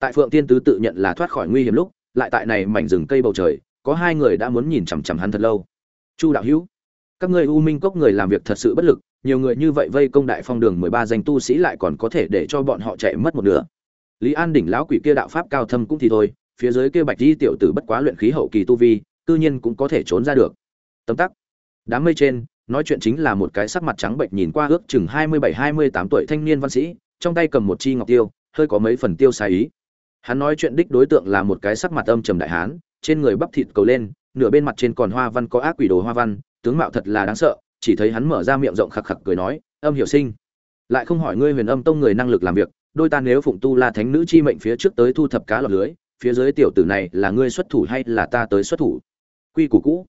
tại phượng tiên tứ tự nhận là thoát khỏi nguy hiểm lúc, lại tại này mảnh rừng cây bầu trời, có hai người đã muốn nhìn chằm chằm hắn thật lâu. Chu đạo hữu, các ngươi u minh cốc người làm việc thật sự bất lực, nhiều người như vậy vây công đại phong đường mười ba danh tu sĩ lại còn có thể để cho bọn họ chạy mất một nửa. Lý an đỉnh lão quỷ kia đạo pháp cao thâm cũng thì thôi, phía dưới kia bạch di tiểu tử bất quá luyện khí hậu kỳ tu vi tự nhiên cũng có thể trốn ra được. Tấm tắc. Đám mây trên, nói chuyện chính là một cái sắc mặt trắng bệnh nhìn qua ước chừng hai mươi bảy, hai mươi tám tuổi thanh niên văn sĩ, trong tay cầm một chi ngọc tiêu, hơi có mấy phần tiêu sai ý hắn nói chuyện đích đối tượng là một cái sắc mặt âm trầm đại hán, trên người bắp thịt cầu lên, nửa bên mặt trên còn hoa văn có ác quỷ đồ hoa văn, tướng mạo thật là đáng sợ, chỉ thấy hắn mở ra miệng rộng khặc khặc cười nói, âm hiểu sinh, lại không hỏi ngươi huyền âm tông người năng lực làm việc, đôi ta nếu phụng tu la thánh nữ chi mệnh phía trước tới thu thập cá lọt lưới, phía dưới tiểu tử này là ngươi xuất thủ hay là ta tới xuất thủ? Quy củ cũ.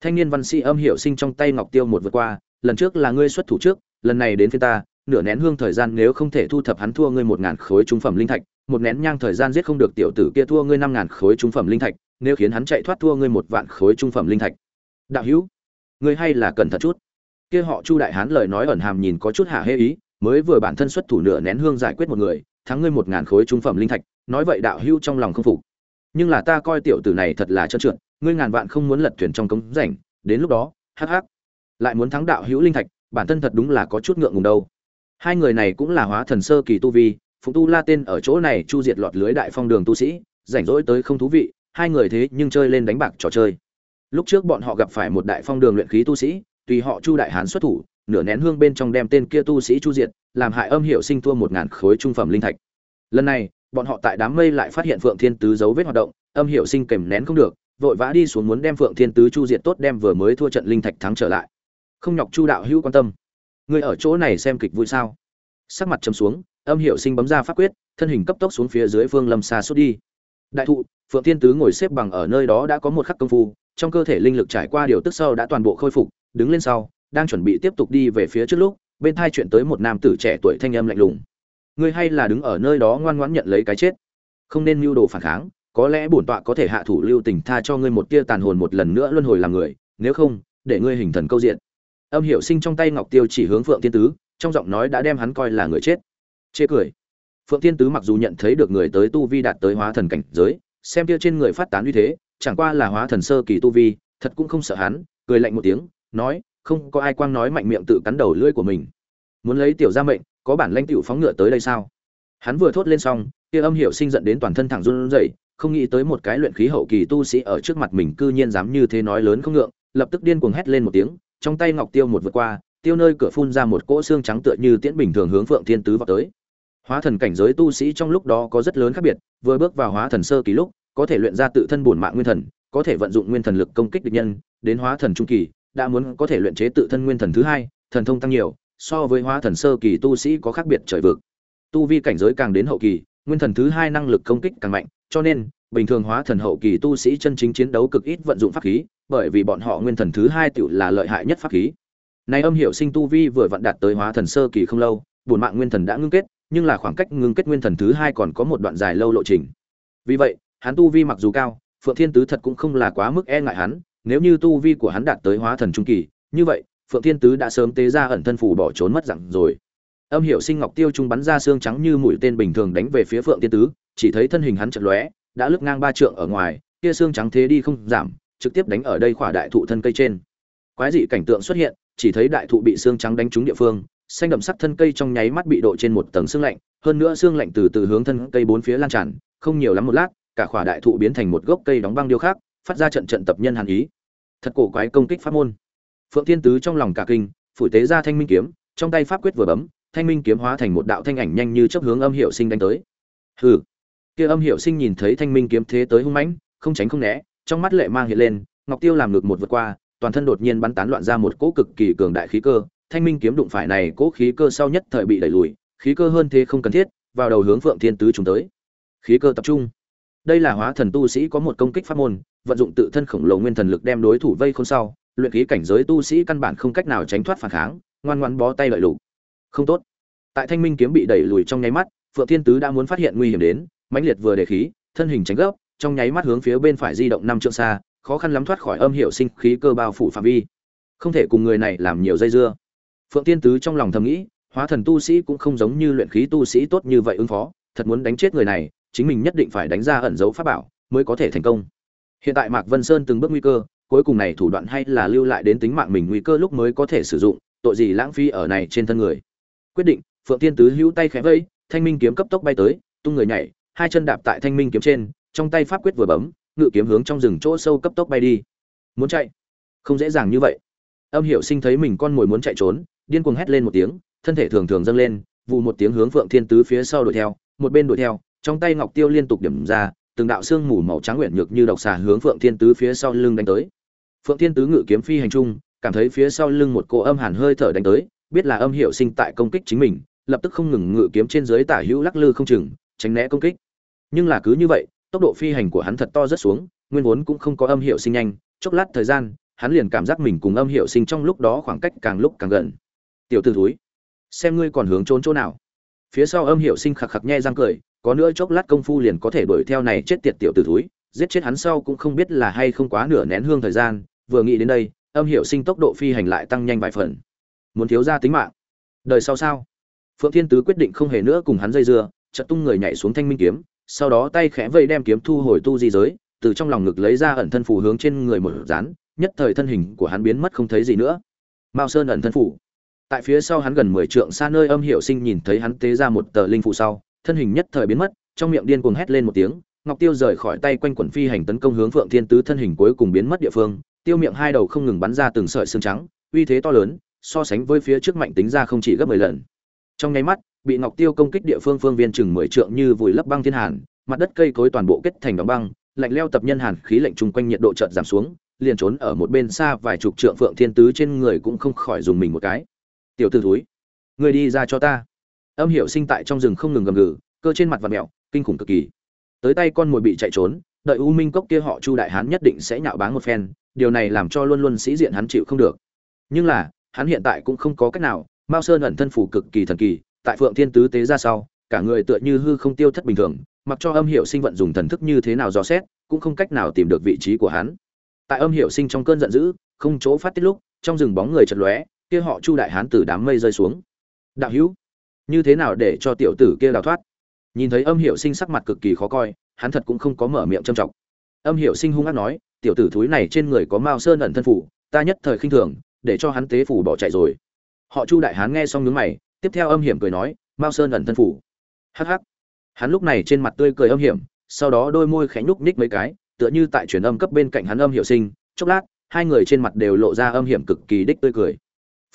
Thanh niên văn sĩ âm hiểu sinh trong tay ngọc tiêu một vượt qua, lần trước là ngươi xuất thủ trước, lần này đến phía ta nửa nén hương thời gian nếu không thể thu thập hắn thua ngươi một ngàn khối trung phẩm linh thạch, một nén nhang thời gian giết không được tiểu tử kia thua ngươi năm ngàn khối trung phẩm linh thạch, nếu khiến hắn chạy thoát thua ngươi một vạn khối trung phẩm linh thạch. Đạo hữu, ngươi hay là cẩn thận chút. Kia họ chu đại hán lời nói ẩn hàm nhìn có chút hạ hê ý, mới vừa bản thân xuất thủ nửa nén hương giải quyết một người, thắng ngươi một ngàn khối trung phẩm linh thạch, nói vậy đạo hữu trong lòng không phục. Nhưng là ta coi tiểu tử này thật là trơn trượt, ngươi ngàn vạn không muốn lật thuyền trong cống rảnh, đến lúc đó, hắc hắc, lại muốn thắng đạo hữu linh thạch, bản thân thật đúng là có chút ngượng ngùng đâu hai người này cũng là hóa thần sơ kỳ tu vi, phụng tu la tên ở chỗ này chu diệt lọt lưới đại phong đường tu sĩ, rảnh rỗi tới không thú vị, hai người thế nhưng chơi lên đánh bạc trò chơi. Lúc trước bọn họ gặp phải một đại phong đường luyện khí tu sĩ, tùy họ chu đại hán xuất thủ, nửa nén hương bên trong đem tên kia tu sĩ chu diệt, làm hại âm hiệu sinh thua một ngàn khối trung phẩm linh thạch. Lần này, bọn họ tại đám mây lại phát hiện phượng thiên tứ dấu vết hoạt động, âm hiệu sinh kèm nén không được, vội vã đi xuống muốn đem phượng thiên tứ chu diệt tốt đem vừa mới thua trận linh thạch thắng trở lại. Không nhọc chu đạo hữu quan tâm người ở chỗ này xem kịch vui sao? Sắc mặt chấm xuống, âm hiệu sinh bấm ra pháp quyết, thân hình cấp tốc xuống phía dưới phương lâm xa suốt đi. Đại thụ, phượng thiên tứ ngồi xếp bằng ở nơi đó đã có một khắc công phu, trong cơ thể linh lực trải qua điều tức sau đã toàn bộ khôi phục, đứng lên sau, đang chuẩn bị tiếp tục đi về phía trước lúc, bên thai chuyện tới một nam tử trẻ tuổi thanh âm lạnh lùng. Ngươi hay là đứng ở nơi đó ngoan ngoãn nhận lấy cái chết? Không nên mưu đồ phản kháng, có lẽ bổn tọa có thể hạ thủ lưu tình tha cho ngươi một tia tàn hồn một lần nữa luân hồi làm người, nếu không, để ngươi hình thần câu diện âm Hiệu sinh trong tay ngọc tiêu chỉ hướng phượng Thiên tứ, trong giọng nói đã đem hắn coi là người chết. Chê cười. Phượng Thiên tứ mặc dù nhận thấy được người tới tu vi đạt tới hóa thần cảnh giới, xem kia trên người phát tán uy thế, chẳng qua là hóa thần sơ kỳ tu vi, thật cũng không sợ hắn, cười lạnh một tiếng, nói, không có ai quang nói mạnh miệng tự cắn đầu lưỡi của mình. Muốn lấy tiểu gia mệnh, có bản lãnh tiểu phóng ngựa tới đây sao? Hắn vừa thốt lên xong, kia âm Hiệu sinh giận đến toàn thân thẳng run rẩy, không nghĩ tới một cái luyện khí hậu kỳ tu sĩ ở trước mặt mình cư nhiên dám như thế nói lớn không ngượng, lập tức điên cuồng hét lên một tiếng trong tay ngọc tiêu một vượt qua, tiêu nơi cửa phun ra một cỗ xương trắng tựa như tiễn bình thường hướng phượng thiên tứ vào tới. Hóa thần cảnh giới tu sĩ trong lúc đó có rất lớn khác biệt, vừa bước vào hóa thần sơ kỳ lúc, có thể luyện ra tự thân bổn mạng nguyên thần, có thể vận dụng nguyên thần lực công kích địch nhân, đến hóa thần trung kỳ, đã muốn có thể luyện chế tự thân nguyên thần thứ hai, thần thông tăng nhiều, so với hóa thần sơ kỳ tu sĩ có khác biệt trời vực. Tu vi cảnh giới càng đến hậu kỳ, nguyên thần thứ hai năng lực công kích càng mạnh, cho nên bình thường hóa thần hậu kỳ tu sĩ chân chính chiến đấu cực ít vận dụng pháp khí, bởi vì bọn họ nguyên thần thứ hai tiểu là lợi hại nhất pháp khí. Này âm hiểu sinh tu vi vừa vận đạt tới hóa thần sơ kỳ không lâu buồn mạng nguyên thần đã ngưng kết, nhưng là khoảng cách ngưng kết nguyên thần thứ hai còn có một đoạn dài lâu lộ trình. Vì vậy, hắn tu vi mặc dù cao, phượng thiên tứ thật cũng không là quá mức e ngại hắn, nếu như tu vi của hắn đạt tới hóa thần trung kỳ, như vậy, phượng thiên tứ đã sớm tế ra ẩn thân phủ bỏ trốn mất dạng rồi. Âm hiệu sinh ngọc tiêu trung bắn ra xương trắng như mũi tên bình thường đánh về phía phượng thiên tứ, chỉ thấy thân hình hắn chợt lóe đã lướt ngang ba trượng ở ngoài, kia xương trắng thế đi không giảm, trực tiếp đánh ở đây khỏa đại thụ thân cây trên. Quái dị cảnh tượng xuất hiện, chỉ thấy đại thụ bị xương trắng đánh trúng địa phương, xanh đậm sắc thân cây trong nháy mắt bị độ trên một tầng xương lạnh, hơn nữa xương lạnh từ từ hướng thân cây bốn phía lan tràn, không nhiều lắm một lát, cả khỏa đại thụ biến thành một gốc cây đóng băng điêu khác phát ra trận trận tập nhân hàn ý. Thật cổ quái công kích pháp môn. Phượng thiên tứ trong lòng cả kinh, phủi tế ra thanh minh kiếm, trong tay pháp quyết vừa bấm, thanh minh kiếm hóa thành một đạo thanh ảnh nhanh như chấp hướng âm hiệu sinh đánh tới. Hừ kia âm hiệu sinh nhìn thấy thanh minh kiếm thế tới hung mãnh, không tránh không né, trong mắt lệ mang hiện lên, ngọc tiêu làm ngược một vượt qua, toàn thân đột nhiên bắn tán loạn ra một cỗ cực kỳ cường đại khí cơ. Thanh minh kiếm đụng phải này cỗ khí cơ sau nhất thời bị đẩy lùi, khí cơ hơn thế không cần thiết, vào đầu hướng phượng thiên tứ chúng tới. Khí cơ tập trung. Đây là hóa thần tu sĩ có một công kích pháp môn, vận dụng tự thân khổng lồ nguyên thần lực đem đối thủ vây khôn sau, luyện khí cảnh giới tu sĩ căn bản không cách nào tránh thoát phản kháng, ngoan ngoãn bó tay lợi lục. Không tốt. Tại thanh minh kiếm bị đẩy lùi trong nháy mắt, phượng thiên tứ đã muốn phát hiện nguy hiểm đến mãnh liệt vừa đề khí, thân hình tránh gấp, trong nháy mắt hướng phía bên phải di động năm trượng xa, khó khăn lắm thoát khỏi âm hiệu sinh khí cơ bao phủ phạm vi. Không thể cùng người này làm nhiều dây dưa. Phượng thiên tứ trong lòng thầm nghĩ, hóa thần tu sĩ cũng không giống như luyện khí tu sĩ tốt như vậy ứng phó, thật muốn đánh chết người này, chính mình nhất định phải đánh ra ẩn dấu pháp bảo mới có thể thành công. Hiện tại mạc vân sơn từng bước nguy cơ, cuối cùng này thủ đoạn hay là lưu lại đến tính mạng mình nguy cơ lúc mới có thể sử dụng, tội gì lãng phí ở này trên thân người. Quyết định, phượng tiên tứ hữu tay khẽ vây thanh minh kiếm cấp tốc bay tới, tung người nhảy hai chân đạp tại thanh minh kiếm trên, trong tay pháp quyết vừa bấm, ngự kiếm hướng trong rừng chỗ sâu cấp tốc bay đi. Muốn chạy? Không dễ dàng như vậy. Âm hiệu sinh thấy mình con mồi muốn chạy trốn, điên cuồng hét lên một tiếng, thân thể thường thường dâng lên vụ một tiếng hướng phượng thiên tứ phía sau đuổi theo, một bên đuổi theo, trong tay ngọc tiêu liên tục điểm ra, từng đạo xương mù màu trắng nguyện nhược như độc xà hướng phượng thiên tứ phía sau lưng đánh tới. Phượng thiên tứ ngự kiếm phi hành trung, cảm thấy phía sau lưng một cô âm hàn hơi thở đánh tới, biết là âm hiệu sinh tại công kích chính mình, lập tức không ngừng ngự kiếm trên dưới tả hữu lắc lư không chừng tránh né công kích. Nhưng là cứ như vậy, tốc độ phi hành của hắn thật to rất xuống, nguyên vốn cũng không có âm hiệu sinh nhanh, chốc lát thời gian, hắn liền cảm giác mình cùng âm hiệu sinh trong lúc đó khoảng cách càng lúc càng gần. Tiểu t ử thúi, xem ngươi còn hướng trốn chỗ nào. Phía sau âm hiệu sinh khạc khạc nhe răng cười, có nữa chốc lát công phu liền có thể đuổi theo này chết tiệt tiểu t ử thúi, giết chết hắn sau cũng không biết là hay không quá nửa nén hương thời gian, vừa nghĩ đến đây, âm hiệu sinh tốc độ phi hành lại tăng nhanh vài phần. Muốn thiếu ra tính mạng. Đời sau sao? Phượng thiên tứ quyết định không hề nữa cùng hắn dây dưa chợt tung người nhảy xuống thanh minh kiếm sau đó tay khẽ vây đem kiếm thu hồi tu di giới từ trong lòng ngực lấy ra ẩn thân phù hướng trên người một dán nhất thời thân hình của hắn biến mất không thấy gì nữa. Mao sơn ẩn thân phù, tại phía sau hắn gần mười trượng xa nơi âm hiệu sinh nhìn thấy hắn tế ra một tờ linh phù sau thân hình nhất thời biến mất trong miệng điên cuồng hét lên một tiếng ngọc tiêu rời khỏi tay quanh quẩn phi hành tấn công hướng phượng thiên tứ thân hình cuối cùng biến mất địa phương tiêu miệng hai đầu không ngừng bắn ra từng sợi xương trắng uy thế to lớn so sánh với phía trước mạnh tính ra không chỉ gấp mười lần. Trong nháy mắt bị ngọc tiêu công kích địa phương phương viên chừng mười trượng như vùi lấp băng thiên hàn, mặt đất cây cối toàn bộ kết thành đóng băng, lạnh leo tập nhân hàn khí lạnh chung quanh nhiệt độ chợt giảm xuống, liền trốn ở một bên xa vài chục trượng phượng thiên tứ trên người cũng không khỏi dùng mình một cái. Tiểu t ử thúi người đi ra cho ta. Âm hiệu sinh tại trong rừng không ngừng gầm gừ, cơ trên mặt và mẹo kinh khủng cực kỳ. Tới tay con mồi bị chạy trốn, đợi u minh cốc kia họ chu đại hán nhất định sẽ nhạo báng một phen, điều này làm cho luôn luôn sĩ diện hắn chịu không được. Nhưng là, hắn hiện tại cũng không có cách nào, mao sơn ẩn thân phủ cực kỳ thần kỳ tại phượng thiên tứ tế ra sau, cả người tựa như hư không tiêu thất bình thường, mặc cho âm hiệu sinh vận dùng thần thức như thế nào dò xét, cũng không cách nào tìm được vị trí của hắn. Tại âm hiệu sinh trong cơn giận dữ, không chỗ phát tiết lúc, trong rừng bóng người chật lóe, kia họ chu đại hán từ đám mây rơi xuống. Đạo hữu, như thế nào để cho tiểu tử kia đào thoát? Nhìn thấy âm hiệu sinh sắc mặt cực kỳ khó coi, hắn thật cũng không có mở miệng trầm trọng âm hiệu sinh hung ác nói, tiểu tử thúi này trên người có mao sơn ẩn thân phủ, ta nhất thời khinh thường, để cho hắn tế phủ bỏ chạy rồi. Họ chu đại hán nghe xong nhướng mày tiếp theo âm hiểm cười nói, mao sơn ẩn thân phủ. Hắc hắc. Hắn lúc này trên mặt tươi cười âm hiểm, sau đó đôi môi khẽ nhúc nhích mấy cái, tựa như tại truyền âm cấp bên cạnh hắn âm hiệu sinh. Chốc lát, hai người trên mặt đều lộ ra âm hiểm cực kỳ đích tươi cười.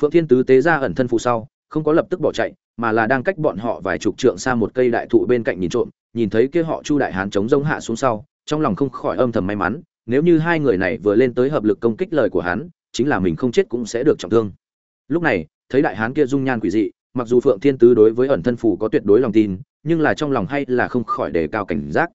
Phượng thiên tứ tế ra ẩn thân phụ sau, không có lập tức bỏ chạy, mà là đang cách bọn họ vài chục trượng xa một cây đại thụ bên cạnh nhìn trộm, nhìn thấy kia họ chu đại hán chống rông hạ xuống sau, trong lòng không khỏi âm thầm may mắn, nếu như hai người này vừa lên tới hợp lực công kích lời của hắn, chính là mình không chết cũng sẽ được trọng thương. Lúc này, thấy đại hán kia dung nhan quỷ dị mặc dù phượng thiên tứ đối với ẩn thân phủ có tuyệt đối lòng tin, nhưng là trong lòng hay là không khỏi đề cao cảnh giác.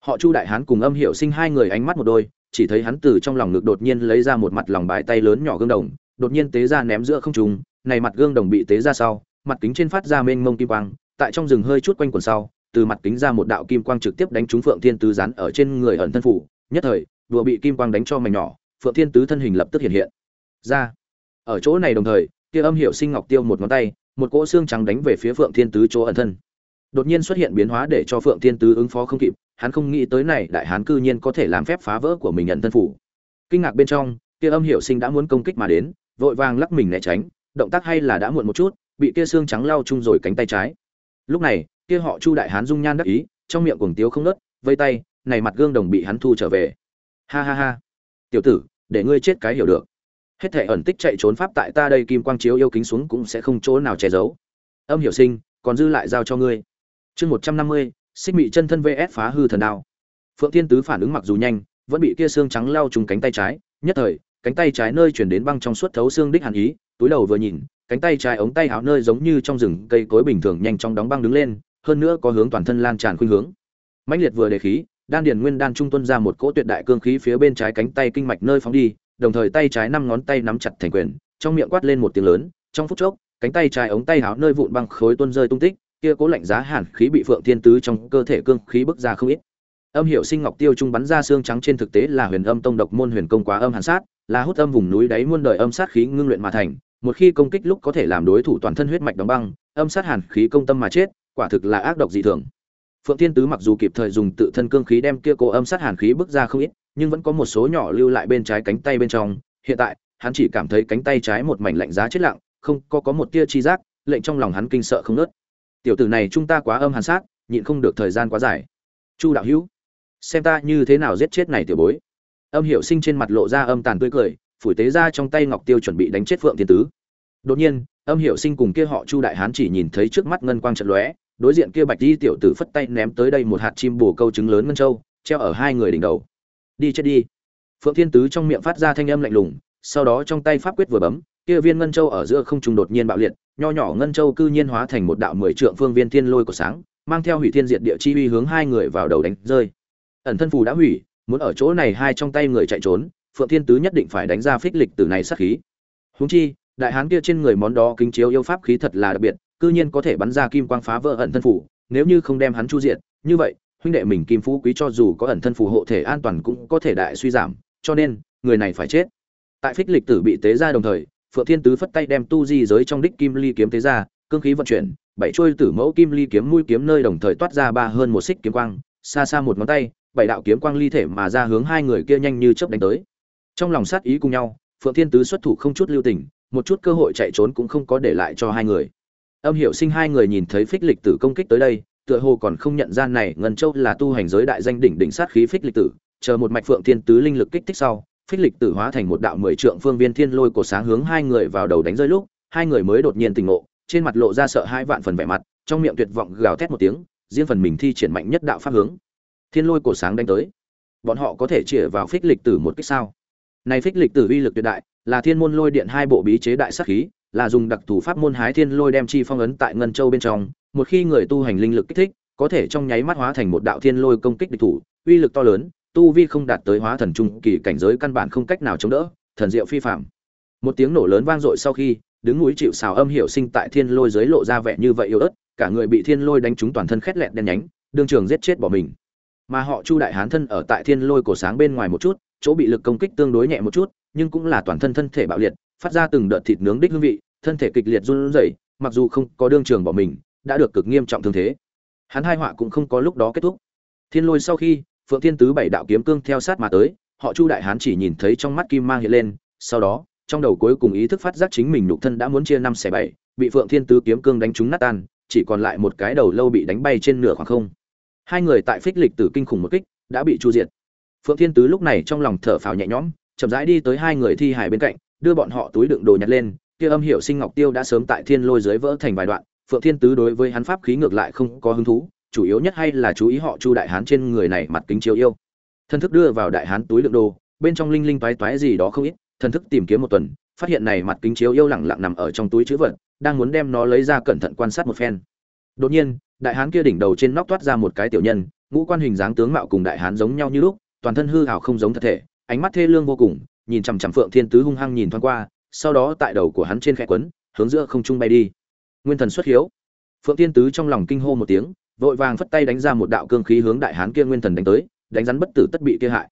Họ chu đại hán cùng âm hiệu sinh hai người ánh mắt một đôi, chỉ thấy hắn từ trong lòng ngực đột nhiên lấy ra một mặt lòng bài tay lớn nhỏ gương đồng, đột nhiên tế ra ném giữa không trung, này mặt gương đồng bị tế ra sau, mặt kính trên phát ra mênh mông kim quang, tại trong rừng hơi chút quanh quần sau, từ mặt kính ra một đạo kim quang trực tiếp đánh trúng phượng thiên tứ rán ở trên người ẩn thân phủ nhất thời đùa bị kim quang đánh cho mảnh nhỏ, phượng thiên tứ thân hình lập tức hiện hiện. Ra, ở chỗ này đồng thời, kia âm hiệu sinh ngọc tiêu một ngón tay một cỗ xương trắng đánh về phía phượng thiên tứ chỗ ẩn thân. Đột nhiên xuất hiện biến hóa để cho phượng thiên tứ ứng phó không kịp, hắn không nghĩ tới này đại hán cư nhiên có thể làm phép phá vỡ của mình nhận thân phủ. Kinh ngạc bên trong, kia âm hiệu sinh đã muốn công kích mà đến, vội vàng lắc mình né tránh, động tác hay là đã muộn một chút, bị kia xương trắng lao chung rồi cánh tay trái. Lúc này, kia họ chu đại hán dung nhan đắc ý, trong miệng cuồng tiếu không nớt vây tay, này mặt gương đồng bị hắn thu trở về. Ha ha ha. Tiểu tử, để ngươi chết cái hiểu được hết thể ẩn tích chạy trốn pháp tại ta đây kim quang chiếu yêu kính xuống cũng sẽ không chỗ nào che giấu. Âm hiểu sinh, còn dư lại giao cho ngươi. Chương một trăm năm mươi, xích mị chân thân vs phá hư thần đao. Phượng thiên tứ phản ứng mặc dù nhanh, vẫn bị kia xương trắng lao trúng cánh tay trái, nhất thời, cánh tay trái nơi chuyển đến băng trong suốt thấu xương đích hàn ý, túi đầu vừa nhìn, cánh tay trái ống tay áo nơi giống như trong rừng cây cối bình thường nhanh chóng đóng băng đứng lên, hơn nữa có hướng toàn thân lan tràn khuynh hướng. Mãnh liệt vừa đề khí, đan điền nguyên đan trung tuân ra một cỗ tuyệt đại cương khí phía bên trái cánh tay kinh mạch nơi phóng đi đồng thời tay trái năm ngón tay nắm chặt thành quyền, trong miệng quát lên một tiếng lớn, trong phút chốc, cánh tay trái ống tay áo nơi vụn băng khối tuôn rơi tung tích, kia cố lạnh giá hàn khí bị phượng thiên tứ trong cơ thể cương khí bức ra không ít. Âm hiệu sinh ngọc tiêu trung bắn ra xương trắng trên thực tế là huyền âm tông độc môn huyền công quá âm hàn sát, là hút âm vùng núi đáy muôn đời âm sát khí ngưng luyện mà thành, một khi công kích lúc có thể làm đối thủ toàn thân huyết mạch đóng băng, âm sát hàn khí công tâm mà chết, quả thực là ác độc dị thường. Phượng thiên tứ mặc dù kịp thời dùng tự thân cương khí đem kia cô âm sát hàn khí bức ra không ít nhưng vẫn có một số nhỏ lưu lại bên trái cánh tay bên trong. Hiện tại, hắn chỉ cảm thấy cánh tay trái một mảnh lạnh giá chết lặng, không có có một tia chi giác, lệnh trong lòng hắn kinh sợ không nớt tiểu tử này chúng ta quá âm hàn sát, nhịn không được thời gian quá dài. Chu đạo hữu, xem ta như thế nào giết chết này tiểu bối. Âm hiệu sinh trên mặt lộ ra âm tàn tươi cười, phủi tế ra trong tay ngọc tiêu chuẩn bị đánh chết phượng thiên tứ. Đột nhiên, âm hiệu sinh cùng kia họ chu đại hán chỉ nhìn thấy trước mắt ngân quang trận lóe, đối diện kia bạch di tiểu tử phất tay ném tới đây một hạt chim bồ câu trứng lớn ngân châu, treo ở hai người đỉnh đầu đi chết đi. Phượng thiên tứ trong miệng phát ra thanh âm lạnh lùng, sau đó trong tay pháp quyết vừa bấm, kia viên ngân châu ở giữa không trung đột nhiên bạo liệt, nho nhỏ ngân châu cư nhiên hóa thành một đạo mười trượng phương viên thiên lôi của sáng, mang theo hủy thiên diệt địa chi uy hướng hai người vào đầu đánh rơi. Ẩn thân phù đã hủy, muốn ở chỗ này hai trong tay người chạy trốn, phượng thiên tứ nhất định phải đánh ra phích lịch từ này sát khí. Huống chi, đại hán kia trên người món đó kính chiếu yêu pháp khí thật là đặc biệt, cư nhiên có thể bắn ra kim quang phá vỡ ẩn thân phủ nếu như không đem hắn chu diện như vậy huynh đệ mình kim phú quý cho dù có ẩn thân phù hộ thể an toàn cũng có thể đại suy giảm, cho nên, người này phải chết. Tại phích lịch tử bị tế ra đồng thời, phượng thiên tứ phất tay đem tu di giới trong đích kim ly kiếm tế ra, cương khí vận chuyển, bảy trôi tử mẫu kim ly kiếm mũi kiếm nơi đồng thời toát ra ba hơn một xích kiếm quang, xa xa một ngón tay, bảy đạo kiếm quang ly thể mà ra hướng hai người kia nhanh như chớp đánh tới. Trong lòng sát ý cùng nhau, phượng thiên tứ xuất thủ không chút lưu tình, một chút cơ hội chạy trốn cũng không có để lại cho hai người. Âm hiểu sinh hai người nhìn thấy phích lịch tử công kích tới đây tựa hồ còn không nhận ra này ngân châu là tu hành giới đại danh đỉnh đỉnh sát khí phích lịch tử, chờ một mạch phượng thiên tứ linh lực kích thích sau, phích lịch tử hóa thành một đạo mười trượng phương viên thiên lôi cổ sáng hướng hai người vào đầu đánh rơi lúc, hai người mới đột nhiên tỉnh ngộ, trên mặt lộ ra sợ hai vạn phần vẻ mặt, trong miệng tuyệt vọng gào thét một tiếng, riêng phần mình thi triển mạnh nhất đạo pháp hướng. Thiên lôi cổ sáng đánh tới. Bọn họ có thể chĩa vào phích lịch tử một cách sao? Này phích lịch tử uy lực tuyệt đại, là thiên môn lôi điện hai bộ bí chế đại sát khí là dùng đặc thủ pháp môn hái thiên lôi đem chi phong ấn tại ngân châu bên trong, một khi người tu hành linh lực kích thích, có thể trong nháy mắt hóa thành một đạo thiên lôi công kích địch thủ, uy lực to lớn, tu vi không đạt tới hóa thần trung kỳ cảnh giới căn bản không cách nào chống đỡ, thần diệu phi phạm một tiếng nổ lớn vang dội sau khi, đứng núi chịu xào âm hiểu sinh tại thiên lôi dưới lộ ra vẻ như vậy yếu ớt, cả người bị thiên lôi đánh trúng toàn thân khét lẹn đen nhánh, đương trường giết chết bỏ mình. Mà họ chu đại hán thân ở tại thiên lôi cổ sáng bên ngoài một chút, chỗ bị lực công kích tương đối nhẹ một chút, nhưng cũng là toàn thân thân thể bạo liệt phát ra từng đợt thịt nướng đích hương vị, thân thể kịch liệt run rẩy, mặc dù không có đương trường bỏ mình, đã được cực nghiêm trọng thương thế. Hắn hai họa cũng không có lúc đó kết thúc. Thiên lôi sau khi, phượng thiên tứ bảy đạo kiếm cương theo sát mà tới, họ chu đại hán chỉ nhìn thấy trong mắt kim mang hiện lên, sau đó, trong đầu cuối cùng ý thức phát giác chính mình nhục thân đã muốn chia năm xẻ bảy, bị phượng thiên tứ kiếm cương đánh trúng nát tan, chỉ còn lại một cái đầu lâu bị đánh bay trên nửa khoảng không. Hai người tại phích lịch tử kinh khủng một kích, đã bị chu diệt. Phượng thiên tứ lúc này trong lòng thở phào nhẹ nhõm, chậm rãi đi tới hai người thi hài bên cạnh đưa bọn họ túi đựng đồ nhặt lên, kia âm hiệu sinh ngọc tiêu đã sớm tại thiên lôi dưới vỡ thành vài đoạn, phượng thiên tứ đối với hắn pháp khí ngược lại không có hứng thú, chủ yếu nhất hay là chú ý họ chu đại hán trên người này mặt kính chiếu yêu. Thân thức đưa vào đại hán túi đựng đồ, bên trong linh linh toái toái gì đó không ít thân thức tìm kiếm một tuần, phát hiện này mặt kính chiếu yêu lẳng lặng nằm ở trong túi chữ vật, đang muốn đem nó lấy ra cẩn thận quan sát một phen. Đột nhiên, đại hán kia đỉnh đầu trên nóc toát ra một cái tiểu nhân, ngũ quan hình dáng tướng mạo cùng đại hán giống nhau như lúc, toàn thân hư hào không giống thật thể, ánh mắt thê lương vô cùng nhìn chằm chằm phượng thiên tứ hung hăng nhìn thoáng qua, sau đó tại đầu của hắn trên khẽ quấn, hướng giữa không trung bay đi. Nguyên thần xuất hiếu. Phượng thiên tứ trong lòng kinh hô một tiếng, vội vàng phất tay đánh ra một đạo cương khí hướng đại hán kia nguyên thần đánh tới, đánh rắn bất tử tất bị kia hại.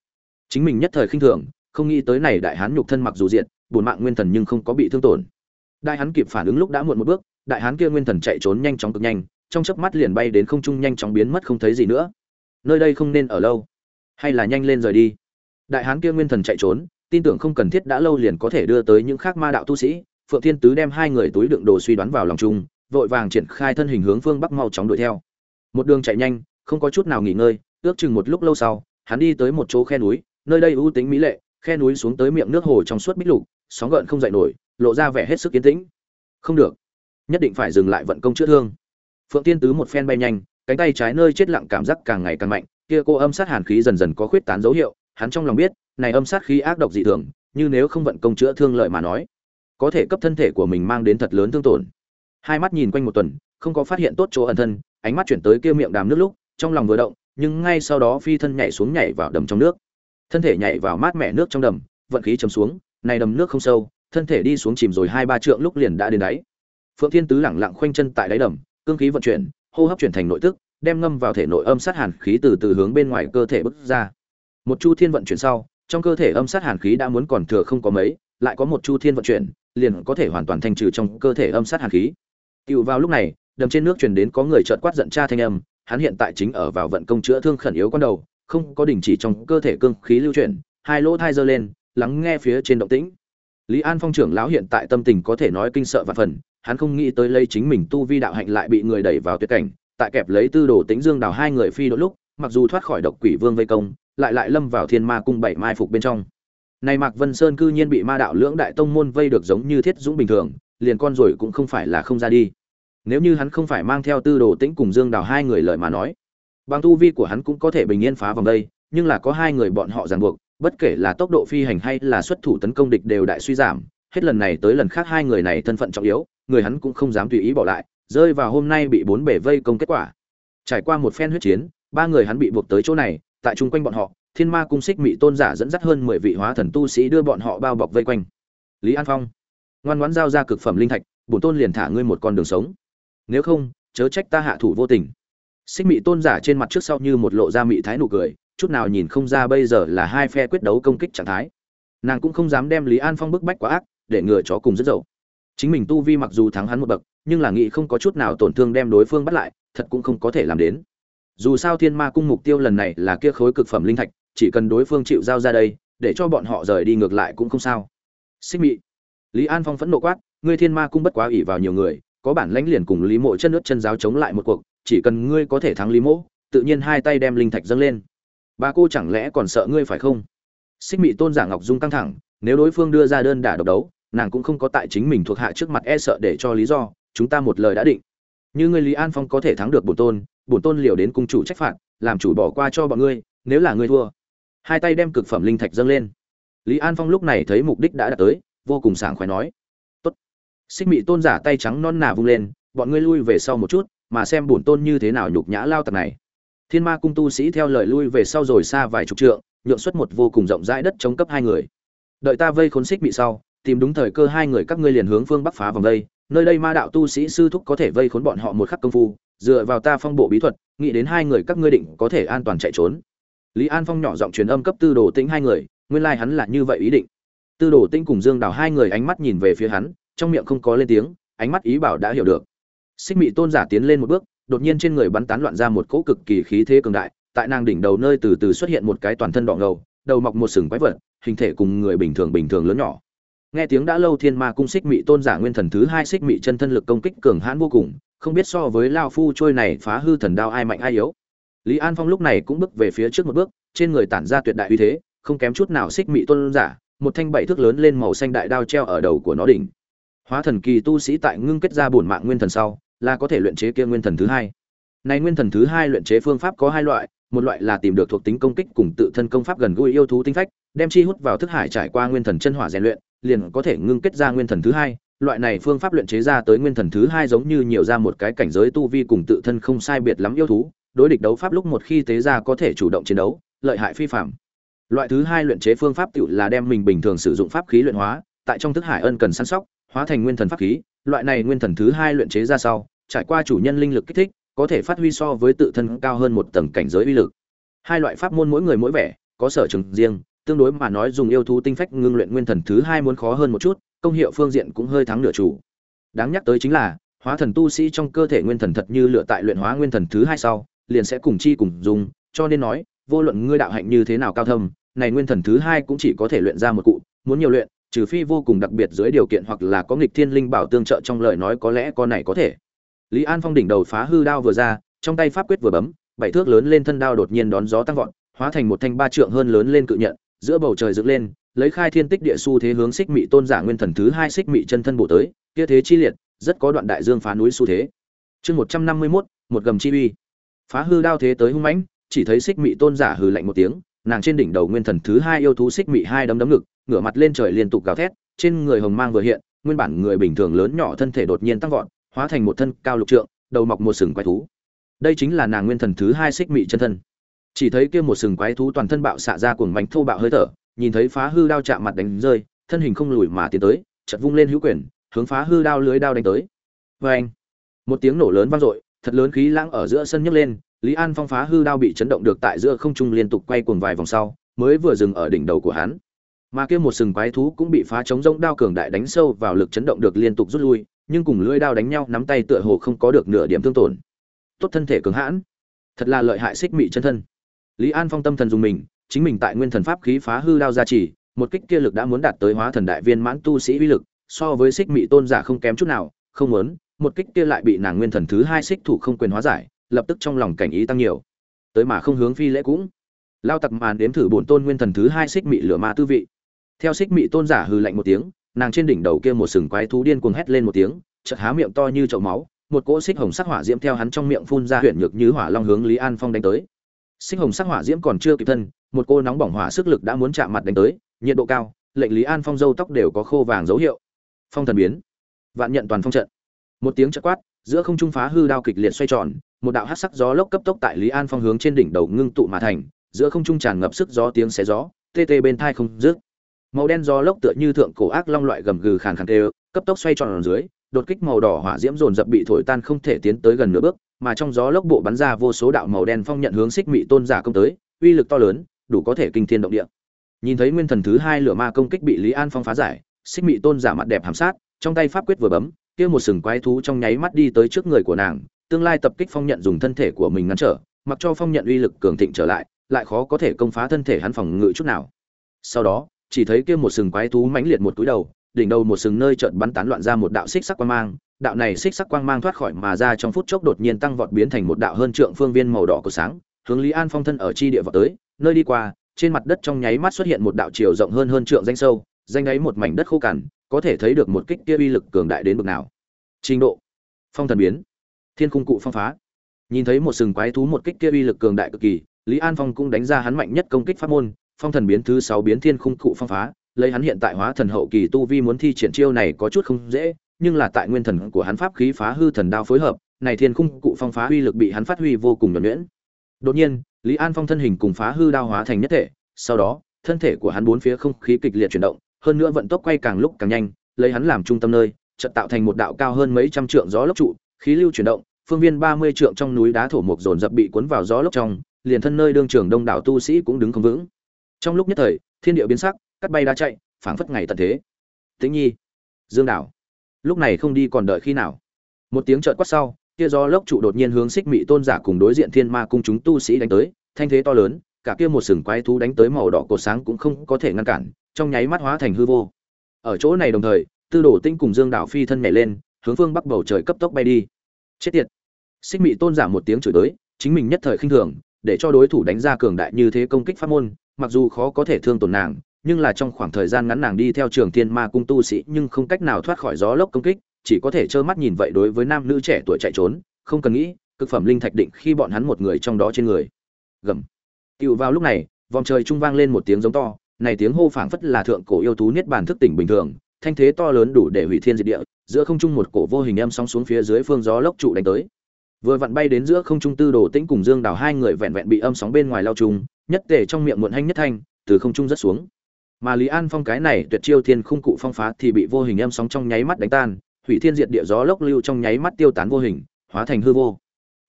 Chính mình nhất thời khinh thường, không nghĩ tới này đại hán nhục thân mặc dù diện buồn mạng nguyên thần nhưng không có bị thương tổn. Đại hán kịp phản ứng lúc đã muộn một bước, đại hán kia nguyên thần chạy trốn nhanh chóng cực nhanh, trong chớp mắt liền bay đến không trung nhanh chóng biến mất không thấy gì nữa. Nơi đây không nên ở lâu, hay là nhanh lên rời đi. Đại hán kia nguyên thần chạy trốn tin tưởng không cần thiết đã lâu liền có thể đưa tới những khác ma đạo tu sĩ. Phượng thiên tứ đem hai người túi đựng đồ suy đoán vào lòng chung, vội vàng triển khai thân hình hướng phương bắc mau chóng đuổi theo. Một đường chạy nhanh, không có chút nào nghỉ ngơi, ước chừng một lúc lâu sau, hắn đi tới một chỗ khe núi, nơi đây ưu tính mỹ lệ, khe núi xuống tới miệng nước hồ trong suốt bích lục, sóng gợn không dậy nổi, lộ ra vẻ hết sức kiến tĩnh. Không được, nhất định phải dừng lại vận công chữa thương. Phượng tiên tứ một phen bay nhanh, cánh tay trái nơi chết lặng cảm giác càng ngày càng mạnh, kia cô âm sát hàn khí dần dần có khuyết tán dấu hiệu hắn trong lòng biết, này âm sát khí ác độc dị thường, như nếu không vận công chữa thương lợi mà nói, có thể cấp thân thể của mình mang đến thật lớn thương tổn. Hai mắt nhìn quanh một tuần, không có phát hiện tốt chỗ ẩn thân, ánh mắt chuyển tới kia miệng đàm nước lúc, trong lòng vừa động, nhưng ngay sau đó phi thân nhảy xuống nhảy vào đầm trong nước. Thân thể nhảy vào mát mẻ nước trong đầm, vận khí trầm xuống, này đầm nước không sâu, thân thể đi xuống chìm rồi hai ba trượng lúc liền đã đến đáy. Phượng thiên tứ lẳng lặng khoanh chân tại đáy đầm, cương khí vận chuyển, hô hấp chuyển thành nội tức, đem ngâm vào thể nội âm sát hàn khí từ từ hướng bên ngoài cơ thể bức ra một chu thiên vận chuyển sau trong cơ thể âm sát hàn khí đã muốn còn thừa không có mấy lại có một chu thiên vận chuyển liền có thể hoàn toàn thanh trừ trong cơ thể âm sát hàn khí. Cựu vào lúc này, đầm trên nước truyền đến có người chợt quát giận cha thanh âm, hắn hiện tại chính ở vào vận công chữa thương khẩn yếu con đầu không có đình chỉ trong cơ thể cương khí lưu chuyển hai lỗ thai giơ lên lắng nghe phía trên động tĩnh. Lý an phong trưởng lão hiện tại tâm tình có thể nói kinh sợ và phần hắn không nghĩ tới lấy chính mình tu vi đạo hạnh lại bị người đẩy vào tuyệt cảnh tại kẹp lấy tư đồ tính dương đào hai người phi đôi lúc mặc dù thoát khỏi độc quỷ vương vây công lại lại lâm vào thiên ma cung bảy mai phục bên trong. Này mạc vân sơn cư nhiên bị ma đạo lưỡng đại tông môn vây được giống như thiết dũng bình thường, liền con rồi cũng không phải là không ra đi. Nếu như hắn không phải mang theo tư đồ tĩnh cùng dương đào hai người lời mà nói, bằng tu vi của hắn cũng có thể bình yên phá vòng đây, nhưng là có hai người bọn họ ràng buộc, bất kể là tốc độ phi hành hay là xuất thủ tấn công địch đều đại suy giảm, hết lần này tới lần khác hai người này thân phận trọng yếu, người hắn cũng không dám tùy ý bỏ lại, rơi vào hôm nay bị bốn bể vây công kết quả. Trải qua một phen huyết chiến, ba người hắn bị buộc tới chỗ này tại chung quanh bọn họ, thiên ma cung xích mị tôn giả dẫn dắt hơn mười vị hóa thần tu sĩ đưa bọn họ bao bọc vây quanh. Lý an phong, ngoan ngoãn giao ra cực phẩm linh thạch, bổn tôn liền thả ngươi một con đường sống. Nếu không, chớ trách ta hạ thủ vô tình. Xích mị tôn giả trên mặt trước sau như một lộ ra mị thái nụ cười, chút nào nhìn không ra bây giờ là hai phe quyết đấu công kích trạng thái. Nàng cũng không dám đem lý an phong bức bách quá ác, để ngừa chó cùng rất dậu. Chính mình tu vi mặc dù thắng hắn một bậc, nhưng là nghị không có chút nào tổn thương đem đối phương bắt lại, thật cũng không có thể làm đến dù sao thiên ma cung mục tiêu lần này là kia khối cực phẩm linh thạch, chỉ cần đối phương chịu giao ra đây, để cho bọn họ rời đi ngược lại cũng không sao. Xích mị, lý an phong phẫn nộ quát, ngươi thiên ma cung bất quá ỷ vào nhiều người, có bản lãnh liền cùng lý mộ chân nước chân giáo chống lại một cuộc, chỉ cần ngươi có thể thắng lý mộ, tự nhiên hai tay đem linh thạch dâng lên. Bà cô chẳng lẽ còn sợ ngươi phải không? Xích mị tôn giả ngọc dung căng thẳng, nếu đối phương đưa ra đơn đả độc đấu, nàng cũng không có tại chính mình thuộc hạ trước mặt e sợ để cho lý do, chúng ta một lời đã định như ngươi lý an phong có thể thắng được bổn tôn bổn tôn liều đến cung chủ trách phạt, làm chủ bỏ qua cho bọn ngươi, nếu là ngươi thua. Hai tay đem cực phẩm linh thạch dâng lên. Lý an phong lúc này thấy mục đích đã đạt tới, vô cùng sảng khoái nói, tốt. Xích mị tôn giả tay trắng non nà vung lên, bọn ngươi lui về sau một chút, mà xem bổn tôn như thế nào nhục nhã lao tặc này. Thiên ma cung tu sĩ theo lời lui về sau rồi xa vài chục trượng, nhượng xuất một vô cùng rộng rãi đất chống cấp hai người. Đợi ta vây khốn xích Mị sau, tìm đúng thời cơ hai người các ngươi liền hướng phương bắc phá vòng đây nơi đây ma đạo tu sĩ sư thúc có thể vây khốn bọn họ một khắc công phu, dựa vào ta phong bộ bí thuật, nghĩ đến hai người các ngươi định có thể an toàn chạy trốn. Lý an phong nhỏ giọng truyền âm cấp tư đồ tĩnh hai người, nguyên lai hắn là như vậy ý định. Tư đồ tĩnh cùng dương đào hai người ánh mắt nhìn về phía hắn, trong miệng không có lên tiếng, ánh mắt ý bảo đã hiểu được. Xích mị tôn giả tiến lên một bước, đột nhiên trên người bắn tán loạn ra một cỗ cực kỳ khí thế cường đại, tại nàng đỉnh đầu nơi từ từ xuất hiện một cái toàn thân đỏ ngầu, đầu mọc một sừng quái vật, hình thể cùng người bình thường bình thường lớn nhỏ nghe tiếng đã lâu thiên ma cung xích mị tôn giả nguyên thần thứ hai xích mị chân thân lực công kích cường hãn vô cùng, không biết so với lao phu trôi này phá hư thần đao ai mạnh ai yếu. Lý an phong lúc này cũng bước về phía trước một bước, trên người tản ra tuyệt đại uy thế, không kém chút nào xích mị tôn giả, một thanh bảy thước lớn lên màu xanh đại đao treo ở đầu của nó đỉnh. Hóa thần kỳ tu sĩ tại ngưng kết ra bổn mạng nguyên thần sau, là có thể luyện chế kia nguyên thần thứ hai. Này nguyên thần thứ hai luyện chế phương pháp có hai loại, một loại là tìm được thuộc tính công kích cùng tự thân công pháp gần gũi yêu thú tinh phách, đem chi hút vào thức hải trải qua nguyên thần chân hỏa rèn luyện liền có thể ngưng kết ra nguyên thần thứ hai. Loại này phương pháp luyện chế ra tới nguyên thần thứ hai giống như nhiều ra một cái cảnh giới tu vi cùng tự thân không sai biệt lắm yêu thú. Đối địch đấu pháp lúc một khi tế ra có thể chủ động chiến đấu, lợi hại phi phạm loại thứ hai luyện chế phương pháp tự là đem mình bình thường sử dụng pháp khí luyện hóa, tại trong thức hải ân cần săn sóc, hóa thành nguyên thần pháp khí. Loại này nguyên thần thứ hai luyện chế ra sau, trải qua chủ nhân linh lực kích thích, có thể phát huy so với tự thân cao hơn một tầng cảnh giới uy lực. Hai loại pháp môn mỗi người mỗi vẻ, có sở trường riêng tương đối mà nói dùng yêu thú tinh phách ngưng luyện nguyên thần thứ hai muốn khó hơn một chút, công hiệu phương diện cũng hơi thắng nửa chủ. Đáng nhắc tới chính là, hóa thần tu sĩ trong cơ thể nguyên thần thật như lựa tại luyện hóa nguyên thần thứ hai sau, liền sẽ cùng chi cùng dùng, cho nên nói, vô luận ngươi đạo hạnh như thế nào cao thâm, này nguyên thần thứ hai cũng chỉ có thể luyện ra một cụ, muốn nhiều luyện, trừ phi vô cùng đặc biệt dưới điều kiện hoặc là có nghịch thiên linh bảo tương trợ trong lời nói có lẽ con này có thể. Lý an phong đỉnh đầu phá hư đao vừa ra, trong tay pháp quyết vừa bấm, bảy thước lớn lên thân đao đột nhiên đón gió tăng vọt, hóa thành một thanh ba trượng hơn lớn lên cự nhận giữa bầu trời dựng lên, lấy khai thiên tích địa xu thế hướng xích mị tôn giả nguyên thần thứ hai xích mị chân thân bổ tới, kia thế chi liệt, rất có đoạn đại dương phá núi xu thế. Chương một trăm năm mươi mốt, một gầm chi uy. Phá hư đao thế tới hung mãnh, chỉ thấy xích mị tôn giả hừ lạnh một tiếng, nàng trên đỉnh đầu nguyên thần thứ hai yêu thú xích mị hai đấm đấm ngực, ngửa mặt lên trời liên tục gào thét, trên người hồng mang vừa hiện, nguyên bản người bình thường lớn nhỏ thân thể đột nhiên tăng vọt, hóa thành một thân cao lục trượng, đầu mọc một sừng quái thú. Đây chính là nàng nguyên thần thứ hai xích mị chân thân chỉ thấy kia một sừng quái thú toàn thân bạo xạ ra cuồng mánh thô bạo hơi thở, nhìn thấy phá hư đao chạm mặt đánh rơi, thân hình không lùi mà tiến tới chật vung lên hữu quyền, hướng phá hư đao lưới đao đánh tới. Vê anh một tiếng nổ lớn vang dội, thật lớn khí lãng ở giữa sân nhấc lên, lý an phong phá hư đao bị chấn động được tại giữa không trung liên tục quay cuồng vài vòng sau, mới vừa dừng ở đỉnh đầu của hắn. Mà kia một sừng quái thú cũng bị phá chống rông đao cường đại đánh sâu vào lực chấn động được liên tục rút lui, nhưng cùng lưỡi đao đánh nhau, nắm tay tựa hồ không có được nửa điểm thương tổn. Tốt thân thể cứng hãn. Thật là lợi hại xích mị chân thân lý an phong tâm thần dùng mình, chính mình tại nguyên thần pháp khí phá hư đao gia trì, một kích kia lực đã muốn đạt tới hóa thần đại viên mãn tu sĩ uy lực, so với xích mị tôn giả không kém chút nào, không muốn, một kích kia lại bị nàng nguyên thần thứ hai xích thủ không quyền hóa giải, lập tức trong lòng cảnh ý tăng nhiều. Tới mà không hướng phi lễ cũng. Lao tặc màn đếm thử bổn tôn nguyên thần thứ hai xích mị lửa ma tư vị. Theo xích mị tôn giả hừ lạnh một tiếng, nàng trên đỉnh đầu kia một sừng quái thú điên cuồng hét lên một tiếng, chợt há miệng to như chậu máu, một cỗ xích hồng sắc hỏa diễm theo hắn trong miệng phun ra huyền nhược như hỏa long hướng lý an phong đánh tới. Sinh hồng sắc hỏa diễm còn chưa kịp thân, một cô nóng bỏng hỏa sức lực đã muốn chạm mặt đánh tới, nhiệt độ cao, lệnh lý an phong dâu tóc đều có khô vàng dấu hiệu. Phong thần biến. Vạn nhận toàn phong trận. Một tiếng chợt quát, giữa không trung phá hư đao kịch liệt xoay tròn, một đạo hát sắc gió lốc cấp tốc tại lý an phong hướng trên đỉnh đầu ngưng tụ mà thành, giữa không trung tràn ngập sức gió tiếng xé gió, tê tê bên thai không dứt. Màu đen gió lốc tựa như thượng cổ ác long loại gầm gừ khàn khàn tê cấp tốc xoay tròn ở dưới, đột kích màu đỏ hỏa diễm dồn dập bị thổi tan không thể tiến tới gần nửa bước mà trong gió lốc bộ bắn ra vô số đạo màu đen phong nhận hướng xích mị tôn giả công tới, uy lực to lớn, đủ có thể kinh thiên động địa. Nhìn thấy nguyên thần thứ hai lửa ma công kích bị lý an phong phá giải, xích mị tôn giả mặt đẹp hàm sát, trong tay pháp quyết vừa bấm, kia một sừng quái thú trong nháy mắt đi tới trước người của nàng, tương lai tập kích phong nhận dùng thân thể của mình ngăn trở, mặc cho phong nhận uy lực cường thịnh trở lại lại khó có thể công phá thân thể hắn phòng ngự chút nào. Sau đó, chỉ thấy kia một sừng quái thú mãnh liệt một túi đầu, đỉnh đầu một sừng nơi chợt bắn tán loạn ra một đạo xích sắc quang mang đạo này xích sắc quang mang thoát khỏi mà ra trong phút chốc đột nhiên tăng vọt biến thành một đạo hơn trượng phương viên màu đỏ của sáng, hướng lý an phong thân ở chi địa vọt tới, nơi đi qua, trên mặt đất trong nháy mắt xuất hiện một đạo chiều rộng hơn hơn trượng danh sâu, danh ấy một mảnh đất khô cằn, có thể thấy được một kích kia uy lực cường đại đến mức nào. Trình độ, phong thần biến, thiên khung cụ phong phá. Nhìn thấy một sừng quái thú một kích kia uy lực cường đại cực kỳ, lý an phong cũng đánh ra hắn mạnh nhất công kích pháp môn, phong thần biến thứ sáu biến thiên khung cụ phong phá, lấy hắn hiện tại hóa thần hậu kỳ tu vi muốn thi triển chiêu này có chút không dễ nhưng là tại nguyên thần của hắn pháp khí phá hư thần đao phối hợp, này thiên khung cụ phong phá uy lực bị hắn phát huy vô cùng nhuẩn nhuyễn. Đột nhiên, lý an phong thân hình cùng phá hư đao hóa thành nhất thể, sau đó, thân thể của hắn bốn phía không khí kịch liệt chuyển động, hơn nữa vận tốc quay càng lúc càng nhanh, lấy hắn làm trung tâm nơi, chợt tạo thành một đạo cao hơn mấy trăm trượng gió lốc trụ, khí lưu chuyển động, phương viên ba mươi trượng trong núi đá thổ mục dồn dập bị cuốn vào gió lốc trong, liền thân nơi đương trưởng đông đảo tu sĩ cũng đứng không vững. Trong lúc nhất thời, thiên địa biến sắc, cắt bay đá chạy, phảng phất ngày tận thế. Tĩnh nhi, dương đảo lúc này không đi còn đợi khi nào? Một tiếng trợn quát sau kia gió lốc trụ đột nhiên hướng xích mị tôn giả cùng đối diện thiên ma cung chúng tu sĩ đánh tới, thanh thế to lớn, cả kia một sừng quái thú đánh tới màu đỏ cột sáng cũng không có thể ngăn cản, trong nháy mắt hóa thành hư vô. Ở chỗ này đồng thời, tư đồ tinh cùng dương đảo phi thân nhảy lên, hướng phương bắc bầu trời cấp tốc bay đi. Chết tiệt! Xích mị tôn giả một tiếng chửi tới, chính mình nhất thời khinh thường, để cho đối thủ đánh ra cường đại như thế công kích pháp môn, mặc dù khó có thể thương tổn nàng nhưng là trong khoảng thời gian ngắn nàng đi theo trường thiên ma cung tu sĩ nhưng không cách nào thoát khỏi gió lốc công kích, chỉ có thể trơ mắt nhìn vậy đối với nam nữ trẻ tuổi chạy trốn, không cần nghĩ, cực phẩm linh thạch định khi bọn hắn một người trong đó trên người. Gầm. Tựu vào lúc này, vòng trời trung vang lên một tiếng giống to, này tiếng hô phảng phất là thượng cổ yêu thú niết bàn thức tỉnh bình thường, thanh thế to lớn đủ để hủy thiên diệt địa, giữa không trung một cổ vô hình âm sóng xuống phía dưới phương gió lốc trụ đánh tới. Vừa vặn bay đến giữa không trung tư đồ tĩnh cùng dương đào hai người vẹn vẹn bị âm sóng bên ngoài lao trùng, nhất tề trong miệng muộn hanh nhất thanh, từ không trung rất xuống mà lý an phong cái này tuyệt chiêu thiên khung cụ phong phá thì bị vô hình em sóng trong nháy mắt đánh tan, hủy thiên diệt địa gió lốc lưu trong nháy mắt tiêu tán vô hình, hóa thành hư vô.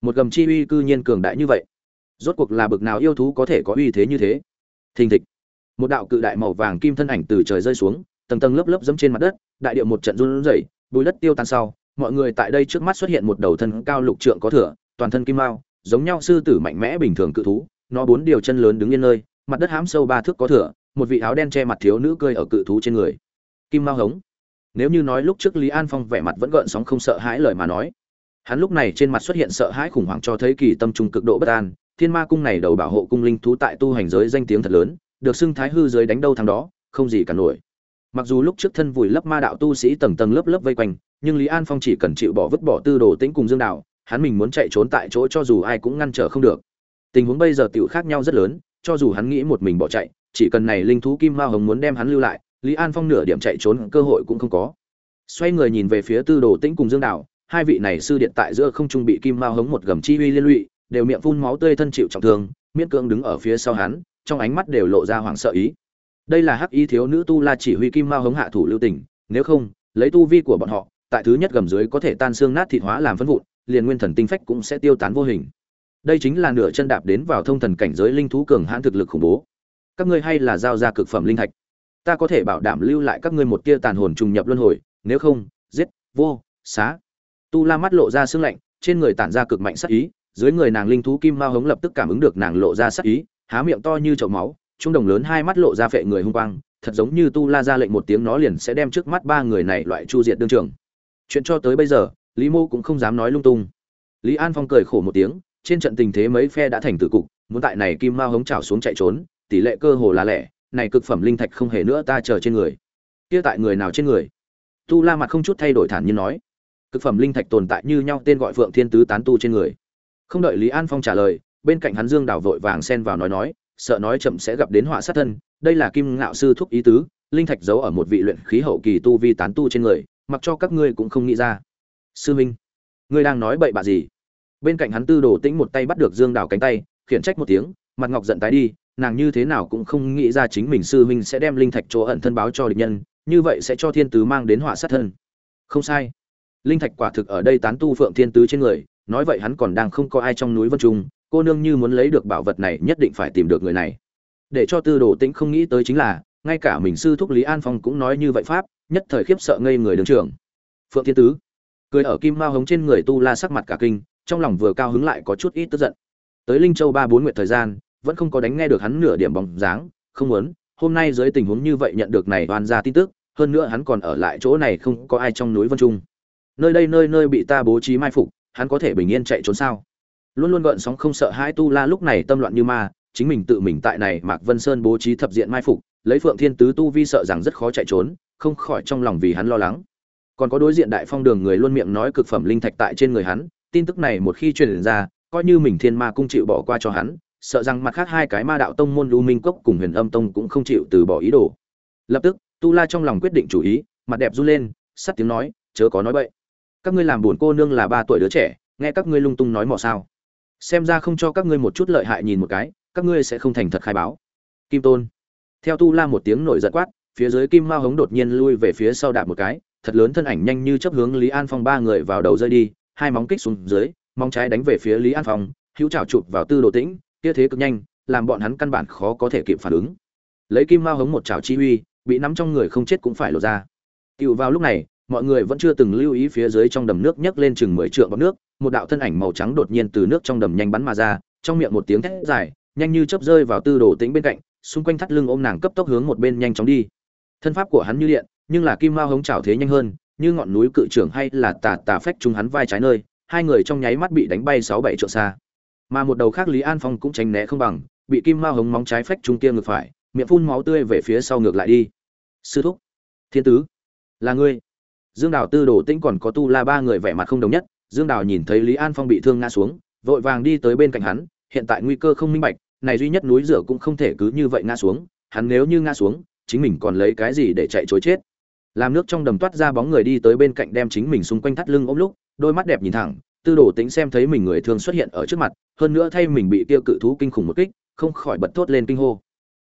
Một gầm chi uy cư nhiên cường đại như vậy, rốt cuộc là bực nào yêu thú có thể có uy thế như thế? Thình thịch. Một đạo cự đại màu vàng kim thân ảnh từ trời rơi xuống, tầng tầng lớp lớp dẫm trên mặt đất, đại điệu một trận run rẩy bùi đất tiêu tan sau, mọi người tại đây trước mắt xuất hiện một đầu thân cao lục trượng có thửa toàn thân kim mao, giống nhau sư tử mạnh mẽ bình thường cự thú, nó bốn điều chân lớn đứng yên nơi, mặt đất hám sâu ba thước có thửa một vị áo đen che mặt thiếu nữ cười ở cự thú trên người. Kim mao hống. Nếu như nói lúc trước lý an phong vẻ mặt vẫn gợn sóng không sợ hãi lời mà nói, hắn lúc này trên mặt xuất hiện sợ hãi khủng hoảng cho thấy kỳ tâm trung cực độ bất an. Thiên ma cung này đầu bảo hộ cung linh thú tại tu hành giới danh tiếng thật lớn, được xưng thái hư giới đánh đâu thằng đó, không gì cả nổi. Mặc dù lúc trước thân vùi lấp ma đạo tu sĩ tầng tầng lớp lớp vây quanh, nhưng lý an phong chỉ cần chịu bỏ vứt bỏ tư đồ tĩnh cùng dương đạo, hắn mình muốn chạy trốn tại chỗ cho dù ai cũng ngăn trở không được. Tình huống bây giờ tiểu khác nhau rất lớn, cho dù hắn nghĩ một mình bỏ chạy chỉ cần này linh thú kim ma hồng muốn đem hắn lưu lại, lý an phong nửa điểm chạy trốn cơ hội cũng không có. Xoay người nhìn về phía tư đồ tĩnh cùng dương đạo, hai vị này sư điện tại giữa không trung bị kim ma hống một gầm chi uy liên lụy, đều miệng phun máu tươi thân chịu trọng thương, miễn cưỡng đứng ở phía sau hắn, trong ánh mắt đều lộ ra hoảng sợ ý. Đây là hắc y thiếu nữ tu la chỉ huy kim ma hống hạ thủ lưu tình, nếu không, lấy tu vi của bọn họ, tại thứ nhất gầm dưới có thể tan xương nát thịt hóa làm phân vụn, liền nguyên thần tinh phách cũng sẽ tiêu tán vô hình. Đây chính là nửa chân đạp đến vào thông thần cảnh giới linh thú cường hãn thực lực khủng bố các ngươi hay là giao ra cực phẩm linh thạch. Ta có thể bảo đảm lưu lại các ngươi một tia tàn hồn trùng nhập luân hồi, nếu không, giết, vô, xá. Tu la mắt lộ ra sương lạnh, trên người tản ra cực mạnh sắc ý, dưới người nàng linh thú kim mao hống lập tức cảm ứng được nàng lộ ra sắc ý, há miệng to như chậu máu, trung đồng lớn hai mắt lộ ra phệ người hung quang, thật giống như tu la ra lệnh một tiếng nó liền sẽ đem trước mắt ba người này loại chu diệt đương trường. Chuyện cho tới bây giờ, lý mô cũng không dám nói lung tung. Lý an phong cười khổ một tiếng, trên trận tình thế mấy phe đã thành tử cục, muốn tại này kim mao hống trào xuống chạy trốn tỷ lệ cơ hồ là lẻ, này cực phẩm linh thạch không hề nữa ta chờ trên người. Kia tại người nào trên người? Tu la mặt không chút thay đổi thản nhiên nói. Cực phẩm linh thạch tồn tại như nhau tên gọi phượng thiên tứ tán tu trên người. Không đợi lý an phong trả lời, bên cạnh hắn dương đảo vội vàng xen vào nói nói, sợ nói chậm sẽ gặp đến họa sát thân, đây là kim ngạo sư thúc ý tứ, linh thạch giấu ở một vị luyện khí hậu kỳ tu vi tán tu trên người, mặc cho các ngươi cũng không nghĩ ra. Sư minh, ngươi đang nói bậy bạ gì? Bên cạnh hắn tư đồ tĩnh một tay bắt được dương đảo cánh tay, khiển trách một tiếng, mặt ngọc giận tái đi nàng như thế nào cũng không nghĩ ra chính mình sư huynh sẽ đem linh thạch chỗ ẩn thân báo cho địch nhân, như vậy sẽ cho thiên tứ mang đến họa sát thân. Không sai. Linh thạch quả thực ở đây tán tu phượng thiên tứ trên người, nói vậy hắn còn đang không có ai trong núi vân trung, cô nương như muốn lấy được bảo vật này nhất định phải tìm được người này. Để cho tư đồ tĩnh không nghĩ tới chính là, ngay cả mình sư thúc lý an phong cũng nói như vậy pháp, nhất thời khiếp sợ ngây người đứng trường. Phượng thiên tứ. Cười ở kim mao hống trên người tu la sắc mặt cả kinh, trong lòng vừa cao hứng lại có chút ít tức giận. Tới linh châu ba bốn nguyện thời gian vẫn không có đánh nghe được hắn nửa điểm bóng dáng, không muốn, hôm nay dưới tình huống như vậy nhận được này oan ra tin tức, hơn nữa hắn còn ở lại chỗ này không có ai trong núi vân trung. Nơi đây nơi nơi bị ta bố trí mai phục, hắn có thể bình yên chạy trốn sao? Luôn luôn gợn sóng không sợ hai tu la lúc này tâm loạn như ma, chính mình tự mình tại này mạc vân sơn bố trí thập diện mai phục, lấy phượng thiên tứ tu vi sợ rằng rất khó chạy trốn, không khỏi trong lòng vì hắn lo lắng. Còn có đối diện đại phong đường người luôn miệng nói cực phẩm linh thạch tại trên người hắn, tin tức này một khi truyền ra, coi như mình thiên ma cung chịu bỏ qua cho hắn sợ rằng mặt khác hai cái ma đạo tông môn lưu minh cốc cùng huyền âm tông cũng không chịu từ bỏ ý đồ. Lập tức, tu la trong lòng quyết định chủ ý, mặt đẹp run lên, sắt tiếng nói, chớ có nói bậy. Các ngươi làm buồn cô nương là ba tuổi đứa trẻ, nghe các ngươi lung tung nói mò sao? Xem ra không cho các ngươi một chút lợi hại nhìn một cái, các ngươi sẽ không thành thật khai báo. Kim tôn. Theo tu la một tiếng nổi giận quát, phía dưới kim ma hống đột nhiên lui về phía sau đạp một cái, thật lớn thân ảnh nhanh như chấp hướng lý an phong ba người vào đầu rơi đi, hai móng kích xuống dưới, móng trái đánh về phía lý an phong, hữu trào chụp vào tư đồ tĩnh kia thế cực nhanh, làm bọn hắn căn bản khó có thể kịp phản ứng. Lấy kim mao hống một chảo chi uy, bị nắm trong người không chết cũng phải lộ ra. Tựu vào lúc này, mọi người vẫn chưa từng lưu ý phía dưới trong đầm nước nhấc lên chừng mười trượng bọt nước, một đạo thân ảnh màu trắng đột nhiên từ nước trong đầm nhanh bắn mà ra, trong miệng một tiếng thét dài, nhanh như chớp rơi vào tư đồ tĩnh bên cạnh, xung quanh thắt lưng ôm nàng cấp tốc hướng một bên nhanh chóng đi. Thân pháp của hắn như điện, nhưng là kim mao hống chảo thế nhanh hơn, như ngọn núi cự trưởng hay là tà tà phách chúng hắn vai trái nơi, hai người trong nháy mắt bị đánh bay sáu bảy trượng xa mà một đầu khác lý an phong cũng tránh né không bằng, bị kim mao hống móng trái phách trung kia ngược phải, miệng phun máu tươi về phía sau ngược lại đi. Sư thúc, thiên tứ, là ngươi. Dương đào tư đồ tĩnh còn có tu la ba người vẻ mặt không đồng nhất, dương đào nhìn thấy lý an phong bị thương ngã xuống, vội vàng đi tới bên cạnh hắn, hiện tại nguy cơ không minh bạch, này duy nhất núi rửa cũng không thể cứ như vậy ngã xuống, hắn nếu như ngã xuống, chính mình còn lấy cái gì để chạy chối chết? Làm nước trong đầm toát ra bóng người đi tới bên cạnh đem chính mình xung quanh thắt lưng ôm lúc, đôi mắt đẹp nhìn thẳng tư đồ tính xem thấy mình người thương xuất hiện ở trước mặt, hơn nữa thay mình bị tiêu cự thú kinh khủng một kích, không khỏi bật thốt lên kinh hô.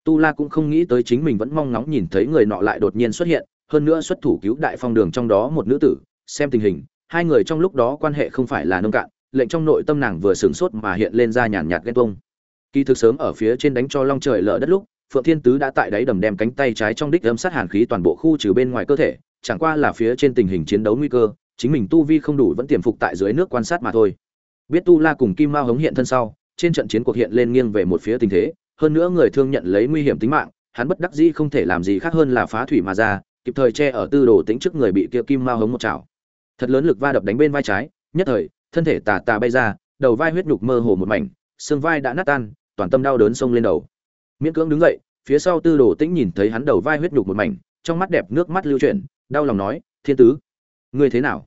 Tu la cũng không nghĩ tới chính mình vẫn mong ngóng nhìn thấy người nọ lại đột nhiên xuất hiện, hơn nữa xuất thủ cứu đại phong đường trong đó một nữ tử, xem tình hình, hai người trong lúc đó quan hệ không phải là nông cạn, lệnh trong nội tâm nàng vừa sửng sốt mà hiện lên ra nhàn nhạt ghen tuông. Kỳ thực sớm ở phía trên đánh cho long trời lở đất lúc, phượng thiên tứ đã tại đáy đầm đem cánh tay trái trong đích âm sát hàn khí toàn bộ khu trừ bên ngoài cơ thể, chẳng qua là phía trên tình hình chiến đấu nguy cơ chính mình tu vi không đủ vẫn tiềm phục tại dưới nước quan sát mà thôi. Biết tu la cùng kim mao hống hiện thân sau, trên trận chiến cuộc hiện lên nghiêng về một phía tình thế, hơn nữa người thương nhận lấy nguy hiểm tính mạng, hắn bất đắc dĩ không thể làm gì khác hơn là phá thủy mà ra, kịp thời che ở tư đồ tính trước người bị kia kim mao hống một chảo. Thật lớn lực va đập đánh bên vai trái, nhất thời, thân thể tà tà bay ra, đầu vai huyết nhục mơ hồ một mảnh, xương vai đã nát tan, toàn tâm đau đớn xông lên đầu. Miễn cưỡng đứng dậy, phía sau tư đồ tĩnh nhìn thấy hắn đầu vai huyết nhục một mảnh, trong mắt đẹp nước mắt lưu chuyển, đau lòng nói, thiên tứ ngươi thế nào?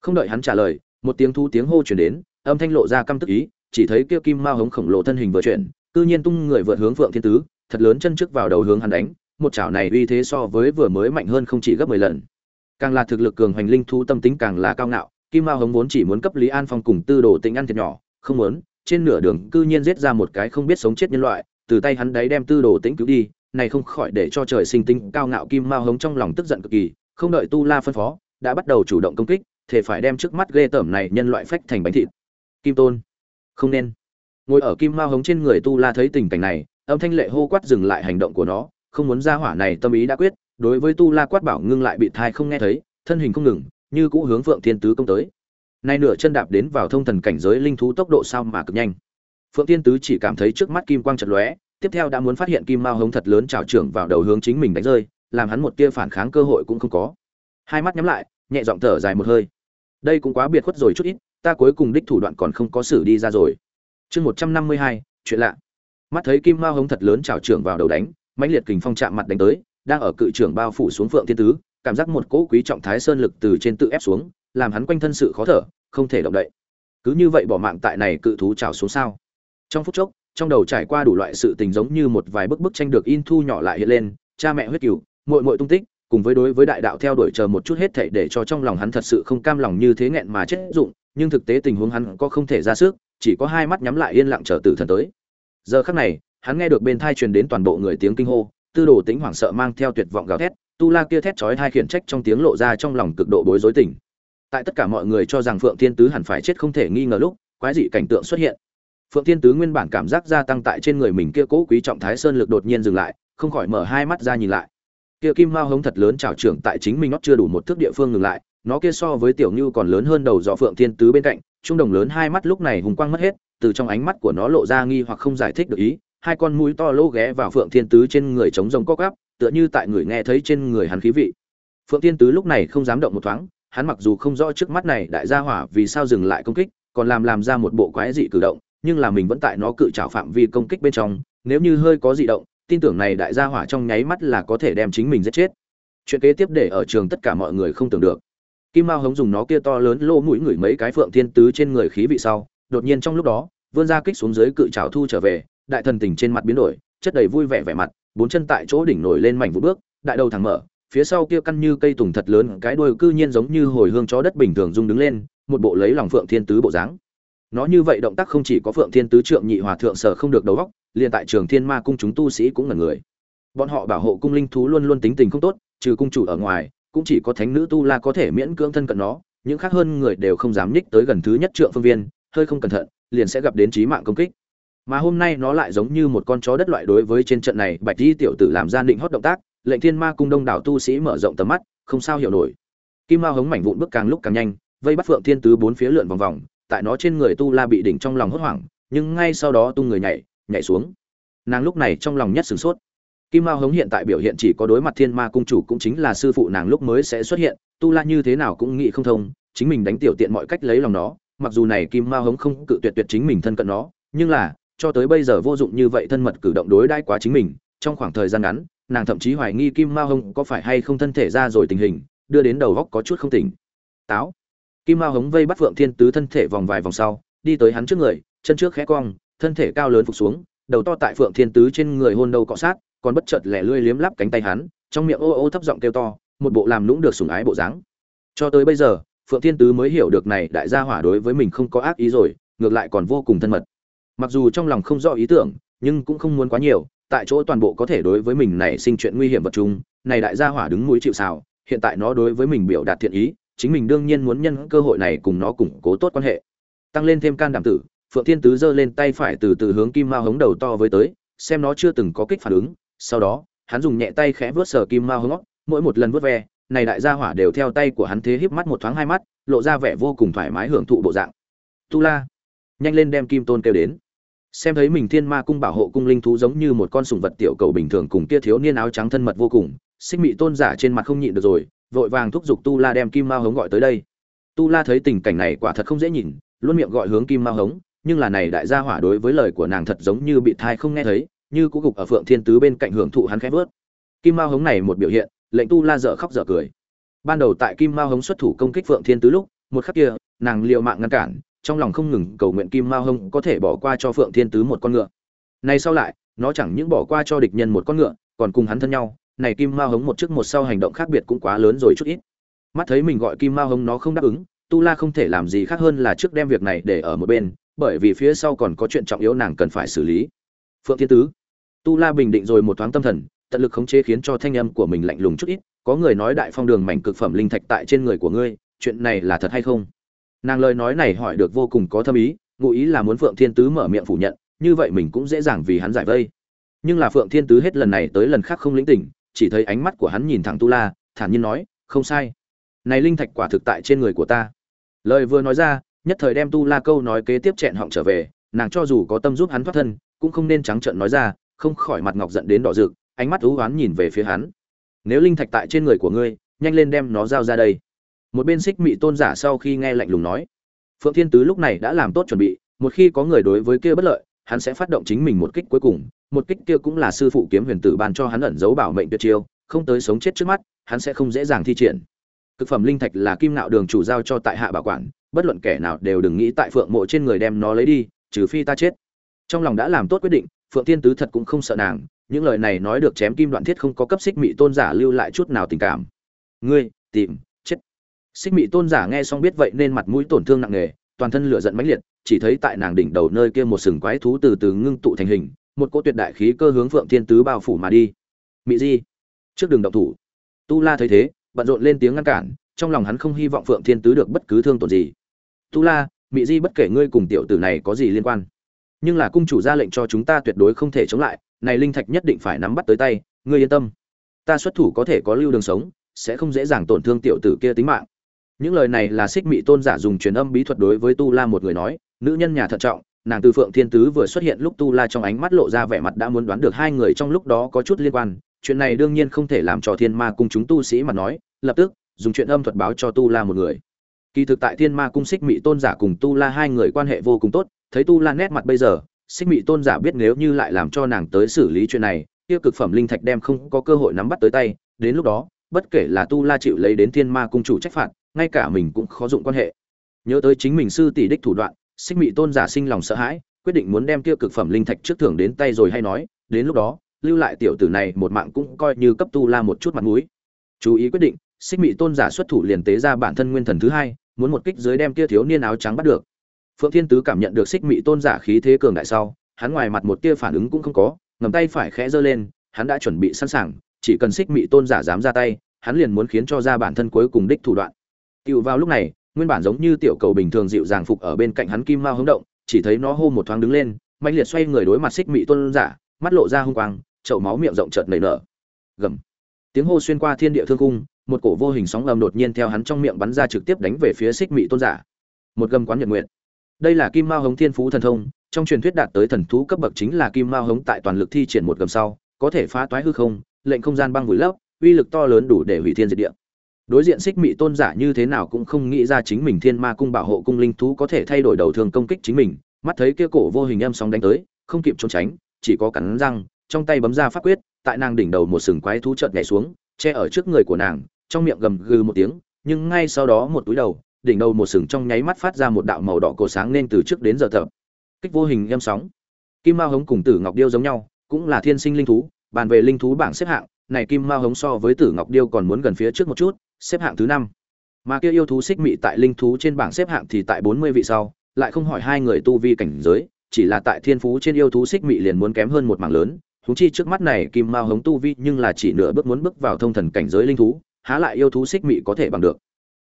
Không đợi hắn trả lời, một tiếng thu tiếng hô chuyển đến, âm thanh lộ ra căm tức ý, chỉ thấy kia kim mao hống khổng lồ thân hình vừa chuyển, cư nhiên tung người vượt hướng phượng thiên tứ, thật lớn chân trước vào đầu hướng hắn đánh, một chảo này uy thế so với vừa mới mạnh hơn không chỉ gấp mười lần. Càng là thực lực cường hoành linh thu tâm tính càng là cao ngạo, kim mao hống vốn chỉ muốn cấp lý an phong cùng tư đồ tĩnh ăn thiệt nhỏ, không muốn, trên nửa đường cư nhiên giết ra một cái không biết sống chết nhân loại, từ tay hắn đấy đem tư đồ tĩnh cứu đi, này không khỏi để cho trời sinh tinh cao ngạo kim mao hống trong lòng tức giận cực kỳ, không đợi tu la phân phó đã bắt đầu chủ động công kích thể phải đem trước mắt ghê tởm này nhân loại phách thành bánh thịt. Kim tôn, không nên. Ngồi ở kim mao hống trên người tu la thấy tình cảnh này, âm thanh lệ hô quát dừng lại hành động của nó, không muốn ra hỏa này tâm ý đã quyết, đối với tu la quát bảo ngưng lại bị thai không nghe thấy, thân hình không ngừng, như cũ hướng phượng thiên tứ công tới. Nay nửa chân đạp đến vào thông thần cảnh giới linh thú tốc độ sao mà cực nhanh. Phượng Thiên tứ chỉ cảm thấy trước mắt kim quang chật lóe, tiếp theo đã muốn phát hiện kim mao hống thật lớn trào trưởng vào đầu hướng chính mình đánh rơi, làm hắn một tia phản kháng cơ hội cũng không có hai mắt nhắm lại, nhẹ giọng thở dài một hơi. Đây cũng quá biệt khuất rồi chút ít, ta cuối cùng đích thủ đoạn còn không có xử đi ra rồi. Chương một trăm năm mươi hai, chuyện lạ. Mắt thấy kim mao hống thật lớn trào trưởng vào đầu đánh, mãnh liệt kình phong chạm mặt đánh tới, đang ở cự trưởng bao phủ xuống phượng thiên tứ, cảm giác một cỗ quý trọng thái sơn lực từ trên tự ép xuống, làm hắn quanh thân sự khó thở, không thể động đậy. Cứ như vậy bỏ mạng tại này cự thú trào xuống sao? Trong phút chốc, trong đầu trải qua đủ loại sự tình giống như một vài bức bức tranh được in thu nhỏ lại hiện lên, cha mẹ huyết cửu muội muội tung tích cùng với đối với đại đạo theo đuổi chờ một chút hết thảy để cho trong lòng hắn thật sự không cam lòng như thế nghẹn mà chết dụng, nhưng thực tế tình huống hắn có không thể ra sức, chỉ có hai mắt nhắm lại yên lặng chờ tử thần tới. Giờ khắc này, hắn nghe được bên tai truyền đến toàn bộ người tiếng kinh hô, tư đồ tính hoảng sợ mang theo tuyệt vọng gào thét, tu la kia thét chói hai khiển trách trong tiếng lộ ra trong lòng cực độ bối rối tỉnh. Tại tất cả mọi người cho rằng phượng thiên tứ hẳn phải chết không thể nghi ngờ lúc, quái dị cảnh tượng xuất hiện. Phượng thiên tứ nguyên bản cảm giác gia tăng tại trên người mình kia cố quý trọng thái sơn lực đột nhiên dừng lại, không khỏi mở hai mắt ra nhìn lại kia kim mao hống thật lớn trào trưởng tại chính mình nó chưa đủ một thước địa phương ngừng lại, nó kia so với tiểu như còn lớn hơn đầu dọ phượng thiên tứ bên cạnh, trung đồng lớn hai mắt lúc này hùng quang mất hết, từ trong ánh mắt của nó lộ ra nghi hoặc không giải thích được ý, hai con mũi to lỗ ghé vào phượng thiên tứ trên người chống rồng cóc gắp, tựa như tại người nghe thấy trên người hắn khí vị. Phượng thiên tứ lúc này không dám động một thoáng, hắn mặc dù không rõ trước mắt này đại gia hỏa vì sao dừng lại công kích, còn làm làm ra một bộ quái dị cử động, nhưng là mình vẫn tại nó cự trảo phạm vi công kích bên trong, nếu như hơi có dị động tin tưởng này đại gia hỏa trong nháy mắt là có thể đem chính mình giết chết. Chuyện kế tiếp để ở trường tất cả mọi người không tưởng được. Kim mao hống dùng nó kia to lớn lô mũi ngửi mấy cái phượng thiên tứ trên người khí vị sau, đột nhiên trong lúc đó, vươn ra kích xuống dưới cự trảo thu trở về, đại thần tình trên mặt biến đổi, chất đầy vui vẻ vẻ mặt, bốn chân tại chỗ đỉnh nổi lên mảnh vụ bước, đại đầu thẳng mở, phía sau kia căn như cây tùng thật lớn, cái đuôi cư nhiên giống như hồi hương chó đất bình thường rung đứng lên, một bộ lấy lòng phượng thiên tứ bộ dáng nó như vậy động tác không chỉ có phượng thiên tứ trượng nhị hòa thượng sở không được đầu óc, liền tại trường thiên ma cung chúng tu sĩ cũng là người. Bọn họ bảo hộ cung linh thú luôn luôn tính tình không tốt, trừ cung chủ ở ngoài, cũng chỉ có thánh nữ tu la có thể miễn cưỡng thân cận nó, những khác hơn người đều không dám nhích tới gần thứ nhất trượng phương viên, hơi không cẩn thận, liền sẽ gặp đến chí mạng công kích. Mà hôm nay nó lại giống như một con chó đất loại đối với trên trận này, bạch di tiểu tử làm ra định hót động tác, lệnh thiên ma cung đông đảo tu sĩ mở rộng tầm mắt, không sao hiểu nổi. Kim mao hống mảnh vụn bước càng lúc càng nhanh, vây bắt phượng thiên tứ bốn phía lượn vòng vòng tại nó trên người tu la bị đỉnh trong lòng hốt hoảng, nhưng ngay sau đó tung người nhảy nhảy xuống. Nàng lúc này trong lòng nhất sửng sốt. Kim mao hống hiện tại biểu hiện chỉ có đối mặt thiên ma cung chủ cũng chính là sư phụ nàng lúc mới sẽ xuất hiện, tu la như thế nào cũng nghĩ không thông, chính mình đánh tiểu tiện mọi cách lấy lòng nó, mặc dù này kim mao hống không cự tuyệt tuyệt chính mình thân cận nó, nhưng là, cho tới bây giờ vô dụng như vậy thân mật cử động đối đãi quá chính mình, trong khoảng thời gian ngắn, nàng thậm chí hoài nghi kim mao hống có phải hay không thân thể ra rồi tình hình, đưa đến đầu góc có chút không tỉnh. Táo kim mao hống vây bắt phượng thiên tứ thân thể vòng vài vòng sau, đi tới hắn trước người, chân trước khẽ cong, thân thể cao lớn phục xuống, đầu to tại phượng thiên tứ trên người hôn đầu cọ sát, còn bất chợt lẻ lươi liếm lắp cánh tay hắn, trong miệng ô ô thấp giọng kêu to, một bộ làm lũng được sủng ái bộ dáng. Cho tới bây giờ, phượng thiên tứ mới hiểu được này đại gia hỏa đối với mình không có ác ý rồi, ngược lại còn vô cùng thân mật. Mặc dù trong lòng không rõ ý tưởng, nhưng cũng không muốn quá nhiều, tại chỗ toàn bộ có thể đối với mình này sinh chuyện nguy hiểm vật chung, này đại gia hỏa đứng mũi chịu sào, hiện tại nó đối với mình biểu đạt thiện ý chính mình đương nhiên muốn nhân cơ hội này cùng nó củng cố tốt quan hệ. Tăng lên thêm can đảm tử, phượng thiên tứ giơ lên tay phải từ từ hướng kim mao hống đầu to với tới, xem nó chưa từng có kích phản ứng. Sau đó, hắn dùng nhẹ tay khẽ vớt sờ kim mao hống mỗi một lần vớt ve, này đại gia hỏa đều theo tay của hắn thế híp mắt một thoáng hai mắt, lộ ra vẻ vô cùng thoải mái hưởng thụ bộ dạng. Tu la, nhanh lên đem kim tôn kêu đến. Xem thấy mình thiên ma cung bảo hộ cung linh thú giống như một con sùng vật tiểu cầu bình thường cùng kia thiếu niên áo trắng thân mật vô cùng, xích mị tôn giả trên mặt không nhịn được rồi vội vàng thúc giục tu la đem kim mao hống gọi tới đây. Tu la thấy tình cảnh này quả thật không dễ nhìn, luôn miệng gọi hướng kim mao hống, nhưng là này đại gia hỏa đối với lời của nàng thật giống như bị thai không nghe thấy, như cũ gục ở phượng thiên tứ bên cạnh hưởng thụ hắn khẽ vớt. Kim mao hống này một biểu hiện, lệnh tu la dở khóc dở cười. Ban đầu tại kim mao hống xuất thủ công kích phượng thiên tứ lúc, một khắc kia, nàng liều mạng ngăn cản, trong lòng không ngừng cầu nguyện kim mao hống có thể bỏ qua cho phượng thiên tứ một con ngựa. Nay sau lại, nó chẳng những bỏ qua cho địch nhân một con ngựa, còn cùng hắn thân nhau này kim mao hống một trước một sau hành động khác biệt cũng quá lớn rồi chút ít. Mắt thấy mình gọi kim mao hống nó không đáp ứng, tu la không thể làm gì khác hơn là trước đem việc này để ở một bên, bởi vì phía sau còn có chuyện trọng yếu nàng cần phải xử lý. Phượng thiên tứ. Tu la bình định rồi một thoáng tâm thần, tận lực khống chế khiến cho thanh âm của mình lạnh lùng chút ít, có người nói đại phong đường mảnh cực phẩm linh thạch tại trên người của ngươi, chuyện này là thật hay không? Nàng lời nói này hỏi được vô cùng có thâm ý, ngụ ý là muốn phượng thiên tứ mở miệng phủ nhận, như vậy mình cũng dễ dàng vì hắn giải vây. Nhưng là phượng thiên tứ hết lần này tới lần khác không lĩnh tỉnh chỉ thấy ánh mắt của hắn nhìn thẳng tu la, thản nhiên nói, không sai. Này linh thạch quả thực tại trên người của ta. Lời vừa nói ra, nhất thời đem tu la câu nói kế tiếp chẹn họng trở về, nàng cho dù có tâm giúp hắn thoát thân, cũng không nên trắng trợn nói ra, không khỏi mặt ngọc giận đến đỏ rực, ánh mắt ú oán nhìn về phía hắn. Nếu linh thạch tại trên người của ngươi, nhanh lên đem nó giao ra đây. Một bên xích mị tôn giả sau khi nghe lạnh lùng nói, phượng thiên tứ lúc này đã làm tốt chuẩn bị, một khi có người đối với kia bất lợi, hắn sẽ phát động chính mình một kích cuối cùng một kích kia cũng là sư phụ kiếm huyền tử ban cho hắn ẩn giấu bảo mệnh tuyệt chiêu, không tới sống chết trước mắt, hắn sẽ không dễ dàng thi triển. Cực phẩm linh thạch là kim nạo đường chủ giao cho tại hạ bảo quản, bất luận kẻ nào đều đừng nghĩ tại phượng mộ trên người đem nó lấy đi, trừ phi ta chết. Trong lòng đã làm tốt quyết định, phượng thiên tứ thật cũng không sợ nàng, những lời này nói được chém kim đoạn thiết không có cấp xích mị tôn giả lưu lại chút nào tình cảm. Ngươi, tìm, chết. Xích mị tôn giả nghe xong biết vậy nên mặt mũi tổn thương nặng nề, toàn thân lửa giận mãnh liệt, chỉ thấy tại nàng đỉnh đầu nơi kia một sừng quái thú từ từ ngưng tụ thành hình một cỗ tuyệt đại khí cơ hướng phượng thiên tứ bao phủ mà đi. Mị di, trước đường động thủ. Tu la thấy thế, bận rộn lên tiếng ngăn cản, trong lòng hắn không hy vọng phượng thiên tứ được bất cứ thương tổn gì. Tu la, mị di bất kể ngươi cùng tiểu tử này có gì liên quan, nhưng là cung chủ ra lệnh cho chúng ta tuyệt đối không thể chống lại, này linh thạch nhất định phải nắm bắt tới tay, ngươi yên tâm. Ta xuất thủ có thể có lưu đường sống, sẽ không dễ dàng tổn thương tiểu tử kia tính mạng. Những lời này là xích mị tôn giả dùng truyền âm bí thuật đối với tu la một người nói, nữ nhân nhà thận trọng nàng từ phượng thiên tứ vừa xuất hiện lúc tu la trong ánh mắt lộ ra vẻ mặt đã muốn đoán được hai người trong lúc đó có chút liên quan. Chuyện này đương nhiên không thể làm cho thiên ma cung chúng tu sĩ mà nói, lập tức, dùng chuyện âm thuật báo cho tu la một người. Kỳ thực tại thiên ma cung xích mị tôn giả cùng tu la hai người quan hệ vô cùng tốt, thấy tu la nét mặt bây giờ, xích mị tôn giả biết nếu như lại làm cho nàng tới xử lý chuyện này tiêu cực phẩm linh thạch đem không có cơ hội nắm bắt tới tay, đến lúc đó, bất kể là tu la chịu lấy đến thiên ma cung chủ trách phạt, ngay cả mình cũng khó dụng quan hệ. Nhớ tới chính mình sư tỷ đích thủ đoạn xích mị tôn giả sinh lòng sợ hãi quyết định muốn đem tiêu cực phẩm linh thạch trước thưởng đến tay rồi hay nói đến lúc đó lưu lại tiểu tử này một mạng cũng coi như cấp tu la một chút mặt mũi. Chú ý quyết định xích mị tôn giả xuất thủ liền tế ra bản thân nguyên thần thứ hai muốn một kích dưới đem kia thiếu niên áo trắng bắt được. Phượng thiên tứ cảm nhận được xích mị tôn giả khí thế cường đại sau hắn ngoài mặt một tia phản ứng cũng không có ngầm tay phải khẽ giơ lên hắn đã chuẩn bị sẵn sàng chỉ cần xích mị tôn giả dám ra tay hắn liền muốn khiến cho ra bản thân cuối cùng đích thủ đoạn. Tựu vào lúc này, nguyên bản giống như tiểu cầu bình thường dịu dàng phục ở bên cạnh hắn kim mao hứng động, chỉ thấy nó hô một thoáng đứng lên, mạnh liệt xoay người đối mặt xích mị tôn giả, mắt lộ ra hung quang, chậu máu miệng rộng chợt nảy nở. Gầm. Tiếng hô xuyên qua thiên địa thương cung, một cổ vô hình sóng âm đột nhiên theo hắn trong miệng bắn ra trực tiếp đánh về phía xích mị tôn giả. Một gầm quán nhật nguyện. Đây là kim mao hống thiên phú thần thông, trong truyền thuyết đạt tới thần thú cấp bậc chính là kim mao hống tại toàn lực thi triển một gầm sau, có thể phá toái hư không, lệnh không gian băng vùi lấp, uy lực to lớn đủ để hủy thiên diệt địa đối diện xích mị tôn giả như thế nào cũng không nghĩ ra chính mình thiên ma cung bảo hộ cung linh thú có thể thay đổi đầu thường công kích chính mình. Mắt thấy kia cổ vô hình em sóng đánh tới, không kịp trốn tránh, chỉ có cắn răng, trong tay bấm ra pháp quyết, tại nàng đỉnh đầu một sừng quái thú chợt nhảy xuống, che ở trước người của nàng, trong miệng gầm gừ một tiếng, nhưng ngay sau đó một túi đầu, đỉnh đầu một sừng trong nháy mắt phát ra một đạo màu đỏ cổ sáng nên từ trước đến giờ thập kích vô hình em sóng. Kim mao hống cùng tử ngọc điêu giống nhau, cũng là thiên sinh linh thú, bàn về linh thú bảng xếp hạng, này kim mao hống so với tử ngọc điêu còn muốn gần phía trước một chút xếp hạng thứ năm. Mà kia yêu thú xích mị tại linh thú trên bảng xếp hạng thì tại bốn mươi vị sau, lại không hỏi hai người tu vi cảnh giới, chỉ là tại thiên phú trên yêu thú xích mị liền muốn kém hơn một mảng lớn. Thú chi trước mắt này kim mao hống tu vi nhưng là chỉ nửa bước muốn bước vào thông thần cảnh giới linh thú, há lại yêu thú xích mị có thể bằng được.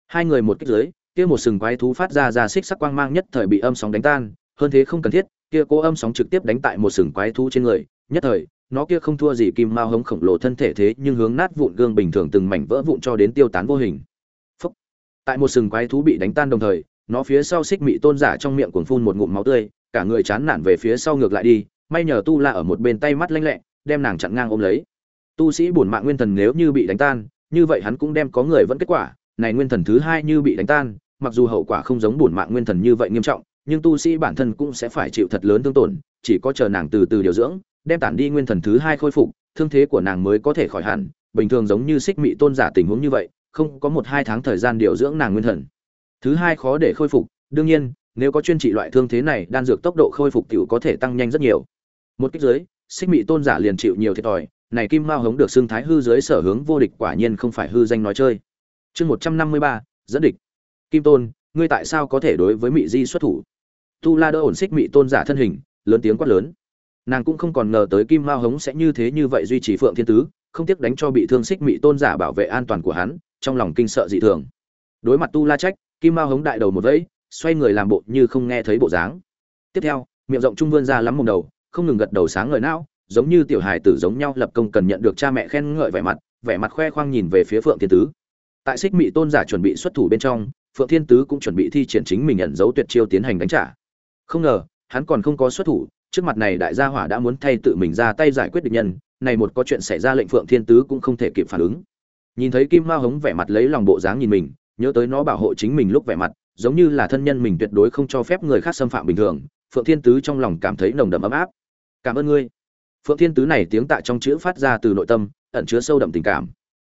Hai người một kích giới kia một sừng quái thú phát ra ra xích sắc quang mang nhất thời bị âm sóng đánh tan, hơn thế không cần thiết, kia cố âm sóng trực tiếp đánh tại một sừng quái thú trên người, nhất thời nó kia không thua gì kim mao hống khổng lồ thân thể thế nhưng hướng nát vụn gương bình thường từng mảnh vỡ vụn cho đến tiêu tán vô hình Phúc. tại một sừng quái thú bị đánh tan đồng thời, nó phía sau xích mị tôn giả trong miệng cuồng phun một ngụm máu tươi, cả người chán nản về phía sau ngược lại đi, may nhờ tu la ở một bên tay mắt lanh lẹ, đem nàng chặn ngang ôm lấy tu sĩ bổn mạng nguyên thần nếu như bị đánh tan, như vậy hắn cũng đem có người vẫn kết quả, này nguyên thần thứ hai như bị đánh tan, mặc dù hậu quả không giống bổn mạng nguyên thần như vậy nghiêm trọng, nhưng tu sĩ bản thân cũng sẽ phải chịu thật lớn thương tổn chỉ có chờ nàng từ từ điều dưỡng, đem tản đi nguyên thần thứ hai khôi phục, thương thế của nàng mới có thể khỏi hẳn. Bình thường giống như xích mị tôn giả tình huống như vậy, không có một hai tháng thời gian điều dưỡng nàng nguyên thần. Thứ hai khó để khôi phục, đương nhiên, nếu có chuyên trị loại thương thế này, đan dược tốc độ khôi phục tiểu có thể tăng nhanh rất nhiều. Một kích dưới, xích mị tôn giả liền chịu nhiều thiệt thòi, này kim mao hống được xưng thái hư dưới sở hướng vô địch quả nhiên không phải hư danh nói chơi. Chương một trăm năm mươi ba, dẫn địch. Kim tôn, ngươi tại sao có thể đối với mị di xuất thủ? Tu la đỡ ổn xích mị tôn giả thân hình lớn tiếng quát lớn. Nàng cũng không còn ngờ tới kim mao hống sẽ như thế như vậy duy trì phượng thiên tứ, không tiếc đánh cho bị thương xích mị tôn giả bảo vệ an toàn của hắn, trong lòng kinh sợ dị thường. Đối mặt tu la trách, kim mao hống đại đầu một vẫy, xoay người làm bộ như không nghe thấy bộ dáng. Tiếp theo, miệng rộng trung vươn ra lắm mồm đầu, không ngừng gật đầu sáng ngời não, giống như tiểu hài tử giống nhau lập công cần nhận được cha mẹ khen ngợi vẻ mặt vẻ mặt khoe khoang nhìn về phía phượng thiên tứ. Tại xích mị tôn giả chuẩn bị xuất thủ bên trong, phượng thiên tứ cũng chuẩn bị thi triển chính mình ẩn giấu tuyệt chiêu tiến hành đánh trả. Không ngờ hắn còn không có xuất thủ, trước mặt này đại gia hỏa đã muốn thay tự mình ra tay giải quyết địch nhân, này một có chuyện xảy ra lệnh phượng thiên tứ cũng không thể kịp phản ứng. Nhìn thấy kim mao hống vẻ mặt lấy lòng bộ dáng nhìn mình, nhớ tới nó bảo hộ chính mình lúc vẻ mặt, giống như là thân nhân mình tuyệt đối không cho phép người khác xâm phạm bình thường, phượng thiên tứ trong lòng cảm thấy nồng đậm ấm áp. Cảm ơn ngươi. Phượng thiên tứ này tiếng tạ trong chữ phát ra từ nội tâm, ẩn chứa sâu đậm tình cảm.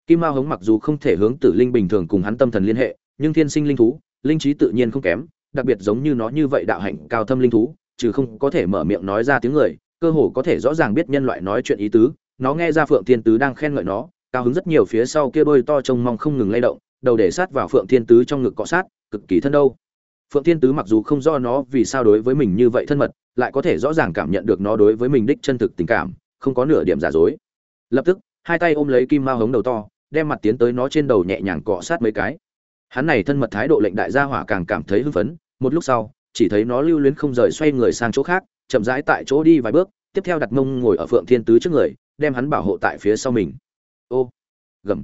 Kim mao hống mặc dù không thể hướng tử linh bình thường cùng hắn tâm thần liên hệ, nhưng thiên sinh linh thú, linh trí tự nhiên không kém đặc biệt giống như nó như vậy đạo hạnh cao thâm linh thú trừ không có thể mở miệng nói ra tiếng người, cơ hồ có thể rõ ràng biết nhân loại nói chuyện ý tứ. Nó nghe ra phượng thiên tứ đang khen ngợi nó, cao hứng rất nhiều phía sau kia đôi to trông mong không ngừng lay động, đầu để sát vào phượng thiên tứ trong ngực cọ sát, cực kỳ thân đâu. Phượng thiên tứ mặc dù không do nó vì sao đối với mình như vậy thân mật, lại có thể rõ ràng cảm nhận được nó đối với mình đích chân thực tình cảm, không có nửa điểm giả dối. Lập tức, hai tay ôm lấy kim mao hống đầu to, đem mặt tiến tới nó trên đầu nhẹ nhàng cọ sát mấy cái. Hắn này thân mật thái độ lệnh đại gia hỏa càng cảm thấy hưng phấn một lúc sau, chỉ thấy nó lưu luyến không rời xoay người sang chỗ khác, chậm rãi tại chỗ đi vài bước, tiếp theo đặt mông ngồi ở phượng thiên tứ trước người, đem hắn bảo hộ tại phía sau mình. Ô, gầm.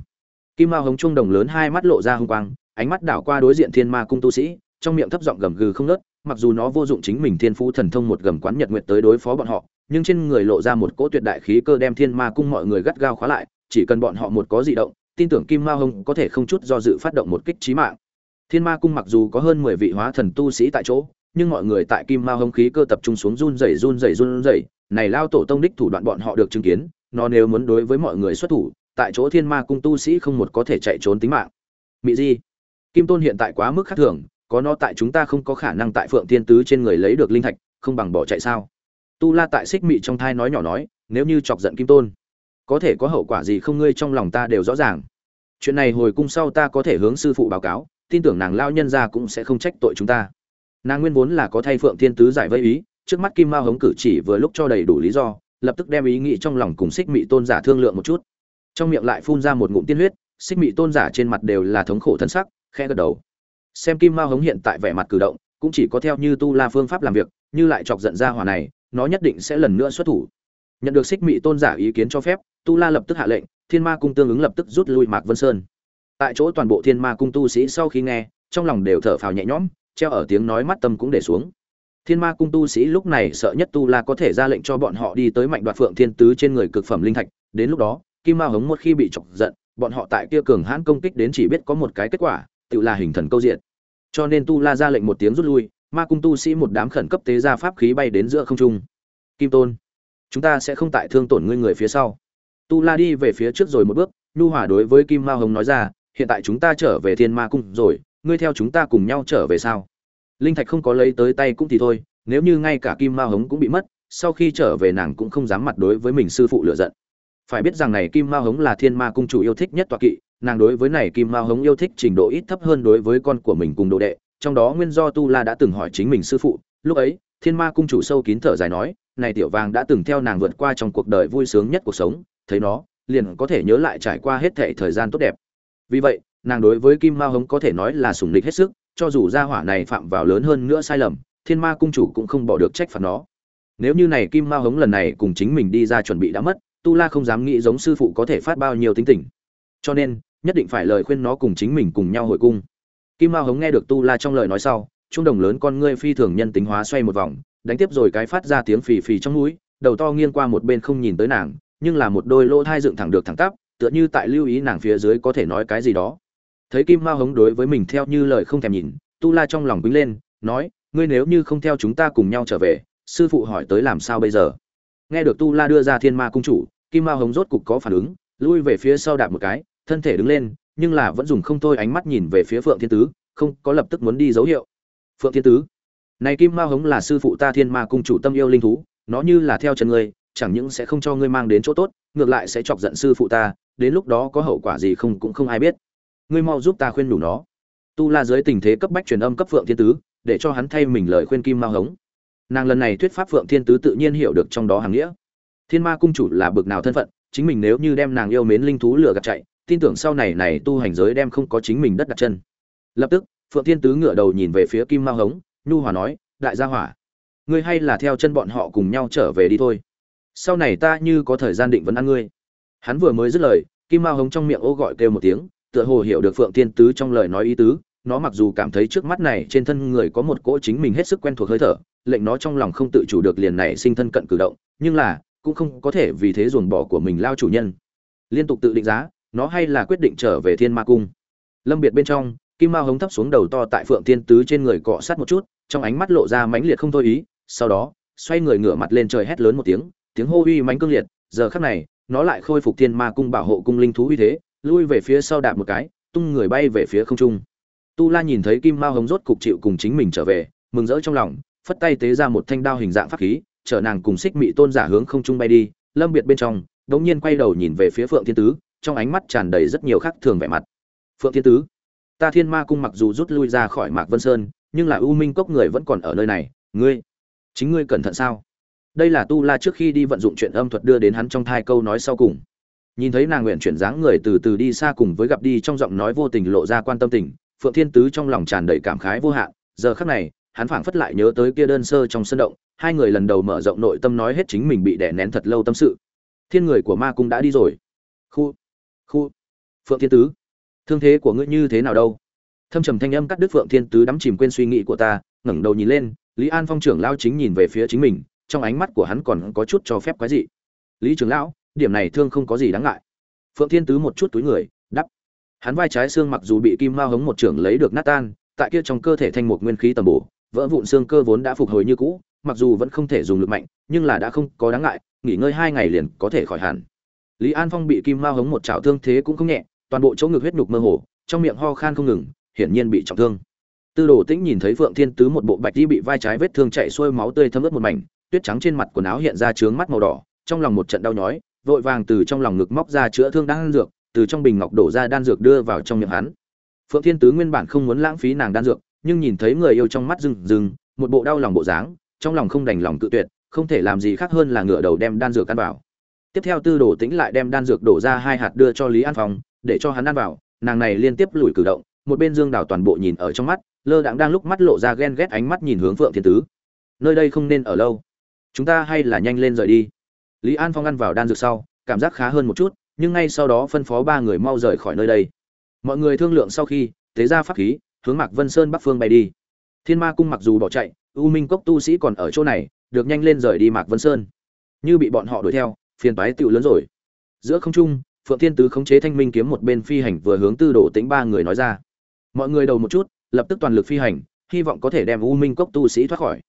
Kim mao hống trung đồng lớn hai mắt lộ ra hung quang, ánh mắt đảo qua đối diện thiên ma cung tu sĩ, trong miệng thấp giọng gầm gừ không nớt mặc dù nó vô dụng chính mình thiên phú thần thông một gầm quán nhật nguyện tới đối phó bọn họ, nhưng trên người lộ ra một cỗ tuyệt đại khí cơ đem thiên ma cung mọi người gắt gao khóa lại, chỉ cần bọn họ một có dị động, tin tưởng kim ma hồng có thể không chút do dự phát động một kích trí mạng thiên ma cung mặc dù có hơn mười vị hóa thần tu sĩ tại chỗ, nhưng mọi người tại kim ma hồng khí cơ tập trung xuống run rẩy run rẩy run rẩy. Này lao tổ tông đích thủ đoạn bọn họ được chứng kiến, nó nếu muốn đối với mọi người xuất thủ, tại chỗ thiên ma cung tu sĩ không một có thể chạy trốn tính mạng. Mị di, kim tôn hiện tại quá mức khác thường, có nó tại chúng ta không có khả năng tại phượng thiên tứ trên người lấy được linh thạch, không bằng bỏ chạy sao? Tu la tại xích mị trong thai nói nhỏ nói, nếu như chọc giận kim tôn, có thể có hậu quả gì không ngươi trong lòng ta đều rõ ràng. Chuyện này hồi cung sau ta có thể hướng sư phụ báo cáo tin tưởng nàng lao nhân ra cũng sẽ không trách tội chúng ta. Nàng nguyên vốn là có thay phượng thiên tứ giải vây ý, trước mắt kim mao hống cử chỉ vừa lúc cho đầy đủ lý do, lập tức đem ý nghĩ trong lòng cùng xích mị tôn giả thương lượng một chút. Trong miệng lại phun ra một ngụm tiên huyết, xích mị tôn giả trên mặt đều là thống khổ thân sắc khe gật đầu. Xem kim mao hống hiện tại vẻ mặt cử động, cũng chỉ có theo như tu la phương pháp làm việc, như lại chọc giận ra hỏa này, nó nhất định sẽ lần nữa xuất thủ. Nhận được xích mị tôn giả ý kiến cho phép, tu la lập tức hạ lệnh, thiên ma cung tương ứng lập tức rút lui mạc vân sơn tại chỗ toàn bộ thiên ma cung tu sĩ sau khi nghe, trong lòng đều thở phào nhẹ nhõm, treo ở tiếng nói mắt tâm cũng để xuống. Thiên ma cung tu sĩ lúc này sợ nhất tu la có thể ra lệnh cho bọn họ đi tới mạnh đoạt phượng thiên tứ trên người cực phẩm linh thạch, đến lúc đó, kim ma hống một khi bị chọc giận, bọn họ tại kia cường hãn công kích đến chỉ biết có một cái kết quả, tự là hình thần câu diện. Cho nên tu la ra lệnh một tiếng rút lui, ma cung tu sĩ một đám khẩn cấp tế ra pháp khí bay đến giữa không trung. Kim tôn, chúng ta sẽ không tại thương tổn ngươi người phía sau. Tu la đi về phía trước rồi một bước, nhu hòa đối với kim ma hồng nói ra hiện tại chúng ta trở về thiên ma cung rồi, ngươi theo chúng ta cùng nhau trở về sao? Linh thạch không có lấy tới tay cũng thì thôi, nếu như ngay cả kim ma hống cũng bị mất, sau khi trở về nàng cũng không dám mặt đối với mình sư phụ lựa giận. Phải biết rằng này kim ma hống là thiên ma cung chủ yêu thích nhất toạ kỵ, nàng đối với này kim ma hống yêu thích trình độ ít thấp hơn đối với con của mình cùng đồ đệ, trong đó nguyên do tu la đã từng hỏi chính mình sư phụ. Lúc ấy, thiên ma cung chủ sâu kín thở dài nói, này tiểu vàng đã từng theo nàng vượt qua trong cuộc đời vui sướng nhất cuộc sống, thấy nó, liền có thể nhớ lại trải qua hết thệ thời gian tốt đẹp vì vậy, nàng đối với kim ma hống có thể nói là sủng lịch hết sức, cho dù gia hỏa này phạm vào lớn hơn nữa sai lầm, thiên ma cung chủ cũng không bỏ được trách phạt nó. Nếu như này kim ma hống lần này cùng chính mình đi ra chuẩn bị đã mất, tu la không dám nghĩ giống sư phụ có thể phát bao nhiêu tính tình. Cho nên, nhất định phải lời khuyên nó cùng chính mình cùng nhau hồi cung. Kim ma hống nghe được tu la trong lời nói sau trung đồng lớn con ngươi phi thường nhân tính hóa xoay một vòng, đánh tiếp rồi cái phát ra tiếng phì phì trong núi đầu to nghiêng qua một bên không nhìn tới nàng, nhưng là một đôi lỗ thai dựng thẳng được thẳng tắp tựa như tại lưu ý nàng phía dưới có thể nói cái gì đó. Thấy kim Mao hống đối với mình theo như lời không thèm nhìn, tu la trong lòng quýnh lên, nói, ngươi nếu như không theo chúng ta cùng nhau trở về, sư phụ hỏi tới làm sao bây giờ? Nghe được tu la đưa ra thiên ma cung chủ, kim Mao hống rốt cục có phản ứng, lui về phía sau đạp một cái, thân thể đứng lên, nhưng là vẫn dùng không thôi ánh mắt nhìn về phía phượng thiên tứ, không có lập tức muốn đi dấu hiệu. Phượng thiên tứ, này kim Mao hống là sư phụ ta thiên ma cung chủ tâm yêu linh thú, nó như là theo chân ngươi, chẳng những sẽ không cho ngươi mang đến chỗ tốt, ngược lại sẽ chọc giận sư phụ ta đến lúc đó có hậu quả gì không cũng không ai biết. Ngươi mau giúp ta khuyên đủ nó. Tu la dưới tình thế cấp bách truyền âm cấp phượng thiên tứ, để cho hắn thay mình lời khuyên kim ma hống. Nàng lần này thuyết pháp phượng thiên tứ tự nhiên hiểu được trong đó hàng nghĩa. Thiên ma cung chủ là bực nào thân phận, chính mình nếu như đem nàng yêu mến linh thú lừa gạt chạy, tin tưởng sau này này tu hành giới đem không có chính mình đất đặt chân. Lập tức, phượng thiên tứ ngửa đầu nhìn về phía kim ma hống, nhu hòa nói, đại gia hỏa, ngươi hay là theo chân bọn họ cùng nhau trở về đi thôi. Sau này ta như có thời gian định vấn ăn ngươi hắn vừa mới dứt lời, kim mao hống trong miệng ô gọi kêu một tiếng, tựa hồ hiểu được phượng thiên tứ trong lời nói ý tứ, nó mặc dù cảm thấy trước mắt này trên thân người có một cỗ chính mình hết sức quen thuộc hơi thở, lệnh nó trong lòng không tự chủ được liền này sinh thân cận cử động, nhưng là, cũng không có thể vì thế dồn bỏ của mình lao chủ nhân. Liên tục tự định giá, nó hay là quyết định trở về thiên ma cung. Lâm biệt bên trong, kim mao hống thấp xuống đầu to tại phượng thiên tứ trên người cọ sát một chút, trong ánh mắt lộ ra mãnh liệt không thôi ý, sau đó, xoay người ngửa mặt lên trời hét lớn một tiếng tiếng hô uy mãnh cương liệt, giờ khắc này nó lại khôi phục thiên ma cung bảo hộ cung linh thú uy thế, lui về phía sau đạp một cái, tung người bay về phía không trung. Tu la nhìn thấy kim mao Hồng rốt cục chịu cùng chính mình trở về, mừng rỡ trong lòng, phất tay tế ra một thanh đao hình dạng pháp khí, chở nàng cùng xích mị tôn giả hướng không trung bay đi, lâm biệt bên trong, đống nhiên quay đầu nhìn về phía phượng thiên tứ, trong ánh mắt tràn đầy rất nhiều khác thường vẻ mặt. Phượng thiên tứ, ta thiên ma cung mặc dù rút lui ra khỏi mạc vân sơn, nhưng là u minh cốc người vẫn còn ở nơi này, ngươi, chính ngươi cẩn thận sao? Đây là tu la trước khi đi vận dụng chuyện âm thuật đưa đến hắn trong thai câu nói sau cùng. Nhìn thấy nàng nguyện chuyển dáng người từ từ đi xa cùng với gặp đi trong giọng nói vô tình lộ ra quan tâm tình, phượng thiên tứ trong lòng tràn đầy cảm khái vô hạn. Giờ khắc này, hắn phảng phất lại nhớ tới kia đơn sơ trong sân động, hai người lần đầu mở rộng nội tâm nói hết chính mình bị đè nén thật lâu tâm sự. Thiên người của ma cung đã đi rồi. Khu khu. Phượng thiên tứ, thương thế của ngươi như thế nào đâu? Thâm trầm thanh âm cắt đứt phượng thiên tứ đắm chìm quên suy nghĩ của ta, ngẩng đầu nhìn lên, lý an phong trưởng lao chính nhìn về phía chính mình trong ánh mắt của hắn còn có chút cho phép quái dị. Lý trưởng lão, điểm này thương không có gì đáng ngại. Phượng thiên tứ một chút túi người đắp hắn vai trái xương mặc dù bị kim mao hống một trưởng lấy được nát tan, tại kia trong cơ thể thanh một nguyên khí tầm bổ, vỡ vụn xương cơ vốn đã phục hồi như cũ, mặc dù vẫn không thể dùng lực mạnh, nhưng là đã không có đáng ngại, nghỉ ngơi hai ngày liền có thể khỏi hẳn. Lý an phong bị kim mao hống một chảo thương thế cũng không nhẹ, toàn bộ chỗ ngực huyết nhục mơ hồ, trong miệng ho khan không ngừng, hiển nhiên bị trọng thương. Tư đồ tĩnh nhìn thấy phượng thiên tứ một bộ bạch đi bị vai trái vết thương chảy xuôi máu tươi thấm ướt một mảnh tuyết trắng trên mặt quần áo hiện ra trướng mắt màu đỏ, trong lòng một trận đau nhói, vội vàng từ trong lòng ngực móc ra chữa thương đan dược, từ trong bình ngọc đổ ra đan dược đưa vào trong miệng hắn. Phượng thiên tứ nguyên bản không muốn lãng phí nàng đan dược, nhưng nhìn thấy người yêu trong mắt rừng rừng một bộ đau lòng bộ dáng, trong lòng không đành lòng tự tuyệt, không thể làm gì khác hơn là ngửa đầu đem đan dược ăn vào. Tiếp theo tư đồ tĩnh lại đem đan dược đổ ra hai hạt đưa cho lý an phong, để cho hắn ăn vào, nàng này liên tiếp lùi cử động, một bên dương đào toàn bộ nhìn ở trong mắt, lơ đãng đang lúc mắt lộ ra ghen ghét ánh mắt nhìn hướng phượng thiên tứ. Nơi đây không nên ở lâu chúng ta hay là nhanh lên rời đi. Lý an phong ăn vào đan dược sau, cảm giác khá hơn một chút, nhưng ngay sau đó phân phó ba người mau rời khỏi nơi đây. Mọi người thương lượng sau khi, tế ra pháp khí, hướng mạc vân sơn bắc phương bay đi. Thiên ma cung mặc dù bỏ chạy, u minh cốc tu sĩ còn ở chỗ này, được nhanh lên rời đi mạc vân sơn. Như bị bọn họ đuổi theo, phiền toái tựu lớn rồi. Giữa không trung, phượng thiên tứ khống chế thanh minh kiếm một bên phi hành vừa hướng tư đổ tính ba người nói ra. Mọi người đầu một chút, lập tức toàn lực phi hành, hy vọng có thể đem u minh cốc tu sĩ thoát khỏi.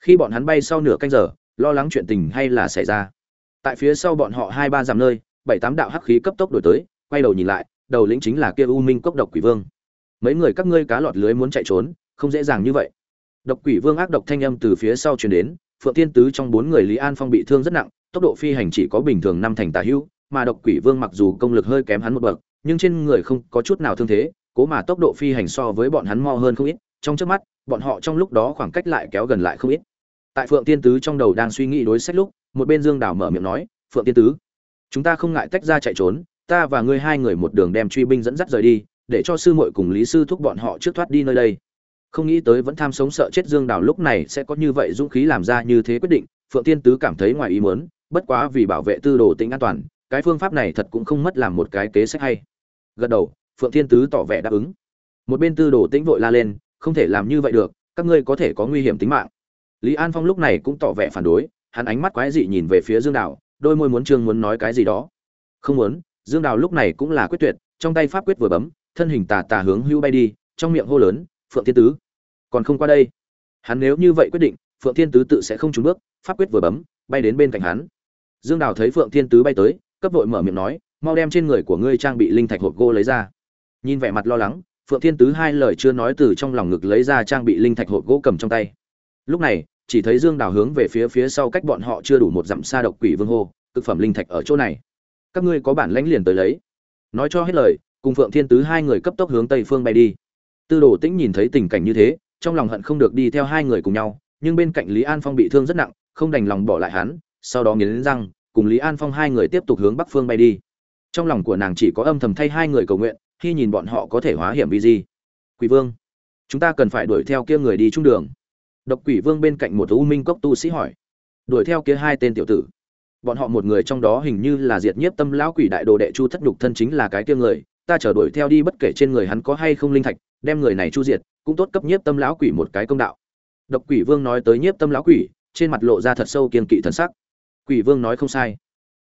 Khi bọn hắn bay sau nửa canh giờ lo lắng chuyện tình hay là xảy ra. Tại phía sau bọn họ hai ba dặm nơi, bảy tám đạo hắc khí cấp tốc đổi tới, quay đầu nhìn lại, đầu lĩnh chính là kia u minh cốc độc quỷ vương. Mấy người các ngươi cá lọt lưới muốn chạy trốn, không dễ dàng như vậy. Độc quỷ vương ác độc thanh âm từ phía sau truyền đến, phượng tiên tứ trong bốn người lý an phong bị thương rất nặng, tốc độ phi hành chỉ có bình thường năm thành tà hữu, mà độc quỷ vương mặc dù công lực hơi kém hắn một bậc, nhưng trên người không có chút nào thương thế, cố mà tốc độ phi hành so với bọn hắn mo hơn không ít, trong trước mắt, bọn họ trong lúc đó khoảng cách lại kéo gần lại không ít tại phượng tiên tứ trong đầu đang suy nghĩ đối sách lúc, một bên dương đảo mở miệng nói, phượng tiên tứ, chúng ta không ngại tách ra chạy trốn, ta và ngươi hai người một đường đem truy binh dẫn dắt rời đi, để cho sư muội cùng lý sư thúc bọn họ trước thoát đi nơi đây. Không nghĩ tới vẫn tham sống sợ chết dương đảo lúc này sẽ có như vậy dũng khí làm ra như thế quyết định, phượng tiên tứ cảm thấy ngoài ý muốn, bất quá vì bảo vệ tư đồ tính an toàn, cái phương pháp này thật cũng không mất làm một cái kế sách hay. Gật đầu, phượng thiên tứ tỏ vẻ đáp ứng. Một bên tư đồ tĩnh vội la lên, không thể làm như vậy được, các ngươi có thể có nguy hiểm tính mạng lý an phong lúc này cũng tỏ vẻ phản đối, hắn ánh mắt quái dị nhìn về phía dương đào, đôi môi muốn trương muốn nói cái gì đó. Không muốn, dương đào lúc này cũng là quyết tuyệt, trong tay pháp quyết vừa bấm, thân hình tà tà hướng hưu bay đi, trong miệng hô lớn, phượng thiên tứ, còn không qua đây. Hắn nếu như vậy quyết định, phượng thiên tứ tự sẽ không trúng bước, pháp quyết vừa bấm, bay đến bên cạnh hắn. Dương đào thấy phượng thiên tứ bay tới, cấp vội mở miệng nói, mau đem trên người của ngươi trang bị linh thạch hộp gỗ lấy ra. Nhìn vẻ mặt lo lắng, phượng thiên tứ hai lời chưa nói từ trong lòng ngực lấy ra trang bị linh thạch hộp gỗ cầm trong tay lúc này, chỉ thấy dương đào hướng về phía phía sau cách bọn họ chưa đủ một dặm xa độc quỷ vương hô thực phẩm linh thạch ở chỗ này. Các ngươi có bản lãnh liền tới lấy. Nói cho hết lời, cùng phượng thiên tứ hai người cấp tốc hướng tây phương bay đi. Tư đồ tĩnh nhìn thấy tình cảnh như thế, trong lòng hận không được đi theo hai người cùng nhau, nhưng bên cạnh lý an phong bị thương rất nặng, không đành lòng bỏ lại hắn, sau đó nghiến răng, cùng lý an phong hai người tiếp tục hướng bắc phương bay đi. Trong lòng của nàng chỉ có âm thầm thay hai người cầu nguyện, khi nhìn bọn họ có thể hóa hiểm vì gì quỷ vương, chúng ta cần phải đuổi theo kia người đi trung đường độc quỷ vương bên cạnh một u minh cốc tu sĩ hỏi. Đuổi theo kia hai tên tiểu tử. Bọn họ một người trong đó hình như là diệt nhiếp tâm lão quỷ đại đồ đệ chu thất Đục thân chính là cái kia người, ta chờ đuổi theo đi bất kể trên người hắn có hay không linh thạch, đem người này chu diệt, cũng tốt cấp nhiếp tâm lão quỷ một cái công đạo. Độc quỷ vương nói tới nhiếp tâm lão quỷ, trên mặt lộ ra thật sâu kiên kỵ thần sắc. Quỷ vương nói không sai.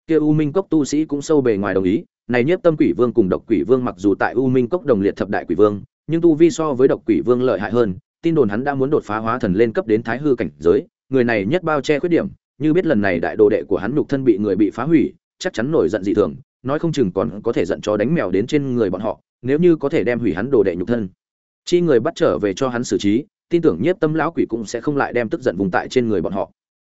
Kia u minh cốc tu sĩ cũng sâu bề ngoài đồng ý, này nhiếp tâm quỷ vương cùng độc quỷ vương mặc dù tại u minh cốc đồng liệt thập đại quỷ vương, nhưng tu vi so với độc quỷ vương lợi hại hơn tin đồn hắn đã muốn đột phá hóa thần lên cấp đến thái hư cảnh giới, người này nhất bao che khuyết điểm, như biết lần này đại đồ đệ của hắn nhục thân bị người bị phá hủy, chắc chắn nổi giận dị thường, nói không chừng còn có thể giận cho đánh mèo đến trên người bọn họ, nếu như có thể đem hủy hắn đồ đệ nhục thân. Chi người bắt trở về cho hắn xử trí, tin tưởng nhiếp tâm lão quỷ cũng sẽ không lại đem tức giận vùng tại trên người bọn họ.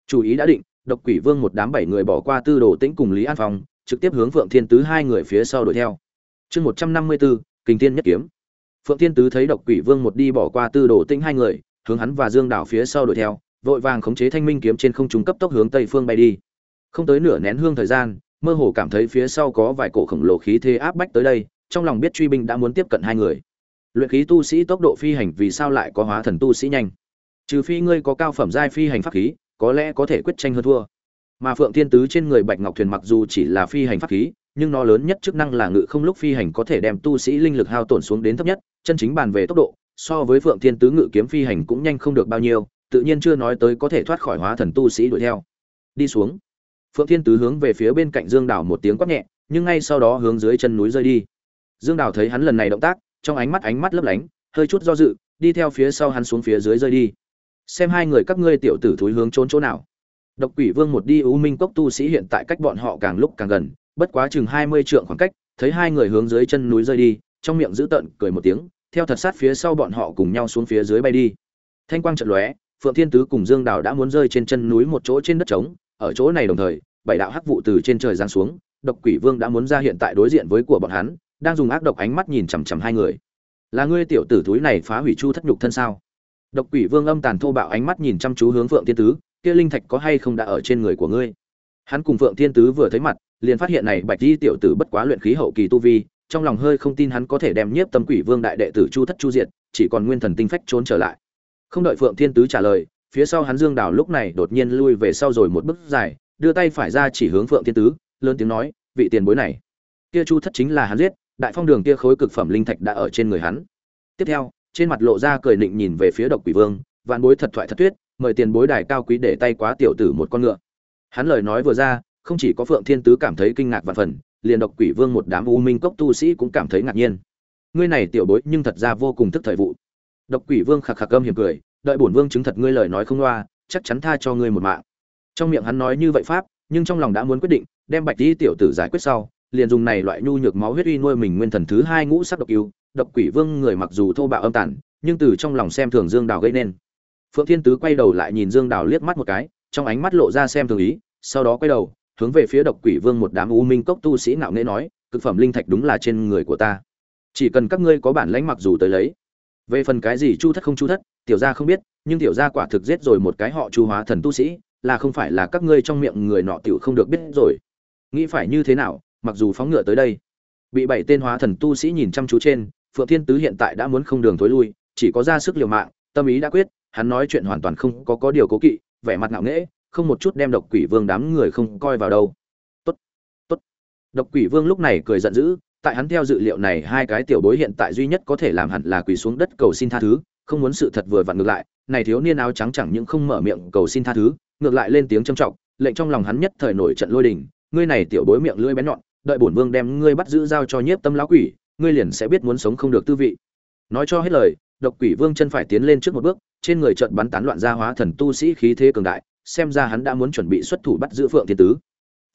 Chủ ý đã định, độc quỷ vương một đám bảy người bỏ qua tư đồ tĩnh cùng lý an phong, trực tiếp hướng phượng thiên tứ hai người phía sau đuổi theo. Chương một trăm năm mươi bốn kinh thiên nhất kiếm phượng thiên tứ thấy độc quỷ vương một đi bỏ qua tư đồ tĩnh hai người, hướng hắn và dương đảo phía sau đuổi theo, vội vàng khống chế thanh minh kiếm trên không trung cấp tốc hướng tây phương bay đi. Không tới nửa nén hương thời gian, mơ hồ cảm thấy phía sau có vài cổ khổng lồ khí thế áp bách tới đây, trong lòng biết truy binh đã muốn tiếp cận hai người. Luyện khí tu sĩ tốc độ phi hành vì sao lại có hóa thần tu sĩ nhanh? Trừ phi ngươi có cao phẩm giai phi hành pháp khí, có lẽ có thể quyết tranh hơn thua. Mà phượng thiên tứ trên người bạch ngọc thuyền mặc dù chỉ là phi hành pháp khí nhưng nó lớn nhất chức năng là ngự không lúc phi hành có thể đem tu sĩ linh lực hao tổn xuống đến thấp nhất, chân chính bàn về tốc độ, so với phượng thiên tứ ngự kiếm phi hành cũng nhanh không được bao nhiêu, tự nhiên chưa nói tới có thể thoát khỏi hóa thần tu sĩ đuổi theo. Đi xuống. Phượng thiên tứ hướng về phía bên cạnh dương đảo một tiếng quát nhẹ, nhưng ngay sau đó hướng dưới chân núi rơi đi. Dương đảo thấy hắn lần này động tác, trong ánh mắt ánh mắt lấp lánh, hơi chút do dự, đi theo phía sau hắn xuống phía dưới rơi đi. Xem hai người các ngươi tiểu tử thúi hướng trốn chỗ nào. Độc quỷ vương một đi, u minh cốc tu sĩ hiện tại cách bọn họ càng lúc càng gần bất quá chừng hai mươi trượng khoảng cách, thấy hai người hướng dưới chân núi rơi đi, trong miệng giữ tợn cười một tiếng, theo thật sát phía sau bọn họ cùng nhau xuống phía dưới bay đi. Thanh quang trận lóe, phượng thiên tứ cùng dương đào đã muốn rơi trên chân núi một chỗ trên đất trống, ở chỗ này đồng thời, bảy đạo hắc vụ từ trên trời giáng xuống, độc quỷ vương đã muốn ra hiện tại đối diện với của bọn hắn, đang dùng ác độc ánh mắt nhìn chằm chằm hai người. Là ngươi tiểu tử thúi này phá hủy chu thất nhục thân sao? Độc quỷ vương âm tàn thô bạo ánh mắt nhìn chăm chú hướng phượng thiên tứ, kia linh thạch có hay không đã ở trên người của ngươi? Hắn cùng phượng thiên tứ vừa thấy mặt liền phát hiện này bạch di tiểu tử bất quá luyện khí hậu kỳ tu vi, trong lòng hơi không tin hắn có thể đem nhiếp tâm quỷ vương đại đệ tử chu thất chu diệt, chỉ còn nguyên thần tinh phách trốn trở lại. Không đợi phượng thiên tứ trả lời, phía sau hắn dương đào lúc này đột nhiên lui về sau rồi một bước dài, đưa tay phải ra chỉ hướng phượng thiên tứ, lớn tiếng nói, vị tiền bối này, kia chu thất chính là hắn giết, đại phong đường kia khối cực phẩm linh thạch đã ở trên người hắn. Tiếp theo, trên mặt lộ ra cười nịnh nhìn về phía độc quỷ vương, vạn bối thật thoại thật tuyết mời tiền bối đài cao quý để tay quá tiểu tử một con ngựa. Hắn lời nói vừa ra không chỉ có phượng thiên tứ cảm thấy kinh ngạc và phần, liền độc quỷ vương một đám u minh cốc tu sĩ cũng cảm thấy ngạc nhiên. Ngươi này tiểu bối nhưng thật ra vô cùng thức thời vụ. Độc quỷ vương khạc khạc âm hiểm cười, đợi bổn vương chứng thật ngươi lời nói không loa, chắc chắn tha cho ngươi một mạng. Trong miệng hắn nói như vậy pháp, nhưng trong lòng đã muốn quyết định, đem bạch di tiểu tử giải quyết sau, liền dùng này loại nhu nhược máu huyết uy nuôi mình nguyên thần thứ hai ngũ sắc độc yêu, độc quỷ vương người mặc dù thô bạo âm tàn, nhưng từ trong lòng xem thường dương đào gây nên. Phượng thiên tứ quay đầu lại nhìn dương đào liếc mắt một cái, trong ánh mắt lộ ra xem thường ý, sau đó quay đầu hướng về phía độc quỷ vương một đám u minh cốc tu sĩ ngạo nghễ nói, cực phẩm linh thạch đúng là trên người của ta. Chỉ cần các ngươi có bản lãnh mặc dù tới lấy. Về phần cái gì chu thất không chu thất, tiểu gia không biết, nhưng tiểu gia quả thực giết rồi một cái họ chu hóa thần tu sĩ, là không phải là các ngươi trong miệng người nọ tiểu không được biết rồi. Nghĩ phải như thế nào, mặc dù phóng ngựa tới đây. Bị bảy tên hóa thần tu sĩ nhìn chăm chú trên, phượng thiên tứ hiện tại đã muốn không đường thối lui, chỉ có ra sức liều mạng, tâm ý đã quyết, hắn nói chuyện hoàn toàn không có có điều cố kỵ, vẻ mặt ngạo nghễ không một chút đem độc quỷ vương đám người không coi vào đâu. Tốt tốt. Độc quỷ vương lúc này cười giận dữ, tại hắn theo dự liệu này hai cái tiểu bối hiện tại duy nhất có thể làm hẳn là quỳ xuống đất cầu xin tha thứ, không muốn sự thật vừa vặn ngược lại, này thiếu niên áo trắng chẳng những không mở miệng cầu xin tha thứ, ngược lại lên tiếng trầm trọng, lệnh trong lòng hắn nhất thời nổi trận lôi đình, ngươi này tiểu bối miệng lưỡi bén nhọn, đợi bổn vương đem ngươi bắt giữ giao cho nhiếp tâm lão quỷ, ngươi liền sẽ biết muốn sống không được tư vị. Nói cho hết lời, độc quỷ vương chân phải tiến lên trước một bước, trên người trận bắn tán loạn ra hóa thần tu sĩ khí thế cường đại xem ra hắn đã muốn chuẩn bị xuất thủ bắt giữ phượng thiên tứ.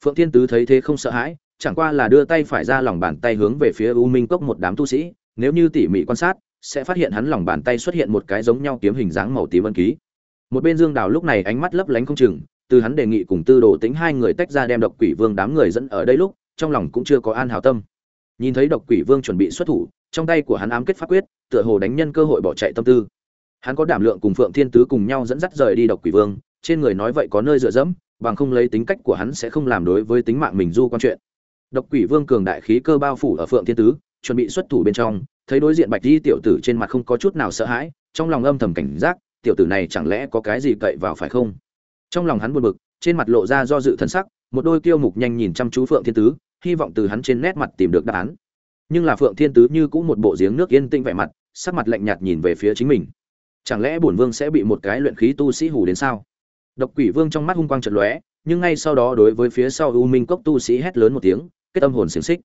Phượng thiên tứ thấy thế không sợ hãi, chẳng qua là đưa tay phải ra lòng bàn tay hướng về phía u minh cốc một đám tu sĩ, nếu như tỉ mỉ quan sát, sẽ phát hiện hắn lòng bàn tay xuất hiện một cái giống nhau kiếm hình dáng màu tím vân ký. Một bên dương đào lúc này ánh mắt lấp lánh không chừng, từ hắn đề nghị cùng tư đồ tính hai người tách ra đem độc quỷ vương đám người dẫn ở đây lúc, trong lòng cũng chưa có an hảo tâm. Nhìn thấy độc quỷ vương chuẩn bị xuất thủ, trong tay của hắn ám kết pháp quyết, tựa hồ đánh nhân cơ hội bỏ chạy tâm tư. Hắn có đảm lượng cùng phượng thiên tứ cùng nhau dẫn dắt rời đi độc quỷ vương trên người nói vậy có nơi dựa dẫm, bằng không lấy tính cách của hắn sẽ không làm đối với tính mạng mình du quan chuyện. Độc quỷ vương cường đại khí cơ bao phủ ở phượng thiên tứ, chuẩn bị xuất thủ bên trong, thấy đối diện bạch di tiểu tử trên mặt không có chút nào sợ hãi, trong lòng âm thầm cảnh giác, tiểu tử này chẳng lẽ có cái gì cậy vào phải không? Trong lòng hắn buồn bực, trên mặt lộ ra do dự thần sắc, một đôi kiêu mục nhanh nhìn chăm chú phượng thiên tứ, hy vọng từ hắn trên nét mặt tìm được đáp án. Nhưng là phượng thiên tứ như cũng một bộ giếng nước yên tĩnh vẻ mặt, sắc mặt lạnh nhạt nhìn về phía chính mình. Chẳng lẽ bổn vương sẽ bị một cái luyện khí tu sĩ hù đến sao? Độc quỷ vương trong mắt hung quang chợt lóe, nhưng ngay sau đó đối với phía sau u minh cốc tu sĩ hét lớn một tiếng, kết âm hồn xiềng xích.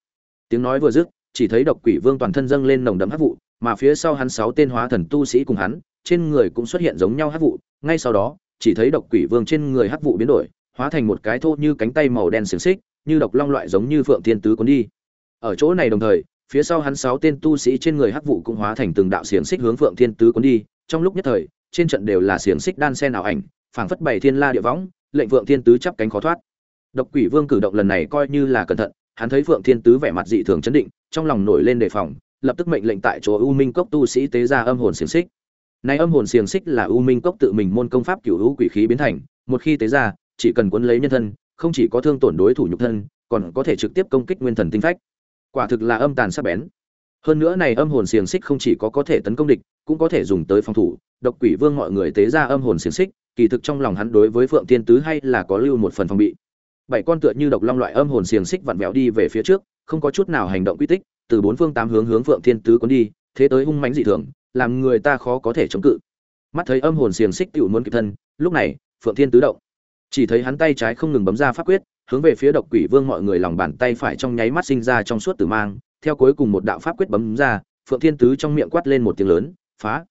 Tiếng nói vừa dứt, chỉ thấy độc quỷ vương toàn thân dâng lên nồng đậm hắc vụ, mà phía sau hắn sáu tên hóa thần tu sĩ cùng hắn, trên người cũng xuất hiện giống nhau hắc vụ. Ngay sau đó, chỉ thấy độc quỷ vương trên người hắc vụ biến đổi, hóa thành một cái thô như cánh tay màu đen xiềng xích, như độc long loại giống như phượng thiên tứ cuốn đi. Ở chỗ này đồng thời, phía sau hắn sáu tên tu sĩ trên người hắc vụ cũng hóa thành từng đạo xiềng xích hướng phượng thiên tứ cuốn đi. Trong lúc nhất thời, trên trận đều là xiềng xích đan sen ảo ảnh phảng phất bảy thiên la địa võng, lệnh vượng thiên tứ chắp cánh khó thoát. Độc quỷ vương cử động lần này coi như là cẩn thận, hắn thấy phượng thiên tứ vẻ mặt dị thường chấn định, trong lòng nổi lên đề phòng, lập tức mệnh lệnh tại chỗ u minh cốc tu sĩ tế ra âm hồn xiềng xích. Này âm hồn xiềng xích là u minh cốc tự mình môn công pháp cửu u quỷ khí biến thành, một khi tế ra, chỉ cần cuốn lấy nhân thân, không chỉ có thương tổn đối thủ nhục thân, còn có thể trực tiếp công kích nguyên thần tinh phách. Quả thực là âm tàn sắc bén. Hơn nữa này âm hồn xiềng xích không chỉ có có thể tấn công địch, cũng có thể dùng tới phòng thủ. Độc quỷ vương mọi người tế ra âm hồn xiềng xích kỳ thực trong lòng hắn đối với phượng Thiên tứ hay là có lưu một phần phòng bị. Bảy con tựa như độc long loại âm hồn xiềng xích vặn vẹo đi về phía trước, không có chút nào hành động quy tích, từ bốn phương tám hướng hướng phượng thiên tứ cuốn đi, thế tới hung mãnh dị thường, làm người ta khó có thể chống cự. Mắt thấy âm hồn xiềng xích tiểu muốn kịp thân, lúc này, phượng thiên tứ động. Chỉ thấy hắn tay trái không ngừng bấm ra pháp quyết, hướng về phía độc quỷ vương mọi người lòng bàn tay phải trong nháy mắt sinh ra trong suốt tử mang, theo cuối cùng một đạo pháp quyết bấm ra, phượng thiên tứ trong miệng quát lên một tiếng lớn, phá!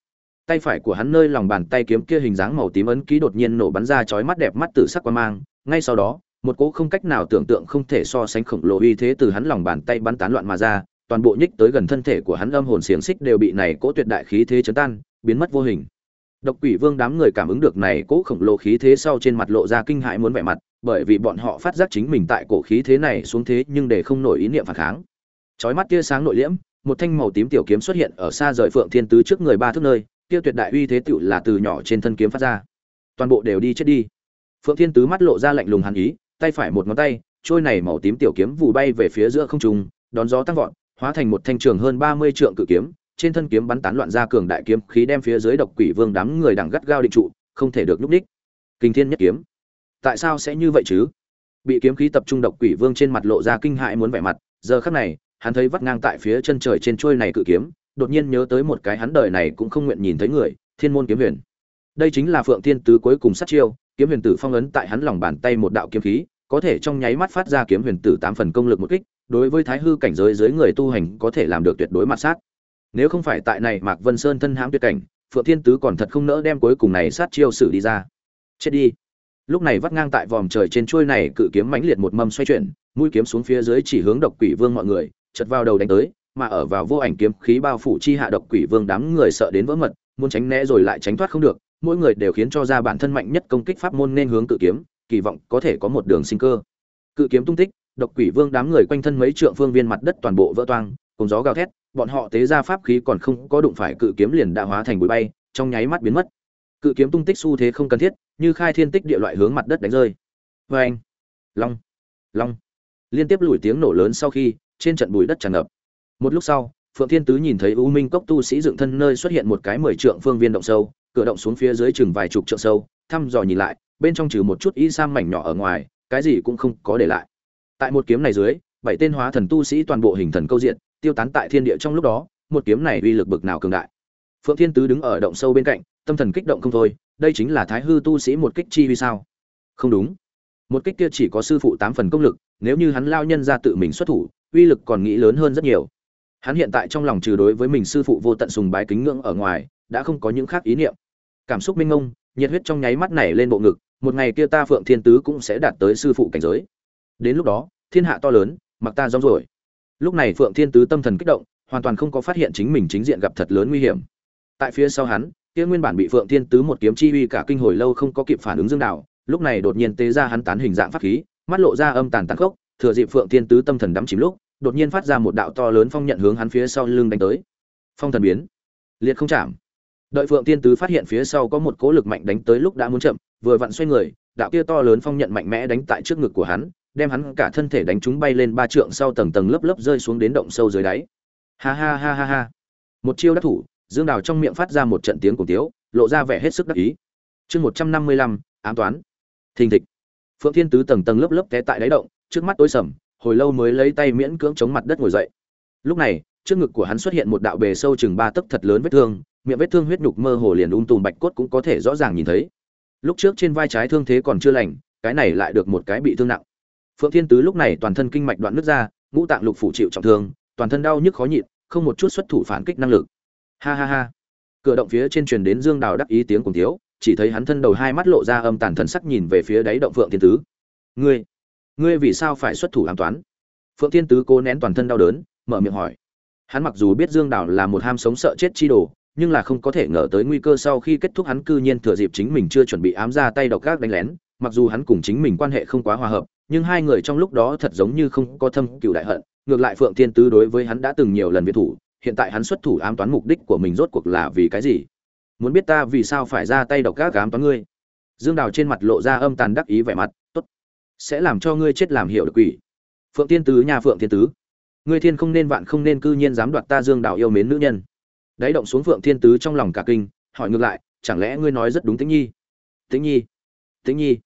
Tay phải của hắn nơi lòng bàn tay kiếm kia hình dáng màu tím ấn ký đột nhiên nổ bắn ra chói mắt đẹp mắt tử sắc qua mang. Ngay sau đó, một cỗ không cách nào tưởng tượng không thể so sánh khổng lồ uy thế từ hắn lòng bàn tay bắn tán loạn mà ra, toàn bộ nhích tới gần thân thể của hắn âm hồn xiềng xích đều bị này cỗ tuyệt đại khí thế chấn tan, biến mất vô hình. Độc quỷ vương đám người cảm ứng được này cỗ khổng lồ khí thế sau trên mặt lộ ra kinh hãi muốn vẻ mặt, bởi vì bọn họ phát giác chính mình tại cổ khí thế này xuống thế nhưng để không nổi ý niệm phản kháng. Chói mắt tia sáng nội liễm, một thanh màu tím tiểu kiếm xuất hiện ở xa rời phượng thiên tứ trước người ba thước nơi kia tuyệt đại uy thế tựu là từ nhỏ trên thân kiếm phát ra. Toàn bộ đều đi chết đi. Phượng thiên tứ mắt lộ ra lạnh lùng hàn ý, tay phải một ngón tay, trôi này màu tím tiểu kiếm vụ bay về phía giữa không trung, đón gió tăng vọt, hóa thành một thanh trường hơn ba mươi trượng cự kiếm, trên thân kiếm bắn tán loạn ra cường đại kiếm khí đem phía dưới độc quỷ vương đám người đằng gắt gao định trụ, không thể được núp đích kinh thiên nhất kiếm. Tại sao sẽ như vậy chứ? Bị kiếm khí tập trung độc quỷ vương trên mặt lộ ra kinh hại muốn vẻ mặt, giờ khắc này, hắn thấy vắt ngang tại phía chân trời trên trôi này cự kiếm đột nhiên nhớ tới một cái hắn đời này cũng không nguyện nhìn thấy người, thiên môn kiếm huyền. Đây chính là phượng thiên tứ cuối cùng sát chiêu, kiếm huyền tử phong ấn tại hắn lòng bàn tay một đạo kiếm khí, có thể trong nháy mắt phát ra kiếm huyền tử tám phần công lực một kích, đối với thái hư cảnh giới dưới người tu hành có thể làm được tuyệt đối mặt sát. Nếu không phải tại này mạc vân sơn thân hãm tuyệt cảnh, phượng thiên tứ còn thật không nỡ đem cuối cùng này sát chiêu xử đi ra. Chết đi. Lúc này vắt ngang tại vòm trời trên chuôi này cự kiếm mãnh liệt một mâm xoay chuyển, mũi kiếm xuống phía dưới chỉ hướng độc quỷ vương mọi người chật vào đầu đánh tới mà ở vào vô ảnh kiếm khí bao phủ chi hạ độc quỷ vương đám người sợ đến vỡ mật, muốn tránh né rồi lại tránh thoát không được, mỗi người đều khiến cho ra bản thân mạnh nhất công kích pháp môn nên hướng cự kiếm, kỳ vọng có thể có một đường sinh cơ. Cự kiếm tung tích, độc quỷ vương đám người quanh thân mấy trượng phương viên mặt đất toàn bộ vỡ toang, cùng gió gào thét, bọn họ tế ra pháp khí còn không có đụng phải cự kiếm liền đã hóa thành bụi bay, trong nháy mắt biến mất. Cự kiếm tung tích xu thế không cần thiết, như khai thiên tích địa loại hướng mặt đất đánh rơi. Vê long. Long. Liên tiếp lùi tiếng nổ lớn sau khi, trên trận bụi đất tràn ngập một lúc sau, phượng thiên tứ nhìn thấy u minh cốc tu sĩ dựng thân nơi xuất hiện một cái mười trượng phương viên động sâu, cửa động xuống phía dưới chừng vài chục trượng sâu, thăm dò nhìn lại, bên trong trừ một chút y sam mảnh nhỏ ở ngoài, cái gì cũng không có để lại. Tại một kiếm này dưới, bảy tên hóa thần tu sĩ toàn bộ hình thần câu diện, tiêu tán tại thiên địa trong lúc đó, một kiếm này uy lực bực nào cường đại. Phượng thiên tứ đứng ở động sâu bên cạnh, tâm thần kích động không thôi, đây chính là thái hư tu sĩ một kích chi huy sao? Không đúng. Một kích kia chỉ có sư phụ tám phần công lực, nếu như hắn lao nhân ra tự mình xuất thủ, uy lực còn nghĩ lớn hơn rất nhiều hắn hiện tại trong lòng trừ đối với mình sư phụ vô tận sùng bái kính ngưỡng ở ngoài, đã không có những khác ý niệm. Cảm xúc minh ngông nhiệt huyết trong nháy mắt nảy lên bộ ngực, một ngày kia ta phượng thiên tứ cũng sẽ đạt tới sư phụ cảnh giới. Đến lúc đó, thiên hạ to lớn, mặc ta rong rồi lúc này phượng thiên tứ tâm thần kích động, hoàn toàn không có phát hiện chính mình chính diện gặp thật lớn nguy hiểm. Tại phía sau hắn, kia nguyên bản bị phượng thiên tứ một kiếm chi uy cả kinh hồi lâu không có kịp phản ứng dương đạo, lúc này đột nhiên tế ra hắn tán hình dạng pháp khí, mắt lộ ra âm tàn tàn khốc, thừa dịp phượng thiên tứ tâm thần đắm chìm lúc đột nhiên phát ra một đạo to lớn phong nhận hướng hắn phía sau lưng đánh tới. Phong thần biến. Liệt không chạm. Đợi phượng tiên tứ phát hiện phía sau có một cỗ lực mạnh đánh tới lúc đã muốn chậm, vừa vặn xoay người, đạo kia to lớn phong nhận mạnh mẽ đánh tại trước ngực của hắn, đem hắn cả thân thể đánh trúng bay lên ba trượng sau tầng tầng lớp lớp rơi xuống đến động sâu dưới đáy. Ha ha ha ha ha. Một chiêu đắc thủ, dương đào trong miệng phát ra một trận tiếng cổ tiếu, lộ ra vẻ hết sức đắc ý. Chương một trăm năm mươi lăm, ám toán. Thình thịch. Phượng thiên tứ tầng tầng lớp lớp té tại đáy động, trước mắt tối sầm hồi lâu mới lấy tay miễn cưỡng chống mặt đất ngồi dậy. Lúc này, trước ngực của hắn xuất hiện một đạo bề sâu chừng ba tấc thật lớn vết thương, miệng vết thương huyết nhục mơ hồ liền um tùm bạch cốt cũng có thể rõ ràng nhìn thấy. Lúc trước trên vai trái thương thế còn chưa lành, cái này lại được một cái bị thương nặng. Phượng thiên tứ lúc này toàn thân kinh mạch đoạn nứt ra, ngũ tạng lục phủ chịu trọng thương, toàn thân đau nhức khó nhịn, không một chút xuất thủ phản kích năng lực. Ha ha ha. Cửa động phía trên truyền đến dương đào đắc ý tiếng cùng thiếu, chỉ thấy hắn thân đầu hai mắt lộ ra âm tàn thần sắc nhìn về phía đáy động phượng thiên tứ. Ngươi ngươi vì sao phải xuất thủ ám toán? Phượng thiên tứ cố nén toàn thân đau đớn, mở miệng hỏi. Hắn mặc dù biết dương đào là một ham sống sợ chết chi đồ, nhưng là không có thể ngờ tới nguy cơ sau khi kết thúc hắn cư nhiên thừa dịp chính mình chưa chuẩn bị ám ra tay độc gác đánh lén, mặc dù hắn cùng chính mình quan hệ không quá hòa hợp, nhưng hai người trong lúc đó thật giống như không có thâm cựu đại hận, ngược lại phượng thiên tứ đối với hắn đã từng nhiều lần biệt thủ, hiện tại hắn xuất thủ ám toán mục đích của mình rốt cuộc là vì cái gì? Muốn biết ta vì sao phải ra tay độc gác ám toán ngươi? Dương đào trên mặt lộ ra âm tàn đắc ý vẻ mặt sẽ làm cho ngươi chết làm hiểu được quỷ. Phượng thiên tứ nhà phượng thiên tứ. Ngươi thiên không nên vạn không nên cư nhiên dám đoạt ta dương đào yêu mến nữ nhân. Đáy động xuống phượng thiên tứ trong lòng cả kinh, hỏi ngược lại, chẳng lẽ ngươi nói rất đúng tĩnh nhi? Tĩnh nhi tĩnh nhi,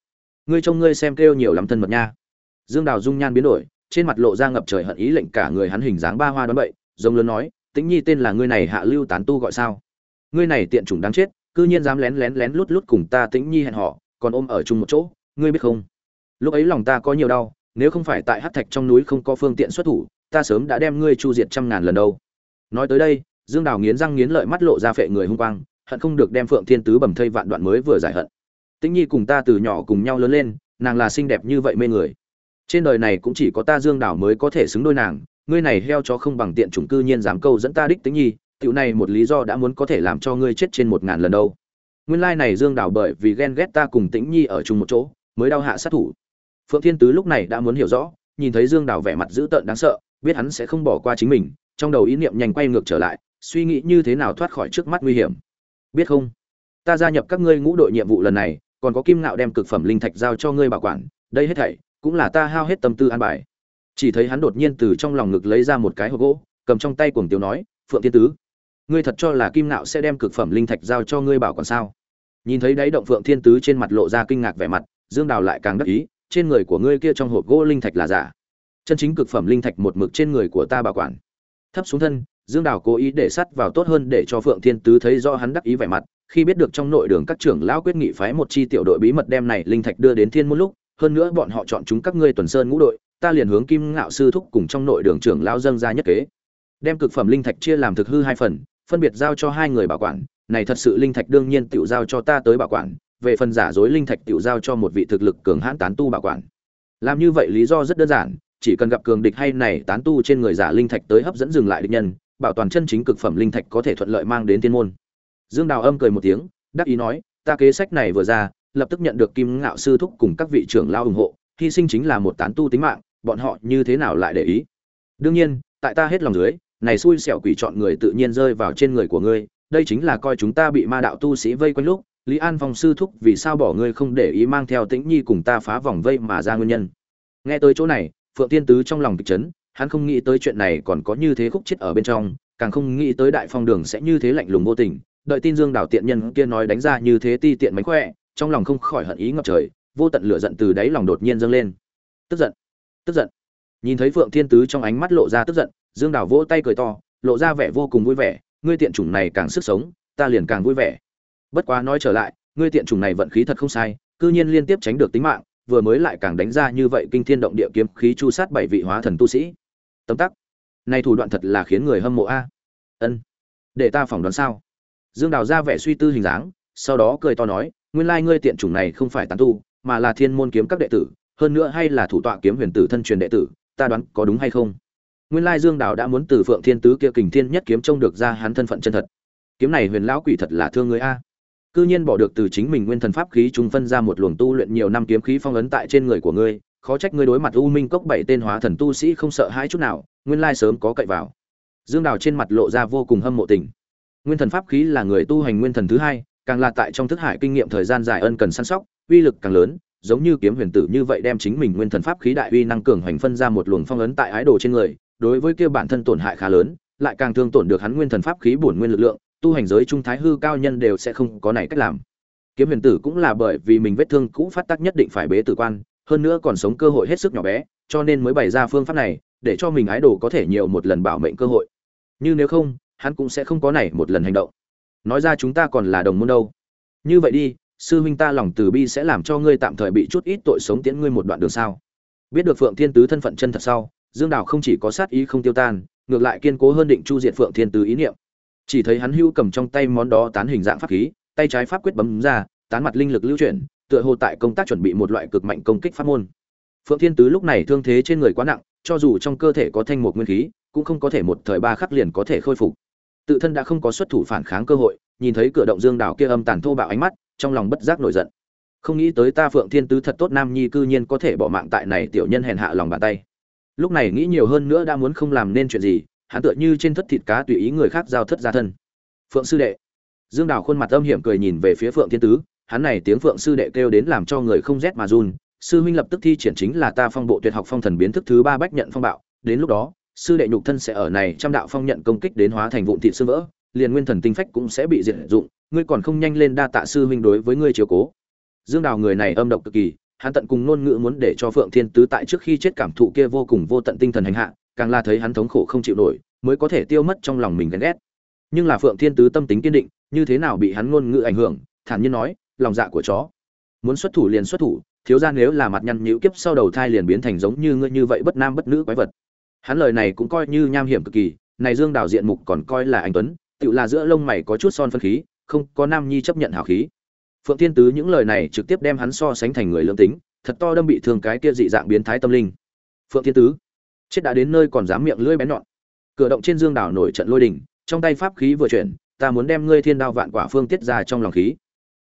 ngươi trông ngươi xem kêu nhiều lắm thân mật nha. Dương đào dung nhan biến đổi, trên mặt lộ ra ngập trời hận ý lệnh cả người hắn hình dáng ba hoa đoán bậy, giống lớn nói, tĩnh nhi tên là ngươi này hạ lưu tán tu gọi sao? Ngươi này tiện chủng đáng chết, cư nhiên dám lén lén lén lút lút cùng ta tĩnh nhi hẹn họ còn ôm ở chung một chỗ, ngươi biết không? Lúc ấy lòng ta có nhiều đau, nếu không phải tại hát thạch trong núi không có phương tiện xuất thủ, ta sớm đã đem ngươi chu diệt trăm ngàn lần đâu. Nói tới đây, dương đào nghiến răng nghiến lợi mắt lộ ra phệ người hung quang, hận không được đem phượng thiên tứ bầm thây vạn đoạn mới vừa giải hận. Tĩnh nhi cùng ta từ nhỏ cùng nhau lớn lên, nàng là xinh đẹp như vậy mê người. Trên đời này cũng chỉ có ta dương đào mới có thể xứng đôi nàng, ngươi này heo chó không bằng tiện chủng cư nhiên dám câu dẫn ta đích tĩnh nhi, tiểu này một lý do đã muốn có thể làm cho ngươi chết trên một ngàn lần đâu. Nguyên lai này dương đào bởi vì ghen ghét ta cùng tĩnh nhi ở chung một chỗ, mới đau hạ sát thủ phượng thiên tứ lúc này đã muốn hiểu rõ, nhìn thấy dương đào vẻ mặt dữ tợn đáng sợ, biết hắn sẽ không bỏ qua chính mình, trong đầu ý niệm nhanh quay ngược trở lại, suy nghĩ như thế nào thoát khỏi trước mắt nguy hiểm. Biết không? Ta gia nhập các ngươi ngũ đội nhiệm vụ lần này, còn có kim ngạo đem cực phẩm linh thạch giao cho ngươi bảo quản, đây hết thảy cũng là ta hao hết tâm tư an bài. Chỉ thấy hắn đột nhiên từ trong lòng ngực lấy ra một cái hộp gỗ, cầm trong tay cuồng tiêu nói, phượng Thiên tứ, ngươi thật cho là kim ngạo sẽ đem cực phẩm linh thạch giao cho ngươi bảo quản sao? Nhìn thấy đáy động phượng thiên tứ trên mặt lộ ra kinh ngạc vẻ mặt, dương đào lại càng đắc ý trên người của ngươi kia trong hộp gỗ linh thạch là giả chân chính cực phẩm linh thạch một mực trên người của ta bảo quản thấp xuống thân Dương Đào cố ý để sắt vào tốt hơn để cho Phượng Thiên Tứ thấy do hắn đắc ý vẻ mặt, khi biết được trong nội đường các trưởng lão quyết nghị phái một chi tiểu đội bí mật đem này linh thạch đưa đến Thiên Môn lúc, hơn nữa bọn họ chọn chúng các ngươi tuần sơn ngũ đội, ta liền hướng Kim Ngạo sư thúc cùng trong nội đường trưởng lão dâng ra nhất kế. Đem cực phẩm linh thạch chia làm thực hư hai phần, phân biệt giao cho hai người bảo quản, này thật sự linh thạch đương nhiên tự giao cho ta tới bảo quản, về phần giả dối linh thạch tiểu giao cho một vị thực lực cường hãn tán tu bảo quản. Làm như vậy lý do rất đơn giản, chỉ cần gặp cường địch hay này tán tu trên người giả linh thạch tới hấp dẫn dừng lại địch nhân, bảo toàn chân chính cực phẩm linh thạch có thể thuận lợi mang đến tiên môn. Dương Đào âm cười một tiếng, đắc ý nói, ta kế sách này vừa ra, lập tức nhận được Kim Ngạo sư thúc cùng các vị trưởng lao ủng hộ, hy sinh chính là một tán tu tính mạng, bọn họ như thế nào lại để ý? Đương nhiên, tại ta hết lòng dưới, này xui xẻo quỷ chọn người tự nhiên rơi vào trên người của ngươi, đây chính là coi chúng ta bị ma đạo tu sĩ vây quanh lúc, Lý An Phong sư thúc vì sao bỏ ngươi không để ý mang theo Tĩnh Nhi cùng ta phá vòng vây mà ra nguyên nhân. Nghe tới chỗ này, Phượng Tiên Tứ trong lòng kịch chấn, hắn không nghĩ tới chuyện này còn có như thế khúc chết ở bên trong, càng không nghĩ tới Đại Phong Đường sẽ như thế lạnh lùng vô tình. Đợi tin Dương Đào tiện nhân kia nói đánh ra như thế ti tiện mánh khỏe, trong lòng không khỏi hận ý ngập trời, vô tận lửa giận từ đáy lòng đột nhiên dâng lên. Tức giận, tức giận. Nhìn thấy Phượng Thiên Tứ trong ánh mắt lộ ra tức giận, Dương Đào vỗ tay cười to, lộ ra vẻ vô cùng vui vẻ, ngươi tiện chủng này càng sức sống, ta liền càng vui vẻ. Bất quá nói trở lại, ngươi tiện trùng này vận khí thật không sai, cư nhiên liên tiếp tránh được tính mạng, vừa mới lại càng đánh ra như vậy kinh thiên động địa kiếm khí chu sát bảy vị hóa thần tu sĩ. Tấm tắc. Này thủ đoạn thật là khiến người hâm mộ a. Ân. Để ta phỏng đoán sao? Dương đào ra vẻ suy tư hình dáng sau đó cười to nói nguyên lai ngươi tiện chủng này không phải tán tu mà là thiên môn kiếm các đệ tử hơn nữa hay là thủ tọa kiếm huyền tử thân truyền đệ tử ta đoán có đúng hay không? Nguyên lai dương đào đã muốn từ phượng thiên tứ kia kình thiên nhất kiếm trông được ra hắn thân phận chân thật. Kiếm này huyền lão quỷ thật là thương người a cư nhiên bỏ được từ chính mình nguyên thần pháp khí trung phân ra một luồng tu luyện nhiều năm kiếm khí phong ấn tại trên người của ngươi, khó trách ngươi đối mặt U Minh cốc bảy tên hóa thần tu sĩ không sợ hãi chút nào, nguyên lai sớm có cậy vào. Dương Đào trên mặt lộ ra vô cùng hâm mộ tình. Nguyên thần pháp khí là người tu hành nguyên thần thứ hai, càng là tại trong thức hải kinh nghiệm thời gian dài ân cần săn sóc, uy lực càng lớn, giống như kiếm huyền tử như vậy đem chính mình nguyên thần pháp khí đại uy năng cường hoành phân ra một luồng phong ấn tại ái đồ trên người, đối với kia bản thân tổn hại khá lớn, lại càng thương tổn được hắn nguyên thần pháp khí bổn nguyên lực lượng, tu hành giới trung thái hư cao nhân đều sẽ không có này cách làm. Kiếm huyền tử cũng là bởi vì mình vết thương cũ phát tác nhất định phải bế tử quan, hơn nữa còn sống cơ hội hết sức nhỏ bé, cho nên mới bày ra phương pháp này, để cho mình ái đồ có thể nhiều một lần bảo mệnh cơ hội. Như nếu không, hắn cũng sẽ không có này một lần hành động. Nói ra chúng ta còn là đồng môn đâu. Như vậy đi, sư huynh ta lòng từ bi sẽ làm cho ngươi tạm thời bị chút ít tội sống tiễn ngươi một đoạn đường sao? Biết được phượng thiên tứ thân phận chân thật sau, dương đào không chỉ có sát ý không tiêu tan, ngược lại kiên cố hơn định chu diệt phượng thiên tứ ý niệm chỉ thấy hắn hưu cầm trong tay món đó tán hình dạng pháp khí, tay trái pháp quyết bấm ra, tán mặt linh lực lưu chuyển, tựa hồ tại công tác chuẩn bị một loại cực mạnh công kích pháp môn. Phượng thiên tứ lúc này thương thế trên người quá nặng, cho dù trong cơ thể có thanh một nguyên khí, cũng không có thể một thời ba khắc liền có thể khôi phục. Tự thân đã không có xuất thủ phản kháng cơ hội, nhìn thấy cửa động dương đảo kia âm tàn thô bạo ánh mắt, trong lòng bất giác nổi giận. Không nghĩ tới ta phượng thiên tứ thật tốt nam nhi cư nhiên có thể bỏ mạng tại này tiểu nhân hèn hạ lòng bàn tay. Lúc này nghĩ nhiều hơn nữa đã muốn không làm nên chuyện gì hắn tựa như trên thất thịt cá tùy ý người khác giao thất ra thân. Phượng sư đệ. Dương đào khuôn mặt âm hiểm cười nhìn về phía phượng thiên tứ, hắn này tiếng phượng sư đệ kêu đến làm cho người không rét mà run. Sư huynh lập tức thi triển chính là ta phong bộ tuyệt học phong thần biến thức thứ ba bách nhận phong bạo. Đến lúc đó, sư đệ nhục thân sẽ ở này trăm đạo phong nhận công kích đến hóa thành vụn thịt sư vỡ, liền nguyên thần tinh phách cũng sẽ bị diệt dụng. Ngươi còn không nhanh lên đa tạ sư huynh đối với ngươi chiếu cố. Dương đào người này âm độc cực kỳ, hắn tận cùng ngôn ngữ muốn để cho phượng thiên tứ tại trước khi chết cảm thụ kia vô cùng vô tận tinh thần hành hạ càng là thấy hắn thống khổ không chịu nổi, mới có thể tiêu mất trong lòng mình ghen ghét. Nhưng là phượng thiên tứ tâm tính kiên định, như thế nào bị hắn ngôn ngữ ảnh hưởng, thản nhiên nói, lòng dạ của chó, muốn xuất thủ liền xuất thủ, thiếu gia nếu là mặt nhăn nhữ kiếp sau đầu thai liền biến thành giống như ngươi như vậy bất nam bất nữ quái vật. Hắn lời này cũng coi như nham hiểm cực kỳ, này dương đào diện mục còn coi là anh tuấn tự là giữa lông mày có chút son phân khí, không có nam nhi chấp nhận hào khí. Phượng thiên tứ những lời này trực tiếp đem hắn so sánh thành người lương tính, thật to đâm bị thương cái kia dị dạng biến thái tâm linh. Phượng thiên tứ chết đã đến nơi còn dám miệng lưỡi bén nhọn. Cửa động trên dương đảo nổi trận lôi đình, trong tay pháp khí vừa chuyển, ta muốn đem ngươi thiên đao vạn quả phương tiết ra trong lòng khí.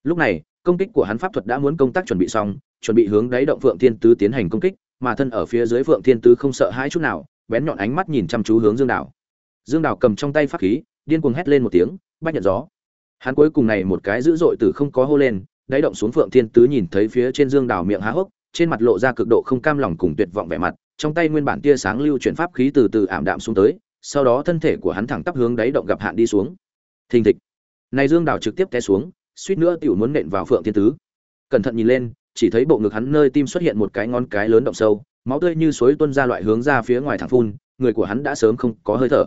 Lúc này, công kích của hắn pháp thuật đã muốn công tác chuẩn bị xong, chuẩn bị hướng đáy động phượng thiên tứ tiến hành công kích, mà thân ở phía dưới phượng thiên tứ không sợ hãi chút nào, bén nhọn ánh mắt nhìn chăm chú hướng dương đảo. Dương đảo cầm trong tay pháp khí, điên cuồng hét lên một tiếng, bách nhận gió. Hắn cuối cùng này một cái dữ dội từ không có hô lên, đáy động xuống phượng thiên tứ nhìn thấy phía trên dương đảo miệng há hốc, trên mặt lộ ra cực độ không cam lòng cùng tuyệt vọng vẻ mặt trong tay nguyên bản tia sáng lưu chuyển pháp khí từ từ ảm đạm xuống tới, sau đó thân thể của hắn thẳng tắp hướng đáy động gặp hạn đi xuống. Thình thịch. Này dương đào trực tiếp té xuống, suýt nữa tiểu muốn nện vào phượng thiên tứ. Cẩn thận nhìn lên, chỉ thấy bộ ngực hắn nơi tim xuất hiện một cái ngón cái lớn động sâu, máu tươi như suối tuôn ra loại hướng ra phía ngoài thẳng phun, người của hắn đã sớm không có hơi thở.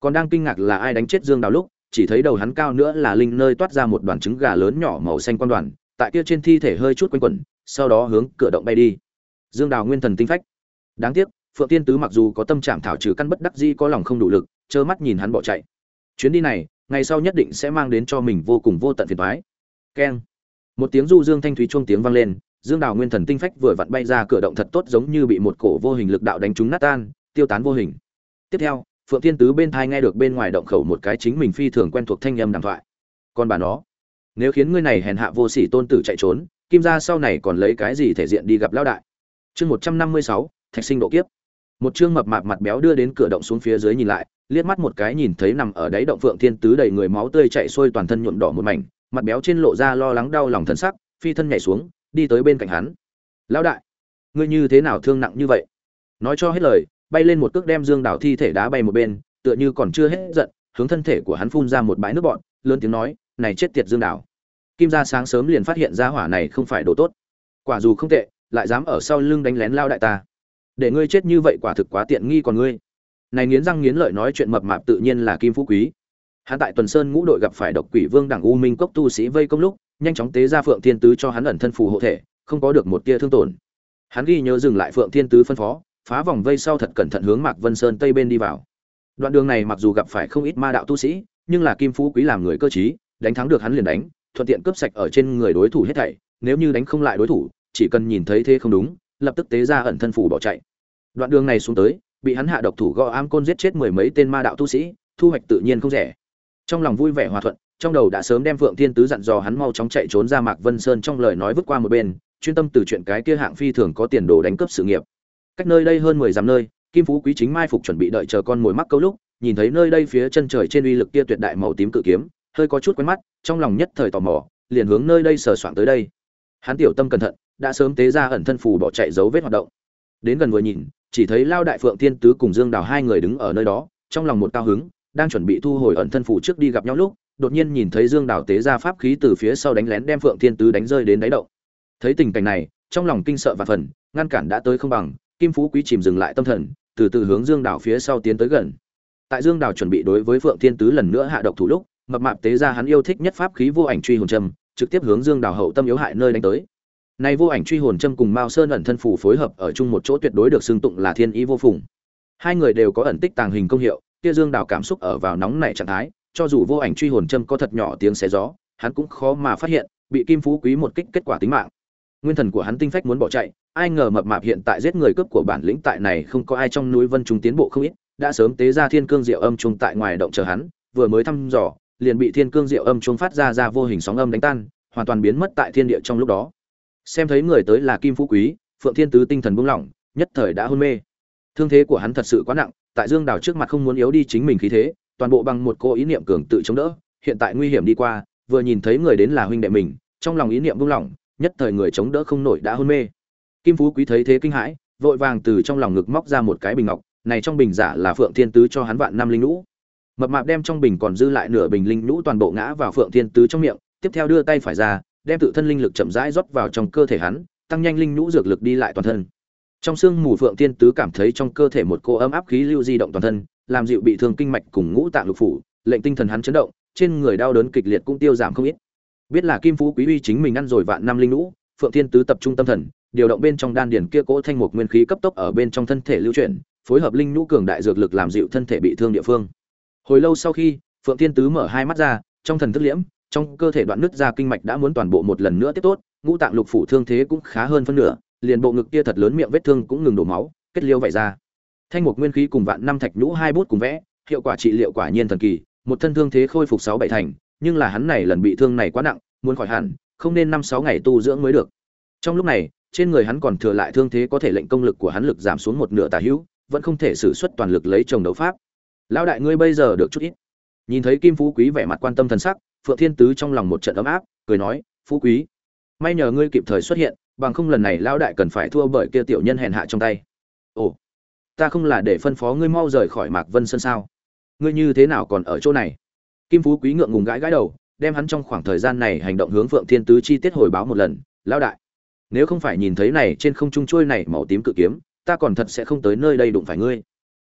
Còn đang kinh ngạc là ai đánh chết dương đào lúc, chỉ thấy đầu hắn cao nữa là linh nơi toát ra một đoàn trứng gà lớn nhỏ màu xanh quan đoàn, tại kia trên thi thể hơi chút quanh quẩn, sau đó hướng cửa động bay đi. Dương đào nguyên thần tinh phách đáng tiếc, phượng tiên tứ mặc dù có tâm trạng thảo trừ căn bất đắc di có lòng không đủ lực, trơ mắt nhìn hắn bỏ chạy. Chuyến đi này, ngày sau nhất định sẽ mang đến cho mình vô cùng vô tận phiền toái. Keng. Một tiếng du dương thanh thúy chuông tiếng vang lên, dương đào nguyên thần tinh phách vừa vặn bay ra cửa động thật tốt giống như bị một cổ vô hình lực đạo đánh trúng nát tan, tiêu tán vô hình. Tiếp theo, phượng tiên tứ bên thai nghe được bên ngoài động khẩu một cái chính mình phi thường quen thuộc thanh âm đàm thoại. Còn bà nó, nếu khiến ngươi này hèn hạ vô sỉ tôn tử chạy trốn, kim gia sau này còn lấy cái gì thể diện đi gặp lão đại? Chương một trăm năm mươi sáu thạch sinh độ kiếp. Một chương mập mạp mặt béo đưa đến cửa động xuống phía dưới nhìn lại, liếc mắt một cái nhìn thấy nằm ở đáy động phượng thiên tứ đầy người máu tươi chạy xuôi toàn thân nhuộm đỏ một mảnh, mặt béo trên lộ ra lo lắng đau lòng thân sắc, phi thân nhảy xuống, đi tới bên cạnh hắn. Lão đại, ngươi như thế nào thương nặng như vậy? Nói cho hết lời, bay lên một cước đem dương đảo thi thể đá bay một bên, tựa như còn chưa hết giận, hướng thân thể của hắn phun ra một bãi nước bọn lớn tiếng nói, này chết tiệt dương đảo kim gia sáng sớm liền phát hiện ra hỏa này không phải đồ tốt. Quả dù không tệ, lại dám ở sau lưng đánh lén lao đại ta để ngươi chết như vậy quả thực quá tiện nghi còn ngươi. Này nghiến răng nghiến lợi nói chuyện mập mạp tự nhiên là kim phú quý. Hắn tại tuần sơn ngũ đội gặp phải độc quỷ vương đảng u minh cốc tu sĩ vây công lúc, nhanh chóng tế ra phượng thiên tứ cho hắn ẩn thân phù hộ thể, không có được một tia thương tổn. Hắn ghi nhớ dừng lại phượng thiên tứ phân phó, phá vòng vây sau thật cẩn thận hướng mạc vân sơn tây bên đi vào. Đoạn đường này mặc dù gặp phải không ít ma đạo tu sĩ, nhưng là kim phú quý làm người cơ trí, đánh thắng được hắn liền đánh, thuận tiện cướp sạch ở trên người đối thủ hết thảy, nếu như đánh không lại đối thủ, chỉ cần nhìn thấy thế không đúng lập tức tế ra ẩn thân phủ bỏ chạy. Đoạn đường này xuống tới, bị hắn hạ độc thủ gõ am côn giết chết mười mấy tên ma đạo tu sĩ, thu hoạch tự nhiên không rẻ. Trong lòng vui vẻ hòa thuận, trong đầu đã sớm đem phượng thiên tứ dặn dò hắn mau chóng chạy trốn ra mạc vân sơn trong lời nói vứt qua một bên, chuyên tâm từ chuyện cái kia hạng phi thường có tiền đồ đánh cướp sự nghiệp. Cách nơi đây hơn mười dặm nơi, kim phú quý chính mai phục chuẩn bị đợi chờ con mồi mắc câu lúc, nhìn thấy nơi đây phía chân trời trên uy lực kia tuyệt đại màu tím cự kiếm, hơi có chút quen mắt, trong lòng nhất thời tò mò, liền hướng nơi đây sờ soạng tới đây. Hắn tiểu tâm cẩn thận đã sớm tế ra ẩn thân phù bỏ chạy dấu vết hoạt động. Đến gần vừa nhìn, chỉ thấy lao đại phượng thiên tứ cùng dương đào hai người đứng ở nơi đó, trong lòng một cao hứng, đang chuẩn bị thu hồi ẩn thân phù trước đi gặp nhau lúc, đột nhiên nhìn thấy dương đào tế ra pháp khí từ phía sau đánh lén đem phượng thiên tứ đánh rơi đến đáy động. Thấy tình cảnh này, trong lòng kinh sợ và phần, ngăn cản đã tới không bằng, kim phú quý chìm dừng lại tâm thần, từ từ hướng dương đảo phía sau tiến tới gần. Tại dương đào chuẩn bị đối với phượng thiên tứ lần nữa hạ độc thủ lúc, mập mạp tế ra hắn yêu thích nhất pháp khí vô ảnh truy hồn trầm, trực tiếp hướng dương đào hậu tâm yếu hại nơi đánh tới nay vô ảnh truy hồn châm cùng mao sơn ẩn thân phủ phối hợp ở chung một chỗ tuyệt đối được xưng tụng là thiên ý vô phùng. Hai người đều có ẩn tích tàng hình công hiệu, kia dương đào cảm xúc ở vào nóng nảy trạng thái, cho dù vô ảnh truy hồn châm có thật nhỏ tiếng xé gió, hắn cũng khó mà phát hiện, bị kim phú quý một kích kết quả tính mạng. Nguyên thần của hắn tinh phách muốn bỏ chạy, ai ngờ mập mạp hiện tại giết người cướp của bản lĩnh tại này không có ai trong núi vân trung tiến bộ không ít, đã sớm tế ra thiên cương diệu âm trung tại ngoài động chờ hắn, vừa mới thăm dò, liền bị thiên cương diệu âm trung phát ra ra vô hình sóng âm đánh tan, hoàn toàn biến mất tại thiên địa trong lúc đó xem thấy người tới là kim phú quý, phượng thiên tứ tinh thần buông lỏng, nhất thời đã hôn mê. Thương thế của hắn thật sự quá nặng, tại dương đào trước mặt không muốn yếu đi chính mình khí thế, toàn bộ bằng một cô ý niệm cường tự chống đỡ, hiện tại nguy hiểm đi qua, vừa nhìn thấy người đến là huynh đệ mình, trong lòng ý niệm buông lỏng, nhất thời người chống đỡ không nổi đã hôn mê. Kim phú quý thấy thế kinh hãi, vội vàng từ trong lòng ngực móc ra một cái bình ngọc, này trong bình giả là phượng thiên tứ cho hắn vạn năm linh lũ mập mạp đem trong bình còn dư lại nửa bình linh lũ toàn bộ ngã vào phượng thiên tứ trong miệng, tiếp theo đưa tay phải ra đem tự thân linh lực chậm rãi rót vào trong cơ thể hắn, tăng nhanh linh nhũ dược lực đi lại toàn thân. Trong xương mù phượng tiên tứ cảm thấy trong cơ thể một cô ấm áp khí lưu di động toàn thân, làm dịu bị thương kinh mạch cùng ngũ tạng lục phủ, lệnh tinh thần hắn chấn động, trên người đau đớn kịch liệt cũng tiêu giảm không ít. Biết là kim phú quý uy chính mình ăn rồi vạn năm linh nhũ, phượng tiên tứ tập trung tâm thần, điều động bên trong đan điền kia cỗ thanh mục nguyên khí cấp tốc ở bên trong thân thể lưu chuyển, phối hợp linh nhũ cường đại dược lực làm dịu thân thể bị thương địa phương. Hồi lâu sau khi, phượng tiên tứ mở hai mắt ra, trong thần thức liễm trong cơ thể đoạn nứt ra kinh mạch đã muốn toàn bộ một lần nữa tiếp tốt, ngũ tạng lục phủ thương thế cũng khá hơn phân nửa, liền bộ ngực kia thật lớn miệng vết thương cũng ngừng đổ máu, kết liêu vậy ra. Thanh mục nguyên khí cùng vạn năm thạch nhũ hai bút cùng vẽ, hiệu quả trị liệu quả nhiên thần kỳ, một thân thương thế khôi phục sáu bảy thành, nhưng là hắn này lần bị thương này quá nặng, muốn khỏi hẳn, không nên năm sáu ngày tu dưỡng mới được. Trong lúc này, trên người hắn còn thừa lại thương thế có thể lệnh công lực của hắn lực giảm xuống một nửa tà hữu, vẫn không thể sử xuất toàn lực lấy chồng đấu pháp. Lão đại ngươi bây giờ được chút ít. Nhìn thấy kim phú quý vẻ mặt quan tâm thần sắc phượng thiên tứ trong lòng một trận ấm áp, cười nói, phú quý, may nhờ ngươi kịp thời xuất hiện, bằng không lần này lão đại cần phải thua bởi kia tiểu nhân hèn hạ trong tay. Ồ, ta không là để phân phó ngươi mau rời khỏi mạc vân sơn sao? Ngươi như thế nào còn ở chỗ này? Kim phú quý ngượng ngùng gãi gãi đầu, đem hắn trong khoảng thời gian này hành động hướng phượng thiên tứ chi tiết hồi báo một lần, lão đại, nếu không phải nhìn thấy này trên không trung trôi này màu tím cự kiếm, ta còn thật sẽ không tới nơi đây đụng phải ngươi.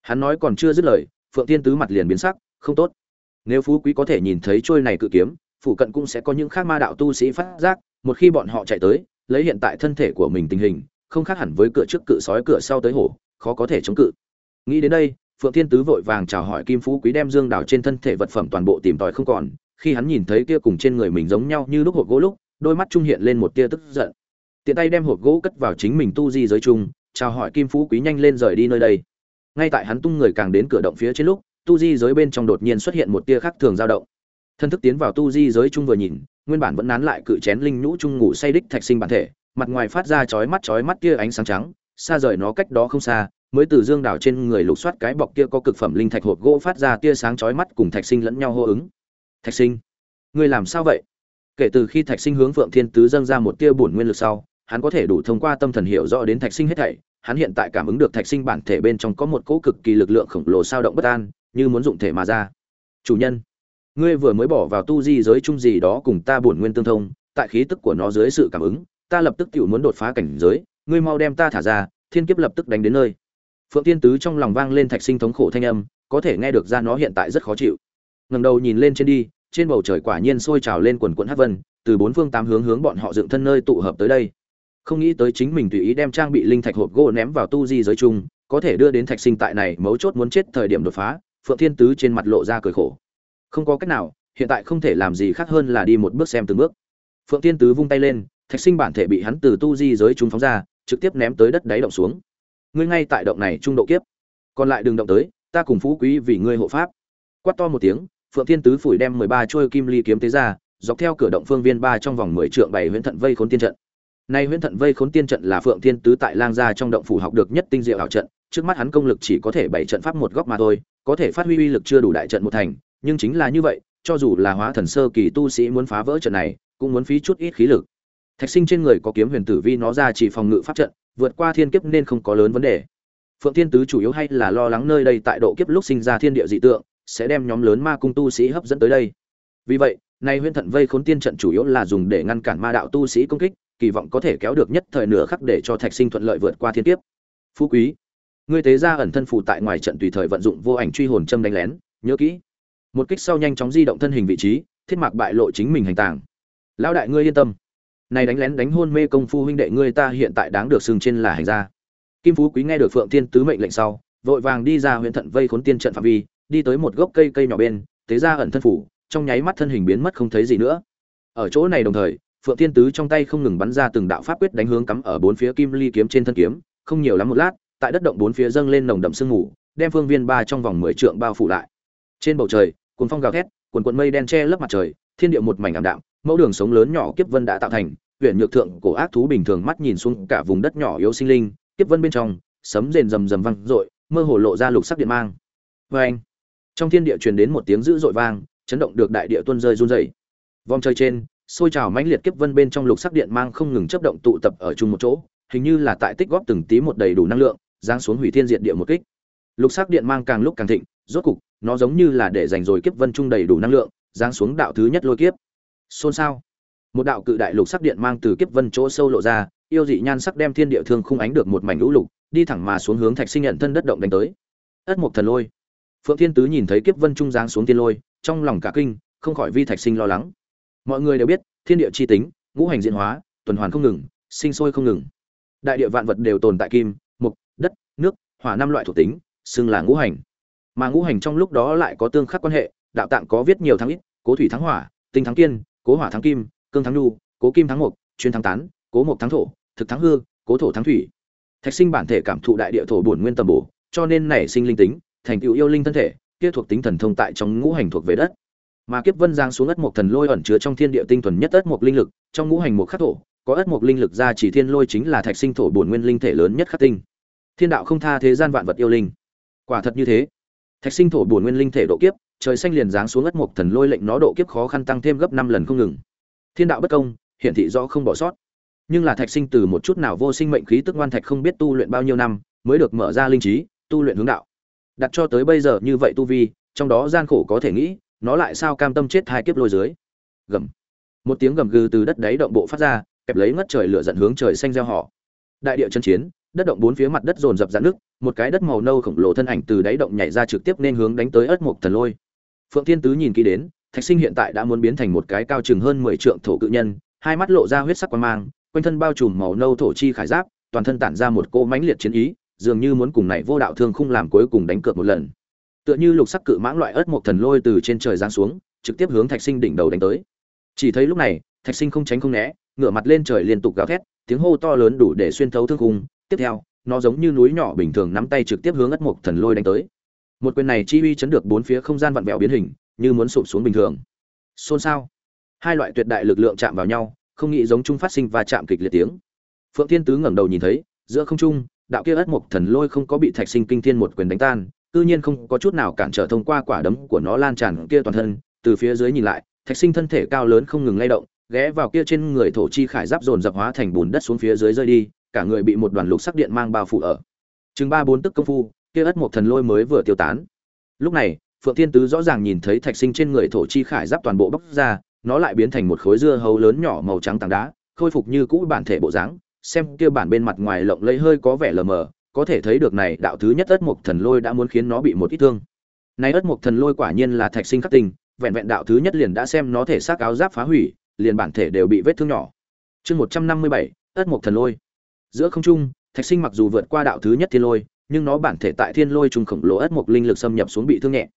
Hắn nói còn chưa dứt lời, phượng thiên tứ mặt liền biến sắc, không tốt nếu phú quý có thể nhìn thấy trôi này cự kiếm phụ cận cũng sẽ có những khác ma đạo tu sĩ phát giác, một khi bọn họ chạy tới, lấy hiện tại thân thể của mình tình hình, không khác hẳn với cửa trước cự sói cửa sau tới hổ, khó có thể chống cự. Nghĩ đến đây, phượng thiên tứ vội vàng chào hỏi kim phú quý đem dương đào trên thân thể vật phẩm toàn bộ tìm tòi không còn, khi hắn nhìn thấy kia cùng trên người mình giống nhau như lúc hộp gỗ lúc, đôi mắt trung hiện lên một tia tức giận. Tiện tay đem hộp gỗ cất vào chính mình tu di giới chung chào hỏi kim phú quý nhanh lên rời đi nơi đây. Ngay tại hắn tung người càng đến cửa động phía trên lúc tu di giới bên trong đột nhiên xuất hiện một tia khác thường dao động. Thân thức tiến vào tu di giới chung vừa nhìn, nguyên bản vẫn nán lại cự chén linh nhũ chung ngủ say đích thạch sinh bản thể, mặt ngoài phát ra chói mắt chói mắt kia ánh sáng trắng, xa rời nó cách đó không xa, mới từ dương đảo trên người lục soát cái bọc kia có cực phẩm linh thạch hộp gỗ phát ra tia sáng chói mắt cùng thạch sinh lẫn nhau hô ứng. Thạch sinh, ngươi làm sao vậy? Kể từ khi thạch sinh hướng phượng thiên tứ dâng ra một tia bổn nguyên lực sau, hắn có thể đủ thông qua tâm thần hiểu rõ đến thạch sinh hết thảy, hắn hiện tại cảm ứng được thạch sinh bản thể bên trong có một cỗ cực kỳ lực lượng khổng lồ sao động bất an như muốn dụng thể mà ra. Chủ nhân, ngươi vừa mới bỏ vào tu di giới chung gì đó cùng ta bổn nguyên tương thông, tại khí tức của nó dưới sự cảm ứng, ta lập tức tự muốn đột phá cảnh giới, ngươi mau đem ta thả ra, thiên kiếp lập tức đánh đến nơi. Phượng tiên tứ trong lòng vang lên thạch sinh thống khổ thanh âm, có thể nghe được ra nó hiện tại rất khó chịu. Ngẩng đầu nhìn lên trên đi, trên bầu trời quả nhiên sôi trào lên quần quần hắc vân, từ bốn phương tám hướng hướng bọn họ dựng thân nơi tụ hợp tới đây. Không nghĩ tới chính mình tùy ý đem trang bị linh thạch hộp gỗ ném vào tu di giới chung, có thể đưa đến thạch sinh tại này mấu chốt muốn chết thời điểm đột phá phượng thiên tứ trên mặt lộ ra cười khổ. Không có cách nào, hiện tại không thể làm gì khác hơn là đi một bước xem từng bước. Phượng thiên tứ vung tay lên, thạch sinh bản thể bị hắn từ tu di giới chúng phóng ra, trực tiếp ném tới đất đáy động xuống. Ngươi ngay tại động này trung độ kiếp. Còn lại đừng động tới, ta cùng phú quý vì ngươi hộ pháp. Quát to một tiếng, phượng thiên tứ phủi đem mười ba trôi kim ly kiếm tế ra, dọc theo cửa động phương viên ba trong vòng mười trượng bảy huyễn thận vây khốn tiên trận nay huyễn thận vây khốn tiên trận là phượng thiên tứ tại lang gia trong động phủ học được nhất tinh diệu ảo trận, trước mắt hắn công lực chỉ có thể bảy trận pháp một góc mà thôi, có thể phát huy uy lực chưa đủ đại trận một thành, nhưng chính là như vậy, cho dù là hóa thần sơ kỳ tu sĩ muốn phá vỡ trận này, cũng muốn phí chút ít khí lực. Thạch sinh trên người có kiếm huyền tử vi nó ra chỉ phòng ngự pháp trận, vượt qua thiên kiếp nên không có lớn vấn đề. Phượng thiên tứ chủ yếu hay là lo lắng nơi đây tại độ kiếp lúc sinh ra thiên địa dị tượng, sẽ đem nhóm lớn ma cung tu sĩ hấp dẫn tới đây. Vì vậy, nay huyễn thận vây khốn tiên trận chủ yếu là dùng để ngăn cản ma đạo tu sĩ công kích kỳ vọng có thể kéo được nhất thời nửa khắc để cho thạch sinh thuận lợi vượt qua thiên kiếp. Phú quý, ngươi tế ra ẩn thân phù tại ngoài trận tùy thời vận dụng vô ảnh truy hồn châm đánh lén, nhớ kỹ. Một kích sau nhanh chóng di động thân hình vị trí, thiết mạc bại lộ chính mình hành tàng. Lão đại ngươi yên tâm. Này đánh lén đánh hôn mê công phu huynh đệ ngươi ta hiện tại đáng được xưng trên là hành gia. Kim phú quý nghe được phượng thiên tứ mệnh lệnh sau, vội vàng đi ra huyện thận vây khốn tiên trận phạm vi, đi tới một gốc cây cây nhỏ bên, tế ra ẩn thân phủ, trong nháy mắt thân hình biến mất không thấy gì nữa. Ở chỗ này đồng thời phượng thiên tứ trong tay không ngừng bắn ra từng đạo pháp quyết đánh hướng cắm ở bốn phía kim ly kiếm trên thân kiếm, không nhiều lắm một lát, tại đất động bốn phía dâng lên nồng đậm sương mù, đem phương viên ba trong vòng mười trượng bao phủ lại. Trên bầu trời cuốn phong gào thét, cuồn cuộn mây đen che lấp mặt trời, thiên địa một mảnh ảm đạm, mẫu đường sống lớn nhỏ kiếp vân đã tạo thành, huyền nhược thượng cổ ác thú bình thường mắt nhìn xuống cả vùng đất nhỏ yếu sinh linh, kiếp vân bên trong, sấm rền rầm rầm vang dội, mơ hồ lộ ra lục sắc điện mang. Vâng Oeng! trong thiên địa truyền đến một tiếng dữ dội vang, chấn động được đại địa tuôn rơi run rẩy. Vòng trời trên xôi trào mãnh liệt kiếp vân bên trong lục sắc điện mang không ngừng chấp động tụ tập ở chung một chỗ, hình như là tại tích góp từng tí một đầy đủ năng lượng, giáng xuống hủy thiên diệt địa một kích. Lục sắc điện mang càng lúc càng thịnh, rốt cục, nó giống như là để dành rồi kiếp vân trung đầy đủ năng lượng, giáng xuống đạo thứ nhất lôi kiếp. Xôn xao. Một đạo cự đại lục sắc điện mang từ kiếp vân chỗ sâu lộ ra, yêu dị nhan sắc đem thiên địa thương khung ánh được một mảnh lũ lục đi thẳng mà xuống hướng thạch sinh nhận thân đất động đánh tới. Ất mục thần lôi. Phượng thiên tứ nhìn thấy kiếp vân trung giáng xuống tiên lôi, trong lòng cả kinh, không khỏi vi thạch sinh lo lắng mọi người đều biết, thiên địa chi tính, ngũ hành diễn hóa, tuần hoàn không ngừng, sinh sôi không ngừng. Đại địa vạn vật đều tồn tại kim, mục, đất, nước, hỏa năm loại thuộc tính, xưng là ngũ hành. Mà ngũ hành trong lúc đó lại có tương khắc quan hệ, đạo tạng có viết nhiều thắng ít, cố thủy thắng hỏa, tinh thắng kiên, cố hỏa thắng kim, cương thắng nhu, cố kim thắng mục chuyên thắng tán, cố mục thắng thổ, thực thắng hương cố thổ thắng thủy. Thạch sinh bản thể cảm thụ đại địa thổ bổn nguyên tầm bổ, cho nên nảy sinh linh tính, thành tựu yêu linh thân thể, kia thuộc tính thần thông tại trong ngũ hành thuộc về đất mà kiếp vân giang xuống ất mộc thần lôi ẩn chứa trong thiên địa tinh thuần nhất ất mộc linh lực, trong ngũ hành một khắc thổ, có ất mộc linh lực ra chỉ thiên lôi chính là thạch sinh thổ bổn nguyên linh thể lớn nhất khắc tinh. Thiên đạo không tha thế gian vạn vật yêu linh. Quả thật như thế. Thạch sinh thổ bổn nguyên linh thể độ kiếp, trời xanh liền giáng xuống ất mộc thần lôi lệnh nó độ kiếp khó khăn tăng thêm gấp năm lần không ngừng. Thiên đạo bất công, hiển thị rõ không bỏ sót. Nhưng là thạch sinh từ một chút nào vô sinh mệnh khí tức ngoan thạch không biết tu luyện bao nhiêu năm, mới được mở ra linh trí, tu luyện hướng đạo. Đặt cho tới bây giờ như vậy tu vi, trong đó gian khổ có thể nghĩ nó lại sao cam tâm chết hai kiếp lôi dưới. Gầm. Một tiếng gầm gừ từ đất đáy động bộ phát ra, kẹp lấy ngất trời lửa dẫn hướng trời xanh gieo họ. Đại địa chân chiến, đất động bốn phía mặt đất dồn dập dạn nước một cái đất màu nâu khổng lồ thân ảnh từ đáy động nhảy ra trực tiếp nên hướng đánh tới ớt mục thần lôi. Phượng thiên tứ nhìn kỹ đến, thạch sinh hiện tại đã muốn biến thành một cái cao chừng hơn mười trượng thổ cự nhân, hai mắt lộ ra huyết sắc quan mang, quanh thân bao trùm màu nâu thổ chi khải giáp, toàn thân tản ra một cỗ mãnh liệt chiến ý, dường như muốn cùng này vô đạo thương khung làm cuối cùng đánh cược một lần tựa như lục sắc cự mãng loại ớt một thần lôi từ trên trời giáng xuống, trực tiếp hướng thạch sinh đỉnh đầu đánh tới. Chỉ thấy lúc này, thạch sinh không tránh không né, ngửa mặt lên trời liên tục gào thét, tiếng hô to lớn đủ để xuyên thấu thương khung. Tiếp theo, nó giống như núi nhỏ bình thường nắm tay trực tiếp hướng ất mục thần lôi đánh tới. Một quyền này chi uy chấn được bốn phía không gian vặn vẹo biến hình, như muốn sụp xuống bình thường. Xôn xao. Hai loại tuyệt đại lực lượng chạm vào nhau, không nghĩ giống chung phát sinh và chạm kịch liệt tiếng. Phượng thiên tứ ngẩng đầu nhìn thấy, giữa không trung, đạo kia ất mục thần lôi không có bị thạch sinh kinh thiên một quyền đánh tan cư nhiên không có chút nào cản trở thông qua quả đấm của nó lan tràn kia toàn thân, từ phía dưới nhìn lại, thạch sinh thân thể cao lớn không ngừng lay động, ghé vào kia trên người thổ chi khải giáp dồn dập hóa thành bùn đất xuống phía dưới rơi đi, cả người bị một đoàn lục sắc điện mang bao phủ ở. Chừng ba bốn tức công phu, kia ất một thần lôi mới vừa tiêu tán. Lúc này, phượng thiên tứ rõ ràng nhìn thấy thạch sinh trên người thổ chi khải giáp toàn bộ bóc ra, nó lại biến thành một khối dưa hấu lớn nhỏ màu trắng tảng đá, khôi phục như cũ bản thể bộ dáng, xem kia bản bên mặt ngoài lộng lẫy hơi có vẻ lờ mờ có thể thấy được này, đạo thứ nhất ất mục thần lôi đã muốn khiến nó bị một ít thương. Này ất mục thần lôi quả nhiên là thạch sinh khắc tình vẹn vẹn đạo thứ nhất liền đã xem nó thể xác áo giáp phá hủy, liền bản thể đều bị vết thương nhỏ. Chương một trăm năm mươi bảy, ất mục thần lôi. Giữa không trung, thạch sinh mặc dù vượt qua đạo thứ nhất thiên lôi, nhưng nó bản thể tại thiên lôi trùng khổng lồ ất mục linh lực xâm nhập xuống bị thương nhẹ.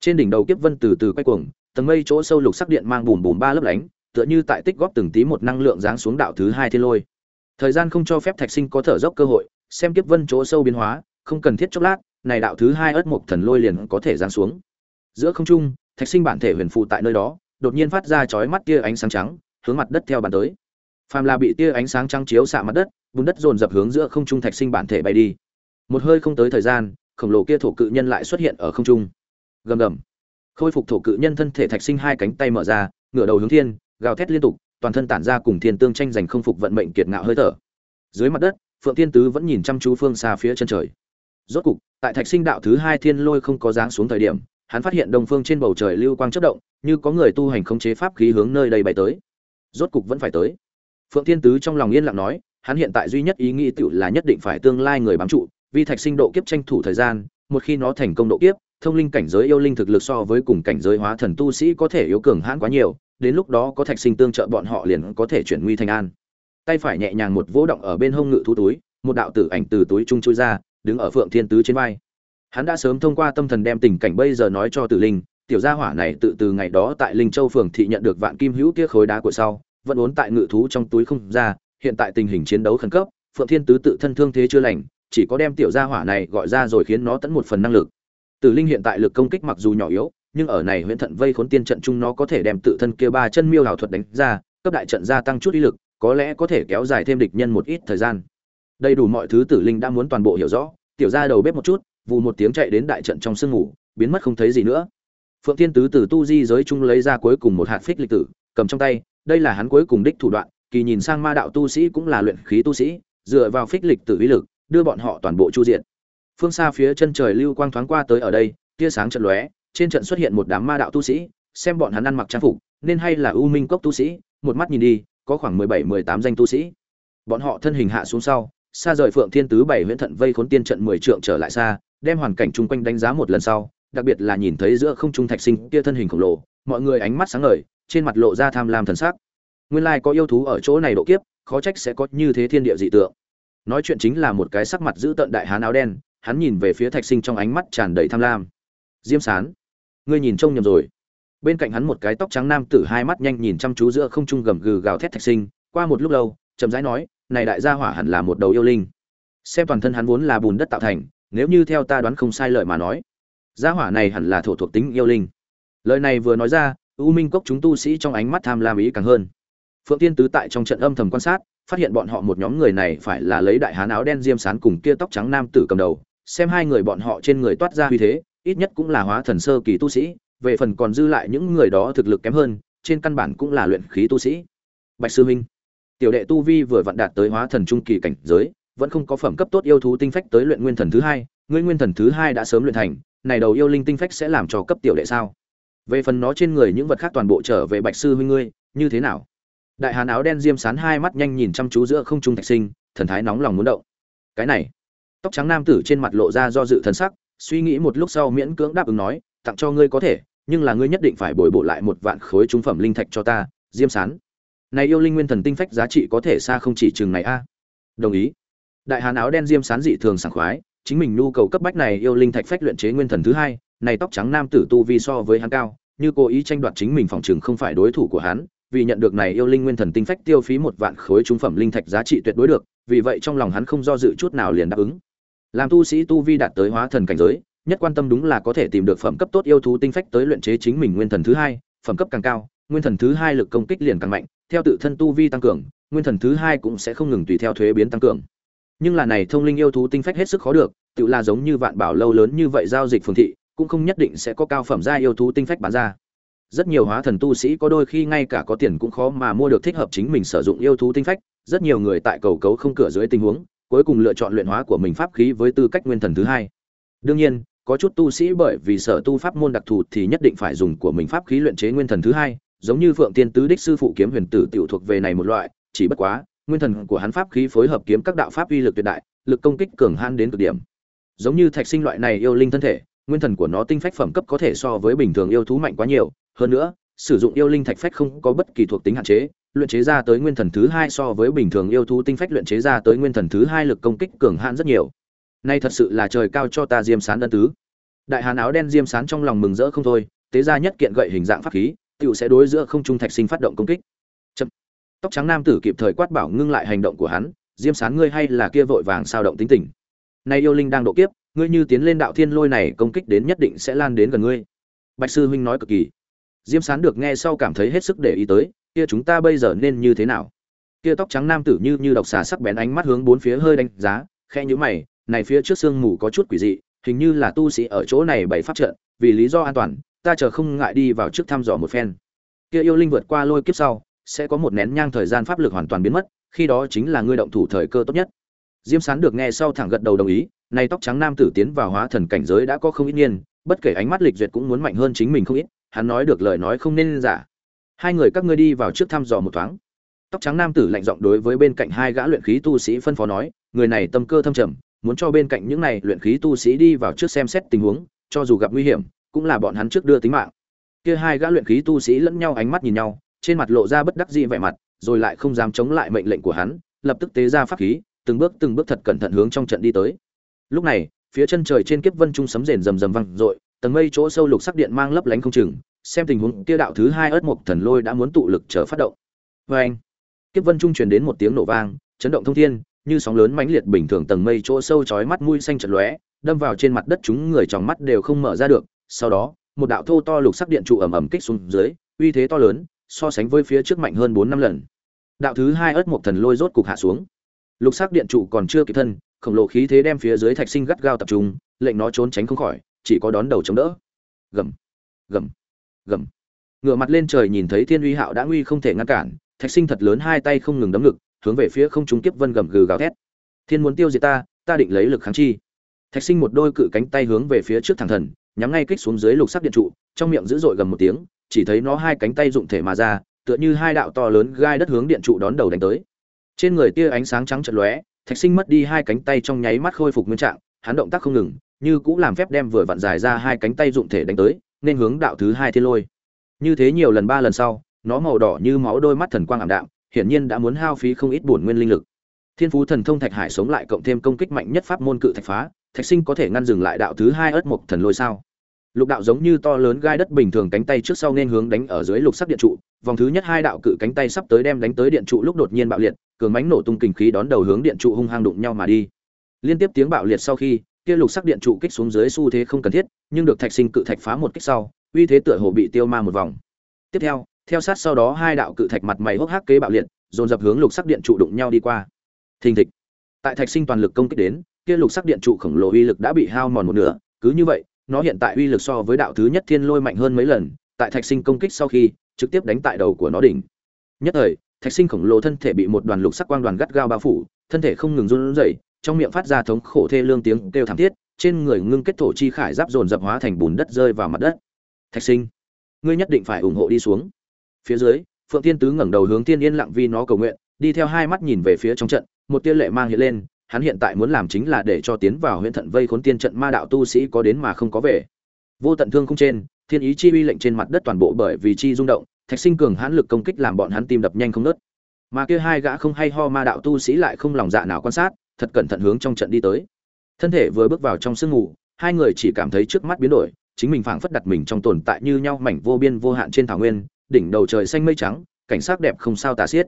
Trên đỉnh đầu kiếp vân từ từ quay cuồng, tầng mây chỗ sâu lục sắc điện mang bùm bùm ba lớp lánh, tựa như tại tích góp từng tí một năng lượng giáng xuống đạo thứ hai thiên lôi. Thời gian không cho phép thạch sinh có thở dốc cơ hội xem kiếp vân chỗ sâu biến hóa, không cần thiết chốc lát, này đạo thứ hai ớt mộc thần lôi liền có thể giáng xuống. Giữa không trung, thạch sinh bản thể huyền phụ tại nơi đó, đột nhiên phát ra chói mắt tia ánh sáng trắng, hướng mặt đất theo bàn tới. Phàm là bị tia ánh sáng trắng chiếu xạ mặt đất vùng đất dồn dập hướng giữa không trung thạch sinh bản thể bay đi. Một hơi không tới thời gian, khổng lồ kia thổ cự nhân lại xuất hiện ở không trung. Gầm gầm. Khôi phục thổ cự nhân thân thể thạch sinh hai cánh tay mở ra, ngửa đầu hướng thiên, gào thét liên tục, toàn thân tản ra cùng thiên tương tranh giành không phục vận mệnh kiệt ngạo hơi thở. Dưới mặt đất phượng thiên tứ vẫn nhìn chăm chú phương xa phía chân trời. Rốt cục, tại thạch sinh đạo thứ hai thiên lôi không có dáng xuống thời điểm, hắn phát hiện đông phương trên bầu trời lưu quang chớp động, như có người tu hành khống chế pháp khí hướng nơi đây bay tới. Rốt cục vẫn phải tới. Phượng thiên tứ trong lòng yên lặng nói, hắn hiện tại duy nhất ý nghĩ tựu là nhất định phải tương lai người bám trụ, Vì thạch sinh độ kiếp tranh thủ thời gian, một khi nó thành công độ kiếp, thông linh cảnh giới yêu linh thực lực so với cùng cảnh giới hóa thần tu sĩ có thể yếu cường hãn quá nhiều, đến lúc đó có thạch sinh tương trợ bọn họ liền có thể chuyển nguy thành an tay phải nhẹ nhàng một vỗ động ở bên hông ngự thú túi, một đạo tử ảnh từ túi trung chui ra, đứng ở phượng thiên tứ trên vai. Hắn đã sớm thông qua tâm thần đem tình cảnh bây giờ nói cho tử linh, tiểu gia hỏa này tự từ ngày đó tại linh châu phường thị nhận được vạn kim hữu kia khối đá của sau, vẫn ốn tại ngự thú trong túi không ra, hiện tại tình hình chiến đấu khẩn cấp, phượng thiên tứ tự thân thương thế chưa lành, chỉ có đem tiểu gia hỏa này gọi ra rồi khiến nó tấn một phần năng lực. Tử linh hiện tại lực công kích mặc dù nhỏ yếu, nhưng ở này huyễn thận vây khốn tiên trận chung nó có thể đem tự thân kia ba chân miêu hảo thuật đánh ra, cấp đại trận gia tăng chút ý lực có lẽ có thể kéo dài thêm địch nhân một ít thời gian. Đầy đủ mọi thứ tử linh đã muốn toàn bộ hiểu rõ, tiểu ra đầu bếp một chút, vù một tiếng chạy đến đại trận trong sương ngủ, biến mất không thấy gì nữa. Phượng thiên tứ từ tu di giới chung lấy ra cuối cùng một hạt phích lịch tử, cầm trong tay, đây là hắn cuối cùng đích thủ đoạn, kỳ nhìn sang ma đạo tu sĩ cũng là luyện khí tu sĩ, dựa vào phích lịch tử uy lực, đưa bọn họ toàn bộ chu diện. Phương xa phía chân trời lưu quang thoáng qua tới ở đây, tia sáng trận lóe, trên trận xuất hiện một đám ma đạo tu sĩ, xem bọn hắn ăn mặc trang phục, nên hay là u minh cốc tu sĩ, một mắt nhìn đi có khoảng mười bảy, mười tám danh tu sĩ. Bọn họ thân hình hạ xuống sau, xa rời phượng thiên tứ bảy huyễn thận vây khốn tiên trận mười trượng trở lại xa, đem hoàn cảnh chung quanh đánh giá một lần sau, đặc biệt là nhìn thấy giữa không trung thạch sinh kia thân hình khổng lồ, mọi người ánh mắt sáng ngời, trên mặt lộ ra tham lam thần sắc. Nguyên lai có yêu thú ở chỗ này độ kiếp, khó trách sẽ có như thế thiên địa dị tượng. Nói chuyện chính là một cái sắc mặt giữ tận đại hán áo đen, hắn nhìn về phía thạch sinh trong ánh mắt tràn đầy tham lam. Diêm sán, ngươi nhìn trông nhầm rồi bên cạnh hắn một cái tóc trắng nam tử hai mắt nhanh nhìn chăm chú giữa không trung gầm gừ gào thét thạch sinh, qua một lúc lâu, chậm rãi nói, này đại gia hỏa hẳn là một đầu yêu linh. Xem toàn thân hắn vốn là bùn đất tạo thành, nếu như theo ta đoán không sai lời mà nói, gia hỏa này hẳn là thổ thuộc tính yêu linh. Lời này vừa nói ra, u minh cốc chúng tu sĩ trong ánh mắt tham lam ý càng hơn. Phượng tiên tứ tại trong trận âm thầm quan sát, phát hiện bọn họ một nhóm người này phải là lấy đại hán áo đen diêm sán cùng kia tóc trắng nam tử cầm đầu, xem hai người bọn họ trên người toát ra uy thế, ít nhất cũng là hóa thần sơ kỳ tu sĩ về phần còn dư lại những người đó thực lực kém hơn, trên căn bản cũng là luyện khí tu sĩ. Bạch sư huynh, tiểu đệ tu vi vừa vặn đạt tới hóa thần trung kỳ cảnh giới, vẫn không có phẩm cấp tốt yêu thú tinh phách tới luyện nguyên thần thứ hai, ngươi nguyên thần thứ hai đã sớm luyện thành, này đầu yêu linh tinh phách sẽ làm cho cấp tiểu đệ sao? Về phần nó trên người những vật khác toàn bộ trở về bạch sư huynh ngươi, như thế nào? Đại hàn áo đen diêm sán hai mắt nhanh nhìn chăm chú giữa không trung thạch sinh, thần thái nóng lòng muốn động. Cái này, tóc trắng nam tử trên mặt lộ ra do dự thần sắc, suy nghĩ một lúc sau miễn cưỡng đáp ứng nói, tặng cho ngươi có thể nhưng là ngươi nhất định phải bồi bổ lại một vạn khối trung phẩm linh thạch cho ta, diêm sán. Này yêu linh nguyên thần tinh phách giá trị có thể xa không chỉ chừng này a. Đồng ý. Đại hàn áo đen diêm sán dị thường sảng khoái, chính mình nhu cầu cấp bách này yêu linh thạch phách luyện chế nguyên thần thứ hai, này tóc trắng nam tử tu vi so với hắn cao, như cố ý tranh đoạt chính mình phòng trường không phải đối thủ của hắn, vì nhận được này yêu linh nguyên thần tinh phách tiêu phí một vạn khối trung phẩm linh thạch giá trị tuyệt đối được, vì vậy trong lòng hắn không do dự chút nào liền đáp ứng. Làm tu sĩ tu vi đạt tới hóa thần cảnh giới nhất quan tâm đúng là có thể tìm được phẩm cấp tốt yêu thú tinh phách tới luyện chế chính mình nguyên thần thứ hai, phẩm cấp càng cao, nguyên thần thứ hai lực công kích liền càng mạnh, theo tự thân tu vi tăng cường, nguyên thần thứ hai cũng sẽ không ngừng tùy theo thuế biến tăng cường. Nhưng là này thông linh yêu thú tinh phách hết sức khó được, tự là giống như vạn bảo lâu lớn như vậy giao dịch phường thị, cũng không nhất định sẽ có cao phẩm gia yêu thú tinh phách bán ra. Rất nhiều hóa thần tu sĩ có đôi khi ngay cả có tiền cũng khó mà mua được thích hợp chính mình sử dụng yêu thú tinh phách, rất nhiều người tại cầu cấu không cửa dưới tình huống, cuối cùng lựa chọn luyện hóa của mình pháp khí với tư cách nguyên thần thứ hai. Đương nhiên có chút tu sĩ bởi vì sở tu pháp môn đặc thù thì nhất định phải dùng của mình pháp khí luyện chế nguyên thần thứ hai, giống như phượng tiên tứ đích sư phụ kiếm huyền tử tiểu thuộc về này một loại, chỉ bất quá, nguyên thần của hắn pháp khí phối hợp kiếm các đạo pháp uy lực tuyệt đại, lực công kích cường han đến cực điểm. Giống như thạch sinh loại này yêu linh thân thể, nguyên thần của nó tinh phách phẩm cấp có thể so với bình thường yêu thú mạnh quá nhiều, hơn nữa, sử dụng yêu linh thạch phách không có bất kỳ thuộc tính hạn chế, luyện chế ra tới nguyên thần thứ hai so với bình thường yêu thú tinh phách luyện chế ra tới nguyên thần thứ hai lực công kích cường hãn rất nhiều nay thật sự là trời cao cho ta diêm sán ân tứ. Đại hàn áo đen diêm sán trong lòng mừng rỡ không thôi, tế ra nhất kiện gậy hình dạng pháp khí tựu sẽ đối giữa không trung thạch sinh phát động công kích. Chậm. tóc trắng nam tử kịp thời quát bảo ngưng lại hành động của hắn, diêm sán ngươi hay là kia vội vàng sao động tính tình. Nay yêu linh đang độ kiếp, ngươi như tiến lên đạo thiên lôi này công kích đến nhất định sẽ lan đến gần ngươi. Bạch sư huynh nói cực kỳ. Diêm sán được nghe sau cảm thấy hết sức để ý tới, kia chúng ta bây giờ nên như thế nào? Kia tóc trắng nam tử như như độc xà sắc bén ánh mắt hướng bốn phía hơi đánh giá khe nhữ mày này phía trước sương mù có chút quỷ dị, hình như là tu sĩ ở chỗ này bày pháp trận, vì lý do an toàn, ta chờ không ngại đi vào trước thăm dò một phen. Kia yêu linh vượt qua lôi kiếp sau, sẽ có một nén nhang thời gian pháp lực hoàn toàn biến mất, khi đó chính là ngươi động thủ thời cơ tốt nhất. Diêm sán được nghe sau thẳng gật đầu đồng ý, này tóc trắng nam tử tiến vào hóa thần cảnh giới đã có không ít niên, bất kể ánh mắt lịch duyệt cũng muốn mạnh hơn chính mình không ít, hắn nói được lời nói không nên giả. Hai người các ngươi đi vào trước thăm dò một thoáng. Tóc trắng nam tử lạnh giọng đối với bên cạnh hai gã luyện khí tu sĩ phân phó nói, người này tâm cơ thâm trầm muốn cho bên cạnh những này luyện khí tu sĩ đi vào trước xem xét tình huống, cho dù gặp nguy hiểm, cũng là bọn hắn trước đưa tính mạng. Kia hai gã luyện khí tu sĩ lẫn nhau ánh mắt nhìn nhau, trên mặt lộ ra bất đắc dĩ vẻ mặt, rồi lại không dám chống lại mệnh lệnh của hắn, lập tức tế ra pháp khí, từng bước từng bước thật cẩn thận hướng trong trận đi tới. Lúc này, phía chân trời trên kiếp vân trung sấm rền rầm rầm vang dội, tầng mây chỗ sâu lục sắc điện mang lấp lánh không chừng, xem tình huống kia đạo thứ hai ớt mục thần lôi đã muốn tụ lực chờ phát động. Oeng! kiếp vân trung truyền đến một tiếng nổ vang, chấn động thông thiên như sóng lớn mãnh liệt bình thường tầng mây chỗ sâu chói mắt mũi xanh chật lóe, đâm vào trên mặt đất chúng người trong mắt đều không mở ra được. Sau đó, một đạo thô to lục sắc điện trụ ầm ầm kích xuống dưới, uy thế to lớn, so sánh với phía trước mạnh hơn bốn năm lần. Đạo thứ hai ớt một thần lôi rốt cục hạ xuống. Lục sắc điện trụ còn chưa kịp thân, khổng lồ khí thế đem phía dưới thạch sinh gắt gao tập trung, lệnh nó trốn tránh không khỏi, chỉ có đón đầu chống đỡ. Gầm gầm gầm. Ngửa mặt lên trời nhìn thấy thiên uy hạo đã nguy không thể ngăn cản, thạch sinh thật lớn hai tay không ngừng đấm ngực hướng về phía không trung kiếp vân gầm gừ gào thét. Thiên muốn tiêu diệt ta ta định lấy lực kháng chi. Thạch sinh một đôi cự cánh tay hướng về phía trước thẳng thần, nhắm ngay kích xuống dưới lục sắc điện trụ, trong miệng dữ dội gầm một tiếng, chỉ thấy nó hai cánh tay dụng thể mà ra, tựa như hai đạo to lớn gai đất hướng điện trụ đón đầu đánh tới. Trên người tia ánh sáng trắng chợt lóe, thạch sinh mất đi hai cánh tay trong nháy mắt khôi phục nguyên trạng, hắn động tác không ngừng, như cũng làm phép đem vừa vặn dài ra hai cánh tay dụng thể đánh tới, nên hướng đạo thứ hai thiên lôi. Như thế nhiều lần ba lần sau, nó màu đỏ như máu đôi mắt thần quang ảm đạm hiển nhiên đã muốn hao phí không ít bổn nguyên linh lực. Thiên phú thần thông thạch hải sống lại cộng thêm công kích mạnh nhất pháp môn cự thạch phá, thạch sinh có thể ngăn dừng lại đạo thứ hai ớt mục thần lôi sao? Lục đạo giống như to lớn gai đất bình thường cánh tay trước sau nên hướng đánh ở dưới lục sắc điện trụ, vòng thứ nhất hai đạo cự cánh tay sắp tới đem đánh tới điện trụ lúc đột nhiên bạo liệt, cường mãnh nổ tung kinh khí đón đầu hướng điện trụ hung hăng đụng nhau mà đi. Liên tiếp tiếng bạo liệt sau khi, kia lục sắc điện trụ kích xuống dưới xu thế không cần thiết, nhưng được thạch sinh cự thạch phá một kích sau, uy thế tựa hồ bị tiêu ma một vòng. Tiếp theo theo sát sau đó hai đạo cự thạch mặt mày hốc hác kế bạo liệt, dồn dập hướng lục sắc điện trụ đụng nhau đi qua. Thình thịch. Tại thạch sinh toàn lực công kích đến, kia lục sắc điện trụ khổng lồ uy lực đã bị hao mòn một nửa, cứ như vậy, nó hiện tại uy lực so với đạo thứ nhất thiên lôi mạnh hơn mấy lần, tại thạch sinh công kích sau khi, trực tiếp đánh tại đầu của nó đỉnh. Nhất thời, thạch sinh khổng lồ thân thể bị một đoàn lục sắc quang đoàn gắt gao bao phủ, thân thể không ngừng run rẩy, trong miệng phát ra thống khổ thê lương tiếng kêu thảm thiết, trên người ngưng kết thổ chi khải giáp dồn dập hóa thành bùn đất rơi vào mặt đất. Thạch sinh, ngươi nhất định phải ủng hộ đi xuống phía dưới phượng tiên tứ ngẩng đầu hướng tiên yên lặng vi nó cầu nguyện đi theo hai mắt nhìn về phía trong trận một tia lệ mang hiện lên hắn hiện tại muốn làm chính là để cho tiến vào huyện thận vây khốn tiên trận ma đạo tu sĩ có đến mà không có về. Vô tận thương không trên thiên ý chi uy lệnh trên mặt đất toàn bộ bởi vì chi rung động thạch sinh cường hãn lực công kích làm bọn hắn tim đập nhanh không nớt mà kia hai gã không hay ho ma đạo tu sĩ lại không lòng dạ nào quan sát thật cẩn thận hướng trong trận đi tới. Thân thể vừa bước vào trong sương ngủ, hai người chỉ cảm thấy trước mắt biến đổi chính mình phảng phất đặt mình trong tồn tại như nhau mảnh vô biên vô hạn trên thảo nguyên đỉnh đầu trời xanh mây trắng, cảnh sắc đẹp không sao tả xiết.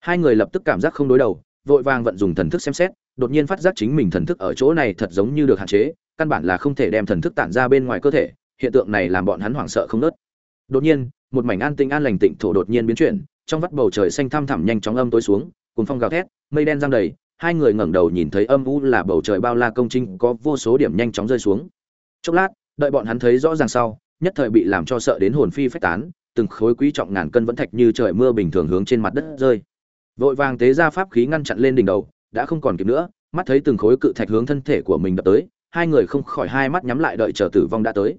Hai người lập tức cảm giác không đối đầu, vội vàng vận dùng thần thức xem xét, đột nhiên phát giác chính mình thần thức ở chỗ này thật giống như được hạn chế, căn bản là không thể đem thần thức tản ra bên ngoài cơ thể, hiện tượng này làm bọn hắn hoảng sợ không nớt. Đột nhiên, một mảnh an tĩnh an lành tịnh thổ đột nhiên biến chuyển, trong vắt bầu trời xanh thăm thẳm nhanh chóng âm tối xuống cùng phong gào thét, mây đen giăng đầy, hai người ngẩng đầu nhìn thấy âm u là bầu trời bao la công trinh có vô số điểm nhanh chóng rơi xuống. Chốc lát, đợi bọn hắn thấy rõ ràng sau, nhất thời bị làm cho sợ đến hồn phi phách tán từng khối quý trọng ngàn cân vẫn thạch như trời mưa bình thường hướng trên mặt đất rơi. Vội vàng tế ra pháp khí ngăn chặn lên đỉnh đầu, đã không còn kịp nữa, mắt thấy từng khối cự thạch hướng thân thể của mình đập tới, hai người không khỏi hai mắt nhắm lại đợi chờ tử vong đã tới.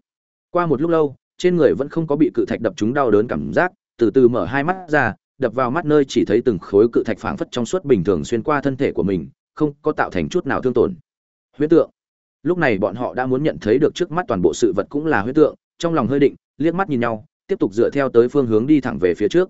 Qua một lúc lâu, trên người vẫn không có bị cự thạch đập trúng đau đớn cảm giác, từ từ mở hai mắt ra, đập vào mắt nơi chỉ thấy từng khối cự thạch phảng phất trong suốt bình thường xuyên qua thân thể của mình, không có tạo thành chút nào thương tổn. Huyễn tượng. Lúc này bọn họ đã muốn nhận thấy được trước mắt toàn bộ sự vật cũng là huyễn tượng, trong lòng hơi định, liếc mắt nhìn nhau tiếp tục dựa theo tới phương hướng đi thẳng về phía trước.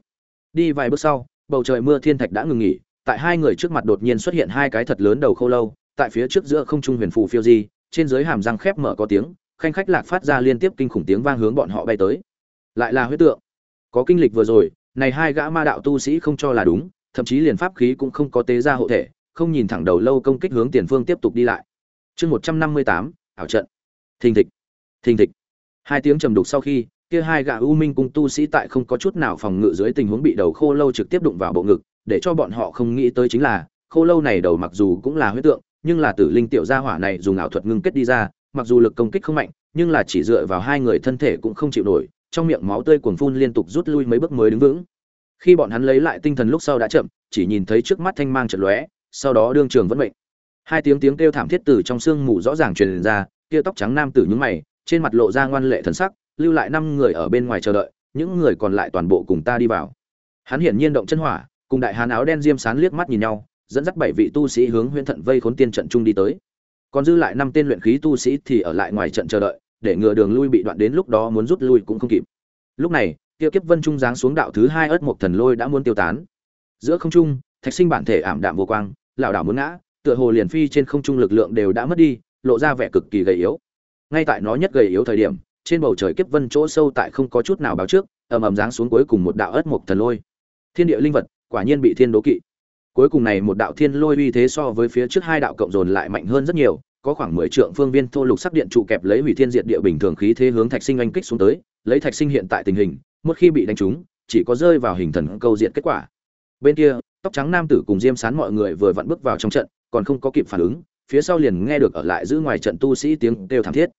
Đi vài bước sau, bầu trời mưa thiên thạch đã ngừng nghỉ, tại hai người trước mặt đột nhiên xuất hiện hai cái thật lớn đầu khô lâu, tại phía trước giữa không trung huyền phù phiêu di, trên dưới hàm răng khép mở có tiếng, khanh khách lạc phát ra liên tiếp kinh khủng tiếng vang hướng bọn họ bay tới. Lại là huyết tượng. Có kinh lịch vừa rồi, này hai gã ma đạo tu sĩ không cho là đúng, thậm chí liền pháp khí cũng không có tế ra hộ thể, không nhìn thẳng đầu lâu công kích hướng tiền phương tiếp tục đi lại. Chương một trăm năm mươi tám, ảo trận. Thình thịch. Thình thịch. Hai tiếng trầm đục sau khi kia hai gã u minh cung tu sĩ tại không có chút nào phòng ngự dưới tình huống bị đầu khô lâu trực tiếp đụng vào bộ ngực, để cho bọn họ không nghĩ tới chính là, khô lâu này đầu mặc dù cũng là huyết tượng, nhưng là tử linh tiểu gia hỏa này dùng ảo thuật ngưng kết đi ra, mặc dù lực công kích không mạnh, nhưng là chỉ dựa vào hai người thân thể cũng không chịu nổi, trong miệng máu tươi cuồng phun liên tục rút lui mấy bước mới đứng vững. Khi bọn hắn lấy lại tinh thần lúc sau đã chậm, chỉ nhìn thấy trước mắt thanh mang chật lóe, sau đó đương trường vẫn mệnh. Hai tiếng tiếng kêu thảm thiết từ trong sương mù rõ ràng truyền ra, kia tóc trắng nam tử nhúng mày, trên mặt lộ ra ngoan lệ thần sắc lưu lại năm người ở bên ngoài chờ đợi, những người còn lại toàn bộ cùng ta đi vào. Hắn hiển nhiên động chân hỏa, cùng đại hán áo đen diêm sán liếc mắt nhìn nhau, dẫn dắt bảy vị tu sĩ hướng huyễn thận vây khốn tiên trận trung đi tới. Còn dư lại năm tên luyện khí tu sĩ thì ở lại ngoài trận chờ đợi, để ngừa đường lui bị đoạn đến lúc đó muốn rút lui cũng không kịp. Lúc này, kia kiếp vân trung giáng xuống đạo thứ hai ớt một thần lôi đã muốn tiêu tán. Giữa không trung, thạch sinh bản thể ảm đạm vô quang, lảo đảo muốn ngã, tựa hồ liền phi trên không trung lực lượng đều đã mất đi, lộ ra vẻ cực kỳ gầy yếu. Ngay tại nó nhất gầy yếu thời điểm trên bầu trời kiếp vân chỗ sâu tại không có chút nào báo trước, ầm ầm giáng xuống cuối cùng một đạo ớt một thần lôi. Thiên địa linh vật, quả nhiên bị thiên đố kỵ. Cuối cùng này một đạo thiên lôi uy thế so với phía trước hai đạo cộng dồn lại mạnh hơn rất nhiều, có khoảng mười trượng phương viên thô lục sắc điện trụ kẹp lấy hủy thiên diệt địa bình thường khí thế hướng thạch sinh oanh kích xuống tới, lấy thạch sinh hiện tại tình hình, một khi bị đánh trúng, chỉ có rơi vào hình thần câu diện kết quả. Bên kia, tóc trắng nam tử cùng diêm sán mọi người vừa vặn bước vào trong trận, còn không có kịp phản ứng, phía sau liền nghe được ở lại giữ ngoài trận tu sĩ tiếng kêu thảm thiết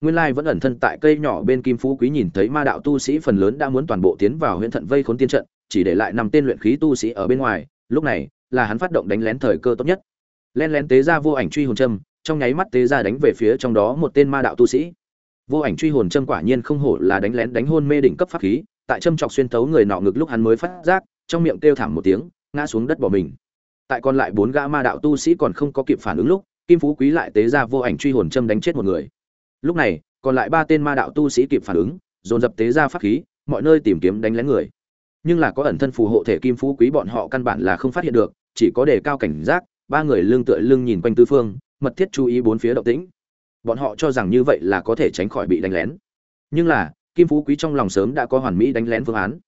nguyên lai vẫn ẩn thân tại cây nhỏ bên kim phú quý nhìn thấy ma đạo tu sĩ phần lớn đã muốn toàn bộ tiến vào huyện thận vây khốn tiên trận, chỉ để lại năm tên luyện khí tu sĩ ở bên ngoài, lúc này là hắn phát động đánh lén thời cơ tốt nhất. Len lén tế ra vô ảnh truy hồn châm, trong nháy mắt tế ra đánh về phía trong đó một tên ma đạo tu sĩ. Vô ảnh truy hồn châm quả nhiên không hổ là đánh lén đánh hôn mê đỉnh cấp pháp khí, tại châm chọc xuyên tấu người nọ ngực lúc hắn mới phát giác, trong miệng kêu thảm một tiếng, ngã xuống đất bỏ mình. Tại còn lại bốn gã ma đạo tu sĩ còn không có kịp phản ứng lúc, kim phú quý lại tế ra vô ảnh truy hồn châm đánh chết một người lúc này, còn lại ba tên ma đạo tu sĩ kịp phản ứng, dồn dập tế ra pháp khí, mọi nơi tìm kiếm đánh lén người. Nhưng là có ẩn thân phù hộ thể kim phú quý bọn họ căn bản là không phát hiện được, chỉ có đề cao cảnh giác, ba người lưng tựa lưng nhìn quanh tư phương, mật thiết chú ý bốn phía động tĩnh. Bọn họ cho rằng như vậy là có thể tránh khỏi bị đánh lén. Nhưng là, kim phú quý trong lòng sớm đã có hoàn mỹ đánh lén phương án.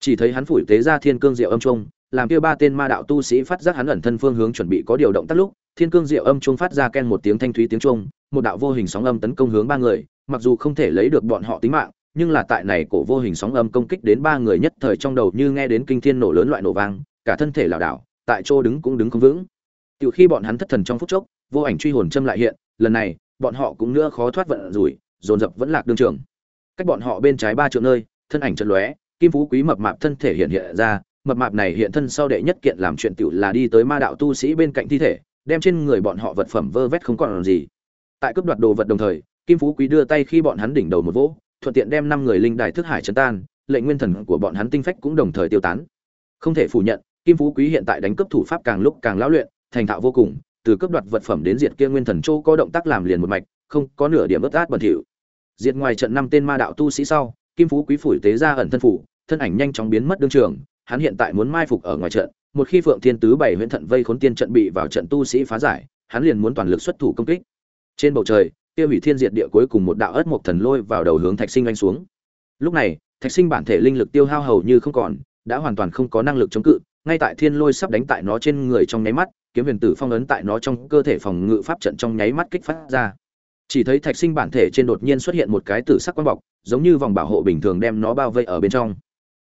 Chỉ thấy hắn phủi tế ra thiên cương diệu âm trung, làm kia ba tên ma đạo tu sĩ phát giác hắn ẩn thân phương hướng chuẩn bị có điều động tác lúc thiên cương diệu âm trung phát ra ken một tiếng thanh thúy tiếng trung một đạo vô hình sóng âm tấn công hướng ba người, mặc dù không thể lấy được bọn họ tính mạng, nhưng là tại này cổ vô hình sóng âm công kích đến ba người nhất thời trong đầu như nghe đến kinh thiên nổ lớn loại nổ vang, cả thân thể lảo đảo, tại chỗ đứng cũng đứng không vững. Từ khi bọn hắn thất thần trong phút chốc, vô ảnh truy hồn châm lại hiện, lần này, bọn họ cũng nữa khó thoát vận rủi, dồn dập vẫn lạc đương trường. Cách bọn họ bên trái ba triệu nơi, thân ảnh chân lóe, kim phú quý mập mạp thân thể hiện hiện ra, mập mạp này hiện thân sau đệ nhất kiện làm chuyện tiểu là đi tới ma đạo tu sĩ bên cạnh thi thể đem trên người bọn họ vật phẩm vơ vét không còn gì. Tại cướp đoạt đồ vật đồng thời, kim phú quý đưa tay khi bọn hắn đỉnh đầu một vỗ, thuận tiện đem năm người linh đài thức hải chấn tan, lệnh nguyên thần của bọn hắn tinh phách cũng đồng thời tiêu tán. Không thể phủ nhận, kim phú quý hiện tại đánh cướp thủ pháp càng lúc càng lão luyện, thành thạo vô cùng, từ cướp đoạt vật phẩm đến diệt kia nguyên thần châu có động tác làm liền một mạch, không có nửa điểm ướt át bẩn thỉu. Diệt ngoài trận năm tên ma đạo tu sĩ sau, kim phú quý phủi tế ra ẩn thân phủ, thân ảnh nhanh chóng biến mất đương trường, hắn hiện tại muốn mai phục ở ngoài trận một khi phượng thiên tứ bảy huyễn thận vây khốn tiên trận bị vào trận tu sĩ phá giải, hắn liền muốn toàn lực xuất thủ công kích. Trên bầu trời, kia hủy thiên diệt địa cuối cùng một đạo ớt một thần lôi vào đầu hướng thạch sinh anh xuống. Lúc này, thạch sinh bản thể linh lực tiêu hao hầu như không còn, đã hoàn toàn không có năng lực chống cự, ngay tại thiên lôi sắp đánh tại nó trên người trong nháy mắt, kiếm huyền tử phong ấn tại nó trong cơ thể phòng ngự pháp trận trong nháy mắt kích phát ra. Chỉ thấy thạch sinh bản thể trên đột nhiên xuất hiện một cái tử sắc quang bọc, giống như vòng bảo hộ bình thường đem nó bao vây ở bên trong.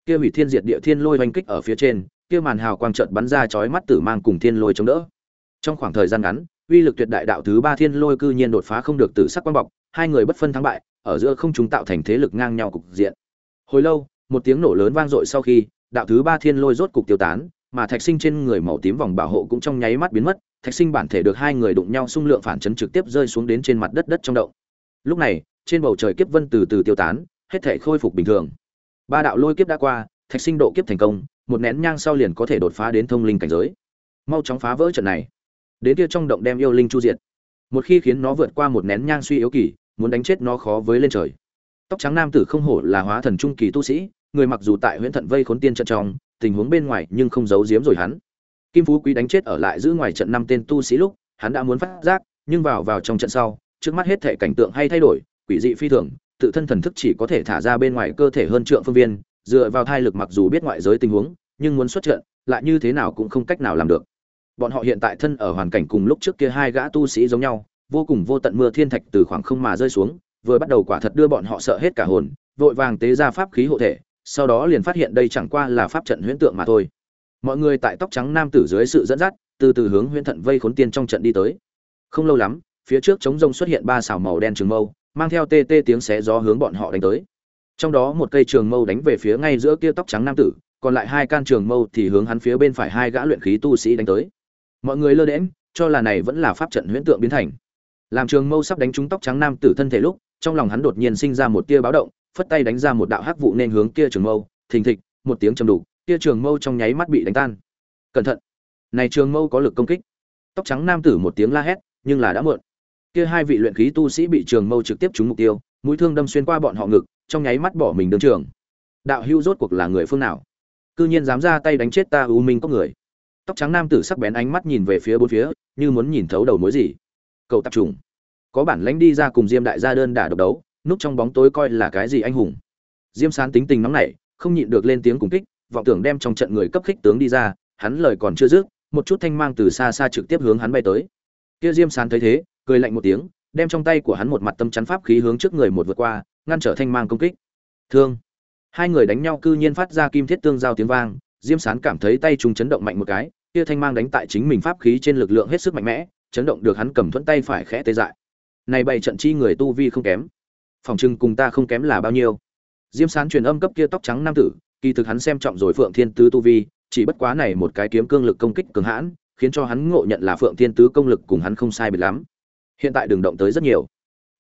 Kia hủy thiên diệt địa thiên lôi oanh kích ở phía trên kia màn hào quang trận bắn ra chói mắt tử mang cùng thiên lôi chống đỡ. Trong khoảng thời gian ngắn, uy lực tuyệt đại đạo thứ ba thiên lôi cư nhiên đột phá không được tử sắc quang bọc, hai người bất phân thắng bại, ở giữa không chúng tạo thành thế lực ngang nhau cục diện. Hồi lâu, một tiếng nổ lớn vang dội sau khi, đạo thứ ba thiên lôi rốt cục tiêu tán, mà thạch sinh trên người màu tím vòng bảo hộ cũng trong nháy mắt biến mất, thạch sinh bản thể được hai người đụng nhau xung lượng phản chấn trực tiếp rơi xuống đến trên mặt đất đất trong động. Lúc này, trên bầu trời kiếp vân từ từ tiêu tán, hết thể khôi phục bình thường. Ba đạo lôi kiếp đã qua, thạch sinh độ kiếp thành công một nén nhang sau liền có thể đột phá đến thông linh cảnh giới. Mau chóng phá vỡ trận này. Đến kia trong động đem yêu linh chu diệt. Một khi khiến nó vượt qua một nén nhang suy yếu kỳ, muốn đánh chết nó khó với lên trời. Tóc trắng nam tử không hổ là hóa thần trung kỳ tu sĩ, người mặc dù tại huyện thận vây khốn tiên trận trong, tình huống bên ngoài nhưng không giấu giếm rồi hắn. Kim phú quý đánh chết ở lại giữ ngoài trận năm tên tu sĩ lúc, hắn đã muốn phát giác, nhưng vào vào trong trận sau, trước mắt hết thể cảnh tượng hay thay đổi, quỷ dị phi thường, tự thân thần thức chỉ có thể thả ra bên ngoài cơ thể hơn trượng phương viên, dựa vào thai lực mặc dù biết ngoại giới tình huống nhưng muốn xuất trận, lại như thế nào cũng không cách nào làm được. Bọn họ hiện tại thân ở hoàn cảnh cùng lúc trước kia hai gã tu sĩ giống nhau, vô cùng vô tận mưa thiên thạch từ khoảng không mà rơi xuống, vừa bắt đầu quả thật đưa bọn họ sợ hết cả hồn, vội vàng tế ra pháp khí hộ thể, sau đó liền phát hiện đây chẳng qua là pháp trận huyễn tượng mà thôi. Mọi người tại tóc trắng nam tử dưới sự dẫn dắt, từ từ hướng huyễn thận vây khốn tiên trong trận đi tới. Không lâu lắm, phía trước trống rông xuất hiện ba xào màu đen trường mâu, mang theo tê tê tiếng xé gió hướng bọn họ đánh tới. Trong đó một cây trường mâu đánh về phía ngay giữa kia tóc trắng nam tử còn lại hai can trường mâu thì hướng hắn phía bên phải hai gã luyện khí tu sĩ đánh tới. Mọi người lơ đễm cho là này vẫn là pháp trận huyễn tượng biến thành. Làm trường mâu sắp đánh trúng tóc trắng nam tử thân thể lúc, trong lòng hắn đột nhiên sinh ra một tia báo động, phất tay đánh ra một đạo hắc vụ nên hướng kia trường mâu, thình thịch, một tiếng trầm đục, kia trường mâu trong nháy mắt bị đánh tan. Cẩn thận! Này trường mâu có lực công kích. Tóc trắng nam tử một tiếng la hét, nhưng là đã muộn. Kia hai vị luyện khí tu sĩ bị trường mâu trực tiếp trúng mục tiêu, mũi thương đâm xuyên qua bọn họ ngực, trong nháy mắt bỏ mình đường trường. Đạo hưu rốt cuộc là người phương nào? Cư nhiên dám ra tay đánh chết ta u minh có người. Tóc trắng nam tử sắc bén ánh mắt nhìn về phía bốn phía, như muốn nhìn thấu đầu mối gì. Cậu tập trùng. Có bản lãnh đi ra cùng diêm đại gia đơn đả độc đấu, núp trong bóng tối coi là cái gì anh hùng. Diêm sán tính tình nóng nảy, không nhịn được lên tiếng cùng kích, vọng tưởng đem trong trận người cấp khích tướng đi ra, hắn lời còn chưa dứt, một chút thanh mang từ xa xa trực tiếp hướng hắn bay tới. Kia diêm sán thấy thế, cười lạnh một tiếng, đem trong tay của hắn một mặt tâm chắn pháp khí hướng trước người một vượt qua, ngăn trở thanh mang công kích. Thương hai người đánh nhau cư nhiên phát ra kim thiết tương giao tiếng vang, diêm sán cảm thấy tay trùng chấn động mạnh một cái, kia thanh mang đánh tại chính mình pháp khí trên lực lượng hết sức mạnh mẽ, chấn động được hắn cầm thuẫn tay phải khẽ tê dại. Này bày trận chi người tu vi không kém. Phòng trưng cùng ta không kém là bao nhiêu? Diêm sán truyền âm cấp kia tóc trắng nam tử, kỳ thực hắn xem trọng rồi phượng thiên tứ tu vi, chỉ bất quá này một cái kiếm cương lực công kích cường hãn, khiến cho hắn ngộ nhận là phượng thiên tứ công lực cùng hắn không sai biệt lắm. Hiện tại đường động tới rất nhiều.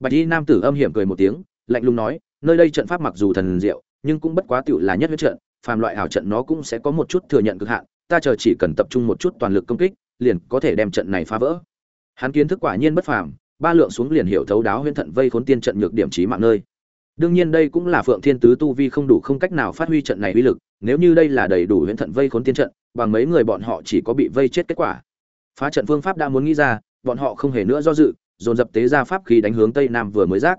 Bạch y nam tử âm hiểm cười một tiếng, lạnh lùng nói, nơi đây trận pháp mặc dù thần diệu nhưng cũng bất quá tựu là nhất huyết trận, phàm loại ảo trận nó cũng sẽ có một chút thừa nhận cực hạn, ta chờ chỉ cần tập trung một chút toàn lực công kích, liền có thể đem trận này phá vỡ. Hắn kiến thức quả nhiên bất phàm, ba lượng xuống liền hiểu thấu đáo huyễn thận vây khốn tiên trận nhược điểm trí mạng nơi. Đương nhiên đây cũng là phượng thiên tứ tu vi không đủ không cách nào phát huy trận này uy lực, nếu như đây là đầy đủ huyễn thận vây khốn tiên trận, bằng mấy người bọn họ chỉ có bị vây chết kết quả. Phá trận phương pháp đã muốn nghĩ ra, bọn họ không hề nữa do dự, dồn dập tế ra pháp khí đánh hướng tây nam vừa mới rác.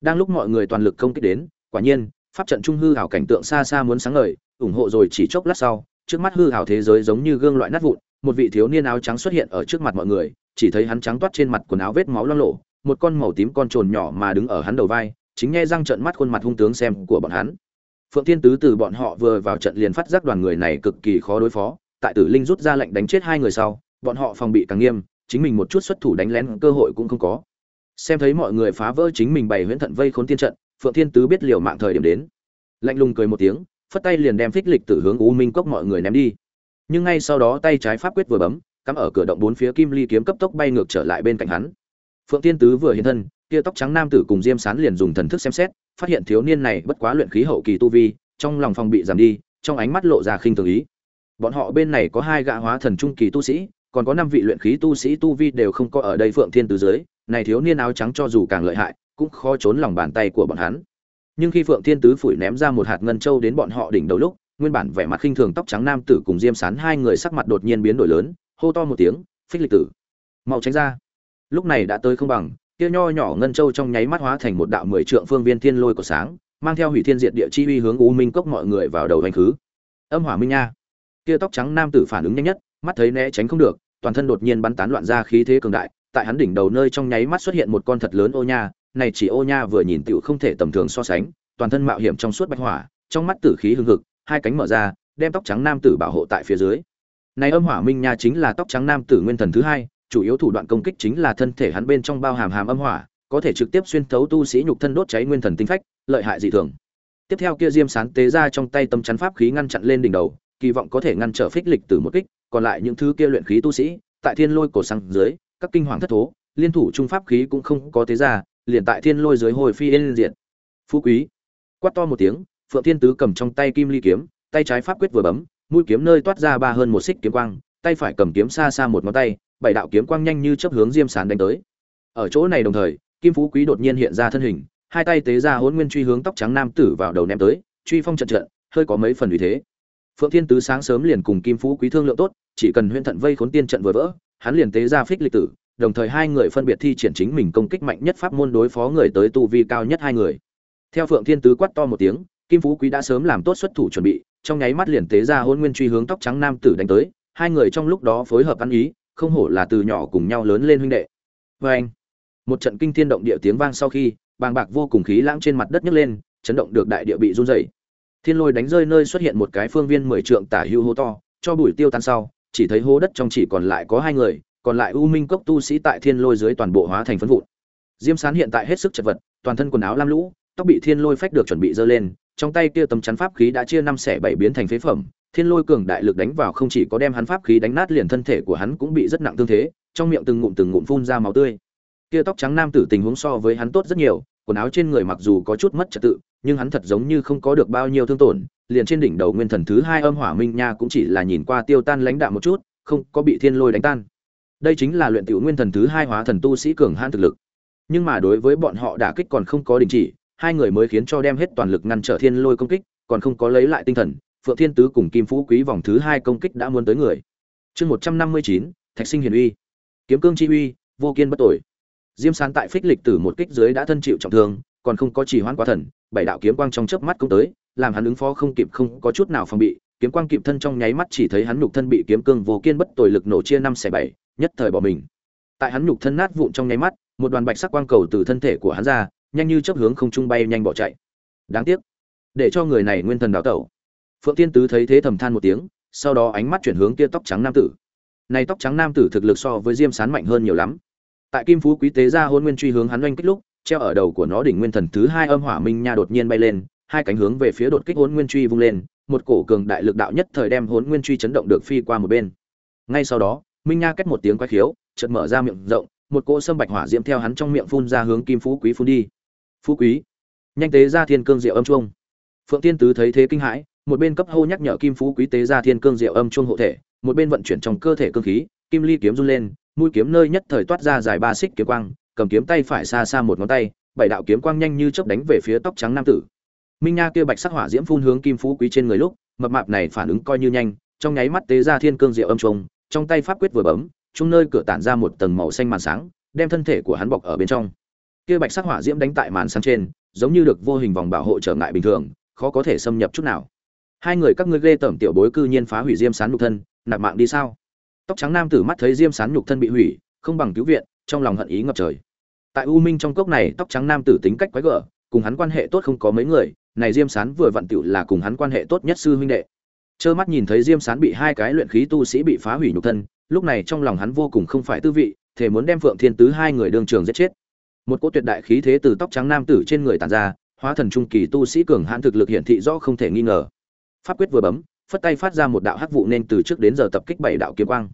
Đang lúc mọi người toàn lực công kích đến, quả nhiên pháp trận trung hư hảo cảnh tượng xa xa muốn sáng ngời, ủng hộ rồi chỉ chốc lát sau, trước mắt hư hảo thế giới giống như gương loại nát vụn, một vị thiếu niên áo trắng xuất hiện ở trước mặt mọi người, chỉ thấy hắn trắng toát trên mặt quần áo vết máu loang lộ một con màu tím con trồn nhỏ mà đứng ở hắn đầu vai, chính nghe răng trợn mắt khuôn mặt hung tướng xem của bọn hắn. Phượng thiên tứ từ bọn họ vừa vào trận liền phát giác đoàn người này cực kỳ khó đối phó, tại tử linh rút ra lệnh đánh chết hai người sau, bọn họ phòng bị càng nghiêm, chính mình một chút xuất thủ đánh lén cơ hội cũng không có. Xem thấy mọi người phá vỡ chính mình bày huyễn thận vây khốn tiên trận phượng thiên tứ biết liều mạng thời điểm đến. Lạnh lùng cười một tiếng, phất tay liền đem phích lịch tử hướng u minh cốc mọi người ném đi. Nhưng ngay sau đó tay trái pháp quyết vừa bấm, cắm ở cửa động bốn phía kim ly kiếm cấp tốc bay ngược trở lại bên cạnh hắn. Phượng thiên tứ vừa hiện thân kia tóc trắng nam tử cùng diêm sán liền dùng thần thức xem xét, phát hiện thiếu niên này bất quá luyện khí hậu kỳ tu vi, trong lòng phòng bị giảm đi, trong ánh mắt lộ ra khinh thường ý. Bọn họ bên này có hai gã hóa thần trung kỳ tu sĩ, còn có năm vị luyện khí tu sĩ tu vi đều không có ở đây phượng thiên tứ dưới, này thiếu niên áo trắng cho dù càng lợi hại cũng khó trốn lòng bàn tay của bọn hắn. Nhưng khi phượng thiên tứ phủi ném ra một hạt ngân châu đến bọn họ đỉnh đầu lúc, nguyên bản vẻ mặt khinh thường tóc trắng nam tử cùng diêm sán hai người sắc mặt đột nhiên biến đổi lớn, hô to một tiếng, phích lịch tử, mau tránh ra. Lúc này đã tới không bằng, kia nho nhỏ ngân châu trong nháy mắt hóa thành một đạo mười trượng phương viên thiên lôi của sáng, mang theo hủy thiên diệt địa chi uy hướng u minh cốc mọi người vào đầu hành khứ. Âm hỏa minh nha. Kia tóc trắng nam tử phản ứng nhanh nhất, mắt thấy né tránh không được, toàn thân đột nhiên bắn tán loạn ra khí thế cường đại, tại hắn đỉnh đầu nơi trong nháy mắt xuất hiện một con thật lớn ô nha này chỉ ô nha vừa nhìn tựu không thể tầm thường so sánh, toàn thân mạo hiểm trong suốt bạch hỏa, trong mắt tử khí hừng hực, hai cánh mở ra, đem tóc trắng nam tử bảo hộ tại phía dưới. Này âm hỏa minh nha chính là tóc trắng nam tử nguyên thần thứ hai, chủ yếu thủ đoạn công kích chính là thân thể hắn bên trong bao hàm hàm âm hỏa, có thể trực tiếp xuyên thấu tu sĩ nhục thân đốt cháy nguyên thần tinh phách, lợi hại dị thường. Tiếp theo kia diêm sán tế ra trong tay tâm chắn pháp khí ngăn chặn lên đỉnh đầu, kỳ vọng có thể ngăn trở phích lịch tử một kích, còn lại những thứ kia luyện khí tu sĩ, tại thiên lôi cổ sang dưới, các kinh hoàng thất thố, liên thủ trung pháp khí cũng không có tế ra liền tại thiên lôi dưới hồi phi yên diện phú quý. Quát to một tiếng, phượng thiên tứ cầm trong tay kim ly kiếm, tay trái pháp quyết vừa bấm, mũi kiếm nơi toát ra ba hơn một xích kiếm quang, tay phải cầm kiếm xa xa một ngón tay, bảy đạo kiếm quang nhanh như chớp hướng diêm sán đánh tới. Ở chỗ này đồng thời, kim phú quý đột nhiên hiện ra thân hình, hai tay tế ra hỗn nguyên truy hướng tóc trắng nam tử vào đầu ném tới, truy phong trận trận, hơi có mấy phần uy thế. Phượng thiên tứ sáng sớm liền cùng kim phú quý thương lượng tốt, chỉ cần huyễn thận vây khốn tiên trận vừa vỡ, hắn liền tế ra phích lịch tử đồng thời hai người phân biệt thi triển chính mình công kích mạnh nhất pháp môn đối phó người tới tu vi cao nhất hai người. Theo phượng thiên tứ quát to một tiếng, kim phú quý đã sớm làm tốt xuất thủ chuẩn bị, trong nháy mắt liền tế ra hôn nguyên truy hướng tóc trắng nam tử đánh tới, hai người trong lúc đó phối hợp ăn ý, không hổ là từ nhỏ cùng nhau lớn lên huynh đệ. Vê anh, một trận kinh thiên động địa tiếng vang sau khi, bàng bạc vô cùng khí lãng trên mặt đất nhấc lên, chấn động được đại địa bị run rẩy. Thiên lôi đánh rơi nơi xuất hiện một cái phương viên mười trượng tả hưu hô to, cho bụi tiêu tan sau, chỉ thấy hố đất trong chỉ còn lại có hai người còn lại u minh cốc tu sĩ tại thiên lôi dưới toàn bộ hóa thành phân vụn. Diêm sán hiện tại hết sức chật vật, toàn thân quần áo lam lũ, tóc bị thiên lôi phách được chuẩn bị dơ lên, trong tay kia tấm chắn pháp khí đã chia năm xẻ bảy biến thành phế phẩm, thiên lôi cường đại lực đánh vào không chỉ có đem hắn pháp khí đánh nát liền thân thể của hắn cũng bị rất nặng tương thế, trong miệng từng ngụm từng ngụm phun ra máu tươi. Kia tóc trắng nam tử tình huống so với hắn tốt rất nhiều, quần áo trên người mặc dù có chút mất trật tự, nhưng hắn thật giống như không có được bao nhiêu thương tổn, liền trên đỉnh đầu nguyên thần thứ hai âm hỏa minh nha cũng chỉ là nhìn qua tiêu tan lãnh đạm một chút, không có bị thiên lôi đánh tan đây chính là luyện tiểu nguyên thần thứ hai hóa thần tu sĩ cường hãn thực lực. Nhưng mà đối với bọn họ đả kích còn không có đình chỉ, hai người mới khiến cho đem hết toàn lực ngăn trở thiên lôi công kích, còn không có lấy lại tinh thần, phượng thiên tứ cùng kim phú quý vòng thứ hai công kích đã muốn tới người. Chương một trăm năm mươi chín, thạch sinh hiền uy. Kiếm cương chi uy, vô kiên bất tội diêm sán tại phích lịch tử một kích dưới đã thân chịu trọng thương, còn không có chỉ hoãn quá thần, bảy đạo kiếm quang trong chớp mắt công tới, làm hắn ứng phó không kịp không có chút nào phòng bị, kiếm quang kịp thân trong nháy mắt chỉ thấy hắn nhục thân bị kiếm cương vô kiên bất tội lực nổ chia năm xẻ bảy nhất thời bỏ mình. Tại hắn nhục thân nát vụn trong nháy mắt, một đoàn bạch sắc quang cầu từ thân thể của hắn ra, nhanh như chớp hướng không trung bay nhanh bỏ chạy. Đáng tiếc, để cho người này nguyên thần đào tẩu. Phượng tiên tứ thấy thế thầm than một tiếng, sau đó ánh mắt chuyển hướng kia tóc trắng nam tử. Này tóc trắng nam tử thực lực so với diêm sán mạnh hơn nhiều lắm. Tại kim phú quý tế ra hôn nguyên truy hướng hắn oanh kích lúc, treo ở đầu của nó đỉnh nguyên thần thứ hai âm hỏa minh nha đột nhiên bay lên, hai cánh hướng về phía đột kích hôn nguyên truy vung lên, một cổ cường đại lực đạo nhất thời đem hôn nguyên truy chấn động được phi qua một bên. Ngay sau đó minh nha kết một tiếng quái khiếu, chợt mở ra miệng rộng, một cỗ sâm bạch hỏa diễm theo hắn trong miệng phun ra hướng kim phú quý phun đi. Phú quý. Nhanh tế ra thiên cương diệu âm chuông. Phượng tiên tứ thấy thế kinh hãi, một bên cấp hô nhắc nhở kim phú quý tế ra thiên cương diệu âm chuông hộ thể, một bên vận chuyển trong cơ thể cương khí, kim ly kiếm run lên, mũi kiếm nơi nhất thời toát ra dài ba xích kiếm quang, cầm kiếm tay phải xa xa một ngón tay, bảy đạo kiếm quang nhanh như chớp đánh về phía tóc trắng nam tử. Minh nha kia bạch sắc hỏa diễm phun hướng kim phú quý trên người lúc, mập mạp này phản ứng coi như nhanh, trong nháy mắt tế ra thiên cương diệu âm chuông trong tay pháp quyết vừa bấm, chung nơi cửa tản ra một tầng màu xanh màn sáng, đem thân thể của hắn bọc ở bên trong. Kia bạch sắc hỏa diễm đánh tại màn sáng trên, giống như được vô hình vòng bảo hộ trở ngại bình thường, khó có thể xâm nhập chút nào. Hai người các ngươi ghê tởm tiểu bối cư nhiên phá hủy diêm sán nhục thân, nạp mạng đi sao? Tóc trắng nam tử mắt thấy diêm sán nhục thân bị hủy, không bằng cứu viện, trong lòng hận ý ngập trời. Tại u minh trong cốc này, tóc trắng nam tử tính cách quái gở, cùng hắn quan hệ tốt không có mấy người, này diêm sán vừa vặn tựu là cùng hắn quan hệ tốt nhất sư huynh đệ trơ mắt nhìn thấy diêm sán bị hai cái luyện khí tu sĩ bị phá hủy nhục thân, lúc này trong lòng hắn vô cùng không phải tư vị thể muốn đem phượng thiên tứ hai người đương trường giết chết. Một cỗ tuyệt đại khí thế từ tóc trắng nam tử trên người tàn ra, hóa thần trung kỳ tu sĩ cường hãn thực lực hiển thị rõ không thể nghi ngờ. Pháp quyết vừa bấm, phất tay phát ra một đạo hắc vụ nên từ trước đến giờ tập kích bảy đạo kiếm quang.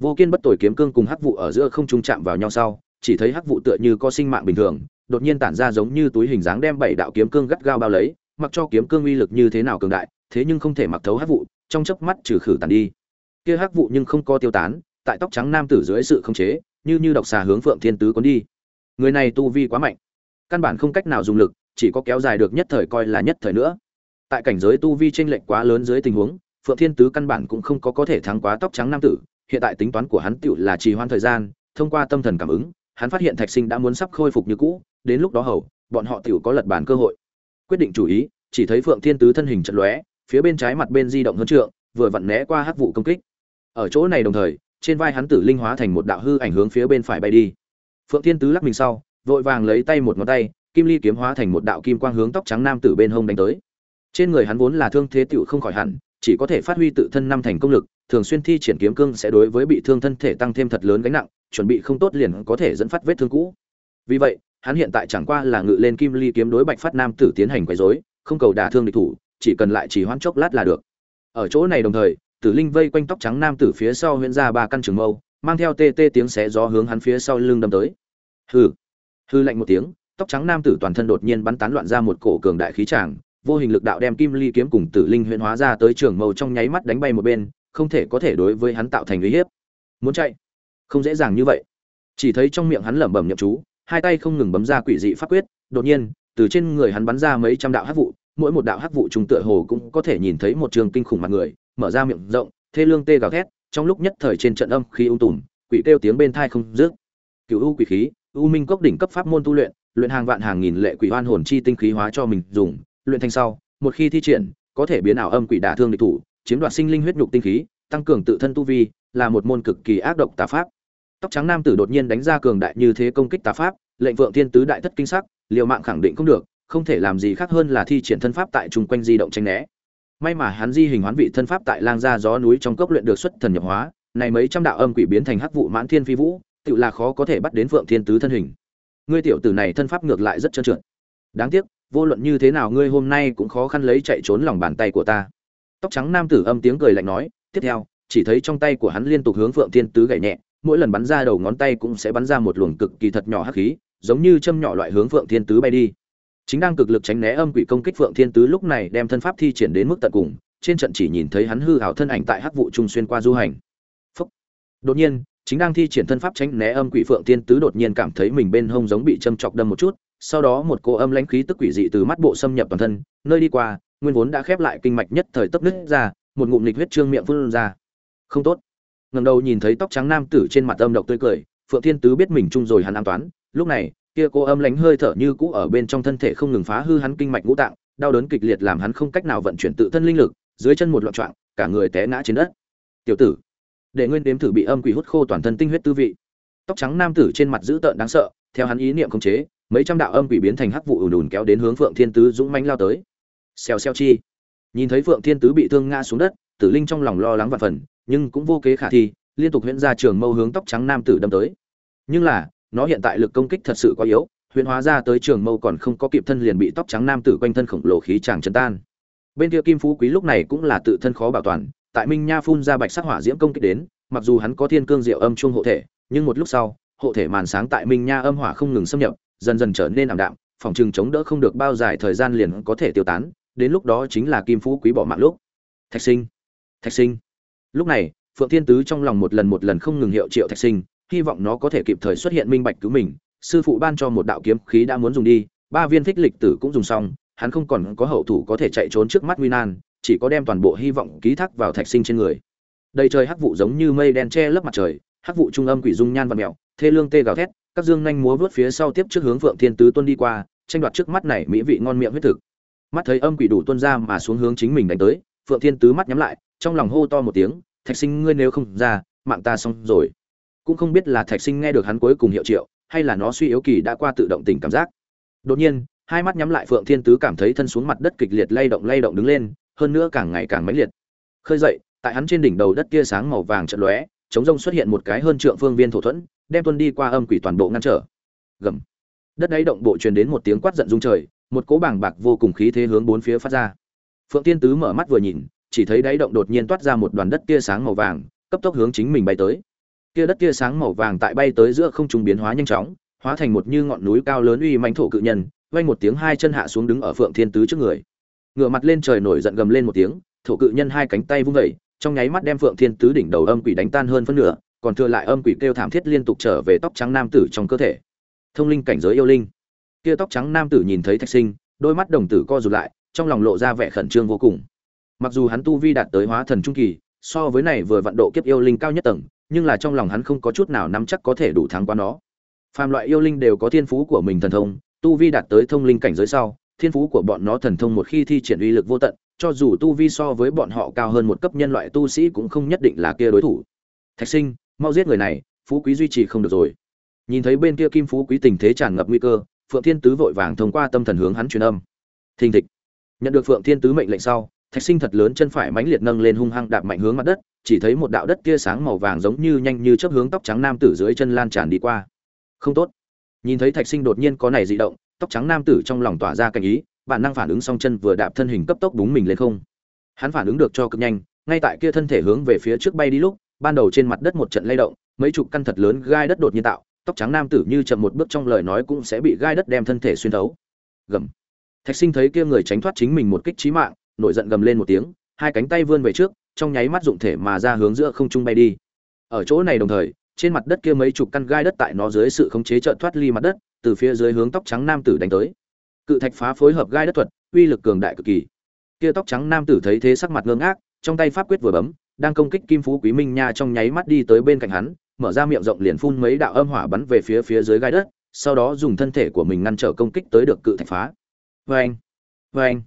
Vô kiên bất tồi kiếm cương cùng hắc vụ ở giữa không trung chạm vào nhau sau, chỉ thấy hắc vụ tựa như có sinh mạng bình thường, đột nhiên tản ra giống như túi hình dáng đem bảy đạo kiếm cương gắt gao bao lấy, mặc cho kiếm cương uy lực như thế nào cường đại thế nhưng không thể mặc thấu hắc vụ, trong chớp mắt trừ khử tàn đi. Kia hắc vụ nhưng không có tiêu tán, tại tóc trắng nam tử dưới sự khống chế, như như độc xà hướng phượng thiên tứ cuốn đi. Người này tu vi quá mạnh, căn bản không cách nào dùng lực, chỉ có kéo dài được nhất thời coi là nhất thời nữa. Tại cảnh giới tu vi chênh lệch quá lớn dưới tình huống, phượng thiên tứ căn bản cũng không có có thể thắng quá tóc trắng nam tử, hiện tại tính toán của hắn tiểu là trì hoãn thời gian, thông qua tâm thần cảm ứng, hắn phát hiện thạch sinh đã muốn sắp khôi phục như cũ, đến lúc đó hầu, bọn họ tiểu có lật bàn cơ hội. Quyết định chủ ý, chỉ thấy phượng thiên tứ thân hình chợt lóe phía bên trái mặt bên di động hơn trượng, vừa vặn né qua hắc vụ công kích. Ở chỗ này đồng thời, trên vai hắn tử linh hóa thành một đạo hư ảnh hướng phía bên phải bay đi. Phượng thiên tứ lắc mình sau, vội vàng lấy tay một ngón tay, kim ly kiếm hóa thành một đạo kim quang hướng tóc trắng nam tử bên hông đánh tới. Trên người hắn vốn là thương thế tiểu không khỏi hẳn, chỉ có thể phát huy tự thân năm thành công lực, thường xuyên thi triển kiếm cương sẽ đối với bị thương thân thể tăng thêm thật lớn gánh nặng, chuẩn bị không tốt liền có thể dẫn phát vết thương cũ. Vì vậy, hắn hiện tại chẳng qua là ngự lên kim ly kiếm đối bạch phát nam tử tiến hành quấy rối, không cầu đả thương địch thủ chỉ cần lại chỉ hoãn chốc lát là được. Ở chỗ này đồng thời, tử linh vây quanh tóc trắng nam tử phía sau huyễn ra ba căn trường mâu, mang theo tê tê tiếng xé gió hướng hắn phía sau lưng đâm tới. Hừ. Hư lạnh một tiếng, tóc trắng nam tử toàn thân đột nhiên bắn tán loạn ra một cổ cường đại khí tràng, vô hình lực đạo đem kim ly kiếm cùng tử linh huyễn hóa ra tới trường mâu trong nháy mắt đánh bay một bên, không thể có thể đối với hắn tạo thành uy hiếp. Muốn chạy? Không dễ dàng như vậy. Chỉ thấy trong miệng hắn lẩm bẩm nhậm chú, hai tay không ngừng bấm ra quỷ dị pháp quyết, đột nhiên, từ trên người hắn bắn ra mấy trăm đạo hắc vụ mỗi một đạo hắc vụ trùng tựa hồ cũng có thể nhìn thấy một trường kinh khủng mặt người, mở ra miệng rộng, thê lương tê gào thét, trong lúc nhất thời trên trận âm khí ung tùm, quỷ kêu tiếng bên thai không dứt. Cựu u quỷ khí, u minh cốc đỉnh cấp pháp môn tu luyện luyện hàng vạn hàng nghìn lệ quỷ hoan hồn chi tinh khí hóa cho mình dùng, luyện thành sau, một khi thi triển, có thể biến ảo âm quỷ đả thương địch thủ, chiếm đoạt sinh linh huyết nhục tinh khí, tăng cường tự thân tu vi, là một môn cực kỳ ác độc tà pháp. Tóc trắng nam tử đột nhiên đánh ra cường đại như thế công kích tà pháp, lệnh vượng thiên tứ đại thất kinh sắc, liều mạng khẳng định không được không thể làm gì khác hơn là thi triển thân pháp tại chung quanh di động tranh né. May mà hắn di hình hoán vị thân pháp tại lang gia gió núi trong cốc luyện được xuất thần nhập hóa, này mấy trăm đạo âm quỷ biến thành hắc vụ mãn thiên phi vũ tự là khó có thể bắt đến phượng thiên tứ thân hình. Ngươi tiểu tử này thân pháp ngược lại rất trơn trượt. Đáng tiếc, vô luận như thế nào ngươi hôm nay cũng khó khăn lấy chạy trốn lòng bàn tay của ta. Tóc trắng nam tử âm tiếng cười lạnh nói, tiếp theo, chỉ thấy trong tay của hắn liên tục hướng phượng thiên tứ gảy nhẹ, mỗi lần bắn ra đầu ngón tay cũng sẽ bắn ra một luồng cực kỳ thật nhỏ hắc khí, giống như châm nhỏ loại hướng phượng thiên tứ bay đi chính đang cực lực tránh né âm quỷ công kích phượng thiên tứ lúc này đem thân pháp thi triển đến mức tận cùng, trên trận chỉ nhìn thấy hắn hư hảo thân ảnh tại hắc vụ trung xuyên qua du hành. Phúc. đột nhiên, chính đang thi triển thân pháp tránh né âm quỷ phượng Thiên tứ đột nhiên cảm thấy mình bên hông giống bị châm chọc đâm một chút, sau đó một cô âm lãnh khí tức quỷ dị từ mắt bộ xâm nhập toàn thân, nơi đi qua, nguyên vốn đã khép lại kinh mạch nhất thời tấp nứt ra, một ngụm lịch huyết trương miệng phun ra. Không tốt. Ngẩng đầu nhìn thấy tóc trắng nam tử trên mặt âm độc tươi cười, phượng thiên tứ biết mình chung rồi hắn an toán lúc này kia cô âm lãnh hơi thở như cũ ở bên trong thân thể không ngừng phá hư hắn kinh mạch ngũ tạng, đau đớn kịch liệt làm hắn không cách nào vận chuyển tự thân linh lực, dưới chân một loạn trạng cả người té ngã trên đất. Tiểu tử, để nguyên đếm thử bị âm quỷ hút khô toàn thân tinh huyết tư vị. Tóc trắng nam tử trên mặt dữ tợn đáng sợ, theo hắn ý niệm khống chế, mấy trăm đạo âm quỷ biến thành hắc vụ ùn ùn kéo đến hướng phượng thiên tứ dũng mãnh lao tới. Xèo xèo chi. Nhìn thấy phượng thiên tứ bị thương ngã xuống đất, tử linh trong lòng lo lắng và phần, nhưng cũng vô kế khả thi, liên tục huyễn ra trường mâu hướng tóc trắng nam tử đâm tới. Nhưng là nó hiện tại lực công kích thật sự quá yếu huyễn hóa ra tới trường mâu còn không có kịp thân liền bị tóc trắng nam tử quanh thân khổng lồ khí chàng chấn tan. Bên kia kim phú quý lúc này cũng là tự thân khó bảo toàn, tại minh nha phun ra bạch sắc hỏa diễm công kích đến, mặc dù hắn có thiên cương diệu âm chung hộ thể, nhưng một lúc sau, hộ thể màn sáng tại minh nha âm hỏa không ngừng xâm nhập, dần dần trở nên ảm đạm, phòng trường chống đỡ không được bao dài thời gian liền có thể tiêu tán, đến lúc đó chính là kim phú quý bỏ mạng lúc. Thạch sinh! Thạch sinh! Lúc này, phượng thiên tứ trong lòng một lần một lần không ngừng hiệu triệu thạch sinh hy vọng nó có thể kịp thời xuất hiện minh bạch cứu mình. Sư phụ ban cho một đạo kiếm khí đã muốn dùng đi, ba viên thích lịch tử cũng dùng xong, hắn không còn có hậu thủ có thể chạy trốn trước mắt nguy nan, chỉ có đem toàn bộ hy vọng ký thác vào thạch sinh trên người. Đầy trời hắc vụ giống như mây đen che lấp mặt trời, hắc vụ trung âm quỷ dung nhan và mèo thê lương tê gào thét, các dương nhanh múa vớt phía sau tiếp trước hướng phượng thiên tứ tuân đi qua, tranh đoạt trước mắt này mỹ vị ngon miệng huyết thực. Mắt thấy âm quỷ đủ tuân ra mà xuống hướng chính mình đánh tới, phượng thiên tứ mắt nhắm lại, trong lòng hô to một tiếng, thạch sinh ngươi nếu không ra, mạng ta xong rồi cũng không biết là thạch sinh nghe được hắn cuối cùng hiệu triệu, hay là nó suy yếu kỳ đã qua tự động tình cảm giác. Đột nhiên, hai mắt nhắm lại phượng thiên tứ cảm thấy thân xuống mặt đất kịch liệt lay động lay động đứng lên, hơn nữa càng ngày càng mãnh liệt. Khơi dậy, tại hắn trên đỉnh đầu đất kia sáng màu vàng trận lóe, chống rông xuất hiện một cái hơn trượng phương viên thổ thuẫn, đem tuân đi qua âm quỷ toàn bộ ngăn trở. Gầm. Đất đáy động bộ truyền đến một tiếng quát giận rung trời, một cỗ bảng bạc vô cùng khí thế hướng bốn phía phát ra. Phượng tiên tứ mở mắt vừa nhìn, chỉ thấy đáy động đột nhiên toát ra một đoàn đất tia sáng màu vàng, cấp tốc hướng chính mình bay tới kia đất kia sáng màu vàng tại bay tới giữa không trung biến hóa nhanh chóng, hóa thành một như ngọn núi cao lớn uy mãnh thổ cự nhân, vang một tiếng hai chân hạ xuống đứng ở phượng thiên tứ trước người. Ngửa mặt lên trời nổi giận gầm lên một tiếng, thổ cự nhân hai cánh tay vung vẩy trong nháy mắt đem phượng thiên tứ đỉnh đầu âm quỷ đánh tan hơn phân nửa, còn thừa lại âm quỷ kêu thảm thiết liên tục trở về tóc trắng nam tử trong cơ thể. Thông linh cảnh giới yêu linh. Kia tóc trắng nam tử nhìn thấy thạch sinh, đôi mắt đồng tử co rụt lại, trong lòng lộ ra vẻ khẩn trương vô cùng. Mặc dù hắn tu vi đạt tới hóa thần trung kỳ, so với này vừa vận độ kiếp yêu linh cao nhất tầng nhưng là trong lòng hắn không có chút nào nắm chắc có thể đủ thắng qua nó. Phàm loại yêu linh đều có thiên phú của mình thần thông, tu vi đạt tới thông linh cảnh giới sau, thiên phú của bọn nó thần thông một khi thi triển uy lực vô tận, cho dù tu vi so với bọn họ cao hơn một cấp nhân loại tu sĩ cũng không nhất định là kia đối thủ. Thạch sinh, mau giết người này, phú quý duy trì không được rồi. Nhìn thấy bên kia kim phú quý tình thế tràn ngập nguy cơ, phượng thiên tứ vội vàng thông qua tâm thần hướng hắn truyền âm. Thình thịch. Nhận được phượng thiên tứ mệnh lệnh sau thạch sinh thật lớn chân phải mãnh liệt nâng lên hung hăng đạp mạnh hướng mặt đất, chỉ thấy một đạo đất tia sáng màu vàng giống như nhanh như chớp hướng tóc trắng nam tử dưới chân lan tràn đi qua. Không tốt. Nhìn thấy thạch sinh đột nhiên có này dị động, tóc trắng nam tử trong lòng tỏa ra cảnh ý, bản năng phản ứng song chân vừa đạp thân hình cấp tốc búng mình lên không. Hắn phản ứng được cho cực nhanh, ngay tại kia thân thể hướng về phía trước bay đi lúc, ban đầu trên mặt đất một trận lay động, mấy chục căn thật lớn gai đất đột nhiên tạo, tóc trắng nam tử như chậm một bước trong lời nói cũng sẽ bị gai đất đem thân thể xuyên thấu. Gầm. Thạch sinh thấy kia người tránh thoát chính mình một kích trí mạng nổi giận gầm lên một tiếng, hai cánh tay vươn về trước, trong nháy mắt dụng thể mà ra hướng giữa không trung bay đi. Ở chỗ này đồng thời, trên mặt đất kia mấy chục căn gai đất tại nó dưới sự khống chế trợn thoát ly mặt đất, từ phía dưới hướng tóc trắng nam tử đánh tới. Cự thạch phá phối hợp gai đất thuật, uy lực cường đại cực kỳ. Kia tóc trắng nam tử thấy thế sắc mặt ngơ ngác trong tay pháp quyết vừa bấm, đang công kích kim phú quý minh nha trong nháy mắt đi tới bên cạnh hắn, mở ra miệng rộng liền phun mấy đạo âm hỏa bắn về phía phía dưới gai đất, sau đó dùng thân thể của mình ngăn trở công kích tới được cự thạch phá. Vê anh vê anh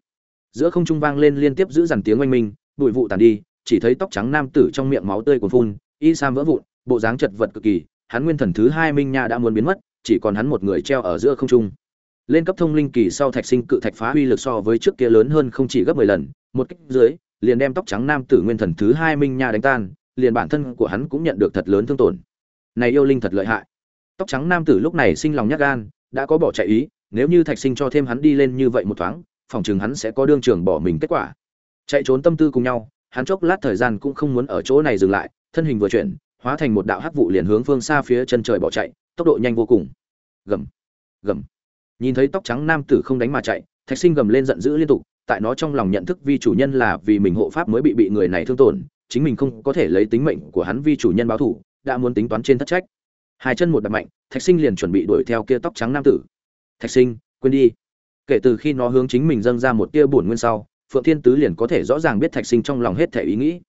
giữa không trung vang lên liên tiếp giữ dằn tiếng oanh minh, bụi vụ tàn đi, chỉ thấy tóc trắng nam tử trong miệng máu tươi cuồn phun, y sam vỡ vụn, bộ dáng chật vật cực kỳ, hắn nguyên thần thứ hai minh nha đã muốn biến mất, chỉ còn hắn một người treo ở giữa không trung. Lên cấp thông linh kỳ sau thạch sinh cự thạch phá uy lực so với trước kia lớn hơn không chỉ gấp mười lần, một kích dưới, liền đem tóc trắng nam tử nguyên thần thứ hai minh nha đánh tan, liền bản thân của hắn cũng nhận được thật lớn thương tổn. Này yêu linh thật lợi hại. Tóc trắng nam tử lúc này sinh lòng nhát gan, đã có bỏ chạy ý, nếu như thạch sinh cho thêm hắn đi lên như vậy một thoáng phòng chừng hắn sẽ có đương trường bỏ mình kết quả. Chạy trốn tâm tư cùng nhau, hắn chốc lát thời gian cũng không muốn ở chỗ này dừng lại, thân hình vừa chuyển, hóa thành một đạo hắc vụ liền hướng phương xa phía chân trời bỏ chạy, tốc độ nhanh vô cùng. Gầm gầm. Nhìn thấy tóc trắng nam tử không đánh mà chạy, thạch sinh gầm lên giận dữ liên tục, tại nó trong lòng nhận thức vi chủ nhân là vì mình hộ pháp mới bị bị người này thương tổn, chính mình không có thể lấy tính mệnh của hắn vi chủ nhân báo thủ đã muốn tính toán trên thất trách. Hai chân một đập mạnh, thạch sinh liền chuẩn bị đuổi theo kia tóc trắng nam tử. Thạch sinh, quên đi kể từ khi nó hướng chính mình dâng ra một tia bổn nguyên sau, phượng thiên tứ liền có thể rõ ràng biết thạch sinh trong lòng hết thể ý nghĩ.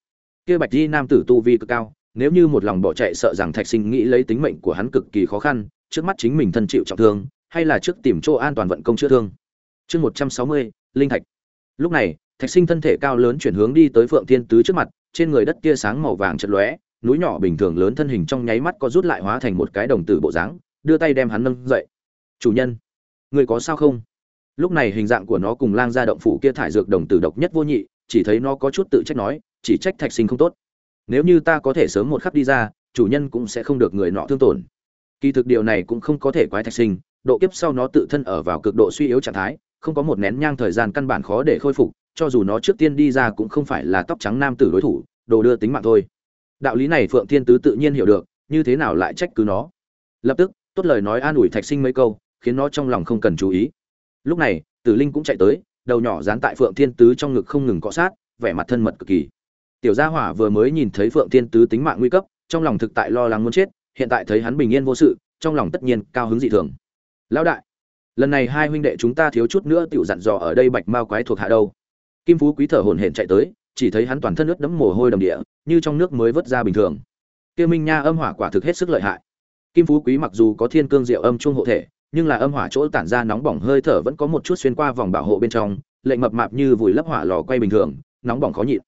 Kia bạch di nam tử tu vi cực cao, nếu như một lòng bỏ chạy sợ rằng thạch sinh nghĩ lấy tính mệnh của hắn cực kỳ khó khăn, trước mắt chính mình thân chịu trọng thương, hay là trước tìm chỗ an toàn vận công chữa thương. Chương một trăm sáu mươi, linh thạch. Lúc này, thạch sinh thân thể cao lớn chuyển hướng đi tới phượng thiên tứ trước mặt, trên người đất tia sáng màu vàng chật lóe, núi nhỏ bình thường lớn thân hình trong nháy mắt có rút lại hóa thành một cái đồng tử bộ dáng, đưa tay đem hắn nâng dậy. Chủ nhân, người có sao không? Lúc này hình dạng của nó cùng lang gia động phủ kia thải dược đồng tử độc nhất vô nhị, chỉ thấy nó có chút tự trách nói, chỉ trách thạch sinh không tốt. Nếu như ta có thể sớm một khắc đi ra, chủ nhân cũng sẽ không được người nọ thương tổn. Kỳ thực điều này cũng không có thể quái thạch sinh, độ kiếp sau nó tự thân ở vào cực độ suy yếu trạng thái, không có một nén nhang thời gian căn bản khó để khôi phục, cho dù nó trước tiên đi ra cũng không phải là tóc trắng nam tử đối thủ, đồ đưa tính mạng thôi. Đạo lý này phượng thiên tứ tự nhiên hiểu được, như thế nào lại trách cứ nó? Lập tức, tốt lời nói an ủi thạch sinh mấy câu, khiến nó trong lòng không cần chú ý lúc này, tử linh cũng chạy tới, đầu nhỏ dán tại phượng thiên tứ trong ngực không ngừng cọ sát, vẻ mặt thân mật cực kỳ. Tiểu gia hỏa vừa mới nhìn thấy phượng thiên tứ tính mạng nguy cấp, trong lòng thực tại lo lắng muốn chết, hiện tại thấy hắn bình yên vô sự, trong lòng tất nhiên cao hứng dị thường. Lão đại, lần này hai huynh đệ chúng ta thiếu chút nữa tiểu dặn dò ở đây bạch mao quái thuộc hạ đâu. Kim phú quý thở hổn hển chạy tới, chỉ thấy hắn toàn thân ướt đẫm mồ hôi đầm địa, như trong nước mới vớt ra bình thường. Kia minh nha âm hỏa quả thực hết sức lợi hại. Kim phú quý mặc dù có thiên cương diệu âm trung hộ thể nhưng là âm hỏa chỗ tản ra nóng bỏng hơi thở vẫn có một chút xuyên qua vòng bảo hộ bên trong, lệnh mập mạp như vùi lấp hỏa lò quay bình thường, nóng bỏng khó nhịn.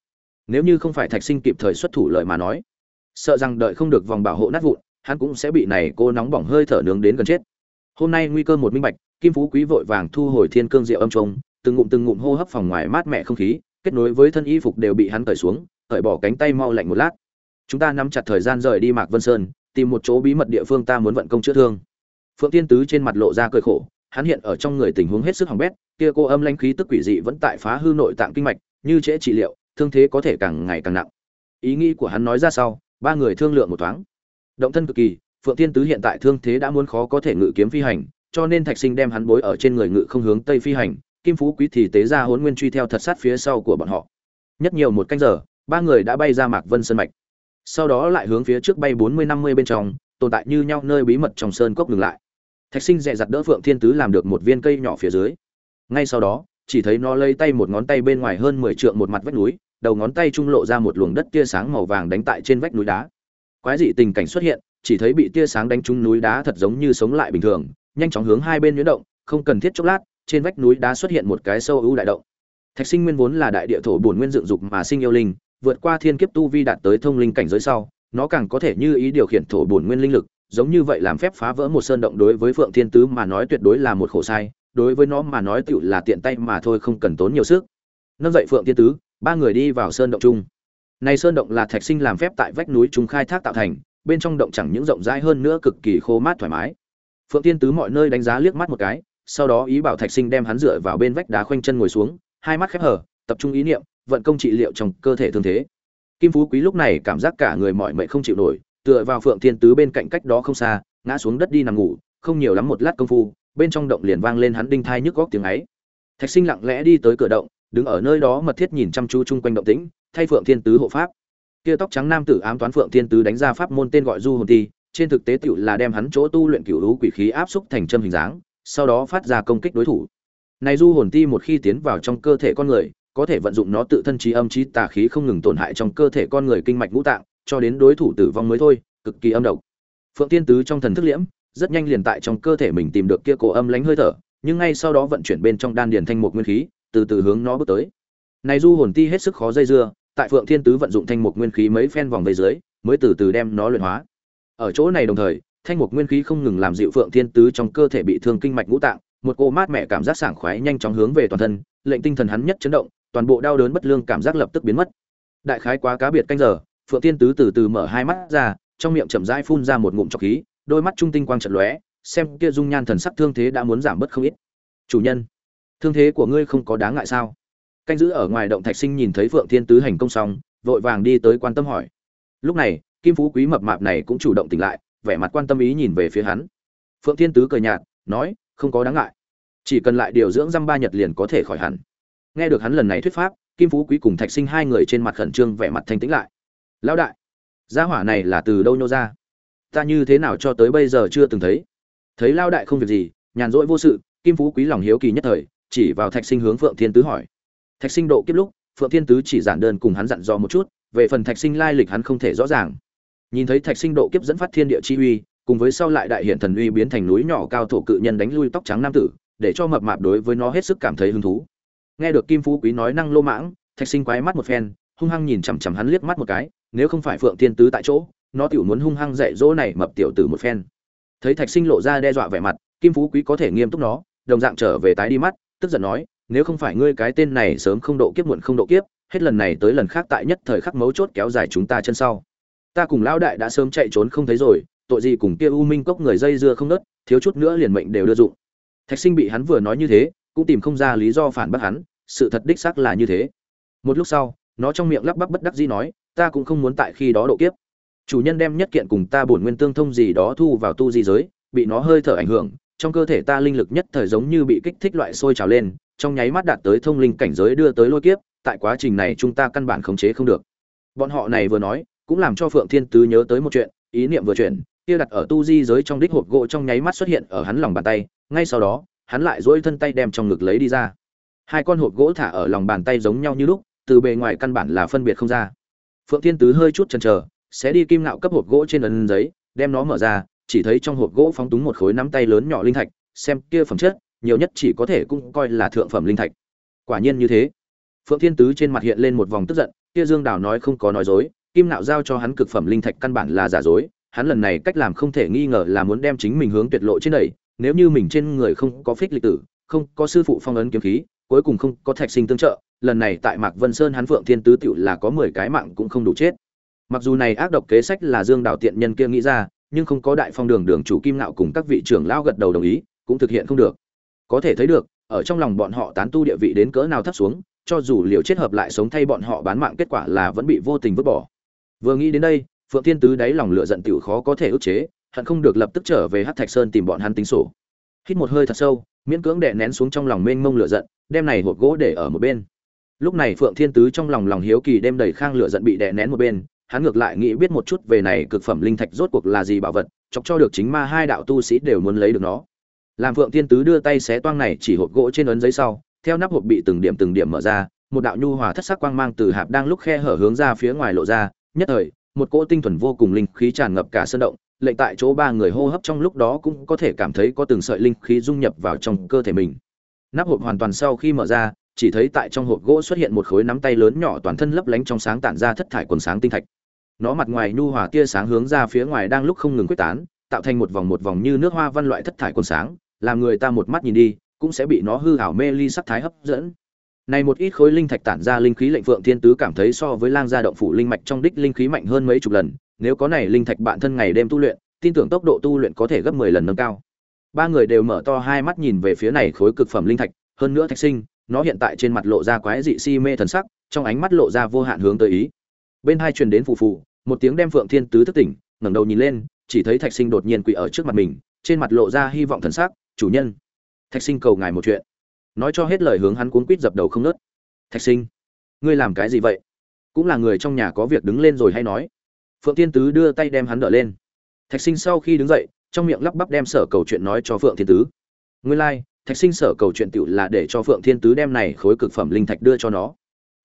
Nếu như không phải thạch sinh kịp thời xuất thủ lời mà nói, sợ rằng đợi không được vòng bảo hộ nát vụn, hắn cũng sẽ bị này cô nóng bỏng hơi thở nướng đến gần chết. Hôm nay nguy cơ một minh bạch, kim phú quý vội vàng thu hồi thiên cương diệu âm trông từng ngụm từng ngụm hô hấp phòng ngoài mát mẻ không khí, kết nối với thân y phục đều bị hắn cởi xuống, cởi bỏ cánh tay mau lạnh một lát. Chúng ta nắm chặt thời gian rời đi mạc vân sơn, tìm một chỗ bí mật địa phương ta muốn vận công chữa thương phượng Thiên tứ trên mặt lộ ra cơi khổ, hắn hiện ở trong người tình huống hết sức hỏng bét, kia cô âm lãnh khí tức quỷ dị vẫn tại phá hư nội tạng kinh mạch, như trễ trị liệu, thương thế có thể càng ngày càng nặng. Ý nghĩ của hắn nói ra sau, ba người thương lượng một thoáng. Động thân cực kỳ, phượng Thiên tứ hiện tại thương thế đã muốn khó có thể ngự kiếm phi hành, cho nên thạch sinh đem hắn bối ở trên người ngự không hướng tây phi hành, kim phú quý thì tế ra hốn nguyên truy theo thật sát phía sau của bọn họ. Nhất nhiều một canh giờ, ba người đã bay ra mạc vân sơn mạch. Sau đó lại hướng phía trước bay bốn mươi năm mươi bên trong, tồn tại như nhau nơi bí mật trong sơn cốc ngừng lại thạch sinh dẹ dặt đỡ phượng thiên tứ làm được một viên cây nhỏ phía dưới. Ngay sau đó, chỉ thấy nó lấy tay một ngón tay bên ngoài hơn mười trượng một mặt vách núi, đầu ngón tay trung lộ ra một luồng đất tia sáng màu vàng đánh tại trên vách núi đá. Quái dị tình cảnh xuất hiện, chỉ thấy bị tia sáng đánh trúng núi đá thật giống như sống lại bình thường, nhanh chóng hướng hai bên nhuyễn động, không cần thiết chốc lát, trên vách núi đá xuất hiện một cái sâu ưu đại động. Thạch sinh nguyên vốn là đại địa thổ bổn nguyên dựng dục mà sinh yêu linh, vượt qua thiên kiếp tu vi đạt tới thông linh cảnh giới sau, nó càng có thể như ý điều khiển thổ bổn nguyên linh lực giống như vậy làm phép phá vỡ một sơn động đối với phượng thiên tứ mà nói tuyệt đối là một khổ sai, đối với nó mà nói tựu là tiện tay mà thôi, không cần tốn nhiều sức. Nâng dậy phượng thiên tứ, ba người đi vào sơn động chung. Này sơn động là thạch sinh làm phép tại vách núi chúng khai thác tạo thành, bên trong động chẳng những rộng rãi hơn nữa cực kỳ khô mát thoải mái. Phượng thiên tứ mọi nơi đánh giá liếc mắt một cái, sau đó ý bảo thạch sinh đem hắn dựa vào bên vách đá khoanh chân ngồi xuống, hai mắt khép hở tập trung ý niệm, vận công trị liệu trong cơ thể thương thế. Kim phú quý lúc này cảm giác cả người mọi mệnh không chịu nổi tựa vào phượng thiên tứ bên cạnh cách đó không xa, ngã xuống đất đi nằm ngủ, không nhiều lắm một lát công phu, bên trong động liền vang lên hắn đinh thai nhức góc tiếng ấy. Thạch sinh lặng lẽ đi tới cửa động, đứng ở nơi đó mật thiết nhìn chăm chú chung quanh động tĩnh, thay phượng thiên tứ hộ pháp. Kia tóc trắng nam tử ám toán phượng thiên tứ đánh ra pháp môn tên gọi du hồn ti, trên thực tế tiểu là đem hắn chỗ tu luyện cửu lũ quỷ khí áp xúc thành châm hình dáng, sau đó phát ra công kích đối thủ. Này du hồn ti một khi tiến vào trong cơ thể con người, có thể vận dụng nó tự thân trí âm trí tà khí không ngừng tổn hại trong cơ thể con người kinh mạch ngũ tạng cho đến đối thủ tử vong mới thôi, cực kỳ âm độc. Phượng tiên tứ trong thần thức liễm, rất nhanh liền tại trong cơ thể mình tìm được kia cổ âm lánh hơi thở, nhưng ngay sau đó vận chuyển bên trong đan điền thanh mục nguyên khí, từ từ hướng nó bước tới. Này du hồn ti hết sức khó dây dưa, tại phượng thiên tứ vận dụng thanh mục nguyên khí mấy phen vòng về dưới, mới từ từ đem nó luyện hóa. Ở chỗ này đồng thời, thanh mục nguyên khí không ngừng làm dịu phượng thiên tứ trong cơ thể bị thương kinh mạch ngũ tạng, một cô mát mẻ cảm giác sảng khoái nhanh chóng hướng về toàn thân, lệnh tinh thần hắn nhất chấn động, toàn bộ đau đớn bất lương cảm giác lập tức biến mất. Đại khái quá cá biệt canh giờ phượng thiên tứ từ từ mở hai mắt ra, trong miệng chậm rãi phun ra một ngụm trọc khí, đôi mắt trung tinh quang trận lóe, xem kia dung nhan thần sắc thương thế đã muốn giảm bớt không ít. Chủ nhân, thương thế của ngươi không có đáng ngại sao? Canh giữ ở ngoài động thạch sinh nhìn thấy phượng thiên tứ hành công xong, vội vàng đi tới quan tâm hỏi. Lúc này, kim phú quý mập mạp này cũng chủ động tỉnh lại, vẻ mặt quan tâm ý nhìn về phía hắn. Phượng thiên tứ cười nhạt, nói, không có đáng ngại. Chỉ cần lại điều dưỡng dăm ba nhật liền có thể khỏi hẳn. Nghe được hắn lần này thuyết pháp, kim phú quý cùng thạch sinh hai người trên mặt khẩn trương, vẻ mặt thanh tĩnh lại lão đại, gia hỏa này là từ đâu nhô ra? Ta như thế nào cho tới bây giờ chưa từng thấy? Thấy lao đại không việc gì, nhàn rỗi vô sự, kim phú quý lòng hiếu kỳ nhất thời, chỉ vào thạch sinh hướng phượng thiên tứ hỏi. Thạch sinh độ kiếp lúc, phượng thiên tứ chỉ giản đơn cùng hắn dặn dò một chút, về phần thạch sinh lai lịch hắn không thể rõ ràng. Nhìn thấy thạch sinh độ kiếp dẫn phát thiên địa chi uy, cùng với sau lại đại hiện thần uy biến thành núi nhỏ cao thổ cự nhân đánh lui tóc trắng nam tử, để cho mập mạp đối với nó hết sức cảm thấy hứng thú. Nghe được kim phú quý nói năng lô mãng, thạch sinh quái mắt một phen, hung hăng nhìn chằm chằm hắn liếc mắt một cái nếu không phải phượng thiên tứ tại chỗ, nó tiểu muốn hung hăng dạy dỗ này mập tiểu tử một phen. Thấy thạch sinh lộ ra đe dọa vẻ mặt, kim phú quý có thể nghiêm túc nó, đồng dạng trở về tái đi mắt, tức giận nói, nếu không phải ngươi cái tên này sớm không độ kiếp muộn không độ kiếp, hết lần này tới lần khác tại nhất thời khắc mấu chốt kéo dài chúng ta chân sau. Ta cùng lão đại đã sớm chạy trốn không thấy rồi, tội gì cùng kia u minh cốc người dây dưa không nớt, thiếu chút nữa liền mệnh đều đưa dụng. Thạch sinh bị hắn vừa nói như thế, cũng tìm không ra lý do phản bác hắn, sự thật đích xác là như thế. Một lúc sau, nó trong miệng lắp bắp bất đắc dĩ nói ta cũng không muốn tại khi đó độ kiếp. Chủ nhân đem nhất kiện cùng ta bổn nguyên tương thông gì đó thu vào tu di giới, bị nó hơi thở ảnh hưởng, trong cơ thể ta linh lực nhất thời giống như bị kích thích loại sôi trào lên, trong nháy mắt đạt tới thông linh cảnh giới đưa tới lôi kiếp, tại quá trình này chúng ta căn bản khống chế không được. Bọn họ này vừa nói, cũng làm cho phượng thiên tứ nhớ tới một chuyện, ý niệm vừa chuyển, kia đặt ở tu di giới trong đích hộp gỗ trong nháy mắt xuất hiện ở hắn lòng bàn tay, ngay sau đó, hắn lại duỗi thân tay đem trong ngực lấy đi ra. Hai con hộp gỗ thả ở lòng bàn tay giống nhau như lúc, từ bề ngoài căn bản là phân biệt không ra phượng thiên tứ hơi chút chần chờ, sẽ đi kim ngạo cấp hộp gỗ trên ấn giấy, đem nó mở ra, chỉ thấy trong hộp gỗ phóng túng một khối nắm tay lớn nhỏ linh thạch, xem kia phẩm chất, nhiều nhất chỉ có thể cũng coi là thượng phẩm linh thạch. Quả nhiên như thế. Phượng thiên tứ trên mặt hiện lên một vòng tức giận, kia dương đào nói không có nói dối, kim nạo giao cho hắn cực phẩm linh thạch căn bản là giả dối, hắn lần này cách làm không thể nghi ngờ là muốn đem chính mình hướng tuyệt lộ trên đẩy, nếu như mình trên người không có phích lịch tử, không có sư phụ phong ấn kiếm khí cuối cùng không có thạch sinh tương trợ, lần này tại mạc vân sơn hắn phượng thiên tứ tựu là có mười cái mạng cũng không đủ chết. Mặc dù này ác độc kế sách là dương đào tiện nhân kia nghĩ ra, nhưng không có đại phong đường đường chủ kim nạo cùng các vị trưởng lao gật đầu đồng ý, cũng thực hiện không được. Có thể thấy được, ở trong lòng bọn họ tán tu địa vị đến cỡ nào thấp xuống, cho dù liều chết hợp lại sống thay bọn họ bán mạng kết quả là vẫn bị vô tình vứt bỏ. Vừa nghĩ đến đây, phượng thiên tứ đáy lòng lửa giận tiểu khó có thể ức chế, hận không được lập tức trở về hắc thạch sơn tìm bọn hắn tính sổ. Hít một hơi thật sâu miễn cưỡng đè nén xuống trong lòng mênh mông lửa giận, đem này hộp gỗ để ở một bên. Lúc này phượng thiên tứ trong lòng lòng hiếu kỳ đem đầy khang lửa giận bị đè nén một bên, hắn ngược lại nghĩ biết một chút về này cực phẩm linh thạch rốt cuộc là gì bảo vật, chọc cho được chính ma hai đạo tu sĩ đều muốn lấy được nó. Làm phượng thiên tứ đưa tay xé toang này chỉ hộp gỗ trên ấn giấy sau, theo nắp hộp bị từng điểm từng điểm mở ra, một đạo nhu hòa thất sắc quang mang từ hạp đang lúc khe hở hướng ra phía ngoài lộ ra, nhất thời, một cỗ tinh thuần vô cùng linh khí tràn ngập cả sân động lệnh tại chỗ ba người hô hấp trong lúc đó cũng có thể cảm thấy có từng sợi linh khí dung nhập vào trong cơ thể mình. Nắp hộp hoàn toàn sau khi mở ra chỉ thấy tại trong hộp gỗ xuất hiện một khối nắm tay lớn nhỏ toàn thân lấp lánh trong sáng tản ra thất thải quần sáng tinh thạch. Nó mặt ngoài nhu hòa tia sáng hướng ra phía ngoài đang lúc không ngừng quyết tán tạo thành một vòng một vòng như nước hoa văn loại thất thải quần sáng làm người ta một mắt nhìn đi cũng sẽ bị nó hư ảo mê ly sắc thái hấp dẫn. Này một ít khối linh thạch tản ra linh khí lệnh phượng thiên tứ cảm thấy so với lang gia động phủ linh mạch trong đích linh khí mạnh hơn mấy chục lần, nếu có này linh thạch bạn thân ngày đêm tu luyện, tin tưởng tốc độ tu luyện có thể gấp 10 lần nâng cao. Ba người đều mở to hai mắt nhìn về phía này khối cực phẩm linh thạch, hơn nữa thạch sinh, nó hiện tại trên mặt lộ ra quái dị si mê thần sắc, trong ánh mắt lộ ra vô hạn hướng tới ý. Bên hai truyền đến phù phù, một tiếng đem Phượng Thiên Tứ thức tỉnh, ngẩng đầu nhìn lên, chỉ thấy Thạch Sinh đột nhiên quỳ ở trước mặt mình, trên mặt lộ ra hy vọng thần sắc, "Chủ nhân." Thạch Sinh cầu ngài một chuyện. Nói cho hết lời hướng hắn cuống quýt dập đầu không ngớt thạch sinh ngươi làm cái gì vậy cũng là người trong nhà có việc đứng lên rồi hay nói phượng thiên tứ đưa tay đem hắn đỡ lên. Thạch sinh sau khi đứng dậy trong miệng lắp bắp đem sở cầu chuyện nói cho phượng thiên tứ. Nguyên lai like, thạch sinh sở cầu chuyện tựu là để cho phượng thiên tứ đem này khối cực phẩm linh thạch đưa cho nó.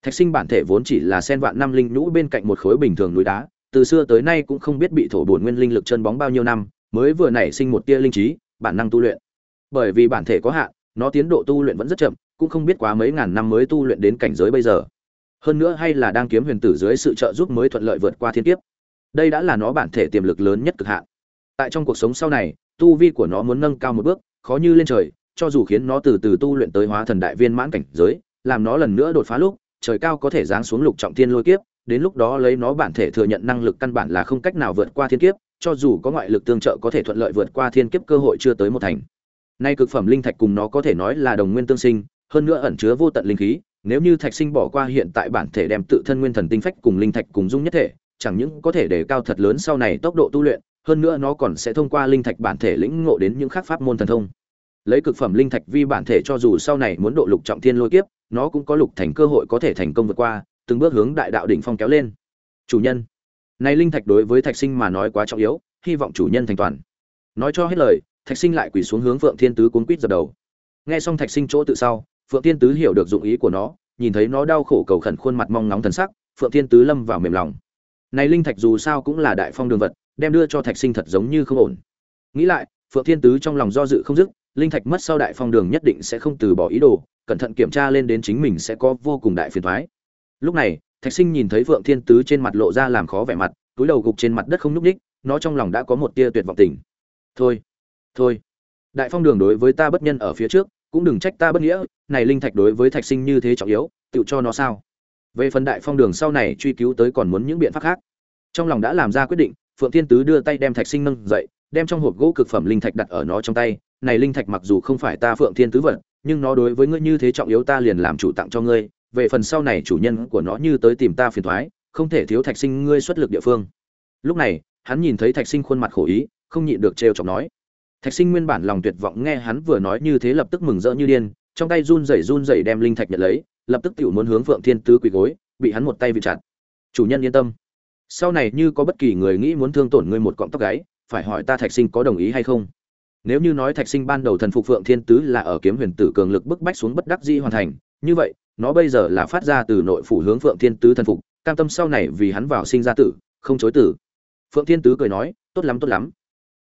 Thạch sinh bản thể vốn chỉ là sen vạn năm linh nhũ bên cạnh một khối bình thường núi đá từ xưa tới nay cũng không biết bị thổ bổn nguyên linh lực chân bóng bao nhiêu năm mới vừa nảy sinh một tia linh trí bản năng tu luyện. Bởi vì bản thể có hạn nó tiến độ tu luyện vẫn rất chậm cũng không biết quá mấy ngàn năm mới tu luyện đến cảnh giới bây giờ. Hơn nữa hay là đang kiếm huyền tử dưới sự trợ giúp mới thuận lợi vượt qua thiên kiếp đây đã là nó bản thể tiềm lực lớn nhất cực hạn. Tại trong cuộc sống sau này, tu vi của nó muốn nâng cao một bước, khó như lên trời, cho dù khiến nó từ từ tu luyện tới hóa thần đại viên mãn cảnh giới, làm nó lần nữa đột phá lúc, trời cao có thể giáng xuống lục trọng thiên lôi kiếp, đến lúc đó lấy nó bản thể thừa nhận năng lực căn bản là không cách nào vượt qua thiên kiếp, cho dù có ngoại lực tương trợ có thể thuận lợi vượt qua thiên kiếp cơ hội chưa tới một thành. Nay cực phẩm linh thạch cùng nó có thể nói là đồng nguyên tương sinh, hơn nữa ẩn chứa vô tận linh khí, nếu như thạch sinh bỏ qua hiện tại bản thể đem tự thân nguyên thần tinh phách cùng linh thạch cùng dung nhất thể chẳng những có thể đề cao thật lớn sau này tốc độ tu luyện, hơn nữa nó còn sẽ thông qua linh thạch bản thể lĩnh ngộ đến những khác pháp môn thần thông. Lấy cực phẩm linh thạch vi bản thể cho dù sau này muốn độ lục trọng thiên lôi kiếp, nó cũng có lục thành cơ hội có thể thành công vượt qua, từng bước hướng đại đạo đỉnh phong kéo lên. Chủ nhân, này linh thạch đối với thạch sinh mà nói quá trọng yếu, hy vọng chủ nhân thành toàn. Nói cho hết lời, thạch sinh lại quỳ xuống hướng phượng thiên tứ cuốn quýt dập đầu. Nghe xong thạch sinh chỗ tự sau, phượng thiên tứ hiểu được dụng ý của nó, nhìn thấy nó đau khổ cầu khẩn khuôn mặt mong nóng thần sắc, phượng thiên tứ lâm vào mềm lòng này linh thạch dù sao cũng là đại phong đường vật, đem đưa cho thạch sinh thật giống như không ổn. Nghĩ lại, phượng thiên tứ trong lòng do dự không dứt, linh thạch mất sau đại phong đường nhất định sẽ không từ bỏ ý đồ, cẩn thận kiểm tra lên đến chính mình sẽ có vô cùng đại phiền toái. Lúc này, thạch sinh nhìn thấy phượng thiên tứ trên mặt lộ ra làm khó vẻ mặt, túi đầu gục trên mặt đất không nhúc ních nó trong lòng đã có một tia tuyệt vọng tình thôi thôi, đại phong đường đối với ta bất nhân ở phía trước, cũng đừng trách ta bất nghĩa, này linh thạch đối với thạch sinh như thế trọng yếu tự cho nó sao? Về phần đại phong đường sau này truy cứu tới còn muốn những biện pháp khác. Trong lòng đã làm ra quyết định, phượng thiên tứ đưa tay đem thạch sinh nâng dậy, đem trong hộp gỗ cực phẩm linh thạch đặt ở nó trong tay. Này linh thạch mặc dù không phải ta phượng thiên tứ vật nhưng nó đối với ngươi như thế trọng yếu ta liền làm chủ tặng cho ngươi. Về phần sau này chủ nhân của nó như tới tìm ta phiền thoái, không thể thiếu thạch sinh ngươi xuất lực địa phương. Lúc này, hắn nhìn thấy thạch sinh khuôn mặt khổ ý, không nhịn được trêu chọc nói. Thạch sinh nguyên bản lòng tuyệt vọng nghe hắn vừa nói như thế lập tức mừng rỡ như điên, trong tay run rẩy run rẩy đem linh thạch nhận lấy lập tức tiểu muốn hướng phượng thiên tứ quỳ gối, bị hắn một tay vịn chặt. Chủ nhân yên tâm. Sau này như có bất kỳ người nghĩ muốn thương tổn ngươi một cọng tóc gáy phải hỏi ta thạch sinh có đồng ý hay không? Nếu như nói thạch sinh ban đầu thần phục phượng thiên tứ là ở kiếm huyền tử cường lực bức bách xuống bất đắc dĩ hoàn thành, như vậy, nó bây giờ là phát ra từ nội phủ hướng phượng thiên tứ thần phục, cam tâm sau này vì hắn vào sinh ra tử, không chối tử. Phượng thiên tứ cười nói, tốt lắm tốt lắm.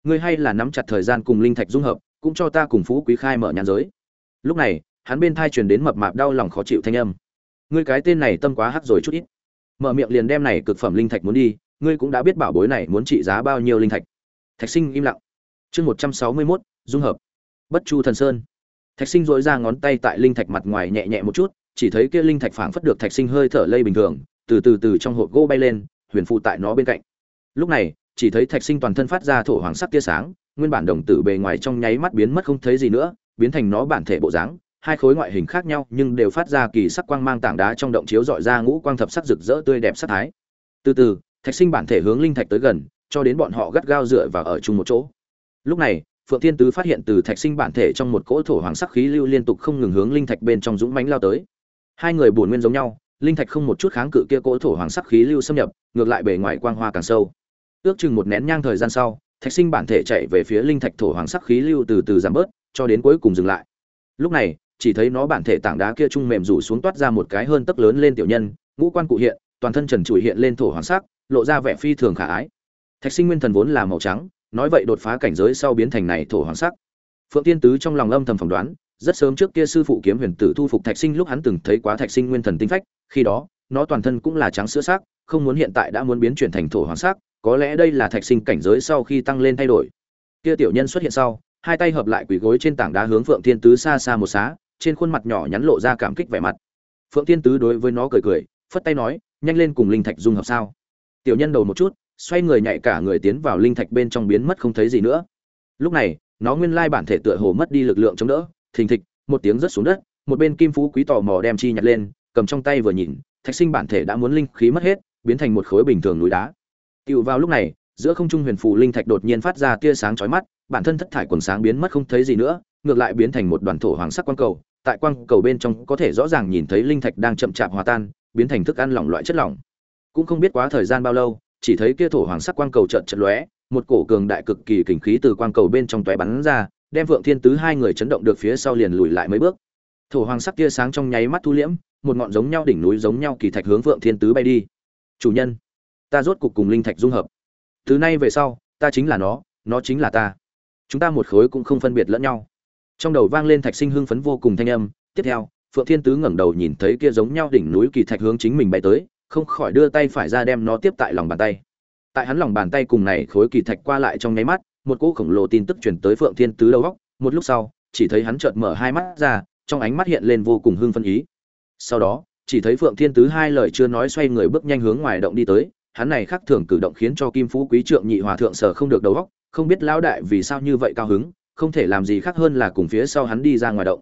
Ngươi hay là nắm chặt thời gian cùng linh thạch dung hợp, cũng cho ta cùng phú quý khai mở nhãn giới. Lúc này hắn bên thai truyền đến mập mạp đau lòng khó chịu thanh âm. Ngươi cái tên này tâm quá hắc rồi chút ít. Mở miệng liền đem này cực phẩm linh thạch muốn đi, ngươi cũng đã biết bảo bối này muốn trị giá bao nhiêu linh thạch. Thạch sinh im lặng. Chương một trăm sáu mươi mốt, dung hợp. Bất chu thần sơn. Thạch sinh dội ra ngón tay tại linh thạch mặt ngoài nhẹ nhẹ một chút, chỉ thấy kia linh thạch phảng phất được thạch sinh hơi thở lây bình thường, từ từ từ trong hộp gỗ bay lên, huyền phụ tại nó bên cạnh. Lúc này, chỉ thấy thạch sinh toàn thân phát ra thổ hoàng sắc tia sáng, nguyên bản đồng tử bề ngoài trong nháy mắt biến mất không thấy gì nữa, biến thành nó bản thể bộ dáng hai khối ngoại hình khác nhau nhưng đều phát ra kỳ sắc quang mang tảng đá trong động chiếu dọi ra ngũ quang thập sắc rực rỡ tươi đẹp sắc thái. Từ từ, thạch sinh bản thể hướng linh thạch tới gần, cho đến bọn họ gắt gao dựa vào ở chung một chỗ. Lúc này, phượng thiên tứ phát hiện từ thạch sinh bản thể trong một cỗ thổ hoàng sắc khí lưu liên tục không ngừng hướng linh thạch bên trong dũng mánh lao tới. Hai người buồn nguyên giống nhau, linh thạch không một chút kháng cự kia cỗ thổ hoàng sắc khí lưu xâm nhập, ngược lại bề ngoài quang hoa càng sâu. Ước chừng một nén nhang thời gian sau, thạch sinh bản thể chạy về phía linh thạch thổ hoàng sắc khí lưu từ từ giảm bớt, cho đến cuối cùng dừng lại. Lúc này chỉ thấy nó bản thể tảng đá kia trung mềm rủ xuống toát ra một cái hơn tấc lớn lên tiểu nhân, ngũ quan cụ hiện, toàn thân trần trụi hiện lên thổ hoàng sắc, lộ ra vẻ phi thường khả ái. Thạch sinh nguyên thần vốn là màu trắng, nói vậy đột phá cảnh giới sau biến thành này thổ hoàng sắc. Phượng tiên tứ trong lòng âm thầm phỏng đoán, rất sớm trước kia sư phụ kiếm huyền tử thu phục thạch sinh lúc hắn từng thấy quá thạch sinh nguyên thần tinh phách, khi đó, nó toàn thân cũng là trắng sữa sắc, không muốn hiện tại đã muốn biến chuyển thành thổ hoàng sắc, có lẽ đây là thạch sinh cảnh giới sau khi tăng lên thay đổi. Kia tiểu nhân xuất hiện sau, hai tay hợp lại quỳ gối trên tảng đá hướng phượng thiên tứ xa xa một xá trên khuôn mặt nhỏ nhắn lộ ra cảm kích vẻ mặt. Phượng thiên tứ đối với nó cười cười phất tay nói nhanh lên cùng linh thạch dung hợp sao? Tiểu nhân đầu một chút xoay người nhảy cả người tiến vào linh thạch bên trong biến mất không thấy gì nữa. Lúc này nó nguyên lai bản thể tựa hồ mất đi lực lượng chống đỡ thình thịch một tiếng rớt xuống đất một bên kim phú quý tò mò đem chi nhặt lên cầm trong tay vừa nhìn thạch sinh bản thể đã muốn linh khí mất hết biến thành một khối bình thường núi đá. Tiểu vào lúc này, giữa không trung huyền phù linh thạch đột nhiên phát ra tia sáng chói mắt, bản thân thất thải quần sáng biến mất không thấy gì nữa, ngược lại biến thành một đoàn thổ hoàng sắc quang cầu, tại quang cầu bên trong có thể rõ ràng nhìn thấy linh thạch đang chậm chạp hòa tan, biến thành thức ăn lỏng loại chất lỏng. Cũng không biết quá thời gian bao lâu, chỉ thấy kia thổ hoàng sắc quang cầu chợt chợt lóe, một cổ cường đại cực kỳ kình khí từ quang cầu bên trong tóe bắn ra, đem Vượng Thiên Tứ hai người chấn động được phía sau liền lùi lại mấy bước. Thổ hoàng sắc tia sáng trong nháy mắt thu liễm, một ngọn giống nhau đỉnh núi giống nhau kỳ thạch hướng Vượng Thiên Tứ bay đi. "Chủ nhân, ta rốt cục cùng linh thạch dung hợp từ nay về sau ta chính là nó nó chính là ta chúng ta một khối cũng không phân biệt lẫn nhau trong đầu vang lên thạch sinh hưng phấn vô cùng thanh âm tiếp theo phượng thiên tứ ngẩng đầu nhìn thấy kia giống nhau đỉnh núi kỳ thạch hướng chính mình bay tới không khỏi đưa tay phải ra đem nó tiếp tại lòng bàn tay. Tại hắn lòng bàn tay cùng này khối kỳ thạch qua lại trong nháy mắt một cỗ khổng lồ tin tức chuyển tới phượng thiên tứ đầu góc một lúc sau chỉ thấy hắn chợt mở hai mắt ra trong ánh mắt hiện lên vô cùng hưng phân ý. Sau đó chỉ thấy phượng thiên tứ hai lời chưa nói xoay người bước nhanh hướng ngoài động đi tới hắn này khác thường cử động khiến cho Kim Phú Quý trượng nhị hòa thượng sở không được đầu óc, không biết lão đại vì sao như vậy cao hứng, không thể làm gì khác hơn là cùng phía sau hắn đi ra ngoài động.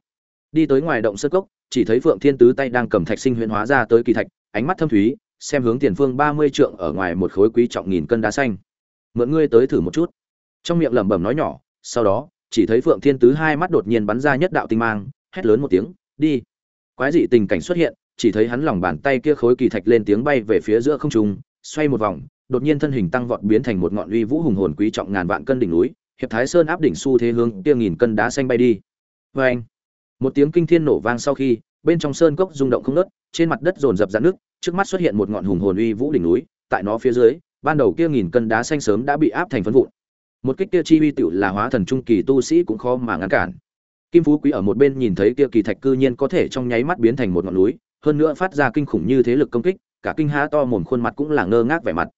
Đi tới ngoài động sơ cốc, chỉ thấy Phượng Thiên Tứ tay đang cầm thạch sinh huyễn hóa ra tới kỳ thạch, ánh mắt thâm thúy, xem hướng tiền phương 30 trượng ở ngoài một khối quý trọng nghìn cân đá xanh. Mượn ngươi tới thử một chút. Trong miệng lẩm bẩm nói nhỏ, sau đó, chỉ thấy Phượng Thiên Tứ hai mắt đột nhiên bắn ra nhất đạo tinh mang, hét lớn một tiếng, "Đi!" Quái dị tình cảnh xuất hiện, chỉ thấy hắn lòng bàn tay kia khối kỳ thạch lên tiếng bay về phía giữa không trung, xoay một vòng đột nhiên thân hình tăng vọt biến thành một ngọn uy vũ hùng hồn quý trọng ngàn vạn cân đỉnh núi hiệp thái sơn áp đỉnh xu thế hướng kia nghìn cân đá xanh bay đi. Vê anh, một tiếng kinh thiên nổ vang sau khi, bên trong sơn cốc rung động không nớt trên mặt đất dồn dập dạn nước trước mắt xuất hiện một ngọn hùng hồn uy vũ đỉnh núi, tại nó phía dưới, ban đầu kia nghìn cân đá xanh sớm đã bị áp thành phân vụn. Một kích kia chi uy tựu là hóa thần trung kỳ tu sĩ cũng khó mà ngăn cản. Kim phú quý ở một bên nhìn thấy kia kỳ thạch cư nhiên có thể trong nháy mắt biến thành một ngọn núi, hơn nữa phát ra kinh khủng như thế lực công kích, cả kinh há to mồm khuôn mặt cũng là ngơ ngác vẻ mặt.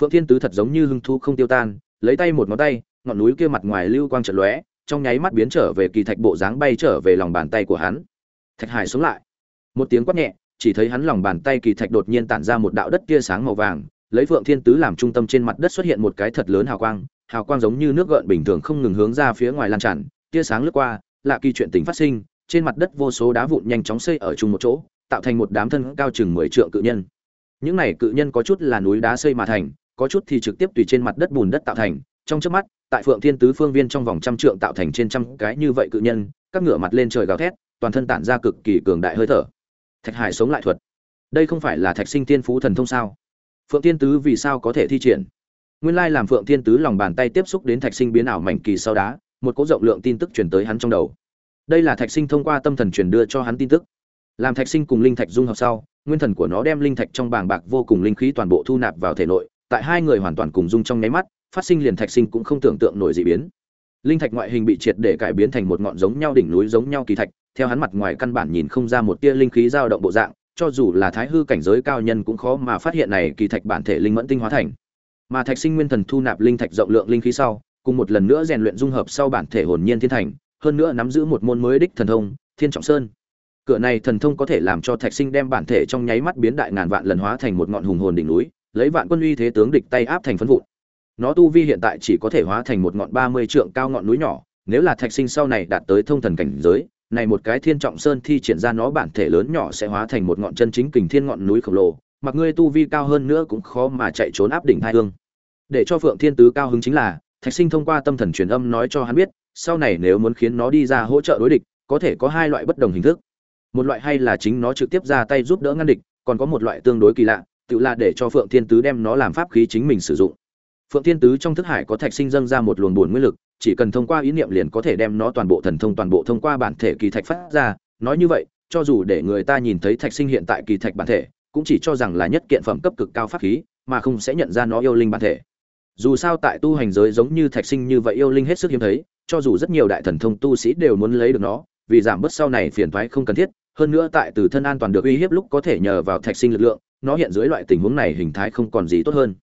Phượng thiên tứ thật giống như hưng thu không tiêu tan, lấy tay một ngón tay ngọn núi kia mặt ngoài lưu quang trận lóe, trong nháy mắt biến trở về kỳ thạch bộ dáng bay trở về lòng bàn tay của hắn. Thạch hải xuống lại. Một tiếng quát nhẹ, chỉ thấy hắn lòng bàn tay kỳ thạch đột nhiên tản ra một đạo đất tia sáng màu vàng, lấy phượng thiên tứ làm trung tâm trên mặt đất xuất hiện một cái thật lớn hào quang hào quang giống như nước gợn bình thường không ngừng hướng ra phía ngoài lan tràn, tia sáng lướt qua, lạ kỳ chuyện tình phát sinh, trên mặt đất vô số đá vụn nhanh chóng xây ở chung một chỗ, tạo thành một đám thân cao chừng mười trượng cự nhân. Những này cự nhân có chút là núi đá xây mà thành, có chút thì trực tiếp tùy trên mặt đất bùn đất tạo thành, trong trước mắt tại phượng thiên tứ phương viên trong vòng trăm trượng tạo thành trên trăm cái như vậy cự nhân, các ngựa mặt lên trời gào thét, toàn thân tản ra cực kỳ cường đại hơi thở. Thạch hải sống lại thuật. Đây không phải là thạch sinh tiên phú thần thông sao? Phượng thiên tứ vì sao có thể thi triển? Nguyên lai làm phượng thiên tứ lòng bàn tay tiếp xúc đến thạch sinh biến ảo mảnh kỳ sau đá một cỗ rộng lượng tin tức truyền tới hắn trong đầu. Đây là thạch sinh thông qua tâm thần truyền đưa cho hắn tin tức. Làm thạch sinh cùng linh thạch dung hợp sau, nguyên thần của nó đem linh thạch trong bàng bạc vô cùng linh khí toàn bộ thu nạp vào thể nội, tại hai người hoàn toàn cùng dung trong nháy mắt phát sinh liền thạch sinh cũng không tưởng tượng nổi dị biến. Linh thạch ngoại hình bị triệt để cải biến thành một ngọn giống nhau đỉnh núi giống nhau kỳ thạch, theo hắn mặt ngoài căn bản nhìn không ra một tia linh khí dao động bộ dạng, cho dù là thái hư cảnh giới cao nhân cũng khó mà phát hiện này kỳ thạch bản thể linh mẫn tinh hóa thành. Mà thạch sinh nguyên thần thu nạp linh thạch rộng lượng linh khí sau, cùng một lần nữa rèn luyện dung hợp sau bản thể hồn nhiên thiên thành, hơn nữa nắm giữ một môn mới đích thần thông, thiên trọng sơn. Cửa này thần thông có thể làm cho thạch sinh đem bản thể trong nháy mắt biến đại ngàn vạn lần hóa thành một ngọn hùng hồn đỉnh núi, lấy vạn quân uy thế tướng địch tay áp thành phân vụn nó tu vi hiện tại chỉ có thể hóa thành một ngọn ba mươi trượng cao ngọn núi nhỏ, nếu là thạch sinh sau này đạt tới thông thần cảnh giới, này một cái thiên trọng sơn thi triển ra nó bản thể lớn nhỏ sẽ hóa thành một ngọn chân chính kình thiên ngọn núi khổng lồ, mặc ngươi tu vi cao hơn nữa cũng khó mà chạy trốn áp đỉnh hai hương. Để cho phượng thiên tứ cao hứng chính là, thạch sinh thông qua tâm thần truyền âm nói cho hắn biết, sau này nếu muốn khiến nó đi ra hỗ trợ đối địch, có thể có hai loại bất đồng hình thức. Một loại hay là chính nó trực tiếp ra tay giúp đỡ ngăn địch, còn có một loại tương đối kỳ lạ, tự là để cho phượng thiên tứ đem nó làm pháp khí chính mình sử dụng phượng thiên tứ trong thức hải có thạch sinh dâng ra một luồng buồn nguyên lực, chỉ cần thông qua ý niệm liền có thể đem nó toàn bộ thần thông toàn bộ thông qua bản thể kỳ thạch phát ra. Nói như vậy, cho dù để người ta nhìn thấy thạch sinh hiện tại kỳ thạch bản thể, cũng chỉ cho rằng là nhất kiện phẩm cấp cực cao pháp khí, mà không sẽ nhận ra nó yêu linh bản thể. Dù sao tại tu hành giới giống như thạch sinh như vậy yêu linh hết sức hiếm thấy, cho dù rất nhiều đại thần thông tu sĩ đều muốn lấy được nó, vì giảm bớt sau này phiền toái không cần thiết, hơn nữa tại từ thân an toàn được uy hiếp lúc có thể nhờ vào thạch sinh lực lượng, nó hiện dưới loại tình huống này hình thái không còn gì tốt hơn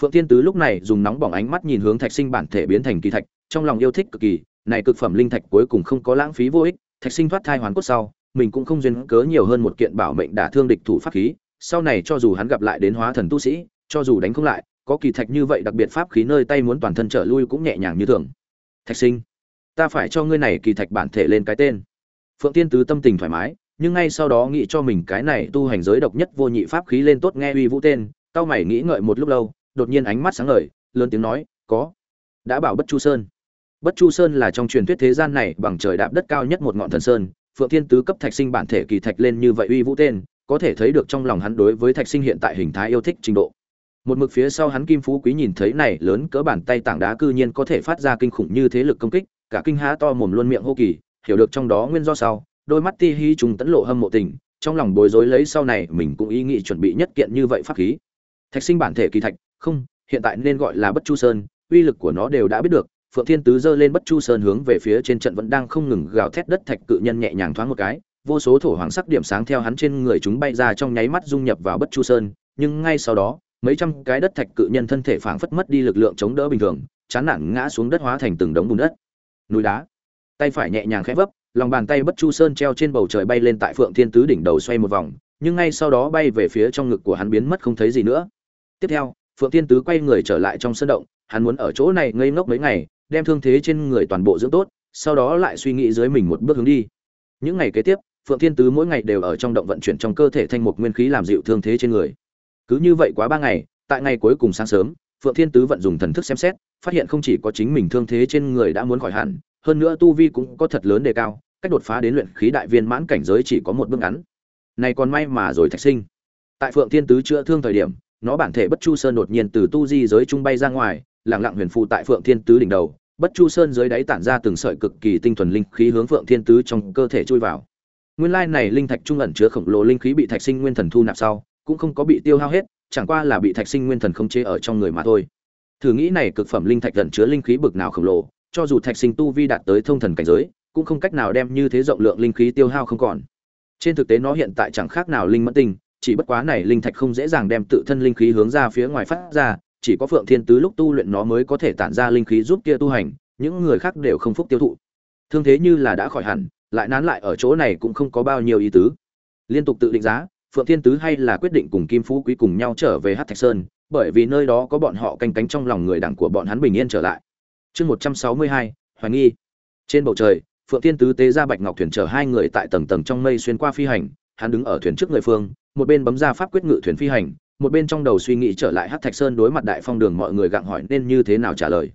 phượng thiên tứ lúc này dùng nóng bỏng ánh mắt nhìn hướng thạch sinh bản thể biến thành kỳ thạch, trong lòng yêu thích cực kỳ, này cực phẩm linh thạch cuối cùng không có lãng phí vô ích, thạch sinh thoát thai hoàn cốt sau, mình cũng không duyên cớ nhiều hơn một kiện bảo mệnh đả thương địch thủ pháp khí, sau này cho dù hắn gặp lại đến hóa thần tu sĩ, cho dù đánh không lại, có kỳ thạch như vậy đặc biệt pháp khí nơi tay muốn toàn thân trở lui cũng nhẹ nhàng như thường. Thạch sinh, ta phải cho ngươi này kỳ thạch bản thể lên cái tên. Phượng Thiên tứ tâm tình thoải mái, nhưng ngay sau đó nghĩ cho mình cái này tu hành giới độc nhất vô nhị pháp khí lên tốt nghe uy vũ tên cao mày nghĩ ngợi một lúc lâu đột nhiên ánh mắt sáng ngời, lớn tiếng nói, có. Đã bảo bất chu sơn. Bất chu sơn là trong truyền thuyết thế gian này bằng trời đạp đất cao nhất một ngọn thần sơn. Phượng thiên tứ cấp thạch sinh bản thể kỳ thạch lên như vậy uy vũ tên, có thể thấy được trong lòng hắn đối với thạch sinh hiện tại hình thái yêu thích trình độ. Một mực phía sau hắn kim phú quý nhìn thấy này lớn cỡ bàn tay tảng đá cư nhiên có thể phát ra kinh khủng như thế lực công kích, cả kinh há to mồm luôn miệng hô kỳ, hiểu được trong đó nguyên do sau, đôi mắt ti hi trùng tấn lộ hâm mộ tình, trong lòng bối rối lấy sau này mình cũng ý nghĩ chuẩn bị nhất kiện như vậy pháp khí. Thạch sinh bản thể kỳ thạch không, hiện tại nên gọi là bất chu sơn, uy lực của nó đều đã biết được, phượng thiên tứ giơ lên bất chu sơn hướng về phía trên trận vẫn đang không ngừng gào thét đất thạch cự nhân nhẹ nhàng thoáng một cái, vô số thổ hoàng sắc điểm sáng theo hắn trên người chúng bay ra trong nháy mắt dung nhập vào bất chu sơn, nhưng ngay sau đó, mấy trăm cái đất thạch cự nhân thân thể phảng phất mất đi lực lượng chống đỡ bình thường, chán nản ngã xuống đất hóa thành từng đống bùn đất. Núi đá. Tay phải nhẹ nhàng khẽ vấp, lòng bàn tay bất chu sơn treo trên bầu trời bay lên tại phượng thiên tứ đỉnh đầu xoay một vòng, nhưng ngay sau đó bay về phía trong ngực của hắn biến mất không thấy gì nữa. Tiếp theo phượng thiên tứ quay người trở lại trong sân động, hắn muốn ở chỗ này ngây ngốc mấy ngày, đem thương thế trên người toàn bộ dưỡng tốt, sau đó lại suy nghĩ dưới mình một bước hướng đi. Những ngày kế tiếp, phượng thiên tứ mỗi ngày đều ở trong động vận chuyển trong cơ thể thanh mục nguyên khí làm dịu thương thế trên người. Cứ như vậy quá ba ngày, tại ngày cuối cùng sáng sớm, phượng thiên tứ vận dùng thần thức xem xét, phát hiện không chỉ có chính mình thương thế trên người đã muốn khỏi hẳn, hơn nữa tu vi cũng có thật lớn đề cao, cách đột phá đến luyện khí đại viên mãn cảnh giới chỉ có một bước ngắn. Này còn may mà rồi thạch sinh. Tại phượng thiên tứ chữa thương thời điểm nó bản thể bất chu sơn đột nhiên từ tu di giới trung bay ra ngoài lẳng lặng huyền phụ tại phượng thiên tứ đỉnh đầu, bất chu sơn dưới đáy tản ra từng sợi cực kỳ tinh thuần linh khí hướng phượng thiên tứ trong cơ thể chui vào. Nguyên lai này linh thạch trung ẩn chứa khổng lồ linh khí bị thạch sinh nguyên thần thu nạp sau, cũng không có bị tiêu hao hết, chẳng qua là bị thạch sinh nguyên thần không chế ở trong người mà thôi. Thử nghĩ này cực phẩm linh thạch ẩn chứa linh khí bực nào khổng lồ, cho dù thạch sinh tu vi đạt tới thông thần cảnh giới, cũng không cách nào đem như thế rộng lượng linh khí tiêu hao không còn. Trên thực tế nó hiện tại chẳng khác nào linh mẫn tinh chỉ bất quá này linh thạch không dễ dàng đem tự thân linh khí hướng ra phía ngoài phát ra, chỉ có phượng thiên tứ lúc tu luyện nó mới có thể tản ra linh khí giúp kia tu hành, những người khác đều không phúc tiêu thụ. Thương thế như là đã khỏi hẳn, lại nán lại ở chỗ này cũng không có bao nhiêu ý tứ. Liên tục tự định giá, phượng thiên tứ hay là quyết định cùng kim phú quý cùng nhau trở về hắc thạch sơn, bởi vì nơi đó có bọn họ canh cánh trong lòng người đảng của bọn hắn bình yên trở lại. Chương một trăm sáu mươi hai, hoài nghi. Trên bầu trời, phượng thiên tứ tế ra bạch ngọc thuyền chở hai người tại tầng tầng trong mây xuyên qua phi hành, hắn đứng ở thuyền trước người phương một bên bấm ra pháp quyết ngự thuyền phi hành, một bên trong đầu suy nghĩ trở lại hát thạch sơn đối mặt đại phong đường mọi người gặng hỏi nên như thế nào trả lời.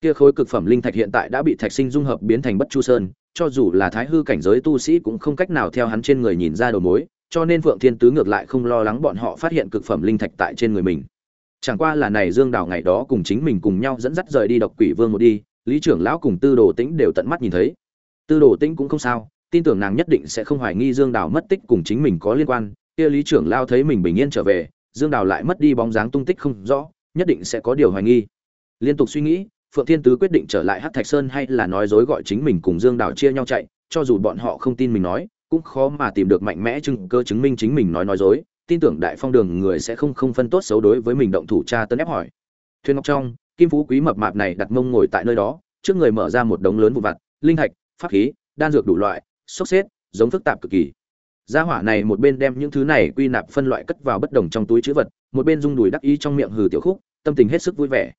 Kia khối cực phẩm linh thạch hiện tại đã bị thạch sinh dung hợp biến thành bất chu sơn, cho dù là thái hư cảnh giới tu sĩ cũng không cách nào theo hắn trên người nhìn ra đầu mối, cho nên phượng thiên tứ ngược lại không lo lắng bọn họ phát hiện cực phẩm linh thạch tại trên người mình. Chẳng qua là này dương đào ngày đó cùng chính mình cùng nhau dẫn dắt rời đi độc quỷ vương một đi, lý trưởng lão cùng tư đồ tĩnh đều tận mắt nhìn thấy. Tư đồ tĩnh cũng không sao, tin tưởng nàng nhất định sẽ không hoài nghi dương đào mất tích cùng chính mình có liên quan kia lý trưởng lao thấy mình bình yên trở về, dương đào lại mất đi bóng dáng tung tích không rõ, nhất định sẽ có điều hoài nghi. Liên tục suy nghĩ, phượng thiên tứ quyết định trở lại Hát thạch sơn hay là nói dối gọi chính mình cùng dương đào chia nhau chạy, cho dù bọn họ không tin mình nói, cũng khó mà tìm được mạnh mẽ chứng cơ chứng minh chính mình nói nói dối, tin tưởng đại phong đường người sẽ không không phân tốt xấu đối với mình động thủ tra tấn ép hỏi. Thuyền ngọc trong, kim phú quý mập mạp này đặt mông ngồi tại nơi đó, trước người mở ra một đống lớn vụ vặt, linh thạch, pháp khí, đan dược đủ loại sốc xếp, giống phức tạp cực kỳ gia hỏa này một bên đem những thứ này quy nạp phân loại cất vào bất đồng trong túi chữ vật, một bên rung đùi đắc ý trong miệng hừ tiểu khúc, tâm tình hết sức vui vẻ.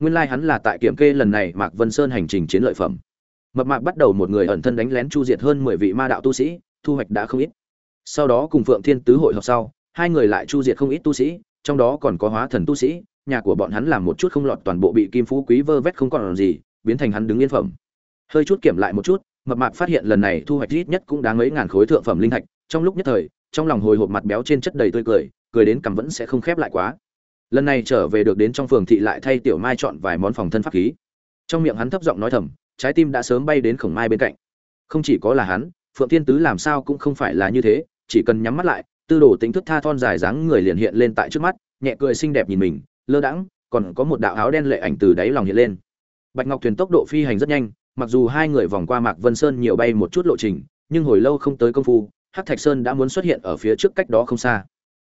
Nguyên lai like hắn là tại kiểm kê lần này mạc vân sơn hành trình chiến lợi phẩm. Mập mạc bắt đầu một người ẩn thân đánh lén chu diệt hơn mười vị ma đạo tu sĩ, thu hoạch đã không ít. Sau đó cùng phượng thiên tứ hội họp sau, hai người lại chu diệt không ít tu sĩ, trong đó còn có hóa thần tu sĩ, nhà của bọn hắn làm một chút không lọt toàn bộ bị kim phú quý vơ vét không còn gì, biến thành hắn đứng yên phẩm. Hơi chút kiểm lại một chút, mập mạp phát hiện lần này thu hoạch ít nhất cũng đáng mấy ngàn khối thượng phẩm linh thạch trong lúc nhất thời, trong lòng hồi hộp mặt béo trên chất đầy tươi cười cười đến cằm vẫn sẽ không khép lại quá. Lần này trở về được đến trong phường thị lại thay tiểu mai chọn vài món phòng thân pháp khí. Trong miệng hắn thấp giọng nói thầm, trái tim đã sớm bay đến khổng mai bên cạnh. Không chỉ có là hắn, phượng thiên tứ làm sao cũng không phải là như thế, chỉ cần nhắm mắt lại, tư đồ tính thức tha thon dài dáng người liền hiện lên tại trước mắt, nhẹ cười xinh đẹp nhìn mình, lơ đãng, còn có một đạo áo đen lệ ảnh từ đáy lòng hiện lên. Bạch ngọc thuyền tốc độ phi hành rất nhanh, mặc dù hai người vòng qua mạc vân sơn nhiều bay một chút lộ trình, nhưng hồi lâu không tới công phu hắc thạch sơn đã muốn xuất hiện ở phía trước cách đó không xa.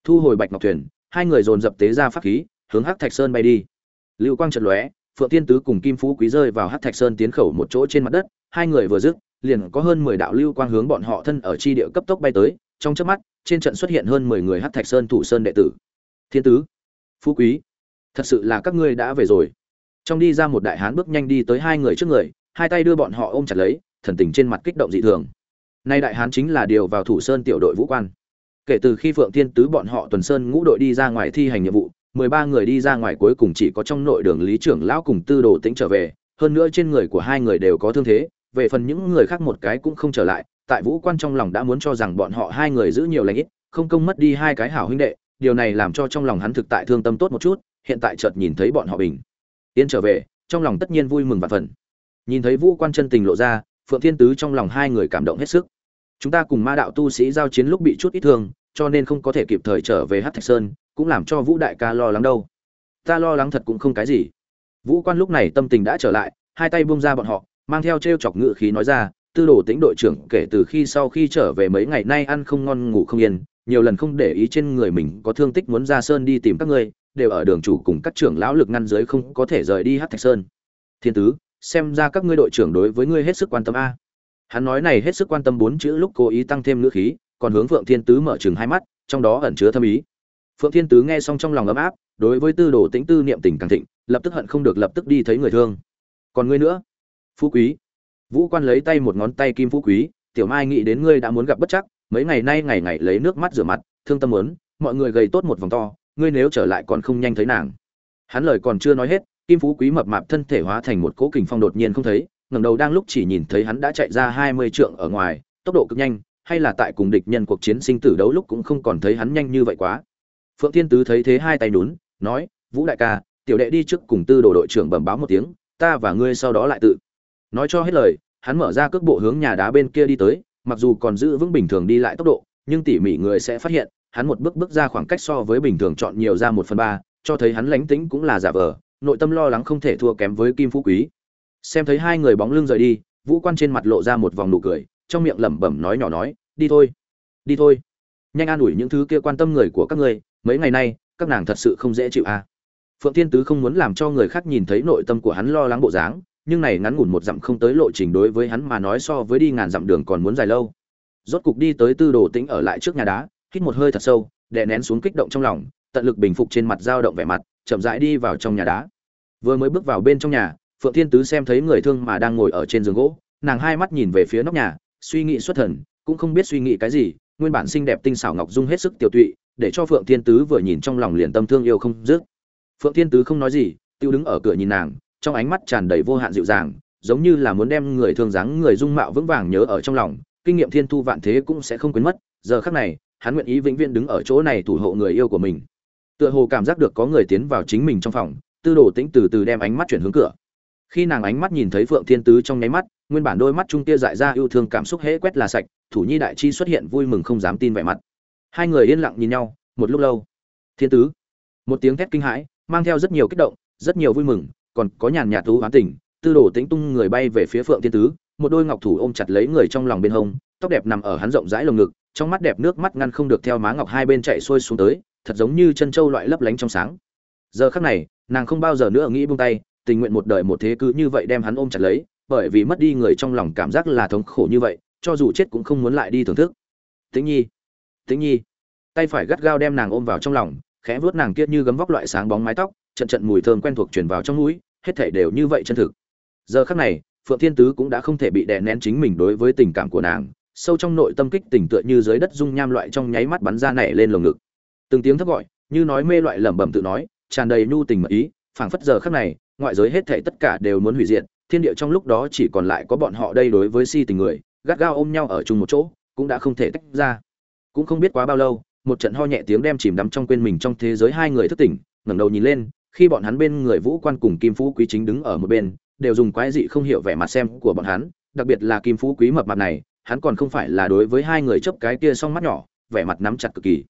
Thu hồi bạch ngọc thuyền, hai người dồn dập tế ra pháp khí, hướng hắc thạch sơn bay đi. Lưu quang trận lóe, phượng tiên tứ cùng kim phú quý rơi vào hắc thạch sơn tiến khẩu một chỗ trên mặt đất, hai người vừa dứt, liền có hơn mười đạo lưu quang hướng bọn họ thân ở chi địa cấp tốc bay tới, trong chớp mắt, trên trận xuất hiện hơn mười người hắc thạch sơn thủ sơn đệ tử. Thiên tứ, phú quý, thật sự là các ngươi đã về rồi. Trong đi ra một đại hán bước nhanh đi tới hai người trước người, hai tay đưa bọn họ ôm chặt lấy, thần tình trên mặt kích động dị thường nay đại hán chính là điều vào thủ sơn tiểu đội vũ quan. Kể từ khi phượng thiên tứ bọn họ tuần sơn ngũ đội đi ra ngoài thi hành nhiệm vụ, mười ba người đi ra ngoài cuối cùng chỉ có trong nội đường lý trưởng lão cùng tư đồ tĩnh trở về, hơn nữa trên người của hai người đều có thương thế, về phần những người khác một cái cũng không trở lại, tại vũ quan trong lòng đã muốn cho rằng bọn họ hai người giữ nhiều lãnh ít, không công mất đi hai cái hảo huynh đệ, điều này làm cho trong lòng hắn thực tại thương tâm tốt một chút, hiện tại chợt nhìn thấy bọn họ bình yên trở về, trong lòng tất nhiên vui mừng và phần nhìn thấy vũ quan chân tình lộ ra, phượng thiên tứ trong lòng hai người cảm động hết sức chúng ta cùng ma đạo tu sĩ giao chiến lúc bị chút ít thương, cho nên không có thể kịp thời trở về hát thạch sơn, cũng làm cho vũ đại ca lo lắng đâu. Ta lo lắng thật cũng không cái gì. Vũ quan lúc này tâm tình đã trở lại, hai tay buông ra bọn họ, mang theo t r e o chọc ngự khí nói ra, tư đồ tính đội trưởng, kể từ khi sau khi trở về mấy ngày nay ăn không ngon, ngủ không yên, nhiều lần không để ý trên người mình có thương tích muốn ra sơn đi tìm các ngươi, đều ở đường chủ cùng các trưởng lão lực ngăn giới không có thể rời đi hát thạch sơn. Thiên tứ, xem ra các ngươi đội trưởng đối với ngươi hết sức quan tâm a hắn nói này hết sức quan tâm bốn chữ lúc cố ý tăng thêm ngữ khí, còn hướng phượng thiên tứ mở chừng hai mắt, trong đó ẩn chứa thâm ý. Phượng thiên tứ nghe xong trong lòng ấm áp, đối với tư đồ tĩnh tư niệm tình càng thịnh, lập tức hận không được lập tức đi thấy người thương. Còn ngươi nữa? Phú quý. Vũ quan lấy tay một ngón tay kim phú quý, tiểu mai nghĩ đến ngươi đã muốn gặp bất chắc, mấy ngày nay ngày ngày lấy nước mắt rửa mặt, thương tâm muốn, mọi người gầy tốt một vòng to, ngươi nếu trở lại còn không nhanh thấy nàng. Hắn lời còn chưa nói hết, kim phú quý mập mạp thân thể hóa thành một cỗ kình phong đột nhiên không thấy ngẩng đầu đang lúc chỉ nhìn thấy hắn đã chạy ra hai mươi trượng ở ngoài, tốc độ cực nhanh, hay là tại cùng địch nhân cuộc chiến sinh tử đấu lúc cũng không còn thấy hắn nhanh như vậy quá. Phượng thiên tứ thấy thế hai tay nhún, nói, vũ đại ca, tiểu đệ đi trước cùng tư đồ đội trưởng bẩm báo một tiếng, ta và ngươi sau đó lại tự. Nói cho hết lời, hắn mở ra cước bộ hướng nhà đá bên kia đi tới, mặc dù còn giữ vững bình thường đi lại tốc độ, nhưng tỉ mỉ người sẽ phát hiện, hắn một bước bước ra khoảng cách so với bình thường chọn nhiều ra một phần ba, cho thấy hắn lánh tính cũng là giả vờ, nội tâm lo lắng không thể thua kém với kim phú quý xem thấy hai người bóng lưng rời đi, vũ quan trên mặt lộ ra một vòng nụ cười, trong miệng lẩm bẩm nói nhỏ nói, đi thôi đi thôi. Nhanh an ủi những thứ kia quan tâm người của các ngươi, mấy ngày nay, các nàng thật sự không dễ chịu à. phượng thiên tứ không muốn làm cho người khác nhìn thấy nội tâm của hắn lo lắng bộ dáng, nhưng này ngắn ngủn một dặm không tới lộ trình đối với hắn mà nói so với đi ngàn dặm đường còn muốn dài lâu. Rốt cục đi tới tư đồ tĩnh ở lại trước nhà đá, hít một hơi thật sâu, đè nén xuống kích động trong lòng, tận lực bình phục trên mặt dao động vẻ mặt, chậm rãi đi vào trong nhà đá. Vừa mới bước vào bên trong nhà phượng thiên tứ xem thấy người thương mà đang ngồi ở trên giường gỗ, nàng hai mắt nhìn về phía nóc nhà, suy nghĩ xuất thần, cũng không biết suy nghĩ cái gì, nguyên bản xinh đẹp tinh xảo ngọc dung hết sức tiểu tụy, để cho phượng thiên tứ vừa nhìn trong lòng liền tâm thương yêu không dứt. Phượng thiên tứ không nói gì, tiêu đứng ở cửa nhìn nàng, trong ánh mắt tràn đầy vô hạn dịu dàng, giống như là muốn đem người thương dáng người dung mạo vững vàng nhớ ở trong lòng, kinh nghiệm thiên thu vạn thế cũng sẽ không quên mất, giờ khắc này, hắn nguyện ý vĩnh viễn đứng ở chỗ này thủ hộ người yêu của mình. Tựa hồ cảm giác được có người tiến vào chính mình trong phòng, tư đồ tĩnh từ từ đem ánh mắt chuyển hướng cửa khi nàng ánh mắt nhìn thấy phượng thiên tứ trong nháy mắt nguyên bản đôi mắt trung tia dại ra yêu thương cảm xúc hễ quét là sạch thủ nhi đại chi xuất hiện vui mừng không dám tin vẻ mặt. Hai người yên lặng nhìn nhau một lúc lâu. Thiên tứ một tiếng thét kinh hãi mang theo rất nhiều kích động rất nhiều vui mừng còn có nhàn nhạt thú hoán tỉnh, tư đồ tĩnh tung người bay về phía phượng thiên tứ một đôi ngọc thủ ôm chặt lấy người trong lòng bên hông tóc đẹp nằm ở hắn rộng rãi lồng ngực trong mắt đẹp nước mắt ngăn không được theo má ngọc hai bên chạy xuôi xuống tới thật giống như chân châu loại lấp lánh trong sáng. Giờ khắc này nàng không bao giờ nữa nghĩ buông tay tình nguyện một đời một thế cứ như vậy đem hắn ôm chặt lấy, bởi vì mất đi người trong lòng cảm giác là thống khổ như vậy, cho dù chết cũng không muốn lại đi thưởng thức. Tĩnh nhi tĩnh nhi. Tay phải gắt gao đem nàng ôm vào trong lòng, khẽ vuốt nàng kia như gấm vóc loại sáng bóng mái tóc, trận trận mùi thơm quen thuộc truyền vào trong mũi, hết thảy đều như vậy chân thực. Giờ khắc này, phượng thiên tứ cũng đã không thể bị đè nén chính mình đối với tình cảm của nàng, sâu trong nội tâm kích tình tựa như dưới đất dung nham loại trong nháy mắt bắn ra nảy lên lồng ngực. Từng tiếng thấp gọi, như nói mê loại lẩm bẩm tự nói, tràn đầy nhu tình mật ý, phảng phất giờ khắc này ngoại giới hết thảy tất cả đều muốn hủy diệt, thiên địa trong lúc đó chỉ còn lại có bọn họ đây đối với si tình người, gắt gao ôm nhau ở chung một chỗ, cũng đã không thể tách ra. Cũng không biết quá bao lâu, một trận ho nhẹ tiếng đem chìm đắm trong quên mình trong thế giới hai người thức tỉnh, ngẩng đầu nhìn lên, khi bọn hắn bên người vũ quan cùng kim phú quý chính đứng ở một bên, đều dùng quái dị không hiểu vẻ mặt xem của bọn hắn, đặc biệt là kim phú quý mập mặt này, hắn còn không phải là đối với hai người chấp cái kia song mắt nhỏ, vẻ mặt nắm chặt cực kỳ.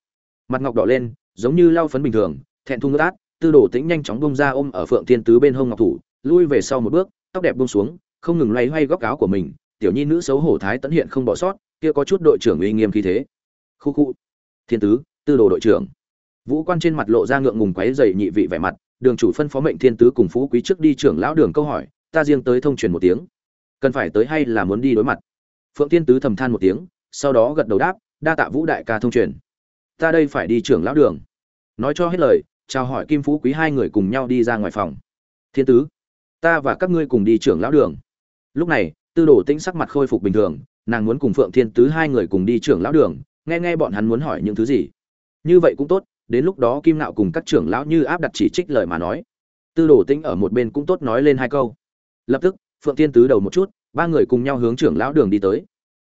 Mặt ngọc đỏ lên, giống như lau phấn bình thường, thẹn thùng ngất át tư đồ tĩnh nhanh chóng bông ra ôm ở phượng thiên tứ bên hông ngọc thủ, lui về sau một bước, tóc đẹp bông xuống, không ngừng loay hoay góc áo của mình, tiểu nhi nữ xấu hổ thái tẫn hiện không bỏ sót, kia có chút đội trưởng uy nghiêm khí thế. Khu khu. Thiên tứ, tư đồ đội trưởng. Vũ quan trên mặt lộ ra ngượng ngùng quấy dày nhị vị vẻ mặt, đường chủ phân phó mệnh thiên tứ cùng phú quý trước đi trưởng lão đường câu hỏi, ta riêng tới thông truyền một tiếng. Cần phải tới hay là muốn đi đối mặt? Phượng thiên tứ thầm than một tiếng, sau đó gật đầu đáp, đa tạ vũ đại ca thông truyền. Ta đây phải đi trưởng lão đường. Nói cho hết lời chào hỏi kim phú quý hai người cùng nhau đi ra ngoài phòng. Thiên tứ, ta và các ngươi cùng đi trưởng lão đường. Lúc này, tư đồ tĩnh sắc mặt khôi phục bình thường, nàng muốn cùng phượng thiên tứ hai người cùng đi trưởng lão đường, nghe nghe bọn hắn muốn hỏi những thứ gì. Như vậy cũng tốt, đến lúc đó kim nạo cùng các trưởng lão như áp đặt chỉ trích lời mà nói. Tư đồ tĩnh ở một bên cũng tốt nói lên hai câu. Lập tức, phượng thiên tứ đầu một chút, ba người cùng nhau hướng trưởng lão đường đi tới.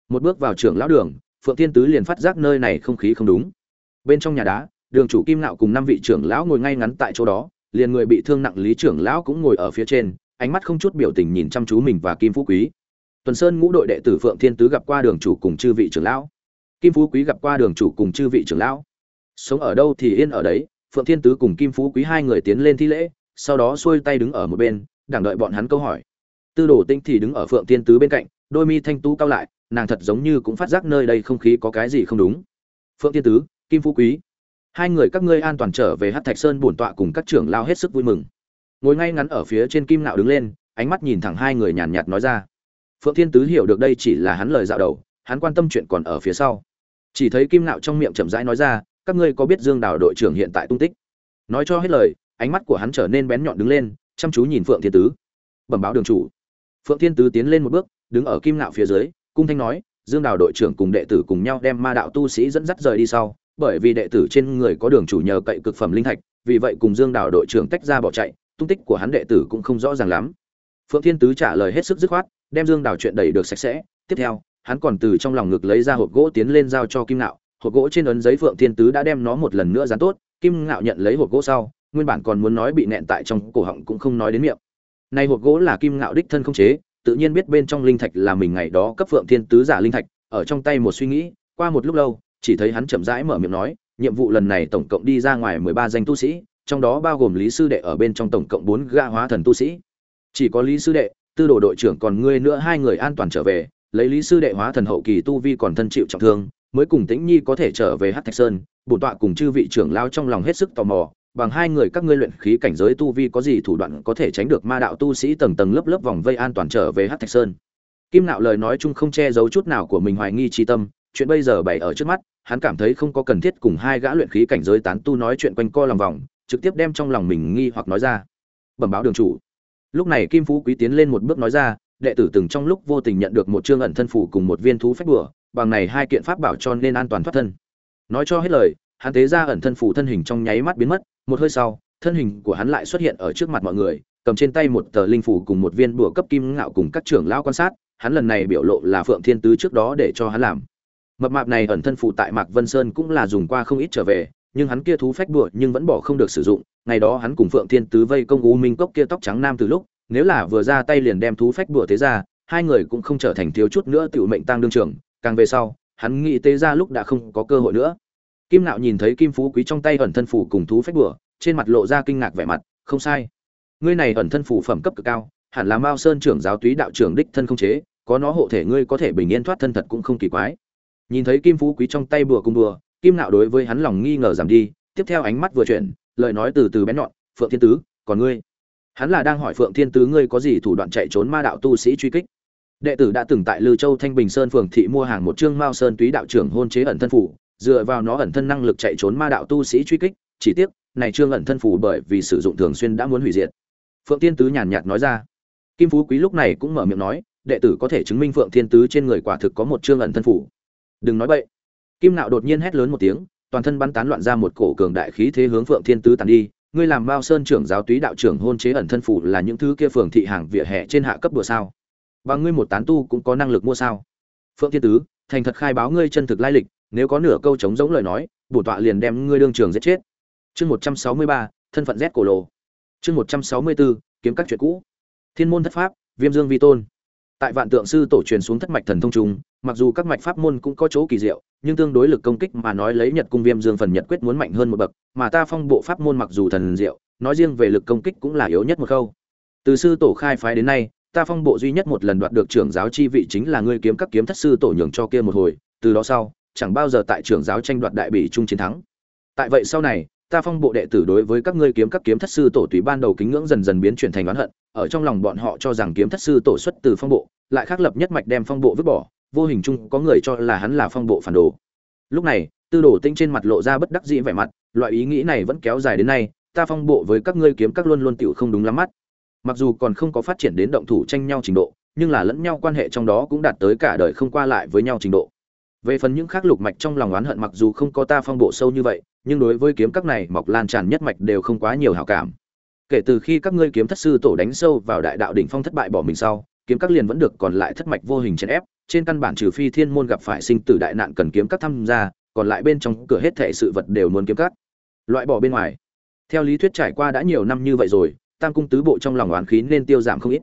Một bước vào trưởng lão đường, phượng thiên tứ liền phát giác nơi này không khí không đúng. Bên trong nhà đá đường chủ kim nạo cùng năm vị trưởng lão ngồi ngay ngắn tại chỗ đó, liền người bị thương nặng lý trưởng lão cũng ngồi ở phía trên, ánh mắt không chút biểu tình nhìn chăm chú mình và kim phú quý. Tuần sơn ngũ đội đệ tử phượng thiên tứ gặp qua đường chủ cùng chư vị trưởng lão. Kim phú quý gặp qua đường chủ cùng chư vị trưởng lão. Sống ở đâu thì yên ở đấy, phượng thiên tứ cùng kim phú quý hai người tiến lên thi lễ, sau đó xuôi tay đứng ở một bên, đảng đợi bọn hắn câu hỏi. Tư đồ tinh thì đứng ở phượng thiên tứ bên cạnh, đôi mi thanh tú cao lại, nàng thật giống như cũng phát giác nơi đây không khí có cái gì không đúng. Phượng thiên tứ, kim phú quý hai người các ngươi an toàn trở về hát thạch sơn bổn tọa cùng các trưởng lao hết sức vui mừng. Ngồi ngay ngắn ở phía trên kim nạo đứng lên, ánh mắt nhìn thẳng hai người nhàn nhạt nói ra. Phượng thiên tứ hiểu được đây chỉ là hắn lời dạo đầu, hắn quan tâm chuyện còn ở phía sau. Chỉ thấy kim nạo trong miệng chậm rãi nói ra, các ngươi có biết dương đào đội trưởng hiện tại tung tích? Nói cho hết lời, ánh mắt của hắn trở nên bén nhọn đứng lên, chăm chú nhìn phượng thiên tứ. Bẩm báo đường chủ. Phượng thiên tứ tiến lên một bước, đứng ở kim nạo phía dưới, cung thanh nói, dương đào đội trưởng cùng đệ tử cùng nhau đem ma đạo tu sĩ dẫn dắt rời đi sau bởi vì đệ tử trên người có đường chủ nhờ cậy cực phẩm linh thạch, vì vậy cùng dương đào đội trưởng tách ra bỏ chạy, tung tích của hắn đệ tử cũng không rõ ràng lắm. Phượng thiên tứ trả lời hết sức dứt khoát, đem dương đào chuyện đẩy được sạch sẽ. Tiếp theo, hắn còn từ trong lòng ngực lấy ra hộp gỗ tiến lên giao cho kim nạo hộp gỗ trên ấn giấy phượng thiên tứ đã đem nó một lần nữa dán tốt. Kim ngạo nhận lấy hộp gỗ sau, nguyên bản còn muốn nói bị nẹn tại trong cổ họng cũng không nói đến miệng. Này hộp gỗ là kim ngạo đích thân không chế, tự nhiên biết bên trong linh thạch là mình ngày đó cấp phượng thiên tứ giả linh thạch, ở trong tay một suy nghĩ, qua một lúc lâu chỉ thấy hắn chậm rãi mở miệng nói, nhiệm vụ lần này tổng cộng đi ra ngoài mười ba danh tu sĩ, trong đó bao gồm lý sư đệ ở bên trong tổng cộng bốn gã hóa thần tu sĩ. Chỉ có lý sư đệ, tư đồ đội trưởng còn ngươi nữa hai người an toàn trở về, lấy lý sư đệ hóa thần hậu kỳ tu vi còn thân chịu trọng thương, mới cùng tĩnh nhi có thể trở về hắc thạch sơn bổn tọa cùng chư vị trưởng lao trong lòng hết sức tò mò, bằng hai người các ngươi luyện khí cảnh giới tu vi có gì thủ đoạn có thể tránh được ma đạo tu sĩ tầng tầng lớp lớp vòng vây an toàn trở về hắc thạch sơn. Kim nạo lời nói chung không che giấu chút nào của mình hoài nghi chi tâm chuyện bây giờ bày ở trước mắt, hắn cảm thấy không có cần thiết cùng hai gã luyện khí cảnh giới tán tu nói chuyện quanh co lòng vòng, trực tiếp đem trong lòng mình nghi hoặc nói ra. Bẩm báo đường chủ. Lúc này kim phú quý tiến lên một bước nói ra, đệ tử từng trong lúc vô tình nhận được một chương ẩn thân phủ cùng một viên thú phách bùa bằng này hai kiện pháp bảo cho nên an toàn thoát thân. Nói cho hết lời, hắn tế ra ẩn thân phủ thân hình trong nháy mắt biến mất, một hơi sau, thân hình của hắn lại xuất hiện ở trước mặt mọi người, cầm trên tay một tờ linh phủ cùng một viên bùa cấp kim ngạo cùng các trưởng lão quan sát, hắn lần này biểu lộ là phượng thiên tứ trước đó để cho hắn làm mập mạp này ẩn thân phụ tại mạc vân sơn cũng là dùng qua không ít trở về, nhưng hắn kia thú phách bựa nhưng vẫn bỏ không được sử dụng. Ngày đó hắn cùng phượng thiên tứ vây công u minh cốc kia tóc trắng nam từ lúc, nếu là vừa ra tay liền đem thú phách bựa tế ra, hai người cũng không trở thành thiếu chút nữa tiểu mệnh tăng đương trưởng. Càng về sau, hắn nghĩ tế ra lúc đã không có cơ hội nữa. Kim nạo nhìn thấy kim phú quý trong tay ẩn thân phủ cùng thú phách bùa, trên mặt lộ ra kinh ngạc vẻ mặt, không sai. Ngươi này ẩn thân phủ phẩm cấp cực cao, hẳn là mao sơn trưởng giáo túy đạo trưởng đích thân không chế, có nó hộ thể ngươi có thể bình yên thoát thân thật cũng không kỳ quái nhìn thấy kim phú quý trong tay bùa cung bùa, kim nạo đối với hắn lòng nghi ngờ giảm đi, tiếp theo ánh mắt vừa chuyển, lời nói từ từ bén nhọn, phượng thiên tứ, còn ngươi? Hắn là đang hỏi phượng thiên tứ ngươi có gì thủ đoạn chạy trốn ma đạo tu sĩ truy kích. Đệ tử đã từng tại lư châu thanh bình sơn phường thị mua hàng một trương mao sơn túy đạo trưởng hôn chế ẩn thân phủ, dựa vào nó ẩn thân năng lực chạy trốn ma đạo tu sĩ truy kích, chỉ tiếc, này trương ẩn thân phủ bởi vì sử dụng thường xuyên đã muốn hủy diệt. Phượng thiên tứ nhàn nhạt nói ra. Kim phú quý lúc này cũng mở miệng nói, đệ tử có thể chứng minh phượng thiên tứ trên người quả thực có một trương ẩn thân phủ đừng nói bậy. Kim nạo đột nhiên hét lớn một tiếng, toàn thân bắn tán loạn ra một cổ cường đại khí thế hướng phượng thiên tứ tàn đi. Ngươi làm mao sơn trưởng giáo túy đạo trưởng hôn chế ẩn thân phủ là những thứ kia phường thị hàng vỉa hè trên hạ cấp đùa sao? Và ngươi một tán tu cũng có năng lực mua sao? Phượng thiên tứ, thành thật khai báo ngươi chân thực lai lịch, nếu có nửa câu chống giống lời nói, bổ tọa liền đem ngươi đương trường giết chết. Chương một trăm sáu mươi ba, thân phận rét cổ lồ. Chương một trăm sáu mươi bốn kiếm các chuyện cũ. Thiên môn thất pháp, viêm dương vi tôn tại vạn tượng sư tổ truyền xuống thất mạch thần thông trung mặc dù các mạch pháp môn cũng có chỗ kỳ diệu, nhưng tương đối lực công kích mà nói lấy nhật cung viêm dương phần nhật quyết muốn mạnh hơn một bậc, mà ta phong bộ pháp môn mặc dù thần diệu, nói riêng về lực công kích cũng là yếu nhất một khâu. Từ sư tổ khai phái đến nay, ta phong bộ duy nhất một lần đoạt được trưởng giáo chi vị chính là ngươi kiếm các kiếm thất sư tổ nhường cho kia một hồi, từ đó sau, chẳng bao giờ tại trưởng giáo tranh đoạt đại bỉ trung chiến thắng. Tại vậy sau này, ta phong bộ đệ tử đối với các ngươi kiếm các kiếm thất sư tổ tùy ban đầu kính ngưỡng dần dần biến chuyển thành oán hận ở trong lòng bọn họ cho rằng kiếm thất sư tổ xuất từ phong bộ, lại khác lập nhất mạch đem phong bộ vứt bỏ, vô hình chung có người cho là hắn là phong bộ phản đồ. Lúc này, tư đồ tinh trên mặt lộ ra bất đắc dĩ vẻ mặt, loại ý nghĩ này vẫn kéo dài đến nay, ta phong bộ với các ngươi kiếm các luôn luôn tựu không đúng lắm mắt. Mặc dù còn không có phát triển đến động thủ tranh nhau trình độ, nhưng là lẫn nhau quan hệ trong đó cũng đạt tới cả đời không qua lại với nhau trình độ. Về phần những khác lục mạch trong lòng oán hận mặc dù không có ta phong bộ sâu như vậy, nhưng đối với kiếm các này mọc lan tràn nhất mạch đều không quá nhiều hảo cảm kể từ khi các ngươi kiếm thất sư tổ đánh sâu vào đại đạo đỉnh phong thất bại bỏ mình sau, kiếm các liền vẫn được còn lại thất mạch vô hình chèn ép, trên căn bản trừ phi thiên môn gặp phải sinh tử đại nạn cần kiếm các tham gia, còn lại bên trong cửa hết thệ sự vật đều muốn kiếm các. Loại bỏ bên ngoài. Theo lý thuyết trải qua đã nhiều năm như vậy rồi, tam cung tứ bộ trong lòng oán khí nên tiêu giảm không ít.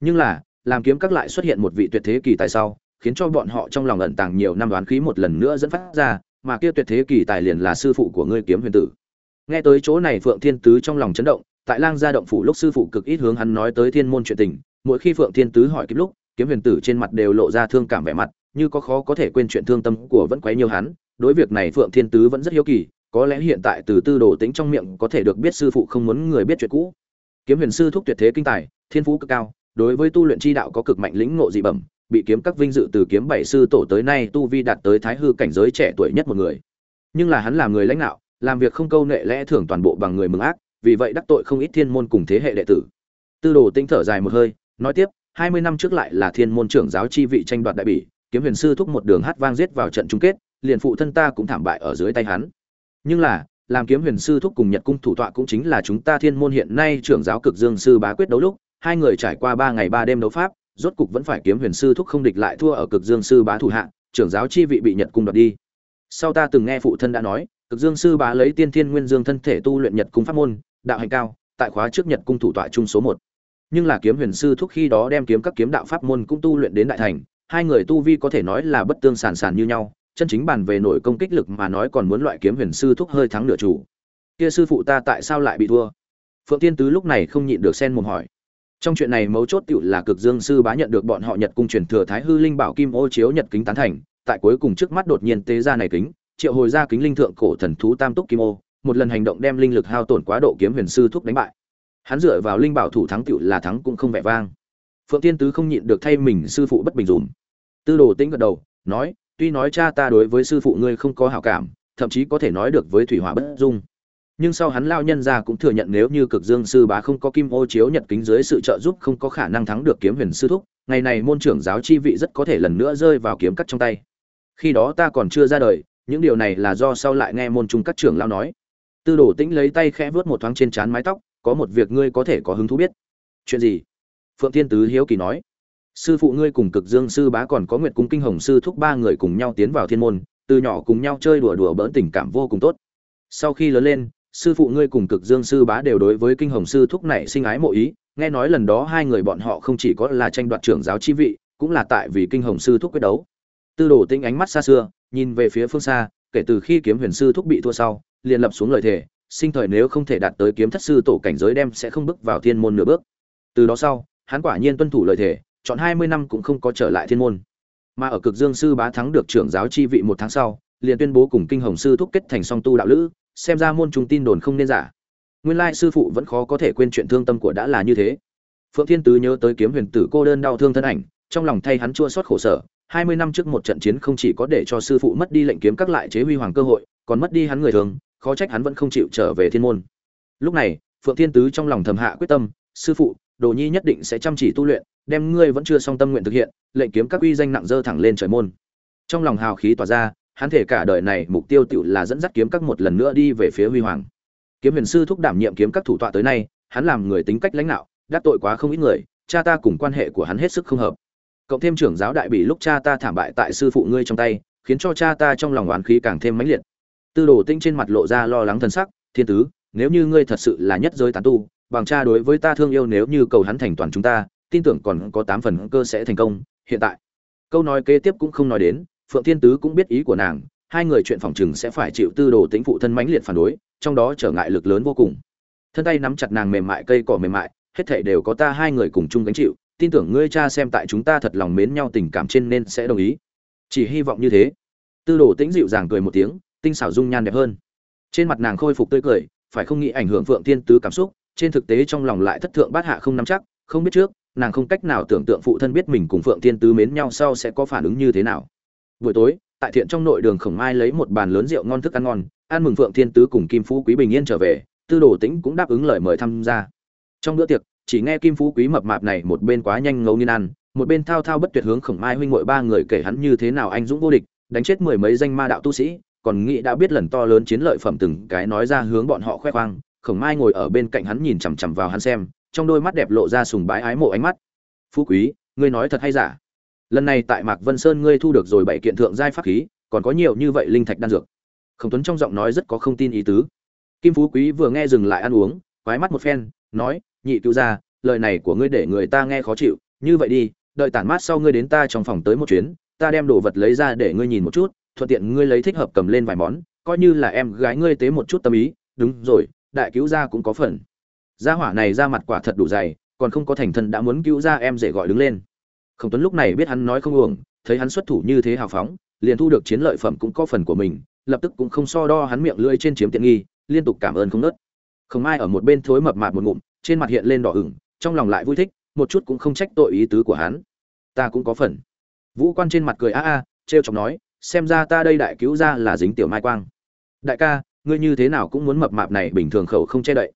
Nhưng là, làm kiếm các lại xuất hiện một vị tuyệt thế kỳ tài sau, khiến cho bọn họ trong lòng ẩn tàng nhiều năm đoán khí một lần nữa dẫn phát ra, mà kia tuyệt thế kỳ tài liền là sư phụ của ngươi kiếm huyền tử. Nghe tới chỗ này phượng thiên tứ trong lòng chấn động tại lang gia động phủ lúc sư phụ cực ít hướng hắn nói tới thiên môn chuyện tình, mỗi khi phượng thiên tứ hỏi kiếm lúc, kiếm huyền tử trên mặt đều lộ ra thương cảm vẻ mặt, như có khó có thể quên chuyện thương tâm của vẫn quấy nhiều hắn, đối việc này phượng thiên tứ vẫn rất hiếu kỳ, có lẽ hiện tại từ tư đồ tính trong miệng có thể được biết sư phụ không muốn người biết chuyện cũ. Kiếm huyền sư thúc tuyệt thế kinh tài, thiên phú cực cao, đối với tu luyện chi đạo có cực mạnh lĩnh ngộ dị bẩm, bị kiếm các vinh dự từ kiếm bảy sư tổ tới nay tu vi đạt tới thái hư cảnh giới trẻ tuổi nhất một người. Nhưng là hắn là người lãnh đạo, làm việc không câu nệ lẽ thường toàn bộ bằng người mừng ác vì vậy đắc tội không ít thiên môn cùng thế hệ đệ tử. Tư đồ tinh thở dài một hơi, nói tiếp, hai mươi năm trước lại là thiên môn trưởng giáo chi vị tranh đoạt đại bỉ, kiếm huyền sư thúc một đường hát vang giết vào trận chung kết, liền phụ thân ta cũng thảm bại ở dưới tay hắn. Nhưng là, làm kiếm huyền sư thúc cùng nhật cung thủ tọa cũng chính là chúng ta thiên môn hiện nay trưởng giáo cực dương sư bá quyết đấu lúc, hai người trải qua ba ngày ba đêm đấu pháp, rốt cục vẫn phải kiếm huyền sư thúc không địch lại thua ở cực dương sư bá thủ hạ, trưởng giáo chi vị bị nhật cung đoạt đi. Sau ta từng nghe phụ thân đã nói, cực dương sư bá lấy tiên thiên nguyên dương thân thể tu luyện nhật cung pháp môn đạo hành cao, tại khóa trước nhật cung thủ tọa trung số một. Nhưng là kiếm huyền sư thúc khi đó đem kiếm các kiếm đạo pháp môn cũng tu luyện đến đại thành, hai người tu vi có thể nói là bất tương sản sản như nhau, chân chính bàn về nội công kích lực mà nói còn muốn loại kiếm huyền sư thúc hơi thắng nửa chủ. Kia sư phụ ta tại sao lại bị thua? Phượng tiên tứ lúc này không nhịn được sen mồm hỏi. Trong chuyện này mấu chốt tựu là cực dương sư bá nhận được bọn họ nhật cung truyền thừa thái hư linh bảo kim ô chiếu nhật kính tán thành, tại cuối cùng trước mắt đột nhiên tế ra này kính, triệu hồi ra kính linh thượng cổ thần thú tam túc kim ô một lần hành động đem linh lực hao tổn quá độ kiếm huyền sư thúc đánh bại. Hắn dựa vào linh bảo thủ thắng tựu là thắng cũng không vẻ vang. Phượng tiên tứ không nhịn được thay mình sư phụ bất bình dùm. Tư đồ tĩnh gật đầu, nói, tuy nói cha ta đối với sư phụ ngươi không có hảo cảm, thậm chí có thể nói được với thủy hỏa bất dung. Nhưng sau hắn lao nhân ra cũng thừa nhận nếu như cực dương sư bá không có kim ô chiếu nhật kính dưới sự trợ giúp không có khả năng thắng được kiếm huyền sư thúc, ngày này môn trưởng giáo chi vị rất có thể lần nữa rơi vào kiếm cắt trong tay. Khi đó ta còn chưa ra đời, những điều này là do sau lại nghe môn trung các trưởng lao nói tư đồ tĩnh lấy tay khẽ vớt một thoáng trên trán mái tóc, có một việc ngươi có thể có hứng thú biết. Chuyện gì? Phượng thiên tứ hiếu kỳ nói. Sư phụ ngươi cùng cực dương sư bá còn có nguyệt cung kinh hồng sư thúc ba người cùng nhau tiến vào thiên môn, từ nhỏ cùng nhau chơi đùa đùa bỡn tình cảm vô cùng tốt. Sau khi lớn lên, sư phụ ngươi cùng cực dương sư bá đều đối với kinh hồng sư thúc này sinh ái mộ ý, nghe nói lần đó hai người bọn họ không chỉ có là tranh đoạt trưởng giáo chi vị, cũng là tại vì kinh hồng sư thúc quyết đấu. Tư đồ tinh ánh mắt xa xưa, nhìn về phía phương xa, kể từ khi kiếm huyền sư thúc bị thua sau liền lập xuống lời thề, sinh thời nếu không thể đạt tới kiếm thất sư tổ cảnh giới đem sẽ không bước vào thiên môn nửa bước. Từ đó sau, hắn quả nhiên tuân thủ lời thề, chọn hai mươi năm cũng không có trở lại thiên môn. Mà ở cực dương sư bá thắng được trưởng giáo chi vị một tháng sau, liền tuyên bố cùng kinh hồng sư thúc kết thành song tu đạo lữ, xem ra môn trung tin đồn không nên giả. Nguyên lai sư phụ vẫn khó có thể quên chuyện thương tâm của đã là như thế. Phượng thiên tứ nhớ tới kiếm huyền tử cô đơn đau thương thân ảnh, trong lòng thay hắn chua xót khổ sở, hai mươi năm trước một trận chiến không chỉ có để cho sư phụ mất đi lệnh kiếm các lại chế huy hoàng cơ hội, còn mất đi hắn người thường khó trách hắn vẫn không chịu trở về thiên môn. Lúc này, phượng thiên tứ trong lòng thầm hạ quyết tâm, sư phụ, đồ nhi nhất định sẽ chăm chỉ tu luyện, đem ngươi vẫn chưa song tâm nguyện thực hiện, lệnh kiếm các uy danh nặng dơ thẳng lên trời môn. Trong lòng hào khí tỏa ra, hắn thể cả đời này mục tiêu tựu là dẫn dắt kiếm các một lần nữa đi về phía huy hoàng. Kiếm huyền sư thúc đảm nhiệm kiếm các thủ tọa tới nay, hắn làm người tính cách lãnh đạo, đắc tội quá không ít người, cha ta cùng quan hệ của hắn hết sức không hợp. Cộng thêm trưởng giáo đại bị lúc cha ta thảm bại tại sư phụ ngươi trong tay, khiến cho cha ta trong lòng oán khí càng thêm mãnh liệt tư đồ tinh trên mặt lộ ra lo lắng thân sắc, thiên tứ, nếu như ngươi thật sự là nhất giới tán tu, bằng cha đối với ta thương yêu nếu như cầu hắn thành toàn chúng ta, tin tưởng còn có tám phần cơ sẽ thành công, hiện tại. Câu nói kế tiếp cũng không nói đến, phượng thiên tứ cũng biết ý của nàng, hai người chuyện phòng chừng sẽ phải chịu tư đồ tính phụ thân mãnh liệt phản đối, trong đó trở ngại lực lớn vô cùng. Thân tay nắm chặt nàng mềm mại cây cỏ mềm mại, hết thảy đều có ta hai người cùng chung gánh chịu, tin tưởng ngươi cha xem tại chúng ta thật lòng mến nhau tình cảm trên nên sẽ đồng ý. Chỉ hy vọng như thế. Tư đồ tĩnh dịu dàng cười một tiếng tinh xảo dung nhan đẹp hơn. Trên mặt nàng khôi phục tươi cười, phải không nghĩ ảnh hưởng phượng thiên tứ cảm xúc, trên thực tế trong lòng lại thất thượng bát hạ không nắm chắc, không biết trước, nàng không cách nào tưởng tượng phụ thân biết mình cùng phượng thiên tứ mến nhau sau sẽ có phản ứng như thế nào. Buổi tối, tại thiện trong nội đường khổng mai lấy một bàn lớn rượu ngon thức ăn ngon, ăn mừng phượng thiên tứ cùng kim phú quý bình yên trở về, tư đồ tĩnh cũng đáp ứng lời mời tham gia. Trong bữa tiệc, chỉ nghe kim phú quý mập mạp này một bên quá nhanh ngấu nghiên ăn, một bên thao thao bất tuyệt hướng khổng mai huynh ngội ba người kể hắn như thế nào anh dũng vô địch, đánh chết mười mấy danh ma đạo tu sĩ còn nghĩ đã biết lần to lớn chiến lợi phẩm từng cái nói ra hướng bọn họ khoe khoang, khổng mai ngồi ở bên cạnh hắn nhìn chằm chằm vào hắn xem, trong đôi mắt đẹp lộ ra sùng bái ái mộ ánh mắt. Phú quý, ngươi nói thật hay giả? Lần này tại mạc vân sơn ngươi thu được rồi bảy kiện thượng giai pháp khí, còn có nhiều như vậy linh thạch đan dược. Khổng tuấn trong giọng nói rất có không tin ý tứ. Kim phú quý vừa nghe dừng lại ăn uống, quái mắt một phen, nói, nhị cứu ra lời này của ngươi để người ta nghe khó chịu. Như vậy đi, đợi tản mát sau ngươi đến ta trong phòng tới một chuyến, ta đem đồ vật lấy ra để ngươi nhìn một chút thuận tiện ngươi lấy thích hợp cầm lên vài món, coi như là em gái ngươi tế một chút tâm ý, đúng rồi, đại cứu gia cũng có phần. Gia hỏa này ra mặt quả thật đủ dày, còn không có thành thân đã muốn cứu ra em dễ gọi đứng lên. Khổng tuấn lúc này biết hắn nói không uổng, thấy hắn xuất thủ như thế hào phóng, liền thu được chiến lợi phẩm cũng có phần của mình, lập tức cũng không so đo hắn miệng lưỡi trên chiếm tiện nghi, liên tục cảm ơn không nớt. Không ai ở một bên thối mập mạp một ngụm, trên mặt hiện lên đỏ ửng, trong lòng lại vui thích, một chút cũng không trách tội ý tứ của hắn. Ta cũng có phần. Vũ quan trên mặt cười a a, trêu chọc nói xem ra ta đây đại cứu ra là dính tiểu mai quang. Đại ca, ngươi như thế nào cũng muốn mập mạp này bình thường khẩu không che đậy.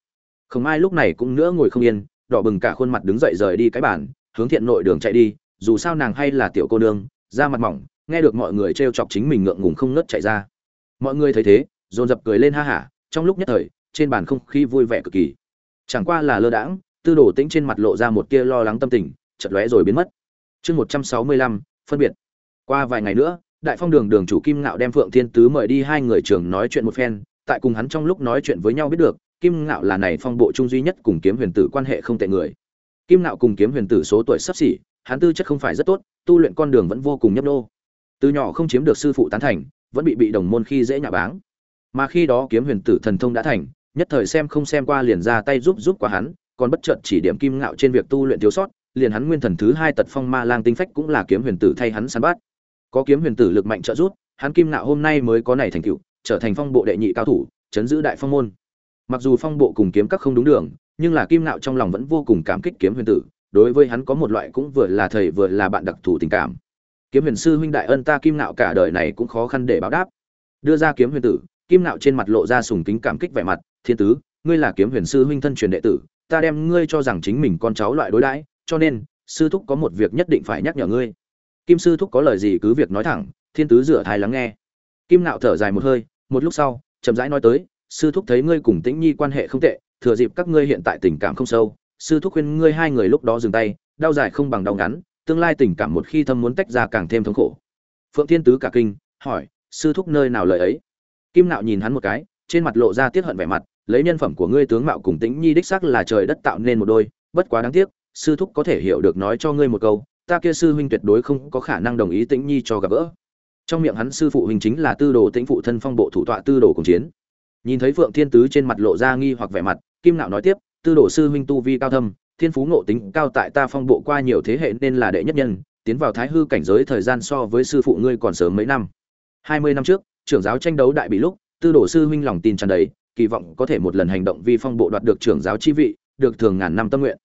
Không ai lúc này cũng nữa ngồi không yên, đỏ bừng cả khuôn mặt đứng dậy rời đi cái bàn, hướng thiện nội đường chạy đi, dù sao nàng hay là tiểu cô nương, da mặt mỏng, nghe được mọi người trêu chọc chính mình ngượng ngùng không ngớt chạy ra. Mọi người thấy thế, dồn dập cười lên ha hả, trong lúc nhất thời, trên bàn không khí vui vẻ cực kỳ. Chẳng qua là lơ đãng, tư đồ tĩnh trên mặt lộ ra một tia lo lắng tâm tình chật lóe rồi biến mất. Chương một trăm sáu mươi lăm, phân biệt. Qua vài ngày nữa đại phong đường đường chủ kim ngạo đem phượng thiên tứ mời đi hai người trường nói chuyện một phen, tại cùng hắn trong lúc nói chuyện với nhau biết được, kim ngạo là này phong bộ trung duy nhất cùng kiếm huyền tử quan hệ không tệ người. Kim ngạo cùng kiếm huyền tử số tuổi sắp xỉ, hắn tư chất không phải rất tốt, tu luyện con đường vẫn vô cùng nhấp nô từ nhỏ không chiếm được sư phụ tán thành, vẫn bị bị đồng môn khi dễ nhạ báng. Mà khi đó kiếm huyền tử thần thông đã thành, nhất thời xem không xem qua liền ra tay giúp giúp qua hắn, còn bất chợt chỉ điểm kim ngạo trên việc tu luyện thiếu sót, liền hắn nguyên thần thứ hai tật phong ma lang tinh phách cũng là kiếm huyền tử thay hắn săn bắt có kiếm huyền tử lực mạnh trợ giúp, hắn kim Nạo hôm nay mới có này thành tựu, trở thành phong bộ đệ nhị cao thủ, chấn giữ đại phong môn. Mặc dù phong bộ cùng kiếm các không đúng đường, nhưng là kim Nạo trong lòng vẫn vô cùng cảm kích kiếm huyền tử, đối với hắn có một loại cũng vừa là thầy vừa là bạn đặc thù tình cảm. Kiếm huyền sư huynh đại ân ta kim Nạo cả đời này cũng khó khăn để báo đáp. Đưa ra kiếm huyền tử, kim Nạo trên mặt lộ ra sùng kính cảm kích vẻ mặt, thiên tứ, ngươi là kiếm huyền sư huynh thân truyền đệ tử, ta đem ngươi cho rằng chính mình con cháu loại đối đãi, cho nên, sư thúc có một việc nhất định phải nhắc nhở ngươi kim sư thúc có lời gì cứ việc nói thẳng, thiên tứ rửa thai lắng nghe. Kim nạo thở dài một hơi, một lúc sau, chậm rãi nói tới, sư thúc thấy ngươi cùng tĩnh nhi quan hệ không tệ, thừa dịp các ngươi hiện tại tình cảm không sâu, sư thúc khuyên ngươi hai người lúc đó dừng tay, đau dài không bằng đau ngắn, tương lai tình cảm một khi thâm muốn tách ra càng thêm thống khổ. Phượng thiên tứ cả kinh, hỏi, sư thúc nơi nào lời ấy? Kim nạo nhìn hắn một cái, trên mặt lộ ra tiết hận vẻ mặt, lấy nhân phẩm của ngươi tướng mạo cùng tĩnh nhi đích xác là trời đất tạo nên một đôi, bất quá đáng tiếc, sư thúc có thể hiểu được nói cho ngươi một câu ta kia sư huynh tuyệt đối không có khả năng đồng ý tĩnh nhi cho gặp gỡ. Trong miệng hắn sư phụ huynh chính là tư đồ tĩnh phụ thân phong bộ thủ tọa tư đồ cùng chiến. Nhìn thấy phượng thiên tứ trên mặt lộ ra nghi hoặc vẻ mặt, kim nạo nói tiếp, tư đồ sư huynh tu vi cao thâm, thiên phú ngộ tính cao tại ta phong bộ qua nhiều thế hệ nên là đệ nhất nhân, tiến vào thái hư cảnh giới thời gian so với sư phụ ngươi còn sớm mấy năm. Hai mươi năm trước, trưởng giáo tranh đấu đại bị lúc, tư đồ sư huynh lòng tin tràn đầy, kỳ vọng có thể một lần hành động vi phong bộ đoạt được trưởng giáo chi vị, được thường ngàn năm tâm nguyện.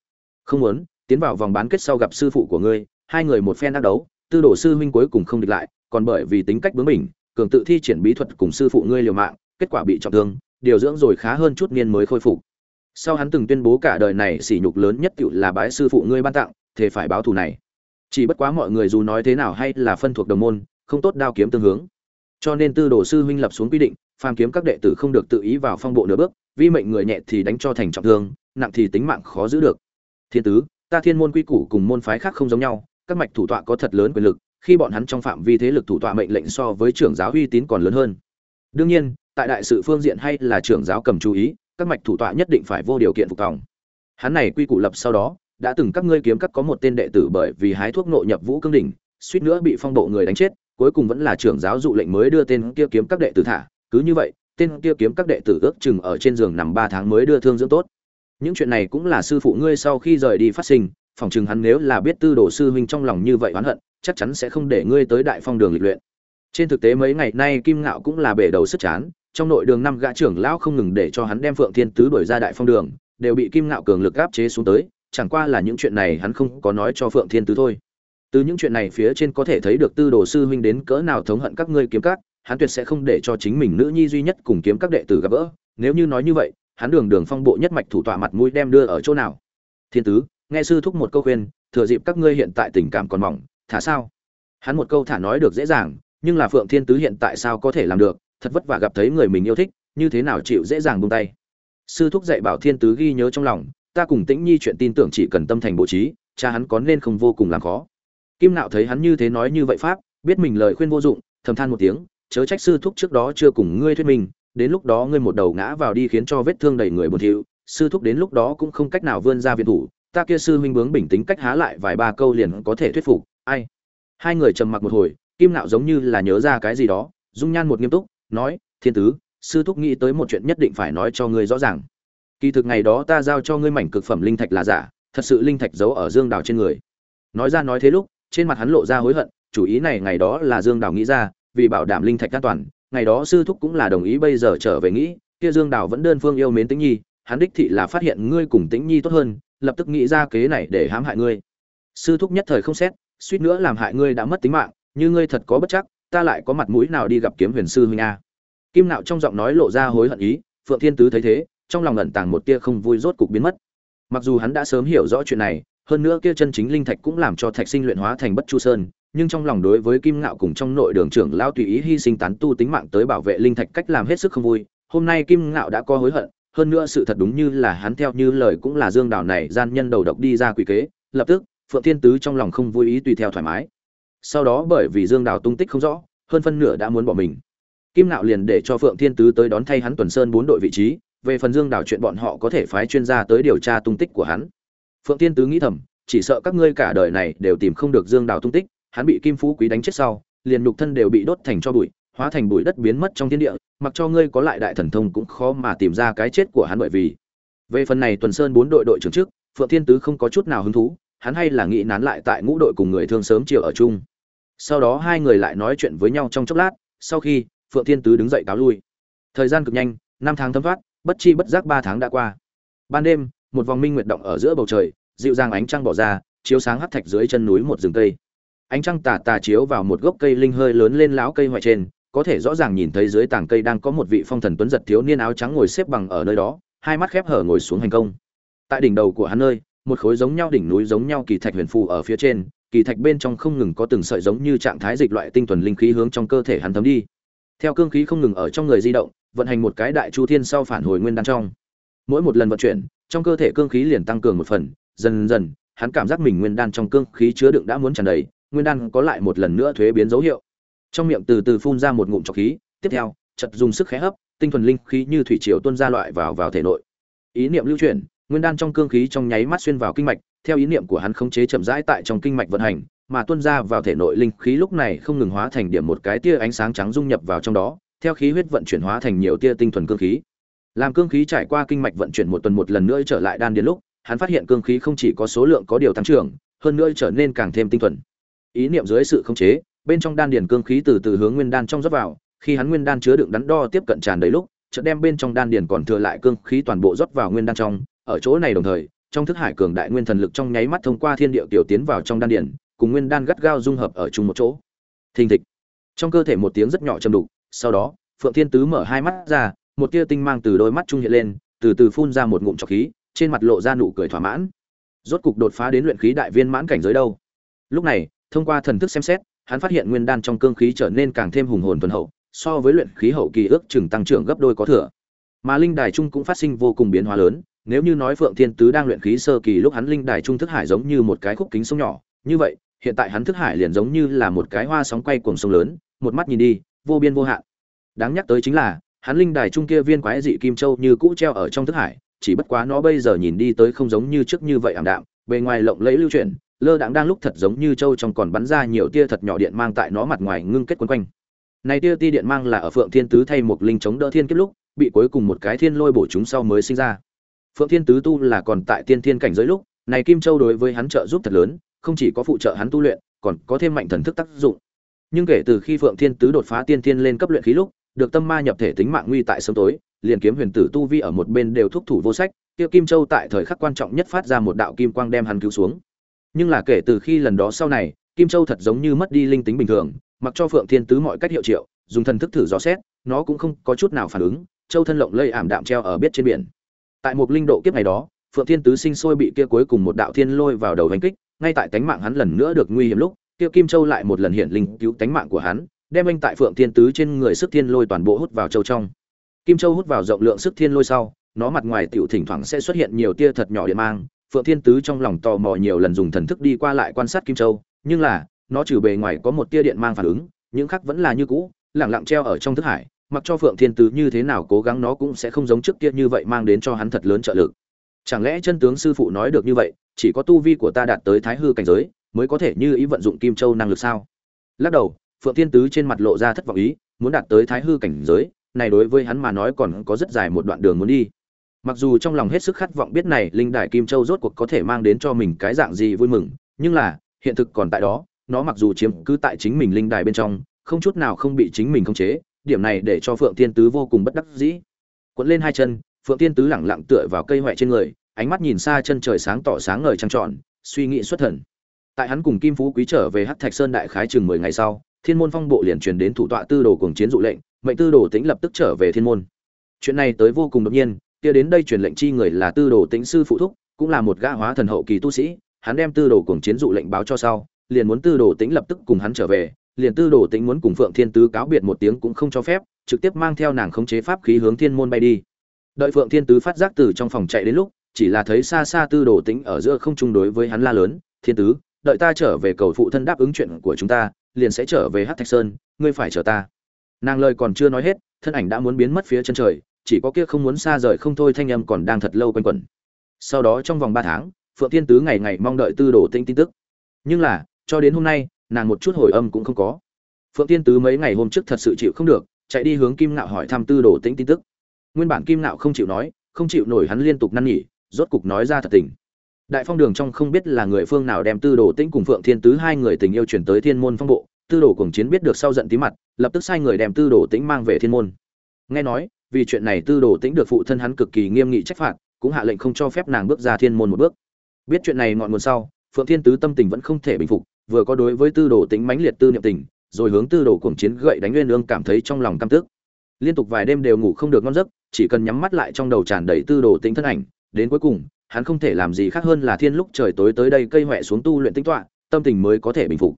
Không muốn tiến vào vòng bán kết sau gặp sư phụ của ngươi, hai người một phen đắc đấu, tư đồ sư huynh cuối cùng không địch lại, còn bởi vì tính cách bướng bỉnh, cường tự thi triển bí thuật cùng sư phụ ngươi liều mạng, kết quả bị trọng thương, điều dưỡng rồi khá hơn chút niên mới khôi phục. Sau hắn từng tuyên bố cả đời này sỉ nhục lớn nhất tựu là bái sư phụ ngươi ban tặng, thế phải báo thù này. Chỉ bất quá mọi người dù nói thế nào hay là phân thuộc đồng môn, không tốt đao kiếm tương hướng. Cho nên tư đồ sư huynh lập xuống quy định, phàm kiếm các đệ tử không được tự ý vào phong bộ nửa bước, vi mệnh người nhẹ thì đánh cho thành trọng thương, nặng thì tính mạng khó giữ được. Thiên tứ ta thiên môn quy củ cùng môn phái khác không giống nhau, các mạch thủ tọa có thật lớn quyền lực, khi bọn hắn trong phạm vi thế lực thủ tọa mệnh lệnh so với trưởng giáo uy tín còn lớn hơn. Đương nhiên, tại đại sự phương diện hay là trưởng giáo cầm chú ý, các mạch thủ tọa nhất định phải vô điều kiện phục tòng. Hắn này quy củ lập sau đó, đã từng các ngươi kiếm các có một tên đệ tử bởi vì hái thuốc nội nhập vũ cương đỉnh, suýt nữa bị phong độ người đánh chết, cuối cùng vẫn là trưởng giáo dụ lệnh mới đưa tên kia kiếm các đệ tử thả. Cứ như vậy, tên kia kiếm các đệ tử ước chừng ở trên giường nằm ba tháng mới đưa thương dưỡng tốt những chuyện này cũng là sư phụ ngươi sau khi rời đi phát sinh phòng chừng hắn nếu là biết tư đồ sư huynh trong lòng như vậy oán hận, chắc chắn sẽ không để ngươi tới đại phong đường lịch luyện. Trên thực tế mấy ngày nay kim ngạo cũng là bể đầu sức chán, trong nội đường năm gã trưởng lão không ngừng để cho hắn đem phượng thiên tứ đuổi ra đại phong đường, đều bị kim ngạo cường lực áp chế xuống tới, chẳng qua là những chuyện này hắn không có nói cho phượng thiên tứ thôi. Từ những chuyện này phía trên có thể thấy được tư đồ sư huynh đến cỡ nào thống hận các ngươi kiếm các, hắn tuyệt sẽ không để cho chính mình nữ nhi duy nhất cùng kiếm các đệ tử gặp gỡ, nếu như nói như vậy hắn đường đường phong bộ nhất mạch thủ tọa mặt mũi đem đưa ở chỗ nào? Thiên tứ, nghe sư thúc một câu khuyên, thừa dịp các ngươi hiện tại tình cảm còn mỏng, thả sao? Hắn một câu thả nói được dễ dàng, nhưng là phượng thiên tứ hiện tại sao có thể làm được? Thật vất vả gặp thấy người mình yêu thích, như thế nào chịu dễ dàng buông tay? Sư thúc dạy bảo thiên tứ ghi nhớ trong lòng, ta cùng tĩnh nhi chuyện tin tưởng chỉ cần tâm thành bộ trí, cha hắn có nên không vô cùng làm khó. Kim nạo thấy hắn như thế nói như vậy pháp, biết mình lời khuyên vô dụng, thầm than một tiếng, chớ trách sư thúc trước đó chưa cùng ngươi thuyết minh đến lúc đó ngươi một đầu ngã vào đi khiến cho vết thương đầy người buồn thiu, sư thúc đến lúc đó cũng không cách nào vươn ra viện thủ, ta kia sư huynh bướng bình tĩnh cách há lại vài ba câu liền có thể thuyết phục, ai? Hai người trầm mặc một hồi, kim nạo giống như là nhớ ra cái gì đó, dung nhan một nghiêm túc, nói, thiên tứ, sư thúc nghĩ tới một chuyện nhất định phải nói cho ngươi rõ ràng. Kỳ thực ngày đó ta giao cho ngươi mảnh cực phẩm linh thạch là giả, thật sự linh thạch giấu ở dương đào trên người. Nói ra nói thế lúc, trên mặt hắn lộ ra hối hận, chủ ý này ngày đó là dương đào nghĩ ra, vì bảo đảm linh thạch an toàn ngày đó sư thúc cũng là đồng ý bây giờ trở về nghĩ, kia dương đào vẫn đơn phương yêu mến tĩnh nhi, hắn đích thị là phát hiện ngươi cùng tĩnh nhi tốt hơn, lập tức nghĩ ra kế này để hãm hại ngươi. Sư thúc nhất thời không xét, suýt nữa làm hại ngươi đã mất tính mạng, như ngươi thật có bất chắc, ta lại có mặt mũi nào đi gặp kiếm huyền sư huynh a. Kim nạo trong giọng nói lộ ra hối hận ý, phượng thiên tứ thấy thế, trong lòng ẩn tàng một tia không vui rốt cục biến mất. Mặc dù hắn đã sớm hiểu rõ chuyện này, hơn nữa kia chân chính linh thạch cũng làm cho thạch sinh luyện hóa thành bất chu sơn nhưng trong lòng đối với kim ngạo cùng trong nội đường trưởng lao tùy ý hy sinh tán tu tính mạng tới bảo vệ linh thạch cách làm hết sức không vui, hôm nay kim ngạo đã có hối hận, hơn nữa sự thật đúng như là hắn theo như lời cũng là dương đảo này gian nhân đầu độc đi ra quỷ kế, lập tức, phượng thiên tứ trong lòng không vui ý tùy theo thoải mái. Sau đó bởi vì dương đảo tung tích không rõ, hơn phân nửa đã muốn bỏ mình. Kim nạo liền để cho phượng thiên tứ tới đón thay hắn tuần sơn bốn đội vị trí, về phần dương đảo chuyện bọn họ có thể phái chuyên gia tới điều tra tung tích của hắn. Phượng thiên tứ nghĩ thầm, chỉ sợ các ngươi cả đời này đều tìm không được dương đảo tung tích hắn bị kim phú quý đánh chết sau, liền nhục thân đều bị đốt thành cho bụi, hóa thành bụi đất biến mất trong thiên địa, mặc cho ngươi có lại đại thần thông cũng khó mà tìm ra cái chết của hắn bởi vì. Về phần này tuần sơn bốn đội đội trưởng trước, phượng thiên tứ không có chút nào hứng thú, hắn hay là nghĩ nán lại tại ngũ đội cùng người thương sớm chiều ở chung. Sau đó hai người lại nói chuyện với nhau trong chốc lát, sau khi, phượng thiên tứ đứng dậy cáo lui. Thời gian cực nhanh, năm tháng thấm thoát, bất chi bất giác ba tháng đã qua. Ban đêm, một vòng minh nguyệt động ở giữa bầu trời, dịu dàng ánh trăng bỏ ra, chiếu sáng hắt thạch dưới chân núi một rừng cây ánh trăng tà tà chiếu vào một gốc cây linh hơi lớn lên láo cây hoại trên, có thể rõ ràng nhìn thấy dưới tảng cây đang có một vị phong thần tuấn giật thiếu niên áo trắng ngồi xếp bằng ở nơi đó, hai mắt khép hở ngồi xuống hành công. Tại đỉnh đầu của hắn nơi, một khối giống nhau đỉnh núi giống nhau kỳ thạch huyền phù ở phía trên, kỳ thạch bên trong không ngừng có từng sợi giống như trạng thái dịch loại tinh thuần linh khí hướng trong cơ thể hắn thấm đi. Theo cương khí không ngừng ở trong người di động, vận hành một cái đại chu thiên sau phản hồi nguyên đan trong. Mỗi một lần vận chuyển, trong cơ thể cương khí liền tăng cường một phần, dần dần, hắn cảm giác mình nguyên đan trong cương khí chứa đựng đã muốn tràn đầy nguyên đan có lại một lần nữa thuế biến dấu hiệu. Trong miệng từ từ phun ra một ngụm trọc khí, tiếp theo chật dùng sức khé hấp, tinh thuần linh khí như thủy triều tuôn ra loại vào vào thể nội. Ý niệm lưu chuyển, nguyên đan trong cương khí trong nháy mắt xuyên vào kinh mạch, theo ý niệm của hắn khống chế chậm rãi tại trong kinh mạch vận hành, mà tuôn ra vào thể nội linh khí lúc này không ngừng hóa thành điểm một cái tia ánh sáng trắng dung nhập vào trong đó, theo khí huyết vận chuyển hóa thành nhiều tia tinh thuần cương khí. Làm cương khí trải qua kinh mạch vận chuyển một tuần một lần nữa trở lại đan điền lúc, hắn phát hiện cương khí không chỉ có số lượng có điều tăng trưởng, hơn nữa trở nên càng thêm tinh thuần ý niệm dưới sự khống chế, bên trong đan điền cương khí từ từ hướng nguyên đan trong rót vào, khi hắn nguyên đan chứa đựng đắn đo tiếp cận tràn đầy lúc, chợt đem bên trong đan điền còn thừa lại cương khí toàn bộ rót vào nguyên đan trong, ở chỗ này đồng thời, trong thức hải cường đại nguyên thần lực trong nháy mắt thông qua thiên địa tiểu tiến vào trong đan điền, cùng nguyên đan gắt gao dung hợp ở chung một chỗ. Thình thịch. Trong cơ thể một tiếng rất nhỏ châm đục, sau đó, phượng thiên tứ mở hai mắt ra, một tia tinh mang từ đôi mắt trung hiện lên, từ từ phun ra một ngụm trọc khí, trên mặt lộ ra nụ cười thỏa mãn. Rốt cục đột phá đến luyện khí đại viên mãn cảnh giới đâu? Lúc này thông qua thần thức xem xét, hắn phát hiện nguyên đan trong cương khí trở nên càng thêm hùng hồn thuần hậu, so với luyện khí hậu kỳ ước chừng tăng trưởng gấp đôi có thừa. Mà linh đài trung cũng phát sinh vô cùng biến hóa lớn, nếu như nói phượng thiên tứ đang luyện khí sơ kỳ lúc hắn linh đài trung thức hải giống như một cái khúc kính sông nhỏ, như vậy, hiện tại hắn thức hải liền giống như là một cái hoa sóng quay cuồng sông lớn, một mắt nhìn đi, vô biên vô hạn. Đáng nhắc tới chính là, hắn linh đài trung kia viên quái dị kim châu như cũ treo ở trong thức hải, chỉ bất quá nó bây giờ nhìn đi tới không giống như trước như vậy ảm đạm, bề ngoài lộng lẫy lưu chuyển lơ đãng đang lúc thật giống như châu trong còn bắn ra nhiều tia thật nhỏ điện mang tại nó mặt ngoài ngưng kết quấn quanh. Này tia ti điện mang là ở phượng thiên tứ thay một linh chống đỡ thiên kiếp lúc, bị cuối cùng một cái thiên lôi bổ chúng sau mới sinh ra. Phượng thiên tứ tu là còn tại tiên thiên cảnh giới lúc, này kim châu đối với hắn trợ giúp thật lớn, không chỉ có phụ trợ hắn tu luyện, còn có thêm mạnh thần thức tác dụng. Nhưng kể từ khi phượng thiên tứ đột phá tiên thiên lên cấp luyện khí lúc, được tâm ma nhập thể tính mạng nguy tại sớm tối, liền kiếm huyền tử tu vi ở một bên đều thúc thủ vô sách, kia kim châu tại thời khắc quan trọng nhất phát ra một đạo kim quang đem hắn cứu xuống nhưng là kể từ khi lần đó sau này, kim châu thật giống như mất đi linh tính bình thường, mặc cho phượng thiên tứ mọi cách hiệu triệu, dùng thần thức thử dò xét, nó cũng không có chút nào phản ứng, châu thân lộng lây ảm đạm treo ở biết trên biển. Tại một linh độ kiếp này đó, phượng thiên tứ sinh sôi bị kia cuối cùng một đạo thiên lôi vào đầu đánh kích, ngay tại tánh mạng hắn lần nữa được nguy hiểm lúc, kia kim châu lại một lần hiện linh cứu tánh mạng của hắn, đem anh tại phượng thiên tứ trên người sức thiên lôi toàn bộ hút vào châu trong. Kim châu hút vào rộng lượng sức thiên lôi sau, nó mặt ngoài tiểu thỉnh thoảng sẽ xuất hiện nhiều tia thật nhỏ điện mang phượng thiên tứ trong lòng tò mò nhiều lần dùng thần thức đi qua lại quan sát kim châu, nhưng là, nó trừ bề ngoài có một tia điện mang phản ứng, những khác vẫn là như cũ, lẳng lặng treo ở trong thức hải, mặc cho phượng thiên tứ như thế nào cố gắng nó cũng sẽ không giống trước kia như vậy mang đến cho hắn thật lớn trợ lực. Chẳng lẽ chân tướng sư phụ nói được như vậy, chỉ có tu vi của ta đạt tới thái hư cảnh giới, mới có thể như ý vận dụng kim châu năng lực sao? Lắc đầu, phượng thiên tứ trên mặt lộ ra thất vọng ý, muốn đạt tới thái hư cảnh giới, này đối với hắn mà nói còn có rất dài một đoạn đường muốn đi mặc dù trong lòng hết sức khát vọng biết này linh đài kim châu rốt cuộc có thể mang đến cho mình cái dạng gì vui mừng, nhưng là, hiện thực còn tại đó, nó mặc dù chiếm cứ tại chính mình linh đài bên trong, không chút nào không bị chính mình khống chế, điểm này để cho phượng thiên tứ vô cùng bất đắc dĩ. Quấn lên hai chân, phượng thiên tứ lẳng lặng tựa vào cây hoại trên người, ánh mắt nhìn xa chân trời sáng tỏ sáng ngời trăng tròn, suy nghĩ xuất thần. Tại hắn cùng kim phú quý trở về hắc thạch sơn đại khái chừng mười ngày sau, thiên môn phong bộ liền truyền đến thủ tọa tư đồ cường chiến dụ lệnh, mệnh tư đồ tính lập tức trở về thiên môn. Chuyện này tới vô cùng đột nhiên kia đến đây truyền lệnh chi người là tư đồ tĩnh sư phụ thúc, cũng là một gã hóa thần hậu kỳ tu sĩ, hắn đem tư đồ cùng chiến dụ lệnh báo cho sau, liền muốn tư đồ tĩnh lập tức cùng hắn trở về, liền tư đồ tĩnh muốn cùng phượng thiên tứ cáo biệt một tiếng cũng không cho phép, trực tiếp mang theo nàng khống chế pháp khí hướng thiên môn bay đi. Đợi phượng thiên tứ phát giác từ trong phòng chạy đến lúc, chỉ là thấy xa xa tư đồ tĩnh ở giữa không chung đối với hắn la lớn, thiên tứ, đợi ta trở về cầu phụ thân đáp ứng chuyện của chúng ta, liền sẽ trở về hát thạch sơn, ngươi phải chờ ta. Nàng lời còn chưa nói hết, thân ảnh đã muốn biến mất phía chân trời chỉ có kia không muốn xa rời không thôi thanh âm còn đang thật lâu quanh quẩn. Sau đó trong vòng ba tháng, phượng thiên tứ ngày ngày mong đợi tư đồ tĩnh tin tức. Nhưng là, cho đến hôm nay, nàng một chút hồi âm cũng không có. Phượng thiên tứ mấy ngày hôm trước thật sự chịu không được, chạy đi hướng kim nạo hỏi thăm tư đồ tĩnh tin tức. Nguyên bản kim nạo không chịu nói, không chịu nổi hắn liên tục năn nỉ, rốt cục nói ra thật tình. Đại phong đường trong không biết là người phương nào đem tư đồ tĩnh cùng phượng thiên tứ hai người tình yêu chuyển tới thiên môn phong bộ, tư đồ cùng chiến biết được sau giận tí mặt, lập tức sai người đem tư đồ tĩnh mang về thiên môn. Nghe nói vì chuyện này tư đồ tĩnh được phụ thân hắn cực kỳ nghiêm nghị trách phạt, cũng hạ lệnh không cho phép nàng bước ra thiên môn một bước. Biết chuyện này ngọn nguồn sau, phượng thiên tứ tâm tình vẫn không thể bình phục, vừa có đối với tư đồ tĩnh mãnh liệt tư niệm tình, rồi hướng tư đồ cuồng chiến gậy đánh nguyên lương cảm thấy trong lòng căm tức. Liên tục vài đêm đều ngủ không được ngon giấc, chỉ cần nhắm mắt lại trong đầu tràn đầy tư đồ tĩnh thân ảnh, đến cuối cùng, hắn không thể làm gì khác hơn là thiên lúc trời tối tới đây cây huệ xuống tu luyện tinh tọa, tâm tình mới có thể bình phục.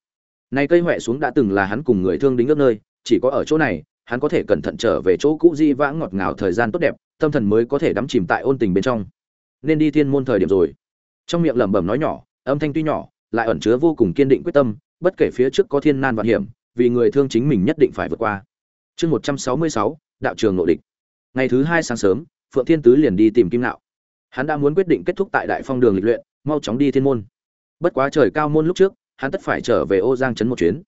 Này cây huệ xuống đã từng là hắn cùng người thương đính ước nơi, chỉ có ở chỗ này hắn có thể cẩn thận trở về chỗ cũ di vãng ngọt ngào thời gian tốt đẹp, tâm thần mới có thể đắm chìm tại ôn tình bên trong. Nên đi thiên môn thời điểm rồi. Trong miệng lẩm bẩm nói nhỏ, âm thanh tuy nhỏ, lại ẩn chứa vô cùng kiên định quyết tâm, bất kể phía trước có thiên nan vạn hiểm, vì người thương chính mình nhất định phải vượt qua. Chương một trăm sáu mươi sáu, đạo trường nội địch. Ngày thứ hai sáng sớm, phượng thiên tứ liền đi tìm kim nạo hắn đã muốn quyết định kết thúc tại đại phong đường lịch luyện, mau chóng đi thiên môn. Bất quá trời cao môn lúc trước, hắn tất phải trở về ô giang trấn một chuyến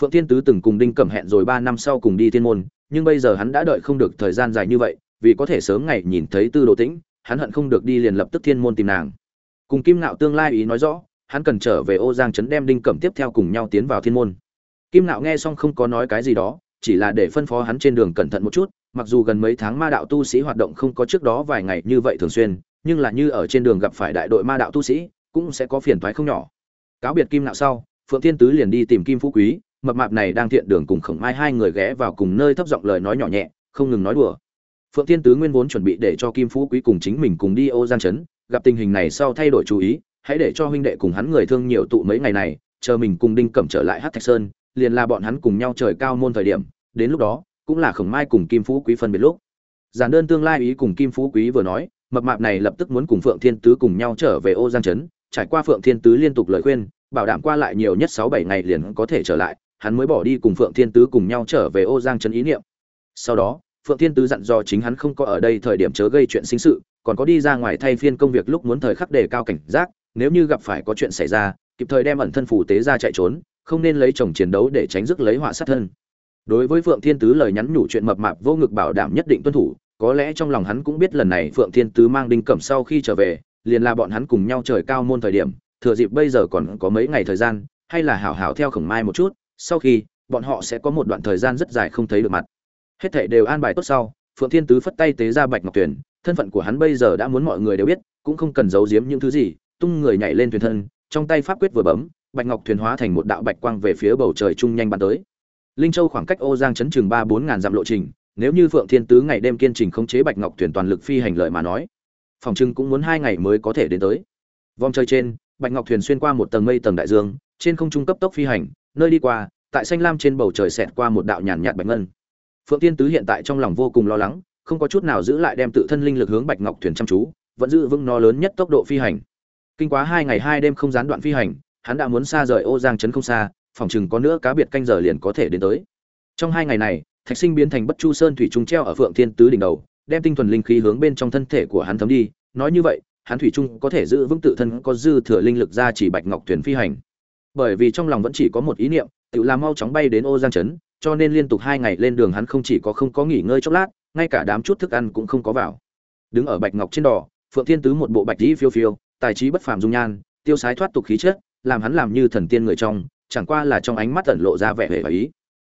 phượng thiên tứ từng cùng đinh cẩm hẹn rồi ba năm sau cùng đi thiên môn, nhưng bây giờ hắn đã đợi không được thời gian dài như vậy, vì có thể sớm ngày nhìn thấy tư đồ tĩnh, hắn hận không được đi liền lập tức thiên môn tìm nàng. Cùng kim nạo tương lai ý nói rõ, hắn cần trở về ô giang trấn đem đinh cẩm tiếp theo cùng nhau tiến vào thiên môn. Kim nạo nghe xong không có nói cái gì đó, chỉ là để phân phó hắn trên đường cẩn thận một chút, mặc dù gần mấy tháng ma đạo tu sĩ hoạt động không có trước đó vài ngày như vậy thường xuyên, nhưng là như ở trên đường gặp phải đại đội ma đạo tu sĩ, cũng sẽ có phiền toái không nhỏ. Cáo biệt kim nạo sau, phượng thiên tứ liền đi tìm kim phú quý mập mạp này đang thiện đường cùng khổng mai hai người ghé vào cùng nơi thấp giọng lời nói nhỏ nhẹ, không ngừng nói đùa. Phượng thiên tứ nguyên vốn chuẩn bị để cho kim phú quý cùng chính mình cùng đi ô giang trấn, gặp tình hình này sau thay đổi chú ý, hãy để cho huynh đệ cùng hắn người thương nhiều tụ mấy ngày này, chờ mình cùng đinh cẩm trở lại hát thạch sơn, liền là bọn hắn cùng nhau trời cao môn thời điểm, đến lúc đó, cũng là khổng mai cùng kim phú quý phân biệt lúc. Giản đơn tương lai ý cùng kim phú quý vừa nói, mập mạp này lập tức muốn cùng phượng thiên tứ cùng nhau trở về ô giang trấn, trải qua phượng thiên tứ liên tục lời khuyên, bảo đảm qua lại nhiều nhất sáu bảy ngày liền có thể trở lại hắn mới bỏ đi cùng phượng thiên tứ cùng nhau trở về ô giang trấn ý niệm. Sau đó, phượng thiên tứ dặn dò chính hắn không có ở đây thời điểm chớ gây chuyện sinh sự, còn có đi ra ngoài thay phiên công việc lúc muốn thời khắc đề cao cảnh giác, nếu như gặp phải có chuyện xảy ra, kịp thời đem ẩn thân phủ tế ra chạy trốn, không nên lấy chồng chiến đấu để tránh rước lấy họa sát thân. Đối với phượng thiên tứ lời nhắn nhủ chuyện mập mạp vô ngực bảo đảm nhất định tuân thủ, có lẽ trong lòng hắn cũng biết lần này phượng thiên tứ mang đinh cẩm sau khi trở về, liền là bọn hắn cùng nhau trời cao môn thời điểm, thừa dịp bây giờ còn có mấy ngày thời gian, hay là hảo hảo theo khổng mai một chút sau khi, bọn họ sẽ có một đoạn thời gian rất dài không thấy được mặt. Hết thảy đều an bài tốt sau, phượng thiên tứ phất tay tế ra bạch ngọc tuyển thân phận của hắn bây giờ đã muốn mọi người đều biết, cũng không cần giấu giếm những thứ gì. Tung người nhảy lên thuyền thân, trong tay pháp quyết vừa bấm, bạch ngọc thuyền hóa thành một đạo bạch quang về phía bầu trời trung nhanh bắn tới. Linh châu khoảng cách ô giang chấn chừng ba bốn ngàn dặm lộ trình, nếu như phượng thiên tứ ngày đêm kiên trình khống chế bạch ngọc thuyền toàn lực phi hành lợi mà nói, phòng trưng cũng muốn hai ngày mới có thể đến tới. Vòng trời trên, bạch ngọc thuyền xuyên qua một tầng mây tầng đại dương, trên không trung cấp tốc phi hành nơi đi qua, tại xanh lam trên bầu trời xẹt qua một đạo nhàn nhạt bạch ngân. Phượng thiên tứ hiện tại trong lòng vô cùng lo lắng, không có chút nào giữ lại đem tự thân linh lực hướng bạch ngọc thuyền chăm chú, vẫn giữ vững nó lớn nhất tốc độ phi hành. Kinh quá hai ngày hai đêm không gián đoạn phi hành, hắn đã muốn xa rời ô giang trấn không xa, phòng chừng có nữa cá biệt canh giờ liền có thể đến tới. Trong hai ngày này, thạch sinh biến thành bất chu sơn thủy trung treo ở phượng thiên tứ đỉnh đầu, đem tinh thuần linh khí hướng bên trong thân thể của hắn thấm đi. Nói như vậy, hắn thủy trung có thể giữ vững tự thân, có dư thừa linh lực ra chỉ bạch ngọc thuyền phi hành bởi vì trong lòng vẫn chỉ có một ý niệm, tự làm mau chóng bay đến ô giang trấn, cho nên liên tục hai ngày lên đường hắn không chỉ có không có nghỉ ngơi chốc lát, ngay cả đám chút thức ăn cũng không có vào. Đứng ở bạch ngọc trên đỏ phượng thiên tứ một bộ bạch dĩ phiêu phiêu, tài trí bất phàm dung nhan, tiêu sái thoát tục khí chất, làm hắn làm như thần tiên người trong, chẳng qua là trong ánh mắt tẩn lộ ra vẻ hề và ý.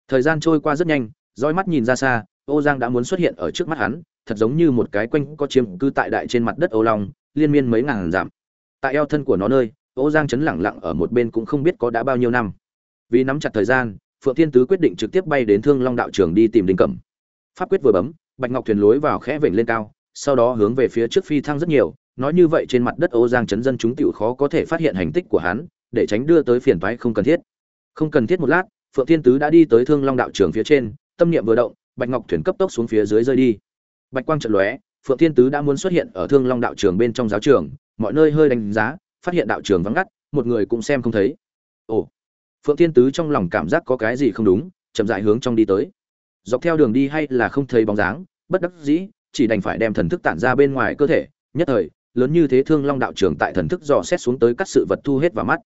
Thời gian trôi qua rất nhanh, dõi mắt nhìn ra xa, ô giang đã muốn xuất hiện ở trước mắt hắn, thật giống như một cái quanh có chiếm cư tại đại trên mặt đất ô long, liên miên mấy ngàn dặm. Tại eo thân của nó nơi ô giang chấn lẳng lặng ở một bên cũng không biết có đã bao nhiêu năm. Vì nắm chặt thời gian, phượng thiên tứ quyết định trực tiếp bay đến thương long đạo trường đi tìm đinh cẩm. Pháp quyết vừa bấm, bạch ngọc thuyền lối vào khẽ vểnh lên cao, sau đó hướng về phía trước phi thăng rất nhiều. Nói như vậy trên mặt đất ô giang chấn dân chúng tiểu khó có thể phát hiện hành tích của hắn, để tránh đưa tới phiền toái không cần thiết. Không cần thiết một lát, phượng thiên tứ đã đi tới thương long đạo trường phía trên, tâm niệm vừa động, bạch ngọc thuyền cấp tốc xuống phía dưới rơi đi. Bạch quang trận lóe, phượng thiên tứ đã muốn xuất hiện ở thương long đạo trường bên trong giáo trường, mọi nơi hơi đánh giá phát hiện đạo trường vắng ngắt, một người cũng xem không thấy. Ồ, phượng thiên tứ trong lòng cảm giác có cái gì không đúng, chậm rãi hướng trong đi tới. Dọc theo đường đi hay là không thấy bóng dáng, bất đắc dĩ, chỉ đành phải đem thần thức tản ra bên ngoài cơ thể, nhất thời, lớn như thế thương long đạo trường tại thần thức dò xét xuống tới các sự vật thu hết vào mắt.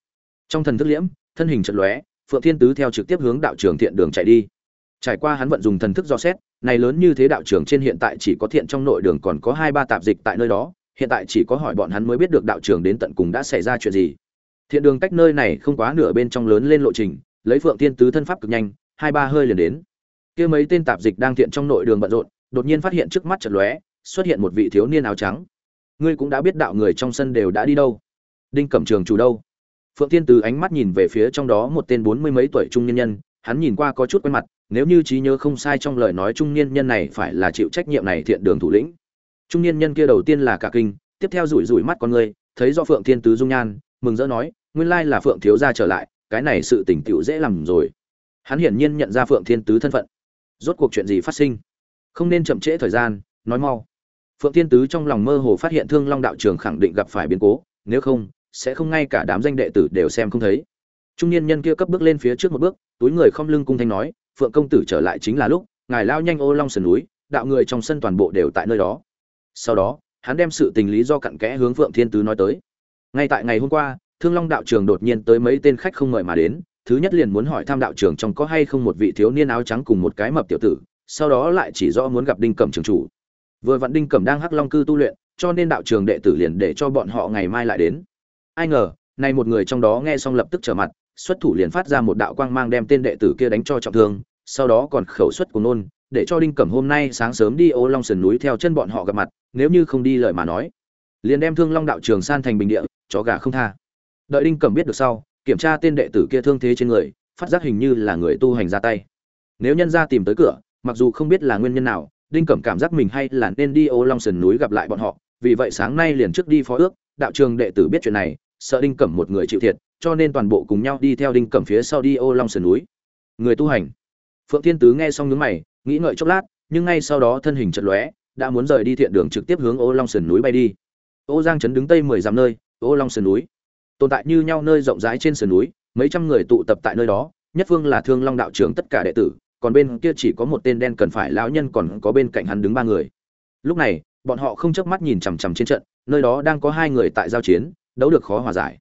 Trong thần thức liễm, thân hình chợt lóe, phượng thiên tứ theo trực tiếp hướng đạo trường thiện đường chạy đi. Trải qua hắn vận dùng thần thức dò xét, này lớn như thế đạo trường trên hiện tại chỉ có thiện trong nội đường còn có hai ba tạp dịch tại nơi đó hiện tại chỉ có hỏi bọn hắn mới biết được đạo trưởng đến tận cùng đã xảy ra chuyện gì. Thiện đường cách nơi này không quá nửa bên trong lớn lên lộ trình, lấy phượng thiên tứ thân pháp cực nhanh, hai ba hơi liền đến. Kia mấy tên tạp dịch đang thiện trong nội đường bận rộn, đột nhiên phát hiện trước mắt chợt lóe, xuất hiện một vị thiếu niên áo trắng. Ngươi cũng đã biết đạo người trong sân đều đã đi đâu. Đinh cẩm trường chủ đâu? Phượng tiên từ ánh mắt nhìn về phía trong đó một tên bốn mươi mấy tuổi trung nhân nhân, hắn nhìn qua có chút quen mặt, nếu như trí nhớ không sai trong lời nói trung niên nhân này phải là chịu trách nhiệm này thiện đường thủ lĩnh trung niên nhân kia đầu tiên là cả kinh, tiếp theo rủi rủi mắt con người, thấy do phượng thiên tứ dung nhan, mừng rỡ nói, nguyên lai là phượng thiếu gia trở lại, cái này sự tỉnh tiểu dễ làm rồi. Hắn hiển nhiên nhận ra phượng thiên tứ thân phận. Rốt cuộc chuyện gì phát sinh? Không nên chậm trễ thời gian, nói mau. Phượng thiên tứ trong lòng mơ hồ phát hiện thương long đạo trường khẳng định gặp phải biến cố, nếu không, sẽ không ngay cả đám danh đệ tử đều xem không thấy. Trung niên nhân kia cấp bước lên phía trước một bước, túi người không lưng cung thanh nói, phượng công tử trở lại chính là lúc, ngài lao nhanh ô long sườn núi, đạo người trong sân toàn bộ đều tại nơi đó sau đó, hắn đem sự tình lý do cặn kẽ hướng phượng thiên tứ nói tới. Ngay tại ngày hôm qua, thương long đạo trường đột nhiên tới mấy tên khách không mời mà đến. Thứ nhất liền muốn hỏi thăm đạo trường trong có hay không một vị thiếu niên áo trắng cùng một cái mập tiểu tử, sau đó lại chỉ rõ muốn gặp đinh cẩm trường chủ. Vừa vặn đinh cẩm đang hắc long cư tu luyện, cho nên đạo trường đệ tử liền để cho bọn họ ngày mai lại đến. Ai ngờ, nay một người trong đó nghe xong lập tức trở mặt, xuất thủ liền phát ra một đạo quang mang đem tên đệ tử kia đánh cho trọng thương, sau đó còn khẩu xuất của nôn để cho đinh cẩm hôm nay sáng sớm đi ô long sườn núi theo chân bọn họ gặp mặt, nếu như không đi lời mà nói. Liền đem thương long đạo trường san thành bình địa, chó gà không tha. Đợi đinh cẩm biết được sau, kiểm tra tên đệ tử kia thương thế trên người, phát giác hình như là người tu hành ra tay. Nếu nhân ra tìm tới cửa, mặc dù không biết là nguyên nhân nào, đinh cẩm cảm giác mình hay là nên đi ô long sườn núi gặp lại bọn họ, vì vậy sáng nay liền trước đi phó ước, đạo trường đệ tử biết chuyện này, sợ đinh cẩm một người chịu thiệt, cho nên toàn bộ cùng nhau đi theo đinh cẩm phía sau đi ô long sườn núi. Người tu hành. Phượng thiên tứ nghe xong nhướng mày nghĩ ngợi chốc lát, nhưng ngay sau đó thân hình chật lóe, đã muốn rời đi thiện đường trực tiếp hướng ô long sườn núi bay đi. Ô giang trấn đứng tây mười dặm nơi, ô long sườn núi. Tồn tại như nhau nơi rộng rãi trên sườn núi, mấy trăm người tụ tập tại nơi đó, nhất phương là thương long đạo trưởng tất cả đệ tử, còn bên kia chỉ có một tên đen cần phải lão nhân còn có bên cạnh hắn đứng ba người. Lúc này, bọn họ không chớp mắt nhìn chằm chằm trên trận, nơi đó đang có hai người tại giao chiến, đấu được khó hòa giải.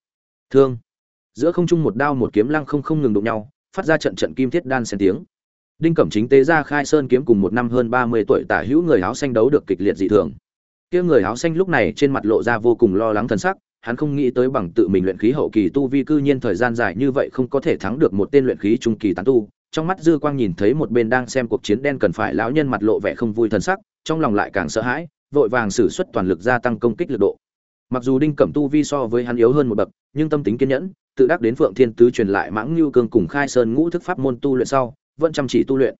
Thương. Giữa không trung một đao một kiếm lăng không không ngừng đụng nhau, phát ra trận trận kim thiết đan xen tiếng đinh cẩm chính tế ra khai sơn kiếm cùng một năm hơn ba mươi tuổi tả hữu người áo xanh đấu được kịch liệt dị thường. Kia người áo xanh lúc này trên mặt lộ ra vô cùng lo lắng thần sắc, hắn không nghĩ tới bằng tự mình luyện khí hậu kỳ tu vi cư nhiên thời gian dài như vậy không có thể thắng được một tên luyện khí trung kỳ tán tu. Trong mắt dư quang nhìn thấy một bên đang xem cuộc chiến đen cần phải lão nhân mặt lộ vẻ không vui thần sắc, trong lòng lại càng sợ hãi, vội vàng sử xuất toàn lực gia tăng công kích lực độ. Mặc dù đinh cẩm tu vi so với hắn yếu hơn một bậc, nhưng tâm tính kiên nhẫn, tự đắc đến phượng thiên tứ truyền lại mãng lưu cương cùng khai sơn ngũ thức pháp môn tu luyện sau vẫn chăm chỉ tu luyện.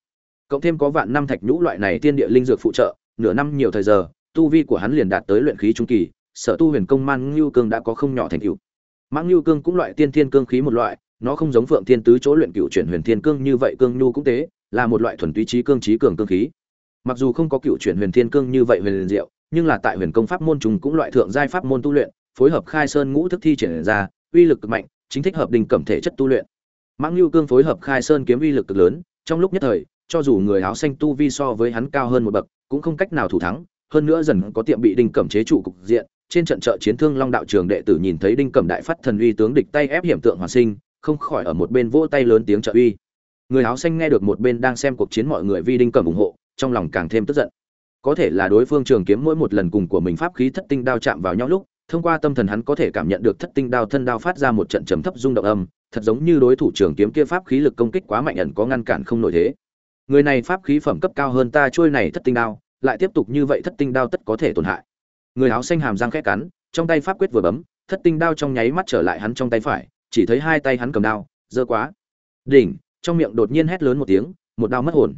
Cộng thêm có vạn năm thạch nhũ loại này tiên địa linh dược phụ trợ, nửa năm nhiều thời giờ, tu vi của hắn liền đạt tới luyện khí trung kỳ, sở tu huyền công man lưu cương đã có không nhỏ thành tựu. Mãng lưu cương cũng loại tiên thiên cương khí một loại, nó không giống phượng thiên tứ chỗ luyện cựu chuyển huyền thiên cương như vậy cương nhu cũng tế, là một loại thuần túy trí cương trí cường cương khí. Mặc dù không có cựu chuyển huyền thiên cương như vậy huyền diệu, nhưng là tại huyền công pháp môn trùng cũng loại thượng giai pháp môn tu luyện, phối hợp khai sơn ngũ thức thi triển ra, uy lực cực mạnh, chính thích hợp đình cẩm thể chất tu luyện. Mãng lưu cương phối hợp khai sơn kiếm uy lực cực lớn trong lúc nhất thời, cho dù người áo xanh tu vi so với hắn cao hơn một bậc, cũng không cách nào thủ thắng, hơn nữa dần có tiệm bị đinh cẩm chế trụ cục diện, trên trận trợ chiến thương long đạo trường đệ tử nhìn thấy đinh cẩm đại phát thần uy tướng địch tay ép hiểm tượng hoàn sinh, không khỏi ở một bên vỗ tay lớn tiếng trợ uy. Người áo xanh nghe được một bên đang xem cuộc chiến mọi người vi đinh cẩm ủng hộ, trong lòng càng thêm tức giận. Có thể là đối phương trường kiếm mỗi một lần cùng của mình pháp khí thất tinh đao chạm vào nhau lúc, thông qua tâm thần hắn có thể cảm nhận được thất tinh đao thân đao phát ra một trận trầm thấp rung động âm thật giống như đối thủ trường kiếm kia pháp khí lực công kích quá mạnh ẩn có ngăn cản không nổi thế. Người này pháp khí phẩm cấp cao hơn ta, trôi này thất tinh đao, lại tiếp tục như vậy thất tinh đao tất có thể tổn hại. Người áo xanh hàm răng khẽ cắn, trong tay pháp quyết vừa bấm, thất tinh đao trong nháy mắt trở lại hắn trong tay phải, chỉ thấy hai tay hắn cầm đao dơ quá. Đỉnh, trong miệng đột nhiên hét lớn một tiếng, một đao mất hồn.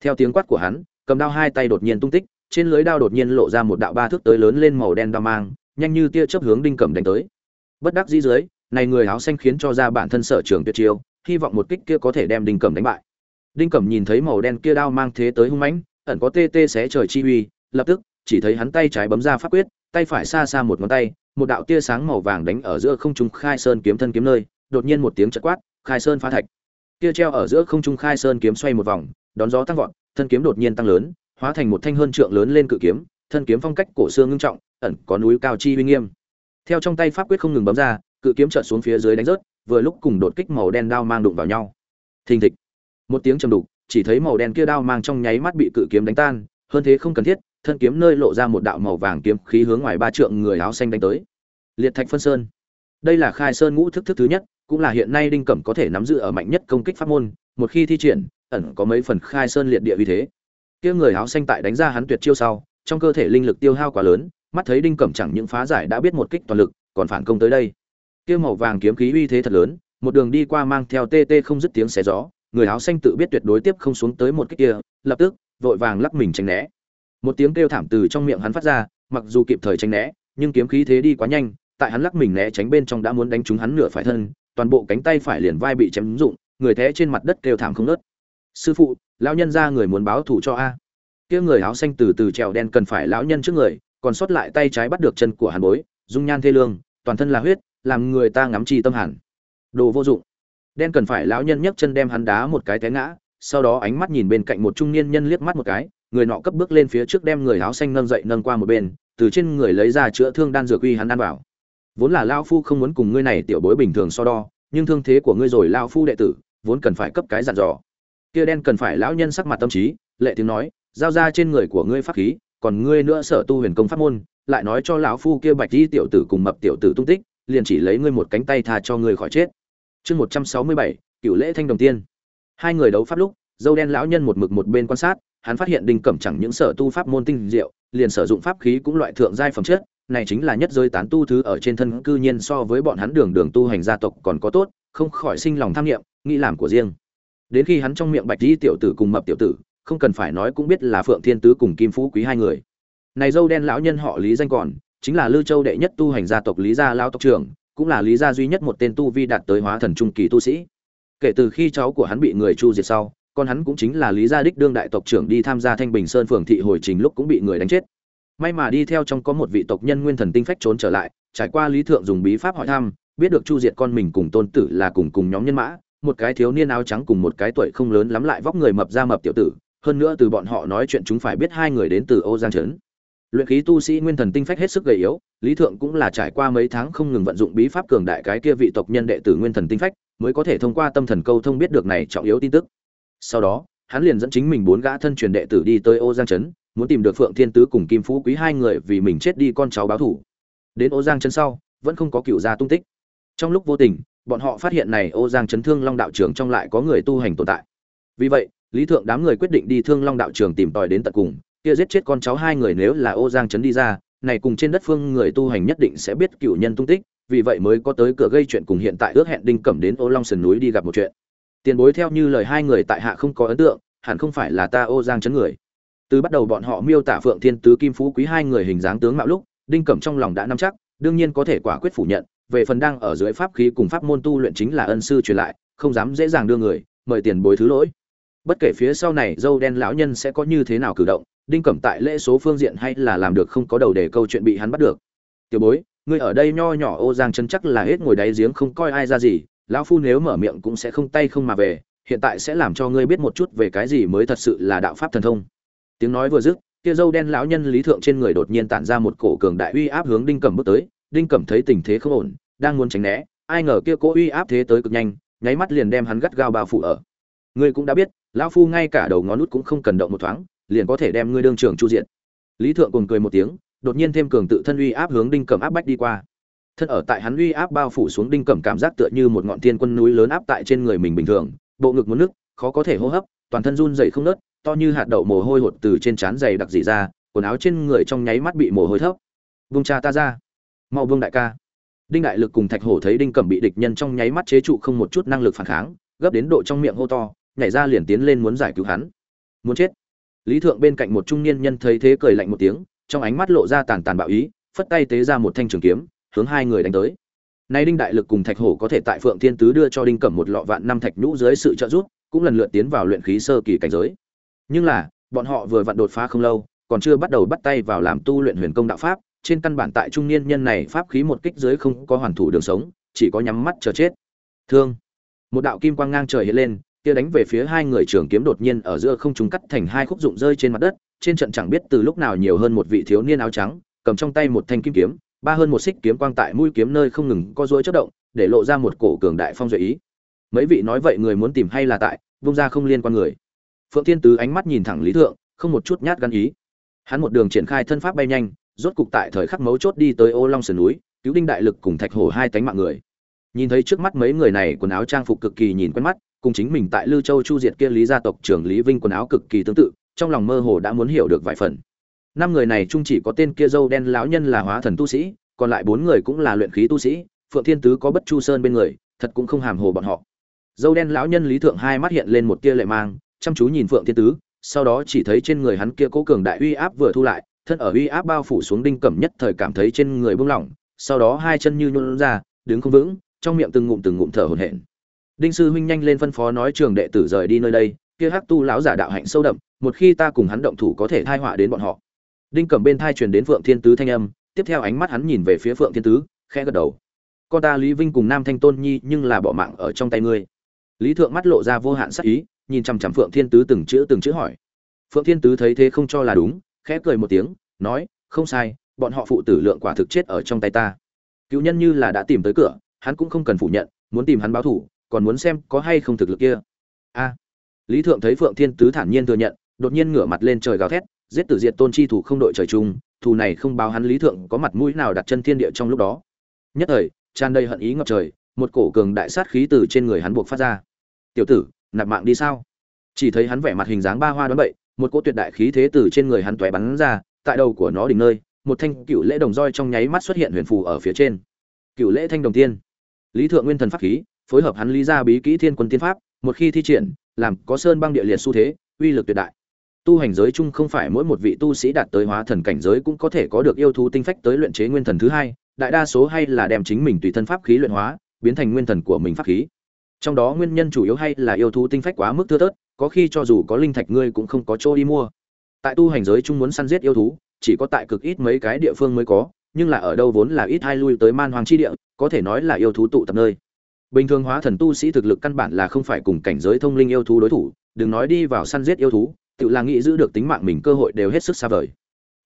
Theo tiếng quát của hắn, cầm đao hai tay đột nhiên tung tích, trên lưới đao đột nhiên lộ ra một đạo ba thước tới lớn lên màu đen đao mang, nhanh như tia chớp hướng đinh cầm đánh tới. Bất đắc dĩ dưới này người áo xanh khiến cho ra bản thân sở trường tuyệt chiêu, hy vọng một kích kia có thể đem đinh cẩm đánh bại. Đinh cẩm nhìn thấy màu đen kia đao mang thế tới hung mãnh, ẩn có tê tê xé trời chi uy, lập tức, chỉ thấy hắn tay trái bấm ra pháp quyết, tay phải xa xa một ngón tay, một đạo tia sáng màu vàng đánh ở giữa không trung khai sơn kiếm thân kiếm nơi, đột nhiên một tiếng chật quát, khai sơn phá thạch. Kia treo ở giữa không trung khai sơn kiếm xoay một vòng, đón gió tăng vọt, thân kiếm đột nhiên tăng lớn, hóa thành một thanh hơn trượng lớn lên cự kiếm, thân kiếm phong cách cổ xưa ngưng trọng, ẩn có núi cao chi uy nghiêm. Theo trong tay pháp quyết không ngừng bấm ra cự kiếm chợt xuống phía dưới đánh rớt, vừa lúc cùng đột kích màu đen đao mang đụng vào nhau. Thình thịch. Một tiếng trầm đục, chỉ thấy màu đen kia đao mang trong nháy mắt bị cự kiếm đánh tan, hơn thế không cần thiết, thân kiếm nơi lộ ra một đạo màu vàng kiếm khí hướng ngoài ba trượng người áo xanh đánh tới. Liệt thạch phân sơn. Đây là khai sơn ngũ thức thức thứ nhất, cũng là hiện nay đinh cẩm có thể nắm giữ ở mạnh nhất công kích pháp môn, một khi thi triển, ẩn có mấy phần khai sơn liệt địa uy thế. Kia người áo xanh tại đánh ra hắn tuyệt chiêu sau, trong cơ thể linh lực tiêu hao quá lớn, mắt thấy đinh cẩm chẳng những phá giải đã biết một kích toàn lực, còn phản công tới đây kia màu vàng kiếm khí uy thế thật lớn, một đường đi qua mang theo tê tê không dứt tiếng xé gió, người áo xanh tự biết tuyệt đối tiếp không xuống tới một cái kia, lập tức, vội vàng lắc mình tránh né một tiếng kêu thảm từ trong miệng hắn phát ra, mặc dù kịp thời tránh né, nhưng kiếm khí thế đi quá nhanh, tại hắn lắc mình né tránh bên trong đã muốn đánh trúng hắn nửa phải thân, toàn bộ cánh tay phải liền vai bị chém rụng, người té trên mặt đất kêu thảm không ngớt. sư phụ, lão nhân ra người muốn báo thù cho a kia người áo xanh từ từ trèo đen cần phải lão nhân trước người, còn sót lại tay trái bắt được chân của hàn bối, dung nhan thê lương, toàn thân là huyết làm người ta ngắm chi tâm hẳn. Đồ vô dụng. Đen cần phải lão nhân nhấc chân đem hắn đá một cái té ngã, sau đó ánh mắt nhìn bên cạnh một trung niên nhân liếc mắt một cái, người nọ cấp bước lên phía trước đem người áo xanh nâng dậy nâng qua một bên, từ trên người lấy ra chữa thương đan dược uy hắn ăn vào. Vốn là lao phu không muốn cùng ngươi này tiểu bối bình thường so đo, nhưng thương thế của ngươi rồi lao phu đệ tử, vốn cần phải cấp cái dặn dò. Kia đen cần phải lão nhân sắc mặt tâm trí, lệ tiếng nói, giao ra trên người của ngươi pháp khí, còn ngươi nữa sở tu huyền công pháp môn, lại nói cho lão phu kia bạch di tiểu tử cùng mập tiểu tử tung tích liền chỉ lấy ngươi một cánh tay tha cho ngươi khỏi chết. Chương một trăm sáu mươi bảy cựu lễ thanh đồng tiên. Hai người đấu pháp lúc, dâu đen lão nhân một mực một bên quan sát, hắn phát hiện đinh cẩm chẳng những sở tu pháp môn tinh diệu, liền sử dụng pháp khí cũng loại thượng giai phẩm chất, này chính là nhất giới tán tu thứ ở trên thân cư nhiên so với bọn hắn đường đường tu hành gia tộc còn có tốt, không khỏi sinh lòng tham nghiệm nghĩ làm của riêng. Đến khi hắn trong miệng bạch di tiểu tử cùng mập tiểu tử, không cần phải nói cũng biết là phượng thiên tứ cùng kim phú quý hai người. Này dâu đen lão nhân họ lý danh còn chính là lưu châu đệ nhất tu hành gia tộc lý gia lao tộc trưởng, cũng là lý gia duy nhất một tên tu vi đạt tới hóa thần trung kỳ tu sĩ. Kể từ khi cháu của hắn bị người chu diệt sau, con hắn cũng chính là lý gia đích đương đại tộc trưởng đi tham gia thanh bình sơn phường thị hồi trình lúc cũng bị người đánh chết. May mà đi theo trong có một vị tộc nhân nguyên thần tinh phách trốn trở lại, trải qua lý thượng dùng bí pháp hỏi thăm, biết được chu diệt con mình cùng tôn tử là cùng cùng nhóm nhân mã, một cái thiếu niên áo trắng cùng một cái tuổi không lớn lắm lại vóc người mập ra mập tiểu tử, hơn nữa từ bọn họ nói chuyện chúng phải biết hai người đến từ ô giang trấn luyện khí tu sĩ nguyên thần tinh phách hết sức gầy yếu, lý thượng cũng là trải qua mấy tháng không ngừng vận dụng bí pháp cường đại cái kia vị tộc nhân đệ tử nguyên thần tinh phách, mới có thể thông qua tâm thần câu thông biết được này trọng yếu tin tức. Sau đó, hắn liền dẫn chính mình bốn gã thân truyền đệ tử đi tới ô giang trấn muốn tìm được phượng thiên tứ cùng kim phú quý hai người vì mình chết đi con cháu báo thủ. Đến ô giang trấn sau, vẫn không có cựu gia tung tích. Trong lúc vô tình, bọn họ phát hiện này ô giang Trấn thương long đạo trường trong lại có người tu hành tồn tại. Vì vậy, lý thượng đám người quyết định đi thương long đạo trường tìm tòi đến tận cùng kia giết chết con cháu hai người nếu là ô giang Trấn đi ra, này cùng trên đất phương người tu hành nhất định sẽ biết cựu nhân tung tích, vì vậy mới có tới cửa gây chuyện cùng hiện tại ước hẹn đinh cẩm đến ô long sườn núi đi gặp một chuyện. Tiền bối theo như lời hai người tại hạ không có ấn tượng, hẳn không phải là ta ô giang chấn người. Từ bắt đầu bọn họ miêu tả phượng thiên tứ kim phú quý hai người hình dáng tướng mạo lúc, đinh cẩm trong lòng đã nắm chắc, đương nhiên có thể quả quyết phủ nhận, về phần đang ở dưới pháp khí cùng pháp môn tu luyện chính là ân sư truyền lại, không dám dễ dàng đưa người, mời tiền bối thứ lỗi. Bất kể phía sau này dâu đen lão nhân sẽ có như thế nào cử động đinh cẩm tại lễ số phương diện hay là làm được không có đầu để câu chuyện bị hắn bắt được. Tiểu bối, ngươi ở đây nho nhỏ ô giang chân chắc là hết ngồi đáy giếng không coi ai ra gì, lão phu nếu mở miệng cũng sẽ không tay không mà về, hiện tại sẽ làm cho ngươi biết một chút về cái gì mới thật sự là đạo pháp thần thông. Tiếng nói vừa dứt, kia dâu đen lão nhân lý thượng trên người đột nhiên tản ra một cổ cường đại uy áp hướng đinh cẩm bước tới, đinh cẩm thấy tình thế không ổn, đang muốn tránh né, ai ngờ kia cố uy áp thế tới cực nhanh, nháy mắt liền đem hắn gắt gao bao phủ ở. Ngươi cũng đã biết, lão phu ngay cả đầu ngón nút cũng không cần động một thoáng liền có thể đem ngươi đương trường chu diện. Lý thượng cùng cười một tiếng, đột nhiên thêm cường tự thân uy áp hướng đinh cẩm áp bách đi qua. Thân ở tại hắn uy áp bao phủ xuống đinh cẩm cảm giác tựa như một ngọn thiên quân núi lớn áp tại trên người mình bình thường, bộ ngực muốn nứt, khó có thể hô hấp, toàn thân run dậy không nớt, to như hạt đậu mồ hôi hột từ trên trán dày đặc dỉ ra, quần áo trên người trong nháy mắt bị mồ hôi thấp vung cha ta ra. Mau vương đại ca. Đinh đại lực cùng thạch hổ thấy đinh cẩm bị địch nhân trong nháy mắt chế trụ không một chút năng lực phản kháng, gấp đến độ trong miệng hô to, nhảy ra liền tiến lên muốn giải cứu hắn. Muốn chết lý thượng bên cạnh một trung niên nhân thấy thế cười lạnh một tiếng, trong ánh mắt lộ ra tàn tàn bạo ý, phất tay tế ra một thanh trường kiếm, hướng hai người đánh tới. Nay đinh đại lực cùng thạch hổ có thể tại phượng thiên tứ đưa cho đinh cẩm một lọ vạn năm thạch nhũ dưới sự trợ giúp, cũng lần lượt tiến vào luyện khí sơ kỳ cảnh giới. Nhưng là, bọn họ vừa vặn đột phá không lâu, còn chưa bắt đầu bắt tay vào làm tu luyện huyền công đạo pháp, trên căn bản tại trung niên nhân này pháp khí một kích dưới không có hoàn thủ đường sống, chỉ có nhắm mắt chờ chết. Thương. Một đạo kim quang ngang trời hiện lên kia đánh về phía hai người trường kiếm đột nhiên ở giữa không trung cắt thành hai khúc dụng rơi trên mặt đất, trên trận chẳng biết từ lúc nào nhiều hơn một vị thiếu niên áo trắng, cầm trong tay một thanh kim kiếm, ba hơn một xích kiếm quang tại mũi kiếm nơi không ngừng co duỗi chớp động, để lộ ra một cổ cường đại phong duệ ý. Mấy vị nói vậy người muốn tìm hay là tại, vung ra không liên quan người. Phượng thiên tứ ánh mắt nhìn thẳng lý thượng, không một chút nhát gan ý. Hắn một đường triển khai thân pháp bay nhanh, rốt cục tại thời khắc mấu chốt đi tới ô long sườn núi, cứu đinh đại lực cùng thạch hổ hai cánh mạng người. Nhìn thấy trước mắt mấy người này quần áo trang phục cực kỳ nhìn quen mắt cùng chính mình tại Lưu Châu Chu Diệt kia Lý gia tộc trưởng Lý Vinh quần áo cực kỳ tương tự, trong lòng mơ hồ đã muốn hiểu được vài phần. Năm người này chung chỉ có tên kia dâu đen lão nhân là hóa thần tu sĩ, còn lại bốn người cũng là luyện khí tu sĩ, Phượng Thiên Tứ có Bất Chu Sơn bên người, thật cũng không hàm hồ bọn họ. Dâu đen lão nhân Lý Thượng hai mắt hiện lên một tia lệ mang, chăm chú nhìn Phượng Thiên Tứ, sau đó chỉ thấy trên người hắn kia cố cường đại uy áp vừa thu lại, thân ở uy áp bao phủ xuống đinh cẩm nhất thời cảm thấy trên người buông lỏng, sau đó hai chân như nhũn ra, đứng không vững, trong miệng từng ngụm từng ngụm thở hổn hển đinh sư huynh nhanh lên phân phó nói trường đệ tử rời đi nơi đây, kia hắc tu lão giả đạo hạnh sâu đậm, một khi ta cùng hắn động thủ có thể thai họa đến bọn họ. Đinh cầm bên thai truyền đến phượng thiên tứ thanh âm, tiếp theo ánh mắt hắn nhìn về phía phượng thiên tứ, khẽ gật đầu. Con ta lý vinh cùng nam thanh tôn nhi nhưng là bỏ mạng ở trong tay ngươi. Lý thượng mắt lộ ra vô hạn sắc ý, nhìn chằm chằm phượng thiên tứ từng chữ từng chữ hỏi. Phượng thiên tứ thấy thế không cho là đúng, khẽ cười một tiếng, nói, không sai, bọn họ phụ tử lượng quả thực chết ở trong tay ta. Cứu nhân như là đã tìm tới cửa, hắn cũng không cần phủ nhận, muốn tìm hắn báo thủ còn muốn xem có hay không thực lực kia. A. Lý thượng thấy phượng thiên tứ thản nhiên thừa nhận, đột nhiên ngửa mặt lên trời gào thét, giết tử diệt tôn chi thủ không đội trời chung, thù này không báo hắn lý thượng có mặt mũi nào đặt chân thiên địa trong lúc đó. Nhất thời, tràn đầy hận ý ngập trời, một cổ cường đại sát khí từ trên người hắn buộc phát ra. Tiểu tử, nạp mạng đi sao? Chỉ thấy hắn vẻ mặt hình dáng ba hoa đoán bậy, một cỗ tuyệt đại khí thế từ trên người hắn tóe bắn ra, tại đầu của nó đỉnh nơi, một thanh cựu lễ đồng roi trong nháy mắt xuất hiện huyền phù ở phía trên. Cựu lễ thanh đồng tiên. Lý thượng nguyên thần pháp khí phối hợp hắn lý ra bí kỹ thiên quân tiên pháp, một khi thi triển, làm có sơn băng địa liệt xu thế, uy lực tuyệt đại. Tu hành giới chung không phải mỗi một vị tu sĩ đạt tới hóa thần cảnh giới cũng có thể có được yêu thú tinh phách tới luyện chế nguyên thần thứ hai, đại đa số hay là đem chính mình tùy thân pháp khí luyện hóa, biến thành nguyên thần của mình pháp khí. Trong đó nguyên nhân chủ yếu hay là yêu thú tinh phách quá mức thưa thớt, có khi cho dù có linh thạch ngươi cũng không có chỗ đi mua. Tại tu hành giới chung muốn săn giết yêu thú, chỉ có tại cực ít mấy cái địa phương mới có, nhưng là ở đâu vốn là ít hai lui tới man hoàng chi địa, có thể nói là yêu thú tụ tập nơi bình thường hóa thần tu sĩ thực lực căn bản là không phải cùng cảnh giới thông linh yêu thú đối thủ, đừng nói đi vào săn giết yêu thú, tự là nghĩ giữ được tính mạng mình cơ hội đều hết sức xa vời.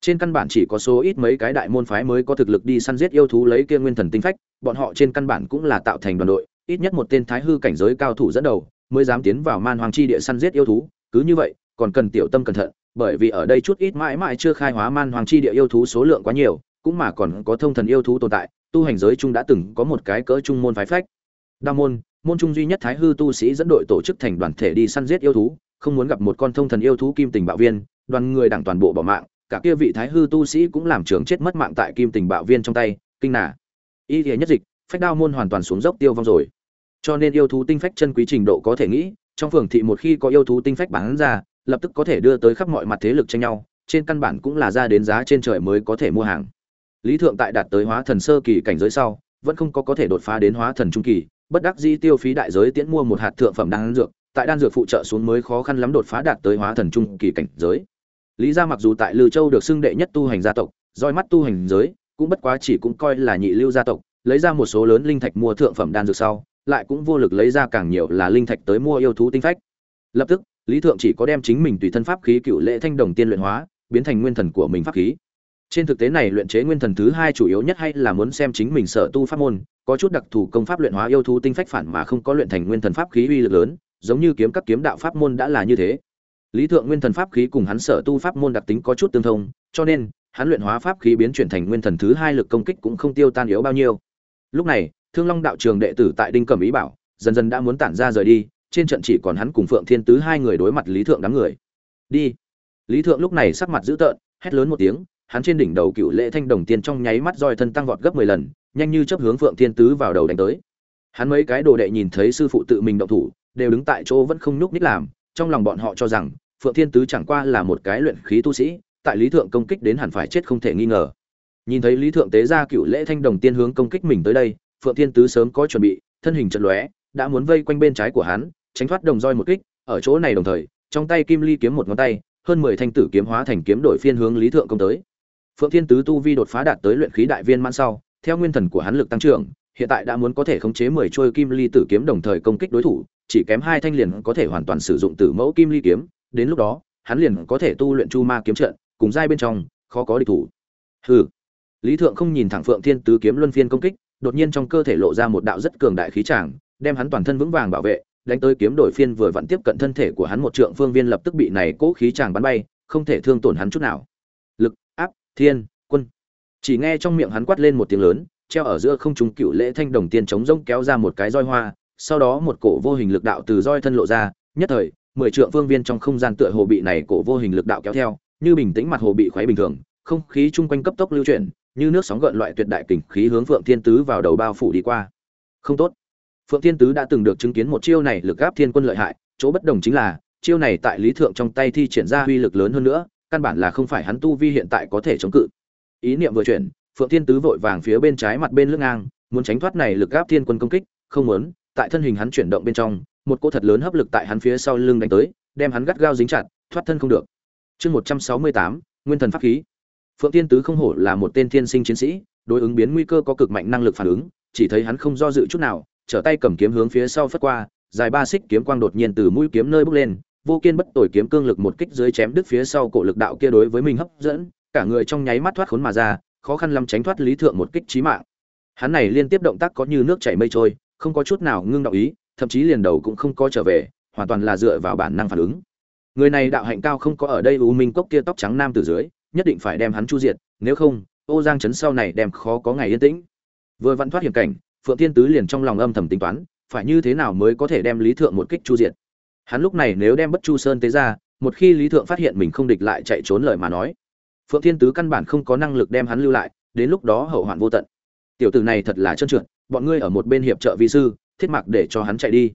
Trên căn bản chỉ có số ít mấy cái đại môn phái mới có thực lực đi săn giết yêu thú lấy kia nguyên thần tinh phách, bọn họ trên căn bản cũng là tạo thành đoàn đội, ít nhất một tên thái hư cảnh giới cao thủ dẫn đầu, mới dám tiến vào man hoàng chi địa săn giết yêu thú, cứ như vậy, còn cần tiểu tâm cẩn thận, bởi vì ở đây chút ít mãi mãi chưa khai hóa man hoàng chi địa yêu thú số lượng quá nhiều, cũng mà còn có thông thần yêu thú tồn tại, tu hành giới chung đã từng có một cái cỡ trung môn phái phách đa môn môn trung duy nhất thái hư tu sĩ dẫn đội tổ chức thành đoàn thể đi săn giết yêu thú, không muốn gặp một con thông thần yêu thú kim tình bạo viên, đoàn người đảng toàn bộ bỏ mạng, cả kia vị thái hư tu sĩ cũng làm trường chết mất mạng tại kim tình bạo viên trong tay, kinh nả. Y thế nhất dịch, phách đao môn hoàn toàn xuống dốc tiêu vong rồi. Cho nên yêu thú tinh phách chân quý trình độ có thể nghĩ, trong phường thị một khi có yêu thú tinh phách bán ra, lập tức có thể đưa tới khắp mọi mặt thế lực tranh nhau, trên căn bản cũng là ra đến giá trên trời mới có thể mua hàng. Lý thượng tại đạt tới hóa thần sơ kỳ cảnh giới sau, vẫn không có có thể đột phá đến hóa thần trung kỳ bất đắc dĩ tiêu phí đại giới tiễn mua một hạt thượng phẩm đan dược, tại đan dược phụ trợ xuống mới khó khăn lắm đột phá đạt tới hóa thần trung kỳ cảnh giới. Lý gia mặc dù tại Lư Châu được xưng đệ nhất tu hành gia tộc, roi mắt tu hành giới, cũng bất quá chỉ cũng coi là nhị lưu gia tộc, lấy ra một số lớn linh thạch mua thượng phẩm đan dược sau, lại cũng vô lực lấy ra càng nhiều là linh thạch tới mua yêu thú tinh phách. Lập tức, Lý Thượng chỉ có đem chính mình tùy thân pháp khí cựu lệ thanh đồng tiên luyện hóa, biến thành nguyên thần của mình pháp khí. Trên thực tế này luyện chế nguyên thần thứ hai chủ yếu nhất hay là muốn xem chính mình sở tu pháp môn, có chút đặc thù công pháp luyện hóa yêu thú tinh phách phản mà không có luyện thành nguyên thần pháp khí uy lực lớn, giống như kiếm các kiếm đạo pháp môn đã là như thế. Lý Thượng nguyên thần pháp khí cùng hắn sở tu pháp môn đặc tính có chút tương thông, cho nên hắn luyện hóa pháp khí biến chuyển thành nguyên thần thứ hai lực công kích cũng không tiêu tan yếu bao nhiêu. Lúc này, Thương Long đạo trường đệ tử tại Đinh Cẩm ý bảo, dần dần đã muốn tản ra rời đi, trên trận chỉ còn hắn cùng Phượng Thiên Tứ hai người đối mặt Lý Thượng đám người. Đi. Lý Thượng lúc này sắc mặt dữ tợn, hét lớn một tiếng, hắn trên đỉnh đầu cựu lệ thanh đồng tiên trong nháy mắt roi thân tăng vọt gấp 10 lần, nhanh như chớp hướng Phượng Thiên Tứ vào đầu đánh tới. Hắn mấy cái đồ đệ nhìn thấy sư phụ tự mình động thủ, đều đứng tại chỗ vẫn không nhúc nhích làm, trong lòng bọn họ cho rằng Phượng Thiên Tứ chẳng qua là một cái luyện khí tu sĩ, tại lý thượng công kích đến hẳn phải chết không thể nghi ngờ. Nhìn thấy lý thượng tế ra cựu lễ thanh đồng tiên hướng công kích mình tới đây, Phượng Thiên Tứ sớm có chuẩn bị, thân hình chợt lóe, đã muốn vây quanh bên trái của hắn, tránh thoát đồng roi một kích, ở chỗ này đồng thời, trong tay kim ly kiếm một ngón tay, hơn 10 thanh tử kiếm hóa thành kiếm đổi phiên hướng lý thượng công tới. Phượng Thiên Tứ tu vi đột phá đạt tới luyện khí đại viên mãn sau, theo nguyên thần của hắn lực tăng trưởng, hiện tại đã muốn có thể khống chế mười trôi kim ly tử kiếm đồng thời công kích đối thủ chỉ kém hai thanh liền có thể hoàn toàn sử dụng tử mẫu kim ly kiếm đến lúc đó hắn liền có thể tu luyện chu ma kiếm trận cùng giai bên trong khó có địch thủ. Hừ. Lý thượng không nhìn thẳng phượng thiên tứ kiếm luân phiên công kích đột nhiên trong cơ thể lộ ra một đạo rất cường đại khí tràng đem hắn toàn thân vững vàng bảo vệ đánh tới kiếm đổi phiên vừa vặn tiếp cận thân thể của hắn một trượng phương viên lập tức bị này cố khí tràng bắn bay không thể thương tổn hắn chút nào. Lực áp thiên chỉ nghe trong miệng hắn quát lên một tiếng lớn, treo ở giữa không trung cựu lễ thanh đồng tiên chống rông kéo ra một cái roi hoa, sau đó một cổ vô hình lực đạo từ roi thân lộ ra, nhất thời, mười trượng phương viên trong không gian tựa hồ bị này cổ vô hình lực đạo kéo theo, như bình tĩnh mặt hồ bị khuấy bình thường, không khí chung quanh cấp tốc lưu chuyển, như nước sóng gợn loại tuyệt đại kình khí hướng phượng thiên tứ vào đầu bao phủ đi qua. Không tốt. Phượng thiên tứ đã từng được chứng kiến một chiêu này lực áp thiên quân lợi hại, chỗ bất đồng chính là, chiêu này tại lý thượng trong tay thi triển ra uy lực lớn hơn nữa, căn bản là không phải hắn tu vi hiện tại có thể chống cự ý niệm vừa chuyển, phượng thiên tứ vội vàng phía bên trái mặt bên lưng ngang, muốn tránh thoát này lực áp thiên quân công kích, không muốn, tại thân hình hắn chuyển động bên trong, một cỗ thật lớn hấp lực tại hắn phía sau lưng đánh tới, đem hắn gắt gao dính chặt, thoát thân không được. Chương một trăm sáu mươi tám, nguyên thần pháp khí. Phượng thiên tứ không hổ là một tên thiên sinh chiến sĩ, đối ứng biến nguy cơ có cực mạnh năng lực phản ứng, chỉ thấy hắn không do dự chút nào, trở tay cầm kiếm hướng phía sau phất qua, dài ba xích kiếm quang đột nhiên từ mũi kiếm nơi bốc lên, vô kiên bất tồi kiếm cương lực một kích dưới chém đứt phía sau cổ lực đạo kia đối với mình hấp dẫn cả người trong nháy mắt thoát khốn mà ra, khó khăn lắm tránh thoát lý thượng một kích chí mạng. Hắn này liên tiếp động tác có như nước chảy mây trôi, không có chút nào ngưng động ý, thậm chí liền đầu cũng không có trở về, hoàn toàn là dựa vào bản năng phản ứng. Người này đạo hạnh cao không có ở đây, u minh cốc kia tóc trắng nam từ dưới, nhất định phải đem hắn chu diệt, nếu không, ô giang trấn sau này đem khó có ngày yên tĩnh. Vừa vặn thoát hiểm cảnh, phượng thiên tứ liền trong lòng âm thầm tính toán, phải như thế nào mới có thể đem lý thượng một kích chu diệt. Hắn lúc này nếu đem bất chu sơn tế ra, một khi lý thượng phát hiện mình không địch lại chạy trốn lời mà nói phượng thiên tứ căn bản không có năng lực đem hắn lưu lại, đến lúc đó hậu hoạn vô tận. Tiểu tử này thật là trơn trượt, bọn ngươi ở một bên hiệp trợ vi sư, thiết mặc để cho hắn chạy đi.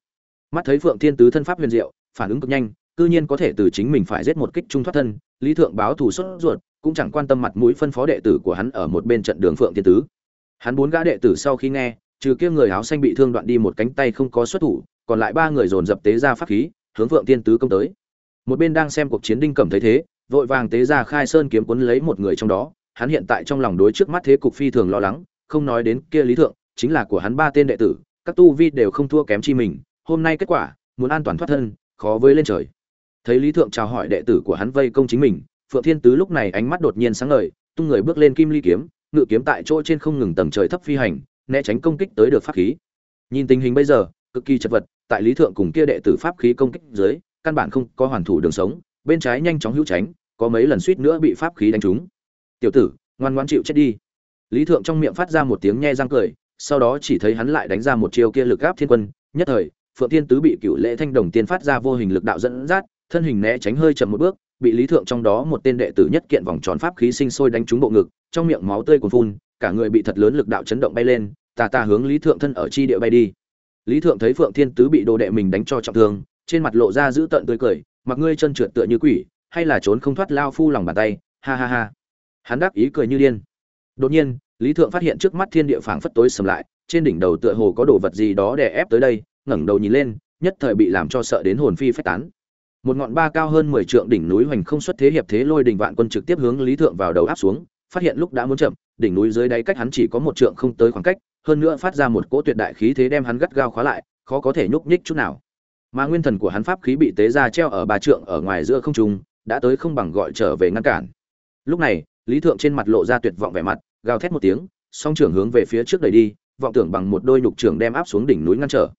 Mắt thấy phượng thiên tứ thân pháp huyền diệu, phản ứng cực nhanh, cư nhiên có thể từ chính mình phải giết một kích trung thoát thân, lý thượng báo thủ xuất ruột, cũng chẳng quan tâm mặt mũi phân phó đệ tử của hắn ở một bên trận đường phượng thiên tứ. Hắn bốn gã đệ tử sau khi nghe, trừ kia người áo xanh bị thương đoạn đi một cánh tay không có xuất thủ, còn lại ba người dồn dập tế ra pháp khí, hướng phượng thiên tứ công tới. Một bên đang xem cuộc chiến đinh cẩm thấy thế vội vàng tế ra khai sơn kiếm cuốn lấy một người trong đó, hắn hiện tại trong lòng đối trước mắt thế cục phi thường lo lắng, không nói đến kia lý thượng, chính là của hắn ba tên đệ tử, các tu vi đều không thua kém chi mình, hôm nay kết quả, muốn an toàn thoát thân, khó với lên trời. Thấy lý thượng chào hỏi đệ tử của hắn vây công chính mình, phượng thiên tứ lúc này ánh mắt đột nhiên sáng ngời, tung người bước lên kim ly kiếm, ngự kiếm tại chỗ trên không ngừng tầng trời thấp phi hành, né tránh công kích tới được pháp khí. Nhìn tình hình bây giờ, cực kỳ chật vật, tại lý thượng cùng kia đệ tử pháp khí công kích dưới, căn bản không có hoàn thủ đường sống bên trái nhanh chóng hữu tránh, có mấy lần suýt nữa bị pháp khí đánh trúng. Tiểu tử, ngoan ngoãn chịu chết đi. Lý thượng trong miệng phát ra một tiếng nhe răng cười, sau đó chỉ thấy hắn lại đánh ra một chiêu kia lực áp thiên quân, nhất thời, phượng thiên tứ bị cựu lễ thanh đồng tiên phát ra vô hình lực đạo dẫn dắt, thân hình né tránh hơi chậm một bước, bị lý thượng trong đó một tên đệ tử nhất kiện vòng tròn pháp khí sinh sôi đánh trúng bộ ngực, trong miệng máu tươi cuồn phun, cả người bị thật lớn lực đạo chấn động bay lên, tà tà hướng lý thượng thân ở chi địa bay đi. Lý thượng thấy phượng thiên tứ bị đồ đệ mình đánh cho trọng thương, trên mặt lộ ra giữ tận tươi cười mặc ngươi chân trượt tựa như quỷ, hay là trốn không thoát lao phu lòng bàn tay, ha ha ha. Hắn đáp ý cười như điên. Đột nhiên, lý thượng phát hiện trước mắt thiên địa phảng phất tối sầm lại, trên đỉnh đầu tựa hồ có đồ vật gì đó đè ép tới đây, ngẩng đầu nhìn lên, nhất thời bị làm cho sợ đến hồn phi phách tán. Một ngọn ba cao hơn mười trượng đỉnh núi hoành không xuất thế hiệp thế lôi đình vạn quân trực tiếp hướng lý thượng vào đầu áp xuống, phát hiện lúc đã muốn chậm, đỉnh núi dưới đáy cách hắn chỉ có một trượng không tới khoảng cách, hơn nữa phát ra một cỗ tuyệt đại khí thế đem hắn gắt gao khóa lại, khó có thể nhúc nhích chút nào mà nguyên thần của hắn pháp khí bị tế ra treo ở ba trượng ở ngoài giữa không trung, đã tới không bằng gọi trở về ngăn cản. Lúc này, lý thượng trên mặt lộ ra tuyệt vọng vẻ mặt, gào thét một tiếng, song trưởng hướng về phía trước đẩy đi, vọng tưởng bằng một đôi nhục trưởng đem áp xuống đỉnh núi ngăn trở.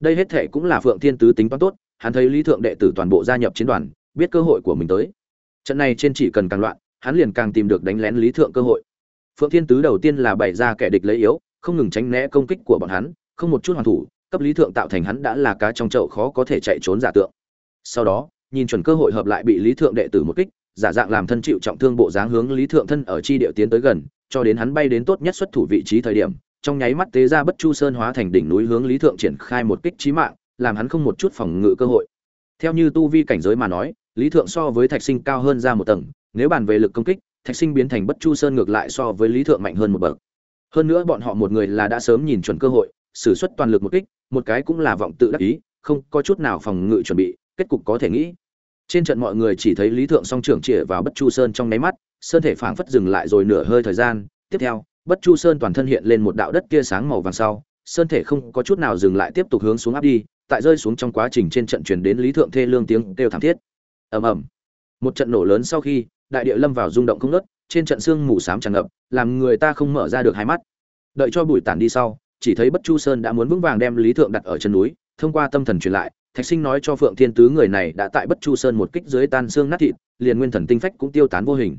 Đây hết thệ cũng là phượng thiên tứ tính toán tốt, hắn thấy lý thượng đệ tử toàn bộ gia nhập chiến đoàn, biết cơ hội của mình tới. Trận này trên chỉ cần càng loạn, hắn liền càng tìm được đánh lén lý thượng cơ hội. Phượng thiên tứ đầu tiên là bày ra kẻ địch lấy yếu, không ngừng tránh né công kích của bọn hắn, không một chút hoàn thủ cấp lý thượng tạo thành hắn đã là cá trong chậu khó có thể chạy trốn giả tượng. Sau đó, nhìn chuẩn cơ hội hợp lại bị lý thượng đệ tử một kích, giả dạng làm thân chịu trọng thương bộ dáng hướng lý thượng thân ở chi địa tiến tới gần, cho đến hắn bay đến tốt nhất xuất thủ vị trí thời điểm, trong nháy mắt tế ra bất chu sơn hóa thành đỉnh núi hướng lý thượng triển khai một kích trí mạng, làm hắn không một chút phòng ngự cơ hội. Theo như tu vi cảnh giới mà nói, lý thượng so với thạch sinh cao hơn ra một tầng, nếu bàn về lực công kích, thạch sinh biến thành bất chu sơn ngược lại so với lý thượng mạnh hơn một bậc. Hơn nữa bọn họ một người là đã sớm nhìn chuẩn cơ hội sử xuất toàn lực một kích một cái cũng là vọng tự đắc ý không có chút nào phòng ngự chuẩn bị kết cục có thể nghĩ. Trên trận mọi người chỉ thấy lý thượng song trưởng chĩa vào bất chu sơn trong nháy mắt sơn thể phảng phất dừng lại rồi nửa hơi thời gian. Tiếp theo bất chu sơn toàn thân hiện lên một đạo đất kia sáng màu vàng sau sơn thể không có chút nào dừng lại tiếp tục hướng xuống áp đi tại rơi xuống trong quá trình trên trận truyền đến lý thượng thê lương tiếng kêu thảm thiết. Ầm ầm. Một trận nổ lớn sau khi đại địa lâm vào rung động không ngớt, trên trận xương mù xám tràn ngập làm người ta không mở ra được hai mắt. Đợi cho bụi tản đi sau chỉ thấy bất chu sơn đã muốn vững vàng đem lý thượng đặt ở chân núi, thông qua tâm thần truyền lại, thạch sinh nói cho phượng thiên tứ người này đã tại bất chu sơn một kích dưới tan xương nát thịt, liền nguyên thần tinh phách cũng tiêu tán vô hình.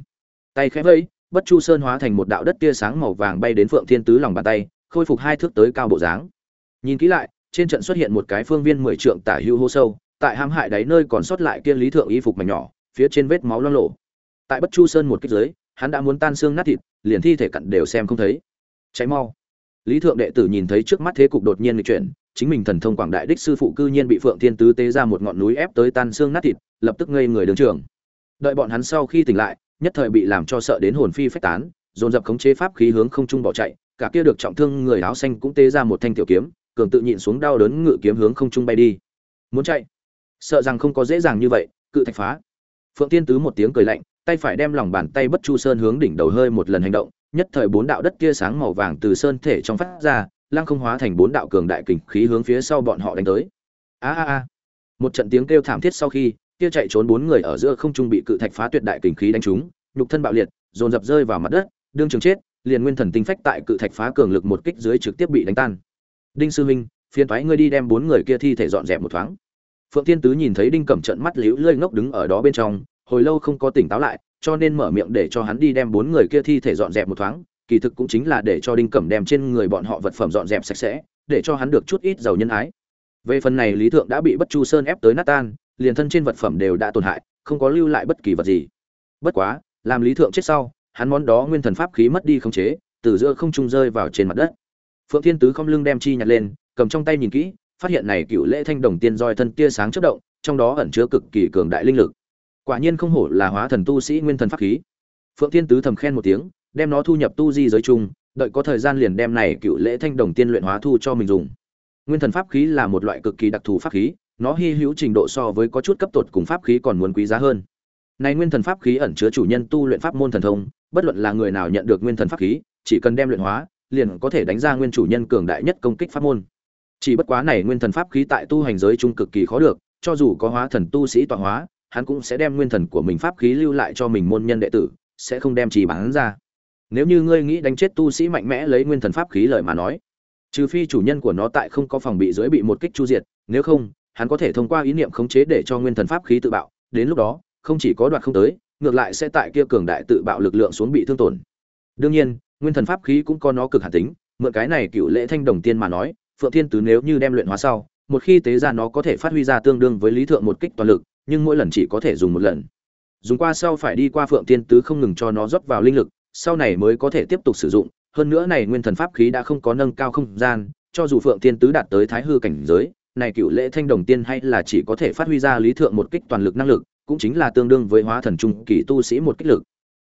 Tay khẽ vẫy, bất chu sơn hóa thành một đạo đất tia sáng màu vàng bay đến phượng thiên tứ lòng bàn tay, khôi phục hai thước tới cao bộ dáng. Nhìn kỹ lại, trên trận xuất hiện một cái phương viên mười trượng tả hữu hô sâu, tại hãm hại đáy nơi còn sót lại kia lý thượng y phục mảnh nhỏ, phía trên vết máu loang lộ tại bất chu sơn một kích dưới, hắn đã muốn tan xương nát thịt, liền thi thể cặn đều xem không thấy. Cháy mau lý thượng đệ tử nhìn thấy trước mắt thế cục đột nhiên nghịch chuyển, chính mình thần thông quảng đại đích sư phụ cư nhiên bị phượng thiên tứ tế ra một ngọn núi ép tới tan xương nát thịt, lập tức ngây người đứng trường. Đợi bọn hắn sau khi tỉnh lại, nhất thời bị làm cho sợ đến hồn phi phách tán, dồn dập khống chế pháp khí hướng không trung bỏ chạy, cả kia được trọng thương người áo xanh cũng tế ra một thanh tiểu kiếm, cường tự nhịn xuống đau đớn ngự kiếm hướng không trung bay đi. Muốn chạy? Sợ rằng không có dễ dàng như vậy, cự thạch phá. Phượng Thiên tứ một tiếng cười lạnh, tay phải đem lòng bàn tay bất chu sơn hướng đỉnh đầu hơi một lần hành động nhất thời bốn đạo đất kia sáng màu vàng từ sơn thể trong phát ra, lăng không hóa thành bốn đạo cường đại kình khí hướng phía sau bọn họ đánh tới. A a a. Một trận tiếng kêu thảm thiết sau khi, kia chạy trốn bốn người ở giữa không trung bị cự thạch phá tuyệt đại kình khí đánh trúng, nhục thân bạo liệt, dồn dập rơi vào mặt đất, đương trường chết, liền nguyên thần tinh phách tại cự thạch phá cường lực một kích dưới trực tiếp bị đánh tan. Đinh sư huynh, phiền toái ngươi đi đem bốn người kia thi thể dọn dẹp một thoáng. Phượng Thiên tứ nhìn thấy đinh cẩm trận mắt liễu lơi ngốc đứng ở đó bên trong, hồi lâu không có tỉnh táo lại cho nên mở miệng để cho hắn đi đem bốn người kia thi thể dọn dẹp một thoáng, kỳ thực cũng chính là để cho đinh cẩm đem trên người bọn họ vật phẩm dọn dẹp sạch sẽ, để cho hắn được chút ít giàu nhân ái. Về phần này lý thượng đã bị bất chu sơn ép tới nát tan, liền thân trên vật phẩm đều đã tổn hại, không có lưu lại bất kỳ vật gì. Bất quá, làm lý thượng chết sau, hắn món đó nguyên thần pháp khí mất đi khống chế, từ giữa không trung rơi vào trên mặt đất. Phượng thiên tứ không lưng đem chi nhặt lên, cầm trong tay nhìn kỹ, phát hiện này cựu lễ thanh đồng tiên roi thân tia sáng chớp động, trong đó ẩn chứa cực kỳ cường đại linh lực quả nhiên không hổ là hóa thần tu sĩ nguyên thần pháp khí. Phượng thiên tứ thầm khen một tiếng, đem nó thu nhập tu di giới chung, đợi có thời gian liền đem này cựu lễ thanh đồng tiên luyện hóa thu cho mình dùng. Nguyên thần pháp khí là một loại cực kỳ đặc thù pháp khí, nó hy hữu trình độ so với có chút cấp tột cùng pháp khí còn muốn quý giá hơn. Này nguyên thần pháp khí ẩn chứa chủ nhân tu luyện pháp môn thần thông, bất luận là người nào nhận được nguyên thần pháp khí, chỉ cần đem luyện hóa, liền có thể đánh ra nguyên chủ nhân cường đại nhất công kích pháp môn. Chỉ bất quá này nguyên thần pháp khí tại tu hành giới trung cực kỳ khó được, cho dù có hóa thần tu sĩ tọa hóa hắn cũng sẽ đem nguyên thần của mình pháp khí lưu lại cho mình môn nhân đệ tử, sẽ không đem chỉ bán ra. Nếu như ngươi nghĩ đánh chết tu sĩ mạnh mẽ lấy nguyên thần pháp khí lời mà nói, trừ phi chủ nhân của nó tại không có phòng bị dưới bị một kích chu diệt, nếu không, hắn có thể thông qua ý niệm khống chế để cho nguyên thần pháp khí tự bạo, đến lúc đó, không chỉ có đoạt không tới, ngược lại sẽ tại kia cường đại tự bạo lực lượng xuống bị thương tổn. Đương nhiên, nguyên thần pháp khí cũng có nó cực hạn tính, mượn cái này cựu lễ thanh đồng tiên mà nói, phượng thiên tứ nếu như đem luyện hóa sau, một khi tế ra nó có thể phát huy ra tương đương với lý thượng một kích toàn lực nhưng mỗi lần chỉ có thể dùng một lần. Dùng qua sau phải đi qua phượng tiên tứ không ngừng cho nó rót vào linh lực, sau này mới có thể tiếp tục sử dụng. Hơn nữa này nguyên thần pháp khí đã không có nâng cao không gian, cho dù phượng tiên tứ đạt tới thái hư cảnh giới, này cựu lễ thanh đồng tiên hay là chỉ có thể phát huy ra lý thượng một kích toàn lực năng lực, cũng chính là tương đương với hóa thần trung kỳ tu sĩ một kích lực.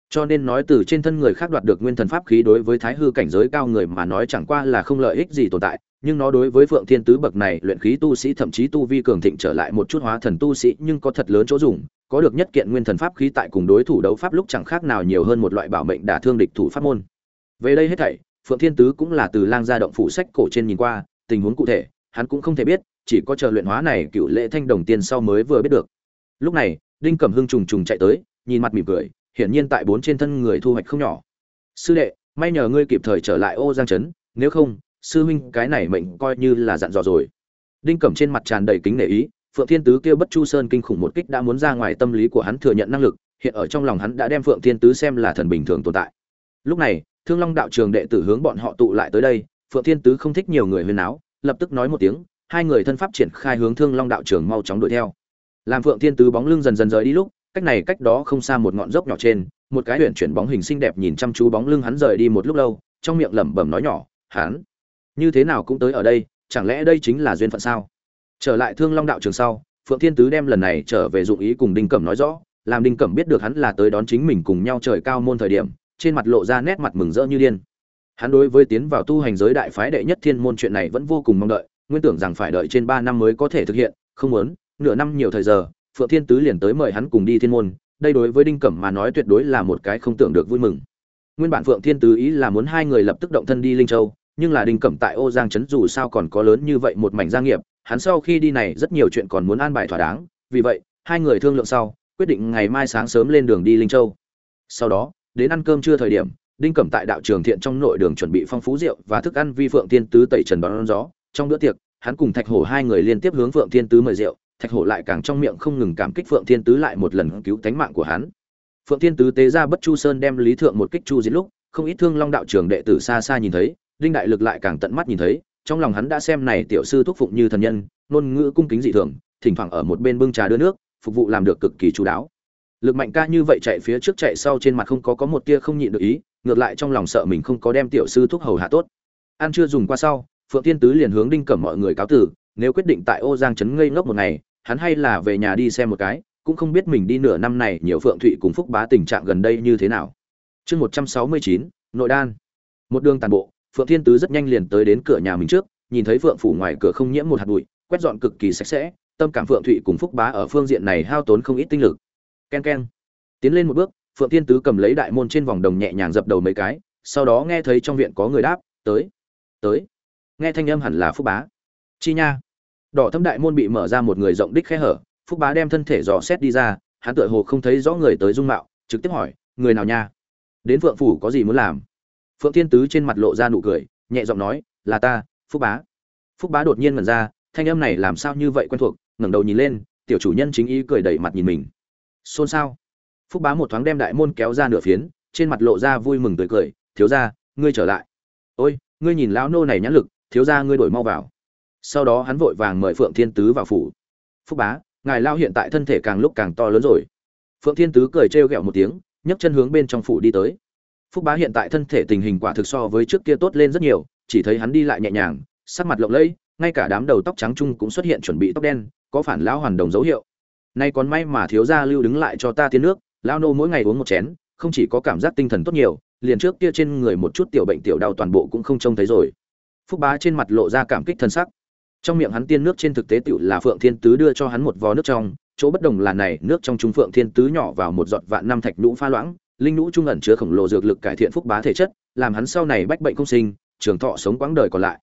Cho nên nói từ trên thân người khác đoạt được nguyên thần pháp khí đối với thái hư cảnh giới cao người mà nói chẳng qua là không lợi ích gì tồn tại nhưng nó đối với phượng thiên tứ bậc này luyện khí tu sĩ, thậm chí tu vi cường thịnh trở lại một chút hóa thần tu sĩ, nhưng có thật lớn chỗ dùng, có được nhất kiện nguyên thần pháp khí tại cùng đối thủ đấu pháp lúc chẳng khác nào nhiều hơn một loại bảo mệnh đả thương địch thủ pháp môn. Về đây hết thảy, phượng thiên tứ cũng là từ lang gia động phủ sách cổ trên nhìn qua, tình huống cụ thể, hắn cũng không thể biết, chỉ có chờ luyện hóa này cựu lễ thanh đồng tiên sau mới vừa biết được. Lúc này, đinh cẩm hưng trùng trùng chạy tới, nhìn mặt mỉm cười, hiển nhiên tại bốn trên thân người thu hoạch không nhỏ. Sư đệ, may nhờ ngươi kịp thời trở lại ô giang trấn, nếu không sư huynh, cái này mệnh coi như là dặn dò rồi. Đinh cẩm trên mặt tràn đầy kính nể ý, phượng thiên tứ kêu bất chu sơn kinh khủng một kích đã muốn ra ngoài tâm lý của hắn thừa nhận năng lực, hiện ở trong lòng hắn đã đem phượng thiên tứ xem là thần bình thường tồn tại. Lúc này, thương long đạo trường đệ tử hướng bọn họ tụ lại tới đây, phượng thiên tứ không thích nhiều người huyên áo, lập tức nói một tiếng, hai người thân pháp triển khai hướng thương long đạo trường mau chóng đuổi theo. Làm phượng thiên tứ bóng lưng dần dần rời đi lúc, cách này cách đó không xa một ngọn dốc nhỏ trên, một cái huyện chuyển bóng hình xinh đẹp nhìn chăm chú bóng lưng hắn rời đi một lúc lâu, trong miệng lẩm bẩm nói nhỏ, hắn như thế nào cũng tới ở đây, chẳng lẽ đây chính là duyên phận sao? Trở lại thương long đạo trường sau, phượng thiên tứ đem lần này trở về dụng ý cùng đinh cẩm nói rõ, làm đinh cẩm biết được hắn là tới đón chính mình cùng nhau trời cao môn thời điểm, trên mặt lộ ra nét mặt mừng rỡ như điên. Hắn đối với tiến vào tu hành giới đại phái đệ nhất thiên môn chuyện này vẫn vô cùng mong đợi, nguyên tưởng rằng phải đợi trên ba năm mới có thể thực hiện, không muốn, nửa năm nhiều thời giờ, phượng thiên tứ liền tới mời hắn cùng đi thiên môn, đây đối với đinh cẩm mà nói tuyệt đối là một cái không tưởng được vui mừng. Nguyên bản phượng thiên tứ ý là muốn hai người lập tức động thân đi linh châu nhưng là đinh cẩm tại ô giang trấn dù sao còn có lớn như vậy một mảnh gia nghiệp, hắn sau khi đi này rất nhiều chuyện còn muốn an bài thỏa đáng. Vì vậy, hai người thương lượng sau, quyết định ngày mai sáng sớm lên đường đi linh châu. Sau đó, đến ăn cơm trưa thời điểm, đinh cẩm tại đạo trường thiện trong nội đường chuẩn bị phong phú rượu và thức ăn vi phượng thiên tứ tẩy trần đón gió. Trong bữa tiệc, hắn cùng thạch hổ hai người liên tiếp hướng phượng thiên tứ mời rượu. Thạch hổ lại càng trong miệng không ngừng cảm kích phượng thiên tứ lại một lần cứu tánh mạng của hắn. Phượng thiên tứ tế ra bất chu sơn đem lý thượng một kích chu diệt lúc, không ít thương long đạo trường đệ tử xa xa nhìn thấy đinh đại lực lại càng tận mắt nhìn thấy, trong lòng hắn đã xem này tiểu sư thúc phụng như thần nhân, ngôn ngữ cung kính dị thường, thỉnh thoảng ở một bên bưng trà đưa nước, phục vụ làm được cực kỳ chú đáo. Lực mạnh ca như vậy chạy phía trước chạy sau trên mặt không có có một tia không nhịn được ý, ngược lại trong lòng sợ mình không có đem tiểu sư thúc hầu hạ tốt. Ăn chưa dùng qua sau, phượng tiên tứ liền hướng đinh cẩm mọi người cáo tử, nếu quyết định tại ô giang trấn ngây ngốc một ngày, hắn hay là về nhà đi xem một cái, cũng không biết mình đi nửa năm này nhiều phượng thụy cùng phúc bá tình trạng gần đây như thế nào. Chương một trăm sáu mươi chín, nội đan. Một đường tàn bộ phượng thiên tứ rất nhanh liền tới đến cửa nhà mình trước, nhìn thấy phượng phủ ngoài cửa không nhiễm một hạt bụi, quét dọn cực kỳ sạch sẽ, tâm cảm phượng thụy cùng phúc bá ở phương diện này hao tốn không ít tinh lực. Ken ken tiến lên một bước, phượng thiên tứ cầm lấy đại môn trên vòng đồng nhẹ nhàng dập đầu mấy cái, sau đó nghe thấy trong viện có người đáp, tới tới. Nghe thanh âm hẳn là phúc bá. Chi nha. Đỏ thâm đại môn bị mở ra một người rộng đích khe hở, phúc bá đem thân thể dò xét đi ra, hắn tựa hồ không thấy rõ người tới dung mạo, trực tiếp hỏi, người nào nha? Đến phượng phủ có gì muốn làm? Phượng thiên tứ trên mặt lộ ra nụ cười, nhẹ giọng nói, là ta, phúc bá. Phúc bá đột nhiên ngẩn ra, thanh âm này làm sao như vậy quen thuộc, ngẩng đầu nhìn lên, tiểu chủ nhân chính ý cười đẩy mặt nhìn mình. Xôn xao. Phúc bá một thoáng đem đại môn kéo ra nửa phiến, trên mặt lộ ra vui mừng tươi cười, thiếu gia, ngươi trở lại. Ôi, ngươi nhìn lão nô này nhãn lực, thiếu gia ngươi đổi mau vào. Sau đó hắn vội vàng mời phượng thiên tứ vào phủ. Phúc bá, ngài lao hiện tại thân thể càng lúc càng to lớn rồi. Phượng thiên tứ cười trêu ghẹo một tiếng, nhấc chân hướng bên trong phủ đi tới phúc bá hiện tại thân thể tình hình quả thực so với trước kia tốt lên rất nhiều, chỉ thấy hắn đi lại nhẹ nhàng, sắc mặt lộng lẫy, ngay cả đám đầu tóc trắng trung cũng xuất hiện chuẩn bị tóc đen, có phản lão hoàn đồng dấu hiệu. Nay còn may mà thiếu gia lưu đứng lại cho ta tiến nước lao nô mỗi ngày uống một chén, không chỉ có cảm giác tinh thần tốt nhiều, liền trước kia trên người một chút tiểu bệnh tiểu đau toàn bộ cũng không trông thấy rồi. Phúc bá trên mặt lộ ra cảm kích thân sắc. Trong miệng hắn tiên nước trên thực tế tựu là phượng thiên tứ đưa cho hắn một vò nước trong, chỗ bất đồng là này, nước trong trung phượng thiên tứ nhỏ vào một giọt vạn năm thạch nhũ pha loãng linh nhũ trung ẩn chứa khổng lồ dược lực cải thiện phúc bá thể chất, làm hắn sau này bách bệnh không sinh, trường thọ sống quãng đời còn lại.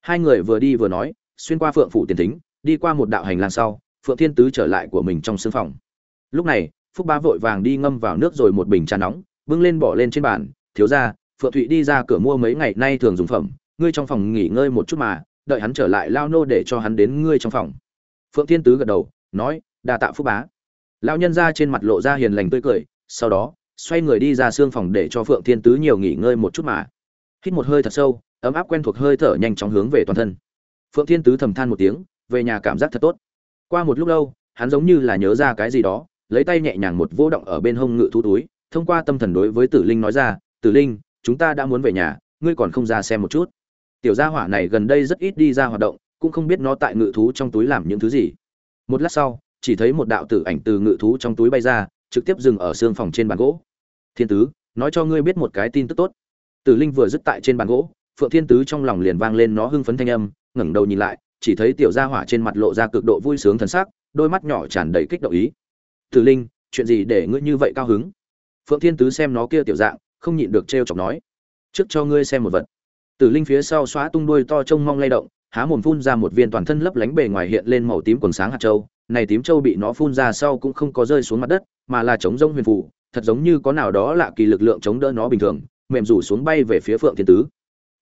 Hai người vừa đi vừa nói, xuyên qua phượng phủ tiền thính, đi qua một đạo hành lang sau, phượng thiên tứ trở lại của mình trong sương phòng. Lúc này, phúc bá vội vàng đi ngâm vào nước rồi một bình trà nóng, bưng lên bỏ lên trên bàn, thiếu ra phượng thụy đi ra cửa mua mấy ngày nay thường dùng phẩm, ngươi trong phòng nghỉ ngơi một chút mà, đợi hắn trở lại lao nô để cho hắn đến ngươi trong phòng. Phượng thiên tứ gật đầu, nói, đa tạ phúc bá. Lao nhân ra trên mặt lộ ra hiền lành tươi cười, sau đó xoay người đi ra xương phòng để cho phượng thiên tứ nhiều nghỉ ngơi một chút mà. Hít một hơi thật sâu, ấm áp quen thuộc hơi thở nhanh chóng hướng về toàn thân. Phượng thiên tứ thầm than một tiếng, về nhà cảm giác thật tốt. Qua một lúc lâu, hắn giống như là nhớ ra cái gì đó, lấy tay nhẹ nhàng một vô động ở bên hông ngự thú túi, thông qua tâm thần đối với tử linh nói ra, tử linh, chúng ta đã muốn về nhà, ngươi còn không ra xem một chút. Tiểu gia hỏa này gần đây rất ít đi ra hoạt động, cũng không biết nó tại ngự thú trong túi làm những thứ gì. Một lát sau, chỉ thấy một đạo tử ảnh từ ngự thú trong túi bay ra trực tiếp dừng ở xương phòng trên bàn gỗ. Thiên tứ, nói cho ngươi biết một cái tin tức tốt. Tử linh vừa dứt tại trên bàn gỗ, phượng thiên tứ trong lòng liền vang lên nó hưng phấn thanh âm, ngẩng đầu nhìn lại, chỉ thấy tiểu gia hỏa trên mặt lộ ra cực độ vui sướng thần sắc, đôi mắt nhỏ tràn đầy kích động ý. Tử linh, chuyện gì để ngươi như vậy cao hứng? Phượng thiên tứ xem nó kia tiểu dạng, không nhịn được trêu chọc nói. Trước cho ngươi xem một vật. Tử linh phía sau xóa tung đuôi to trông mong lay động, há mồm phun ra một viên toàn thân lấp lánh bề ngoài hiện lên màu tím quần sáng hạt châu. Này tím châu bị nó phun ra sau cũng không có rơi xuống mặt đất mà là chống rông huyền phù, thật giống như có nào đó lạ kỳ lực lượng chống đỡ nó bình thường, mềm rủ xuống bay về phía phượng thiên tứ.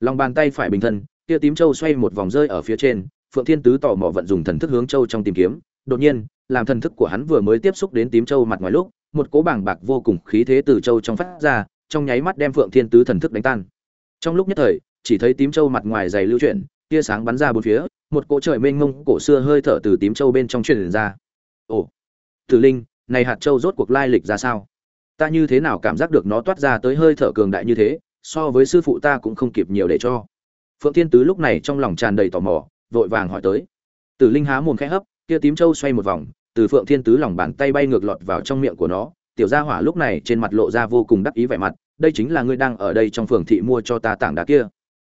Lòng bàn tay phải bình thân kia tím châu xoay một vòng rơi ở phía trên, phượng thiên tứ tò mò vận dùng thần thức hướng châu trong tìm kiếm. Đột nhiên, làm thần thức của hắn vừa mới tiếp xúc đến tím châu mặt ngoài lúc, một cỗ bảng bạc vô cùng khí thế từ châu trong phát ra, trong nháy mắt đem phượng thiên tứ thần thức đánh tan. Trong lúc nhất thời, chỉ thấy tím châu mặt ngoài dày lưu chuyển, tia sáng bắn ra bốn phía, một cỗ trời mênh mông cổ xưa hơi thở từ tím châu bên trong truyền ra. Ồ, tử linh này hạt châu rốt cuộc lai lịch ra sao? Ta như thế nào cảm giác được nó toát ra tới hơi thở cường đại như thế, so với sư phụ ta cũng không kịp nhiều để cho. Phượng thiên tứ lúc này trong lòng tràn đầy tò mò, vội vàng hỏi tới. Tử linh há mồm khẽ hấp, kia tím châu xoay một vòng, từ phượng thiên tứ lòng bàn tay bay ngược lọt vào trong miệng của nó. Tiểu gia hỏa lúc này trên mặt lộ ra vô cùng đắc ý vẻ mặt, đây chính là ngươi đang ở đây trong phường thị mua cho ta tảng đá kia.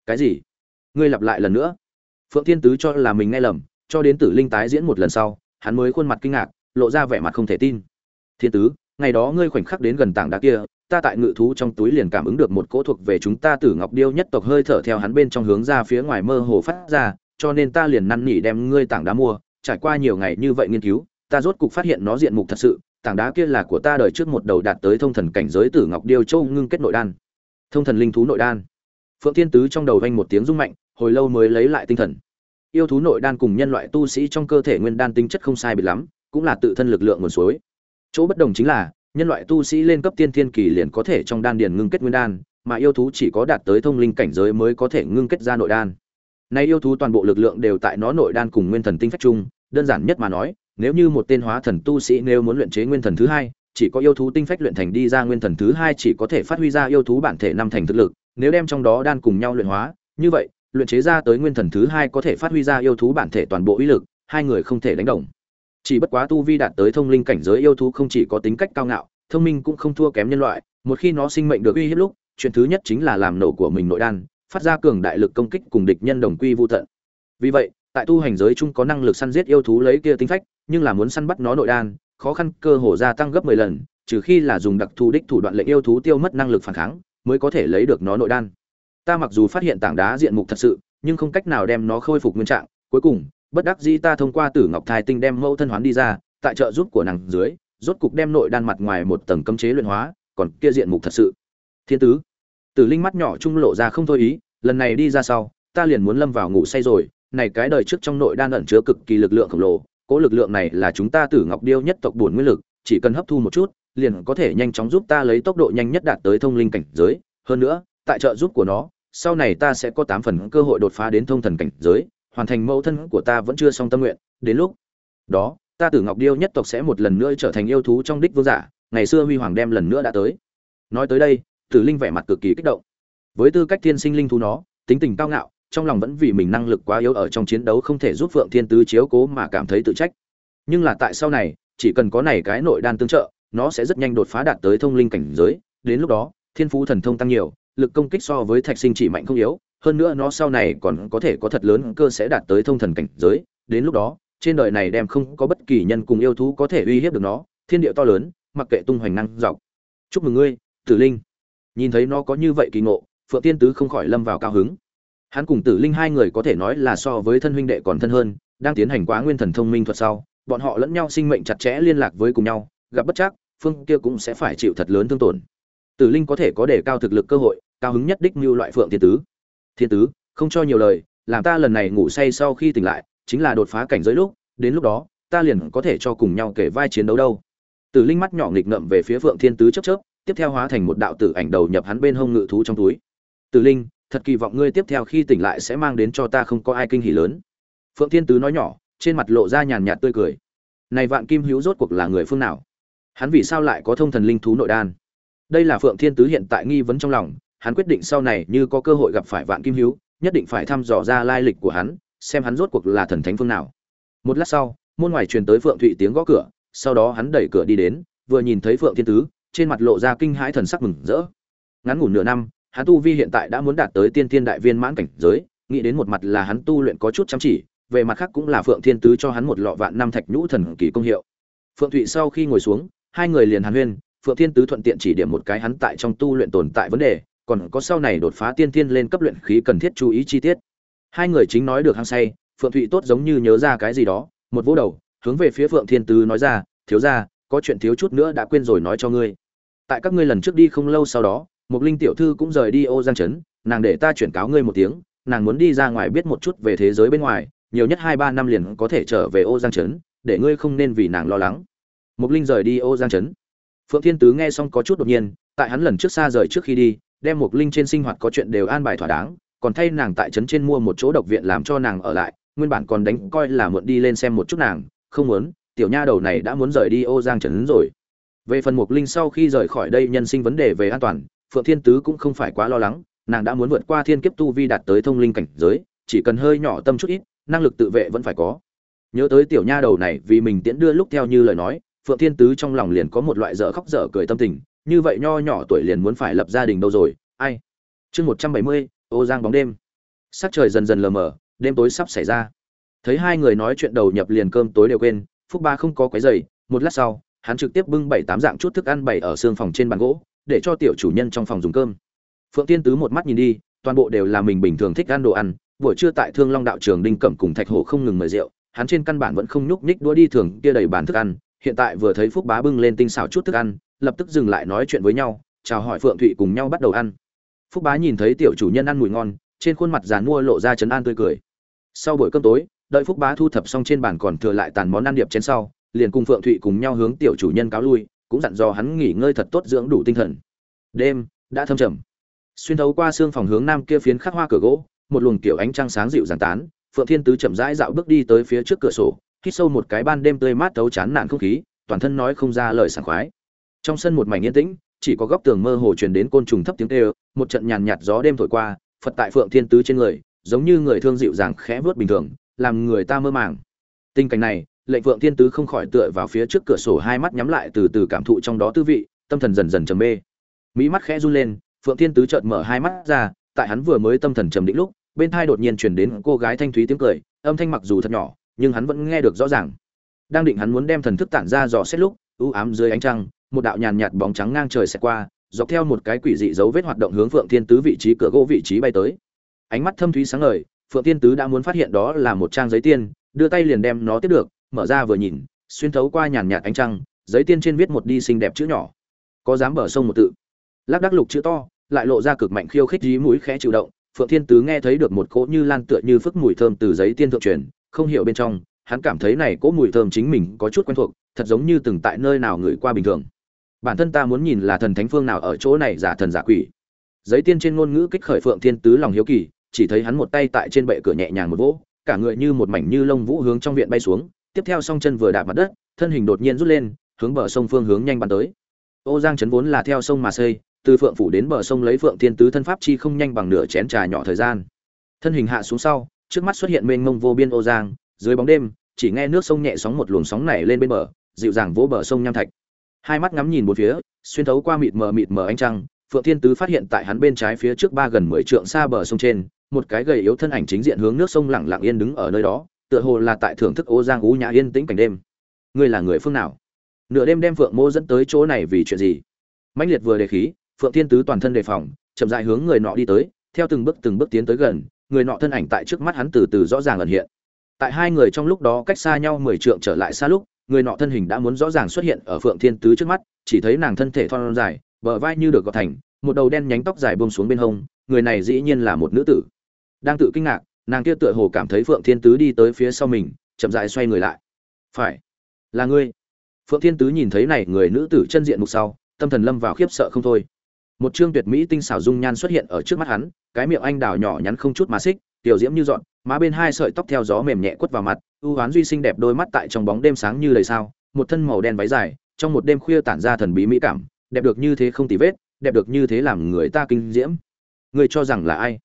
Cái gì? Ngươi lặp lại lần nữa. Phượng thiên tứ cho là mình nghe lầm, cho đến tử linh tái diễn một lần sau, hắn mới khuôn mặt kinh ngạc lộ ra vẻ mặt không thể tin thiên tứ ngày đó ngươi khoảnh khắc đến gần tảng đá kia ta tại ngự thú trong túi liền cảm ứng được một cỗ thuộc về chúng ta Tử Ngọc Điêu nhất tộc hơi thở theo hắn bên trong hướng ra phía ngoài mơ hồ phát ra, cho nên ta liền năn nỉ đem ngươi tảng đá mua, trải qua nhiều ngày như vậy nghiên cứu, ta rốt cục phát hiện nó diện mục thật sự, tảng đá kia là của ta đời trước một đầu đạt tới thông thần cảnh giới Tử Ngọc Điêu Châu ngưng kết nội đan. Thông thần linh thú nội đan. Phượng Thiên Tứ trong đầu vang một tiếng rung mạnh, hồi lâu mới lấy lại tinh thần. Yêu thú nội đan cùng nhân loại tu sĩ trong cơ thể nguyên đan tính chất không sai biệt lắm, cũng là tự thân lực lượng nguồn suối. Chỗ bất đồng chính là, nhân loại tu sĩ lên cấp tiên thiên kỳ liền có thể trong đan điền ngưng kết nguyên đan, mà yêu thú chỉ có đạt tới thông linh cảnh giới mới có thể ngưng kết ra nội đan. Nay yêu thú toàn bộ lực lượng đều tại nó nội đan cùng nguyên thần tinh phách chung, đơn giản nhất mà nói, nếu như một tên hóa thần tu sĩ nếu muốn luyện chế nguyên thần thứ hai, chỉ có yêu thú tinh phách luyện thành đi ra nguyên thần thứ hai chỉ có thể phát huy ra yêu thú bản thể năm thành thực lực, nếu đem trong đó đan cùng nhau luyện hóa, như vậy, luyện chế ra tới nguyên thần thứ hai có thể phát huy ra yêu thú bản thể toàn bộ uy lực, hai người không thể đánh đồng. Chỉ bất quá tu vi đạt tới thông linh cảnh giới yêu thú không chỉ có tính cách cao ngạo, thông minh cũng không thua kém nhân loại, một khi nó sinh mệnh được uy hiếp lúc, chuyện thứ nhất chính là làm nổ của mình nội đan, phát ra cường đại lực công kích cùng địch nhân đồng quy vu tận. Vì vậy, tại tu hành giới chung có năng lực săn giết yêu thú lấy kia tính phách, nhưng là muốn săn bắt nó nội đan, khó khăn cơ hồ gia tăng gấp 10 lần, trừ khi là dùng đặc thù đích thủ đoạn lệnh yêu thú tiêu mất năng lực phản kháng, mới có thể lấy được nó nội đan. Ta mặc dù phát hiện tảng đá diện mục thật sự, nhưng không cách nào đem nó khôi phục nguyên trạng, cuối cùng, bất đắc dĩ ta thông qua Tử Ngọc Thai Tinh đem mẫu thân hoán đi ra, tại trợ giúp của nàng dưới, rốt cục đem nội đan mặt ngoài một tầng cấm chế luyện hóa, còn kia diện mục thật sự. Thiên tứ, Tử Linh mắt nhỏ trung lộ ra không thôi ý, lần này đi ra sau, ta liền muốn lâm vào ngủ say rồi, này cái đời trước trong nội đan ẩn chứa cực kỳ lực lượng khổng lồ, cố lực lượng này là chúng ta Tử Ngọc Điêu nhất tộc bổn nguyên lực, chỉ cần hấp thu một chút, liền có thể nhanh chóng giúp ta lấy tốc độ nhanh nhất đạt tới thông linh cảnh giới, hơn nữa, tại trợ giúp của nó, sau này ta sẽ có 8 phần cơ hội đột phá đến thông thần cảnh giới, hoàn thành mẫu thân của ta vẫn chưa xong tâm nguyện, đến lúc đó, ta Tử Ngọc Điêu nhất tộc sẽ một lần nữa trở thành yêu thú trong đích vương giả, ngày xưa huy hoàng đem lần nữa đã tới. Nói tới đây, Tử Linh vẻ mặt cực kỳ kích động. Với tư cách thiên sinh linh thú nó, tính tình cao ngạo, trong lòng vẫn vì mình năng lực quá yếu ở trong chiến đấu không thể giúp Phượng Thiên Tứ chiếu cố mà cảm thấy tự trách. Nhưng là tại sau này, chỉ cần có này cái nội đan tương trợ, nó sẽ rất nhanh đột phá đạt tới thông linh cảnh giới, đến lúc đó, thiên phú thần thông tăng nhiều, lực công kích so với Thạch Sinh chỉ mạnh không yếu, hơn nữa nó sau này còn có thể có thật lớn cơ sẽ đạt tới thông thần cảnh giới, đến lúc đó, trên đời này đem không có bất kỳ nhân cùng yêu thú có thể uy hiếp được nó, thiên địa to lớn, mặc kệ tung hoành năng dọc. Chúc mừng ngươi, Tử Linh. Nhìn thấy nó có như vậy kỳ ngộ, Phượng Tiên Tứ không khỏi lâm vào cao hứng. Hắn cùng Tử Linh hai người có thể nói là so với thân huynh đệ còn thân hơn, đang tiến hành quá nguyên thần thông minh thuật sau, bọn họ lẫn nhau sinh mệnh chặt chẽ liên lạc với cùng nhau, gặp bất chắc, phương kia cũng sẽ phải chịu thật lớn thương tổn. Tử Linh có thể có đề cao thực lực cơ hội, cao hứng nhất đích mưu loại Phượng Tiên Tứ. Thiên Tứ, không cho nhiều lời, làm ta lần này ngủ say sau khi tỉnh lại, chính là đột phá cảnh giới lúc, đến lúc đó, ta liền có thể cho cùng nhau kể vai chiến đấu đâu. Tử Linh mắt nhỏ nghịch ngậm về phía Phượng Thiên Tứ chớp chớp, tiếp theo hóa thành một đạo tử ảnh đầu nhập hắn bên hông ngự thú trong túi. Tử Linh, thật kỳ vọng ngươi tiếp theo khi tỉnh lại sẽ mang đến cho ta không có ai kinh hỉ lớn. Phượng Thiên Tứ nói nhỏ, trên mặt lộ ra nhàn nhạt tươi cười. Này Vạn Kim Hữu rốt cuộc là người phương nào? Hắn vì sao lại có thông thần linh thú nội đan? Đây là Phượng Thiên Tứ hiện tại nghi vấn trong lòng, hắn quyết định sau này như có cơ hội gặp phải Vạn Kim Hữu, nhất định phải thăm dò ra lai lịch của hắn, xem hắn rốt cuộc là thần thánh phương nào. Một lát sau, môn ngoài truyền tới Phượng Thụy tiếng gõ cửa, sau đó hắn đẩy cửa đi đến, vừa nhìn thấy Phượng Thiên Tứ, trên mặt lộ ra kinh hãi thần sắc mừng rỡ. Ngắn ngủn nửa năm, hắn tu vi hiện tại đã muốn đạt tới tiên tiên đại viên mãn cảnh giới, nghĩ đến một mặt là hắn tu luyện có chút chăm chỉ, về mặt khác cũng là Phượng Thiên Tứ cho hắn một lọ vạn năm thạch nhũ thần kỳ công hiệu. Phượng Thụy sau khi ngồi xuống, hai người liền hàn huyên, Phượng Thiên Tứ thuận tiện chỉ điểm một cái hắn tại trong tu luyện tồn tại vấn đề, còn có sau này đột phá tiên thiên lên cấp luyện khí cần thiết chú ý chi tiết. Hai người chính nói được hăng say, Phượng Thụy tốt giống như nhớ ra cái gì đó, một vỗ đầu, hướng về phía Phượng Thiên Tứ nói ra, thiếu gia, có chuyện thiếu chút nữa đã quên rồi nói cho ngươi. Tại các ngươi lần trước đi không lâu sau đó, mục linh tiểu thư cũng rời đi ô giang trấn nàng để ta chuyển cáo ngươi một tiếng nàng muốn đi ra ngoài biết một chút về thế giới bên ngoài nhiều nhất hai ba năm liền có thể trở về ô giang trấn để ngươi không nên vì nàng lo lắng mục linh rời đi ô giang trấn phượng thiên tứ nghe xong có chút đột nhiên tại hắn lần trước xa rời trước khi đi đem Mục linh trên sinh hoạt có chuyện đều an bài thỏa đáng, còn thay nàng tại trấn trên mua một chỗ độc viện làm cho nàng ở lại, nguyên bản còn đánh coi là muộn đi lên xem một chút nàng, không muốn, tiểu nha đầu này đã muốn rời đi ô giang trấn rồi. Về phần mục linh sau khi rời khỏi đây nhân sinh vấn đề về an toàn, phượng thiên tứ cũng không phải quá lo lắng, nàng đã muốn vượt qua thiên kiếp tu vi đạt tới thông linh cảnh giới, chỉ cần hơi nhỏ tâm chút ít, năng lực tự vệ vẫn phải có. Nhớ tới tiểu nha đầu này vì mình tiễn đưa lúc theo như lời nói, phượng thiên tứ trong lòng liền có một loại dở khóc dở cười tâm tình như vậy nho nhỏ tuổi liền muốn phải lập gia đình đâu rồi, ai? Chương một trăm bảy mươi, ô giang bóng đêm. Sắc trời dần dần lờ mờ, đêm tối sắp xảy ra. Thấy hai người nói chuyện đầu nhập liền cơm tối đều quên, phúc ba không có quấy dày một lát sau, hắn trực tiếp bưng bảy tám dạng chút thức ăn bày ở xương phòng trên bàn gỗ, để cho tiểu chủ nhân trong phòng dùng cơm. Phượng tiên tứ một mắt nhìn đi, toàn bộ đều là mình bình thường thích ăn đồ ăn, buổi trưa tại thương long đạo trường đinh cẩm cùng thạch hổ không ngừng mời rượu, hắn trên căn bản vẫn không nhúc nhích đua đi thường kia đầy bàn thức ăn, hiện tại vừa thấy phúc bá bưng lên tinh xảo chút thức ăn lập tức dừng lại nói chuyện với nhau, chào hỏi phượng thụy cùng nhau bắt đầu ăn. Phúc bá nhìn thấy tiểu chủ nhân ăn mùi ngon, trên khuôn mặt giàn mua lộ ra chấn an tươi cười. Sau buổi cơm tối, đợi phúc bá thu thập xong trên bàn còn thừa lại tàn món ăn điệp trên sau, liền cùng phượng thụy cùng nhau hướng tiểu chủ nhân cáo lui, cũng dặn dò hắn nghỉ ngơi thật tốt dưỡng đủ tinh thần. Đêm đã thâm trầm. Xuyên thấu qua xương phòng hướng nam kia phiến khắc hoa cửa gỗ, một luồng kiểu ánh trăng sáng dịu giàn tán, phượng thiên tứ chậm rãi dạo bước đi tới phía trước cửa sổ, hít sâu một cái ban đêm tươi mát thấu chán nản không khí, toàn thân nói không ra lời sảng khoái trong sân một mảnh yên tĩnh, chỉ có góc tường mơ hồ truyền đến côn trùng thấp tiếng kêu, một trận nhàn nhạt gió đêm thổi qua, phật tại phượng thiên tứ trên người, giống như người thương dịu dàng khẽ vớt bình thường, làm người ta mơ màng. Tình cảnh này, lệnh phượng thiên tứ không khỏi tựa vào phía trước cửa sổ hai mắt nhắm lại từ từ cảm thụ trong đó tư vị, tâm thần dần dần trầm mê. Mỹ mắt khẽ run lên, phượng thiên tứ chợt mở hai mắt ra, tại hắn vừa mới tâm thần trầm định lúc, bên thai đột nhiên truyền đến cô gái thanh thúy tiếng cười, âm thanh mặc dù thật nhỏ, nhưng hắn vẫn nghe được rõ ràng. Đang định hắn muốn đem thần thức tản ra dò xét lúc, u ám dưới ánh trăng một đạo nhàn nhạt bóng trắng ngang trời xẹt qua, dọc theo một cái quỷ dị dấu vết hoạt động hướng phượng thiên tứ vị trí cửa gỗ vị trí bay tới. Ánh mắt thâm thúy sáng ngời, phượng thiên tứ đã muốn phát hiện đó là một trang giấy tiên, đưa tay liền đem nó tiếp được, mở ra vừa nhìn, xuyên thấu qua nhàn nhạt ánh trăng, giấy tiên trên viết một đi xinh đẹp chữ nhỏ. Có dám bờ sông một tự. Lác đắc lục chữ to, lại lộ ra cực mạnh khiêu khích dí mũi khẽ chịu động, phượng thiên tứ nghe thấy được một cỗ như lan tựa như phức mùi thơm từ giấy tiên thượng truyền, không hiểu bên trong, hắn cảm thấy này cỗ mùi thơm chính mình có chút quen thuộc, thật giống như từng tại nơi nào ngửi qua bình thường bản thân ta muốn nhìn là thần thánh phương nào ở chỗ này giả thần giả quỷ. Giấy tiên trên ngôn ngữ kích khởi phượng thiên tứ lòng hiếu kỳ, chỉ thấy hắn một tay tại trên bệ cửa nhẹ nhàng một vỗ, cả người như một mảnh như lông vũ hướng trong viện bay xuống, tiếp theo song chân vừa đạp mặt đất, thân hình đột nhiên rút lên, hướng bờ sông phương hướng nhanh bắn tới. Ô giang trấn vốn là theo sông mà xây, từ phượng phủ đến bờ sông lấy phượng thiên tứ thân pháp chi không nhanh bằng nửa chén trà nhỏ thời gian. Thân hình hạ xuống sau, trước mắt xuất hiện mênh mông vô biên ô giang, dưới bóng đêm, chỉ nghe nước sông nhẹ sóng một luồng sóng này lên bên bờ, dịu dàng vỗ bờ sông nham thạch hai mắt ngắm nhìn một phía, xuyên thấu qua mịt mờ mịt mờ ánh trăng, phượng thiên tứ phát hiện tại hắn bên trái phía trước ba gần mười trượng xa bờ sông trên, một cái gầy yếu thân ảnh chính diện hướng nước sông lặng lặng yên đứng ở nơi đó, tựa hồ là tại thưởng thức ô giang ú nhã yên tĩnh cảnh đêm. Ngươi là người phương nào? Nửa đêm đem phượng mô dẫn tới chỗ này vì chuyện gì? Mãnh liệt vừa đề khí, phượng thiên tứ toàn thân đề phòng, chậm rãi hướng người nọ đi tới, theo từng bước từng bước tiến tới gần, người nọ thân ảnh tại trước mắt hắn từ từ rõ ràng ẩn hiện. Tại hai người trong lúc đó cách xa nhau mười trượng trở lại xa lúc người nọ thân hình đã muốn rõ ràng xuất hiện ở phượng thiên tứ trước mắt, chỉ thấy nàng thân thể thon dài, bờ vai như được gọt thành, một đầu đen nhánh tóc dài buông xuống bên hông, người này dĩ nhiên là một nữ tử. Đang tự kinh ngạc, nàng kia tựa hồ cảm thấy phượng thiên tứ đi tới phía sau mình, chậm rãi xoay người lại. Phải, là ngươi. Phượng thiên tứ nhìn thấy này người nữ tử chân diện mục sau, tâm thần lâm vào khiếp sợ không thôi. Một trương tuyệt mỹ tinh xảo dung nhan xuất hiện ở trước mắt hắn, cái miệng anh đào nhỏ nhắn không chút mà xích tiểu diễm như dọn, má bên hai sợi tóc theo gió mềm nhẹ quất vào mặt, ưu hoán duy sinh đẹp đôi mắt tại trong bóng đêm sáng như đầy sao, một thân màu đen váy dài, trong một đêm khuya tản ra thần bí mỹ cảm, đẹp được như thế không tì vết, đẹp được như thế làm người ta kinh diễm. Người cho rằng là ai?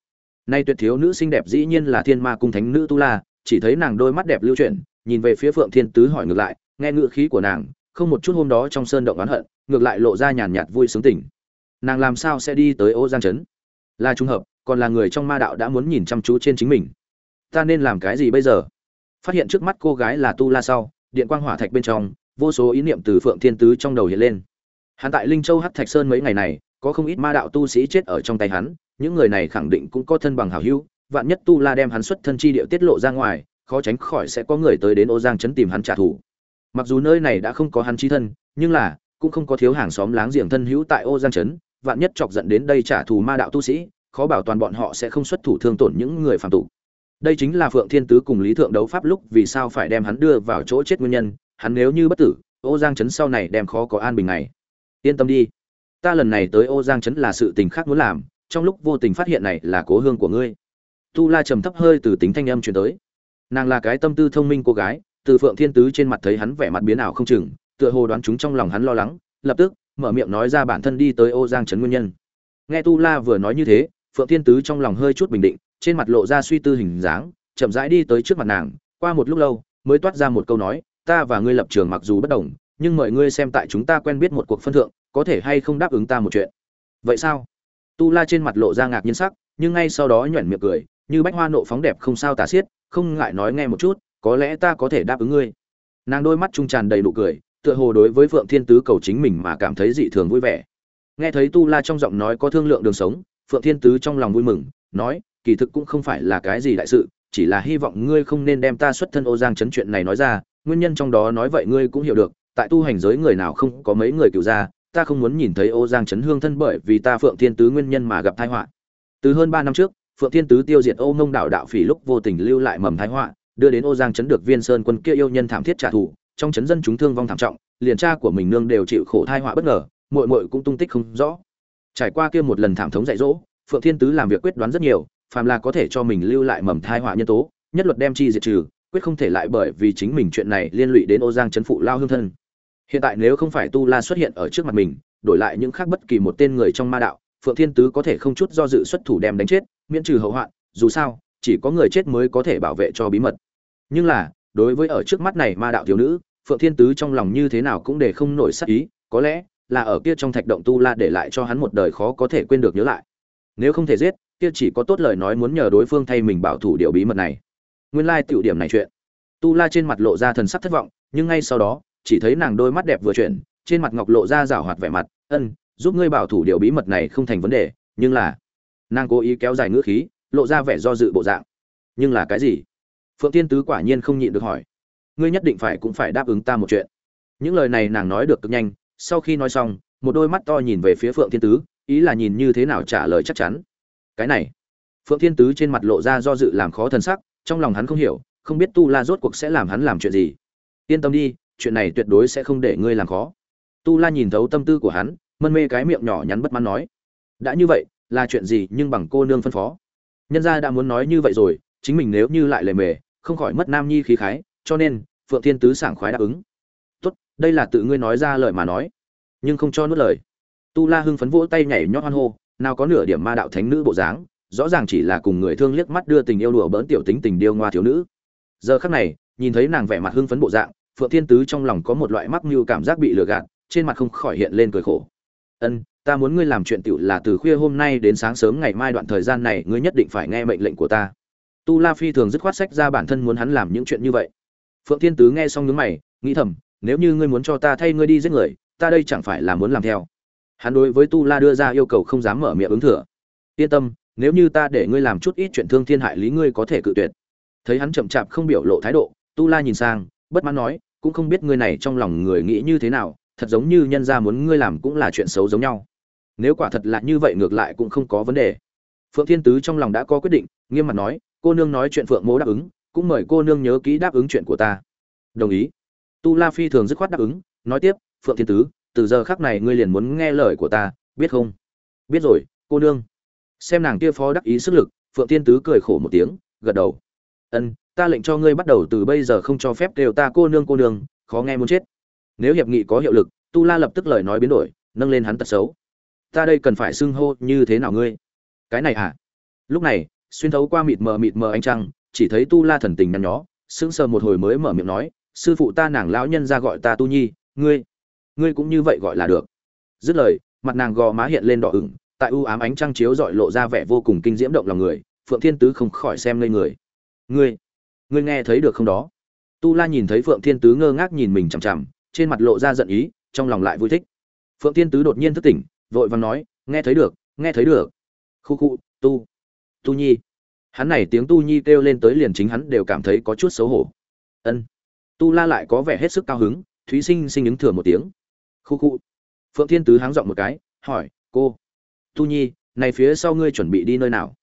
Nay tuyệt thiếu nữ xinh đẹp dĩ nhiên là thiên ma cung thánh nữ tu la, chỉ thấy nàng đôi mắt đẹp lưu chuyển, nhìn về phía phượng thiên tứ hỏi ngược lại, nghe ngựa khí của nàng, không một chút hôm đó trong sơn động oán hận, ngược lại lộ ra nhàn nhạt vui sướng tỉnh. Nàng làm sao sẽ đi tới ô giang trấn là trung hợp còn là người trong ma đạo đã muốn nhìn chăm chú trên chính mình. Ta nên làm cái gì bây giờ? Phát hiện trước mắt cô gái là tu la sau, điện quang hỏa thạch bên trong, vô số ý niệm từ phượng thiên tứ trong đầu hiện lên. Hắn tại linh châu hát thạch sơn mấy ngày này, có không ít ma đạo tu sĩ chết ở trong tay hắn, những người này khẳng định cũng có thân bằng hảo hữu, vạn nhất tu la đem hắn xuất thân chi điệu tiết lộ ra ngoài, khó tránh khỏi sẽ có người tới đến ô giang chấn tìm hắn trả thù. Mặc dù nơi này đã không có hắn chi thân, nhưng là, cũng không có thiếu hàng xóm láng giềng thân hữu tại ô giang chấn, vạn nhất chọc giận đến đây trả thù ma đạo tu sĩ khó bảo toàn bọn họ sẽ không xuất thủ thương tổn những người phạm tụ đây chính là phượng thiên tứ cùng lý thượng đấu pháp lúc vì sao phải đem hắn đưa vào chỗ chết nguyên nhân, hắn nếu như bất tử, ô giang trấn sau này đem khó có an bình này. Yên tâm đi. Ta lần này tới ô giang trấn là sự tình khác muốn làm, trong lúc vô tình phát hiện này là cố hương của ngươi. Tu la trầm thấp hơi từ tính thanh âm truyền tới. Nàng là cái tâm tư thông minh cô gái, từ phượng thiên tứ trên mặt thấy hắn vẻ mặt biến ảo không chừng, tựa hồ đoán chúng trong lòng hắn lo lắng, lập tức, mở miệng nói ra bản thân đi tới ô giang trấn nguyên nhân. Nghe tu la vừa nói như thế phượng thiên tứ trong lòng hơi chút bình định, trên mặt lộ ra suy tư hình dáng, chậm rãi đi tới trước mặt nàng, qua một lúc lâu, mới toát ra một câu nói, ta và ngươi lập trường mặc dù bất đồng, nhưng mời ngươi xem tại chúng ta quen biết một cuộc phân thượng, có thể hay không đáp ứng ta một chuyện? Vậy sao? Tu la trên mặt lộ ra ngạc nhiên sắc, nhưng ngay sau đó nhoẻn miệng cười, như bách hoa nộ phóng đẹp không sao tả xiết, không ngại nói nghe một chút, có lẽ ta có thể đáp ứng ngươi. Nàng đôi mắt trung tràn đầy nụ cười, tựa hồ đối với phượng thiên tứ cầu chính mình mà cảm thấy dị thường vui vẻ. Nghe thấy tu la trong giọng nói có thương lượng đường sống phượng thiên tứ trong lòng vui mừng, nói, kỳ thực cũng không phải là cái gì đại sự, chỉ là hy vọng ngươi không nên đem ta xuất thân ô giang chấn chuyện này nói ra, nguyên nhân trong đó nói vậy ngươi cũng hiểu được, tại tu hành giới người nào không có mấy người cựu gia, ta không muốn nhìn thấy ô giang chấn hương thân bởi vì ta phượng thiên tứ nguyên nhân mà gặp tai họa. Từ hơn ba năm trước, phượng thiên tứ tiêu diệt ô mông đạo đạo phỉ lúc vô tình lưu lại mầm tai họa, đưa đến ô giang chấn được viên sơn quân kia yêu nhân thảm thiết trả thù, trong chấn dân chúng thương vong thảm trọng, liền cha của mình nương đều chịu khổ tai họa bất ngờ, muội muội cũng tung tích không rõ trải qua kia một lần thảm thống dạy dỗ, phượng thiên tứ làm việc quyết đoán rất nhiều, phàm là có thể cho mình lưu lại mầm thai họa nhân tố, nhất luật đem chi diệt trừ, quyết không thể lại bởi vì chính mình chuyện này liên lụy đến ô giang chấn phụ lao hương thân. Hiện tại nếu không phải tu la xuất hiện ở trước mặt mình, đổi lại những khác bất kỳ một tên người trong ma đạo, phượng thiên tứ có thể không chút do dự xuất thủ đem đánh chết, miễn trừ hậu hoạn, dù sao, chỉ có người chết mới có thể bảo vệ cho bí mật. Nhưng là, đối với ở trước mắt này ma đạo thiếu nữ, phượng thiên tứ trong lòng như thế nào cũng để không nổi sắc ý, có lẽ là ở kia trong thạch động tu la để lại cho hắn một đời khó có thể quên được nhớ lại. Nếu không thể giết, kia chỉ có tốt lời nói muốn nhờ đối phương thay mình bảo thủ điều bí mật này. Nguyên lai tiểu điểm này chuyện. Tu la trên mặt lộ ra thần sắc thất vọng, nhưng ngay sau đó, chỉ thấy nàng đôi mắt đẹp vừa chuyển, trên mặt ngọc lộ ra rảo hoạt vẻ mặt, ân, giúp ngươi bảo thủ điều bí mật này không thành vấn đề, nhưng là nàng cố ý kéo dài ngữ khí, lộ ra vẻ do dự bộ dạng. Nhưng là cái gì? Phượng tiên tứ quả nhiên không nhịn được hỏi. Ngươi nhất định phải cũng phải đáp ứng ta một chuyện. Những lời này nàng nói được cực nhanh sau khi nói xong, một đôi mắt to nhìn về phía phượng thiên tứ, ý là nhìn như thế nào trả lời chắc chắn. Cái này, phượng thiên tứ trên mặt lộ ra do dự làm khó thân sắc, trong lòng hắn không hiểu, không biết tu la rốt cuộc sẽ làm hắn làm chuyện gì. Yên tâm đi, chuyện này tuyệt đối sẽ không để ngươi làm khó. Tu la nhìn thấu tâm tư của hắn, mân mê cái miệng nhỏ nhắn bất mãn nói, đã như vậy, là chuyện gì nhưng bằng cô nương phân phó? Nhân gia đã muốn nói như vậy rồi, chính mình nếu như lại lề mề, không khỏi mất nam nhi khí khái, cho nên, phượng thiên tứ sảng khoái đáp ứng tốt, đây là tự ngươi nói ra lời mà nói. Nhưng không cho nuốt lời. Tu la hưng phấn vỗ tay nhảy nhót hoan hô, nào có nửa điểm ma đạo thánh nữ bộ dáng, rõ ràng chỉ là cùng người thương liếc mắt đưa tình yêu đùa bỡn tiểu tính tình điêu ngoa thiếu nữ. Giờ khắc này, nhìn thấy nàng vẻ mặt hưng phấn bộ dạng, phượng thiên tứ trong lòng có một loại mắc mưu cảm giác bị lừa gạt, trên mặt không khỏi hiện lên cười khổ. Ân, ta muốn ngươi làm chuyện tiểu là từ khuya hôm nay đến sáng sớm ngày mai đoạn thời gian này ngươi nhất định phải nghe mệnh lệnh của ta. Tu la phi thường dứt khoát sách ra bản thân muốn hắn làm những chuyện như vậy. Phượng thiên tứ nghe xong nhướng mày, nghĩ thầm nếu như ngươi muốn cho ta thay ngươi đi giết người, ta đây chẳng phải là muốn làm theo. Hắn đối với tu la đưa ra yêu cầu không dám mở miệng ứng thừa. Yên tâm, nếu như ta để ngươi làm chút ít chuyện thương thiên hại lý ngươi có thể cự tuyệt. Thấy hắn chậm chạp không biểu lộ thái độ, tu la nhìn sang, bất mãn nói, cũng không biết ngươi này trong lòng người nghĩ như thế nào, thật giống như nhân ra muốn ngươi làm cũng là chuyện xấu giống nhau. Nếu quả thật là như vậy ngược lại cũng không có vấn đề. Phượng thiên tứ trong lòng đã có quyết định, nghiêm mặt nói, cô nương nói chuyện phượng Mô đáp ứng, cũng mời cô nương nhớ kỹ đáp ứng chuyện của ta. Đồng ý tu la phi thường dứt khoát đáp ứng, nói tiếp, phượng thiên tứ, từ giờ khắc này ngươi liền muốn nghe lời của ta, biết không? Biết rồi, cô nương. Xem nàng kia phó đắc ý sức lực, phượng thiên tứ cười khổ một tiếng, gật đầu. Ân, ta lệnh cho ngươi bắt đầu từ bây giờ không cho phép đều ta cô nương cô nương, khó nghe muốn chết. Nếu hiệp nghị có hiệu lực, tu la lập tức lời nói biến đổi, nâng lên hắn tật xấu. Ta đây cần phải xưng hô như thế nào ngươi? Cái này à? Lúc này, xuyên thấu qua mịt mờ mịt mờ ánh trăng, chỉ thấy tu la thần tình nhăn nhó, sững sờ một hồi mới mở miệng nói sư phụ ta nàng lão nhân ra gọi ta tu nhi, ngươi ngươi cũng như vậy gọi là được. Dứt lời, mặt nàng gò má hiện lên đỏ ửng, tại u ám ánh trăng chiếu dọi lộ ra vẻ vô cùng kinh diễm động lòng người, phượng thiên tứ không khỏi xem ngây người. Ngươi ngươi nghe thấy được không đó? Tu la nhìn thấy phượng thiên tứ ngơ ngác nhìn mình chằm chằm, trên mặt lộ ra giận ý, trong lòng lại vui thích. Phượng thiên tứ đột nhiên thức tỉnh, vội vàng nói, nghe thấy được, nghe thấy được. Khu khu, tu tu nhi. Hắn này tiếng tu nhi kêu lên tới liền chính hắn đều cảm thấy có chút xấu hổ. Ân tu la lại có vẻ hết sức cao hứng, thúy sinh sinh ứng thừa một tiếng. Khu khu. Phượng thiên tứ háng giọng một cái, hỏi, cô, tu nhi, này phía sau ngươi chuẩn bị đi nơi nào?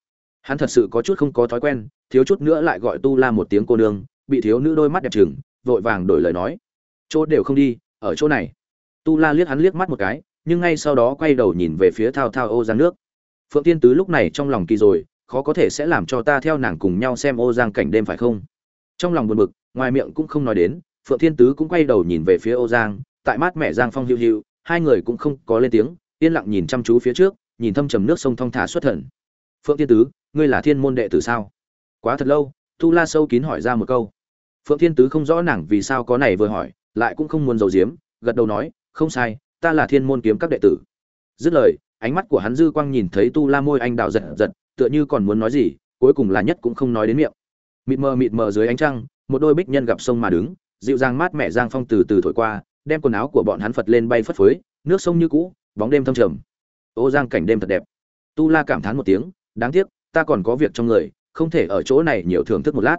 Hắn thật sự có chút không có thói quen, thiếu chút nữa lại gọi tu la một tiếng cô nương, bị thiếu nữ đôi mắt đẹp trừng vội vàng đổi lời nói, chỗ đều không đi, ở chỗ này. Tu la liếc hắn liếc mắt một cái, nhưng ngay sau đó quay đầu nhìn về phía thao thao ô giang nước. Phượng tiên tứ lúc này trong lòng kỳ rồi, khó có thể sẽ làm cho ta theo nàng cùng nhau xem ô giang cảnh đêm phải không? Trong lòng buồn bực ngoài miệng cũng không nói đến phượng thiên tứ cũng quay đầu nhìn về phía ô giang tại mát mẹ giang phong hiu hiu, hai người cũng không có lên tiếng yên lặng nhìn chăm chú phía trước nhìn thâm trầm nước sông thong thả xuất thần. Phượng thiên tứ ngươi là thiên môn đệ tử sao? Quá thật lâu. Tu la sâu kín hỏi ra một câu. Phượng thiên tứ không rõ nàng vì sao có này vừa hỏi lại cũng không muốn giấu giếm gật đầu nói không sai ta là thiên môn kiếm các đệ tử. Dứt lời ánh mắt của hắn dư quang nhìn thấy tu la môi anh đào giật giật tựa như còn muốn nói gì cuối cùng là nhất cũng không nói đến miệng mịt mờ mịt mờ dưới ánh trăng, một đôi bích nhân gặp sông mà đứng, dịu dàng mát mẻ giang phong từ từ thổi qua, đem quần áo của bọn hắn phật lên bay phất phới, nước sông như cũ, bóng đêm thâm trầm. Ô giang cảnh đêm thật đẹp. Tu la cảm thán một tiếng, đáng tiếc, ta còn có việc trong người, không thể ở chỗ này nhiều thưởng thức một lát.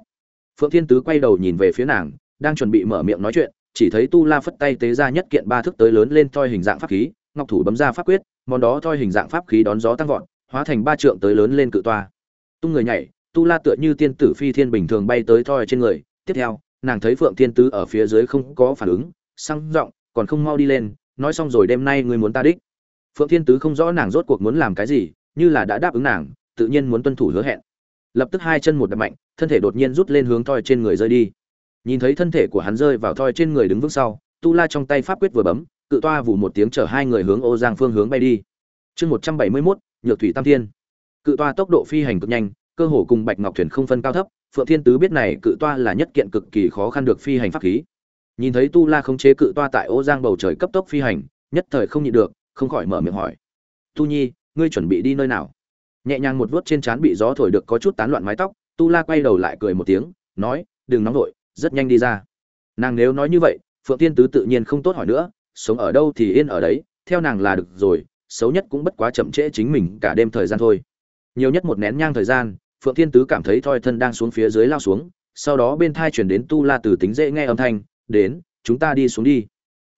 Phượng thiên tứ quay đầu nhìn về phía nàng, đang chuẩn bị mở miệng nói chuyện, chỉ thấy tu la phất tay tế ra nhất kiện ba thước tới lớn lên thoi hình dạng pháp khí, ngọc thủ bấm ra pháp quyết, món đó thoi hình dạng pháp khí đón gió tăng vọt, hóa thành ba trượng tới lớn lên cự toa. Tung người nhảy tu la tựa như tiên tử phi thiên bình thường bay tới thoi trên người. Tiếp theo, nàng thấy phượng thiên tứ ở phía dưới không có phản ứng sang giọng, còn không mau đi lên, nói xong rồi đêm nay ngươi muốn ta đích. Phượng thiên tứ không rõ nàng rốt cuộc muốn làm cái gì, như là đã đáp ứng nàng, tự nhiên muốn tuân thủ hứa hẹn. Lập tức hai chân một đập mạnh, thân thể đột nhiên rút lên hướng thoi trên người rơi đi. Nhìn thấy thân thể của hắn rơi vào thoi trên người đứng vững sau, tu la trong tay pháp quyết vừa bấm, cự toa vù một tiếng chở hai người hướng ô giang phương hướng bay đi. Chương một trăm bảy mươi mốt, nhược thủy tam thiên. Cự toa tốc độ phi hành cực nhanh cơ hồ cùng bạch ngọc thuyền không phân cao thấp, phượng thiên tứ biết này cự toa là nhất kiện cực kỳ khó khăn được phi hành pháp khí. Nhìn thấy tu la khống chế cự toa tại ô giang bầu trời cấp tốc phi hành, nhất thời không nhịn được, không khỏi mở miệng hỏi. Tu nhi, ngươi chuẩn bị đi nơi nào? Nhẹ nhàng một vuốt trên trán bị gió thổi được có chút tán loạn mái tóc, tu la quay đầu lại cười một tiếng, nói, đừng nóng vội, rất nhanh đi ra. Nàng nếu nói như vậy, phượng tiên tứ tự nhiên không tốt hỏi nữa, sống ở đâu thì yên ở đấy, theo nàng là được rồi, xấu nhất cũng bất quá chậm trễ chính mình cả đêm thời gian thôi. Nhiều nhất một nén nhang thời gian phượng thiên tứ cảm thấy thoi thân đang xuống phía dưới lao xuống, sau đó bên thai chuyển đến tu la từ tính dễ nghe âm thanh, đến, chúng ta đi xuống đi.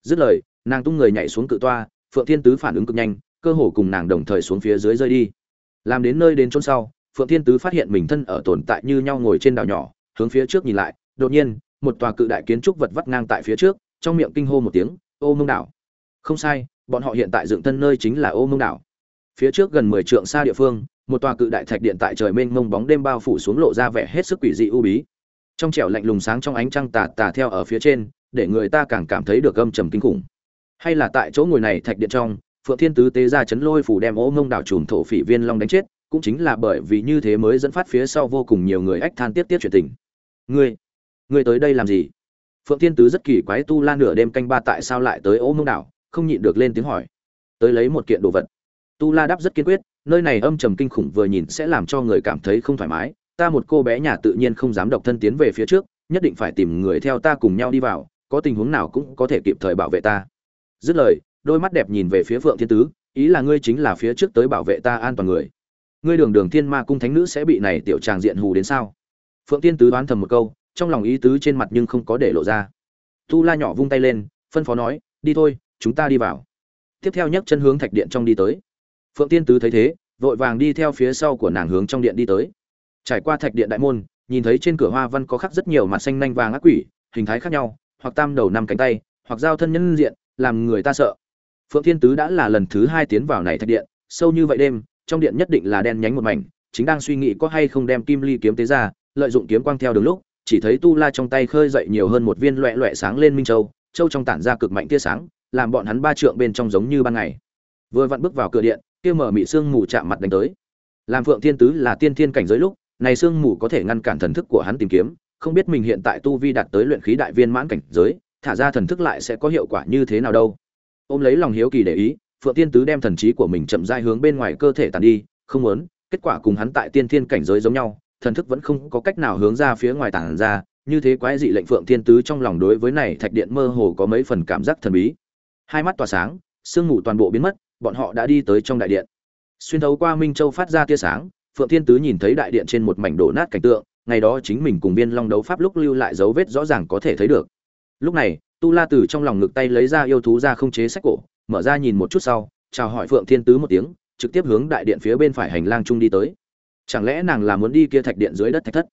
Dứt lời, nàng tung người nhảy xuống cự toa, phượng thiên tứ phản ứng cực nhanh, cơ hồ cùng nàng đồng thời xuống phía dưới rơi đi. Làm đến nơi đến chốn sau, phượng thiên tứ phát hiện mình thân ở tồn tại như nhau ngồi trên đảo nhỏ, hướng phía trước nhìn lại, đột nhiên, một tòa cự đại kiến trúc vật vắt ngang tại phía trước, trong miệng kinh hô một tiếng, ô mông đảo. Không sai, bọn họ hiện tại dựng thân nơi chính là ô mông đảo. Phía trước gần mười trượng xa địa phương một tòa cự đại thạch điện tại trời mênh mông bóng đêm bao phủ xuống lộ ra vẻ hết sức quỷ dị u bí. Trong trẻo lạnh lùng sáng trong ánh trăng tà tà theo ở phía trên, để người ta càng cảm thấy được âm trầm kinh khủng. Hay là tại chỗ ngồi này thạch điện trong, phượng thiên tứ tế ra chấn lôi phủ đem ô mông đảo trùm thổ phỉ viên long đánh chết, cũng chính là bởi vì như thế mới dẫn phát phía sau vô cùng nhiều người ách than tiếp tiếp chuyện tình. Ngươi ngươi tới đây làm gì? Phượng thiên tứ rất kỳ quái tu la nửa đêm canh ba tại sao lại tới ô mông đảo, không nhịn được lên tiếng hỏi. Tới lấy một kiện đồ vật. Tu la đáp rất kiên quyết nơi này âm trầm kinh khủng vừa nhìn sẽ làm cho người cảm thấy không thoải mái. Ta một cô bé nhà tự nhiên không dám độc thân tiến về phía trước, nhất định phải tìm người theo ta cùng nhau đi vào, có tình huống nào cũng có thể kịp thời bảo vệ ta. Dứt lời, đôi mắt đẹp nhìn về phía phượng thiên tứ, ý là ngươi chính là phía trước tới bảo vệ ta an toàn người. Ngươi đường đường thiên ma cung thánh nữ sẽ bị này tiểu tràng diện hù đến sao? Phượng thiên tứ đoán thầm một câu, trong lòng ý tứ trên mặt nhưng không có để lộ ra. Tu la nhỏ vung tay lên, phân phó nói, đi thôi, chúng ta đi vào. Tiếp theo nhấc chân hướng thạch điện trong đi tới phượng tiên tứ thấy thế, vội vàng đi theo phía sau của nàng hướng trong điện đi tới. Trải qua thạch điện đại môn, nhìn thấy trên cửa hoa văn có khắc rất nhiều mặt xanh nanh vàng ác quỷ, hình thái khác nhau, hoặc tam đầu năm cánh tay, hoặc giao thân nhân diện, làm người ta sợ. Phượng thiên tứ đã là lần thứ hai tiến vào này thạch điện, sâu như vậy đêm, trong điện nhất định là đen nhánh một mảnh, chính đang suy nghĩ có hay không đem kim ly kiếm tế ra, lợi dụng kiếm quang theo đường lúc, chỉ thấy tu la trong tay khơi dậy nhiều hơn một viên loẹ loẹ sáng lên minh châu châu trong tản ra cực mạnh tia sáng, làm bọn hắn ba trượng bên trong giống như ban ngày. Vừa vặn bước vào cửa điện kia mở mị sương mù chạm mặt đánh tới. Làm phượng thiên tứ là tiên thiên cảnh giới lúc, này sương mù có thể ngăn cản thần thức của hắn tìm kiếm, không biết mình hiện tại tu vi đạt tới luyện khí đại viên mãn cảnh giới, thả ra thần thức lại sẽ có hiệu quả như thế nào đâu. Ôm lấy lòng hiếu kỳ để ý, phượng tiên tứ đem thần trí của mình chậm rãi hướng bên ngoài cơ thể tàn đi, không muốn, kết quả cùng hắn tại tiên thiên cảnh giới giống nhau, thần thức vẫn không có cách nào hướng ra phía ngoài tản ra, như thế quái dị lệnh phượng thiên tứ trong lòng đối với này thạch điện mơ hồ có mấy phần cảm giác thần bí. Hai mắt tỏa sáng sương mù toàn bộ biến mất bọn họ đã đi tới trong đại điện. Xuyên thấu qua minh châu phát ra tia sáng, phượng thiên tứ nhìn thấy đại điện trên một mảnh đổ nát cảnh tượng, ngày đó chính mình cùng viên long đấu pháp lúc lưu lại dấu vết rõ ràng có thể thấy được. Lúc này, tu la từ trong lòng ngực tay lấy ra yêu thú ra không chế sách cổ, mở ra nhìn một chút sau, chào hỏi phượng thiên tứ một tiếng, trực tiếp hướng đại điện phía bên phải hành lang trung đi tới. Chẳng lẽ nàng là muốn đi kia thạch điện dưới đất thạch thất?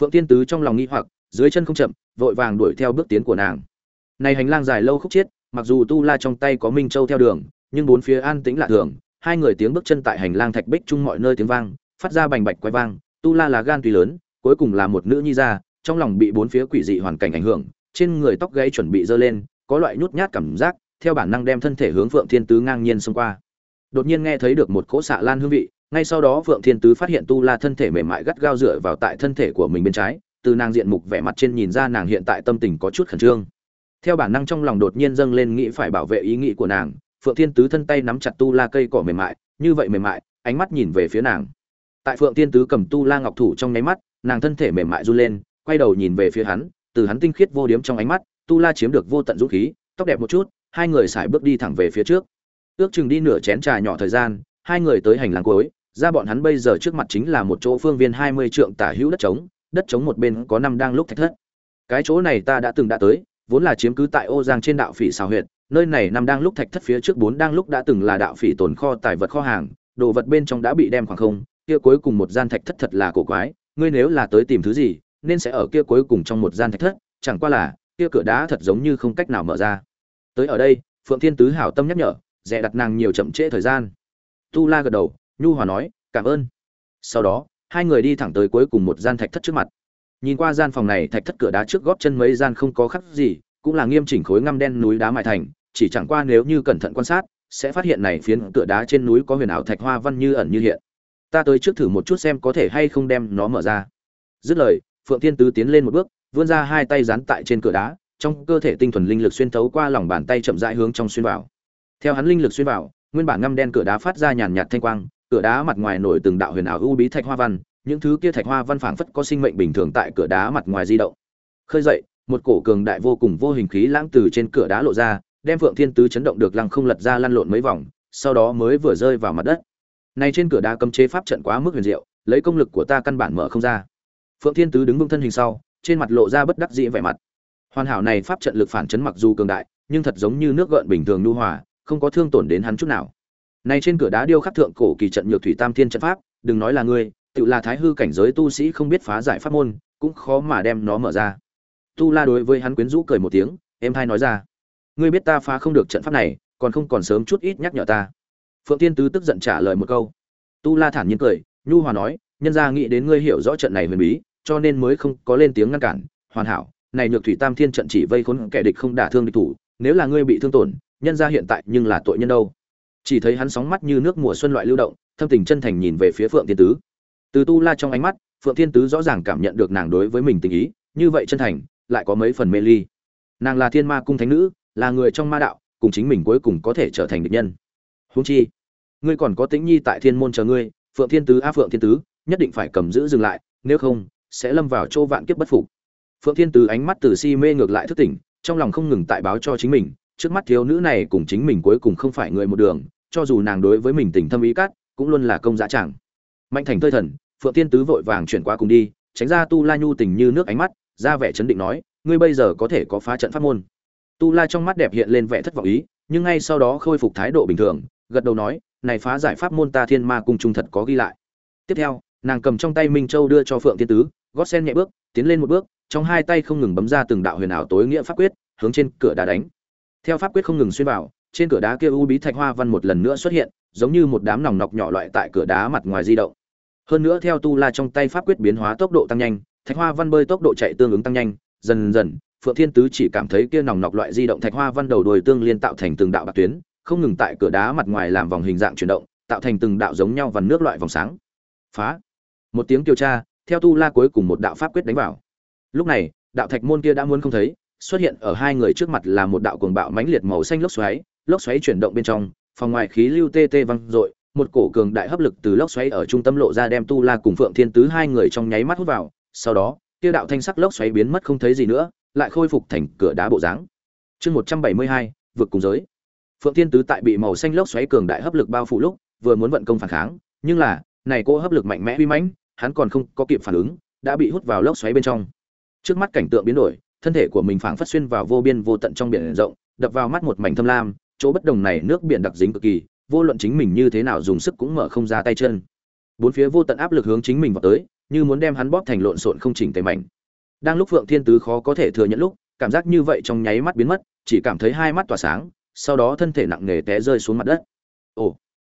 Phượng thiên tứ trong lòng nghi hoặc, dưới chân không chậm, vội vàng đuổi theo bước tiến của nàng. Này hành lang dài lâu khúc chiết, mặc dù tu la trong tay có minh châu theo đường nhưng bốn phía an tĩnh lạ thường, hai người tiếng bước chân tại hành lang thạch bích chung mọi nơi tiếng vang, phát ra bành bạch quay vang, tu la là gan tùy lớn, cuối cùng là một nữ nhi ra trong lòng bị bốn phía quỷ dị hoàn cảnh ảnh hưởng, trên người tóc gáy chuẩn bị dơ lên, có loại nhút nhát cảm giác, theo bản năng đem thân thể hướng phượng thiên tứ ngang nhiên xông qua. Đột nhiên nghe thấy được một cỗ xạ lan hương vị, ngay sau đó phượng thiên tứ phát hiện tu la thân thể mềm mại gắt gao dựa vào tại thân thể của mình bên trái, từ nàng diện mục vẻ mặt trên nhìn ra nàng hiện tại tâm tình có chút khẩn trương. Theo bản năng trong lòng đột nhiên dâng lên nghĩ phải bảo vệ ý nghĩ của nàng phượng thiên tứ thân tay nắm chặt tu la cây cỏ mềm mại, như vậy mềm mại, ánh mắt nhìn về phía nàng. Tại phượng thiên tứ cầm tu la ngọc thủ trong nháy mắt, nàng thân thể mềm mại run lên, quay đầu nhìn về phía hắn, từ hắn tinh khiết vô điếm trong ánh mắt, tu la chiếm được vô tận dũng khí, tóc đẹp một chút, hai người sải bước đi thẳng về phía trước. Ước chừng đi nửa chén trà nhỏ thời gian, hai người tới hành lang cuối, ra bọn hắn bây giờ trước mặt chính là một chỗ phương viên hai mươi trượng tả hữu đất trống đất trống một bên có năm đang lúc thách thất. Cái chỗ này ta đã từng đã tới, vốn là chiếm cứ tại ô giang trên đạo phỉ xào huyệt nơi này nằm đang lúc thạch thất phía trước bốn đang lúc đã từng là đạo phỉ tồn kho tài vật kho hàng, đồ vật bên trong đã bị đem khoảng không, kia cuối cùng một gian thạch thất thật là cổ quái, ngươi nếu là tới tìm thứ gì, nên sẽ ở kia cuối cùng trong một gian thạch thất, chẳng qua là, kia cửa đá thật giống như không cách nào mở ra. Tới ở đây, phượng thiên tứ hảo tâm nhắc nhở dè đặt nàng nhiều chậm trễ thời gian. Tu la gật đầu, nhu hòa nói, cảm ơn. Sau đó, hai người đi thẳng tới cuối cùng một gian thạch thất trước mặt. Nhìn qua gian phòng này, thạch thất cửa đá trước góp chân mấy gian không có khắc gì, cũng là nghiêm chỉnh khối ngăm đen núi đá mại thành chỉ chẳng qua nếu như cẩn thận quan sát, sẽ phát hiện này phiến cửa đá trên núi có huyền ảo thạch hoa văn như ẩn như hiện. Ta tới trước thử một chút xem có thể hay không đem nó mở ra. Dứt lời, phượng thiên tứ tiến lên một bước, vươn ra hai tay dán tại trên cửa đá, trong cơ thể tinh thuần linh lực xuyên thấu qua lòng bàn tay chậm rãi hướng trong xuyên vào. Theo hắn linh lực xuyên vào, nguyên bản ngăm đen cửa đá phát ra nhàn nhạt thanh quang, cửa đá mặt ngoài nổi từng đạo huyền ảo u bí thạch hoa văn, những thứ kia thạch hoa văn phảng phất có sinh mệnh bình thường tại cửa đá mặt ngoài di động. Khơi dậy, một cổ cường đại vô cùng vô hình khí lãng từ trên cửa đá lộ ra đem phượng thiên tứ chấn động được lăng không lật ra lăn lộn mấy vòng, sau đó mới vừa rơi vào mặt đất. Này trên cửa đá cấm chế pháp trận quá mức huyền diệu, lấy công lực của ta căn bản mở không ra. Phượng thiên tứ đứng vững thân hình sau, trên mặt lộ ra bất đắc dĩ vẻ mặt. Hoàn hảo này pháp trận lực phản chấn mặc dù cường đại, nhưng thật giống như nước gợn bình thường nhu hòa, không có thương tổn đến hắn chút nào. Này trên cửa đá điêu khắc thượng cổ kỳ trận nhược thủy tam thiên trận pháp, đừng nói là ngươi, tự là thái hư cảnh giới tu sĩ không biết phá giải pháp môn, cũng khó mà đem nó mở ra. Tu la đối với hắn quyến rũ cười một tiếng em hai nói ra ngươi biết ta phá không được trận pháp này, còn không còn sớm chút ít nhắc nhở ta. Phượng tiên tứ tức giận trả lời một câu. Tu la thản nhiên cười, nhu hòa nói, nhân gia nghĩ đến ngươi hiểu rõ trận này huyền bí, cho nên mới không có lên tiếng ngăn cản. Hoàn hảo, này nhược thủy tam thiên trận chỉ vây khốn kẻ địch không đả thương địch thủ, nếu là ngươi bị thương tổn, nhân gia hiện tại nhưng là tội nhân đâu. Chỉ thấy hắn sóng mắt như nước mùa xuân loại lưu động, thâm tình chân thành nhìn về phía phượng tiên tứ. Từ tu la trong ánh mắt, phượng thiên tứ rõ ràng cảm nhận được nàng đối với mình tình ý, như vậy chân thành, lại có mấy phần mê ly. Nàng là thiên ma cung thánh nữ là người trong ma đạo, cùng chính mình cuối cùng có thể trở thành địch nhân. Huống chi, ngươi còn có tĩnh nhi tại thiên môn chờ ngươi, phượng thiên tứ, a, phượng thiên tứ, nhất định phải cầm giữ dừng lại, nếu không, sẽ lâm vào chỗ vạn kiếp bất phục. Phượng thiên tứ ánh mắt từ si mê ngược lại thức tỉnh, trong lòng không ngừng tại báo cho chính mình, trước mắt thiếu nữ này cùng chính mình cuối cùng không phải người một đường, cho dù nàng đối với mình tình thâm ý cát, cũng luôn là công dã chẳng mạnh thành thơi thần, phượng thiên tứ vội vàng chuyển qua cùng đi, tránh ra tu la nhu tình như nước ánh mắt, ra vẻ chấn định nói, ngươi bây giờ có thể có phá trận pháp môn tu la trong mắt đẹp hiện lên vẻ thất vọng ý, nhưng ngay sau đó khôi phục thái độ bình thường, gật đầu nói, này phá giải pháp môn ta thiên ma cung trung thật có ghi lại. Tiếp theo, nàng cầm trong tay minh châu đưa cho phượng thiên tứ, gót sen nhẹ bước, tiến lên một bước, trong hai tay không ngừng bấm ra từng đạo huyền ảo tối nghĩa pháp quyết, hướng trên cửa đá đánh. Theo pháp quyết không ngừng xuyên vào, trên cửa đá kia u bí thạch hoa văn một lần nữa xuất hiện, giống như một đám nòng nọc nhỏ loại tại cửa đá mặt ngoài di động. Hơn nữa theo tu la trong tay pháp quyết biến hóa tốc độ tăng nhanh, thạch hoa văn bơi tốc độ chạy tương ứng tăng nhanh, dần dần phượng thiên tứ chỉ cảm thấy kia nòng nọc loại di động thạch hoa văn đầu đồi tương liên tạo thành từng đạo bạc tuyến, không ngừng tại cửa đá mặt ngoài làm vòng hình dạng chuyển động, tạo thành từng đạo giống nhau và nước loại vòng sáng. Phá. Một tiếng tiêu tra theo tu la cuối cùng một đạo pháp quyết đánh vào. Lúc này, đạo thạch môn kia đã muốn không thấy, xuất hiện ở hai người trước mặt là một đạo cuồng bạo mãnh liệt màu xanh lốc xoáy lốc xoáy chuyển động bên trong, phòng ngoài khí lưu tê tê văng dội, một cổ cường đại hấp lực từ lốc xoáy ở trung tâm lộ ra đem tu la cùng phượng thiên tứ hai người trong nháy mắt hút vào, sau đó, kia đạo thanh sắc lốc xoáy biến mất không thấy gì nữa lại khôi phục thành cửa đá bộ dáng. Chương một trăm bảy mươi hai, vượt cùng giới. Phượng thiên tứ tại bị màu xanh lốc xoáy cường đại hấp lực bao phủ lúc, vừa muốn vận công phản kháng, nhưng là, này cô hấp lực mạnh mẽ uy mãnh, hắn còn không có kịp phản ứng, đã bị hút vào lốc xoáy bên trong. Trước mắt cảnh tượng biến đổi, thân thể của mình phảng phất xuyên vào vô biên vô tận trong biển rộng, đập vào mắt một mảnh thâm lam, chỗ bất đồng này nước biển đặc dính cực kỳ, vô luận chính mình như thế nào dùng sức cũng mở không ra tay chân. Bốn phía vô tận áp lực hướng chính mình vào tới, như muốn đem hắn bóp thành lộn xộn không chỉnh tề mảnh đang lúc phượng thiên tứ khó có thể thừa nhận lúc, cảm giác như vậy trong nháy mắt biến mất, chỉ cảm thấy hai mắt tỏa sáng, sau đó thân thể nặng nề té rơi xuống mặt đất. Ồ!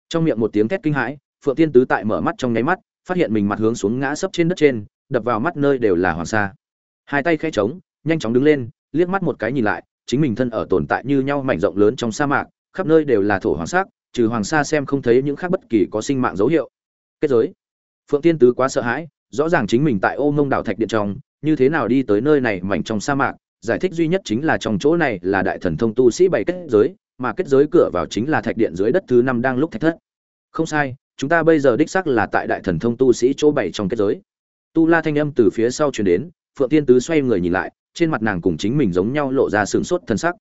Trong miệng một tiếng thét kinh hãi, phượng thiên tứ tại mở mắt trong nháy mắt, phát hiện mình mặt hướng xuống ngã sấp trên đất trên, đập vào mắt nơi đều là hoàng sa. Hai tay khẽ trống nhanh chóng đứng lên, liếc mắt một cái nhìn lại, chính mình thân ở tồn tại như nhau mảnh rộng lớn trong sa mạc, khắp nơi đều là thổ hoàng sắc, trừ hoàng sa xem không thấy những khác bất kỳ có sinh mạng dấu hiệu. Kết giới. Phượng tiên tứ quá sợ hãi, rõ ràng chính mình tại ô mông đảo thạch điện trong như thế nào đi tới nơi này mảnh trong sa mạc, giải thích duy nhất chính là trong chỗ này là đại thần thông tu sĩ bày kết giới, mà kết giới cửa vào chính là thạch điện dưới đất thứ năm đang lúc thạch thất. Không sai, chúng ta bây giờ đích xác là tại đại thần thông tu sĩ chỗ bày trong kết giới. Tu la thanh âm từ phía sau truyền đến, phượng tiên tứ xoay người nhìn lại, trên mặt nàng cùng chính mình giống nhau lộ ra sướng sốt thân sắc.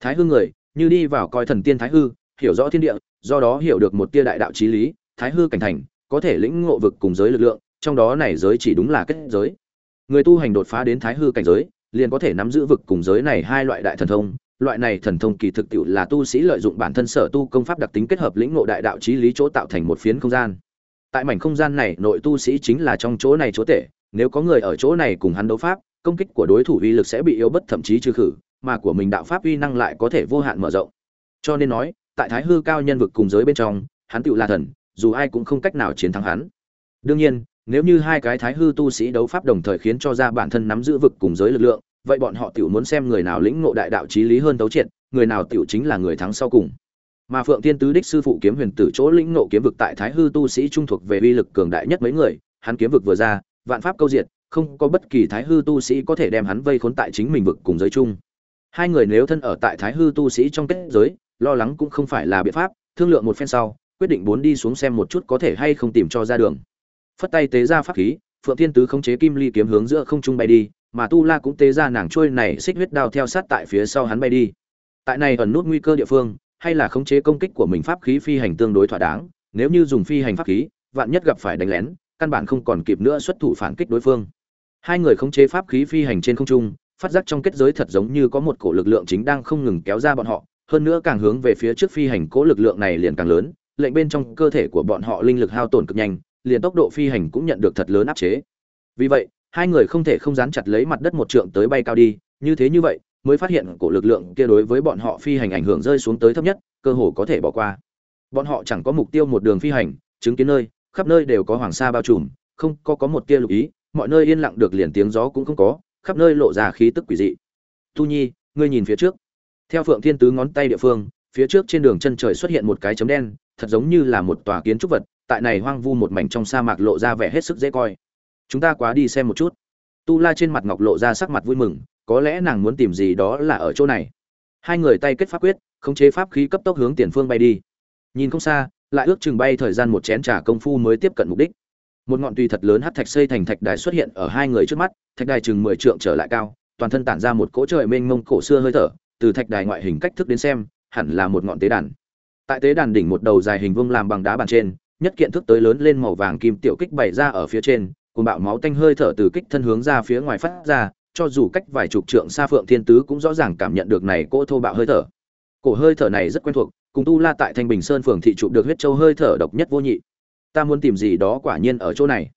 Thái hư người, như đi vào coi thần tiên thái hư, hiểu rõ thiên địa, do đó hiểu được một tia đại đạo trí lý, thái hư cảnh thành, có thể lĩnh ngộ vực cùng giới lực lượng, trong đó này giới chỉ đúng là kết giới người tu hành đột phá đến thái hư cảnh giới, liền có thể nắm giữ vực cùng giới này hai loại đại thần thông. Loại này thần thông kỳ thực tiệu là tu sĩ lợi dụng bản thân sở tu công pháp đặc tính kết hợp lĩnh ngộ đại đạo chí lý chỗ tạo thành một phiến không gian. Tại mảnh không gian này, nội tu sĩ chính là trong chỗ này chỗ tệ nếu có người ở chỗ này cùng hắn đấu pháp, công kích của đối thủ uy lực sẽ bị yếu bất thậm chí trừ khử, mà của mình đạo pháp uy năng lại có thể vô hạn mở rộng. Cho nên nói, tại thái hư cao nhân vực cùng giới bên trong, hắn tiệu là thần, dù ai cũng không cách nào chiến thắng hắn. Đương nhiên nếu như hai cái thái hư tu sĩ đấu pháp đồng thời khiến cho ra bản thân nắm giữ vực cùng giới lực lượng, vậy bọn họ tiểu muốn xem người nào lĩnh ngộ đại đạo chí lý hơn tấu triệt, người nào tiểu chính là người thắng sau cùng. Mà phượng tiên tứ đích sư phụ kiếm huyền tử chỗ lĩnh ngộ kiếm vực tại thái hư tu sĩ trung thuộc về uy lực cường đại nhất mấy người, hắn kiếm vực vừa ra, vạn pháp câu diệt, không có bất kỳ thái hư tu sĩ có thể đem hắn vây khốn tại chính mình vực cùng giới chung. Hai người nếu thân ở tại thái hư tu sĩ trong kết giới, lo lắng cũng không phải là biện pháp, thương lượng một phen sau, quyết định bốn đi xuống xem một chút có thể hay không tìm cho ra đường phất tay tế ra pháp khí, phượng thiên tứ khống chế kim ly kiếm hướng giữa không trung bay đi, mà tu la cũng tế ra nàng trôi này xích huyết đao theo sát tại phía sau hắn bay đi. Tại này ẩn nút nguy cơ địa phương, hay là khống chế công kích của mình pháp khí phi hành tương đối thỏa đáng, nếu như dùng phi hành pháp khí, vạn nhất gặp phải đánh lén, căn bản không còn kịp nữa xuất thủ phản kích đối phương. Hai người khống chế pháp khí phi hành trên không trung, phát giác trong kết giới thật giống như có một cổ lực lượng chính đang không ngừng kéo ra bọn họ, hơn nữa càng hướng về phía trước phi hành, cố lực lượng này liền càng lớn, lệnh bên trong cơ thể của bọn họ linh lực hao tổn cực nhanh liền tốc độ phi hành cũng nhận được thật lớn áp chế. Vì vậy, hai người không thể không dán chặt lấy mặt đất một trượng tới bay cao đi, như thế như vậy, mới phát hiện cổ lực lượng kia đối với bọn họ phi hành ảnh hưởng rơi xuống tới thấp nhất, cơ hồ có thể bỏ qua. Bọn họ chẳng có mục tiêu một đường phi hành, chứng kiến nơi, khắp nơi đều có hoàng sa bao trùm, không có có một tia lục ý, mọi nơi yên lặng được liền tiếng gió cũng không có, khắp nơi lộ ra khí tức quỷ dị. Tu nhi, ngươi nhìn phía trước. Theo phượng thiên tứ ngón tay địa phương, phía trước trên đường chân trời xuất hiện một cái chấm đen, thật giống như là một tòa kiến trúc vật tại này hoang vu một mảnh trong sa mạc lộ ra vẻ hết sức dễ coi. Chúng ta quá đi xem một chút. Tu la trên mặt ngọc lộ ra sắc mặt vui mừng, có lẽ nàng muốn tìm gì đó là ở chỗ này. Hai người tay kết pháp quyết, khống chế pháp khí cấp tốc hướng tiền phương bay đi. Nhìn không xa, lại ước chừng bay thời gian một chén trà công phu mới tiếp cận mục đích. Một ngọn tùy thật lớn hắt thạch xây thành thạch đài xuất hiện ở hai người trước mắt, thạch đài chừng mười trượng trở lại cao, toàn thân tản ra một cỗ trời mênh mông cổ xưa hơi thở, từ thạch đài ngoại hình cách thức đến xem, hẳn là một ngọn tế đàn. Tại tế đàn đỉnh một đầu dài hình vuông làm bằng đá bàn trên nhất kiện thức tới lớn lên màu vàng kim tiểu kích bày ra ở phía trên cùng bạo máu tanh hơi thở từ kích thân hướng ra phía ngoài phát ra, cho dù cách vài chục trượng xa phượng thiên tứ cũng rõ ràng cảm nhận được này cỗ thô bạo hơi thở. Cổ hơi thở này rất quen thuộc, cùng tu la tại thanh bình sơn phường thị trụ được huyết châu hơi thở độc nhất vô nhị. Ta muốn tìm gì đó quả nhiên ở chỗ này.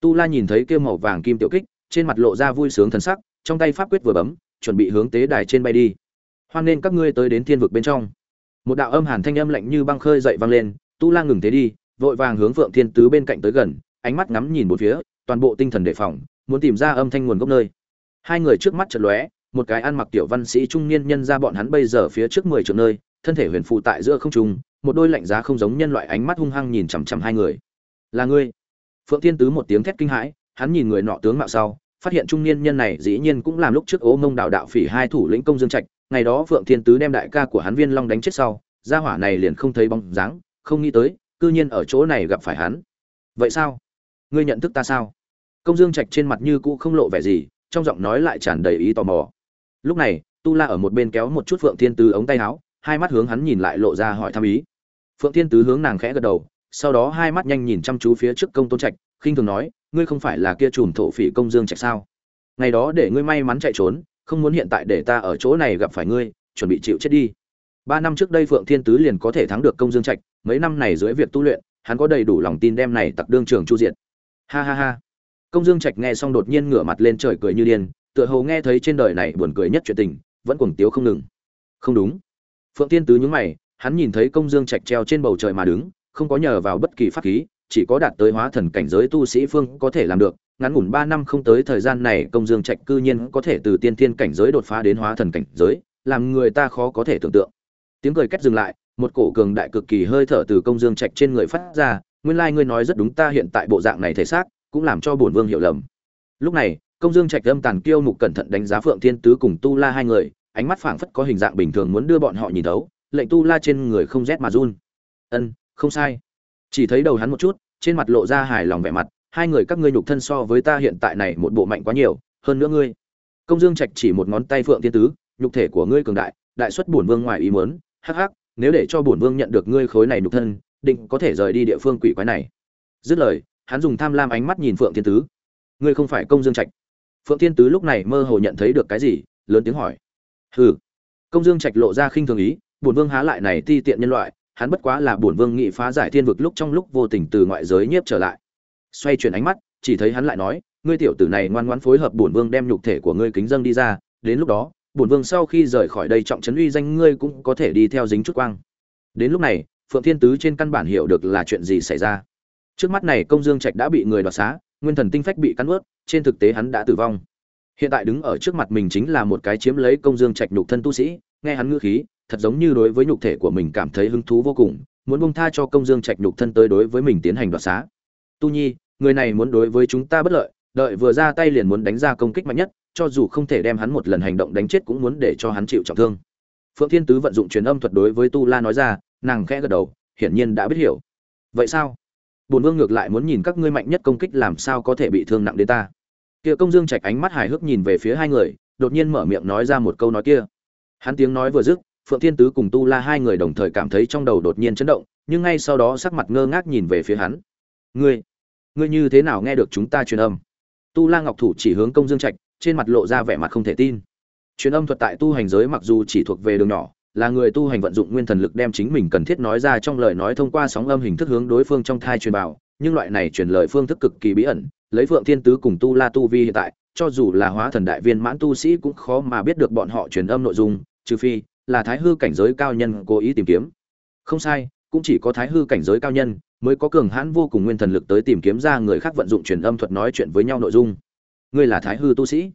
Tu la nhìn thấy kia màu vàng kim tiểu kích, trên mặt lộ ra vui sướng thần sắc, trong tay pháp quyết vừa bấm, chuẩn bị hướng tế đài trên bay đi. Hoan nên các ngươi tới đến thiên vực bên trong. Một đạo âm hàn thanh âm lạnh như băng khơi dậy vang lên, tu la ngừng thế đi vội vàng hướng phượng thiên tứ bên cạnh tới gần, ánh mắt ngắm nhìn một phía, toàn bộ tinh thần đề phòng, muốn tìm ra âm thanh nguồn gốc nơi. Hai người trước mắt chợt lóe, một cái ăn mặc tiểu văn sĩ trung niên nhân ra bọn hắn bây giờ phía trước mười trượng nơi, thân thể huyền phụ tại giữa không trung, một đôi lạnh giá không giống nhân loại ánh mắt hung hăng nhìn chằm chằm hai người. Là ngươi? Phượng thiên tứ một tiếng thét kinh hãi, hắn nhìn người nọ tướng mạo sau, phát hiện trung niên nhân này dĩ nhiên cũng làm lúc trước Ô mông đạo đạo phỉ hai thủ lĩnh công dương trạch, ngày đó phượng thiên tứ đem đại ca của hắn viên long đánh chết sau, gia hỏa này liền không thấy bóng dáng, không nghĩ tới cư nhiên ở chỗ này gặp phải hắn. Vậy sao? Ngươi nhận thức ta sao? Công dương trạch trên mặt như cũ không lộ vẻ gì, trong giọng nói lại tràn đầy ý tò mò. Lúc này, tu la ở một bên kéo một chút phượng thiên tứ ống tay áo, hai mắt hướng hắn nhìn lại lộ ra hỏi thăm ý. Phượng thiên tứ hướng nàng khẽ gật đầu, sau đó hai mắt nhanh nhìn chăm chú phía trước công tôn trạch, khinh thường nói, ngươi không phải là kia trùm thổ phỉ công dương trạch sao? Ngày đó để ngươi may mắn chạy trốn, không muốn hiện tại để ta ở chỗ này gặp phải ngươi, chuẩn bị chịu chết đi ba năm trước đây phượng thiên tứ liền có thể thắng được công dương trạch, mấy năm này dưới việc tu luyện, hắn có đầy đủ lòng tin đem này tặc đương trường chu diệt. Ha ha ha. Công dương trạch nghe xong đột nhiên ngửa mặt lên trời cười như điên, tựa hồ nghe thấy trên đời này buồn cười nhất chuyện tình, vẫn cuồng tiếu không ngừng. Không đúng. Phượng thiên tứ nhướng mày, hắn nhìn thấy công dương trạch treo trên bầu trời mà đứng, không có nhờ vào bất kỳ pháp khí, chỉ có đạt tới hóa thần cảnh giới tu sĩ phương có thể làm được. Ngắn ngủn ba năm không tới thời gian này, công dương trạch cư nhiên có thể từ tiên thiên cảnh giới đột phá đến hóa thần cảnh giới, làm người ta khó có thể tưởng tượng tiếng cười kết dừng lại, một cổ cường đại cực kỳ hơi thở từ công dương trạch trên người phát ra, nguyên lai ngươi nói rất đúng ta hiện tại bộ dạng này thể xác, cũng làm cho bổn vương hiểu lầm. Lúc này, công dương trạch âm tàn kiêu mục cẩn thận đánh giá phượng thiên tứ cùng tu la hai người, ánh mắt phảng phất có hình dạng bình thường muốn đưa bọn họ nhìn thấu, lệnh tu la trên người không rét mà run. Ân, không sai. Chỉ thấy đầu hắn một chút, trên mặt lộ ra hài lòng vẻ mặt, hai người các ngươi nhục thân so với ta hiện tại này một bộ mạnh quá nhiều, hơn nữa ngươi. Công dương trạch chỉ một ngón tay phượng thiên tứ, nhục thể của ngươi cường đại đại xuất bổn vương ngoài ý muốn hắc hắc, nếu để cho bổn vương nhận được ngươi khối này nhục thân, định có thể rời đi địa phương quỷ quái này. Dứt lời, hắn dùng tham lam ánh mắt nhìn phượng thiên tứ. Ngươi không phải công dương trạch. Phượng thiên tứ lúc này mơ hồ nhận thấy được cái gì, lớn tiếng hỏi. Hừ. Công dương trạch lộ ra khinh thường ý, bổn vương há lại này ti tiện nhân loại, hắn bất quá là bổn vương nghị phá giải thiên vực lúc trong lúc vô tình từ ngoại giới nhiếp trở lại. Xoay chuyển ánh mắt, chỉ thấy hắn lại nói, ngươi tiểu tử này ngoan ngoãn phối hợp bổn vương đem nhục thể của ngươi kính dâng đi ra, đến lúc đó bổn vương sau khi rời khỏi đây trọng trấn uy danh ngươi cũng có thể đi theo dính chút quang. Đến lúc này, phượng thiên tứ trên căn bản hiểu được là chuyện gì xảy ra. Trước mắt này công dương trạch đã bị người đoạt xá, nguyên thần tinh phách bị cắn ướt, trên thực tế hắn đã tử vong. Hiện tại đứng ở trước mặt mình chính là một cái chiếm lấy công dương trạch nhục thân tu sĩ, nghe hắn ngữ khí, thật giống như đối với nhục thể của mình cảm thấy hứng thú vô cùng, muốn bông tha cho công dương trạch nhục thân tới đối với mình tiến hành đoạt xá. Tu nhi, người này muốn đối với chúng ta bất lợi, đợi vừa ra tay liền muốn đánh ra công kích mạnh nhất cho dù không thể đem hắn một lần hành động đánh chết cũng muốn để cho hắn chịu trọng thương. Phượng thiên tứ vận dụng truyền âm thuật đối với tu la nói ra, nàng khẽ gật đầu, hiển nhiên đã biết hiểu. Vậy sao? Bổn vương ngược lại muốn nhìn các ngươi mạnh nhất công kích làm sao có thể bị thương nặng đến ta. Kia công dương trạch ánh mắt hài hước nhìn về phía hai người, đột nhiên mở miệng nói ra một câu nói kia. Hắn tiếng nói vừa dứt, phượng thiên tứ cùng tu la hai người đồng thời cảm thấy trong đầu đột nhiên chấn động, nhưng ngay sau đó sắc mặt ngơ ngác nhìn về phía hắn. Ngươi ngươi như thế nào nghe được chúng ta truyền âm? Tu la ngọc thủ chỉ hướng công dương trạch trên mặt lộ ra vẻ mặt không thể tin. Truyền âm thuật tại tu hành giới mặc dù chỉ thuộc về đường nhỏ, là người tu hành vận dụng nguyên thần lực đem chính mình cần thiết nói ra trong lời nói thông qua sóng âm hình thức hướng đối phương trong thai truyền vào nhưng loại này truyền lời phương thức cực kỳ bí ẩn, lấy phượng thiên tứ cùng tu la tu vi hiện tại, cho dù là hóa thần đại viên mãn tu sĩ cũng khó mà biết được bọn họ truyền âm nội dung, trừ phi là thái hư cảnh giới cao nhân cố ý tìm kiếm. Không sai, cũng chỉ có thái hư cảnh giới cao nhân mới có cường hãn vô cùng nguyên thần lực tới tìm kiếm ra người khác vận dụng truyền âm thuật nói chuyện với nhau nội dung ngươi là thái hư tu sĩ.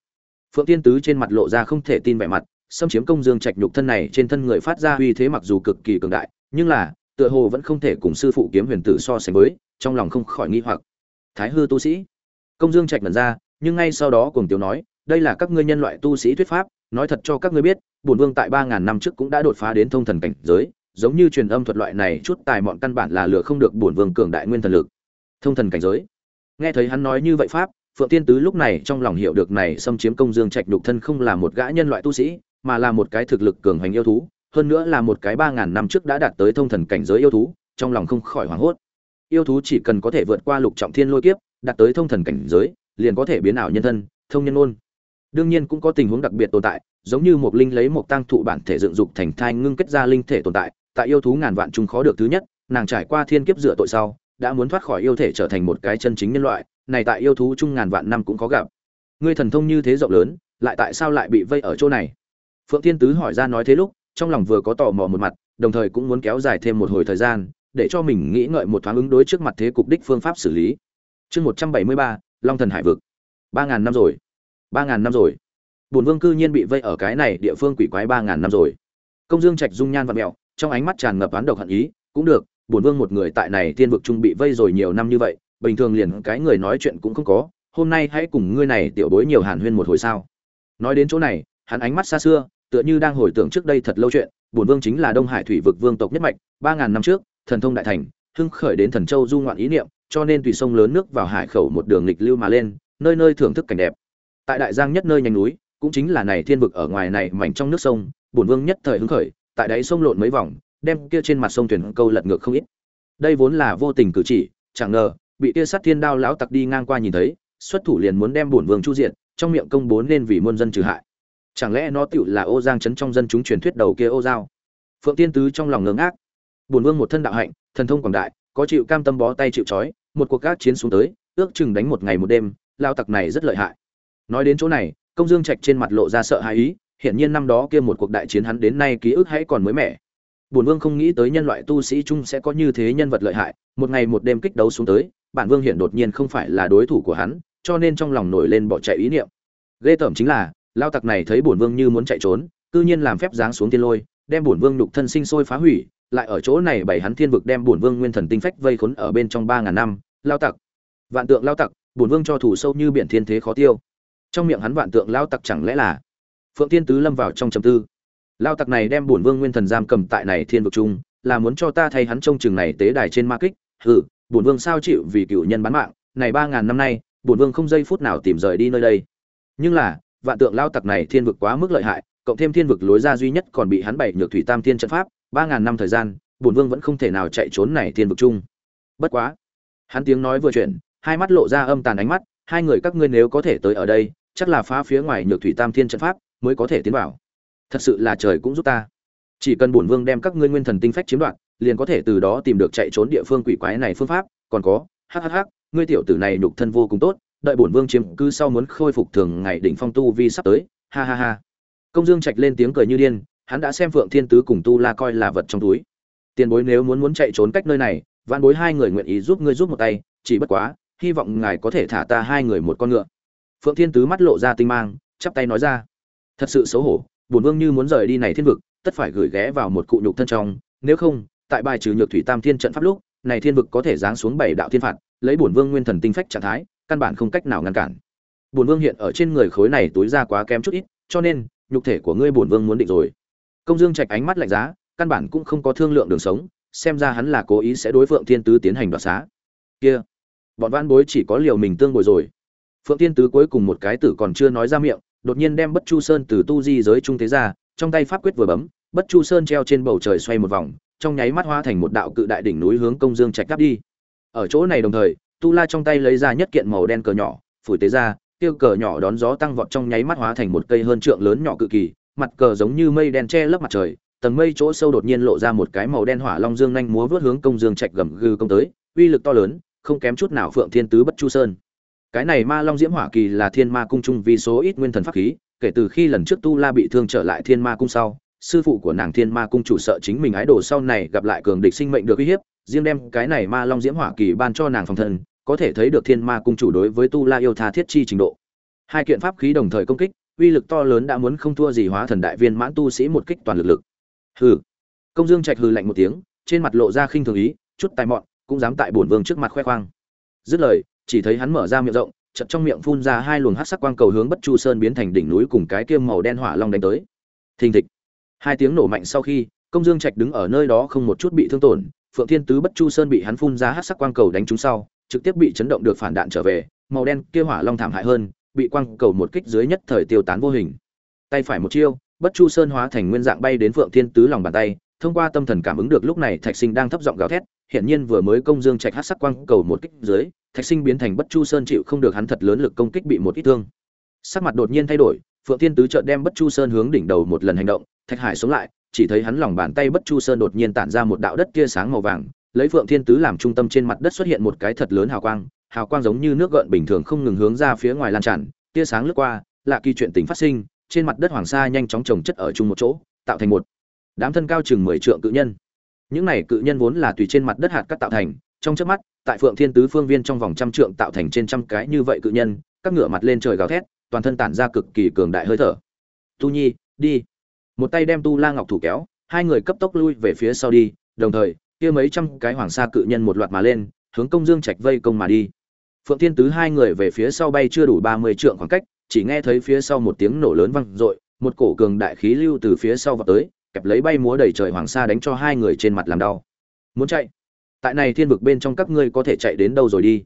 Phượng tiên tứ trên mặt lộ ra không thể tin vẻ mặt, xâm chiếm công dương trạch nhục thân này trên thân người phát ra uy thế mặc dù cực kỳ cường đại, nhưng là, tựa hồ vẫn không thể cùng sư phụ kiếm huyền tử so sánh với, trong lòng không khỏi nghi hoặc. Thái hư tu sĩ. Công dương trạch mật ra, nhưng ngay sau đó cùng tiểu nói, đây là các ngươi nhân loại tu sĩ thuyết pháp, nói thật cho các ngươi biết, bổn vương tại ba ngàn năm trước cũng đã đột phá đến thông thần cảnh giới, giống như truyền âm thuật loại này chút tài mọn căn bản là lừa không được bổn vương cường đại nguyên thần lực. Thông thần cảnh giới. Nghe thấy hắn nói như vậy pháp phượng tiên tứ lúc này trong lòng hiểu được này xâm chiếm công dương trạch đục thân không là một gã nhân loại tu sĩ, mà là một cái thực lực cường hành yêu thú, hơn nữa là một cái ba ngàn năm trước đã đạt tới thông thần cảnh giới yêu thú, trong lòng không khỏi hoảng hốt. Yêu thú chỉ cần có thể vượt qua lục trọng thiên lôi kiếp, đạt tới thông thần cảnh giới, liền có thể biến ảo nhân thân, thông nhân ôn đương nhiên cũng có tình huống đặc biệt tồn tại, giống như một linh lấy một tăng thụ bản thể dựng dục thành thai ngưng kết ra linh thể tồn tại tại yêu thú ngàn vạn chúng khó được thứ nhất, nàng trải qua thiên kiếp dựa tội sau, đã muốn thoát khỏi yêu thể trở thành một cái chân chính nhân loại này tại yêu thú chung ngàn vạn năm cũng có gặp. Ngươi thần thông như thế rộng lớn, lại tại sao lại bị vây ở chỗ này? Phượng thiên tứ hỏi ra nói thế lúc, trong lòng vừa có tò mò một mặt, đồng thời cũng muốn kéo dài thêm một hồi thời gian, để cho mình nghĩ ngợi một thoáng ứng đối trước mặt thế cục đích phương pháp xử lý. Chương một trăm bảy mươi ba, long thần hải vực. Ba ngàn năm rồi. Ba ngàn năm rồi. Bổn vương cư nhiên bị vây ở cái này địa phương quỷ quái ba ngàn năm rồi. Công dương trạch dung nhan vật mẹo, trong ánh mắt tràn ngập oán độc hận ý, cũng được, bổn vương một người tại này tiên vực trung bị vây rồi nhiều năm như vậy bình thường liền cái người nói chuyện cũng không có, hôm nay hãy cùng ngươi này tiểu bối nhiều hàn huyên một hồi sao. Nói đến chỗ này, hắn ánh mắt xa xưa, tựa như đang hồi tưởng trước đây thật lâu chuyện, bổn vương chính là đông hải thủy vực vương tộc nhất mạch, ba ngàn năm trước, thần thông đại thành, hưng khởi đến thần châu du ngoạn ý niệm, cho nên tùy sông lớn nước vào hải khẩu một đường lịch lưu mà lên, nơi nơi thưởng thức cảnh đẹp. Tại đại giang nhất nơi nhanh núi, cũng chính là này thiên vực ở ngoài này mảnh trong nước sông, bổn vương nhất thời hứng khởi, tại đáy sông lộn mấy vòng, đem kia trên mặt sông thuyền câu lật ngược không ít. Đây vốn là vô tình cử chỉ, chẳng ngờ bị tia sát thiên đao lão tặc đi ngang qua nhìn thấy, xuất thủ liền muốn đem bổn vương chu diện trong miệng công bố nên vì muôn dân trừ hại. Chẳng lẽ nó tựu là ô giang chấn trong dân chúng truyền thuyết đầu kia ô giao? Phượng tiên tứ trong lòng ngưỡng ác bổn vương một thân đạo hạnh, thần thông quảng đại, có chịu cam tâm bó tay chịu trói, một cuộc các chiến xuống tới, ước chừng đánh một ngày một đêm lao tặc này rất lợi hại. Nói đến chỗ này, công dương trạch trên mặt lộ ra sợ hãi ý, hiển nhiên năm đó kia một cuộc đại chiến hắn đến nay ký ức hãy còn mới mẻ. Bổn vương không nghĩ tới nhân loại tu sĩ chung sẽ có như thế nhân vật lợi hại, một ngày một đêm kích đấu xuống tới bản vương hiện đột nhiên không phải là đối thủ của hắn, cho nên trong lòng nổi lên bỏ chạy ý niệm. Ghê tởm chính là, lao tặc này thấy bổn vương như muốn chạy trốn, cư nhiên làm phép giáng xuống tiên lôi, đem bổn vương nhục thân sinh sôi phá hủy, lại ở chỗ này bày hắn thiên vực đem bổn vương nguyên thần tinh phách vây khốn ở bên trong ba ngàn năm, lao tặc. Vạn tượng lao tặc, bổn vương cho thủ sâu như biển thiên thế khó tiêu. Trong miệng hắn vạn tượng lao tặc chẳng lẽ là phượng tiên tứ lâm vào trong trầm tư. Lao tặc này đem bổn vương nguyên thần giam cầm tại này thiên vực chung, là muốn cho ta thay hắn trông chừng này tế đài trên ma kích, hừ bổn vương sao chịu vì cựu nhân bán mạng, này ba ngàn năm nay, bổn vương không giây phút nào tìm rời đi nơi đây. Nhưng là, vạn tượng lao tặc này thiên vực quá mức lợi hại, cộng thêm thiên vực lối ra duy nhất còn bị hắn bảy nhược thủy tam thiên trận pháp, ba ngàn năm thời gian, bổn vương vẫn không thể nào chạy trốn này thiên vực chung. Bất quá, hắn tiếng nói vừa chuyển, hai mắt lộ ra âm tàn ánh mắt, hai người các ngươi nếu có thể tới ở đây, chắc là phá phía ngoài nhược thủy tam thiên trận pháp mới có thể tiến vào. Thật sự là trời cũng giúp ta. Chỉ cần bổn vương đem các ngươi nguyên thần tinh phách chiếm đoạt liền có thể từ đó tìm được chạy trốn địa phương quỷ quái này phương pháp, còn có hhh ngươi tiểu tử này nhục thân vô cùng tốt, đợi bổn vương chiếm cứ sau muốn khôi phục thường ngày đỉnh phong tu vi sắp tới, ha ha ha. Công dương trạch lên tiếng cười như điên, hắn đã xem phượng thiên tứ cùng tu la coi là vật trong túi. Tiền bối nếu muốn muốn chạy trốn cách nơi này vạn bối hai người nguyện ý giúp ngươi giúp một tay, chỉ bất quá, hy vọng ngài có thể thả ta hai người một con ngựa. Phượng thiên tứ mắt lộ ra tinh mang, chắp tay nói ra. Thật sự xấu hổ, bổn vương như muốn rời đi này thiên vực, tất phải gửi ghé vào một cụ nhục thân trong, nếu không tại bài trừ nhược thủy tam thiên trận pháp lúc, này thiên vực có thể giáng xuống bảy đạo thiên phạt, lấy bổn vương nguyên thần tinh phách trạng thái, căn bản không cách nào ngăn cản. Bổn vương hiện ở trên người khối này túi ra quá kém chút ít, cho nên, nhục thể của ngươi bổn vương muốn định rồi. Công dương trạch ánh mắt lạnh giá, căn bản cũng không có thương lượng đường sống, xem ra hắn là cố ý sẽ đối phượng thiên tứ tiến hành đoạt xá. Kia, bọn văn bối chỉ có liều mình tương bồi rồi. Phượng thiên tứ cuối cùng một cái tử còn chưa nói ra miệng, đột nhiên đem bất chu sơn từ tu di giới trung thế ra, trong tay pháp quyết vừa bấm, bất chu sơn treo trên bầu trời xoay một vòng trong nháy mắt hóa thành một đạo cự đại đỉnh núi hướng công dương trạch đáp đi. Ở chỗ này đồng thời, tu la trong tay lấy ra nhất kiện màu đen cờ nhỏ, phủi tế ra, tiêu cờ nhỏ đón gió tăng vọt trong nháy mắt hóa thành một cây hơn trượng lớn nhỏ cự kỳ, mặt cờ giống như mây đen che lấp mặt trời, tầng mây chỗ sâu đột nhiên lộ ra một cái màu đen hỏa long dương nhanh múa vút hướng công dương trạch gầm gừ công tới, uy lực to lớn, không kém chút nào phượng thiên tứ bất chu sơn. Cái này ma long diễm hỏa kỳ là thiên ma cung trung vì số ít nguyên thần pháp khí, kể từ khi lần trước tu la bị thương trở lại thiên ma cung sau sư phụ của nàng thiên ma cung chủ sợ chính mình ái đồ sau này gặp lại cường địch sinh mệnh được uy hiếp, riêng đem cái này ma long diễm hỏa kỳ ban cho nàng phòng thân, có thể thấy được thiên ma cung chủ đối với tu la yêu tha thiết chi trình độ. Hai kiện pháp khí đồng thời công kích, uy lực to lớn đã muốn không thua gì hóa thần đại viên mãn tu sĩ một kích toàn lực lực. Hừ. Công dương trạch hừ lạnh một tiếng, trên mặt lộ ra khinh thường ý, chút tài mọn, cũng dám tại bổn vương trước mặt khoe khoang. Dứt lời, chỉ thấy hắn mở ra miệng rộng chật trong miệng phun ra hai luồng hắc sắc quang cầu hướng bất chu sơn biến thành đỉnh núi cùng cái kiêm màu đen hỏa long đánh tới. Thình thịch hai tiếng nổ mạnh sau khi, công dương trạch đứng ở nơi đó không một chút bị thương tổn, phượng thiên tứ bất chu sơn bị hắn phun ra hắc sắc quang cầu đánh trúng sau, trực tiếp bị chấn động được phản đạn trở về, màu đen kia hỏa long thảm hại hơn, bị quang cầu một kích dưới nhất thời tiêu tán vô hình. Tay phải một chiêu, bất chu sơn hóa thành nguyên dạng bay đến phượng thiên tứ lòng bàn tay, thông qua tâm thần cảm ứng được lúc này thạch sinh đang thấp giọng gào thét hiện nhiên vừa mới công dương trạch hắc sắc quang cầu một kích dưới, thạch sinh biến thành bất chu sơn chịu không được hắn thật lớn lực công kích bị một ít thương. Sắc mặt đột nhiên thay đổi, phượng thiên tứ chợt đem bất chu sơn hướng đỉnh đầu một lần hành động thạch hải xuống lại, chỉ thấy hắn lòng bàn tay bất chu sơn đột nhiên tản ra một đạo đất tia sáng màu vàng, lấy phượng thiên tứ làm trung tâm trên mặt đất xuất hiện một cái thật lớn hào quang hào quang giống như nước gợn bình thường không ngừng hướng ra phía ngoài lan tràn, tia sáng lướt qua, lạ kỳ chuyện tình phát sinh, trên mặt đất hoàng sa nhanh chóng trồng chất ở chung một chỗ, tạo thành một đám thân cao chừng mười trượng cự nhân. Những này cự nhân vốn là tùy trên mặt đất hạt cắt tạo thành, trong trước mắt, tại phượng thiên tứ phương viên trong vòng trăm trượng tạo thành trên trăm cái như vậy cự nhân, các ngựa mặt lên trời gào thét, toàn thân tản ra cực kỳ cường đại hơi thở. Tu nhi, đi một tay đem tu la ngọc thủ kéo, hai người cấp tốc lui về phía sau đi, đồng thời, kia mấy trăm cái hoàng sa cự nhân một loạt mà lên, hướng công dương trạch vây công mà đi. Phượng thiên tứ hai người về phía sau bay chưa đủ ba mươi trượng khoảng cách, chỉ nghe thấy phía sau một tiếng nổ lớn vang dội, một cổ cường đại khí lưu từ phía sau vào tới, kẹp lấy bay múa đầy trời hoàng sa đánh cho hai người trên mặt làm đau. Muốn chạy? Tại này thiên vực bên trong các ngươi có thể chạy đến đâu rồi đi?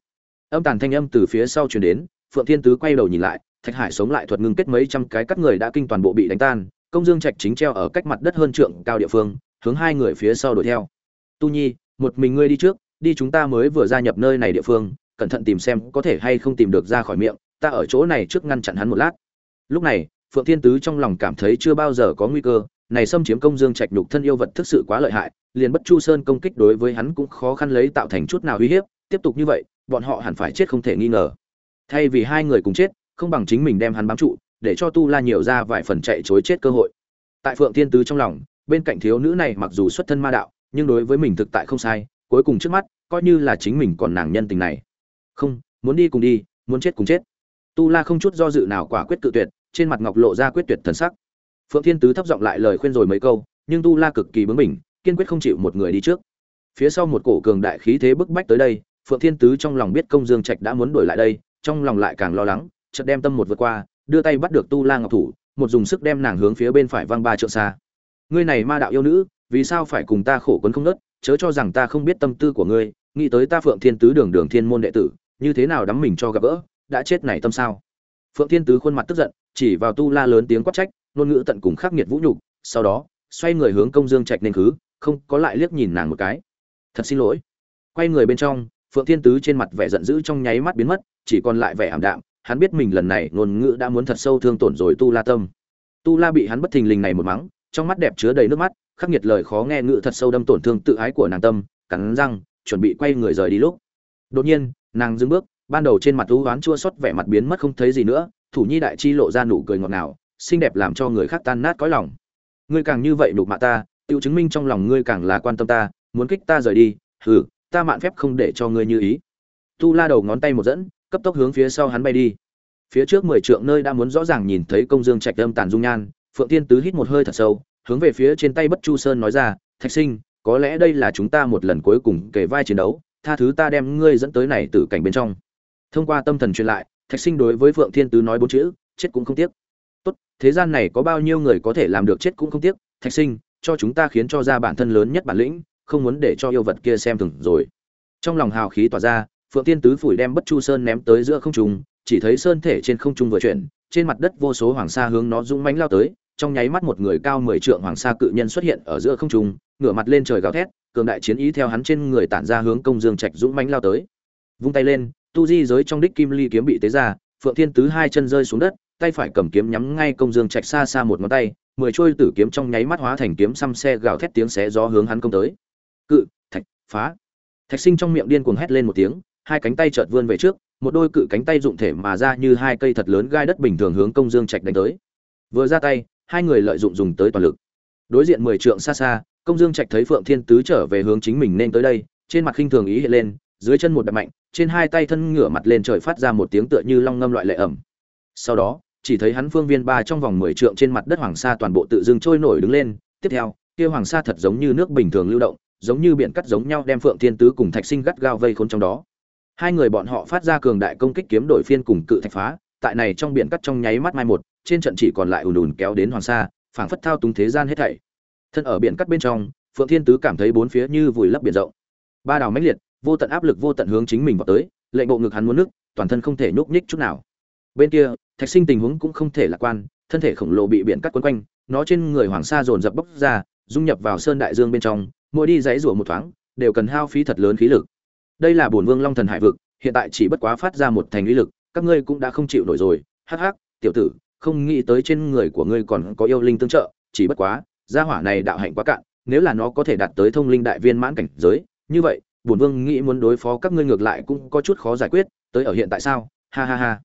Âm tàn thanh âm từ phía sau truyền đến, phượng thiên tứ quay đầu nhìn lại, thạch hải sống lại thuật ngưng kết mấy trăm cái cắt người đã kinh toàn bộ bị đánh tan công dương trạch chính treo ở cách mặt đất hơn trượng cao địa phương, hướng hai người phía sau đuổi theo. Tu nhi, một mình ngươi đi trước, đi chúng ta mới vừa gia nhập nơi này địa phương, cẩn thận tìm xem có thể hay không tìm được ra khỏi miệng, ta ở chỗ này trước ngăn chặn hắn một lát. Lúc này, phượng thiên tứ trong lòng cảm thấy chưa bao giờ có nguy cơ, này xâm chiếm công dương trạch nhục thân yêu vật thực sự quá lợi hại, liền bất chu sơn công kích đối với hắn cũng khó khăn lấy tạo thành chút nào uy hiếp, tiếp tục như vậy, bọn họ hẳn phải chết không thể nghi ngờ. Thay vì hai người cùng chết, không bằng chính mình đem hắn bám trụ để cho tu la nhiều ra vài phần chạy chối chết cơ hội. Tại phượng thiên tứ trong lòng, bên cạnh thiếu nữ này mặc dù xuất thân ma đạo, nhưng đối với mình thực tại không sai, cuối cùng trước mắt, coi như là chính mình còn nàng nhân tình này. Không, muốn đi cùng đi, muốn chết cùng chết. Tu la không chút do dự nào quả quyết cự tuyệt, trên mặt ngọc lộ ra quyết tuyệt thần sắc. Phượng thiên tứ thấp giọng lại lời khuyên rồi mấy câu, nhưng tu la cực kỳ bướng bỉnh, kiên quyết không chịu một người đi trước. Phía sau một cổ cường đại khí thế bức bách tới đây, phượng thiên tứ trong lòng biết công dương trạch đã muốn đuổi lại đây, trong lòng lại càng lo lắng, chợt đem tâm một vượt qua đưa tay bắt được tu la ngọc thủ, một dùng sức đem nàng hướng phía bên phải văng ba trượng xa. Ngươi này ma đạo yêu nữ, vì sao phải cùng ta khổ quấn không nớt chớ cho rằng ta không biết tâm tư của ngươi, nghĩ tới ta phượng thiên tứ đường đường thiên môn đệ tử, như thế nào đắm mình cho gặp gỡ, đã chết này tâm sao? Phượng thiên tứ khuôn mặt tức giận, chỉ vào tu la lớn tiếng quát trách, ngôn ngữ tận cùng khắc nghiệt vũ nhục, sau đó, xoay người hướng công dương trạch nên khứ, không có lại liếc nhìn nàng một cái. Thật xin lỗi. Quay người bên trong, phượng thiên tứ trên mặt vẻ giận dữ trong nháy mắt biến mất, chỉ còn lại vẻ ảm đạm hắn biết mình lần này ngôn ngữ đã muốn thật sâu thương tổn rồi tu la tâm. Tu la bị hắn bất thình lình này một mắng, trong mắt đẹp chứa đầy nước mắt, khắc nghiệt lời khó nghe ngữ thật sâu đâm tổn thương tự ái của nàng tâm, cắn răng, chuẩn bị quay người rời đi lúc. Đột nhiên, nàng dừng bước, ban đầu trên mặt thú oán chua xót vẻ mặt biến mất không thấy gì nữa, thủ nhi đại chi lộ ra nụ cười ngọt ngào, xinh đẹp làm cho người khác tan nát cõi lòng. Ngươi càng như vậy nụ mạ ta, tự chứng minh trong lòng ngươi càng là quan tâm ta, muốn kích ta rời đi, hừ, ta mạn phép không để cho ngươi như ý. Tu la đầu ngón tay một dẫn cấp tốc hướng phía sau hắn bay đi. Phía trước mười trượng nơi đã muốn rõ ràng nhìn thấy công dương trạch âm tàn dung nhan, phượng tiên tứ hít một hơi thật sâu, hướng về phía trên tay bất chu sơn nói ra, thạch sinh, có lẽ đây là chúng ta một lần cuối cùng kể vai chiến đấu, tha thứ ta đem ngươi dẫn tới này từ cảnh bên trong. Thông qua tâm thần truyền lại, thạch sinh đối với phượng thiên tứ nói bốn chữ, chết cũng không tiếc. Tốt, thế gian này có bao nhiêu người có thể làm được chết cũng không tiếc, thạch sinh, cho chúng ta khiến cho ra bản thân lớn nhất bản lĩnh, không muốn để cho yêu vật kia xem thường rồi. Trong lòng hào khí tỏa ra phượng tiên tứ phủi đem bất chu sơn ném tới giữa không trung, chỉ thấy sơn thể trên không trung vừa chuyển, trên mặt đất vô số hoàng sa hướng nó rung mánh lao tới, trong nháy mắt một người cao mười trượng hoàng sa cự nhân xuất hiện ở giữa không trung, ngửa mặt lên trời gào thét, cường đại chiến ý theo hắn trên người tản ra hướng công dương trạch dũng mánh lao tới. Vung tay lên, tu di giới trong đích kim ly kiếm bị tế ra, phượng thiên tứ hai chân rơi xuống đất, tay phải cầm kiếm nhắm ngay công dương trạch xa xa một ngón tay, mười trôi tử kiếm trong nháy mắt hóa thành kiếm xăm xe gào thét tiếng xé gió hướng hắn công tới. Cự, thạch, phá. Thạch sinh trong miệng điên cuồng hét lên một tiếng hai cánh tay chợt vươn về trước, một đôi cự cánh tay dụng thể mà ra như hai cây thật lớn gai đất bình thường hướng công dương trạch đánh tới. Vừa ra tay, hai người lợi dụng dùng tới toàn lực. Đối diện mười trượng xa xa, công dương trạch thấy phượng thiên tứ trở về hướng chính mình nên tới đây, trên mặt khinh thường ý hiện lên, dưới chân một đập mạnh, trên hai tay thân ngửa mặt lên trời phát ra một tiếng tựa như long ngâm loại lệ ẩm. Sau đó, chỉ thấy hắn phương viên ba trong vòng mười trượng trên mặt đất hoàng sa toàn bộ tự dưng trôi nổi đứng lên. Tiếp theo, kia hoàng sa thật giống như nước bình thường lưu động, giống như biển cắt giống nhau đem phượng thiên tứ cùng thạch sinh gắt gao vây khốn trong đó hai người bọn họ phát ra cường đại công kích kiếm đổi phiên cùng cự thạch phá, tại này trong biển cắt trong nháy mắt mai một, trên trận chỉ còn lại ùn ùn kéo đến hoàng sa, phảng phất thao túng thế gian hết thảy. Thân ở biển cắt bên trong, phượng thiên tứ cảm thấy bốn phía như vùi lấp biển rộng. Ba đào mãnh liệt, vô tận áp lực vô tận hướng chính mình vào tới, lệnh bộ ngực hắn muốn nước, toàn thân không thể nhúc nhích chút nào. Bên kia, thạch sinh tình huống cũng không thể lạc quan, thân thể khổng lồ bị biển cắt quấn quanh, nó trên người hoàng sa dồn dập bốc ra, dung nhập vào sơn đại dương bên trong, mỗi đi dãy rủa một thoáng, đều cần hao phí thật lớn khí lực đây là bổn vương long thần hải vực, hiện tại chỉ bất quá phát ra một thành lý lực, các ngươi cũng đã không chịu nổi rồi. Hắc hắc, tiểu tử, không nghĩ tới trên người của ngươi còn có yêu linh tương trợ, chỉ bất quá, gia hỏa này đạo hạnh quá cạn, nếu là nó có thể đạt tới thông linh đại viên mãn cảnh giới, như vậy, bổn vương nghĩ muốn đối phó các ngươi ngược lại cũng có chút khó giải quyết, tới ở hiện tại sao? Ha ha ha.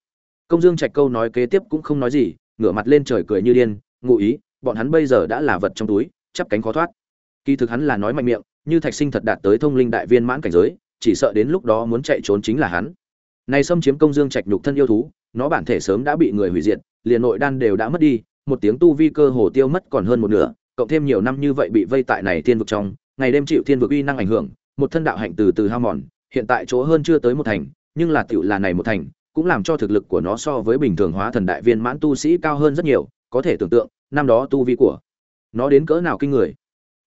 Công dương trạch câu nói kế tiếp cũng không nói gì, ngửa mặt lên trời cười như điên, ngụ ý, bọn hắn bây giờ đã là vật trong túi, chắp cánh khó thoát. Kỳ thực hắn là nói mạnh miệng, như thạch sinh thật đạt tới thông linh đại viên mãn cảnh giới chỉ sợ đến lúc đó muốn chạy trốn chính là hắn. Này xâm chiếm công dương trạch nhục thân yêu thú, nó bản thể sớm đã bị người hủy diệt, liền nội đan đều đã mất đi, một tiếng tu vi cơ hồ tiêu mất còn hơn một nửa, cộng thêm nhiều năm như vậy bị vây tại này thiên vực trong, ngày đêm chịu thiên vực uy năng ảnh hưởng, một thân đạo hạnh từ từ hao mòn, hiện tại chỗ hơn chưa tới một thành, nhưng là tiểu là này một thành, cũng làm cho thực lực của nó so với bình thường hóa thần đại viên mãn tu sĩ cao hơn rất nhiều, có thể tưởng tượng, năm đó tu vi của nó đến cỡ nào kinh người.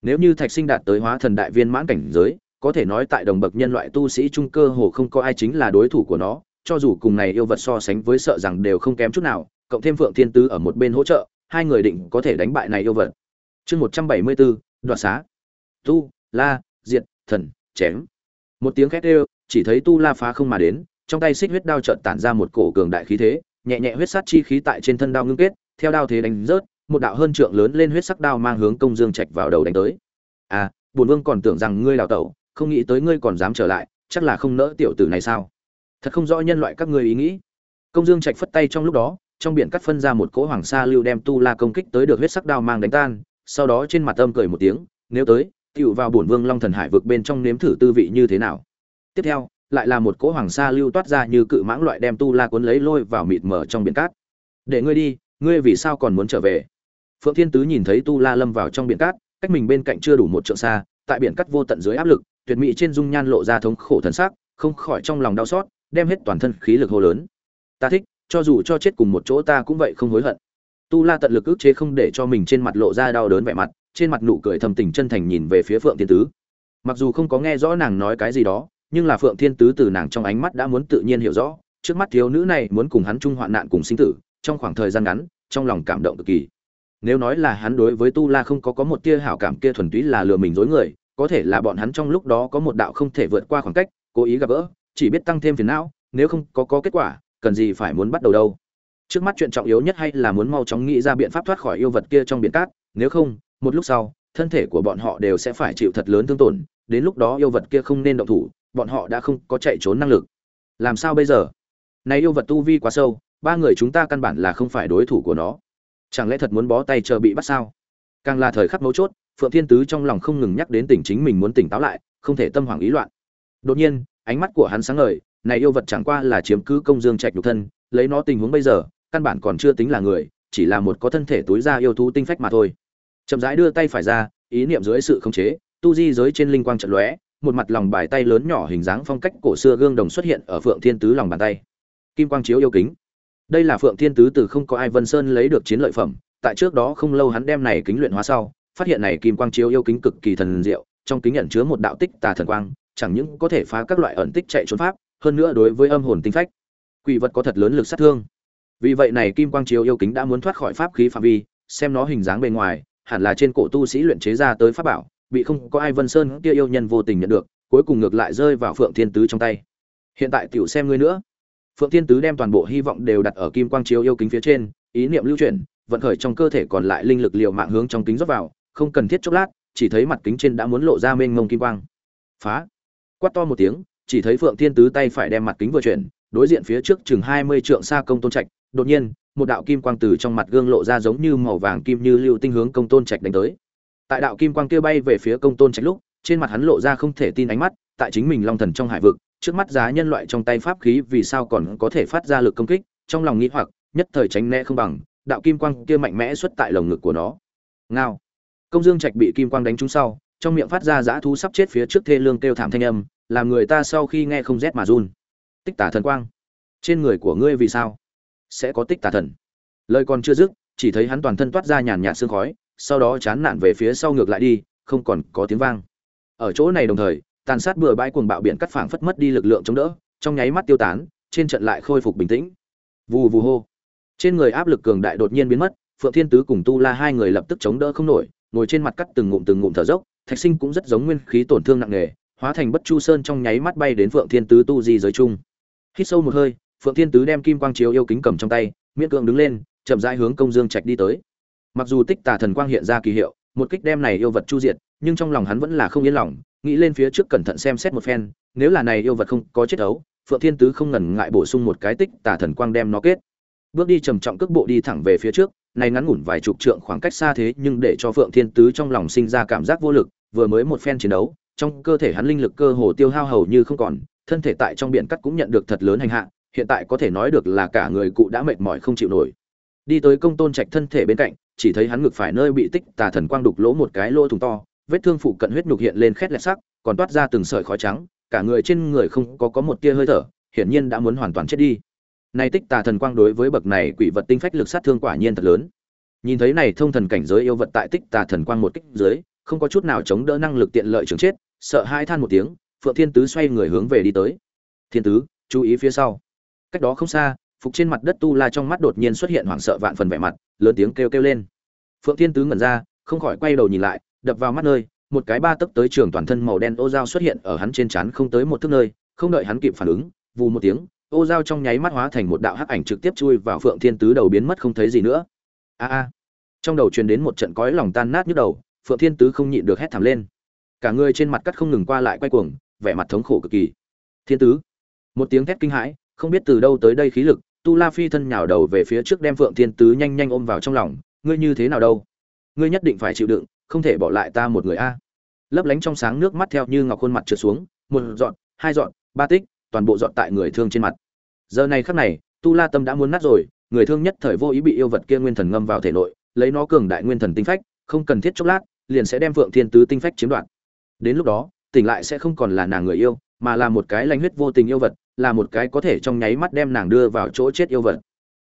Nếu như thạch sinh đạt tới hóa thần đại viên mãn cảnh giới có thể nói tại đồng bậc nhân loại tu sĩ trung cơ hồ không có ai chính là đối thủ của nó, cho dù cùng này yêu vật so sánh với sợ rằng đều không kém chút nào, cộng thêm phượng thiên tứ ở một bên hỗ trợ, hai người định có thể đánh bại này yêu vật. Chương một trăm bảy mươi bốn đoạt xá. Tu, la, diệt, thần, chém. Một tiếng khét đều chỉ thấy tu la phá không mà đến, trong tay xích huyết đao chợt tản ra một cổ cường đại khí thế, nhẹ nhẹ huyết sát chi khí tại trên thân đao ngưng kết, theo đao thế đánh rớt, một đạo hơn trượng lớn lên huyết sắc đao mang hướng công dương trạch vào đầu đánh tới. À bổn vương còn tưởng rằng ngươi đào tẩu không nghĩ tới ngươi còn dám trở lại, chắc là không nỡ tiểu tử này sao? Thật không rõ nhân loại các ngươi ý nghĩ. Công dương trạch phất tay trong lúc đó, trong biển cắt phân ra một cỗ hoàng sa lưu đem tu la công kích tới được huyết sắc đao mang đánh tan, sau đó trên mặt âm cười một tiếng, nếu tới tựu vào bổn vương long thần hải vực bên trong nếm thử tư vị như thế nào? Tiếp theo, lại là một cỗ hoàng sa lưu toát ra như cự mãng loại đem tu la cuốn lấy lôi vào mịt mờ trong biển cát. Để ngươi đi, ngươi vì sao còn muốn trở về? Phượng thiên tứ nhìn thấy tu la lâm vào trong biển cát, cách mình bên cạnh chưa đủ một trượng xa, tại biển cát vô tận dưới áp lực tuyệt mỹ trên dung nhan lộ ra thống khổ thần sắc, không khỏi trong lòng đau xót, đem hết toàn thân khí lực hô lớn. Ta thích, cho dù cho chết cùng một chỗ ta cũng vậy không hối hận. Tu la tận lực ức chế không để cho mình trên mặt lộ ra đau đớn vẻ mặt, trên mặt nụ cười thầm tình chân thành nhìn về phía phượng thiên tứ. Mặc dù không có nghe rõ nàng nói cái gì đó, nhưng là phượng thiên tứ từ nàng trong ánh mắt đã muốn tự nhiên hiểu rõ, trước mắt thiếu nữ này muốn cùng hắn chung hoạn nạn cùng sinh tử, trong khoảng thời gian ngắn, trong lòng cảm động cực kỳ. Nếu nói là hắn đối với tu la không có có một tia hảo cảm kia thuần túy là lừa mình dối người có thể là bọn hắn trong lúc đó có một đạo không thể vượt qua khoảng cách, cố ý gặp gỡ, chỉ biết tăng thêm phiền não, nếu không có có kết quả, cần gì phải muốn bắt đầu đâu. Trước mắt chuyện trọng yếu nhất hay là muốn mau chóng nghĩ ra biện pháp thoát khỏi yêu vật kia trong biển cát, nếu không, một lúc sau, thân thể của bọn họ đều sẽ phải chịu thật lớn thương tổn, đến lúc đó yêu vật kia không nên động thủ, bọn họ đã không có chạy trốn năng lực. Làm sao bây giờ? Này yêu vật tu vi quá sâu, ba người chúng ta căn bản là không phải đối thủ của nó. Chẳng lẽ thật muốn bó tay chờ bị bắt sao? Càng là thời khắc mấu chốt phượng thiên tứ trong lòng không ngừng nhắc đến tỉnh chính mình muốn tỉnh táo lại, không thể tâm hoảng ý loạn. Đột nhiên, ánh mắt của hắn sáng ngời, này yêu vật chẳng qua là chiếm cứ công dương trạch nhục thân, lấy nó tình huống bây giờ, căn bản còn chưa tính là người, chỉ là một có thân thể túi ra yêu thú tinh phách mà thôi. Chậm rãi đưa tay phải ra, ý niệm dưới sự khống chế, tu di giới trên linh quang trận lóe, một mặt lòng bài tay lớn nhỏ hình dáng phong cách cổ xưa gương đồng xuất hiện ở phượng thiên tứ lòng bàn tay. Kim quang chiếu yêu kính. Đây là phượng thiên tứ từ không có ai vân sơn lấy được chiến lợi phẩm, tại trước đó không lâu hắn đem này kính luyện hóa sau phát hiện này kim quang chiếu yêu kính cực kỳ thần diệu, trong kính nhận chứa một đạo tích tà thần quang, chẳng những có thể phá các loại ẩn tích chạy trốn pháp, hơn nữa đối với âm hồn tinh phách, quỷ vật có thật lớn lực sát thương. Vì vậy này kim quang chiếu yêu kính đã muốn thoát khỏi pháp khí phạm vi, xem nó hình dáng bề ngoài, hẳn là trên cổ tu sĩ luyện chế ra tới pháp bảo, bị không có ai vân sơn kia yêu nhân vô tình nhận được, cuối cùng ngược lại rơi vào phượng thiên tứ trong tay. Hiện tại tiểu xem ngươi nữa. Phượng thiên tứ đem toàn bộ hy vọng đều đặt ở kim quang chiếu yêu kính phía trên, ý niệm lưu chuyển, vận khởi trong cơ thể còn lại linh lực liều mạng hướng trong kính rót vào không cần thiết chốc lát, chỉ thấy mặt kính trên đã muốn lộ ra mênh mông kim quang. Phá! Quát to một tiếng, chỉ thấy phượng thiên tứ tay phải đem mặt kính vừa chuyển, đối diện phía trước chừng hai mươi trượng xa công tôn trạch. Đột nhiên, một đạo kim quang từ trong mặt gương lộ ra giống như màu vàng kim như lưu tinh hướng công tôn trạch đánh tới. Tại đạo kim quang kia bay về phía công tôn trạch lúc, trên mặt hắn lộ ra không thể tin ánh mắt, tại chính mình long thần trong hải vực, trước mắt giá nhân loại trong tay pháp khí vì sao còn có thể phát ra lực công kích, trong lòng nghĩ hoặc, nhất thời tránh né không bằng, đạo kim quang kia mạnh mẽ xuất tại lồng ngực của nó. Ngao! Công dương trạch bị kim quang đánh trúng sau, trong miệng phát ra dã thú sắp chết phía trước thê lương kêu thảm thanh âm, làm người ta sau khi nghe không rét mà run. Tích tả thần quang. Trên người của ngươi vì sao sẽ có tích tả thần? Lời còn chưa dứt, chỉ thấy hắn toàn thân toát ra nhàn nhạt sương khói, sau đó chán nản về phía sau ngược lại đi, không còn có tiếng vang. Ở chỗ này đồng thời, tàn sát bừa bãi cuồng bạo biển cắt phảng phất mất đi lực lượng chống đỡ, trong nháy mắt tiêu tán, trên trận lại khôi phục bình tĩnh. Vù vù hô. Trên người áp lực cường đại đột nhiên biến mất, phượng thiên tứ cùng tu la hai người lập tức chống đỡ không nổi ngồi trên mặt cắt từng ngụm từng ngụm thở dốc, thạch sinh cũng rất giống nguyên khí tổn thương nặng nề, hóa thành bất chu sơn trong nháy mắt bay đến phượng thiên tứ tu di giới chung hít sâu một hơi, phượng thiên tứ đem kim quang chiếu yêu kính cầm trong tay, miễn cưỡng đứng lên, chậm rãi hướng công dương trạch đi tới. Mặc dù tích tà thần quang hiện ra kỳ hiệu, một kích đem này yêu vật chu diệt, nhưng trong lòng hắn vẫn là không yên lòng, nghĩ lên phía trước cẩn thận xem xét một phen, nếu là này yêu vật không có chết ấu, phượng thiên tứ không ngần ngại bổ sung một cái tích tà thần quang đem nó kết. Bước đi trầm trọng cước bộ đi thẳng về phía trước này ngắn ngủn vài chục trượng khoảng cách xa thế nhưng để cho phượng thiên tứ trong lòng sinh ra cảm giác vô lực, vừa mới một phen chiến đấu, trong cơ thể hắn linh lực cơ hồ tiêu hao hầu như không còn, thân thể tại trong biển cắt cũng nhận được thật lớn hành hạ, hiện tại có thể nói được là cả người cụ đã mệt mỏi không chịu nổi. Đi tới công tôn trạch thân thể bên cạnh, chỉ thấy hắn ngực phải nơi bị tích tà thần quang đục lỗ một cái lỗ thủng to, vết thương phụ cận huyết nhục hiện lên khét lẹt sắc, còn toát ra từng sợi khói trắng, cả người trên người không có có một tia hơi thở, hiển nhiên đã muốn hoàn toàn chết đi này tích tà thần quang đối với bậc này quỷ vật tinh phách lực sát thương quả nhiên thật lớn. Nhìn thấy này thông thần cảnh giới yêu vật tại tích tà thần quang một kích dưới, không có chút nào chống đỡ năng lực tiện lợi trường chết, sợ hai than một tiếng, phượng thiên tứ xoay người hướng về đi tới. Thiên tứ, chú ý phía sau. Cách đó không xa, phục trên mặt đất tu la trong mắt đột nhiên xuất hiện hoảng sợ vạn phần vẻ mặt, lớn tiếng kêu kêu lên. Phượng thiên tứ ngẩn ra, không khỏi quay đầu nhìn lại, đập vào mắt nơi, một cái ba tấc tới trường toàn thân màu đen ô dao xuất hiện ở hắn trên trán không tới một thước nơi, không đợi hắn kịp phản ứng, vù một tiếng ô dao trong nháy mắt hóa thành một đạo hắc ảnh trực tiếp chui vào phượng thiên tứ đầu biến mất không thấy gì nữa. A a. Trong đầu truyền đến một trận cõi lòng tan nát nhức đầu, phượng thiên tứ không nhịn được hét thảm lên. Cả người trên mặt cắt không ngừng qua lại quay cuồng, vẻ mặt thống khổ cực kỳ. Thiên tứ. Một tiếng thét kinh hãi, không biết từ đâu tới đây khí lực, tu la phi thân nhào đầu về phía trước đem phượng thiên tứ nhanh nhanh ôm vào trong lòng. Ngươi như thế nào đâu? Ngươi nhất định phải chịu đựng, không thể bỏ lại ta một người a. Lấp lánh trong sáng nước mắt theo như ngọc khuôn mặt trượt xuống, một dọn hai dọn ba tích toàn bộ dọn tại người thương trên mặt. Giờ này khắc này, tu la tâm đã muốn nát rồi, người thương nhất thời vô ý bị yêu vật kia nguyên thần ngâm vào thể nội, lấy nó cường đại nguyên thần tinh phách, không cần thiết chốc lát, liền sẽ đem phượng thiên tứ tinh phách chiếm đoạt. Đến lúc đó, tỉnh lại sẽ không còn là nàng người yêu, mà là một cái lanh huyết vô tình yêu vật, là một cái có thể trong nháy mắt đem nàng đưa vào chỗ chết yêu vật.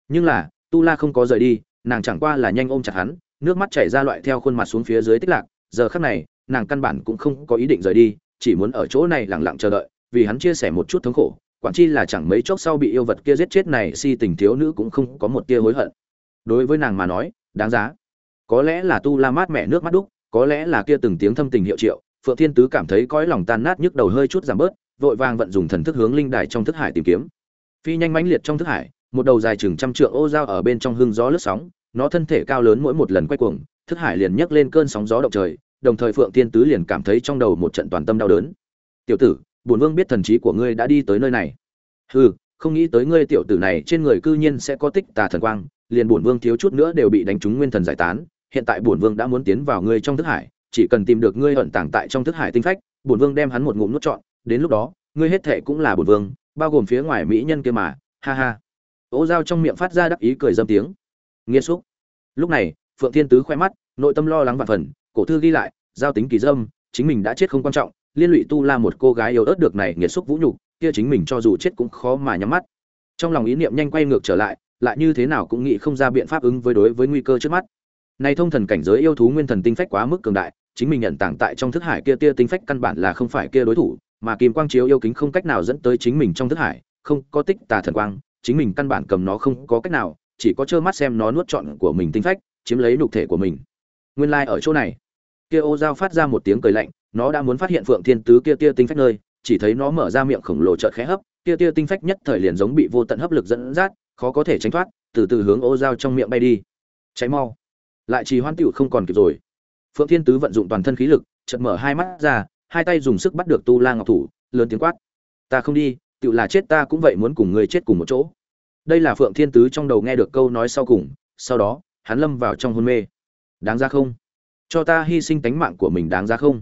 Nhưng là, tu la không có rời đi, nàng chẳng qua là nhanh ôm chặt hắn, nước mắt chảy ra loại theo khuôn mặt xuống phía dưới tích lạc, giờ khắc này, nàng căn bản cũng không có ý định rời đi, chỉ muốn ở chỗ này lặng lặng chờ đợi vì hắn chia sẻ một chút thống khổ, quản chi là chẳng mấy chốc sau bị yêu vật kia giết chết này, si tình thiếu nữ cũng không có một tia hối hận. Đối với nàng mà nói, đáng giá. Có lẽ là tu la mát mẹ nước mắt đúc, có lẽ là kia từng tiếng thâm tình hiệu triệu, phượng thiên tứ cảm thấy cõi lòng tan nát nhức đầu hơi chút giảm bớt, vội vàng vận dùng thần thức hướng linh đài trong thức hải tìm kiếm. Phi nhanh mãnh liệt trong thức hải, một đầu dài chừng trăm trượng ô dao ở bên trong hương gió lướt sóng, nó thân thể cao lớn mỗi một lần quay cuồng, thức hải liền nhấc lên cơn sóng gió động trời, đồng thời phượng thiên tứ liền cảm thấy trong đầu một trận toàn tâm đau đớn. Tiểu tử bổn vương biết thần trí của ngươi đã đi tới nơi này. Hừ, không nghĩ tới ngươi tiểu tử này trên người cư nhiên sẽ có tích tà thần quang, liền bổn vương thiếu chút nữa đều bị đánh trúng nguyên thần giải tán. Hiện tại bổn vương đã muốn tiến vào ngươi trong thức hải, chỉ cần tìm được ngươi ẩn tàng tại trong thức hải tinh phách, bổn vương đem hắn một ngụm nuốt trọn. Đến lúc đó, ngươi hết thệ cũng là bổn vương, bao gồm phía ngoài mỹ nhân kia mà. Ha ha. Ố dao trong miệng phát ra đắc ý cười dâm tiếng. Nghiêm xúc. Lúc này, phượng thiên tứ khoe mắt, nội tâm lo lắng vạn phần, cổ thư ghi lại, giao tính kỳ dâm, chính mình đã chết không quan trọng liên lụy tu la một cô gái yếu ớt được này nghiệt xúc vũ nhục, kia chính mình cho dù chết cũng khó mà nhắm mắt. Trong lòng ý niệm nhanh quay ngược trở lại lại như thế nào cũng nghĩ không ra biện pháp ứng với đối với nguy cơ trước mắt. Này thông thần cảnh giới yêu thú nguyên thần tinh phách quá mức cường đại, chính mình nhận tảng tại trong thức hải kia tia tinh phách căn bản là không phải kia đối thủ, mà kim quang chiếu yêu kính không cách nào dẫn tới chính mình trong thức hải, không có tích tà thần quang, chính mình căn bản cầm nó không có cách nào, chỉ có trơ mắt xem nó nuốt trọn của mình tinh phách, chiếm lấy nhục thể của mình. Nguyên lai like ở chỗ này, kia ô dao phát ra một tiếng cười lạnh nó đã muốn phát hiện phượng thiên tứ kia tia tinh phách nơi, chỉ thấy nó mở ra miệng khổng lồ chợt khẽ hấp kia tia tinh phách nhất thời liền giống bị vô tận hấp lực dẫn dắt, khó có thể tránh thoát, từ từ hướng ô dao trong miệng bay đi. Cháy mau. Lại trì hoan tiểu không còn kịp rồi. Phượng thiên tứ vận dụng toàn thân khí lực, chợt mở hai mắt ra, hai tay dùng sức bắt được tu la ngọc thủ, lớn tiếng quát. Ta không đi tự là chết ta cũng vậy muốn cùng ngươi chết cùng một chỗ. Đây là phượng thiên tứ trong đầu nghe được câu nói sau cùng, sau đó, hắn lâm vào trong hôn mê. Đáng ra không? Cho ta hy sinh tánh mạng của mình đáng ra không?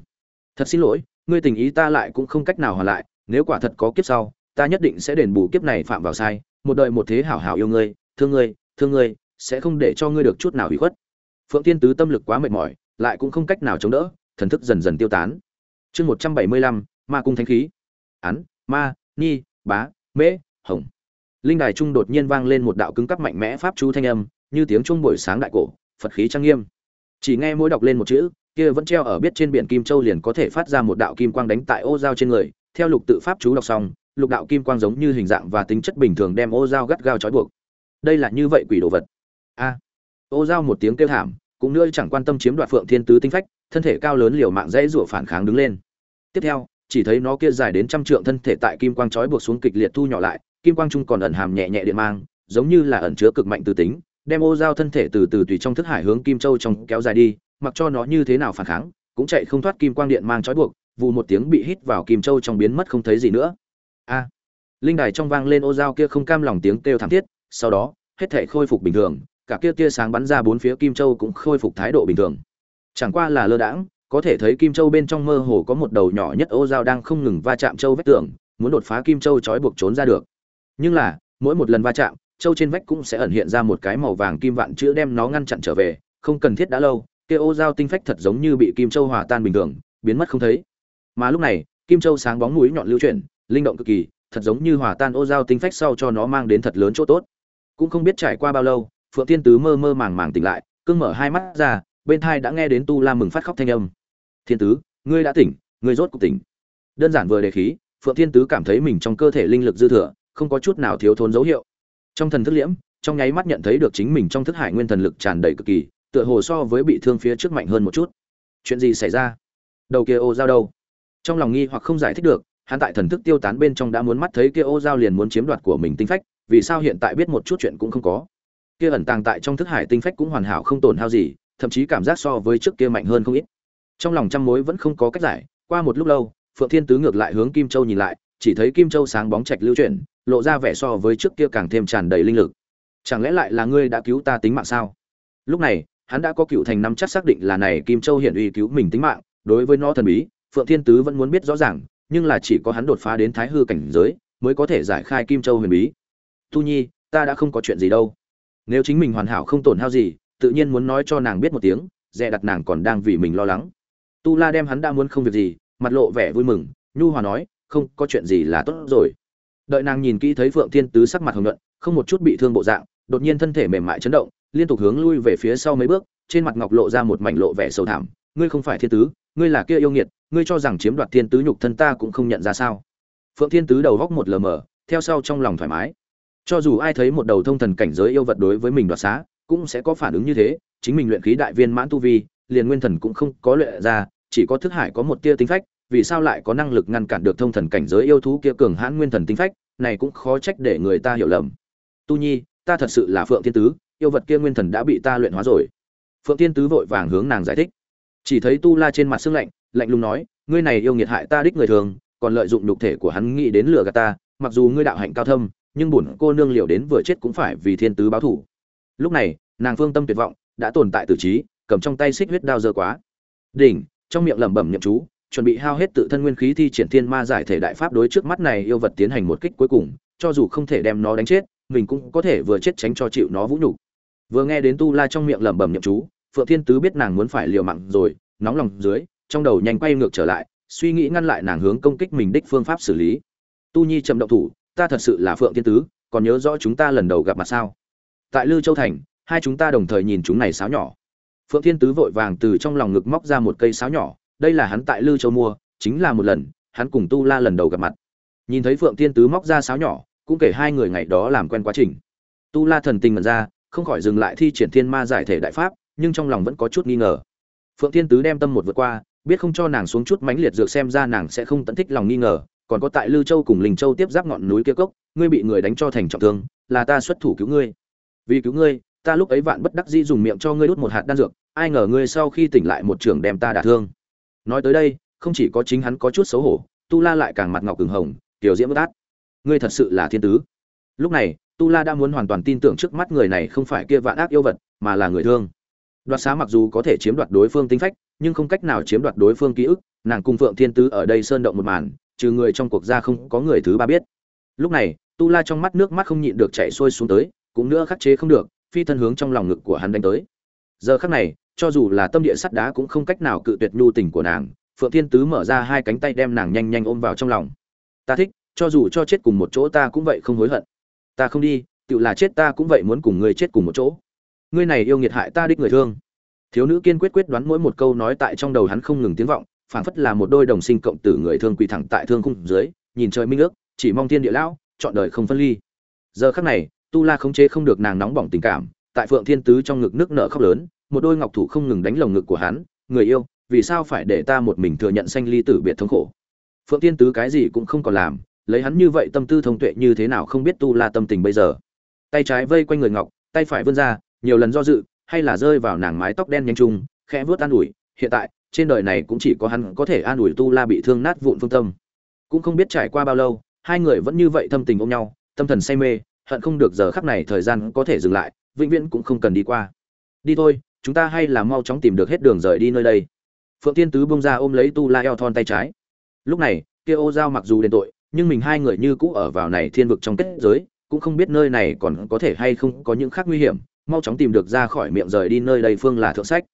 Thật xin lỗi, ngươi tình ý ta lại cũng không cách nào hoàn lại, nếu quả thật có kiếp sau, ta nhất định sẽ đền bù kiếp này phạm vào sai, một đời một thế hảo hảo yêu ngươi, thương ngươi thương ngươi, sẽ không để cho ngươi được chút nào hủy khuất. Phượng thiên tứ tâm lực quá mệt mỏi, lại cũng không cách nào chống đỡ, thần thức dần dần tiêu tán. Chương một trăm bảy mươi lăm, ma cung thánh khí. Án, ma ni bá, mễ, hồng. Linh đài trung đột nhiên vang lên một đạo cứng cắp mạnh mẽ pháp chú thanh âm, như tiếng chuông buổi sáng đại cổ, phật khí trang nghiêm. Chỉ nghe mỗi đọc lên một chữ kia vẫn treo ở biết trên biển kim châu liền có thể phát ra một đạo kim quang đánh tại ô dao trên người. Theo lục tự pháp chú đọc xong, lục đạo kim quang giống như hình dạng và tính chất bình thường đem ô dao gắt gao trói buộc. Đây là như vậy quỷ đồ vật. A. Ô dao một tiếng kêu thảm, cũng nữa chẳng quan tâm chiếm đoạt phượng thiên tứ tinh phách, thân thể cao lớn liều mạng dãy rủa phản kháng đứng lên. Tiếp theo, chỉ thấy nó kia dài đến trăm trượng thân thể tại kim quang trói buộc xuống kịch liệt thu nhỏ lại, kim quang trung còn ẩn hàm nhẹ nhẹ điện mang, giống như là ẩn chứa cực mạnh từ tính, đem ô dao thân thể từ từ tùy trong thức hải hướng kim châu trong kéo dài đi mặc cho nó như thế nào phản kháng, cũng chạy không thoát kim quang điện mang trói buộc, vù một tiếng bị hít vào kim châu trong biến mất không thấy gì nữa. A! Linh đài trong vang lên ô dao kia không cam lòng tiếng kêu thảm thiết, sau đó, hết thảy khôi phục bình thường, cả kia tia sáng bắn ra bốn phía kim châu cũng khôi phục thái độ bình thường. Chẳng qua là lơ đãng, có thể thấy kim châu bên trong mơ hồ có một đầu nhỏ nhất ô dao đang không ngừng va chạm châu vách tường, muốn đột phá kim châu trói buộc trốn ra được. Nhưng là, mỗi một lần va chạm, châu trên vách cũng sẽ ẩn hiện ra một cái màu vàng kim vạn chữ đem nó ngăn chặn trở về, không cần thiết đã lâu kia ô dao tinh phách thật giống như bị kim châu hòa tan bình thường, biến mất không thấy. Mà lúc này, kim châu sáng bóng núi nhọn lưu chuyển, linh động cực kỳ, thật giống như hòa tan ô dao tinh phách sau cho nó mang đến thật lớn chỗ tốt. Cũng không biết trải qua bao lâu, phượng tiên tứ mơ mơ màng màng tỉnh lại cưng mở hai mắt ra, bên thai đã nghe đến tu la mừng phát khóc thanh âm. Thiên tứ, ngươi đã tỉnh, ngươi rốt cuộc tỉnh. Đơn giản vừa đề khí, phượng thiên tứ cảm thấy mình trong cơ thể linh lực dư thừa, không có chút nào thiếu thốn dấu hiệu. Trong thần thức liễm, trong nháy mắt nhận thấy được chính mình trong thức hải nguyên thần lực tràn đầy cực kỳ tựa hồ so với bị thương phía trước mạnh hơn một chút. Chuyện gì xảy ra? Đầu kia ô giao đâu? Trong lòng nghi hoặc không giải thích được, hắn tại thần thức tiêu tán bên trong đã muốn mắt thấy kia ô giao liền muốn chiếm đoạt của mình tinh phách, vì sao hiện tại biết một chút chuyện cũng không có. Kia ẩn tàng tại trong thức hải tinh phách cũng hoàn hảo không tổn hao gì, thậm chí cảm giác so với trước kia mạnh hơn không ít. Trong lòng trăm mối vẫn không có cách giải, qua một lúc lâu, phượng thiên tứ ngược lại hướng kim châu nhìn lại, chỉ thấy kim châu sáng bóng trạch lưu chuyển, lộ ra vẻ so với trước kia càng thêm tràn đầy linh lực. Chẳng lẽ lại là ngươi đã cứu ta tính mạng sao? Lúc này hắn đã có cựu thành năm chắc xác định là này kim châu hiện uy cứu mình tính mạng, đối với nó thần bí, phượng thiên tứ vẫn muốn biết rõ ràng, nhưng là chỉ có hắn đột phá đến thái hư cảnh giới mới có thể giải khai kim châu huyền bí. Tu nhi, ta đã không có chuyện gì đâu. Nếu chính mình hoàn hảo không tổn hao gì, tự nhiên muốn nói cho nàng biết một tiếng, dè đặt nàng còn đang vì mình lo lắng. Tu la đem hắn đã muốn không việc gì, mặt lộ vẻ vui mừng, nhu hòa nói, không, có chuyện gì là tốt rồi. Đợi nàng nhìn kỹ thấy phượng thiên tứ sắc mặt hồng nhuận, không một chút bị thương bộ dạng, đột nhiên thân thể mềm mại chấn động liên tục hướng lui về phía sau mấy bước, trên mặt ngọc lộ ra một mảnh lộ vẻ sầu thảm. Ngươi không phải thiên tứ, ngươi là kia yêu nghiệt, ngươi cho rằng chiếm đoạt thiên tứ nhục thân ta cũng không nhận ra sao? Phượng thiên tứ đầu góc một lờ mờ, theo sau trong lòng thoải mái. Cho dù ai thấy một đầu thông thần cảnh giới yêu vật đối với mình đoạt xá, cũng sẽ có phản ứng như thế. Chính mình luyện khí đại viên mãn tu vi, liền nguyên thần cũng không có luyện ra, chỉ có thức hải có một tia tính phách, vì sao lại có năng lực ngăn cản được thông thần cảnh giới yêu thú kia cường hãn nguyên thần tính phách? Này cũng khó trách để người ta hiểu lầm. Tu nhi, ta thật sự là phượng thiên tứ yêu vật kia nguyên thần đã bị ta luyện hóa rồi. Phượng thiên tứ vội vàng hướng nàng giải thích. Chỉ thấy tu la trên mặt sưng lạnh lạnh lùng nói, ngươi này yêu nghiệt hại ta đích người thường, còn lợi dụng nhục thể của hắn nghĩ đến lừa gạt ta, mặc dù ngươi đạo hạnh cao thâm, nhưng bổn cô nương liều đến vừa chết cũng phải vì thiên tứ báo thủ lúc này, nàng phương tâm tuyệt vọng, đã tồn tại tử trí, cầm trong tay xích huyết đao dơ quá. Đỉnh, trong miệng lẩm bẩm nhậm chú, chuẩn bị hao hết tự thân nguyên khí thi triển thiên ma giải thể đại pháp đối trước mắt này yêu vật tiến hành một kích cuối cùng, cho dù không thể đem nó đánh chết, mình cũng có thể vừa chết tránh cho chịu nó vũ nhục vừa nghe đến tu la trong miệng lẩm bẩm nhậm chú, phượng thiên tứ biết nàng muốn phải liều mạng rồi, nóng lòng dưới, trong đầu nhanh quay ngược trở lại, suy nghĩ ngăn lại nàng hướng công kích mình đích phương pháp xử lý. Tu nhi chậm động thủ, ta thật sự là phượng thiên tứ, còn nhớ rõ chúng ta lần đầu gặp mặt sao? Tại lư châu thành, hai chúng ta đồng thời nhìn chúng này sáo nhỏ. Phượng thiên tứ vội vàng từ trong lòng ngực móc ra một cây sáo nhỏ, đây là hắn tại lư châu mua, chính là một lần, hắn cùng tu la lần đầu gặp mặt. Nhìn thấy phượng thiên tứ móc ra sáo nhỏ, cũng kể hai người ngày đó làm quen quá trình. Tu la thần tình mật ra không khỏi dừng lại thi triển thiên ma giải thể đại pháp, nhưng trong lòng vẫn có chút nghi ngờ. Phượng thiên tứ đem tâm một vượt qua, biết không cho nàng xuống chút mánh liệt dược xem ra nàng sẽ không tận thích lòng nghi ngờ, còn có tại lư châu cùng linh châu tiếp giáp ngọn núi kia cốc, ngươi bị người đánh cho thành trọng thương, là ta xuất thủ cứu ngươi. Vì cứu ngươi, ta lúc ấy vạn bất đắc dĩ dùng miệng cho ngươi đút một hạt đan dược, ai ngờ ngươi sau khi tỉnh lại một trường đem ta đả thương. Nói tới đây, không chỉ có chính hắn có chút xấu hổ, tu la lại càng mặt ngọc cứng hồng, tiểu diễm bất át ngươi thật sự là thiên tứ. Lúc này tu la đã muốn hoàn toàn tin tưởng trước mắt người này không phải kia vạn ác yêu vật, mà là người thương. Đoạt xá mặc dù có thể chiếm đoạt đối phương tính phách, nhưng không cách nào chiếm đoạt đối phương ký ức, nàng cung phượng thiên tứ ở đây sơn động một màn, trừ người trong cuộc ra không có người thứ ba biết. Lúc này, tu la trong mắt nước mắt không nhịn được chảy xuôi xuống tới, cũng nữa khắc chế không được, phi thân hướng trong lòng ngực của hắn đánh tới. Giờ khắc này, cho dù là tâm địa sắt đá cũng không cách nào cự tuyệt nhu tình của nàng, phượng thiên tứ mở ra hai cánh tay đem nàng nhanh nhanh ôm vào trong lòng. Ta thích, cho dù cho chết cùng một chỗ ta cũng vậy không hối hận ta không đi tự là chết ta cũng vậy muốn cùng ngươi chết cùng một chỗ. Ngươi này yêu nghiệt hại ta đích người thương. Thiếu nữ kiên quyết quyết đoán mỗi một câu nói tại trong đầu hắn không ngừng tiếng vọng, phảng phất là một đôi đồng sinh cộng tử người thương quỳ thẳng tại thương khung dưới, nhìn trời minh ước, chỉ mong thiên địa lão, chọn đời không phân ly. Giờ khắc này, tu la khống chế không được nàng nóng bỏng tình cảm, tại phượng thiên tứ trong ngực nước nở khóc lớn, một đôi ngọc thủ không ngừng đánh lồng ngực của hắn, người yêu, vì sao phải để ta một mình thừa nhận sanh ly tử biệt thống khổ? Phượng thiên tứ cái gì cũng không còn làm lấy hắn như vậy tâm tư thông tuệ như thế nào không biết tu la tâm tình bây giờ. Tay trái vây quanh người ngọc, tay phải vươn ra, nhiều lần do dự, hay là rơi vào nàng mái tóc đen nhanh trung, khẽ vớt an ủi, hiện tại, trên đời này cũng chỉ có hắn có thể an ủi tu la bị thương nát vụn phương tâm. Cũng không biết trải qua bao lâu, hai người vẫn như vậy thâm tình ôm nhau, tâm thần say mê, hận không được giờ khắc này thời gian có thể dừng lại, vĩnh viễn cũng không cần đi qua. Đi thôi, chúng ta hay là mau chóng tìm được hết đường rời đi nơi đây. Phượng tiên tứ bông ra ôm lấy tu la eo thon tay trái. Lúc này, kia ô giao mặc dù đền tội nhưng mình hai người như cũ ở vào này thiên vực trong kết giới, cũng không biết nơi này còn có thể hay không có những khác nguy hiểm, mau chóng tìm được ra khỏi miệng rời đi nơi đây phương là thượng sách.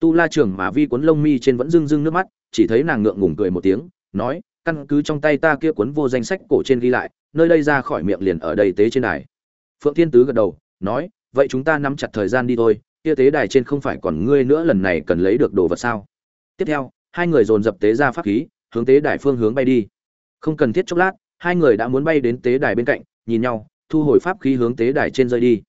Tu la trưởng mà vi cuốn lông mi trên vẫn rưng rưng nước mắt, chỉ thấy nàng ngượng ngùng cười một tiếng, nói, căn cứ trong tay ta kia cuốn vô danh sách cổ trên ghi lại, nơi đây ra khỏi miệng liền ở đây tế trên đài. Phượng thiên tứ gật đầu, nói, vậy chúng ta nắm chặt thời gian đi thôi, kia tế đài trên không phải còn ngươi nữa lần này cần lấy được đồ vật sao? Tiếp theo, hai người dồn dập tế ra pháp khí, hướng tế đài phương hướng bay đi không cần thiết chốc lát, hai người đã muốn bay đến tế đài bên cạnh, nhìn nhau, thu hồi pháp khí hướng tế đài trên rơi đi.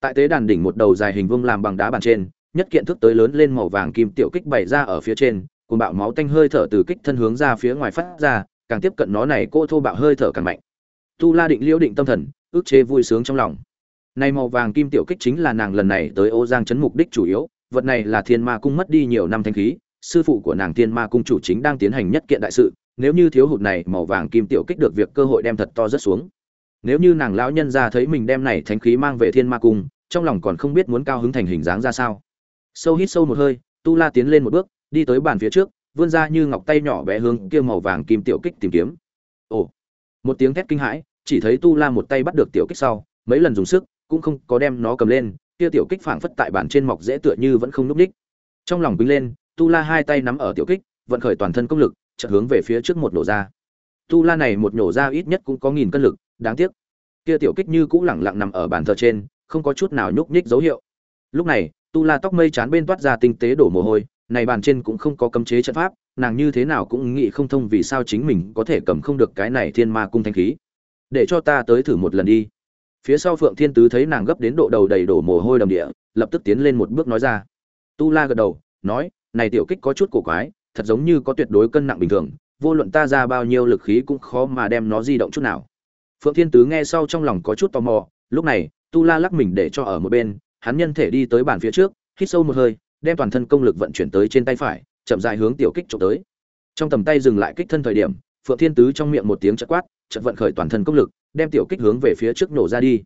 Tại tế đàn đỉnh một đầu dài hình vuông làm bằng đá bàn trên, nhất kiện thức tới lớn lên màu vàng kim tiểu kích bày ra ở phía trên, cùng bạo máu tanh hơi thở từ kích thân hướng ra phía ngoài phát ra, càng tiếp cận nó này cô thô bạo hơi thở càng mạnh. Tu la định liễu định tâm thần, ước chế vui sướng trong lòng. Này màu vàng kim tiểu kích chính là nàng lần này tới ô giang chấn mục đích chủ yếu, vật này là thiên ma cung mất đi nhiều năm thanh khí, sư phụ của nàng thiên ma cung chủ chính đang tiến hành nhất kiện đại sự nếu như thiếu hụt này màu vàng kim tiểu kích được việc cơ hội đem thật to rất xuống. Nếu như nàng lão nhân ra thấy mình đem này thánh khí mang về thiên ma cung, trong lòng còn không biết muốn cao hứng thành hình dáng ra sao. Sâu hít sâu một hơi, tu la tiến lên một bước, đi tới bàn phía trước, vươn ra như ngọc tay nhỏ bé hướng kia màu vàng kim tiểu kích tìm kiếm. Ồ! Một tiếng thét kinh hãi, chỉ thấy tu la một tay bắt được tiểu kích sau, mấy lần dùng sức, cũng không có đem nó cầm lên, kia tiểu kích phảng phất tại bàn trên mọc dễ tựa như vẫn không núp đích trong lòng bình lên, tu la hai tay nắm ở tiểu kích, vận khởi toàn thân công lực chợt hướng về phía trước một nổ ra. Tu la này một nổ ra ít nhất cũng có nghìn cân lực, đáng tiếc. Kia tiểu kích như cũ lẳng lặng nằm ở bàn thờ trên, không có chút nào nhúc nhích dấu hiệu. Lúc này, tu la tóc mây chán bên toát ra tinh tế đổ mồ hôi, này bàn trên cũng không có cấm chế trận pháp, nàng như thế nào cũng nghĩ không thông vì sao chính mình có thể cầm không được cái này thiên ma cung thanh khí. Để cho ta tới thử một lần đi. Phía sau phượng thiên tứ thấy nàng gấp đến độ đầu đầy đổ mồ hôi đầm địa, lập tức tiến lên một bước nói ra. Tu la gật đầu, nói, này tiểu kích có chút cổ quái thật giống như có tuyệt đối cân nặng bình thường, vô luận ta ra bao nhiêu lực khí cũng khó mà đem nó di động chút nào. Phượng thiên tứ nghe sau trong lòng có chút tò mò, lúc này, tu la lắc mình để cho ở một bên, hắn nhân thể đi tới bàn phía trước, hít sâu một hơi, đem toàn thân công lực vận chuyển tới trên tay phải, chậm rãi hướng tiểu kích trộm tới. Trong tầm tay dừng lại kích thân thời điểm, phượng thiên tứ trong miệng một tiếng chật quát, chợt vận khởi toàn thân công lực, đem tiểu kích hướng về phía trước nổ ra đi.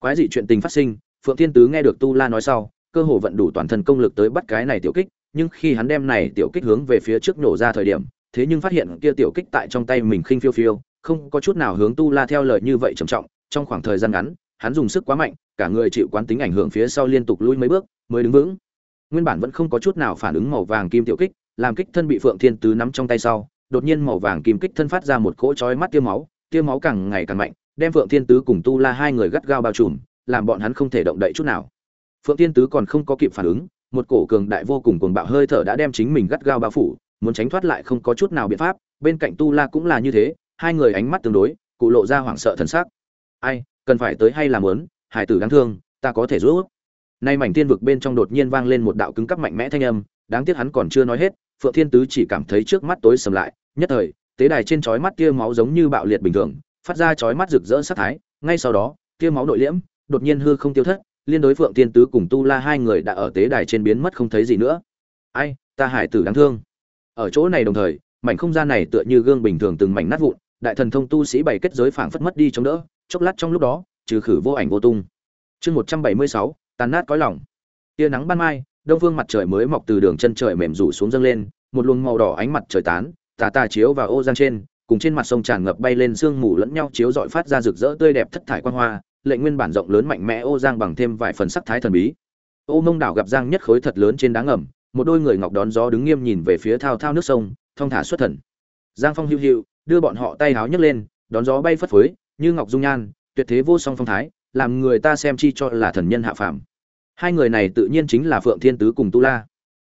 Quái dị chuyện tình phát sinh, phượng thiên tứ nghe được tu la nói sau, cơ hồ vận đủ toàn thân công lực tới bắt cái này tiểu kích nhưng khi hắn đem này tiểu kích hướng về phía trước nổ ra thời điểm, thế nhưng phát hiện kia tiểu kích tại trong tay mình khinh phiêu phiêu, không có chút nào hướng tu la theo lời như vậy trầm trọng. Trong khoảng thời gian ngắn, hắn dùng sức quá mạnh, cả người chịu quán tính ảnh hưởng phía sau liên tục lùi mấy bước, mới đứng vững. Nguyên bản vẫn không có chút nào phản ứng màu vàng kim tiểu kích, làm kích thân bị phượng thiên tứ nắm trong tay sau, đột nhiên màu vàng kim kích thân phát ra một cỗ chói mắt tia máu tia máu càng ngày càng mạnh, đem phượng thiên tứ cùng tu la hai người gắt gao bao trùm, làm bọn hắn không thể động đậy chút nào. Phượng thiên tứ còn không có kịp phản ứng một cổ cường đại vô cùng cuồng bạo hơi thở đã đem chính mình gắt gao bao phủ, muốn tránh thoát lại không có chút nào biện pháp, bên cạnh tu la cũng là như thế, hai người ánh mắt tương đối, cụ lộ ra hoảng sợ thần sắc. Ai, cần phải tới hay làm muốn? Hải tử đáng thương, ta có thể giúp. Nay mảnh tiên vực bên trong đột nhiên vang lên một đạo cứng cắp mạnh mẽ thanh âm, đáng tiếc hắn còn chưa nói hết, phượng thiên tứ chỉ cảm thấy trước mắt tối sầm lại, nhất thời, tế đài trên chói mắt kia máu giống như bạo liệt bình thường, phát ra chói mắt rực rỡ sắc thái, ngay sau đó kia máu nội liễm đột nhiên hư không tiêu thất liên đối phượng tiên tứ cùng tu la hai người đã ở tế đài trên biến mất không thấy gì nữa. Ai, ta hải tử đáng thương. Ở chỗ này đồng thời, mảnh không gian này tựa như gương bình thường từng mảnh nát vụn, đại thần thông tu sĩ bày kết giới phảng phất mất đi chống đỡ, chốc lát trong lúc đó, trừ khử vô ảnh vô tung. Chương một trăm bảy mươi sáu, tàn nát cõi lỏng. tia nắng ban mai, đông phương mặt trời mới mọc từ đường chân trời mềm rủ xuống dâng lên, một luồng màu đỏ ánh mặt trời tán, tà tà chiếu vào ô giang trên, cùng trên mặt sông tràn ngập bay lên sương mù lẫn nhau chiếu dọi phát ra rực rỡ tươi đẹp thất thải quan hoa lệnh nguyên bản rộng lớn mạnh mẽ ô giang bằng thêm vài phần sắc thái thần bí. Ô mông đảo gặp giang nhất khối thật lớn trên đá ngầm, một đôi người ngọc đón gió đứng nghiêm nhìn về phía thao thao nước sông, thong thả xuất thần. Giang phong hữu hữu đưa bọn họ tay háo nhấc lên, đón gió bay phất phới, như ngọc dung nhan, tuyệt thế vô song phong thái, làm người ta xem chi cho là thần nhân hạ phàm. Hai người này tự nhiên chính là phượng thiên tứ cùng tu la.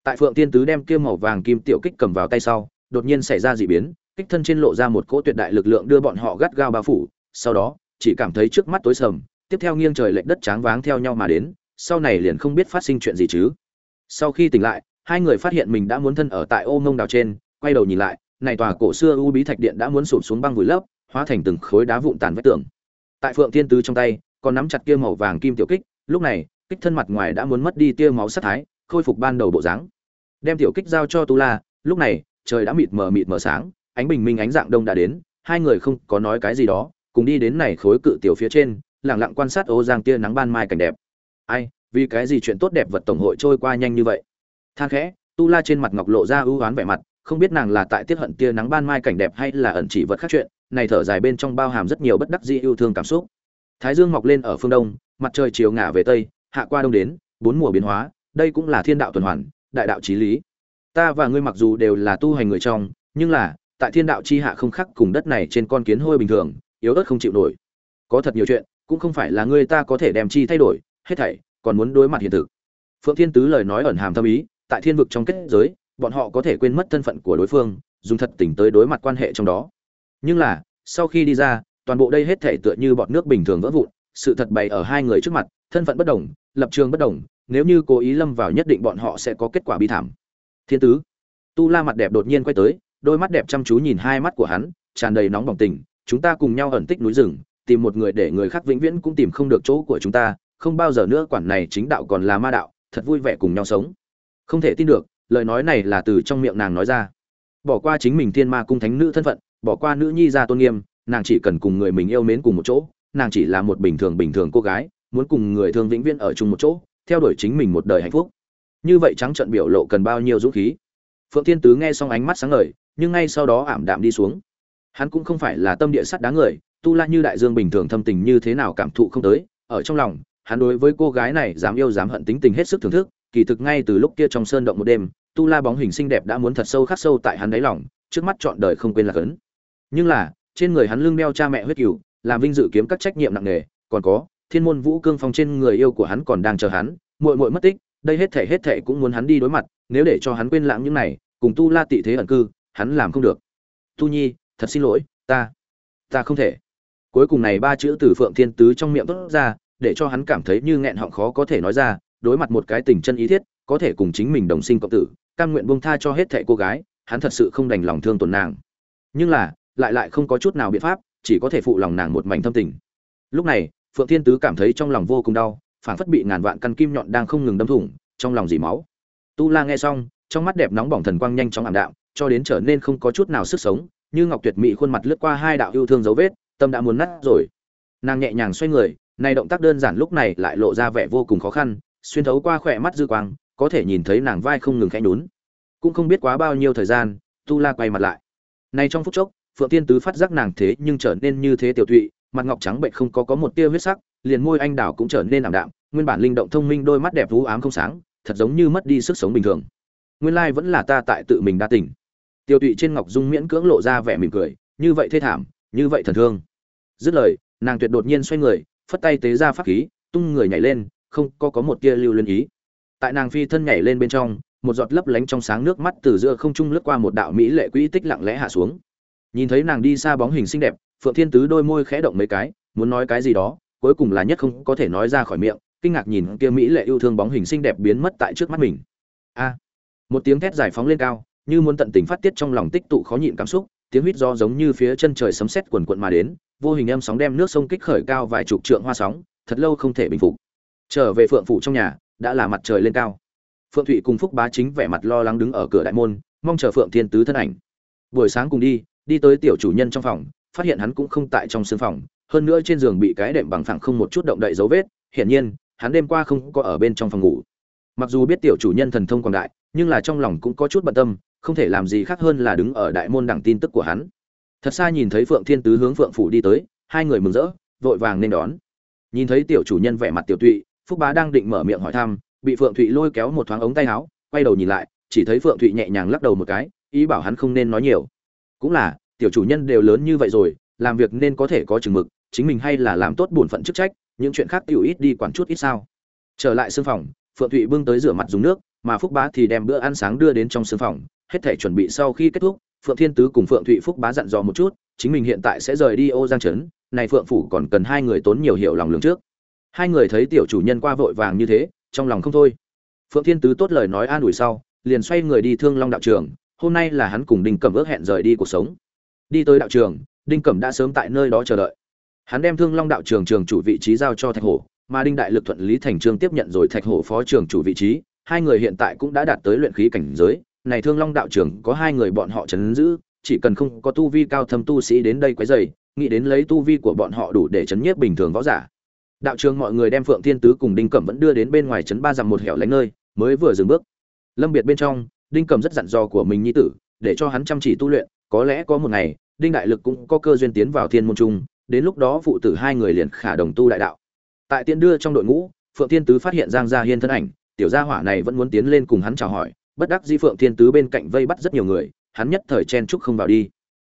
Tại phượng thiên tứ đem kia màu vàng kim tiểu kích cầm vào tay sau, đột nhiên xảy ra dị biến, kích thân trên lộ ra một cỗ tuyệt đại lực lượng đưa bọn họ gắt gao bao phủ, sau đó chỉ cảm thấy trước mắt tối sầm, tiếp theo nghiêng trời lệch đất tráng váng theo nhau mà đến, sau này liền không biết phát sinh chuyện gì chứ. Sau khi tỉnh lại, hai người phát hiện mình đã muốn thân ở tại ô mông đào trên, quay đầu nhìn lại, này tòa cổ xưa u bí thạch điện đã muốn sụp xuống băng vùi lấp, hóa thành từng khối đá vụn tàn vách tường. Tại phượng thiên tứ trong tay, còn nắm chặt kia màu vàng kim tiểu kích, lúc này, kích thân mặt ngoài đã muốn mất đi tia máu sắc thái, khôi phục ban đầu bộ dáng. Đem tiểu kích giao cho tu la, lúc này, trời đã mịt mờ mịt mờ sáng, ánh bình minh ánh dạng đông đã đến, hai người không có nói cái gì đó cùng đi đến này khối cự tiểu phía trên, lặng lặng quan sát ô giang tia nắng ban mai cảnh đẹp. Ai, vì cái gì chuyện tốt đẹp vật tổng hội trôi qua nhanh như vậy? Than khẽ, tu la trên mặt ngọc lộ ra ưu oán vẻ mặt, không biết nàng là tại tiết hận tia nắng ban mai cảnh đẹp hay là ẩn chỉ vật khác chuyện, này thở dài bên trong bao hàm rất nhiều bất đắc dĩ yêu thương cảm xúc. Thái dương mọc lên ở phương đông, mặt trời chiều ngả về tây, hạ qua đông đến, bốn mùa biến hóa, đây cũng là thiên đạo tuần hoàn, đại đạo chí lý. Ta và ngươi mặc dù đều là tu hành người trong, nhưng là, tại thiên đạo chi hạ không khác cùng đất này trên con kiến hôi bình thường yếu ớt không chịu nổi. Có thật nhiều chuyện, cũng không phải là ngươi ta có thể đem chi thay đổi, hết thảy, còn muốn đối mặt hiện thực. Phượng thiên tứ lời nói ẩn hàm thâm ý, tại thiên vực trong kết giới, bọn họ có thể quên mất thân phận của đối phương, dùng thật tỉnh tới đối mặt quan hệ trong đó. Nhưng là, sau khi đi ra, toàn bộ đây hết thể tựa như bọt nước bình thường vỡ vụn, sự thật bày ở hai người trước mặt, thân phận bất đồng, lập trường bất đồng, nếu như cố ý lâm vào nhất định bọn họ sẽ có kết quả bi thảm. Thiên tứ, tu la mặt đẹp đột nhiên quay tới, đôi mắt đẹp chăm chú nhìn hai mắt của hắn, tràn đầy nóng bỏng tình chúng ta cùng nhau ẩn tích núi rừng, tìm một người để người khác vĩnh viễn cũng tìm không được chỗ của chúng ta, không bao giờ nữa quản này chính đạo còn là ma đạo, thật vui vẻ cùng nhau sống. Không thể tin được, lời nói này là từ trong miệng nàng nói ra. Bỏ qua chính mình thiên ma cung thánh nữ thân phận, bỏ qua nữ nhi ra tôn nghiêm, nàng chỉ cần cùng người mình yêu mến cùng một chỗ, nàng chỉ là một bình thường bình thường cô gái, muốn cùng người thương vĩnh viễn ở chung một chỗ, theo đuổi chính mình một đời hạnh phúc. Như vậy trắng trận biểu lộ cần bao nhiêu dũng khí? Phượng thiên tứ nghe xong ánh mắt sáng ngời, nhưng ngay sau đó ảm đạm đi xuống hắn cũng không phải là tâm địa sắt đá người, tu la như đại dương bình thường thâm tình như thế nào cảm thụ không tới, ở trong lòng, hắn đối với cô gái này dám yêu dám hận tính tình hết sức thưởng thức, kỳ thực ngay từ lúc kia trong sơn động một đêm, tu la bóng hình xinh đẹp đã muốn thật sâu khắc sâu tại hắn đáy lòng, trước mắt trọn đời không quên là cấn nhưng là, trên người hắn lưng đeo cha mẹ huyết cửu làm vinh dự kiếm các trách nhiệm nặng nề, còn có, thiên môn vũ cương phong trên người yêu của hắn còn đang chờ hắn, muội muội mất tích, đây hết thể hết thể cũng muốn hắn đi đối mặt, nếu để cho hắn quên lãng những này, cùng tu la tị thế ẩn cư, hắn làm không được. Tu nhi thật xin lỗi, ta ta không thể. Cuối cùng này ba chữ từ phượng thiên tứ trong miệng tốt ra, để cho hắn cảm thấy như nghẹn họng khó có thể nói ra, đối mặt một cái tình chân ý thiết, có thể cùng chính mình đồng sinh cộng tử, cam nguyện buông tha cho hết thệ cô gái, hắn thật sự không đành lòng thương tổn nàng. Nhưng là, lại lại không có chút nào biện pháp, chỉ có thể phụ lòng nàng một mảnh thâm tình. Lúc này, phượng thiên tứ cảm thấy trong lòng vô cùng đau, phảng phất bị ngàn vạn căn kim nhọn đang không ngừng đâm thủng, trong lòng dỉ máu. Tu la nghe xong, trong mắt đẹp nóng bỏng thần quang nhanh chóng ảm đạm, cho đến trở nên không có chút nào sức sống như ngọc tuyệt mỹ khuôn mặt lướt qua hai đạo yêu thương dấu vết, tâm đã muốn nát rồi. Nàng nhẹ nhàng xoay người này động tác đơn giản lúc này lại lộ ra vẻ vô cùng khó khăn, xuyên thấu qua khỏe mắt dư quang, có thể nhìn thấy nàng vai không ngừng khẽ nhún. Cũng không biết quá bao nhiêu thời gian, tu la quay mặt lại. Này trong phút chốc, phượng tiên tứ phát giác nàng thế nhưng trở nên như thế tiểu thụy mặt ngọc trắng bệnh không có có một tia huyết sắc, liền môi anh đào cũng trở nên ảm đạm, nguyên bản linh động thông minh đôi mắt đẹp vũ ám không sáng, thật giống như mất đi sức sống bình thường. Nguyên lai vẫn là ta tại tự mình đa tình tiêu tụy trên ngọc dung miễn cưỡng lộ ra vẻ mỉm cười, như vậy thê thảm, như vậy thần thương. Dứt lời, nàng tuyệt đột nhiên xoay người, phất tay tế ra pháp khí, tung người nhảy lên, không có có một tia lưu luyến ý. Tại nàng phi thân nhảy lên bên trong, một giọt lấp lánh trong sáng nước mắt từ giữa không trung lướt qua một đạo mỹ lệ quỹ tích lặng lẽ hạ xuống. Nhìn thấy nàng đi xa bóng hình xinh đẹp, phượng thiên tứ đôi môi khẽ động mấy cái, muốn nói cái gì đó, cuối cùng là nhất không có thể nói ra khỏi miệng, kinh ngạc nhìn kia mỹ lệ yêu thương bóng hình xinh đẹp biến mất tại trước mắt mình. A! Một tiếng thét giải phóng lên cao như muốn tận tình phát tiết trong lòng tích tụ khó nhịn cảm xúc, tiếng huýt do giống như phía chân trời sấm sét quần quận mà đến, vô hình em sóng đem nước sông kích khởi cao vài chục trượng hoa sóng, thật lâu không thể bình phục. Trở về phượng phủ trong nhà, đã là mặt trời lên cao. Phượng thụy cùng phúc bá chính vẻ mặt lo lắng đứng ở cửa đại môn, mong chờ phượng thiên tứ thân ảnh. Buổi sáng cùng đi đi tới tiểu chủ nhân trong phòng, phát hiện hắn cũng không tại trong sương phòng, hơn nữa trên giường bị cái đệm bằng phẳng không một chút động đậy dấu vết, hiển nhiên, hắn đêm qua không có ở bên trong phòng ngủ. Mặc dù biết tiểu chủ nhân thần thông quảng đại, nhưng là trong lòng cũng có chút bận tâm không thể làm gì khác hơn là đứng ở đại môn đẳng tin tức của hắn. Thật xa nhìn thấy phượng thiên tứ hướng phượng phủ đi tới, hai người mừng rỡ, vội vàng nên đón. Nhìn thấy tiểu chủ nhân vẻ mặt tiểu tụy, phúc bá đang định mở miệng hỏi thăm, bị phượng thụy lôi kéo một thoáng ống tay áo, quay đầu nhìn lại, chỉ thấy phượng thụy nhẹ nhàng lắc đầu một cái, ý bảo hắn không nên nói nhiều. Cũng là, tiểu chủ nhân đều lớn như vậy rồi, làm việc nên có thể có chừng mực, chính mình hay là làm tốt bổn phận chức trách, những chuyện khác tiểu ít đi quản chút ít sao. Trở lại sương phòng, phượng thụy bưng tới rửa mặt dùng nước, mà phúc bá thì đem bữa ăn sáng đưa đến trong sương phòng hết thể chuẩn bị sau khi kết thúc, phượng thiên tứ cùng phượng thụy phúc bá dặn dò một chút, chính mình hiện tại sẽ rời đi ô giang trấn, này phượng phủ còn cần hai người tốn nhiều hiểu lòng lường trước. Hai người thấy tiểu chủ nhân qua vội vàng như thế, trong lòng không thôi. Phượng thiên tứ tốt lời nói an ủi sau, liền xoay người đi thương long đạo trường, hôm nay là hắn cùng đinh cẩm ước hẹn rời đi cuộc sống. Đi tới đạo trường, đinh cẩm đã sớm tại nơi đó chờ đợi. Hắn đem thương long đạo trường trường chủ vị trí giao cho thạch hổ, mà đinh đại lực thuận lý thành trương tiếp nhận rồi thạch hổ phó trường chủ vị trí, hai người hiện tại cũng đã đạt tới luyện khí cảnh giới này thương long đạo trường có hai người bọn họ chấn giữ, chỉ cần không có tu vi cao thâm tu sĩ đến đây quấy rầy, nghĩ đến lấy tu vi của bọn họ đủ để chấn nhiếp bình thường võ giả. Đạo trường mọi người đem phượng thiên tứ cùng đinh cẩm vẫn đưa đến bên ngoài trấn ba dặm một hẻo lánh nơi, mới vừa dừng bước. Lâm biệt bên trong, đinh cẩm rất dặn dò của mình nhi tử, để cho hắn chăm chỉ tu luyện, có lẽ có một ngày, đinh đại lực cũng có cơ duyên tiến vào thiên môn trung, đến lúc đó phụ tử hai người liền khả đồng tu đại đạo. Tại tiên đưa trong đội ngũ, phượng thiên tứ phát hiện giang gia hiên thân ảnh, tiểu gia hỏa này vẫn muốn tiến lên cùng hắn chào hỏi bất đắc di phượng thiên tứ bên cạnh vây bắt rất nhiều người, hắn nhất thời chen chúc không vào đi.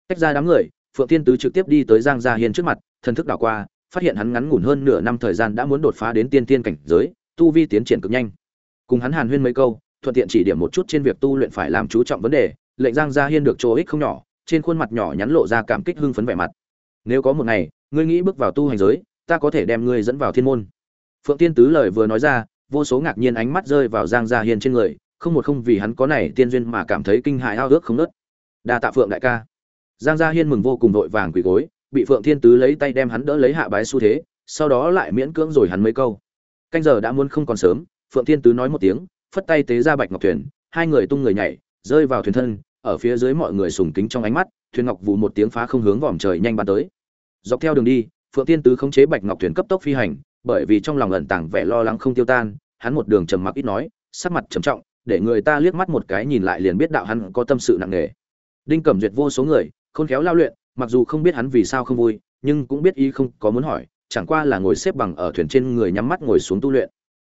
Tách ra đám người, phượng thiên tứ trực tiếp đi tới giang gia hiên trước mặt, thần thức đảo qua, phát hiện hắn ngắn ngủn hơn nửa năm thời gian đã muốn đột phá đến tiên tiên cảnh giới, tu vi tiến triển cực nhanh. Cùng hắn hàn huyên mấy câu, thuận tiện chỉ điểm một chút trên việc tu luyện phải làm chú trọng vấn đề, lệnh giang gia hiên được chỗ ích không nhỏ, trên khuôn mặt nhỏ nhắn lộ ra cảm kích hưng phấn vẻ mặt. Nếu có một ngày, ngươi nghĩ bước vào tu hành giới, ta có thể đem ngươi dẫn vào thiên môn. Phượng tiên tứ lời vừa nói ra, vô số ngạc nhiên ánh mắt rơi vào giang gia hiên trên người không một không vì hắn có này tiên duyên mà cảm thấy kinh hại ao ước không nớt. Đa tạ phượng đại ca. Giang gia hiên mừng vô cùng vội vàng quỳ gối, bị phượng thiên tứ lấy tay đem hắn đỡ lấy hạ bái xu thế, sau đó lại miễn cưỡng rồi hắn mấy câu. Canh giờ đã muốn không còn sớm, phượng thiên tứ nói một tiếng, phất tay tế ra bạch ngọc thuyền, hai người tung người nhảy, rơi vào thuyền thân, ở phía dưới mọi người sùng kính trong ánh mắt, thuyền ngọc vụ một tiếng phá không hướng vòm trời nhanh bắn tới. Dọc theo đường đi, phượng thiên tứ khống chế bạch ngọc thuyền cấp tốc phi hành, bởi vì trong lòng ẩn tàng vẻ lo lắng không tiêu tan, hắn một đường trầm mặc ít nói, sắc mặt trầm trọng để người ta liếc mắt một cái nhìn lại liền biết đạo hắn có tâm sự nặng nề. Đinh cẩm duyệt vô số người, khôn khéo lao luyện, mặc dù không biết hắn vì sao không vui, nhưng cũng biết ý không có muốn hỏi, chẳng qua là ngồi xếp bằng ở thuyền trên người nhắm mắt ngồi xuống tu luyện.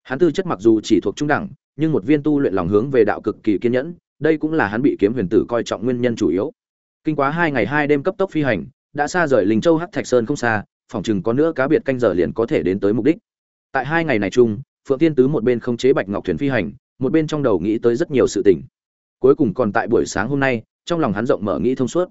Hắn tư chất mặc dù chỉ thuộc trung đẳng, nhưng một viên tu luyện lòng hướng về đạo cực kỳ kiên nhẫn, đây cũng là hắn bị kiếm huyền tử coi trọng nguyên nhân chủ yếu. Kinh quá hai ngày hai đêm cấp tốc phi hành, đã xa rời linh châu hắc thạch sơn không xa, phòng chừng có nữa cá biệt canh giờ liền có thể đến tới mục đích. Tại hai ngày này chung, phượng tiên tứ một bên không chế bạch ngọc thuyền phi hành một bên trong đầu nghĩ tới rất nhiều sự tình. Cuối cùng còn tại buổi sáng hôm nay, trong lòng hắn rộng mở nghĩ thông suốt.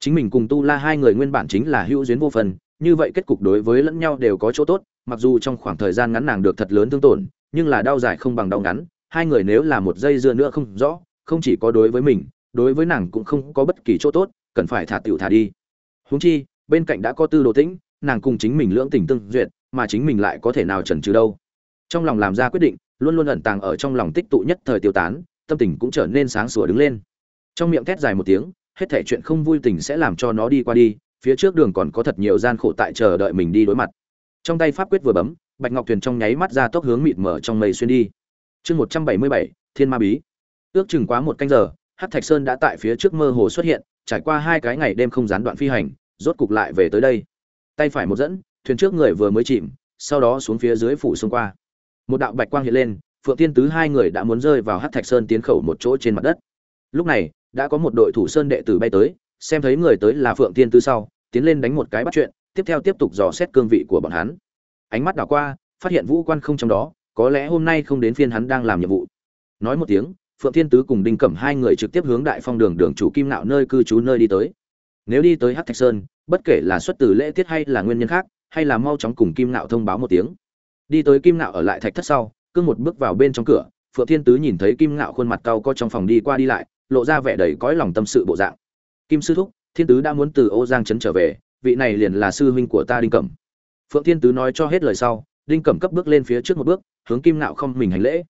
Chính mình cùng tu la hai người nguyên bản chính là hữu duyên vô phần, như vậy kết cục đối với lẫn nhau đều có chỗ tốt, mặc dù trong khoảng thời gian ngắn nàng được thật lớn thương tổn, nhưng là đau dài không bằng đau ngắn, hai người nếu là một giây dưa nữa không rõ, không chỉ có đối với mình, đối với nàng cũng không có bất kỳ chỗ tốt, cần phải thả tiểu thả đi. Huống chi, bên cạnh đã có tư đồ tĩnh, nàng cùng chính mình lưỡng tình tương duyệt, mà chính mình lại có thể nào chần chừ đâu? Trong lòng làm ra quyết định luôn luôn ẩn tàng ở trong lòng tích tụ nhất thời tiêu tán, tâm tình cũng trở nên sáng sủa đứng lên. Trong miệng thét dài một tiếng, hết thảy chuyện không vui tình sẽ làm cho nó đi qua đi, phía trước đường còn có thật nhiều gian khổ tại chờ đợi mình đi đối mặt. Trong tay pháp quyết vừa bấm, bạch ngọc thuyền trong nháy mắt ra tốc hướng mịt mở trong mây xuyên đi. Chương một trăm bảy mươi bảy, thiên ma bí. Ước chừng quá một canh giờ hát thạch sơn đã tại phía trước mơ hồ xuất hiện, trải qua hai cái ngày đêm không gián đoạn phi hành, rốt cục lại về tới đây. Tay phải một dẫn, thuyền trước người vừa mới chìm, sau đó xuống phía dưới phủ xung qua một đạo bạch quang hiện lên, phượng tiên tứ hai người đã muốn rơi vào hát thạch sơn tiến khẩu một chỗ trên mặt đất. Lúc này, đã có một đội thủ sơn đệ tử bay tới, xem thấy người tới là phượng tiên tứ sau, tiến lên đánh một cái bắt chuyện, tiếp theo tiếp tục dò xét cương vị của bọn hắn. Ánh mắt đảo qua, phát hiện vũ quan không trong đó, có lẽ hôm nay không đến phiên hắn đang làm nhiệm vụ. Nói một tiếng, phượng thiên tứ cùng đinh cẩm hai người trực tiếp hướng đại phong đường đường chủ kim nạo nơi cư trú nơi đi tới. Nếu đi tới hát thạch sơn, bất kể là xuất từ lễ tiết hay là nguyên nhân khác, hay là mau chóng cùng kim nạo thông báo một tiếng đi tới kim ngạo ở lại thạch thất sau cương một bước vào bên trong cửa, phượng thiên tứ nhìn thấy kim ngạo khuôn mặt cau có trong phòng đi qua đi lại, lộ ra vẻ đầy cõi lòng tâm sự bộ dạng. Kim sư thúc, thiên tứ đã muốn từ ô giang trấn trở về, vị này liền là sư huynh của ta đinh cẩm. Phượng thiên tứ nói cho hết lời sau, đinh cẩm cấp bước lên phía trước một bước, hướng kim ngạo không mình hành lễ.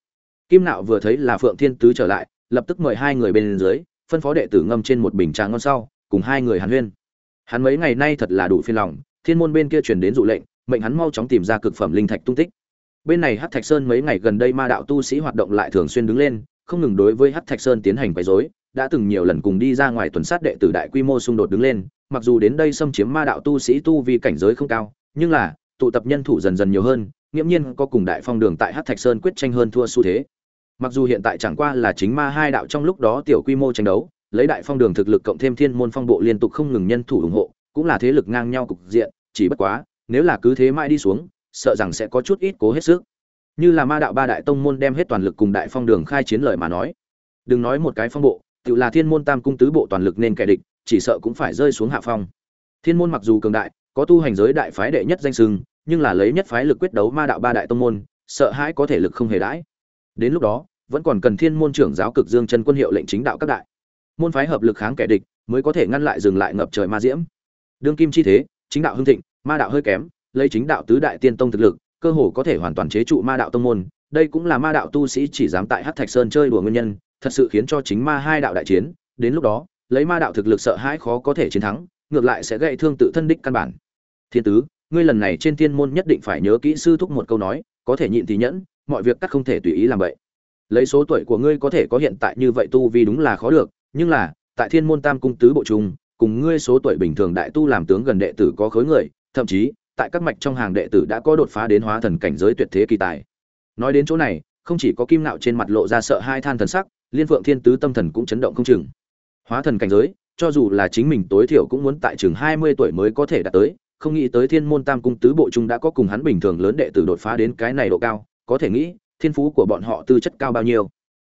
Kim ngạo vừa thấy là phượng thiên tứ trở lại, lập tức mời hai người bên dưới, phân phó đệ tử ngâm trên một bình trà ngon sau, cùng hai người hàn huyên. Hắn mấy ngày nay thật là đủ phiền lòng, thiên môn bên kia truyền đến dụ lệnh mệnh hắn mau chóng tìm ra cực phẩm linh thạch tung tích. Bên này hắc thạch sơn mấy ngày gần đây ma đạo tu sĩ hoạt động lại thường xuyên đứng lên, không ngừng đối với hắc thạch sơn tiến hành quấy rối, đã từng nhiều lần cùng đi ra ngoài tuần sát đệ tử đại quy mô xung đột đứng lên, mặc dù đến đây xâm chiếm ma đạo tu sĩ tu vi cảnh giới không cao, nhưng là, tụ tập nhân thủ dần dần nhiều hơn nghiêm nhiên có cùng đại phong đường tại hắc thạch sơn quyết tranh hơn thua xu thế. Mặc dù hiện tại chẳng qua là chính ma hai đạo trong lúc đó tiểu quy mô tranh đấu, lấy đại phong đường thực lực cộng thêm thiên môn phong bộ liên tục không ngừng nhân thủ ủng hộ, cũng là thế lực ngang nhau cục diện, chỉ bất quá nếu là cứ thế mãi đi xuống, sợ rằng sẽ có chút ít cố hết sức. Như là ma đạo ba đại tông môn đem hết toàn lực cùng đại phong đường khai chiến lời mà nói. Đừng nói một cái phong bộ, tự là thiên môn tam cung tứ bộ toàn lực nên kẻ địch, chỉ sợ cũng phải rơi xuống hạ phong. Thiên môn mặc dù cường đại, có tu hành giới đại phái đệ nhất danh sưng nhưng là lấy nhất phái lực quyết đấu ma đạo ba đại tông môn, sợ hãi có thể lực không hề đãi. Đến lúc đó, vẫn còn cần thiên môn trưởng giáo cực dương chân quân hiệu lệnh chính đạo các đại. Môn phái hợp lực kháng kẻ địch, mới có thể ngăn lại dừng lại ngập trời ma diễm. Đương kim chi thế, chính đạo hưng thịnh ma đạo hơi kém, lấy chính đạo tứ đại tiên tông thực lực, cơ hồ có thể hoàn toàn chế trụ ma đạo tông môn. Đây cũng là ma đạo tu sĩ chỉ dám tại hát thạch sơn chơi đùa nguyên nhân, thật sự khiến cho chính ma hai đạo đại chiến. Đến lúc đó, lấy ma đạo thực lực sợ hãi khó có thể chiến thắng, ngược lại sẽ gây thương tự thân đích căn bản. Thiên tứ, ngươi lần này trên thiên môn nhất định phải nhớ kỹ sư thúc một câu nói, có thể nhịn thì nhẫn, mọi việc cắt không thể tùy ý làm vậy. Lấy số tuổi của ngươi có thể có hiện tại như vậy tu vì đúng là khó được, nhưng là, tại thiên môn tam cung tứ bộ trung cùng ngươi số tuổi bình thường đại tu làm tướng gần đệ tử có khối người thậm chí, tại các mạch trong hàng đệ tử đã có đột phá đến hóa thần cảnh giới tuyệt thế kỳ tài. Nói đến chỗ này, không chỉ có kim nạo trên mặt lộ ra sợ hai than thần sắc, liên phượng thiên tứ tâm thần cũng chấn động không chừng. Hóa thần cảnh giới, cho dù là chính mình tối thiểu cũng muốn tại chừng hai mươi tuổi mới có thể đạt tới, không nghĩ tới thiên môn tam cung tứ bộ trung đã có cùng hắn bình thường lớn đệ tử đột phá đến cái này độ cao, có thể nghĩ, thiên phú của bọn họ tư chất cao bao nhiêu.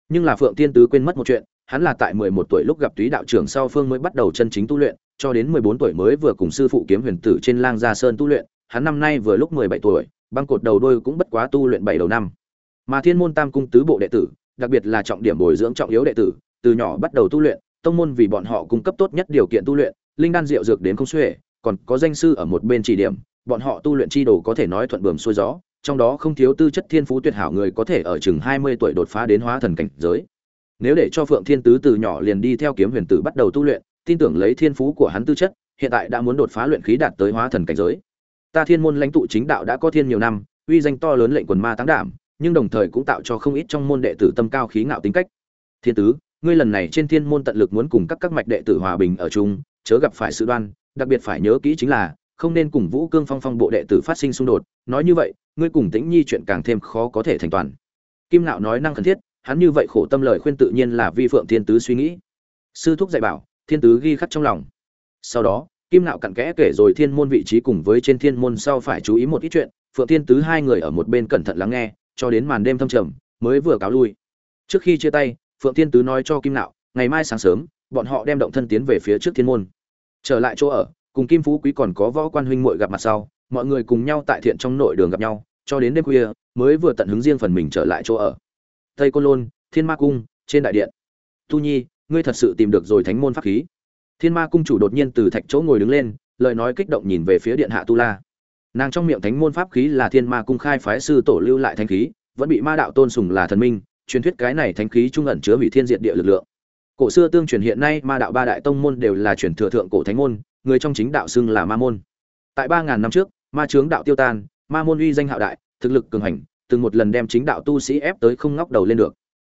Nhưng là phượng thiên tứ quên mất một chuyện, hắn là tại mười một tuổi lúc gặp túy đạo trưởng sau phương mới bắt đầu chân chính tu luyện cho đến mười bốn tuổi mới vừa cùng sư phụ kiếm huyền tử trên lang gia sơn tu luyện hắn năm nay vừa lúc mười bảy tuổi băng cột đầu đôi cũng bất quá tu luyện bảy đầu năm mà thiên môn tam cung tứ bộ đệ tử đặc biệt là trọng điểm bồi dưỡng trọng yếu đệ tử từ nhỏ bắt đầu tu luyện tông môn vì bọn họ cung cấp tốt nhất điều kiện tu luyện linh đan rượu dược đến không xuể còn có danh sư ở một bên chỉ điểm bọn họ tu luyện chi đồ có thể nói thuận buồm xuôi gió trong đó không thiếu tư chất thiên phú tuyệt hảo người có thể ở chừng mươi tuổi đột phá đến hóa thần cảnh giới. Nếu để cho Phượng Thiên Tứ từ nhỏ liền đi theo kiếm huyền tử bắt đầu tu luyện, tin tưởng lấy thiên phú của hắn tư chất, hiện tại đã muốn đột phá luyện khí đạt tới hóa thần cảnh giới. Ta Thiên môn lãnh tụ chính đạo đã có thiên nhiều năm, uy danh to lớn lệnh quần ma táng đảm, nhưng đồng thời cũng tạo cho không ít trong môn đệ tử tâm cao khí ngạo tính cách. Thiên Tứ, ngươi lần này trên thiên môn tận lực muốn cùng các các mạch đệ tử hòa bình ở chung, chớ gặp phải sự đoan, đặc biệt phải nhớ kỹ chính là không nên cùng Vũ Cương Phong Phong bộ đệ tử phát sinh xung đột, nói như vậy, ngươi cùng Tĩnh Nhi chuyện càng thêm khó có thể thành toàn. Kim Nạo nói năng cần thiết, hắn như vậy khổ tâm lời khuyên tự nhiên là vi phượng thiên tứ suy nghĩ. Sư thúc dạy bảo, thiên tứ ghi khắc trong lòng. Sau đó, Kim Nạo cặn kẽ kể rồi thiên môn vị trí cùng với trên thiên môn sau phải chú ý một ít chuyện, Phượng Thiên Tứ hai người ở một bên cẩn thận lắng nghe, cho đến màn đêm thâm trầm, mới vừa cáo lui. Trước khi chia tay, Phượng Thiên Tứ nói cho Kim Nạo, ngày mai sáng sớm, bọn họ đem động thân tiến về phía trước thiên môn. Trở lại chỗ ở, cùng Kim Phú Quý còn có võ quan huynh muội gặp mặt sau, mọi người cùng nhau tại thiện trong nội đường gặp nhau, cho đến đêm khuya mới vừa tận hứng riêng phần mình trở lại chỗ ở tây côn lôn thiên ma cung trên đại điện tu nhi ngươi thật sự tìm được rồi thánh môn pháp khí. Thiên ma cung chủ đột nhiên từ thạch chỗ ngồi đứng lên, lời nói kích động nhìn về phía điện hạ tu la. Nàng trong miệng thánh môn pháp khí là thiên ma cung khai phái sư tổ lưu lại thanh khí, vẫn bị ma đạo tôn sùng là thần minh, truyền thuyết cái này thánh khí trung ẩn chứa hủy thiên diện địa lực lượng. Cổ xưa tương truyền hiện nay, ma đạo ba đại tông môn đều là truyền thừa thượng cổ thánh môn, người trong chính đạo xưng là ma môn. Tại ba ngàn năm trước, ma chướng đạo tiêu tan, ma môn uy danh hạo đại, thực lực cường hành, từng một lần đem chính đạo tu sĩ ép tới không ngóc đầu lên được.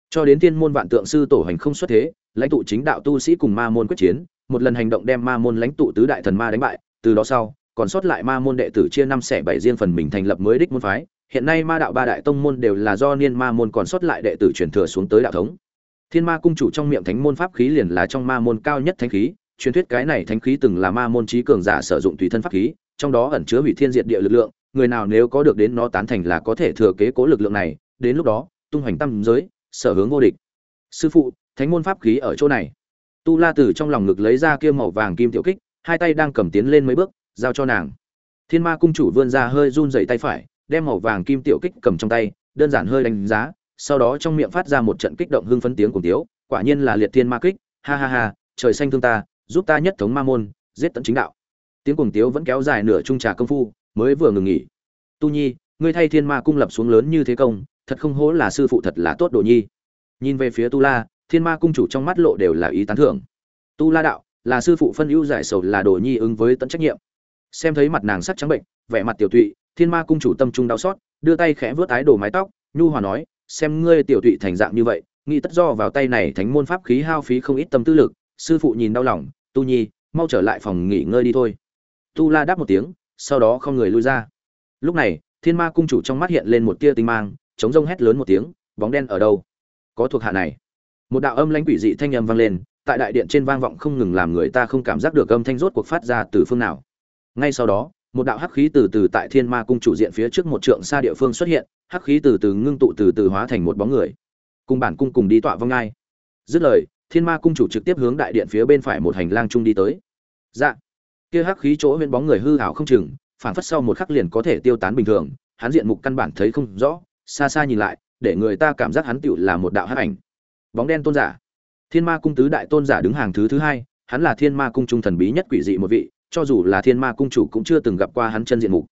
Cho đến thiên môn vạn tượng sư tổ hành không xuất thế lãnh tụ chính đạo tu sĩ cùng ma môn quyết chiến, một lần hành động đem ma môn lãnh tụ tứ đại thần ma đánh bại, từ đó sau, còn sót lại ma môn đệ tử chia năm xẻ bảy riêng phần mình thành lập mới đích môn phái. Hiện nay ma đạo ba đại tông môn đều là do niên ma môn còn sót lại đệ tử truyền thừa xuống tới đạo thống. Thiên ma cung chủ trong miệng thánh môn pháp khí liền là trong ma môn cao nhất thánh khí, truyền thuyết cái này thánh khí từng là ma môn trí cường giả sử dụng tùy thân pháp khí, trong đó ẩn chứa hủy thiên diệt địa lực lượng, người nào nếu có được đến nó tán thành là có thể thừa kế cố lực lượng này, đến lúc đó, tung hoành tâm giới, sở hướng vô địch. Sư phụ thánh môn pháp khí ở chỗ này. Tu la từ trong lòng ngực lấy ra kia màu vàng kim tiểu kích, hai tay đang cầm tiến lên mấy bước, giao cho nàng. Thiên ma cung chủ vươn ra hơi run dậy tay phải, đem màu vàng kim tiểu kích cầm trong tay, đơn giản hơi đánh giá, sau đó trong miệng phát ra một trận kích động hưng phấn tiếng cùng tiếu, quả nhiên là liệt thiên ma kích, ha ha ha, trời xanh thương ta, giúp ta nhất thống ma môn, giết tận chính đạo. Tiếng cùng tiếu vẫn kéo dài nửa trung trà công phu, mới vừa ngừng nghỉ. Tu nhi, ngươi thay thiên ma cung lập xuống lớn như thế công, thật không hổ là sư phụ thật là tốt đồ nhi. Nhìn về phía tu la thiên ma cung chủ trong mắt lộ đều là ý tán thưởng. Tu la đạo, là sư phụ phân ưu giải sầu là đồ nhi ứng với tận trách nhiệm. Xem thấy mặt nàng sắc trắng bệnh, vẻ mặt tiểu tụy, thiên ma cung chủ tâm trung đau xót, đưa tay khẽ vớt ái đồ mái tóc, nhu hòa nói, xem ngươi tiểu tụy thành dạng như vậy, nghĩ tất do vào tay này thánh môn pháp khí hao phí không ít tâm tư lực, sư phụ nhìn đau lòng, tu nhi, mau trở lại phòng nghỉ ngơi đi thôi. Tu la đáp một tiếng, sau đó không người lui ra. Lúc này, thiên ma cung chủ trong mắt hiện lên một tia tinh mang, chống rông hét lớn một tiếng, bóng đen ở đâu? Có thuộc hạ này một đạo âm lãnh quỷ dị thanh âm vang lên, tại đại điện trên vang vọng không ngừng làm người ta không cảm giác được âm thanh rốt cuộc phát ra từ phương nào. Ngay sau đó, một đạo hắc khí từ từ tại thiên ma cung chủ diện phía trước một trượng xa địa phương xuất hiện, hắc khí từ từ ngưng tụ từ từ hóa thành một bóng người. Cùng bản cung cùng đi tọa vong ngai dứt lời, thiên ma cung chủ trực tiếp hướng đại điện phía bên phải một hành lang trung đi tới. Dạ. Kia hắc khí chỗ huyên bóng người hư hảo không chừng phản phất sau một khắc liền có thể tiêu tán bình thường, hắn diện mục căn bản thấy không rõ, xa xa nhìn lại, để người ta cảm giác hắn tựu là một đạo hắc ảnh bóng đen tôn giả. Thiên ma cung tứ đại tôn giả đứng hàng thứ thứ hai, hắn là thiên ma cung trung thần bí nhất quỷ dị một vị, cho dù là thiên ma cung chủ cũng chưa từng gặp qua hắn chân diện mục.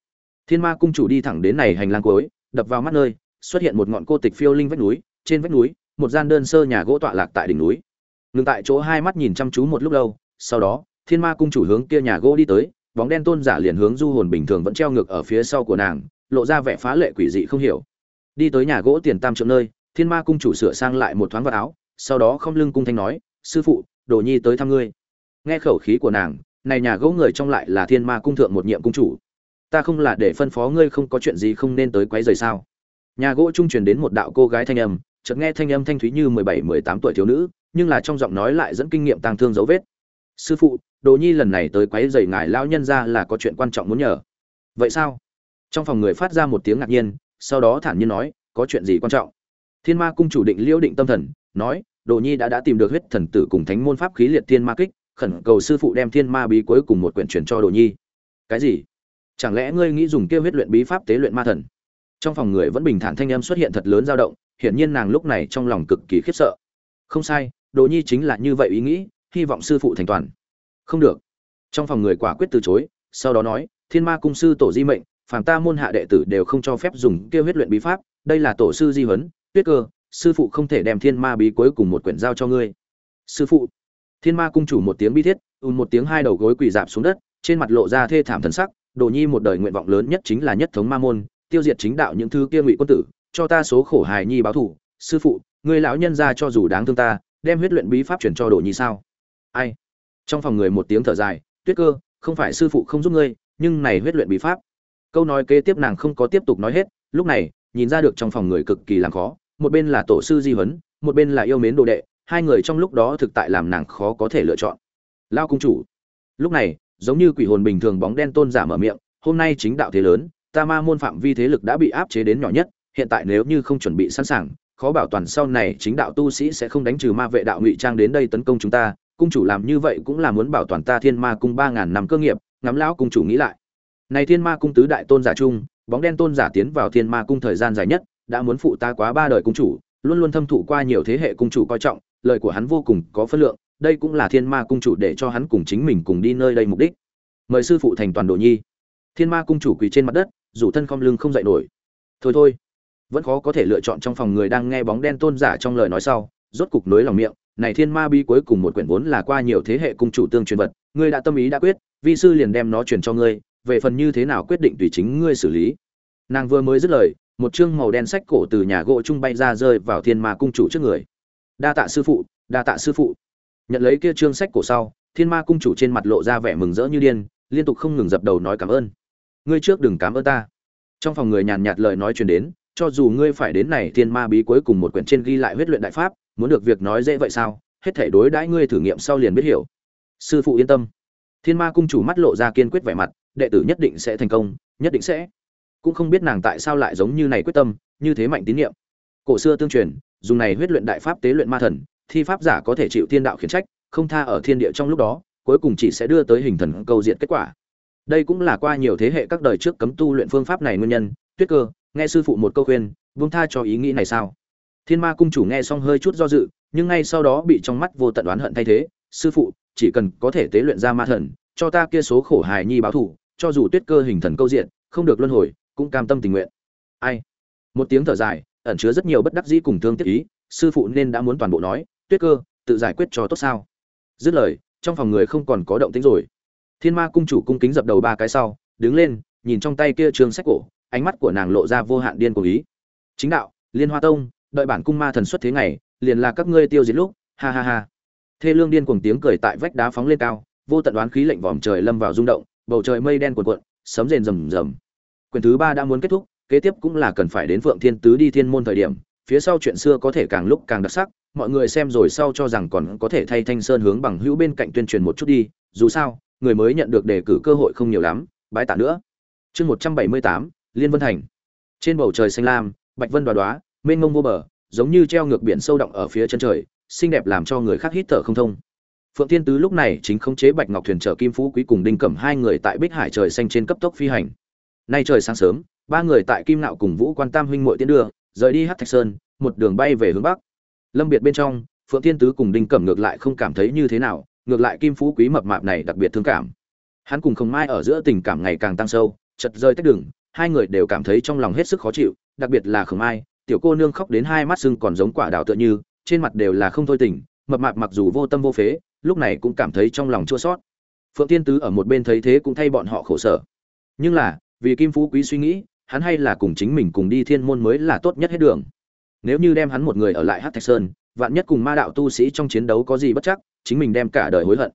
Thiên ma cung chủ đi thẳng đến này hành lang cuối, đập vào mắt nơi, xuất hiện một ngọn cô tịch phiêu linh vách núi, trên vách núi, một gian đơn sơ nhà gỗ tọa lạc tại đỉnh núi. Ngừng tại chỗ hai mắt nhìn chăm chú một lúc lâu, sau đó, thiên ma cung chủ hướng kia nhà gỗ đi tới, bóng đen tôn giả liền hướng du hồn bình thường vẫn treo ngược ở phía sau của nàng, lộ ra vẻ phá lệ quỷ dị không hiểu. Đi tới nhà gỗ tiền tam trượng nơi thiên ma cung chủ sửa sang lại một thoáng vào áo, sau đó không lưng cung thanh nói, sư phụ, đồ nhi tới thăm ngươi. Nghe khẩu khí của nàng, này nhà gỗ người trong lại là thiên ma cung thượng một nhiệm cung chủ. Ta không là để phân phó ngươi không có chuyện gì không nên tới quấy rầy sao? Nhà gỗ trung truyền đến một đạo cô gái thanh âm, chợt nghe thanh âm thanh thúy như mười bảy, mười tám tuổi thiếu nữ, nhưng là trong giọng nói lại dẫn kinh nghiệm tàng thương dấu vết. Sư phụ, đồ nhi lần này tới quấy rầy ngài lão nhân ra là có chuyện quan trọng muốn nhờ. Vậy sao? Trong phòng người phát ra một tiếng ngạc nhiên, sau đó thản nhiên nói, có chuyện gì quan trọng? Thiên ma cung chủ định liễu định tâm thần, nói, đồ nhi đã đã tìm được huyết thần tử cùng thánh môn pháp khí liệt thiên ma kích, khẩn cầu sư phụ đem thiên ma bí cuối cùng một quyển truyền cho đồ nhi. Cái gì? Chẳng lẽ ngươi nghĩ dùng kia huyết luyện bí pháp tế luyện ma thần? Trong phòng người vẫn bình thản thanh âm xuất hiện thật lớn dao động, hiển nhiên nàng lúc này trong lòng cực kỳ khiếp sợ. Không sai, đồ nhi chính là như vậy ý nghĩ, hy vọng sư phụ thành toàn. Không được. Trong phòng người quả quyết từ chối, sau đó nói, thiên ma cung sư tổ di mệnh, phàm ta môn hạ đệ tử đều không cho phép dùng kia huyết luyện bí pháp, đây là tổ sư di huấn tuyết cơ, sư phụ không thể đem thiên ma bí cuối cùng một quyển giao cho ngươi. Sư phụ, thiên ma cung chủ một tiếng bi thiết, ùn một tiếng hai đầu gối quỳ dạp xuống đất, trên mặt lộ ra thê thảm thần sắc, đồ nhi một đời nguyện vọng lớn nhất chính là nhất thống ma môn, tiêu diệt chính đạo những thứ kia ngụy quân tử, cho ta số khổ hài nhi báo thủ sư phụ người lão nhân ra cho dù đáng thương ta, đem huyết luyện bí pháp chuyển cho đồ nhi sao? Ai? Trong phòng người một tiếng thở dài, tuyết cơ, không phải sư phụ không giúp ngươi, nhưng này huyết luyện bí pháp. Câu nói kế tiếp nàng không có tiếp tục nói hết, lúc này, nhìn ra được trong phòng người cực kỳ làm khó một bên là tổ sư di huấn, một bên là yêu mến đồ đệ, hai người trong lúc đó thực tại làm nàng khó có thể lựa chọn. Lao cung chủ, lúc này, giống như quỷ hồn bình thường bóng đen tôn giả mở miệng, hôm nay chính đạo thế lớn, ta ma môn phạm vi thế lực đã bị áp chế đến nhỏ nhất, hiện tại nếu như không chuẩn bị sẵn sàng, khó bảo toàn sau này chính đạo tu sĩ sẽ không đánh trừ ma vệ đạo ngụy trang đến đây tấn công chúng ta, cung chủ làm như vậy cũng là muốn bảo toàn ta thiên ma cung ba ngàn năm cơ nghiệp, ngắm lão cung chủ nghĩ lại. Này thiên ma cung tứ đại tôn giả chung, bóng đen tôn giả tiến vào thiên ma cung thời gian dài nhất đã muốn phụ ta quá ba đời cung chủ, luôn luôn thâm thụ qua nhiều thế hệ cung chủ coi trọng, lời của hắn vô cùng có phân lượng, đây cũng là thiên ma cung chủ để cho hắn cùng chính mình cùng đi nơi đây mục đích. Mời sư phụ thành toàn đồ nhi. Thiên ma cung chủ quỳ trên mặt đất, dù thân không lưng không dậy nổi. Thôi thôi. Vẫn khó có thể lựa chọn trong phòng người đang nghe bóng đen tôn giả trong lời nói sau, rốt cục nối lòng miệng, này thiên ma bi cuối cùng một quyển vốn là qua nhiều thế hệ cung chủ tương truyền vật, ngươi đã tâm ý đã quyết, vi sư liền đem nó truyền cho ngươi, về phần như thế nào quyết định tùy chính ngươi xử lý. Nàng vừa mới dứt lời một chương màu đen sách cổ từ nhà gỗ trung bay ra rơi vào thiên ma cung chủ trước người. Đa tạ sư phụ, đa tạ sư phụ. Nhận lấy kia chương sách cổ sau, thiên ma cung chủ trên mặt lộ ra vẻ mừng rỡ như điên, liên tục không ngừng dập đầu nói cảm ơn. Ngươi trước đừng cảm ơn ta. Trong phòng người nhàn nhạt lời nói truyền đến, cho dù ngươi phải đến này, thiên ma bí cuối cùng một quyển trên ghi lại huyết luyện đại pháp, muốn được việc nói dễ vậy sao? Hết thể đối đãi ngươi thử nghiệm sau liền biết hiểu. Sư phụ yên tâm. Thiên ma cung chủ mắt lộ ra kiên quyết vẻ mặt, đệ tử nhất định sẽ thành công, nhất định sẽ cũng không biết nàng tại sao lại giống như này quyết tâm, như thế mạnh tín nhiệm. Cổ xưa tương truyền, dùng này huyết luyện đại pháp tế luyện ma thần, thi pháp giả có thể chịu thiên đạo khiển trách, không tha ở thiên địa trong lúc đó, cuối cùng chỉ sẽ đưa tới hình thần câu diện kết quả. Đây cũng là qua nhiều thế hệ các đời trước cấm tu luyện phương pháp này nguyên nhân. Tuyết cơ, nghe sư phụ một câu khuyên, buông tha cho ý nghĩ này sao? Thiên ma cung chủ nghe xong hơi chút do dự, nhưng ngay sau đó bị trong mắt vô tận oán hận thay thế. Sư phụ, chỉ cần có thể tế luyện ra ma thần, cho ta kia số khổ hài nhi báo thủ cho dù tuyết cơ hình thần câu diện, không được luân hồi cũng cam tâm tình nguyện. Ai? Một tiếng thở dài, ẩn chứa rất nhiều bất đắc dĩ cùng thương tiếc ý, sư phụ nên đã muốn toàn bộ nói, tuyết cơ, tự giải quyết cho tốt sao? Dứt lời, trong phòng người không còn có động tĩnh rồi. Thiên ma cung chủ cung kính dập đầu ba cái sau, đứng lên, nhìn trong tay kia trường sách cổ, ánh mắt của nàng lộ ra vô hạn điên cuồng ý. Chính đạo, liên hoa tông, đợi bản cung ma thần xuất thế ngày, liền là các ngươi tiêu diệt lúc. Ha ha ha. Thê lương điên cuồng tiếng cười tại vách đá phóng lên cao, vô tận đoán khí lệnh vòm trời lâm vào rung động, bầu trời mây đen cuộn cuộn, sấm rền rầm rầm quyển thứ ba đã muốn kết thúc, kế tiếp cũng là cần phải đến phượng thiên tứ đi thiên môn thời điểm, phía sau chuyện xưa có thể càng lúc càng đặc sắc, mọi người xem rồi sau cho rằng còn có thể thay thanh sơn hướng bằng hữu bên cạnh tuyên truyền một chút đi, dù sao, người mới nhận được đề cử cơ hội không nhiều lắm, bái tạ nữa. Chương một trăm bảy mươi tám, liên vân thành. Trên bầu trời xanh lam, bạch vân đoá đoá mênh mông vô bờ, giống như treo ngược biển sâu động ở phía chân trời, xinh đẹp làm cho người khác hít thở không thông. Phượng Thiên tứ lúc này chính khống chế bạch ngọc thuyền chở kim phú quý cùng đinh cẩm hai người tại bích hải trời xanh trên cấp tốc phi hành nay trời sáng sớm, ba người tại kim nạo cùng vũ quan tam huynh muội tiến đưa, rời đi hát thạch sơn, một đường bay về hướng bắc. Lâm biệt bên trong, phượng thiên tứ cùng đinh cẩm ngược lại không cảm thấy như thế nào, ngược lại kim phú quý mập mạp này đặc biệt thương cảm. Hắn cùng không mai ở giữa tình cảm ngày càng tăng sâu, chật rơi tách đường, hai người đều cảm thấy trong lòng hết sức khó chịu, đặc biệt là không mai, tiểu cô nương khóc đến hai mắt sưng còn giống quả đào tựa như, trên mặt đều là không thôi tỉnh mập mạp mặc dù vô tâm vô phế, lúc này cũng cảm thấy trong lòng chua sót phượng tiên tứ ở một bên thấy thế cũng thay bọn họ khổ sở. Nhưng là vì kim phú quý suy nghĩ, hắn hay là cùng chính mình cùng đi thiên môn mới là tốt nhất hết đường. Nếu như đem hắn một người ở lại hát thạch sơn, vạn nhất cùng ma đạo tu sĩ trong chiến đấu có gì bất chắc, chính mình đem cả đời hối hận.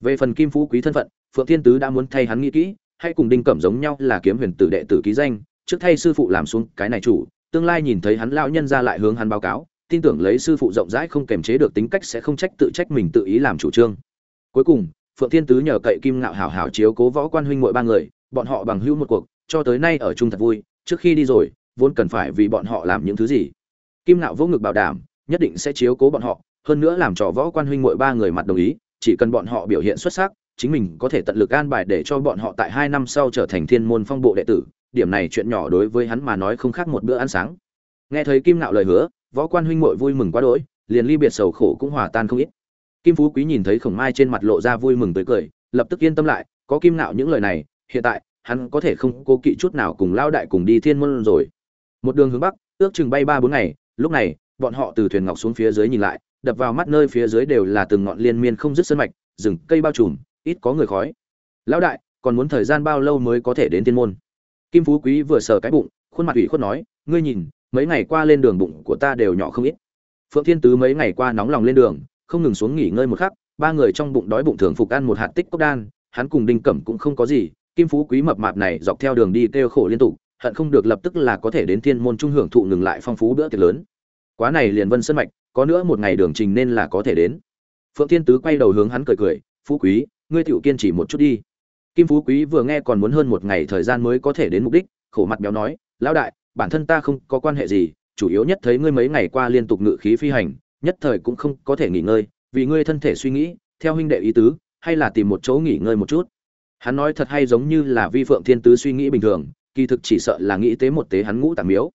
Về phần kim phú quý thân phận, phượng thiên tứ đã muốn thay hắn nghĩ kỹ, hay cùng đinh cẩm giống nhau là kiếm huyền tử đệ tử ký danh, trước thay sư phụ làm xuống cái này chủ, tương lai nhìn thấy hắn lão nhân ra lại hướng hắn báo cáo, tin tưởng lấy sư phụ rộng rãi không kềm chế được tính cách sẽ không trách tự trách mình tự ý làm chủ trương. Cuối cùng, phượng thiên tứ nhờ cậy kim ngạo hảo hảo chiếu cố võ quan huynh muội ba người bọn họ bằng hữu một cuộc, cho tới nay ở chung thật vui, trước khi đi rồi, vốn cần phải vì bọn họ làm những thứ gì. Kim Nạo vô ngực bảo đảm, nhất định sẽ chiếu cố bọn họ, hơn nữa làm trò võ quan huynh muội ba người mặt đồng ý, chỉ cần bọn họ biểu hiện xuất sắc, chính mình có thể tận lực an bài để cho bọn họ tại hai năm sau trở thành thiên môn phong bộ đệ tử, điểm này chuyện nhỏ đối với hắn mà nói không khác một bữa ăn sáng. Nghe thấy kim Nạo lời hứa, võ quan huynh muội vui mừng quá đỗi, liền ly biệt sầu khổ cũng hòa tan không ít. Kim phú quý nhìn thấy khổng mai trên mặt lộ ra vui mừng tới cười, lập tức yên tâm lại, có kim Nạo những lời này hiện tại, hắn có thể không cố kỵ chút nào cùng lao đại cùng đi thiên môn rồi. Một đường hướng bắc, ước chừng bay ba bốn ngày, lúc này, bọn họ từ thuyền ngọc xuống phía dưới nhìn lại, đập vào mắt nơi phía dưới đều là từng ngọn liên miên không dứt sơn mạch, rừng, cây bao trùm, ít có người khói. Lão đại, còn muốn thời gian bao lâu mới có thể đến thiên môn? Kim phú quý vừa sờ cái bụng, khuôn mặt ủy khuất nói, ngươi nhìn, mấy ngày qua lên đường bụng của ta đều nhỏ không ít. Phượng thiên tứ mấy ngày qua nóng lòng lên đường, không ngừng xuống nghỉ ngơi một khắc, ba người trong bụng đói bụng thường phục ăn một hạt tích cốc đan, hắn cùng đinh cẩm cũng không có gì kim phú quý mập mạp này dọc theo đường đi kêu khổ liên tục, hận không được lập tức là có thể đến thiên môn trung hưởng thụ ngừng lại phong phú bữa tiệc lớn. Quá này liền vân sân mạch, có nữa một ngày đường trình nên là có thể đến. Phượng thiên tứ quay đầu hướng hắn cười cười, phú quý, ngươi tiểu kiên trì một chút đi. Kim phú quý vừa nghe còn muốn hơn một ngày thời gian mới có thể đến mục đích, khổ mặt béo nói, lão đại, bản thân ta không có quan hệ gì, chủ yếu nhất thấy ngươi mấy ngày qua liên tục ngự khí phi hành, nhất thời cũng không có thể nghỉ ngơi, vì ngươi thân thể suy nghĩ, theo huynh đệ ý tứ, hay là tìm một chỗ nghỉ ngơi một chút hắn nói thật hay giống như là vi phượng thiên tứ suy nghĩ bình thường, kỳ thực chỉ sợ là nghĩ tế một tế hắn ngũ tạng miếu.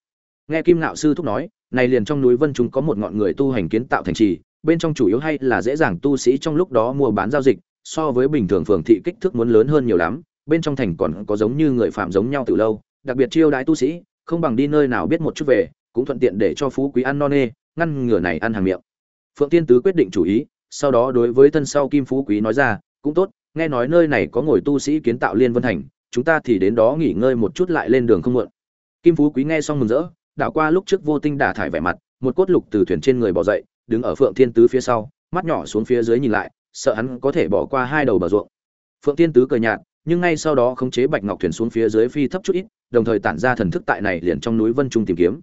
Nghe kim nạo sư thúc nói, này liền trong núi vân chúng có một ngọn người tu hành kiến tạo thành trì, bên trong chủ yếu hay là dễ dàng tu sĩ trong lúc đó mua bán giao dịch, so với bình thường phường thị kích thước muốn lớn hơn nhiều lắm, bên trong thành còn có giống như người phạm giống nhau từ lâu, đặc biệt chiêu đãi tu sĩ, không bằng đi nơi nào biết một chút về, cũng thuận tiện để cho phú quý ăn no nê, ngăn ngừa này ăn hàng miệng. Phượng tiên tứ quyết định chủ ý, sau đó đối với thân sau kim phú quý nói ra, cũng tốt nghe nói nơi này có ngồi tu sĩ kiến tạo liên vân thành, chúng ta thì đến đó nghỉ ngơi một chút lại lên đường không muộn. Kim phú quý nghe xong mừng rỡ, đảo qua lúc trước vô tinh đả thải vẻ mặt, một cốt lục từ thuyền trên người bỏ dậy, đứng ở phượng thiên tứ phía sau, mắt nhỏ xuống phía dưới nhìn lại, sợ hắn có thể bỏ qua hai đầu bờ ruộng. Phượng thiên tứ cười nhạt, nhưng ngay sau đó khống chế bạch ngọc thuyền xuống phía dưới phi thấp chút ít, đồng thời tản ra thần thức tại này liền trong núi vân trung tìm kiếm.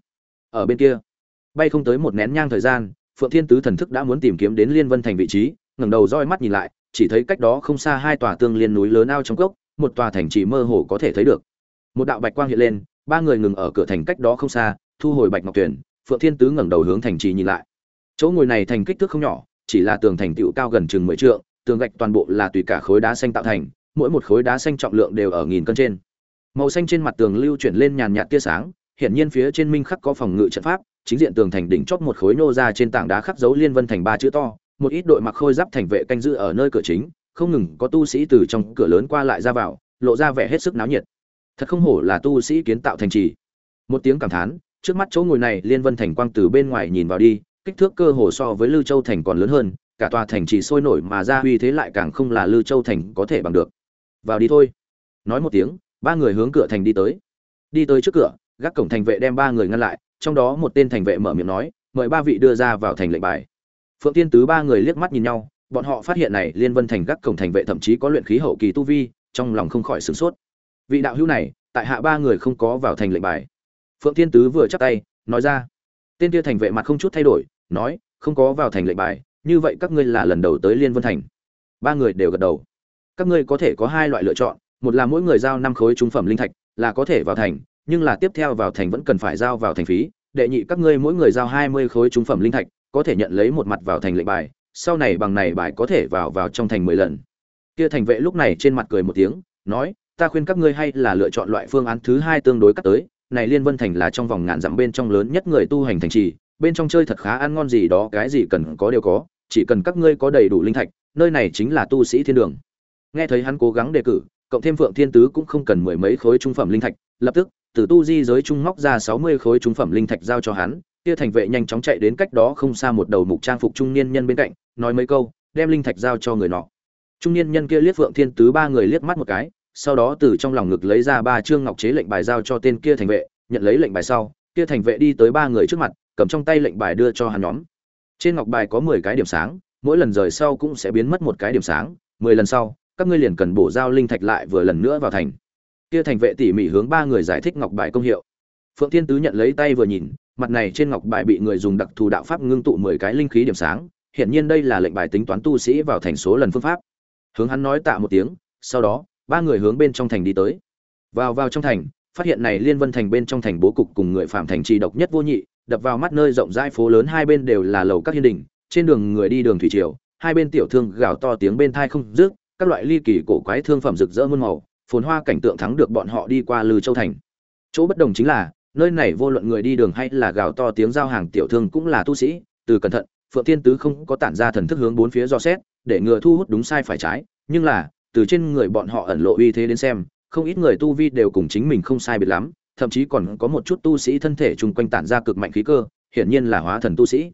Ở bên kia, bay không tới một nén nhang thời gian, phượng thiên tứ thần thức đã muốn tìm kiếm đến liên vân thành vị trí, ngẩng đầu roi mắt nhìn lại chỉ thấy cách đó không xa hai tòa tương liên núi lớn ao trong cốc, một tòa thành chỉ mơ hồ có thể thấy được. Một đạo bạch quang hiện lên, ba người ngừng ở cửa thành cách đó không xa, thu hồi bạch ngọc tuyển, phượng thiên tứ ngẩng đầu hướng thành trì nhìn lại. Chỗ ngồi này thành kích thước không nhỏ, chỉ là tường thành tựu cao gần chừng mười trượng, tường gạch toàn bộ là tùy cả khối đá xanh tạo thành, mỗi một khối đá xanh trọng lượng đều ở nghìn cân trên. Màu xanh trên mặt tường lưu chuyển lên nhàn nhạt tia sáng, hiển nhiên phía trên minh khắc có phòng ngự trận pháp, chính diện tường thành đỉnh chót một khối nô ra trên tảng đá khắc dấu liên vân thành ba chữ to một ít đội mặc khôi giáp thành vệ canh giữ ở nơi cửa chính, không ngừng có tu sĩ từ trong cửa lớn qua lại ra vào, lộ ra vẻ hết sức náo nhiệt. Thật không hổ là tu sĩ kiến tạo thành trì. Một tiếng cảm thán, trước mắt chỗ ngồi này, liên vân thành quang từ bên ngoài nhìn vào đi, kích thước cơ hồ so với lư châu thành còn lớn hơn, cả tòa thành trì sôi nổi mà ra uy thế lại càng không là lư châu thành có thể bằng được. Vào đi thôi. Nói một tiếng, ba người hướng cửa thành đi tới. Đi tới trước cửa, gác cổng thành vệ đem ba người ngăn lại, trong đó một tên thành vệ mở miệng nói, mời ba vị đưa ra vào thành lệnh bài phượng tiên tứ ba người liếc mắt nhìn nhau, bọn họ phát hiện này liên vân thành gác cổng thành vệ thậm chí có luyện khí hậu kỳ tu vi, trong lòng không khỏi sửng sốt. Vị đạo hữu này, tại hạ ba người không có vào thành lệnh bài. Phượng tiên tứ vừa chắp tay, nói ra. Tên kia thành vệ mặt không chút thay đổi, nói, không có vào thành lệnh bài, như vậy các ngươi là lần đầu tới liên vân thành. Ba người đều gật đầu. Các ngươi có thể có hai loại lựa chọn, một là mỗi người giao năm khối trung phẩm linh thạch, là có thể vào thành, nhưng là tiếp theo vào thành vẫn cần phải giao vào thành phí. Đệ nhị, các ngươi mỗi người giao hai mươi khối trung phẩm linh thạch có thể nhận lấy một mặt vào thành lệnh bài, sau này bằng này bài có thể vào vào trong thành mười lần. Kia thành vệ lúc này trên mặt cười một tiếng, nói, ta khuyên các ngươi hay là lựa chọn loại phương án thứ hai tương đối cắt tới. Này liên vân thành là trong vòng ngàn dặm bên trong lớn nhất người tu hành thành trì, bên trong chơi thật khá ăn ngon gì đó, cái gì cần có đều có, chỉ cần các ngươi có đầy đủ linh thạch, nơi này chính là tu sĩ thiên đường. Nghe thấy hắn cố gắng đề cử, cộng thêm phượng thiên tứ cũng không cần mười mấy khối trung phẩm linh thạch, lập tức, từ tu di giới trung móc ra sáu mươi khối trung phẩm linh thạch giao cho hắn kia thành vệ nhanh chóng chạy đến cách đó không xa một đầu mục trang phục trung niên nhân bên cạnh, nói mấy câu, đem linh thạch giao cho người nọ. Trung niên nhân kia liếc phượng thiên tứ ba người liếc mắt một cái, sau đó từ trong lòng ngực lấy ra ba chương ngọc chế lệnh bài giao cho tên kia thành vệ, nhận lấy lệnh bài sau, kia thành vệ đi tới ba người trước mặt, cầm trong tay lệnh bài đưa cho hắn nhóm. Trên ngọc bài có mười cái điểm sáng, mỗi lần rời sau cũng sẽ biến mất một cái điểm sáng, mười lần sau, các ngươi liền cần bổ giao linh thạch lại vừa lần nữa vào thành. Kia thành vệ tỉ mỉ hướng ba người giải thích ngọc bài công hiệu. Phượng thiên tứ nhận lấy tay vừa nhìn mặt này trên ngọc bài bị người dùng đặc thù đạo pháp ngưng tụ mười cái linh khí điểm sáng hiện nhiên đây là lệnh bài tính toán tu sĩ vào thành số lần phương pháp. Hướng hắn nói tạ một tiếng, sau đó, ba người hướng bên trong thành đi tới. Vào vào trong thành, phát hiện này liên vân thành bên trong thành bố cục cùng người phạm thành trì độc nhất vô nhị, đập vào mắt nơi rộng rãi phố lớn hai bên đều là lầu các hiên đình, trên đường người đi đường thủy triều, hai bên tiểu thương gào to tiếng bên tai không dứt, các loại ly kỳ cổ quái thương phẩm rực rỡ muôn màu, phồn hoa cảnh tượng thắng được bọn họ đi qua lư châu thành. Chỗ bất đồng chính là nơi này vô luận người đi đường hay là gào to tiếng giao hàng tiểu thương cũng là tu sĩ, từ cẩn thận, phượng tiên tứ không có tản ra thần thức hướng bốn phía do xét, để ngừa thu hút đúng sai phải trái, nhưng là, từ trên người bọn họ ẩn lộ uy thế đến xem, không ít người tu vi đều cùng chính mình không sai biệt lắm, thậm chí còn có một chút tu sĩ thân thể chung quanh tản ra cực mạnh khí cơ, hiển nhiên là hóa thần tu sĩ.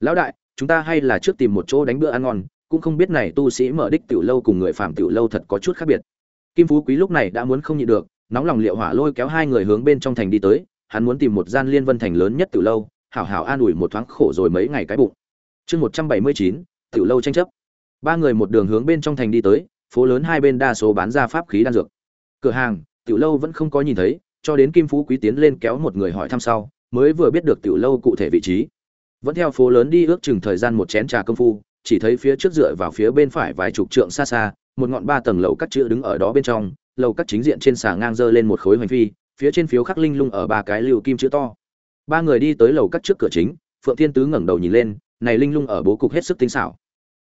Lão đại, chúng ta hay là trước tìm một chỗ đánh bữa ăn ngon, cũng không biết này tu sĩ mở đích tiểu lâu cùng người phàm tiểu lâu thật có chút khác biệt. Kim phú quý lúc này đã muốn không nhịn được, nóng lòng liệu hỏa lôi kéo hai người hướng bên trong thành đi tới hắn muốn tìm một gian liên vân thành lớn nhất từ lâu, hảo hảo an ủi một thoáng khổ rồi mấy ngày cái bụng. Chương một trăm bảy mươi chín từ lâu tranh chấp. Ba người một đường hướng bên trong thành đi tới, phố lớn hai bên đa số bán ra pháp khí đan dược. Cửa hàng, tiểu lâu vẫn không có nhìn thấy, cho đến kim phú quý tiến lên kéo một người hỏi thăm sau, mới vừa biết được tiểu lâu cụ thể vị trí. Vẫn theo phố lớn đi ước chừng thời gian một chén trà công phu, chỉ thấy phía trước dựa vào phía bên phải vài chục trượng xa xa, một ngọn ba tầng lầu cắt chữ đứng ở đó bên trong, lầu cắt chính diện trên xà ngang dơ lên một khối hoành phi phía trên phiếu khắc linh lung ở ba cái lưu kim chữ to. Ba người đi tới lầu cắt trước cửa chính, phượng thiên tứ ngẩng đầu nhìn lên, này linh lung ở bố cục hết sức tinh xảo.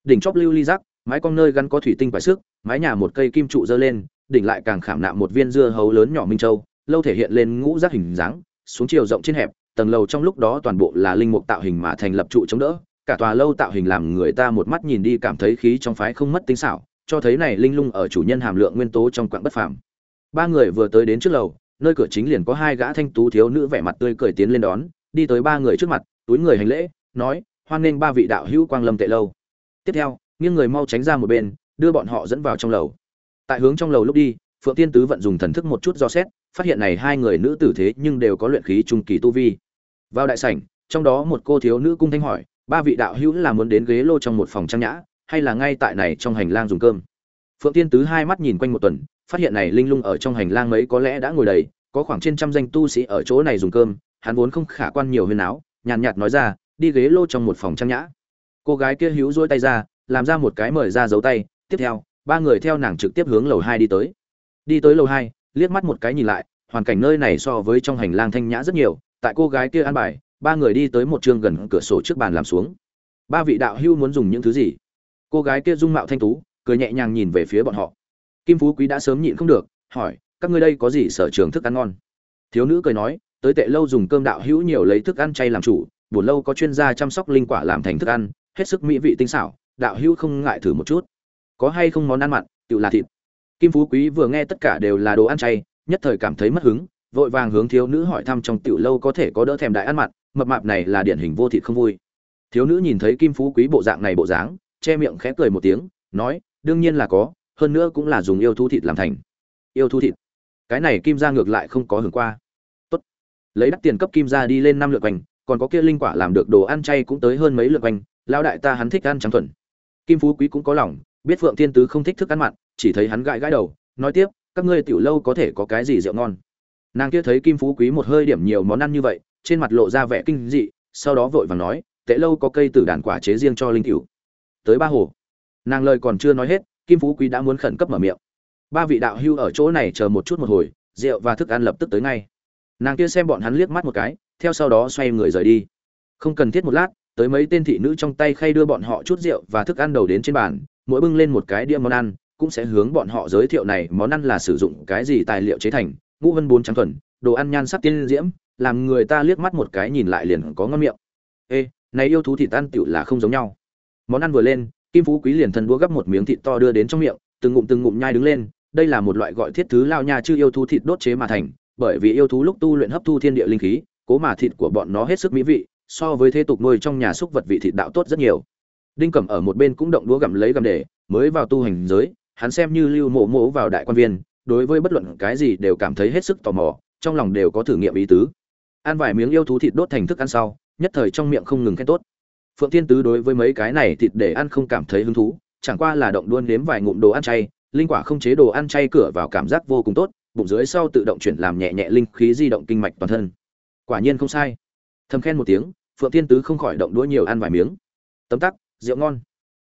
Đỉnh chóp lưu ly rắc, mái cong nơi gắn có thủy tinh vài sức, mái nhà một cây kim trụ dơ lên, đỉnh lại càng khảm nạm một viên dưa hấu lớn nhỏ minh châu, lâu thể hiện lên ngũ giác hình dáng, xuống chiều rộng trên hẹp, tầng lầu trong lúc đó toàn bộ là linh mục tạo hình mà thành lập trụ chống đỡ, cả tòa lâu tạo hình làm người ta một mắt nhìn đi cảm thấy khí trong phái không mất tinh xảo, cho thấy này linh lung ở chủ nhân hàm lượng nguyên tố trong quặng bất phàm. Ba người vừa tới đến trước lầu nơi cửa chính liền có hai gã thanh tú thiếu nữ vẻ mặt tươi cười tiến lên đón, đi tới ba người trước mặt, túi người hành lễ, nói, hoan nghênh ba vị đạo hữu quang lâm tệ lâu. Tiếp theo, nghiêng người mau tránh ra một bên, đưa bọn họ dẫn vào trong lầu. Tại hướng trong lầu lúc đi, phượng tiên tứ vận dùng thần thức một chút do xét, phát hiện này hai người nữ tử thế nhưng đều có luyện khí trung kỳ tu vi. Vào đại sảnh, trong đó một cô thiếu nữ cung thanh hỏi, ba vị đạo hữu là muốn đến ghế lô trong một phòng trang nhã, hay là ngay tại này trong hành lang dùng cơm? Phượng tiên tứ hai mắt nhìn quanh một tuần phát hiện này linh lung ở trong hành lang mấy có lẽ đã ngồi đầy, có khoảng trên trăm danh tu sĩ ở chỗ này dùng cơm, hắn vốn không khả quan nhiều huyền áo, nhàn nhạt nói ra, đi ghế lô trong một phòng trang nhã. Cô gái kia hữu duỗi tay ra, làm ra một cái mời ra dấu tay, tiếp theo, ba người theo nàng trực tiếp hướng lầu hai đi tới. Đi tới lầu hai, liếc mắt một cái nhìn lại, hoàn cảnh nơi này so với trong hành lang thanh nhã rất nhiều, tại cô gái kia ăn bài, ba người đi tới một chương gần cửa sổ trước bàn làm xuống. Ba vị đạo hưu muốn dùng những thứ gì? Cô gái kia dung mạo thanh tú, cười nhẹ nhàng nhìn về phía bọn họ kim phú quý đã sớm nhịn không được, hỏi, các ngươi đây có gì sở trường thức ăn ngon? Thiếu nữ cười nói, tới tệ lâu dùng cơm đạo hữu nhiều lấy thức ăn chay làm chủ buồn lâu có chuyên gia chăm sóc linh quả làm thành thức ăn, hết sức mỹ vị tinh xảo, đạo hữu không ngại thử một chút. Có hay không món ăn mặn, tự là thịt. Kim phú quý vừa nghe tất cả đều là đồ ăn chay, nhất thời cảm thấy mất hứng, vội vàng hướng thiếu nữ hỏi thăm trong tiểu lâu có thể có đỡ thèm đại ăn mặn, mập mạp này là điển hình vô thịt không vui. Thiếu nữ nhìn thấy kim phú quý bộ dạng này bộ dáng, che miệng khẽ cười một tiếng, nói, đương nhiên là có hơn nữa cũng là dùng yêu thú thịt làm thành. Yêu thú thịt. Cái này kim ra ngược lại không có hưởng qua. Tốt. Lấy đắt tiền cấp kim ra đi lên năm lượt quanh, còn có kia linh quả làm được đồ ăn chay cũng tới hơn mấy lượt quanh lao đại ta hắn thích ăn trắng thuần. Kim phú quý cũng có lòng, biết phượng thiên tứ không thích thức ăn mặn, chỉ thấy hắn gãi gãi đầu, nói tiếp, các ngươi tiểu lâu có thể có cái gì rượu ngon? Nàng kia thấy kim phú quý một hơi điểm nhiều món ăn như vậy, trên mặt lộ ra vẻ kinh dị, sau đó vội vàng nói, tệ lâu có cây tử đàn quả chế riêng cho linh cửu tới ba hồ. Nàng lời còn chưa nói hết kim phú quý đã muốn khẩn cấp mở miệng. Ba vị đạo hưu ở chỗ này chờ một chút một hồi, rượu và thức ăn lập tức tới ngay. Nàng kia xem bọn hắn liếc mắt một cái, theo sau đó xoay người rời đi. Không cần thiết một lát, tới mấy tên thị nữ trong tay khay đưa bọn họ chút rượu và thức ăn đầu đến trên bàn, mỗi bưng lên một cái đĩa món ăn, cũng sẽ hướng bọn họ giới thiệu này món ăn là sử dụng cái gì tài liệu chế thành, ngũ vân bốn trắng thuần, đồ ăn nhan sắc tiên diễm, làm người ta liếc mắt một cái nhìn lại liền có ngon miệng. Ê, này yêu thú thịt ăn tựu là không giống nhau. Món ăn vừa lên kim phú quý liền thân đũa gấp một miếng thịt to đưa đến trong miệng, từng ngụm từng ngụm nhai đứng lên. Đây là một loại gọi thiết thứ lao nha chư yêu thú thịt đốt chế mà thành, bởi vì yêu thú lúc tu luyện hấp thu thiên địa linh khí, cố mà thịt của bọn nó hết sức mỹ vị, so với thế tục nuôi trong nhà súc vật vị thịt đạo tốt rất nhiều. Đinh cẩm ở một bên cũng động đũa gặm lấy gặm để, mới vào tu hành giới, hắn xem như lưu mộ mộ vào đại quan viên, đối với bất luận cái gì đều cảm thấy hết sức tò mò, trong lòng đều có thử nghiệm ý tứ. Ăn vài miếng yêu thú thịt đốt thành thức ăn sau, nhất thời trong miệng không ngừng khen tốt phượng thiên tứ đối với mấy cái này thịt để ăn không cảm thấy hứng thú, chẳng qua là động đuôn nếm vài ngụm đồ ăn chay, linh quả không chế đồ ăn chay cửa vào cảm giác vô cùng tốt, bụng dưới sau tự động chuyển làm nhẹ nhẹ linh khí di động kinh mạch toàn thân. Quả nhiên không sai. Thầm khen một tiếng, phượng thiên tứ không khỏi động đũa nhiều ăn vài miếng. Tấm tắc, rượu ngon.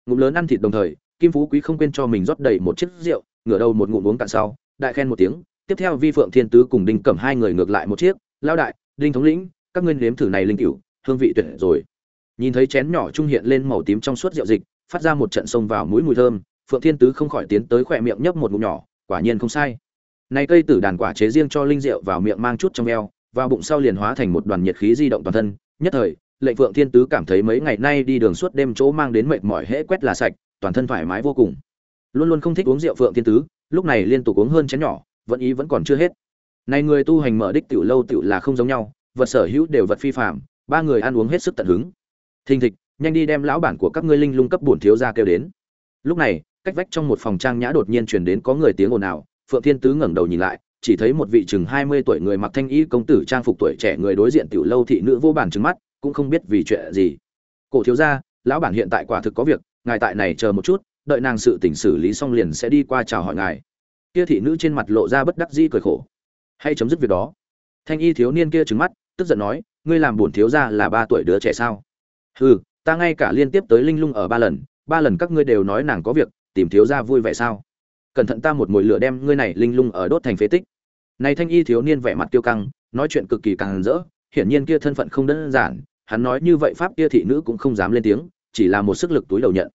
Ngụm lớn ăn thịt đồng thời, kim phú quý không quên cho mình rót đầy một chiếc rượu, ngửa đầu một ngụm uống cạn sau, đại khen một tiếng, tiếp theo vi phượng thiên tứ cùng đinh cẩm hai người ngược lại một chiếc lao đại, đinh thống lĩnh, các ngươi nếm thử này linh cửu, hương vị tuyệt rồi nhìn thấy chén nhỏ trung hiện lên màu tím trong suốt rượu dịch, phát ra một trận sông vào mũi mùi thơm, phượng thiên tứ không khỏi tiến tới khỏe miệng nhấp một ngụm nhỏ, quả nhiên không sai. Này cây tử đàn quả chế riêng cho linh rượu vào miệng mang chút trong eo, vào bụng sau liền hóa thành một đoàn nhiệt khí di động toàn thân. Nhất thời, lệnh phượng thiên tứ cảm thấy mấy ngày nay đi đường suốt đêm chỗ mang đến mệt mỏi hễ quét là sạch, toàn thân thoải mái vô cùng. Luôn luôn không thích uống rượu phượng thiên tứ, lúc này liên tục uống hơn chén nhỏ, vẫn ý vẫn còn chưa hết. Này người tu hành mở đích tiểu lâu tiểu là không giống nhau, vật sở hữu đều vật phi phạm ba người ăn uống hết sức tận hứng thình thịch, nhanh đi đem lão bản của các ngươi linh lung cấp bổn thiếu gia kêu đến. Lúc này, cách vách trong một phòng trang nhã đột nhiên truyền đến có người tiếng ồn ào, phượng thiên tứ ngẩng đầu nhìn lại, chỉ thấy một vị chừng hai mươi tuổi người mặc thanh y công tử trang phục tuổi trẻ người đối diện tiểu lâu thị nữ vô bản trừng mắt, cũng không biết vì chuyện gì. Cổ thiếu gia, lão bản hiện tại quả thực có việc, ngài tại này chờ một chút, đợi nàng sự tỉnh xử lý xong liền sẽ đi qua chào hỏi ngài. Kia thị nữ trên mặt lộ ra bất đắc dĩ cười khổ. Hay chấm dứt việc đó. Thanh y thiếu niên kia trừng mắt, tức giận nói, ngươi làm bổn thiếu gia là ba tuổi đứa trẻ sao? Hừ, ta ngay cả liên tiếp tới linh lung ở ba lần ba lần các ngươi đều nói nàng có việc, tìm thiếu gia vui vẻ sao? Cẩn thận ta một mồi lửa đem ngươi này linh lung ở đốt thành phế tích. Này thanh y thiếu niên vẻ mặt kiêu căng, nói chuyện cực kỳ càng rỡ, hiển nhiên kia thân phận không đơn giản, hắn nói như vậy pháp kia thị nữ cũng không dám lên tiếng, chỉ là một sức lực túi đầu nhận.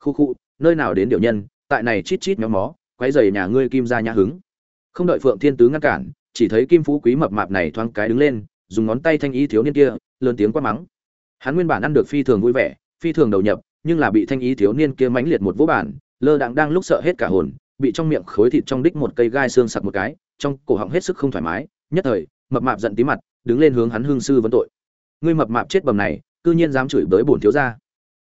Khu khu, nơi nào đến điều nhân, tại này chít chít méo mó, quấy giày nhà ngươi kim ra nhã hứng. Không đợi phượng thiên tứ ngăn cản, chỉ thấy kim phú quý mập mạp này thoáng cái đứng lên, dùng ngón tay thanh y thiếu niên kia, lớn tiếng quát mắng hắn nguyên bản ăn được phi thường vui vẻ, phi thường đầu nhập, nhưng là bị thanh ý thiếu niên kia mãnh liệt một vũ bản lơ đãng đang lúc sợ hết cả hồn, bị trong miệng khối thịt trong đích một cây gai xương sặc một cái, trong cổ họng hết sức không thoải mái, nhất thời, mập mạp giận tí mặt, đứng lên hướng hắn hương sư vấn tội. Ngươi mập mạp chết bầm này, cư nhiên dám chửi bới bổn thiếu gia.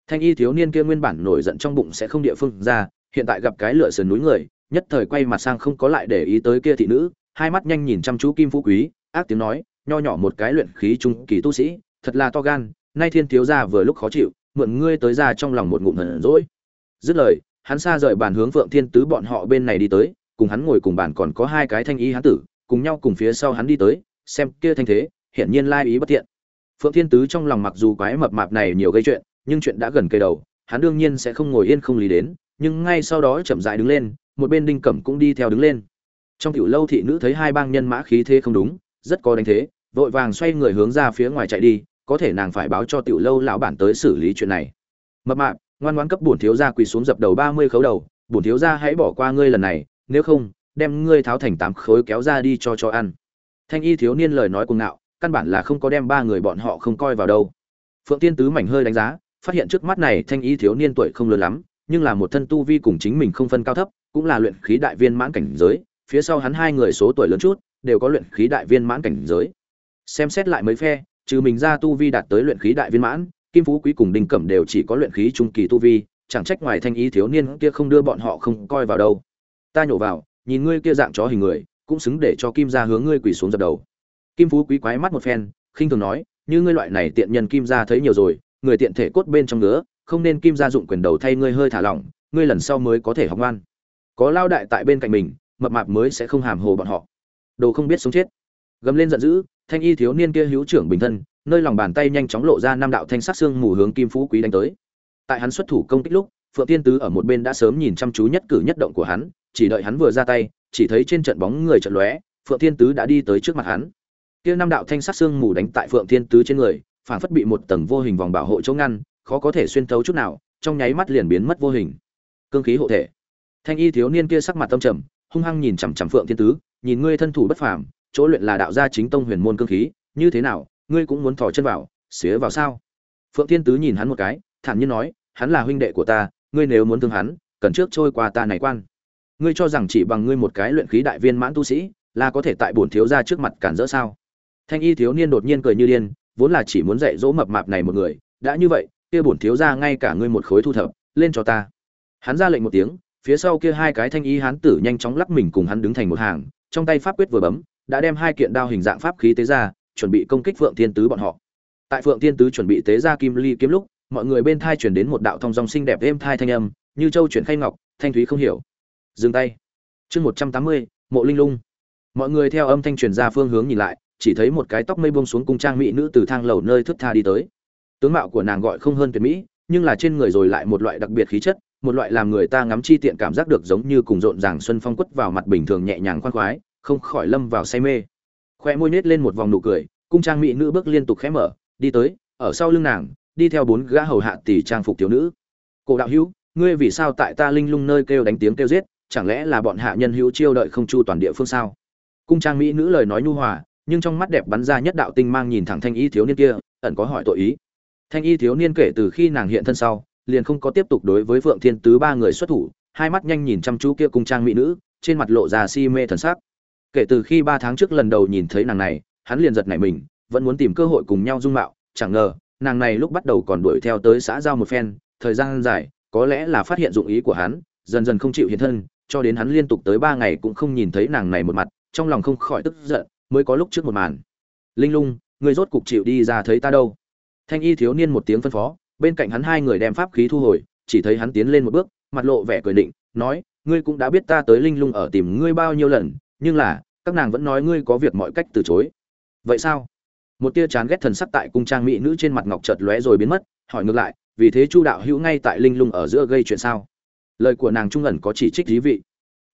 Thanh y thiếu niên kia nguyên bản nổi giận trong bụng sẽ không địa phương ra, hiện tại gặp cái lựa sườn núi người, nhất thời quay mặt sang không có lại để ý tới kia thị nữ, hai mắt nhanh nhìn chăm chú kim phú quý, ác tiếng nói, nho nhỏ một cái luyện khí trung kỳ tu sĩ, thật là to gan nay thiên thiếu gia vừa lúc khó chịu, mượn ngươi tới ra trong lòng một ngụm hờn dỗi. Dứt lời, hắn xa rời bàn hướng phượng thiên tứ bọn họ bên này đi tới, cùng hắn ngồi cùng bàn còn có hai cái thanh y hắn tử, cùng nhau cùng phía sau hắn đi tới, xem kia thanh thế, hiển nhiên lai ý bất thiện. Phượng thiên tứ trong lòng mặc dù quái mập mạp này nhiều gây chuyện, nhưng chuyện đã gần cây đầu, hắn đương nhiên sẽ không ngồi yên không lý đến, nhưng ngay sau đó chậm rãi đứng lên, một bên đinh cẩm cũng đi theo đứng lên. Trong tiểu lâu thị nữ thấy hai bang nhân mã khí thế không đúng, rất có đánh thế, vội vàng xoay người hướng ra phía ngoài chạy đi có thể nàng phải báo cho tiểu lâu lão bản tới xử lý chuyện này. Mập mạp, ngoan ngoãn cấp bổn thiếu gia quỳ xuống dập đầu ba mươi khấu đầu, bổn thiếu gia hãy bỏ qua ngươi lần này, nếu không, đem ngươi tháo thành tám khối kéo ra đi cho cho ăn. Thanh y thiếu niên lời nói cuồng ngạo, căn bản là không có đem ba người bọn họ không coi vào đâu. Phượng tiên tứ mảnh hơi đánh giá, phát hiện trước mắt này thanh y thiếu niên tuổi không lớn lắm, nhưng là một thân tu vi cùng chính mình không phân cao thấp, cũng là luyện khí đại viên mãn cảnh giới, phía sau hắn hai người số tuổi lớn chút, đều có luyện khí đại viên mãn cảnh giới. Xem xét lại mấy phe trừ mình ra tu vi đạt tới luyện khí đại viên mãn, kim phú quý cùng đinh cẩm đều chỉ có luyện khí trung kỳ tu vi, chẳng trách ngoài thanh ý thiếu niên kia không đưa bọn họ không coi vào đâu. Ta nhổ vào, nhìn ngươi kia dạng chó hình người, cũng xứng để cho kim gia hướng ngươi quỳ xuống dập đầu. Kim phú quý quái mắt một phen, khinh thường nói, như ngươi loại này tiện nhân kim gia thấy nhiều rồi, người tiện thể cốt bên trong nữa không nên kim gia dụng quyền đầu thay ngươi hơi thả lỏng, ngươi lần sau mới có thể học ngoan. Có lao đại tại bên cạnh mình, mập mạp mới sẽ không hàm hồ bọn họ. Đồ không biết sống chết. Gầm lên giận dữ thanh y thiếu niên kia hữu trưởng bình thân, nơi lòng bàn tay nhanh chóng lộ ra năm đạo thanh sắc xương mù hướng kim phú quý đánh tới. Tại hắn xuất thủ công kích lúc, phượng tiên tứ ở một bên đã sớm nhìn chăm chú nhất cử nhất động của hắn, chỉ đợi hắn vừa ra tay, chỉ thấy trên trận bóng người trận lóe, phượng tiên tứ đã đi tới trước mặt hắn. Kia năm đạo thanh sắc xương mù đánh tại phượng tiên tứ trên người phản phất bị một tầng vô hình vòng bảo hộ chống ngăn, khó có thể xuyên thấu chút nào, trong nháy mắt liền biến mất vô hình. Cương khí hộ thể. Thanh y thiếu niên kia sắc mặt tâm trầm, hung hăng nhìn chằm chằm phượng tiên tứ, nhìn ngươi thân thủ bất phàm chỗ luyện là đạo gia chính tông huyền môn cương khí, như thế nào, ngươi cũng muốn thò chân vào, xía vào sao? Phượng thiên tứ nhìn hắn một cái, thản nhiên nói, hắn là huynh đệ của ta, ngươi nếu muốn thương hắn, cần trước trôi qua ta này quan. Ngươi cho rằng chỉ bằng ngươi một cái luyện khí đại viên mãn tu sĩ, là có thể tại bổn thiếu gia trước mặt cản rỡ sao? Thanh y thiếu niên đột nhiên cười như điên, vốn là chỉ muốn dạy dỗ mập mạp này một người, đã như vậy, kia bổn thiếu gia ngay cả ngươi một khối thu thập, lên cho ta. Hắn ra lệnh một tiếng, phía sau kia hai cái thanh y hán tử nhanh chóng lắc mình cùng hắn đứng thành một hàng, trong tay pháp quyết vừa bấm đã đem hai kiện đao hình dạng pháp khí tế ra, chuẩn bị công kích phượng thiên tứ bọn họ. Tại phượng thiên tứ chuẩn bị tế ra kim ly kiếm lúc, mọi người bên thai chuyển đến một đạo thông dong xinh đẹp êm thai thanh âm, như châu chuyển khay ngọc, thanh thúy không hiểu. Dừng tay. Chương một trăm tám mươi, mộ linh lung. Mọi người theo âm thanh truyền ra phương hướng nhìn lại, chỉ thấy một cái tóc mây buông xuống cung trang mỹ nữ từ thang lầu nơi thức tha đi tới. Tướng mạo của nàng gọi không hơn tuyệt mỹ, nhưng là trên người rồi lại một loại đặc biệt khí chất, một loại làm người ta ngắm chi tiện cảm giác được giống như cùng rộn ràng xuân phong quất vào mặt bình thường nhẹ nhàng khoan khoái không khỏi lâm vào say mê. Khoe môi nết lên một vòng nụ cười, cung trang mỹ nữ bước liên tục khẽ mở, đi tới, ở sau lưng nàng, đi theo bốn gã hầu hạ tỷ trang phục thiếu nữ. Cổ đạo hữu, ngươi vì sao tại ta linh lung nơi kêu đánh tiếng kêu giết, chẳng lẽ là bọn hạ nhân hữu chiêu đợi không chu toàn địa phương sao? Cung trang mỹ nữ lời nói nhu hòa, nhưng trong mắt đẹp bắn ra nhất đạo tinh mang nhìn thẳng thanh y thiếu niên kia, ẩn có hỏi tội ý. Thanh y thiếu niên kể từ khi nàng hiện thân sau, liền không có tiếp tục đối với phượng thiên tứ ba người xuất thủ, hai mắt nhanh nhìn chăm chú kia cung trang mỹ nữ, trên mặt lộ ra si mê thần sắc kể từ khi ba tháng trước lần đầu nhìn thấy nàng này, hắn liền giật nảy mình, vẫn muốn tìm cơ hội cùng nhau dung mạo, chẳng ngờ, nàng này lúc bắt đầu còn đuổi theo tới xã giao một phen, thời gian dài, có lẽ là phát hiện dụng ý của hắn, dần dần không chịu hiện thân, cho đến hắn liên tục tới ba ngày cũng không nhìn thấy nàng này một mặt, trong lòng không khỏi tức giận, mới có lúc trước một màn. Linh lung người rốt cục chịu đi ra thấy ta đâu? Thanh y thiếu niên một tiếng phân phó, bên cạnh hắn hai người đem pháp khí thu hồi, chỉ thấy hắn tiến lên một bước, mặt lộ vẻ cười định, nói, ngươi cũng đã biết ta tới linh lung ở tìm ngươi bao nhiêu lần nhưng là, các nàng vẫn nói ngươi có việc mọi cách từ chối. Vậy sao? Một tia chán ghét thần sắc tại cung trang mỹ nữ trên mặt ngọc chợt lóe rồi biến mất, hỏi ngược lại, vì thế chu đạo hữu ngay tại linh lung ở giữa gây chuyện sao? Lời của nàng trung ẩn có chỉ trích thí vị.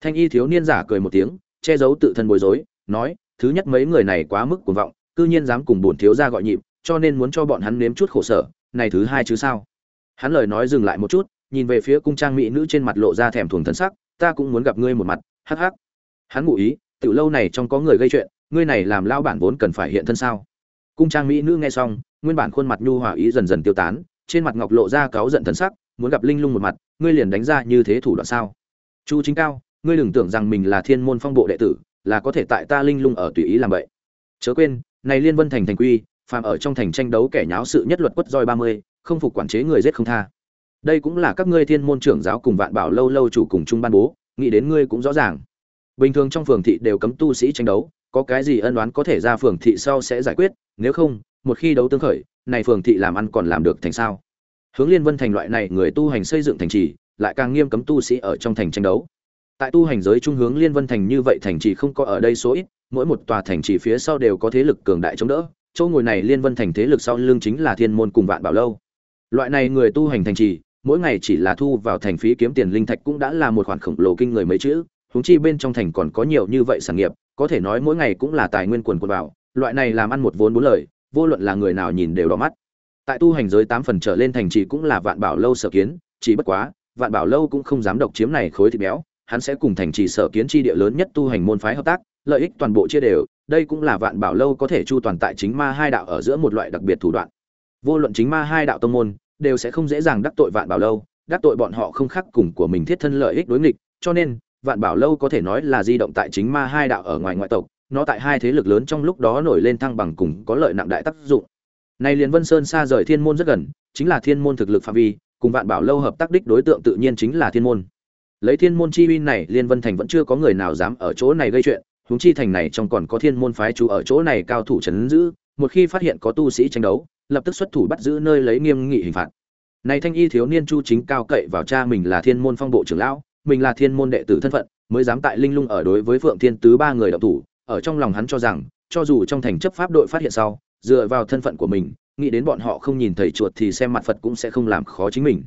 Thanh y thiếu niên giả cười một tiếng, che giấu tự thân bối rối, nói, thứ nhất mấy người này quá mức cuồng vọng, cư nhiên dám cùng bổn thiếu gia gọi nhịp, cho nên muốn cho bọn hắn nếm chút khổ sở, này thứ hai chứ sao? Hắn lời nói dừng lại một chút, nhìn về phía cung trang mỹ nữ trên mặt lộ ra thèm thuồng thân sắc, ta cũng muốn gặp ngươi một mặt, hắc hắc hắn ngụ ý, tiểu lâu này trong có người gây chuyện, ngươi này làm lao bản vốn cần phải hiện thân sao? Cung trang mỹ nữ nghe xong, nguyên bản khuôn mặt nhu hòa ý dần dần tiêu tán, trên mặt ngọc lộ ra cáu giận thần sắc, muốn gặp linh lung một mặt, ngươi liền đánh ra như thế thủ đoạn sao? Chu chính cao, ngươi đừng tưởng rằng mình là thiên môn phong bộ đệ tử, là có thể tại ta linh lung ở tùy ý làm vậy. Chớ quên, này liên vân thành thành quy, phàm ở trong thành tranh đấu kẻ nháo sự nhất luật quất roi ba mươi, không phục quản chế người giết không tha. Đây cũng là các ngươi thiên môn trưởng giáo cùng vạn bảo lâu lâu chủ cùng chung ban bố, nghĩ đến ngươi cũng rõ ràng bình thường trong phường thị đều cấm tu sĩ tranh đấu, có cái gì ân đoán có thể ra phường thị sau sẽ giải quyết, nếu không, một khi đấu tương khởi, này phường thị làm ăn còn làm được thành sao? Hướng liên vân thành loại này người tu hành xây dựng thành trì, lại càng nghiêm cấm tu sĩ ở trong thành tranh đấu. Tại tu hành giới trung hướng liên vân thành như vậy thành trì không có ở đây số ít, mỗi một tòa thành trì phía sau đều có thế lực cường đại chống đỡ, chỗ ngồi này liên vân thành thế lực sau lưng chính là thiên môn cùng vạn bảo lâu. Loại này người tu hành thành trì, mỗi ngày chỉ là thu vào thành phí kiếm tiền linh thạch cũng đã là một khoản khổng lồ kinh người mấy chữ huống chi bên trong thành còn có nhiều như vậy sản nghiệp, có thể nói mỗi ngày cũng là tài nguyên quần quần vào, loại này làm ăn một vốn bốn lời, vô luận là người nào nhìn đều đỏ mắt. Tại tu hành giới tám phần trở lên thành trì cũng là vạn bảo lâu sở kiến, chỉ bất quá, vạn bảo lâu cũng không dám độc chiếm này khối thịt béo, hắn sẽ cùng thành trì sở kiến chi địa lớn nhất tu hành môn phái hợp tác, lợi ích toàn bộ chia đều, đây cũng là vạn bảo lâu có thể chu toàn tại chính ma hai đạo ở giữa một loại đặc biệt thủ đoạn. Vô luận chính ma hai đạo tông môn, đều sẽ không dễ dàng đắc tội vạn bảo lâu, đắc tội bọn họ không khác cùng của mình thiết thân lợi ích đối nghịch, cho nên vạn bảo lâu có thể nói là di động tại chính ma hai đạo ở ngoài ngoại tộc, nó tại hai thế lực lớn trong lúc đó nổi lên thăng bằng cùng có lợi nặng đại tác dụng. Nay liền vân sơn xa rời thiên môn rất gần, chính là thiên môn thực lực phạm vi, cùng vạn bảo lâu hợp tác đích đối tượng tự nhiên chính là thiên môn. Lấy thiên môn chi uy này, liên vân thành vẫn chưa có người nào dám ở chỗ này gây chuyện, huống chi thành này trong còn có thiên môn phái chú ở chỗ này cao thủ trấn giữ, một khi phát hiện có tu sĩ tranh đấu, lập tức xuất thủ bắt giữ nơi lấy nghiêm nghị hình phạt. Này thanh y thiếu niên chu chính cao cậy vào cha mình là thiên môn phong bộ trưởng lão mình là thiên môn đệ tử thân phận, mới dám tại linh lung ở đối với phượng thiên tứ ba người đạo thủ. Ở trong lòng hắn cho rằng, cho dù trong thành chấp pháp đội phát hiện sau, dựa vào thân phận của mình, nghĩ đến bọn họ không nhìn thấy chuột thì xem mặt phật cũng sẽ không làm khó chính mình.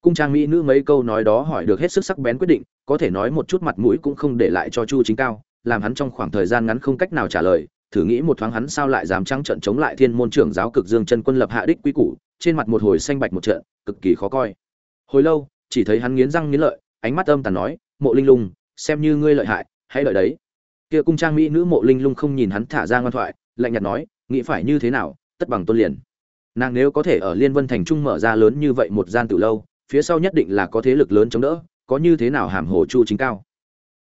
Cung trang mỹ nữ mấy câu nói đó hỏi được hết sức sắc bén quyết định, có thể nói một chút mặt mũi cũng không để lại cho chu chính cao, làm hắn trong khoảng thời gian ngắn không cách nào trả lời, thử nghĩ một thoáng hắn sao lại dám trắng trận chống lại thiên môn trưởng giáo cực dương chân quân lập hạ đích quý củ, trên mặt một hồi xanh bạch một trận, cực kỳ khó coi. Hồi lâu, chỉ thấy hắn nghiến răng nghiến lợi ánh mắt âm tàn nói, mộ linh lung, xem như ngươi lợi hại, hãy lợi đấy. Kia cung trang mỹ nữ mộ linh lung không nhìn hắn thả ra ngoan thoại, lạnh nhạt nói, nghĩ phải như thế nào, tất bằng tôn liền. Nàng nếu có thể ở liên vân thành trung mở ra lớn như vậy một gian từ lâu, phía sau nhất định là có thế lực lớn chống đỡ, có như thế nào hàm hồ chu chính cao.